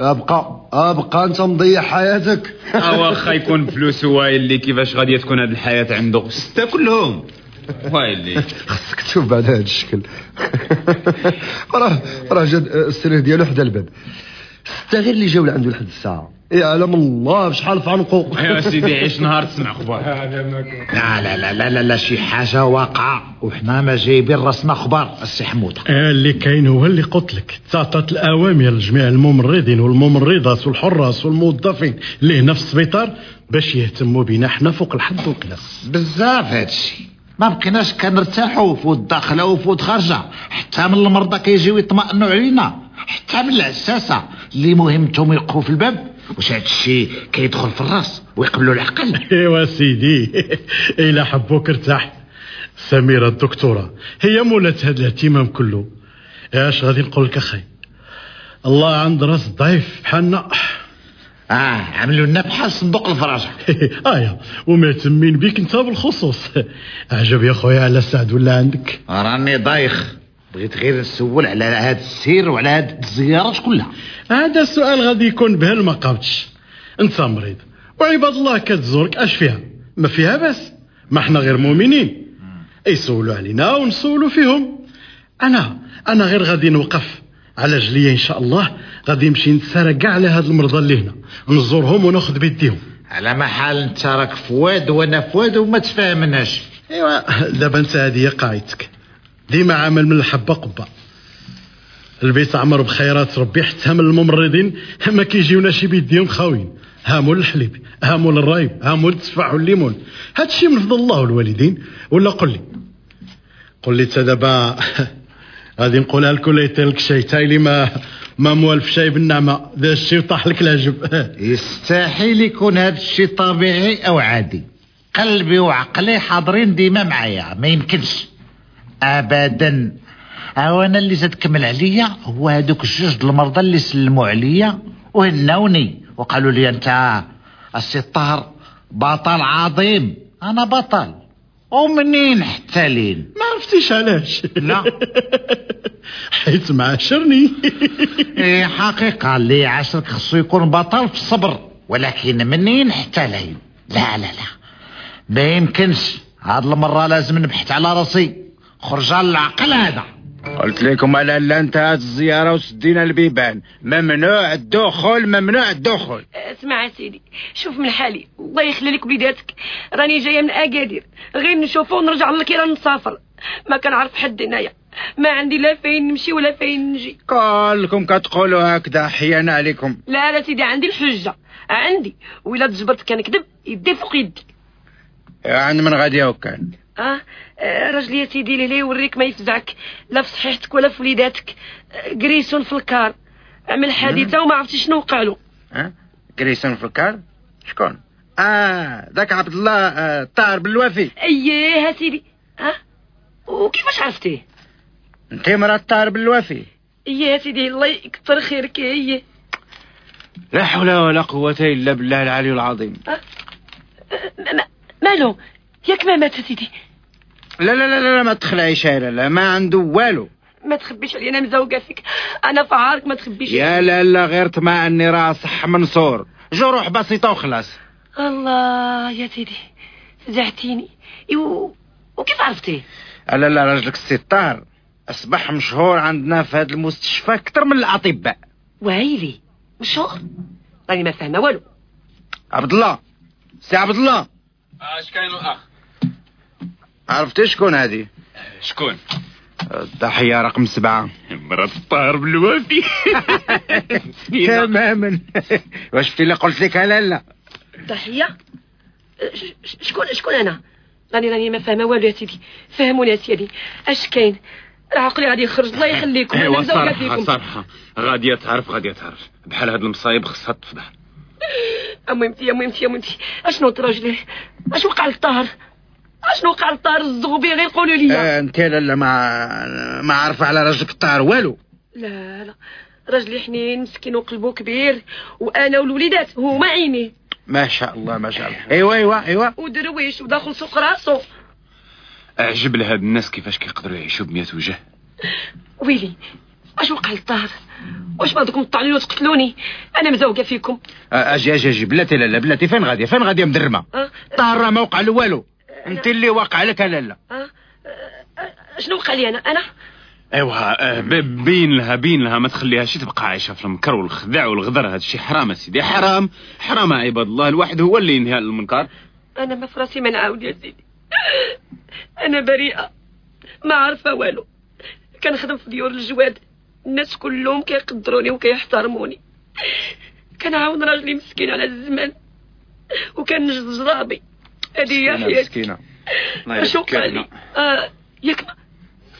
أبقى أبقى أنت مضيع حياتك. واخا يكون فلوس هو اللي كيفاش غادي تكون هذه الحياة عنده؟ ستة كلهم. وايلي خصك تشوف بعد هذا الشكل. راه راه جا السرير ديالو حدا الباب. غير اللي جاو لعنده لحد الساعة. يعلم الله بشحال في عنقو يا سيدي عيش نهار تسمع خبار لا لا لا لا لا, لا شي حاجة واقعة. وحنا ما جايبين راسنا خبار السي حموده آه، اللي كاين هو اللي قلت لك. تعطات الأوامر لجميع الممرضين والممرضات والحراس والموظفين اللي هنا في السبيطار باش يهتموا بينا حنا فوق الحد والقياس بزاف هادشي. ما بقيناش كنرتاحوا فوت داخله وفوت خارجة. حتى من المرضى كيجيو يطمئنوا علينا. حتى من العساسة اللي مهمتهم يوقفوا في الباب. واش هادشي كيدخل في الراس ويقبلوا العقل؟ إيوا سيدي. إلى حبوك ارتاح. سميرة الدكتورة هي مولات هذا الاهتمام كله. اش غادي نقول لك أخي؟ الله عند راس ضعيف بحالنا. آه عملوا لنا بحال صندوق الفراشه ايا ومهتمين بيك أنت بالخصوص. عجب يا خويا على سعد ولا عندك؟ راني دايخ بغيت غير نسول على هاد السير وعلى هاد الزيارات كلها. هذا السؤال غادي يكون بهل ما قابتش أنت مريض وعباد الله كتزورك أش فيها؟ ما فيها بس. ما إحنا غير مؤمنين. يسولوا علينا ونسولوا فيهم. أنا أنا غير غادي نوقف. على جلية إن شاء الله غادي نمشي نتسارى كاع على هاد المرضى اللي هنا. نزورهم وناخذ بيديهم. على ما حال انت راك فواد وأنا فواد وما تفاهمناش ايوا دابا أنت هذه قاعدتك. ديما عامل من الحبة قبة. البيت عمر بخيرات ربي حتى من الممرضين ما كيجيونا شي بيديهم خاويين. هاموا الحليب هاموا الرايب هاموا التفاح والليمون. هادشي من فضل الله والوالدين. ولا قل لي؟ قل لي انت دابا غادي نقولها لك ولا لك شي. تا اللي ما ما موالف شاي بالنعمة. ذا الشي وطاح لك العجب. يستحيل يكون هذا الشيء طبيعي أو عادي. قلبي وعقلي حاضرين ديما معايا. ما يمكنش. ابدا. أو أنا اللي زاد كمل عليا هو هذوك الجوج المرضى اللي سلموا عليا وهناوني وقالوا لي أنت السي الطاهر بطل عظيم. أنا بطل. ومنين حتى لين ما عرفتيش علاش. لا. حيت معاشرني إيه حقيقة اللي عاشرك خصو يكون بطل في الصبر ولكن منين حتى لين لا لا لا. ما يمكنش. هاد المرة لازم نبحث على راسي. خرج العقل هذا. قلت لكم على لا انتهت الزيارة وسدينا البيبان. ممنوع الدخول ممنوع الدخول. اسمع يا سيدي شوف من حالي الله يخلي لك وليداتك راني جاية من أكادير غير نشوفو ونرجع للكيران نسافر ما كنعرف حد هنايا. ما عندي لا فين نمشي ولا فين نجي. كلكم كتقولوا هكذا حيانا عليكم. لا لا سيدي عندي الحجة. عندي. وإلا تجبرت كنكذب يدي فوق يدي. يعني من غادي وكان آه آه، راجل يا سيدي ليلي يوريك ما يفزعك. لا في صحيحتك ولا في وليداتك. آه، قريسون في الكار. عمل حادثه وما عرفتش شنو وقع له ها؟ كريسون في الكار؟ شكون؟ آه ذاك عبد الله آه طاهر بالوافي أييه يا سيدي. ها؟ وكيفاش عرفتيه؟ أنت مرات طاهر بالوافي أييه يا سيدي الله يكثر خيرك أييه. لا حول ولا قوة إلا بالله العلي العظيم. ما- ما- مالو ياك ما مات يا سيدي. لا لا لا لا ما تخلعيش لا لا ما عنده والو. ما تخبيش علي أنا مزوقه فيك أنا في عارك ما تخبيش يا لا لا غير تما أني راه صح منصور. جروح بسيطة وخلاص. الله يا سيدي فزعتيني إيوا وكيف عرفتيه لا لا راجلك السي طاهر أصبح مشهور عندنا في هذا المستشفى أكثر من الأطباء. ويلي مشهور. راني ما فاهمة والو. عبد الله سي عبد الله. اش كاين الأخ. عرفتي شكون هذه؟ شكون؟ الضحية رقم سبعة. مرات الطاهر بالوافي تماما. واش اللي قلت لك لا. لا ش- شكون شكون أنا؟ راني راني ما فاهمة والو يا سيدي. فهموني يا سيدي. أش كاين؟ راه عقلي غادي يخرج. الله يخليكم. أنا ايوا فيكم. صراحة غادية تعرف غادية تعرف بحال هاد المصايب خصها تفضح. اميمتي يا ميمتي يا ميمتي أشنو راجلي أش وقع للطاهر؟ أشنو وقع للطاهر الزغبي غير قولوا لي آه أنت لا لا ما ما عارفه على راجلك الطاهر والو. لا لا. راجلي حنين مسكين وقلبه كبير. وأنا والوليدات هما عيني. ما شاء الله ما شاء الله. أيوا أيوا أيوا. ودرويش وداخل سوق راسو. أعجب لهاد الناس كيفاش كيقدروا يعيشوا بمية وجه. ويلي اش وقع للطاهر واش بعضكم طعنوني وتقتلوني؟ أنا مزوقة فيكم. آه، أجي أجي أجي. بلاتي لا لا بلاتي. فين غاديه فين غاديه مدرمة؟ أه؟ راه ما وقع له والو. انت اللي واقع لك لا لا. أه؟ أه، شنو وقع لي أنا؟ أنا؟ ايوا آه، ب- بين لها بين لها ما تخليهاش تبقى عايشة في المكر والخداع والغدر هذا الشيء حرام يا سيدي حرام حرام يا عباد الله الواحد هو اللي ينهي المنكر. أنا ما في راسي ما نعاود يا سيدي. أنا بريئة ما عارفة والو. كنخدم في ديور الجواد الناس كلهم كيقدروني وكيحترموني. كنعاون راجلي مسكين على الزمان وكنجز جرابي. هذه هي مسكينة، حياتي. مسكينة. الله اش وقع يذكرنا. لي آه ياك ما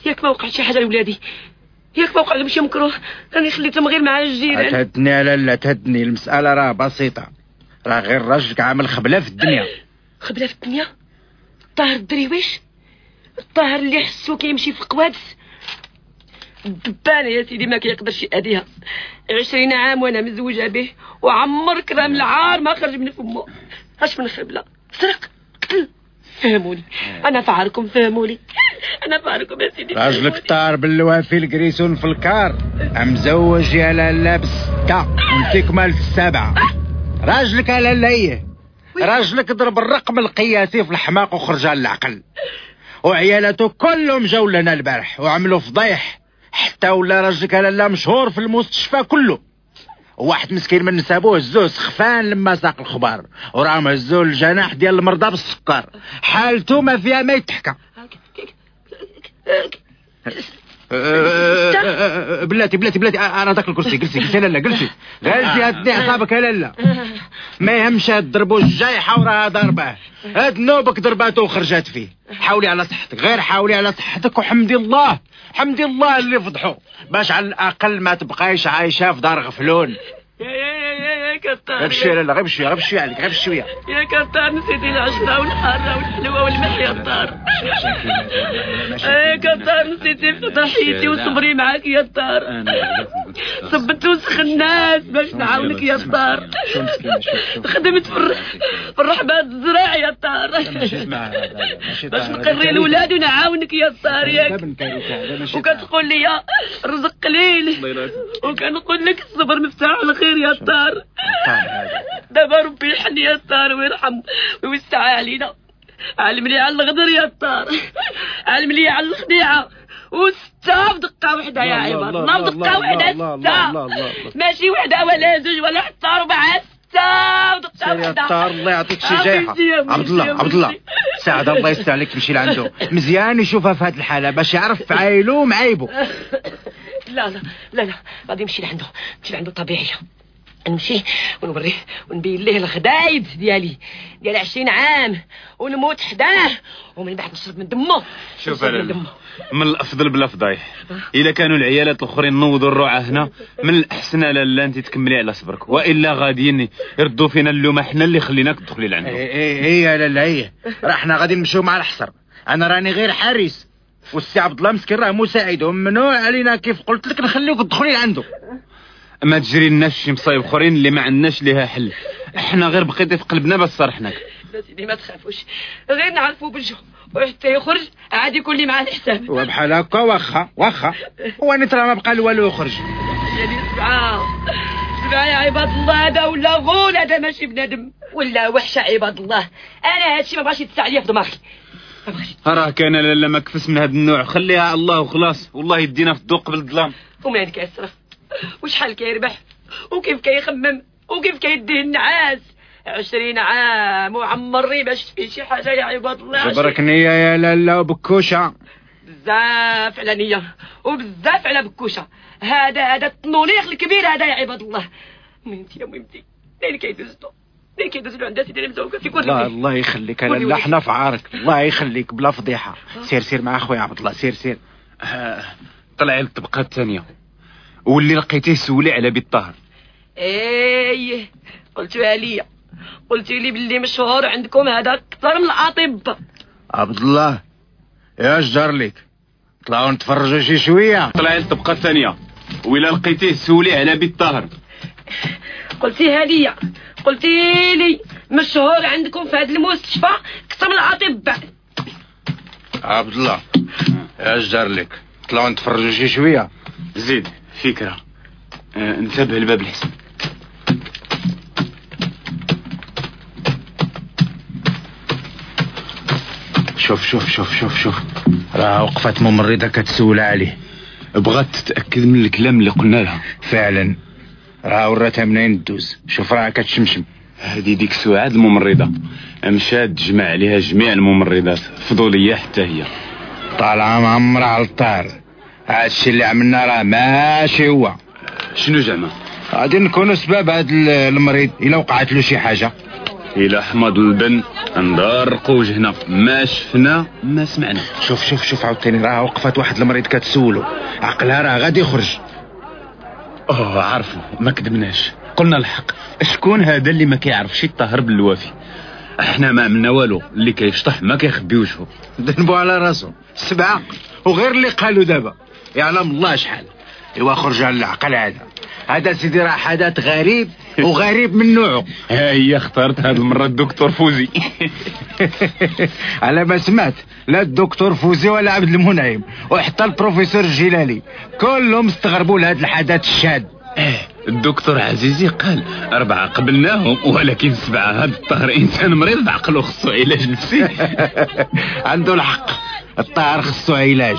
ياك ما وقع شي حاجة لولادي. ياك ما وقع لهم شي مكروه. راني خليتهم غير مع الجيران. تهدني لا لا تهدني. المسألة راه بسيطة. راه غير راجلك عامل خبلة في الدنيا. خبلة في الدنيا؟ طاهر الدريويش الطاهر اللي حسو كيمشي في القوادس. الدبانة يا سيدي ما كيقدرش يأذيها. عشرين عام وأنا مزوجة به وعمر كرام العار ما خرج من فمه. اش من خبلة. سرق قتل فهموني أنا فعلكم فهموني أنا فعلكم يا سيدي. راجلك طار بالوافي الكريسون في الكار. مزوج يا لالا بستة وانت كمال في السبعة راجلك يا لالا راجلك ضرب الرقم القياسي في الحماق وخرج على العقل وعيالته كلهم جاو لنا البارح وعملوا فضيح حتى ولا راجلك لالا مشهور في المستشفى كله. واحد مسكين من نسابوه هزوه سخفان لما ساق الخبار. وراهم هزوه الجناح ديال المرضى بالسكر. حالته ما فيها ما يتحكى بلاتي بلاتي بلاتي. أه، أنا ذاك الكرسي. جلسي جلسي لا لا جلسي غالسي هدي اعصابك لا لا. ما يهمش هاد ضربو الجايحة وراها ضربة. هاد نوبك ضرباته وخرجات فيه. حاولي على صحتك. غير حاولي على صحتك وحمدي الله. حمدي الله اللي فضحو. باش على الأقل ما تبقايش عايشة في دار غفلون. يا يا يا يا يا كتار غير بشوية لا غير بشوية عليك غير بشوية. يا كتار نسيتي العشرة والحارة والحلوة والملح يا الدار يا كتار نسيتي ضحيتي وصبري معاك يا الدار صبت وسخ الناس باش نعاونك يا الدار خدمت في الر- في الرحبات الزراع يا الدار باش نقري الولاد ونعاونك يا الدار ياك وكتقول لي يا الرزق قليل. وكنقول لك الصبر مفتاح الخير يا الدار دابا ربي يحن يا الدار ويرحم ويوسع علينا. علم لي على الغدر يا الدار. علم لي على الخديعة. وستة بدقة وحدة يا عباد الله بدقة وحدة. ستة ماشي وحدة ولا زوج ولا حتى ربعة ستة بدقة وحدة. طار الله يعطيك شي جايحة. عبد الله عبد الله. ساعد الله يستر عليك تمشي لعنده. مزيان يشوفها في هذه الحالة باش يعرف عايلو ومعايبو لا لا لا لا غادي نمشي لعنده. نمشي لعنده طبيعية. نمشي ونوريه ونبين ليه الخدايد ديالي ديال عشرين عام ونموت حداه ومن بعد نشرب من دمه شوف نشرب من دمه. من الأفضل بلا فضايح. الا كانوا العيالات الأخرين نوضوا الرعاه هنا من الأحسن لا لا أنت تكملي على صبرك. وإلا غاديين يردوا فينا اللومه حنا اللي خليناك تدخلي لعندهم. إيه هي لا لا هي راه حنا غادي نمشيو مع الحصر. أنا راني غير حارس والسي عبد الله مسكين راه مساعد وممنوع علينا كيف قلت لك نخليوك تدخلي لعنده ما تجري لناش شي مصايب اخرين اللي ما عندناش ليها حل. إحنا غير بقيتي في قلبنا بس صرحناك. لا سيدي ما تخافوش. غير نعرفوا بوجهه وحتى يخرج عاد يكون لي معاه الحساب. وبحال هكا واخا واخا. وأنا ترى ما بقى والو يخرج. يعني سبعة. سبعة يا عباد الله هذا ولا غول هذا ماشي بنادم. ولا وحشة عباد الله. أنا هادشي ما بغاش يتسع ليا في دماغي. راه كان لالا ما كفس من هذا النوع. خليها الله وخلاص والله يدينا في الضوء قبل الظلام ومين كيصرف وشحال كيربح وكيف كيخمم وكيف كيديه النعاس؟ عشرين عام وعمرني باش في شي حاجة يا عباد الله جبرك نية يا لالا وبكوشة. بزاف على نية وبزاف على بكوشة. هذا هذا التنونيخ الكبير هذا يا عباد الله ميمتي يا ميمتي لين كيدوزلو لين كيدوزلو عند سيدي المزوقة في كل الله. الله يخليك لالا وري. حنا في عارك. الله يخليك بلا فضيحة. سير سير مع أخويا عبد الله سير سير. طلعي للطبقه الثانية. واللي لقيتيه سولي على بيت طاهر إيه قلتوها ليا قلتي لي باللي مشهور عندكم هذا أكثر من الاطباء عبد الله يا جدار ليك. طلعوا نتفرجوا شي شوية. طلعي للطبقة الثانية. وإلا لقيتيه سولي على بيت طاهر قلتيها ليا قلتي لي مشهور عندكم في هذا المستشفى أكثر من الاطباء عبد الله يا جدار ليك. طلعوا نتفرجوا شي شوية. زيد. فكرة. آه، انتبه لباب الحسن شوف شوف شوف شوف شوف. راه وقفت ممرضة كتسول عليه. بغات تتأكد من الكلام اللي قلنا لها. فعلا. راه وراتها منين تدوز؟ شوف راه كتشمشم. هذه ديك سعاد الممرضة. مشات تجمع عليها جميع الممرضات. فضولية حتى هي. طالعة معمرة على الطار. هادشي اللي عملنا راه ماشي هو. شنو زعما؟ غادي نكونوا سبب هاد ال- المريض إلا وقعت له شي حاجة. إلى حمض البن ندرقوا وجهنا. ما شفنا ما سمعنا. شوف شوف شوف عاوتاني راه وقفت واحد المريض كتسولو. عقلها راه غادي يخرج. أوه عارفه ما كذبناش قلنا الحق. شكون هذا اللي ما كيعرفش الطاهر بالوافي إحنا ما عملنا والو. اللي كيشطح ما كيخبي وجهه ذنبو على راسو. سبعة. وغير اللي قالوا دابا. يعلم الله شحال. إيوا خرج على العقل هذا. هذا سيدي راه حدث غريب وغريب من نوعه. ها هي اختارت هذه المرة الدكتور فوزي. على ما سمعت لا الدكتور فوزي ولا عبد المنعم. وحتى البروفيسور الجيلاني كلهم استغربوا لهذا الحدث الشاذ الدكتور عزيزي قال أربعة قبلناهم ولكن سبعة هذا الطاهر إنسان مريض بعقله خصو علاج نفسي. عنده الحق الطاهر خصو علاج.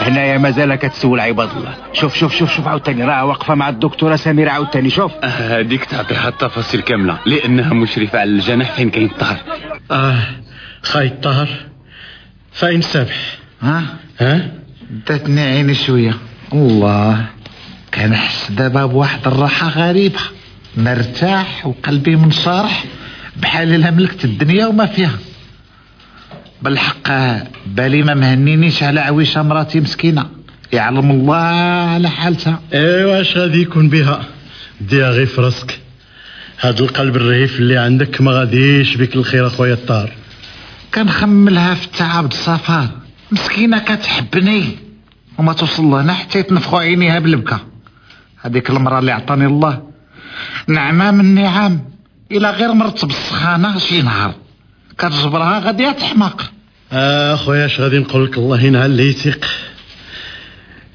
هنايا مازال كتسول عباد الله. شوف شوف شوف شوف عاوتاني. راه واقفة مع الدكتورة سميرة عاوتاني. شوف. هذيك تعطيها التفاصيل كاملة لأنها مشرفة على الجناح فين كاين الطاهر آه خاي الطهر. فإن سبح ها؟ ها؟ داتني عيني شوية. الله كنحس دابا بواحد الراحة غريبة. مرتاح وقلبي منشرح بحال الا ملكت الدنيا وما فيها. بالحق بالي ما مهنينيش على عويشة مراتي مسكينة. يعلم الله على حالتها ايوا اش غادي يكون بها؟ ديها غير في راسك هاد القلب الرهيف اللي عندك ما غاديش بك الخير أخويا الطار. كنخملها في التعب السفر مسكينة كتحبني. وما توصل لهنا حتى يتنفخوا عينيها بالبكا هذيك المرأة اللي عطاني الله نعمة من نعم. إلا غير مرت بالسخانة شي نهار. كتجبرها غادي تحماق. آه خويا اش غادي نقول لك؟ الله ينعل اللي يثيق.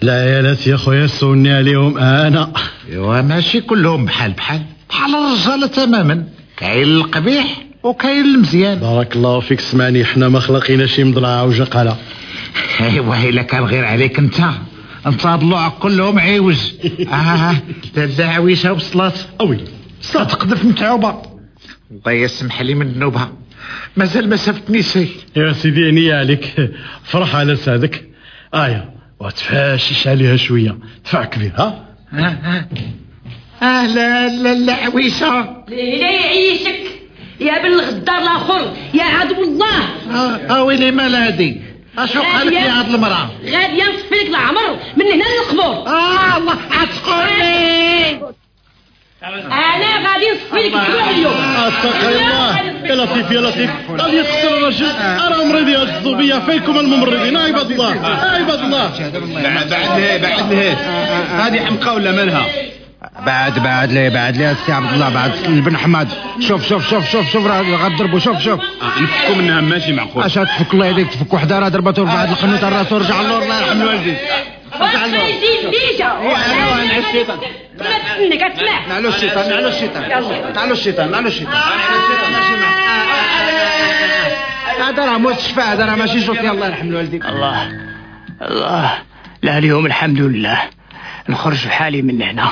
العيالات يا خويا سوني عليهم. أنا. ايوا ماشي كلهم بحال بحال. بحال الرجال تماما. كاين القبيح وكاين المزيان. بارك الله فيك سمعني حنا ما خلقينا شي مضلعه وجقله ايوا إلا كان غير عليك أنت. أنت الضلوع كلهم عيوج آه لا عويشه وصلات أوي. تقذف متعوبة. الله يسمح لي من ذنوبها. مازال ما شافتني شيء. يا سيدي عيني عليك. فرح على سعدك ايا وتفاشش عليها شوية. دفع كبير ها؟ آه لا لا لا عويشه لا يعيشك يا بن الغدار الآخر يا عدو الله. آه ويلي مال هادي؟ اشو قالت لي هاد المراه غادي نصفي لك العمر من هنا للقبور. آه الله عتقوني أنا غادي نصفي لك اليوم اتقي الله يا لطيف يا لطيف غادي يقتل الرجل. أنا مريض يا الزوبيه فيكم الممرضين. عباد الله. عباد الله. بعد ليه؟ بعد ليه؟ هذه حمقى ولا مالها؟ بعد بعد ليه؟ بعد ليه السي عبد الله؟ بعد البن حماد. شوف شوف شوف شوف شوف راه غضربوا شوف شوف. نفكوا منها ماشي معقول. أش تفك الله يديك تفك وحده راه ضربته في واحد القنوت على راسه رجع اللور الله يرحم الوالدين رجع اللور أنا وأنا الشيطان ما تسنك اسمع نعلو الشيطان نعلو الشيطان نعلو الشيطان نعلو الشيطان هذا راه مستشفى هذا راه ماشي شرطي الله يرحم الوالدين الله الله لا اليوم الحمد لله نخرج بحالي من هنا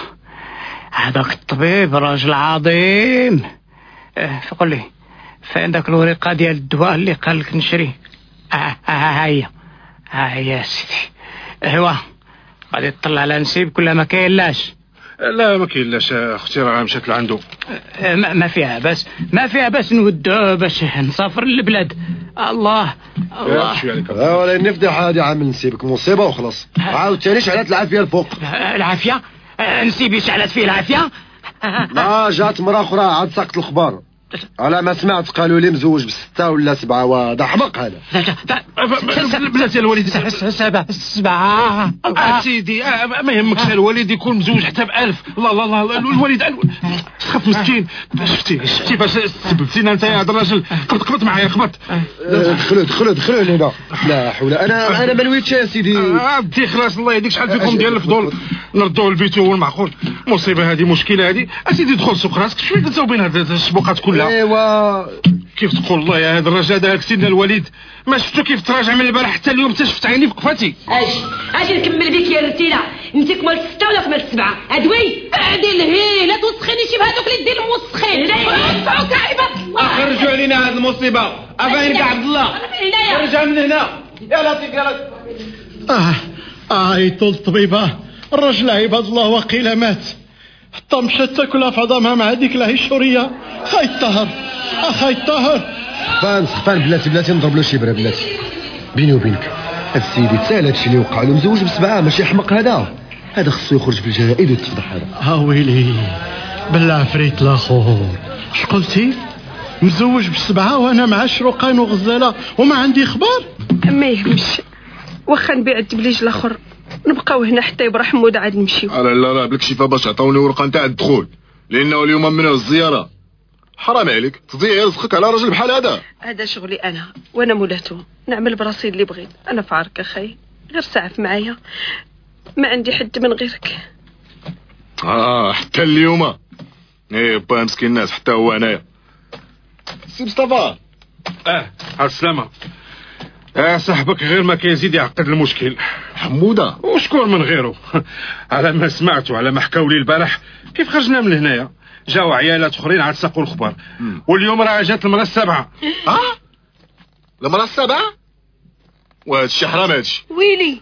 هذاك الطبيب راجل عظيم آه فقل لي فين ذاك الورقه ديال الدواء اللي قال لك نشري آه آه ها هي ها هي يا سيدي ايوا غادي تطلع على نسيب كلها ما كاين لاش. لا ما كاين لاش أختي راه مشات لعندو أه ما ما فيها بس ما فيها بس نودو باش نسافر للبلاد. الله الله. ولا نفضح هادي عامل نسيبك مصيبة وخلاص عاود ثاني شعلات العافية الفوق؟ العافية؟ أه نسيبي شعلت فيه العافية؟ ما جات مرة أخرى عاد ساقط الخبر. على ما سمعت قالوا لي مزوج بستة ولا سبعة وهذا حمق هذا. بلاتي الوالد سبعة سبعة آه سيدي آه ما يهمكش الوالد يكون مزوج حتى بألف. الله الله الله الوالد تخاف مسكين. شفتي؟ شفتي فاش سببتينا انت يا هذا الراجل قبط قبط معايا قبط دخلوا دخلوا دخلوا هنا. لا حول. أنا أنا ما نويتش يا سيدي؟ عبدي خلاص الله يهديك. شحال فيكم ديال الفضول؟ نردوه لبيتو هو المعقول مصيبة هذه مشكلة هذه. أسيدي دخل سوق راسك. شوية تزوبين هذه الشبوقات كلها ايوا كيف تقول الله يا هذا الرجال هذاك سيدنا الوليد؟ ما شفتو كيف تراجع من البارح حتى اليوم؟ حتى شفت عيني في قفاتي. أجي أجي نكمل بك يا رتينا انت كمال ستة ولا كمال سبعة؟ أدوي. بعدي لهي لا توسخيني شي بهذوك اللي دير الموسخين ادفعوك يا عباد الله. خرجوا علينا هذه المصيبة. اباين كاع عبد الله. خرج من هنا. يا لطيف يا لطيف آه آه يطول الطبيبة. الرجل عباد الله وقيل مات. حتى مشات تاكلها في عظامها مع هذيك الهيشوريه خاي الطهر اخاي الطهر خفان خفان بلاتي بلاتي نضرب له شبره بلاتي. بيني وبينك هاد السيدي تسال هادشي اللي وقع له مزوج بسبعة ماشي حمق هذا. هذا خصو يخرج في الجرائد ويتفضح هذا. ها ويلي. بالعفريت الآخر. اش قلتي؟ مزوج بسبعة وأنا مع شروقان وغزالة وما عندي إخبار؟ ما يهمش. واخا نبيع الدبليج الآخر. نبقاو هنا حتى يبرا حمود عاد نمشيو. لا لا لا بلك شفا باش عطاوني ورقة نتاع الدخول. لأنه اليوم منه الزيارة. حرام عليك. تضيع رزقك على راجل بحال هذا. هذا شغلي أنا وأنا مولاته نعمل براسي اللي بغيت. أنا في عرك أخي غير سعف معايا. ما عندي حد من غيرك. آه حتى اليوم. إيه با مسكين الناس حتى هو أنايا. سي مصطفى. أه على السلامة. آه صاحبك غير ما كيزيد يعقد المشكل. حمودة؟ وشكون من غيره؟ على ما سمعت وعلى ما حكاو لي البارح كيف خرجنا من هنايا؟ جاو عيالات أخرين عاد ساقوا الخبر. واليوم راه جات المرأة السابعة. آه؟ المرأة السابعة؟ وهذا الشيء حرام ويلي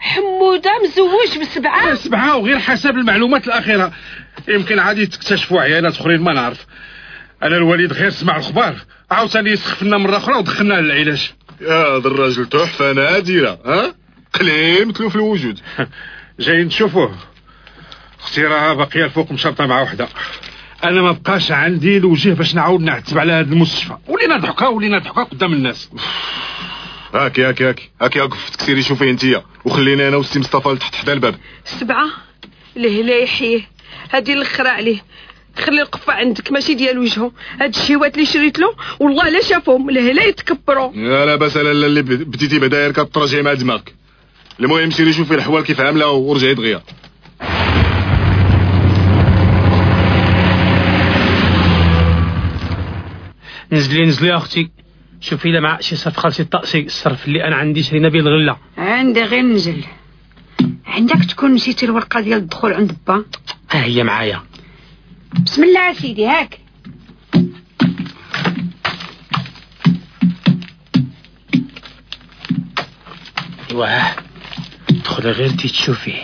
حمودة مزوج بسبعة. سبعة وغير حسب المعلومات الأخيرة. يمكن عادي تكتشفوا عيالات أخرين ما نعرف. أنا الوالد غير سمع الخبار عاوتاني يسخف لنا مرة أخرى ودخلنا للعلاج. يا هذا الراجل تحفة نادرة ها؟ قليل مثلو في الوجود. جاي نشوفوه أختي راه باقية الفوق مشرطة مع وحدة. أنا ما بقاش عندي الوجه باش نعاود نعتب على هذا المستشفى. ولينا ضحكا ولينا ضحكا قدام الناس. هاكي هاكي هاكي. هاكي وقف تاكسي سيري شوفي انتيا وخليني أنا وسي مصطفى لتحت حدا الباب. سبعة؟ ليه لا يحييه هادي الاخرى عليه. خلي القفة عندك ماشي ديال وجهه. هاد الشيوات اللي شريت له والله لا شافهم ليه لا يتكبروا. يا لا بس لا اللي بديتي بداير كتراجعي مع دماغك. المهم سيري شوفي الحوال كيف عامله ورجعي دغيا نزلي نزلي يا أختي. شوفي إلا مع شي صفقه شي طاسي الصرف اللي أنا عندي شرينا به الغله عندي غير نزل. عندك تكون نسيتي الورقة ديال الدخول عند با ها هي معايا. بسم الله سيدي هاك. واه دخلي غير تشوفي.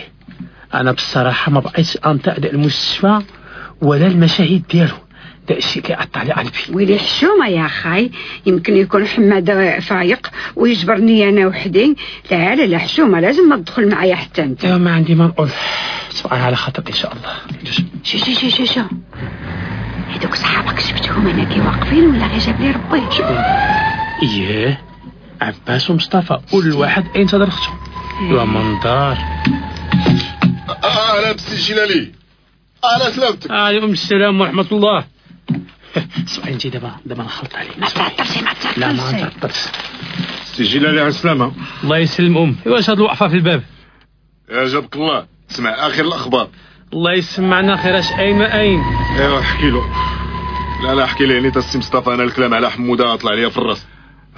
أنا بصراحة ما بقيتش أنطق المستشفى ولا المشاهد ديالو. دا الشيء كيقطع لي قلبي ويلي حشومة يا خاي؟ يمكن يكون حمادة فايق ويجبرني أنا وحدي. لا لا لا حشومة لازم ما تدخل معايا حتى أنت. يا ما عندي ما نقول. سؤال على خاطرك إن شاء الله. شو شو شو شو شو؟ هذوك صحابك شفتهم أنا كي واقفين ولا غير جاب لي ربي إيه عباس ومصطفى. كل واحد اين صدر اخته يا منظار. أهلا بسي جلالي على سلامتك. عليكم السلام ورحمة الله. اسمعي انت دابا دابا نخلط عليك ما تعطرش ما تعطرش لا ما تعطلش سي جلالي على السلامة. الله يسلم أم. واش هاد الوقفة في الباب. يا جابك الله. اسمع آخر الأخبار. الله يسمعنا خير اش أين ما أين؟ إيوا احكي له. لا لا احكي لي. نيت السي مصطفى أنا الكلام على حمودة طلع ليا في الرأس.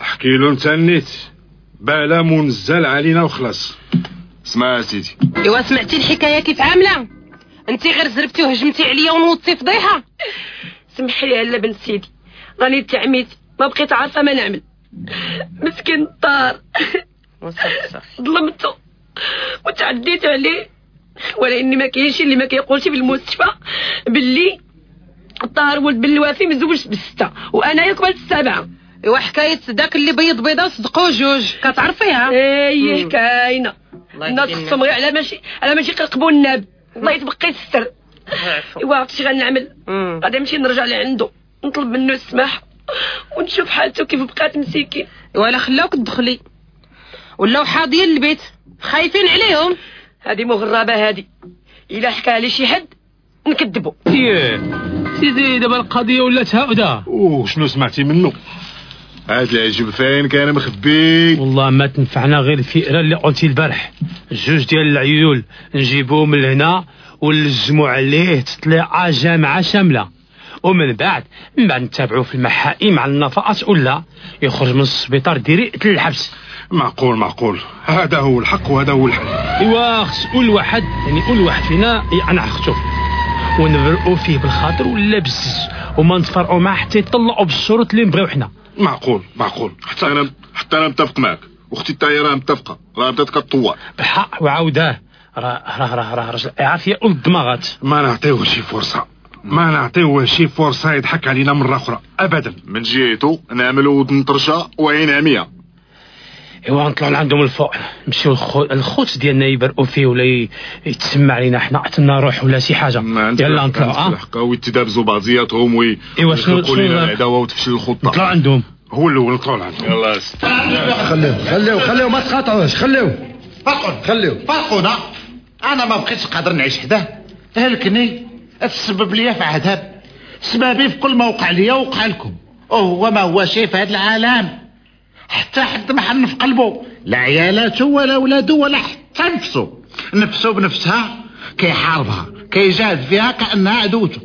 احكي له أنت نيت. بالا منزل علينا وخلاص. اسمع يا سيدي. إيوا سمعتي الحكاية كيف عاملة؟ انت غير زربتي وهجمتي عليا ونوضتي فضيحه سمحي لي لا بنت سيدي. راني تعميت ما بقيت عارفة ما نعمل. مسكين الدار ظلمته. وتعديت عليه. ولاني ما كاينش اللي ما كيقولش في المستشفى باللي الطاهر ولد بالوافي مزوج بالستة وأنا يقبل السبعة إيوا حكاية داك اللي بيض بيضة صدقوا جوج. كتعرفيها؟ إيه كاينة الناس خصهم غير على ماشي على ماشي يقرقبوا الناب. الله يتبقى يستر إيوا عرفتي اش غنعمل غادي نمشي نرجع لعندو نطلب منه السماح ونشوف حالته كيف بقات مسكين إيوا لا خلاوك تدخلي. ولاو حاضيين البيت خايفين عليهم. هذه مغربة هذه إلا حكى لي شي حد نكذبو. إيه. سيدي دابا القضية ولات هاوده وشنو سمعتي منه؟ هاد العجب فين كان مخبي؟ والله ما تنفعنا غير الفئرة اللي قلتي البارح. جوج ديال العيول نجيبوهم لهنا ونلزموا عليه تطليعة جامعة شاملة. ومن بعد من بعد نتابعوه في المحائم على النفقات ولا يخرج من السبيطار ديريكت للحبس معقول معقول. هذا هو الحق وهذا هو الحل إيوا خص كل واحد يعني كل واحد فينا يعنى اخته ونبرئوا فيه بالخاطر ولا بالزز. وما نتفرقوا معاه حتى يطلعوا بالشروط اللي نبغيو حنا. معقول معقول. حتى أنا حتى أنا متفق معك. وأختي التايه راه متفقة. راه بدات كطوال بالحق وعاوداه. راه راه راه راه رجل عافيه والدماغات ما نعطيوه شي فرصة. ما نعطيوه شي فرصة يضحك علينا مرة أخرى. ابدا. من جهته نعملوا ودن طرشه وعين عمياء إيوا نطلعوا لعندهم الفوق. نمشيو الخو... الخوت ديالنا يبرئوا فيه ولا. يتسمى علينا حنا عطنا روح ولا شي حاجة. يلا نطلعوا آه. الحق ويتدابزوا بعضياتهم وي إيوا شنو لنا العداوة وتفشل الخطة. نطلعوا عندهم. هو الأول نطلعوا لعندهم. يلا. خليو خليو خليو. ما تقاطعوش. خليو. فقد خليو فقنا أنا ما بقيتش قادر نعيش حداه. هلكني تسبب لي في عذاب. سبابي في كل ما وقع لي وقع لكم. وهو ما هو شيء في هذا العالم. حتى حد ما حن في قلبه. لا عيالاته ولا ولاده ولا حتى نفسه. نفسه بنفسها كيحاربها كيجاهد فيها كأنها عدوته.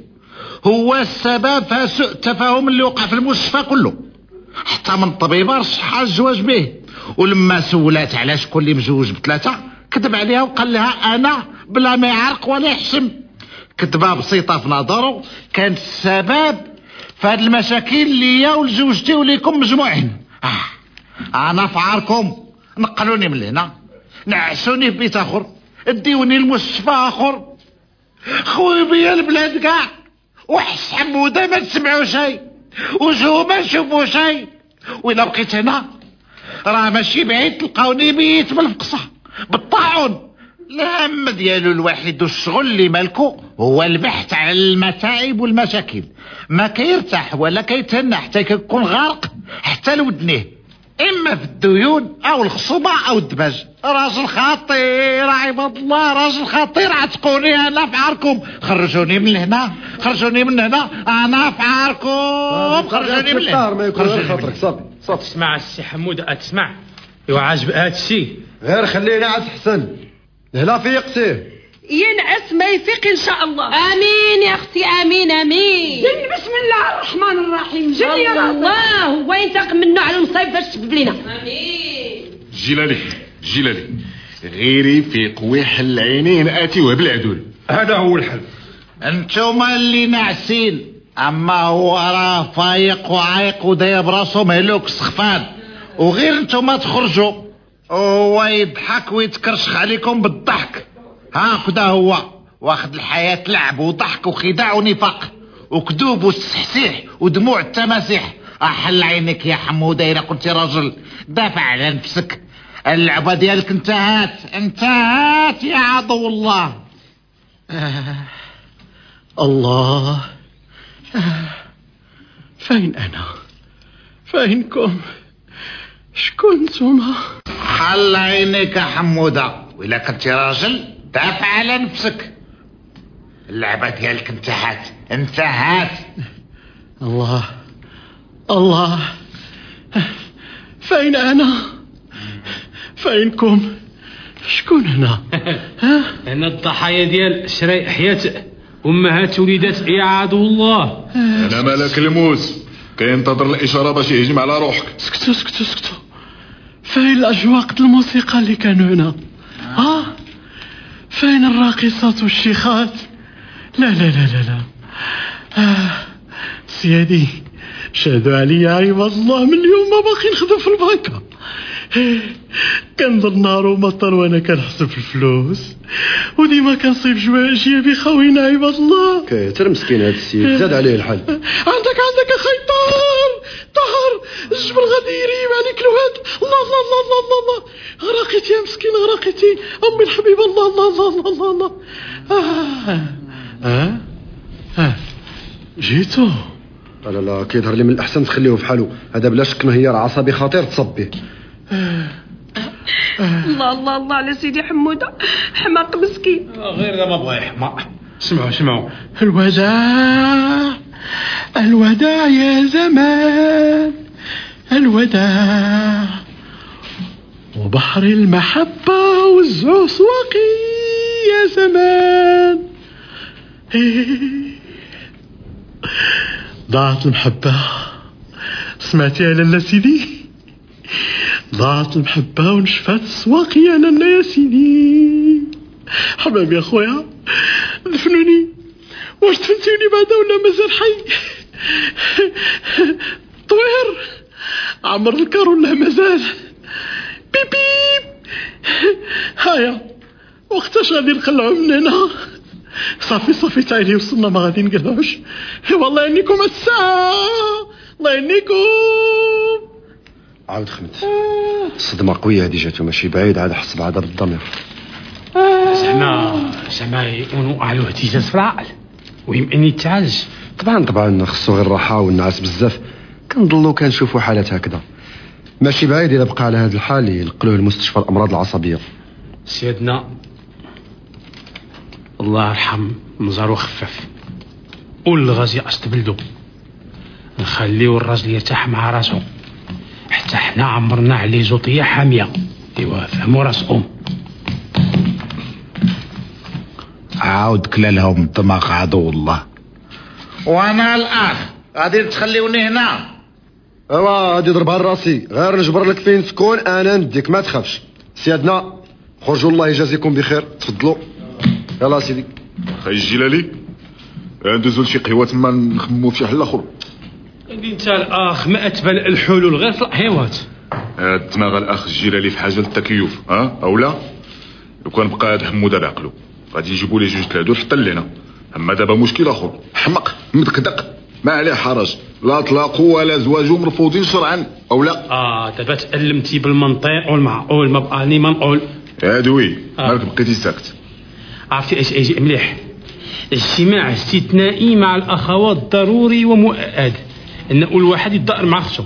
هو السبب في سوء التفاهم اللي وقع في المستشفى كله. حتى من الطبيبه رشحها الزواج به. ولما سولات على شكون اللي مزوج بثلاثة كذب عليها وقال لها أنا بلا ما يعرق ولا يحشم. كذبه بسيطة في نظره كانت السبب في هاد المشاكل اللي يا ولزوجتي وليكم مجموعين. آه. أنا في عاركم نقلوني من هنا نعسوني في بيت آخر اديوني المستشفى آخر. خوي بيا البلاد كاع وحس حموده ما تسمعوا شيء وجو ما نشوفوا شيء. واذا بقيت هنا راه ماشي بعيد تلقاوني بيت بالفقصة. بالطاعون الهم ديالو الوحيد والشغل اللي مالكو هو البحث على المتاعب والمشاكل ما كيرتاح ولا كيتهنى حتى كيكون غارق حتى لودنيه اما في الديون أو الخصوبة أو الدباج راجل خطير عباد الله راجل خطير عتقوني أنا في عاركم خرجوني من هنا خرجوني من هنا أنا في عاركم خرجوني من هنا ما يكون خاطرك صافي صافي اسمع السي حمود اسمع ايوا عاجب هذا الشيء غير خليه ينعس حسن. هلا فيقتيه ينعس ما يفيق إن شاء الله. آمين يا أختي آمين آمين. جن بسم الله الرحمن الرحيم. جن يا رب. الله هو ينتقم منه على المصيب باش تسبب لنا جلالي جلالي. غيري في قوي حل عينين اتيوه بالعدول هذا هو الحل. انتوما اللي ناعسين. أما هو راه فايق وعايق ودايب راسو مهلوك سخفان. وغير انتوما تخرجوا. هو يضحك ويتكرشخ عليكم بالضحك. هكذا هو. واخد الحياة لعب وضحك وخداع ونفاق. وكذوب واستحسيح ودموع التماسيح. أحل عينك يا حمودة اذا كنت راجل دافع على نفسك. اللعبة ديالك انتهت. انتهت يا عدو الله. آه. الله. آه. فين أنا فينكم شكون نتوما حل عينيك يا حمودة. وإلا كنت راجل دافع على نفسك. اللعبة ديالك انتهت. انتهت. الله. الله. فين أنا؟ فينكم؟ شكون هنا أنا الضحايا ديال شراي حياة أمهات وليدات يا عدو الله أنا ملك الموت كينتظر الإشارة باش يهجم على روحك. سكتوا سكتوا سكتوا. فين الأجواق الموسيقى اللي كانوا هنا. ها فين الراقصات والشيخات. لا لا لا لا لا. آه. سيادي شهدوا عليا عباد الله من اليوم ما باقي نخدم في البنكة كنظل نهار ومطر وأنا كنحسب الفلوس. وديما كنصيب جيبي خاوينا عباد الله. كيتر مسكين هذا السيد. زاد عليه الحل. عندك عندك أخي طهر! طهر! الجبل غادي يريب عليك الواد الله الله الله الله الله, الله. غرقتي يا مسكين غرقتي أمي الحبيبه الله الله الله الله الله, الله. آه. آه. آه. جيتو. لا لا كيظهر لي من الأحسن تخليه في حاله هذا بلا شك انهيار عصبي خطير تصب به الله الله الله على سيدي حمودة حماق مسكين. غير ما بغى يحماق اسمعوا اسمعوا. الوداع الوداع يا زمان. الوداع. وبحر المحبة والزعسوقي يا زمان. ضاعت المحبة. سمعتي يا لالا سيدي؟ ضاعت المحبة ونشفات السواقي يا لالا يا سيدي. حبايبي يا خويا دفنوني. واش دفنتوني بعدا ولا مازال حي؟ طوير. عمر الكار ولا مازال؟ بيب بيب. هيا وقتاش غادي نخلعو من هنا؟ صافي صافي تعالي وصلنا ما غادي نقلعوش. والله انكم الساعة. الله ينيكم. عاود خمت. الصدمة قوية هذه جاتو ماشي بعيد عاد حس بعدا بالضمير زعما زعما يكونوا اهله اهتزاز في العقل ويمكن يتعالج طبعا طبعا خصو غير الراحة والنعاس بزاف. كنضلو كنشوفوا حالات هكذا. ماشي بعيد الا بقى على هذا الحال ينقلوه لمستشفى الأمراض العصبية. سيدنا الله يرحم مزارو خفاف. والغاز يأس بلدو نخليو الراجل يرتاح مع راسو. حتى حنا عمرنا عليه زوطية حامية. إيوا فهموا راس ام عاود كلا لهم الدماغ عدو الله وأنا الآن غادي تخليوني هنا. ايوا غادي ضربها لراسي غير نجبر لك فين تكون أنا نديك ما تخافش. سيادنا خرجوا الله يجازيكم بخير. تفضلوا. يلا سيدي. خي الجلالي ندوزو لشي قهوة تما نخمو في شي حل اخر انت الاخ ما اتبان الحلول غير في الحيوات الدماغ الاخ الجلالي في حاجة للتكيف ها؟ أو لا؟ لو كان بقى هاد حموده بعقلو غادي يجيبوا لي جوج تلادو حتى لهنا. أما دابا مشكل آخر. حمق مدقدق ما عليه حرج. لا طلاق ولا زواج مرفوضين شرعا أو لا؟ آه دابا تألمتي بالمنطق. والمعقول ما بقى لي ما نقول يا دوي آه. مالك بقيتي ساكت؟ عرفتي إيش إيش مليح؟ اجتماع استثنائي مع الأخوات ضروري ومؤكد إن كل واحد يدار مع اخته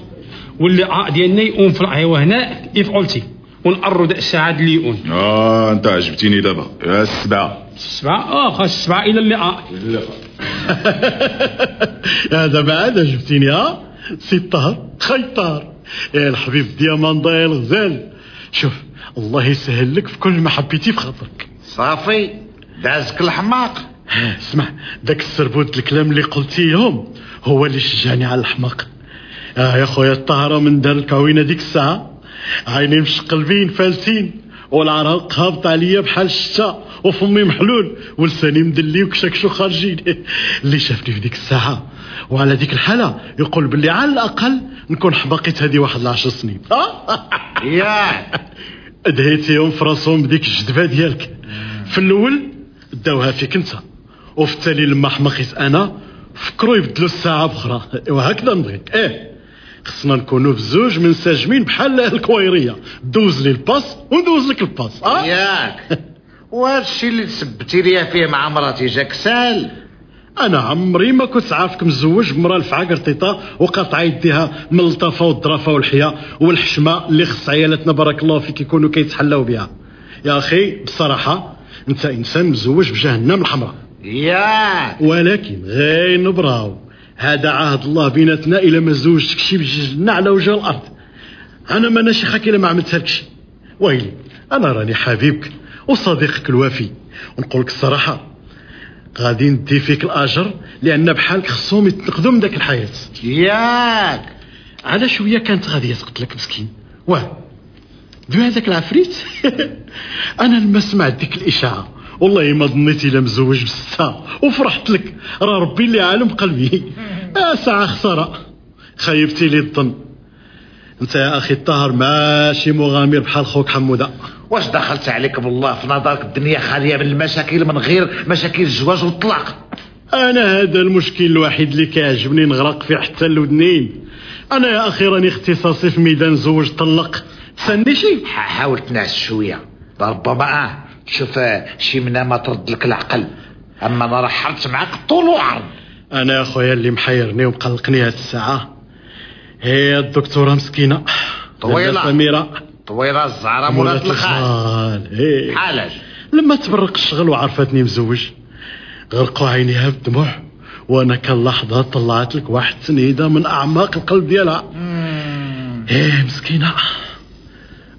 واللقاء ديالنا يقوم في العيوه هنا كيف قلتي ونقروا داك الساعات اللي يقوم. آه أنت عجبتيني دابا. يا السبعة. السبعة؟ آه خاص السبعة إلى اللقاء هذا بعد جبتيني ها سي الطهر خيطار. يا الحبيب ديامان ضايل غزال شوف الله يسهل لك في كل ما حبيتي في خاطرك. صافي دازك الحماق. اسمع داك السربوت الكلام اللي قلتي لهم هو اللي شجعني على الحماق آه يا خويا الطهرة من دار الكوينة ديك الساعة. عيني مشقلبين فالتين. والعرق هابط عليا بحال الشتا وفمي محلول. ولساني مدلي وكشكشو خارجين. اللي شافني في ديك الساعة وعلى ديك الحالة يقول باللي على الأقل نكون حبقيت هذه واحد العشر سنين. يا دهيتيهم في راسهم بديك الجذبة ديالك. في الأول داوها فيك أنت وفي التالي لما حمقيت أنا فكروا يبدلوا الساعة بأخرى. وهكذا نبغيك. إيه. خصنا نكونوا بزوج منسجمين بحال الكويرية. دوز لي ال passe وندوز لك ال passe. آه. ياك. وهادشي اللي تسبتي ليا فيه مع مراتي جاك سال أنا عمري ما كنت عارفك مزوج بمرا الفعا قرطيطه وقاطعه يديها من اللطافه والظرافة والحياة والحشمة اللي خص عيالاتنا بارك الله فيك يكونوا كيتحلاو بها يا أخي بصراحة أنت إنسان مزوج بجهنم الحمراء. ياك. ولكن غير نبراو هذا عهد الله بيناتنا إلا ما زوجتك شي بجنة على وجه الأرض. أنا ما ناشي خاك الا ما عملتها لكش ويلي أنا راني حبيبك وصديقك الوفي. ونقول لك الصراحة غادي ندي فيك الأجر لأن بحالك خصهم يتنقذوا من داك الحياة. ياك. على شوية كانت غاديه تقتلك مسكين. واه. دو هذاك العفريت؟ أنا لما سمعت ديك الإشاعة. والله ما ظنيتي لا مزوج بستة. وفرحت لك. راه ربي اللي عالم قلبي. آه ساعة خسارة. خيبتي لي الظن أنت يا أخي الطاهر ماشي مغامر بحال خوك حمودة. واش دخلت عليك بالله في نظرك الدنيا خالية من المشاكل من غير مشاكل الزواج والطلاق أنا هذا المشكل الوحيد اللي كيعجبني نغرق فيه حتى الودنين أنا يا أخي راني اختصاصي في ميدان زوج طلق. تسني شي؟ حاول تنعس شوية. ربما آه شوف شي منها ما ترد لك العقل. أما أنا راه حرت معاك طول وعرض أنا يا خويا اللي محيرني ومقلقني هاد الساعة. هي الدكتورة مسكينة. طويلة. لاله سميرة. طويلة الزهرة مرات الخال. إيه. حالاش لما تبرق الشغل وعرفتني مزوج غرقوا عينيها بالدموع وأنا كان لحظة طلعت لك واحد تنيده من أعماق القلب ديالها. إيه مسكينة.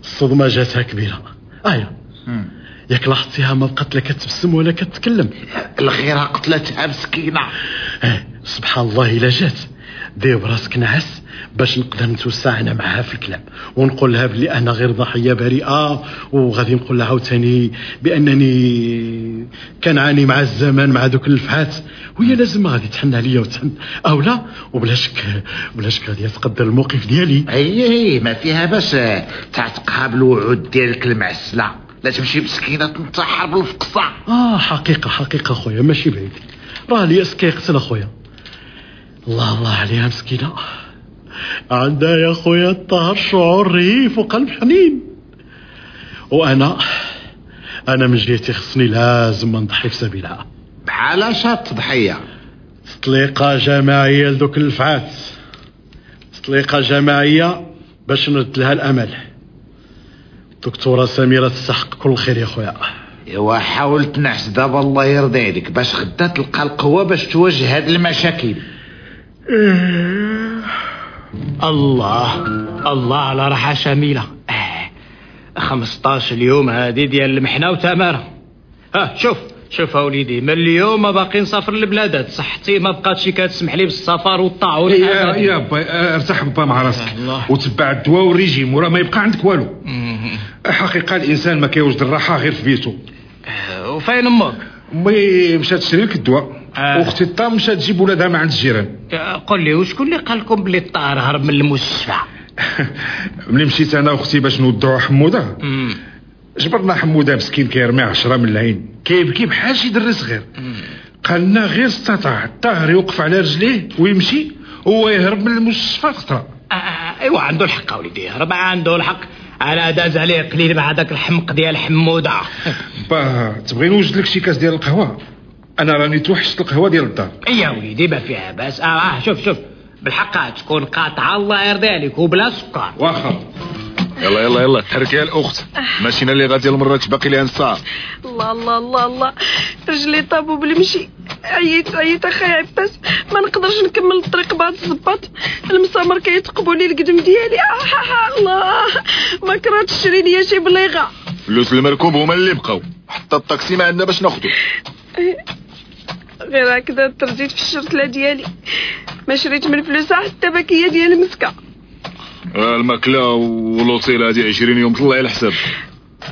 الصدمة جاتها كبيرة. ايا ياك لاحظتيها ما بقات لا كتبسم ولا كتكلم. الغيرة قتلتها مسكينه إيه سبحان الله إلا جات. دير براسك نعس باش نقدر نتوسع أنا معها في الكلام. ونقول لها بلي أنا غير ضحية بريئة وغادي نقول لها عاوتاني بأنني كنعاني مع الزمان مع دوك الفحات وهي لازم غادي تحن عليا وتحن. أو لا وبلا شك بلا شك غادي تقدر الموقف ديالي. اي اي ما فيها باش تعتقها بالوعود ديالك المعسلة. لا تمشي مسكينة تنتحر بالفقصه آه حقيقة حقيقة خويا ماشي بعيد. راه الياس كيقتل اخويا الله الله عليها مسكينة. عندها يا خويا الطهر شعور رهيف وقلب حنين. وأنا أنا من جهتي خصني لازم نضحي في سبيلها. بحال شات تضحية. تطليقة جماعية لدوك الفعات تطليقة جماعية باش نرد لها الأمل. الدكتوره سميرة تستحق كل خير يا خويا. إيوا حاول تنعس دابا الله يرضي عليك باش غدا تلقى القوة باش تواجه هاد المشاكل. الله الله على راحة شميلة. آه، 15 يوم هذه ديال المحنة وتمارة. ها شوف. شوف وليدي من اليوم ما باقي نسافر للبلادات صحتي ما بقاتش كتسمح لي بالسفر والطاعون يا يا با آه، ارتاح با مع راسك. وتبع الدواء والريجيم وراه ما يبقى عندك والو. حقيقة الإنسان ما كيوجد الراحة غير في بيته. وفين أمك؟ امي مشات تشري لك الدواء. آه. واختي الطام مشات تجيب ولادها من عند الجيران آه، قل لي وشكون اللي قال لكم بلي الطاهر هرب من المستشفى؟ ملي مشيت أنا واختي باش نودعوا حمودة؟ جبرنا حمودة مسكين كيرمي عشرة من العين. كيبكي بحال شي دري صغير قال لنا غير استطاع. الطاهر يوقف على رجليه ويمشي هو يهرب من المستشفى. خطره ايوا عنده الحق أوليدي يهرب عنده الحق. على داز عليه قليل مع داك الحمق ديال حمودة. با تبغي نوجد لك شي كاس ديال القهوة؟ أنا راني توحشت القهوة ديال الدار. يا وليدي ما فيها بأس. آه, آه شوف شوف. بالحق تكون قاطعة الله يرضي عليك وبلا سكر. واخا. يلا يلا يلا. تحرك يا الأخت. ماشينا اللي غادي المرات باقي لها نص ساعه الله الله الله الله. رجلي طابوا بالمشي عييت عييت اخاي عباس ما نقدرش نكمل الطريق بعد الزباط. المسامر كيتقبوا لي القدم ديالي. آه الله. ما كرهت تشري ليا شي بليغة. فلوس المركوب هما اللي بقاو. حتى الطاكسي ما عندنا باش ناخدو. غير هكذا ترجيت في الشرطلة ديالي. ما شريت من فلوسها حتى باكية ديال المسكه الماكلة والوصيل هذه 20 يوم طلعي الحساب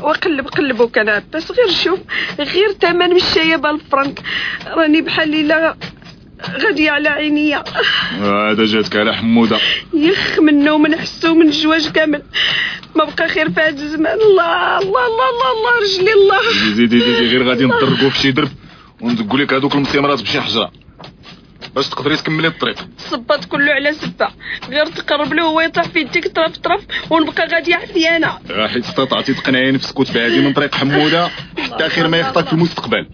وقلب قلب وكان عباس غير شوف غير ثمن مشايه بالفرنك راني بحال ليلة غادية على عينيا. هذا جاتك على حمودة. يخ منه ومن حسو من الجواج كامل. ما بقى خير في هذا الزمان. الله الله الله الله, الله رجلي الله. زيدي زيدي غير غادي نطرقوا في شي درب. وندقوا لك هذوك المسيمرات بشي حجرة. باش تقدري تكملي الطريق صبات كله على سبة غير تقرب له هو يطيح في يديك طرف طرف ونبقى غادي عفيانة حيت استطعتي تقنعي نفسك وتبعدي من طريق حمودة. حتى خير ما يخطاك في المستقبل.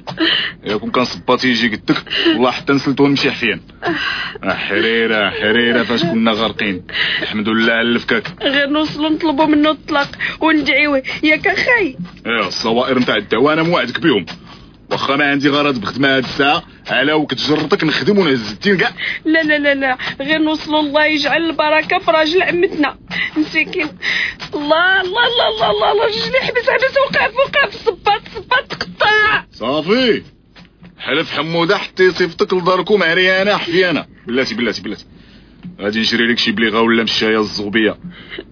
إذا كون كان صباتي يجي قدك والله حتى نسلت ونمشي حفيان حريرة حريرة فاش كنا غارقين. الحمد لله على الفكاك. غير نوصلوا نطلبوا منه الطلاق. وندعيوه. ياك اخاي إيه الصوائر نتاع الدواء أنا موعدك بهم واخا ما عندي غرض بخدمة هاد الساعة. على وكتجرتك نخدم ونهز الدين كاع؟ لا لا لا لا. غير نوصلوا الله يجعل البركة في راجل عمتنا مسكين الله الله الله الله الله, الله. رجلي حبس حبس وقف وقف. صبات صبات تقطع صافي. حلف حموده حتى يصيفطك لداركم عريانه حفيانه بلاتي بلاتي بلاتي. غادي نشري لك شي بليغة ولا مشاية الزغبية.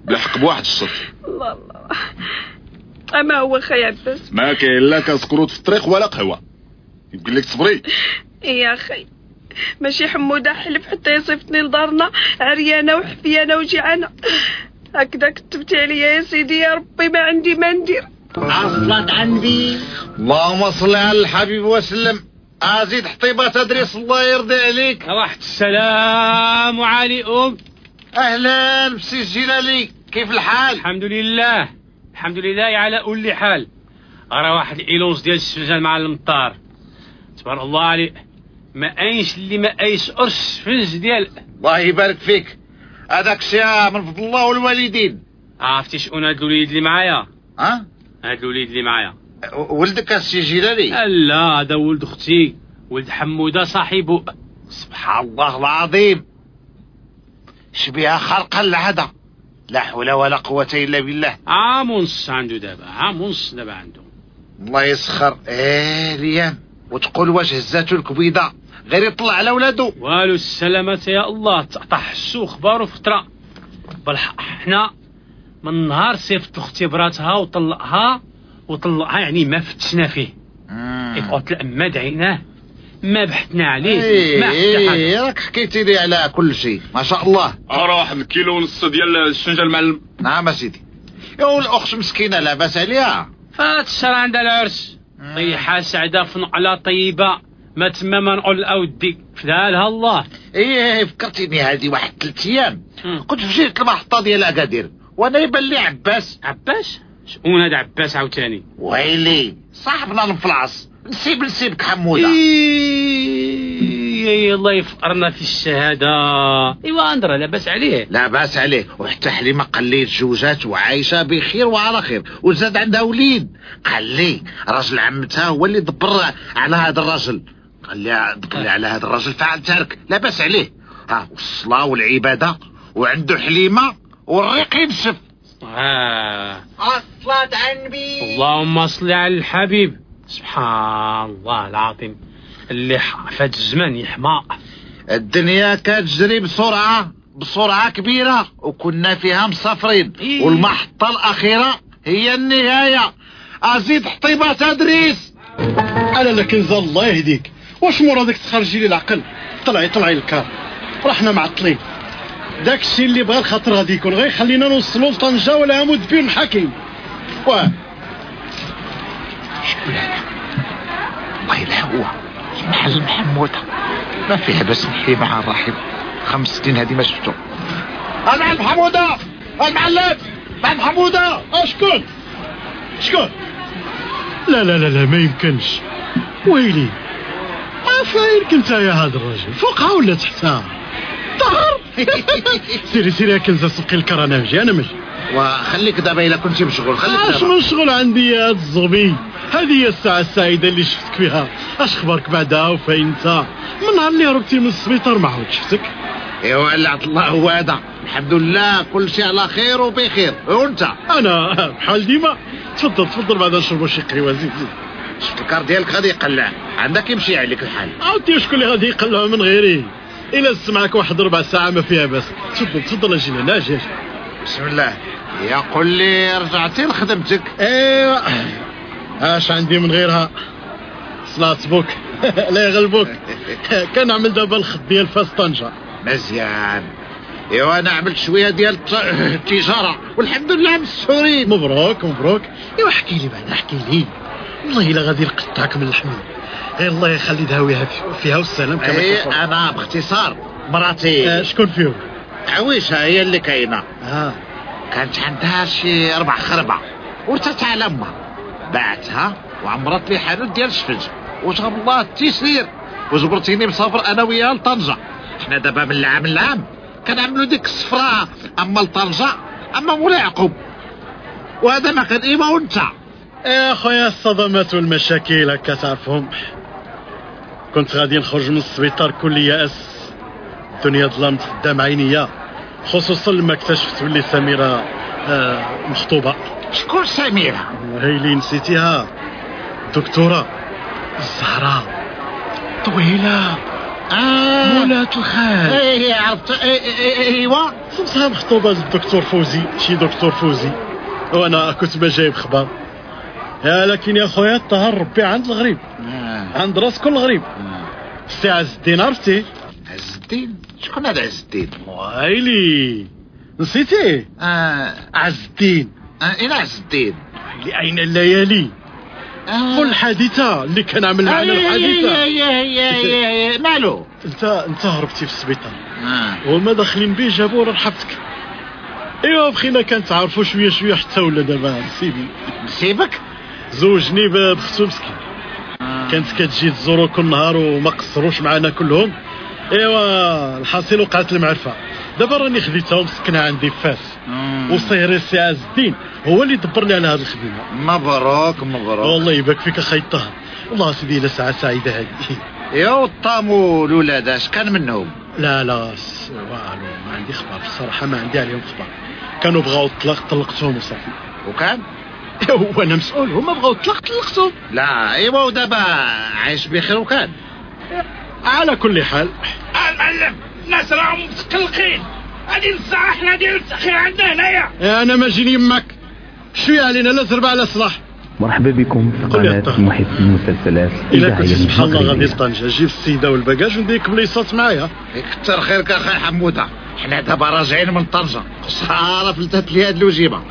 بلا حق بواحد الشرط الله الله. أما هو خي عباس ما كاين لا كاس كروت في الطريق ولا قهوة. يقول لك صبري يا أخي ماشي حموده حلف حتى يصيفطني لدارنا. عريانة وحفيانة وجيعانة. هكذا كتبتي عليا يا سيدي يا ربي ما عندي ما ندير عصلت عن النبي اللهم صل على الحبيب وسلم. أزيد حطيبة تدريس الله يرضي عليك. واحد السلام عليكم. أهلا بسي الجلالي كيف الحال؟ الحمد لله. الحمد لله على كل حال. راه واحد الايلونس ديال السجان مع المطار. تبارك الله عليه. ما اينش اللي ما إيش قرش فنج ديال. الله يبارك فيك. هذاك الشيء من فضل الله والوالدين. عرفتي شكون هاد الوليد اللي معايا؟ ها؟ هاد الوليد اللي معايا. ولدك السي جلالي لا هذا ولد أختي. ولد حمودة صاحبه سبحان الله العظيم. شبيها خلق العادة. لا حول ولا قوة إلا بالله. عام ونص عنده دابا عام ونص دابا عنده الله يسخر. إيه ريان وتقول واش هزاتو الكبيضة؟ غير يطلع على ولادو. والو السلامة يا الله. السو خبارو فترة. بالحق حنا من نهار صيفط اختباراتها وطلقها وطلقها يعني ما فتشنا فيه. كيف قلت الأما دعيناه. ما بحثنا عليه. إيه ما حتى إيه حاجة. راك حكيتي لي على كل شيء ما شاء الله. راه واحد الكيلو ونص ديال الشنجة المعلم. نعم سيدي يا الاخت مسكينة لاباس عليها. فات الشهر عندها العرس. طيحة سعدة فنقلة طيبة. ما تما ما نقول اودي فدالها الله. إيه فكرتيني هذه واحد ثلاث أيام. كنت في جهه المحطة ديال أكادير. وأنا يبان لي عباس. عباس؟ شكون هذا عباس عاوتاني؟ ويلي صاحبنا المفلعص نسيب نسيبك حموده إيه الله يفقرنا في الشهادة. إيوا اندرا لاباس عليه. لا بأس عليه. وحتى حليمه قال لي تزوجات وعايشة بخير وعلى خير. وزاد عندها وليد. قال لي راجل عمتها هو اللي دبر على هذا الراجل قال لي دبر على هذا الراجل فعل تارك لا بأس عليه. ها والصلاه والعبادة وعنده حليمة والريق ينشف. آه. الصلاة على النبي اللهم صل على الحبيب. سبحان الله العظيم. اللي فات الزمان يحمى. الدنيا كتجري بسرعة بسرعة كبيرة وكنا فيها مسافرين. والمحطة الأخيرة هي النهاية. أزيد حطيبة تدريس. أنا لا كنزه الله يهديك. واش مرادك تخرجي لي العقل؟ طلعي طلعي الكار. رحنا معطلين داك الشيء اللي بغى الخاطر غادي يكون غير خلينا نوصلوا لطنجة ولا عمود بين الحكيم واه. شكون هذا والله هو المحل محمودة ما فيها باش نحكي مع الرحيم. خمس سنين هذه ما شفتو. المعلم حمودة المعلم معلم حمودة شكون شكون لا لا لا لا ما يمكنش. ويلي فاين كنت يا هذا الرجل؟ فوقها ولا تحتها؟ طاهر سيري سيري يا كنزة سوقي الكرة نمشي أنا ماشي وخليك دابا الا كنتي مشغول. خليك اش دابا. من شغل عندي يا الزغبي هذه هي الساعة السعيدة اللي شفتك فيها. أش خبرك بعدها وفين أنت؟ من نهار اللي هربتي من السبيطار ما عاود شفتك. إيوا اللي الله هو هذا. الحمد لله كل شيء على خير وبخير. وأنت؟ أنا بحال ديما. تفضل تفضل بعد نشربوا شي قهوة زيد زيد. شفت الكار ديالك غادي يقلع. عندك يمشي عليك الحال. عاودتي شكون اللي غادي يقلعوا من غيري؟ الا سمعك واحد ربع ساعة ما فيها باس تفضل تفضل أجي لهنا أجي بسم الله. يا قول لي رجعتي لخدمتك؟ ايوا أش عندي من غيرها؟ صلاة بوك. لا يغلبوك كنعمل دابا الخط ديال فاس طنجة مزيان. إيوا أنا عملت شوية ديال الت- التجارة. والحمد لله مسحورين مبروك مبروك. إيوا احكي لي بعد احكي لي. والله إلا غادي نقطعك من اللحم غير الله يخلي دهويها في- فيها والسلام كما إي. أنا باختصار مراتي. آه، شكون فيهم؟ عويشها هي اللي كاينة. آه. كانت عندها شي أربع خربة ورثت على أمها. باعتها وعمرت لي حانوت ديال الشفج وجاب الله التيسير وجبرتيني مسافر أنا وياها لطنجة. حنا دابا من العام للعام كنعملوا ديك السفره أما لطنجة أما مولاي يعقوب. وهذا ما كان إيما وأنت. يا خويا الصدمات والمشاكل هكا تعرفهم. كنت غادي نخرج من السبيطار كل يأس الدنيا ظلمت قدام عينيا خصوصا لما اكتشفت باللي سميرة آه مخطوبة. شكون سميرة؟ هي اللي نسيتيها دكتورة الزهراء طويلة. آه. مولاة الخال إيه عرفت. إيه إيه إيوا. صمتها مخطوبة للدكتور فوزي شي دكتور فوزي. وأنا كنت ما جايب خبر. لكن يا خويا الطهر ربي عند الغريب. عند رأس كل غريب. سي عز الدين عرفتي؟ عز الدين شكون هذا عز الدين ويلي نسيتي؟ آه عز الدين آه اين عز الدين اللي اين الليالي؟ آه. والحادثة اللي كان عمل معنا الحادثة. مالو؟ انت انت هربتي في السبيطار. آه. وما داخلين به جابوا رحبتك ايوا بخينا كنتعرفوا شوية شوية حتى ولا دابا نسيبي نسيبك؟ زوجني ب- بختو مسكين كانت كتجي تزورو كل نهار وما قصروش معنا كلهم. إيوا الحاصل وقعت المعرفة. دابا راني خديتها ومسكنها عندي في فاس. وصهري السي عز الدين هو اللي دبرني على هذه الخدمة. مبروك مبروك. والله يبارك فيك أخي الطاهر والله سيدي إلا ساعة سعيدة هذه. يا والطام والولاد اش كان منهم؟ لا لا والو ما عندي خبر الصراحة ما عندي عليهم خبر. كانوا بغاو الطلاق طلقتهم وصافي. وكان؟ وأنا مسؤول هما بغاو الطلاق طلقتهم لا إيوا ودابا عايش بخير وكان. على كل حال. المعلم الناس راهم متقلقين. هذه الساعة إحنا ديال التأخير عندنا هنايا. أنا ما جيني يمك. شوية علينا لا زربه على صلاح مرحبا بكم في قناة. محب المسلسلات. إلا كنت سبحان الله غادي لطنجه جيب السيدة والباكاج ونديك بليصات معايا؟ كتر خيرك أخي حمودة. حنا دابا راجعين من طنجة. خساره فلتت لي هاد الوجيبة.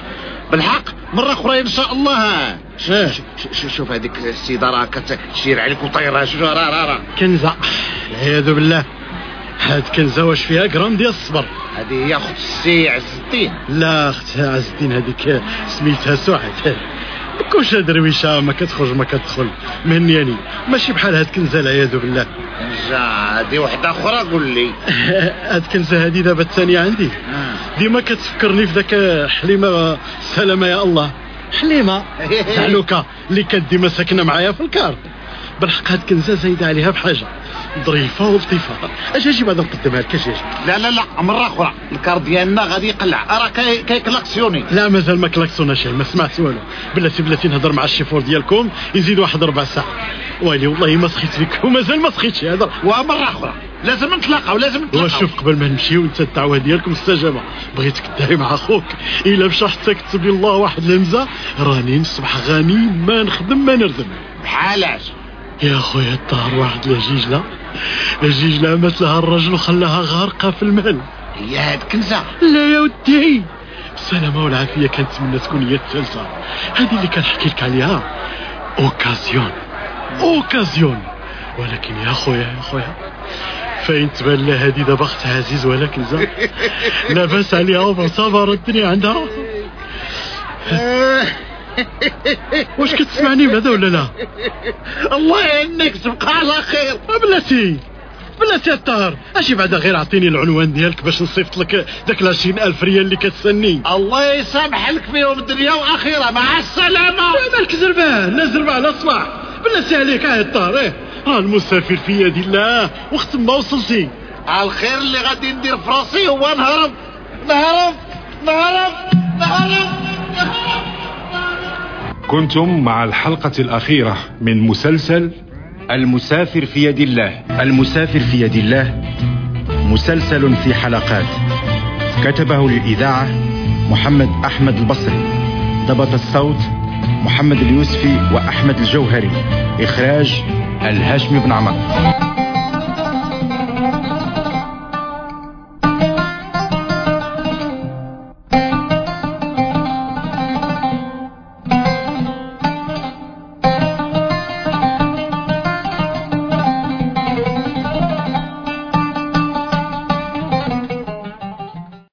بالحق مرة أخرى إن شاء الله. ش- ش- ش- شوف هذيك السيده راه كتشير عليك وطيرها شوف راه راه كنزة. والعياذ بالله. هاد كنزة واش فيها؟ جرام ديال الصبر. هذه هي أخت السي عز الدين. لا أختها عز الدين هذيك سميتها سعاد كوش درويشه ما كتخرج ما كتدخل. مهنياني ماشي بحال هاد كنزة العياذ بالله. جا هذه وحدة أخرى قول لي. هاد كنزة هادي دابا الثانية عندي. ديما كتفكرني في ذاك حليمة. سلامة يا الله. حليمة زعلوكه اللي كانت ديما ساكنة معايا في الكار. بالحق هاد كنزة زايدة عليها بحاجة. ظريفه ولطيفه أجي أجي بعد نقدمها لك أجي لا لا لا مرة أخرى. الكار ديالنا غادي يقلع. راه كي كيكلاكسيوني لا مازال ما كلاكسونا شيء ما سمعت والو. بلاتي بلاتي نهضر مع الشيفور ديالكم يزيد واحد ربع ساعة. ويلي والله ما سخيت بك ومازال ما سخيتش هذا. ومرة أخرى. لازم نتلاقاو لازم نتلاقاو. وشوف قبل ما نمشيو انت الدعوة ديالكم مستجابه بغيتك تدعي مع أخوك إلا مشى حتى كتب لي الله واحد الهمزة راني نصبح غني ما نخدم ما نردم. بحالاش يا خويا الطهر واحد الجيجله مات لها الرجل وخلاها غارقة في المال. هي هاد كنزة. لا يا ودي. السلامة والعافية كانت تمنى تكون هي الثالثة. هذه اللي كنحكي لك عليها. occasion. occasion. ولكن يا خويا يا خويا فين تبان لها هذه دابا اخت عزيز ولكن زاد لاباس عليها وما صبر الدنيا عندها واش كتسمعني بعدا ولا لا؟ الله يعينك تبقى على خير. بلاتي. بلاتي الطاهر أجي بعدا غير أعطيني العنوان ديالك باش نصيفط لك داك العشرين ألف ريال اللي كتسالني. الله يسامح لك فيهم الدنيا وأخيرا. مع السلامة. مالك زربان لا زربان على صباح بلاتي عليك آه الطاهر إيه. راه المسافر في يد الله. وقت ما وصلتي. الخير اللي غادي ندير في راسي هو نهرب. نهرب. نهرب. نهرب. كنتم مع الحلقة الأخيرة من مسلسل المسافر في يد الله. المسافر في يد الله. مسلسل في حلقات. كتبه للإذاعة محمد أحمد البصري. ضبط الصوت محمد اليوسفي وأحمد الجوهري. إخراج الهاشمي بن عمر.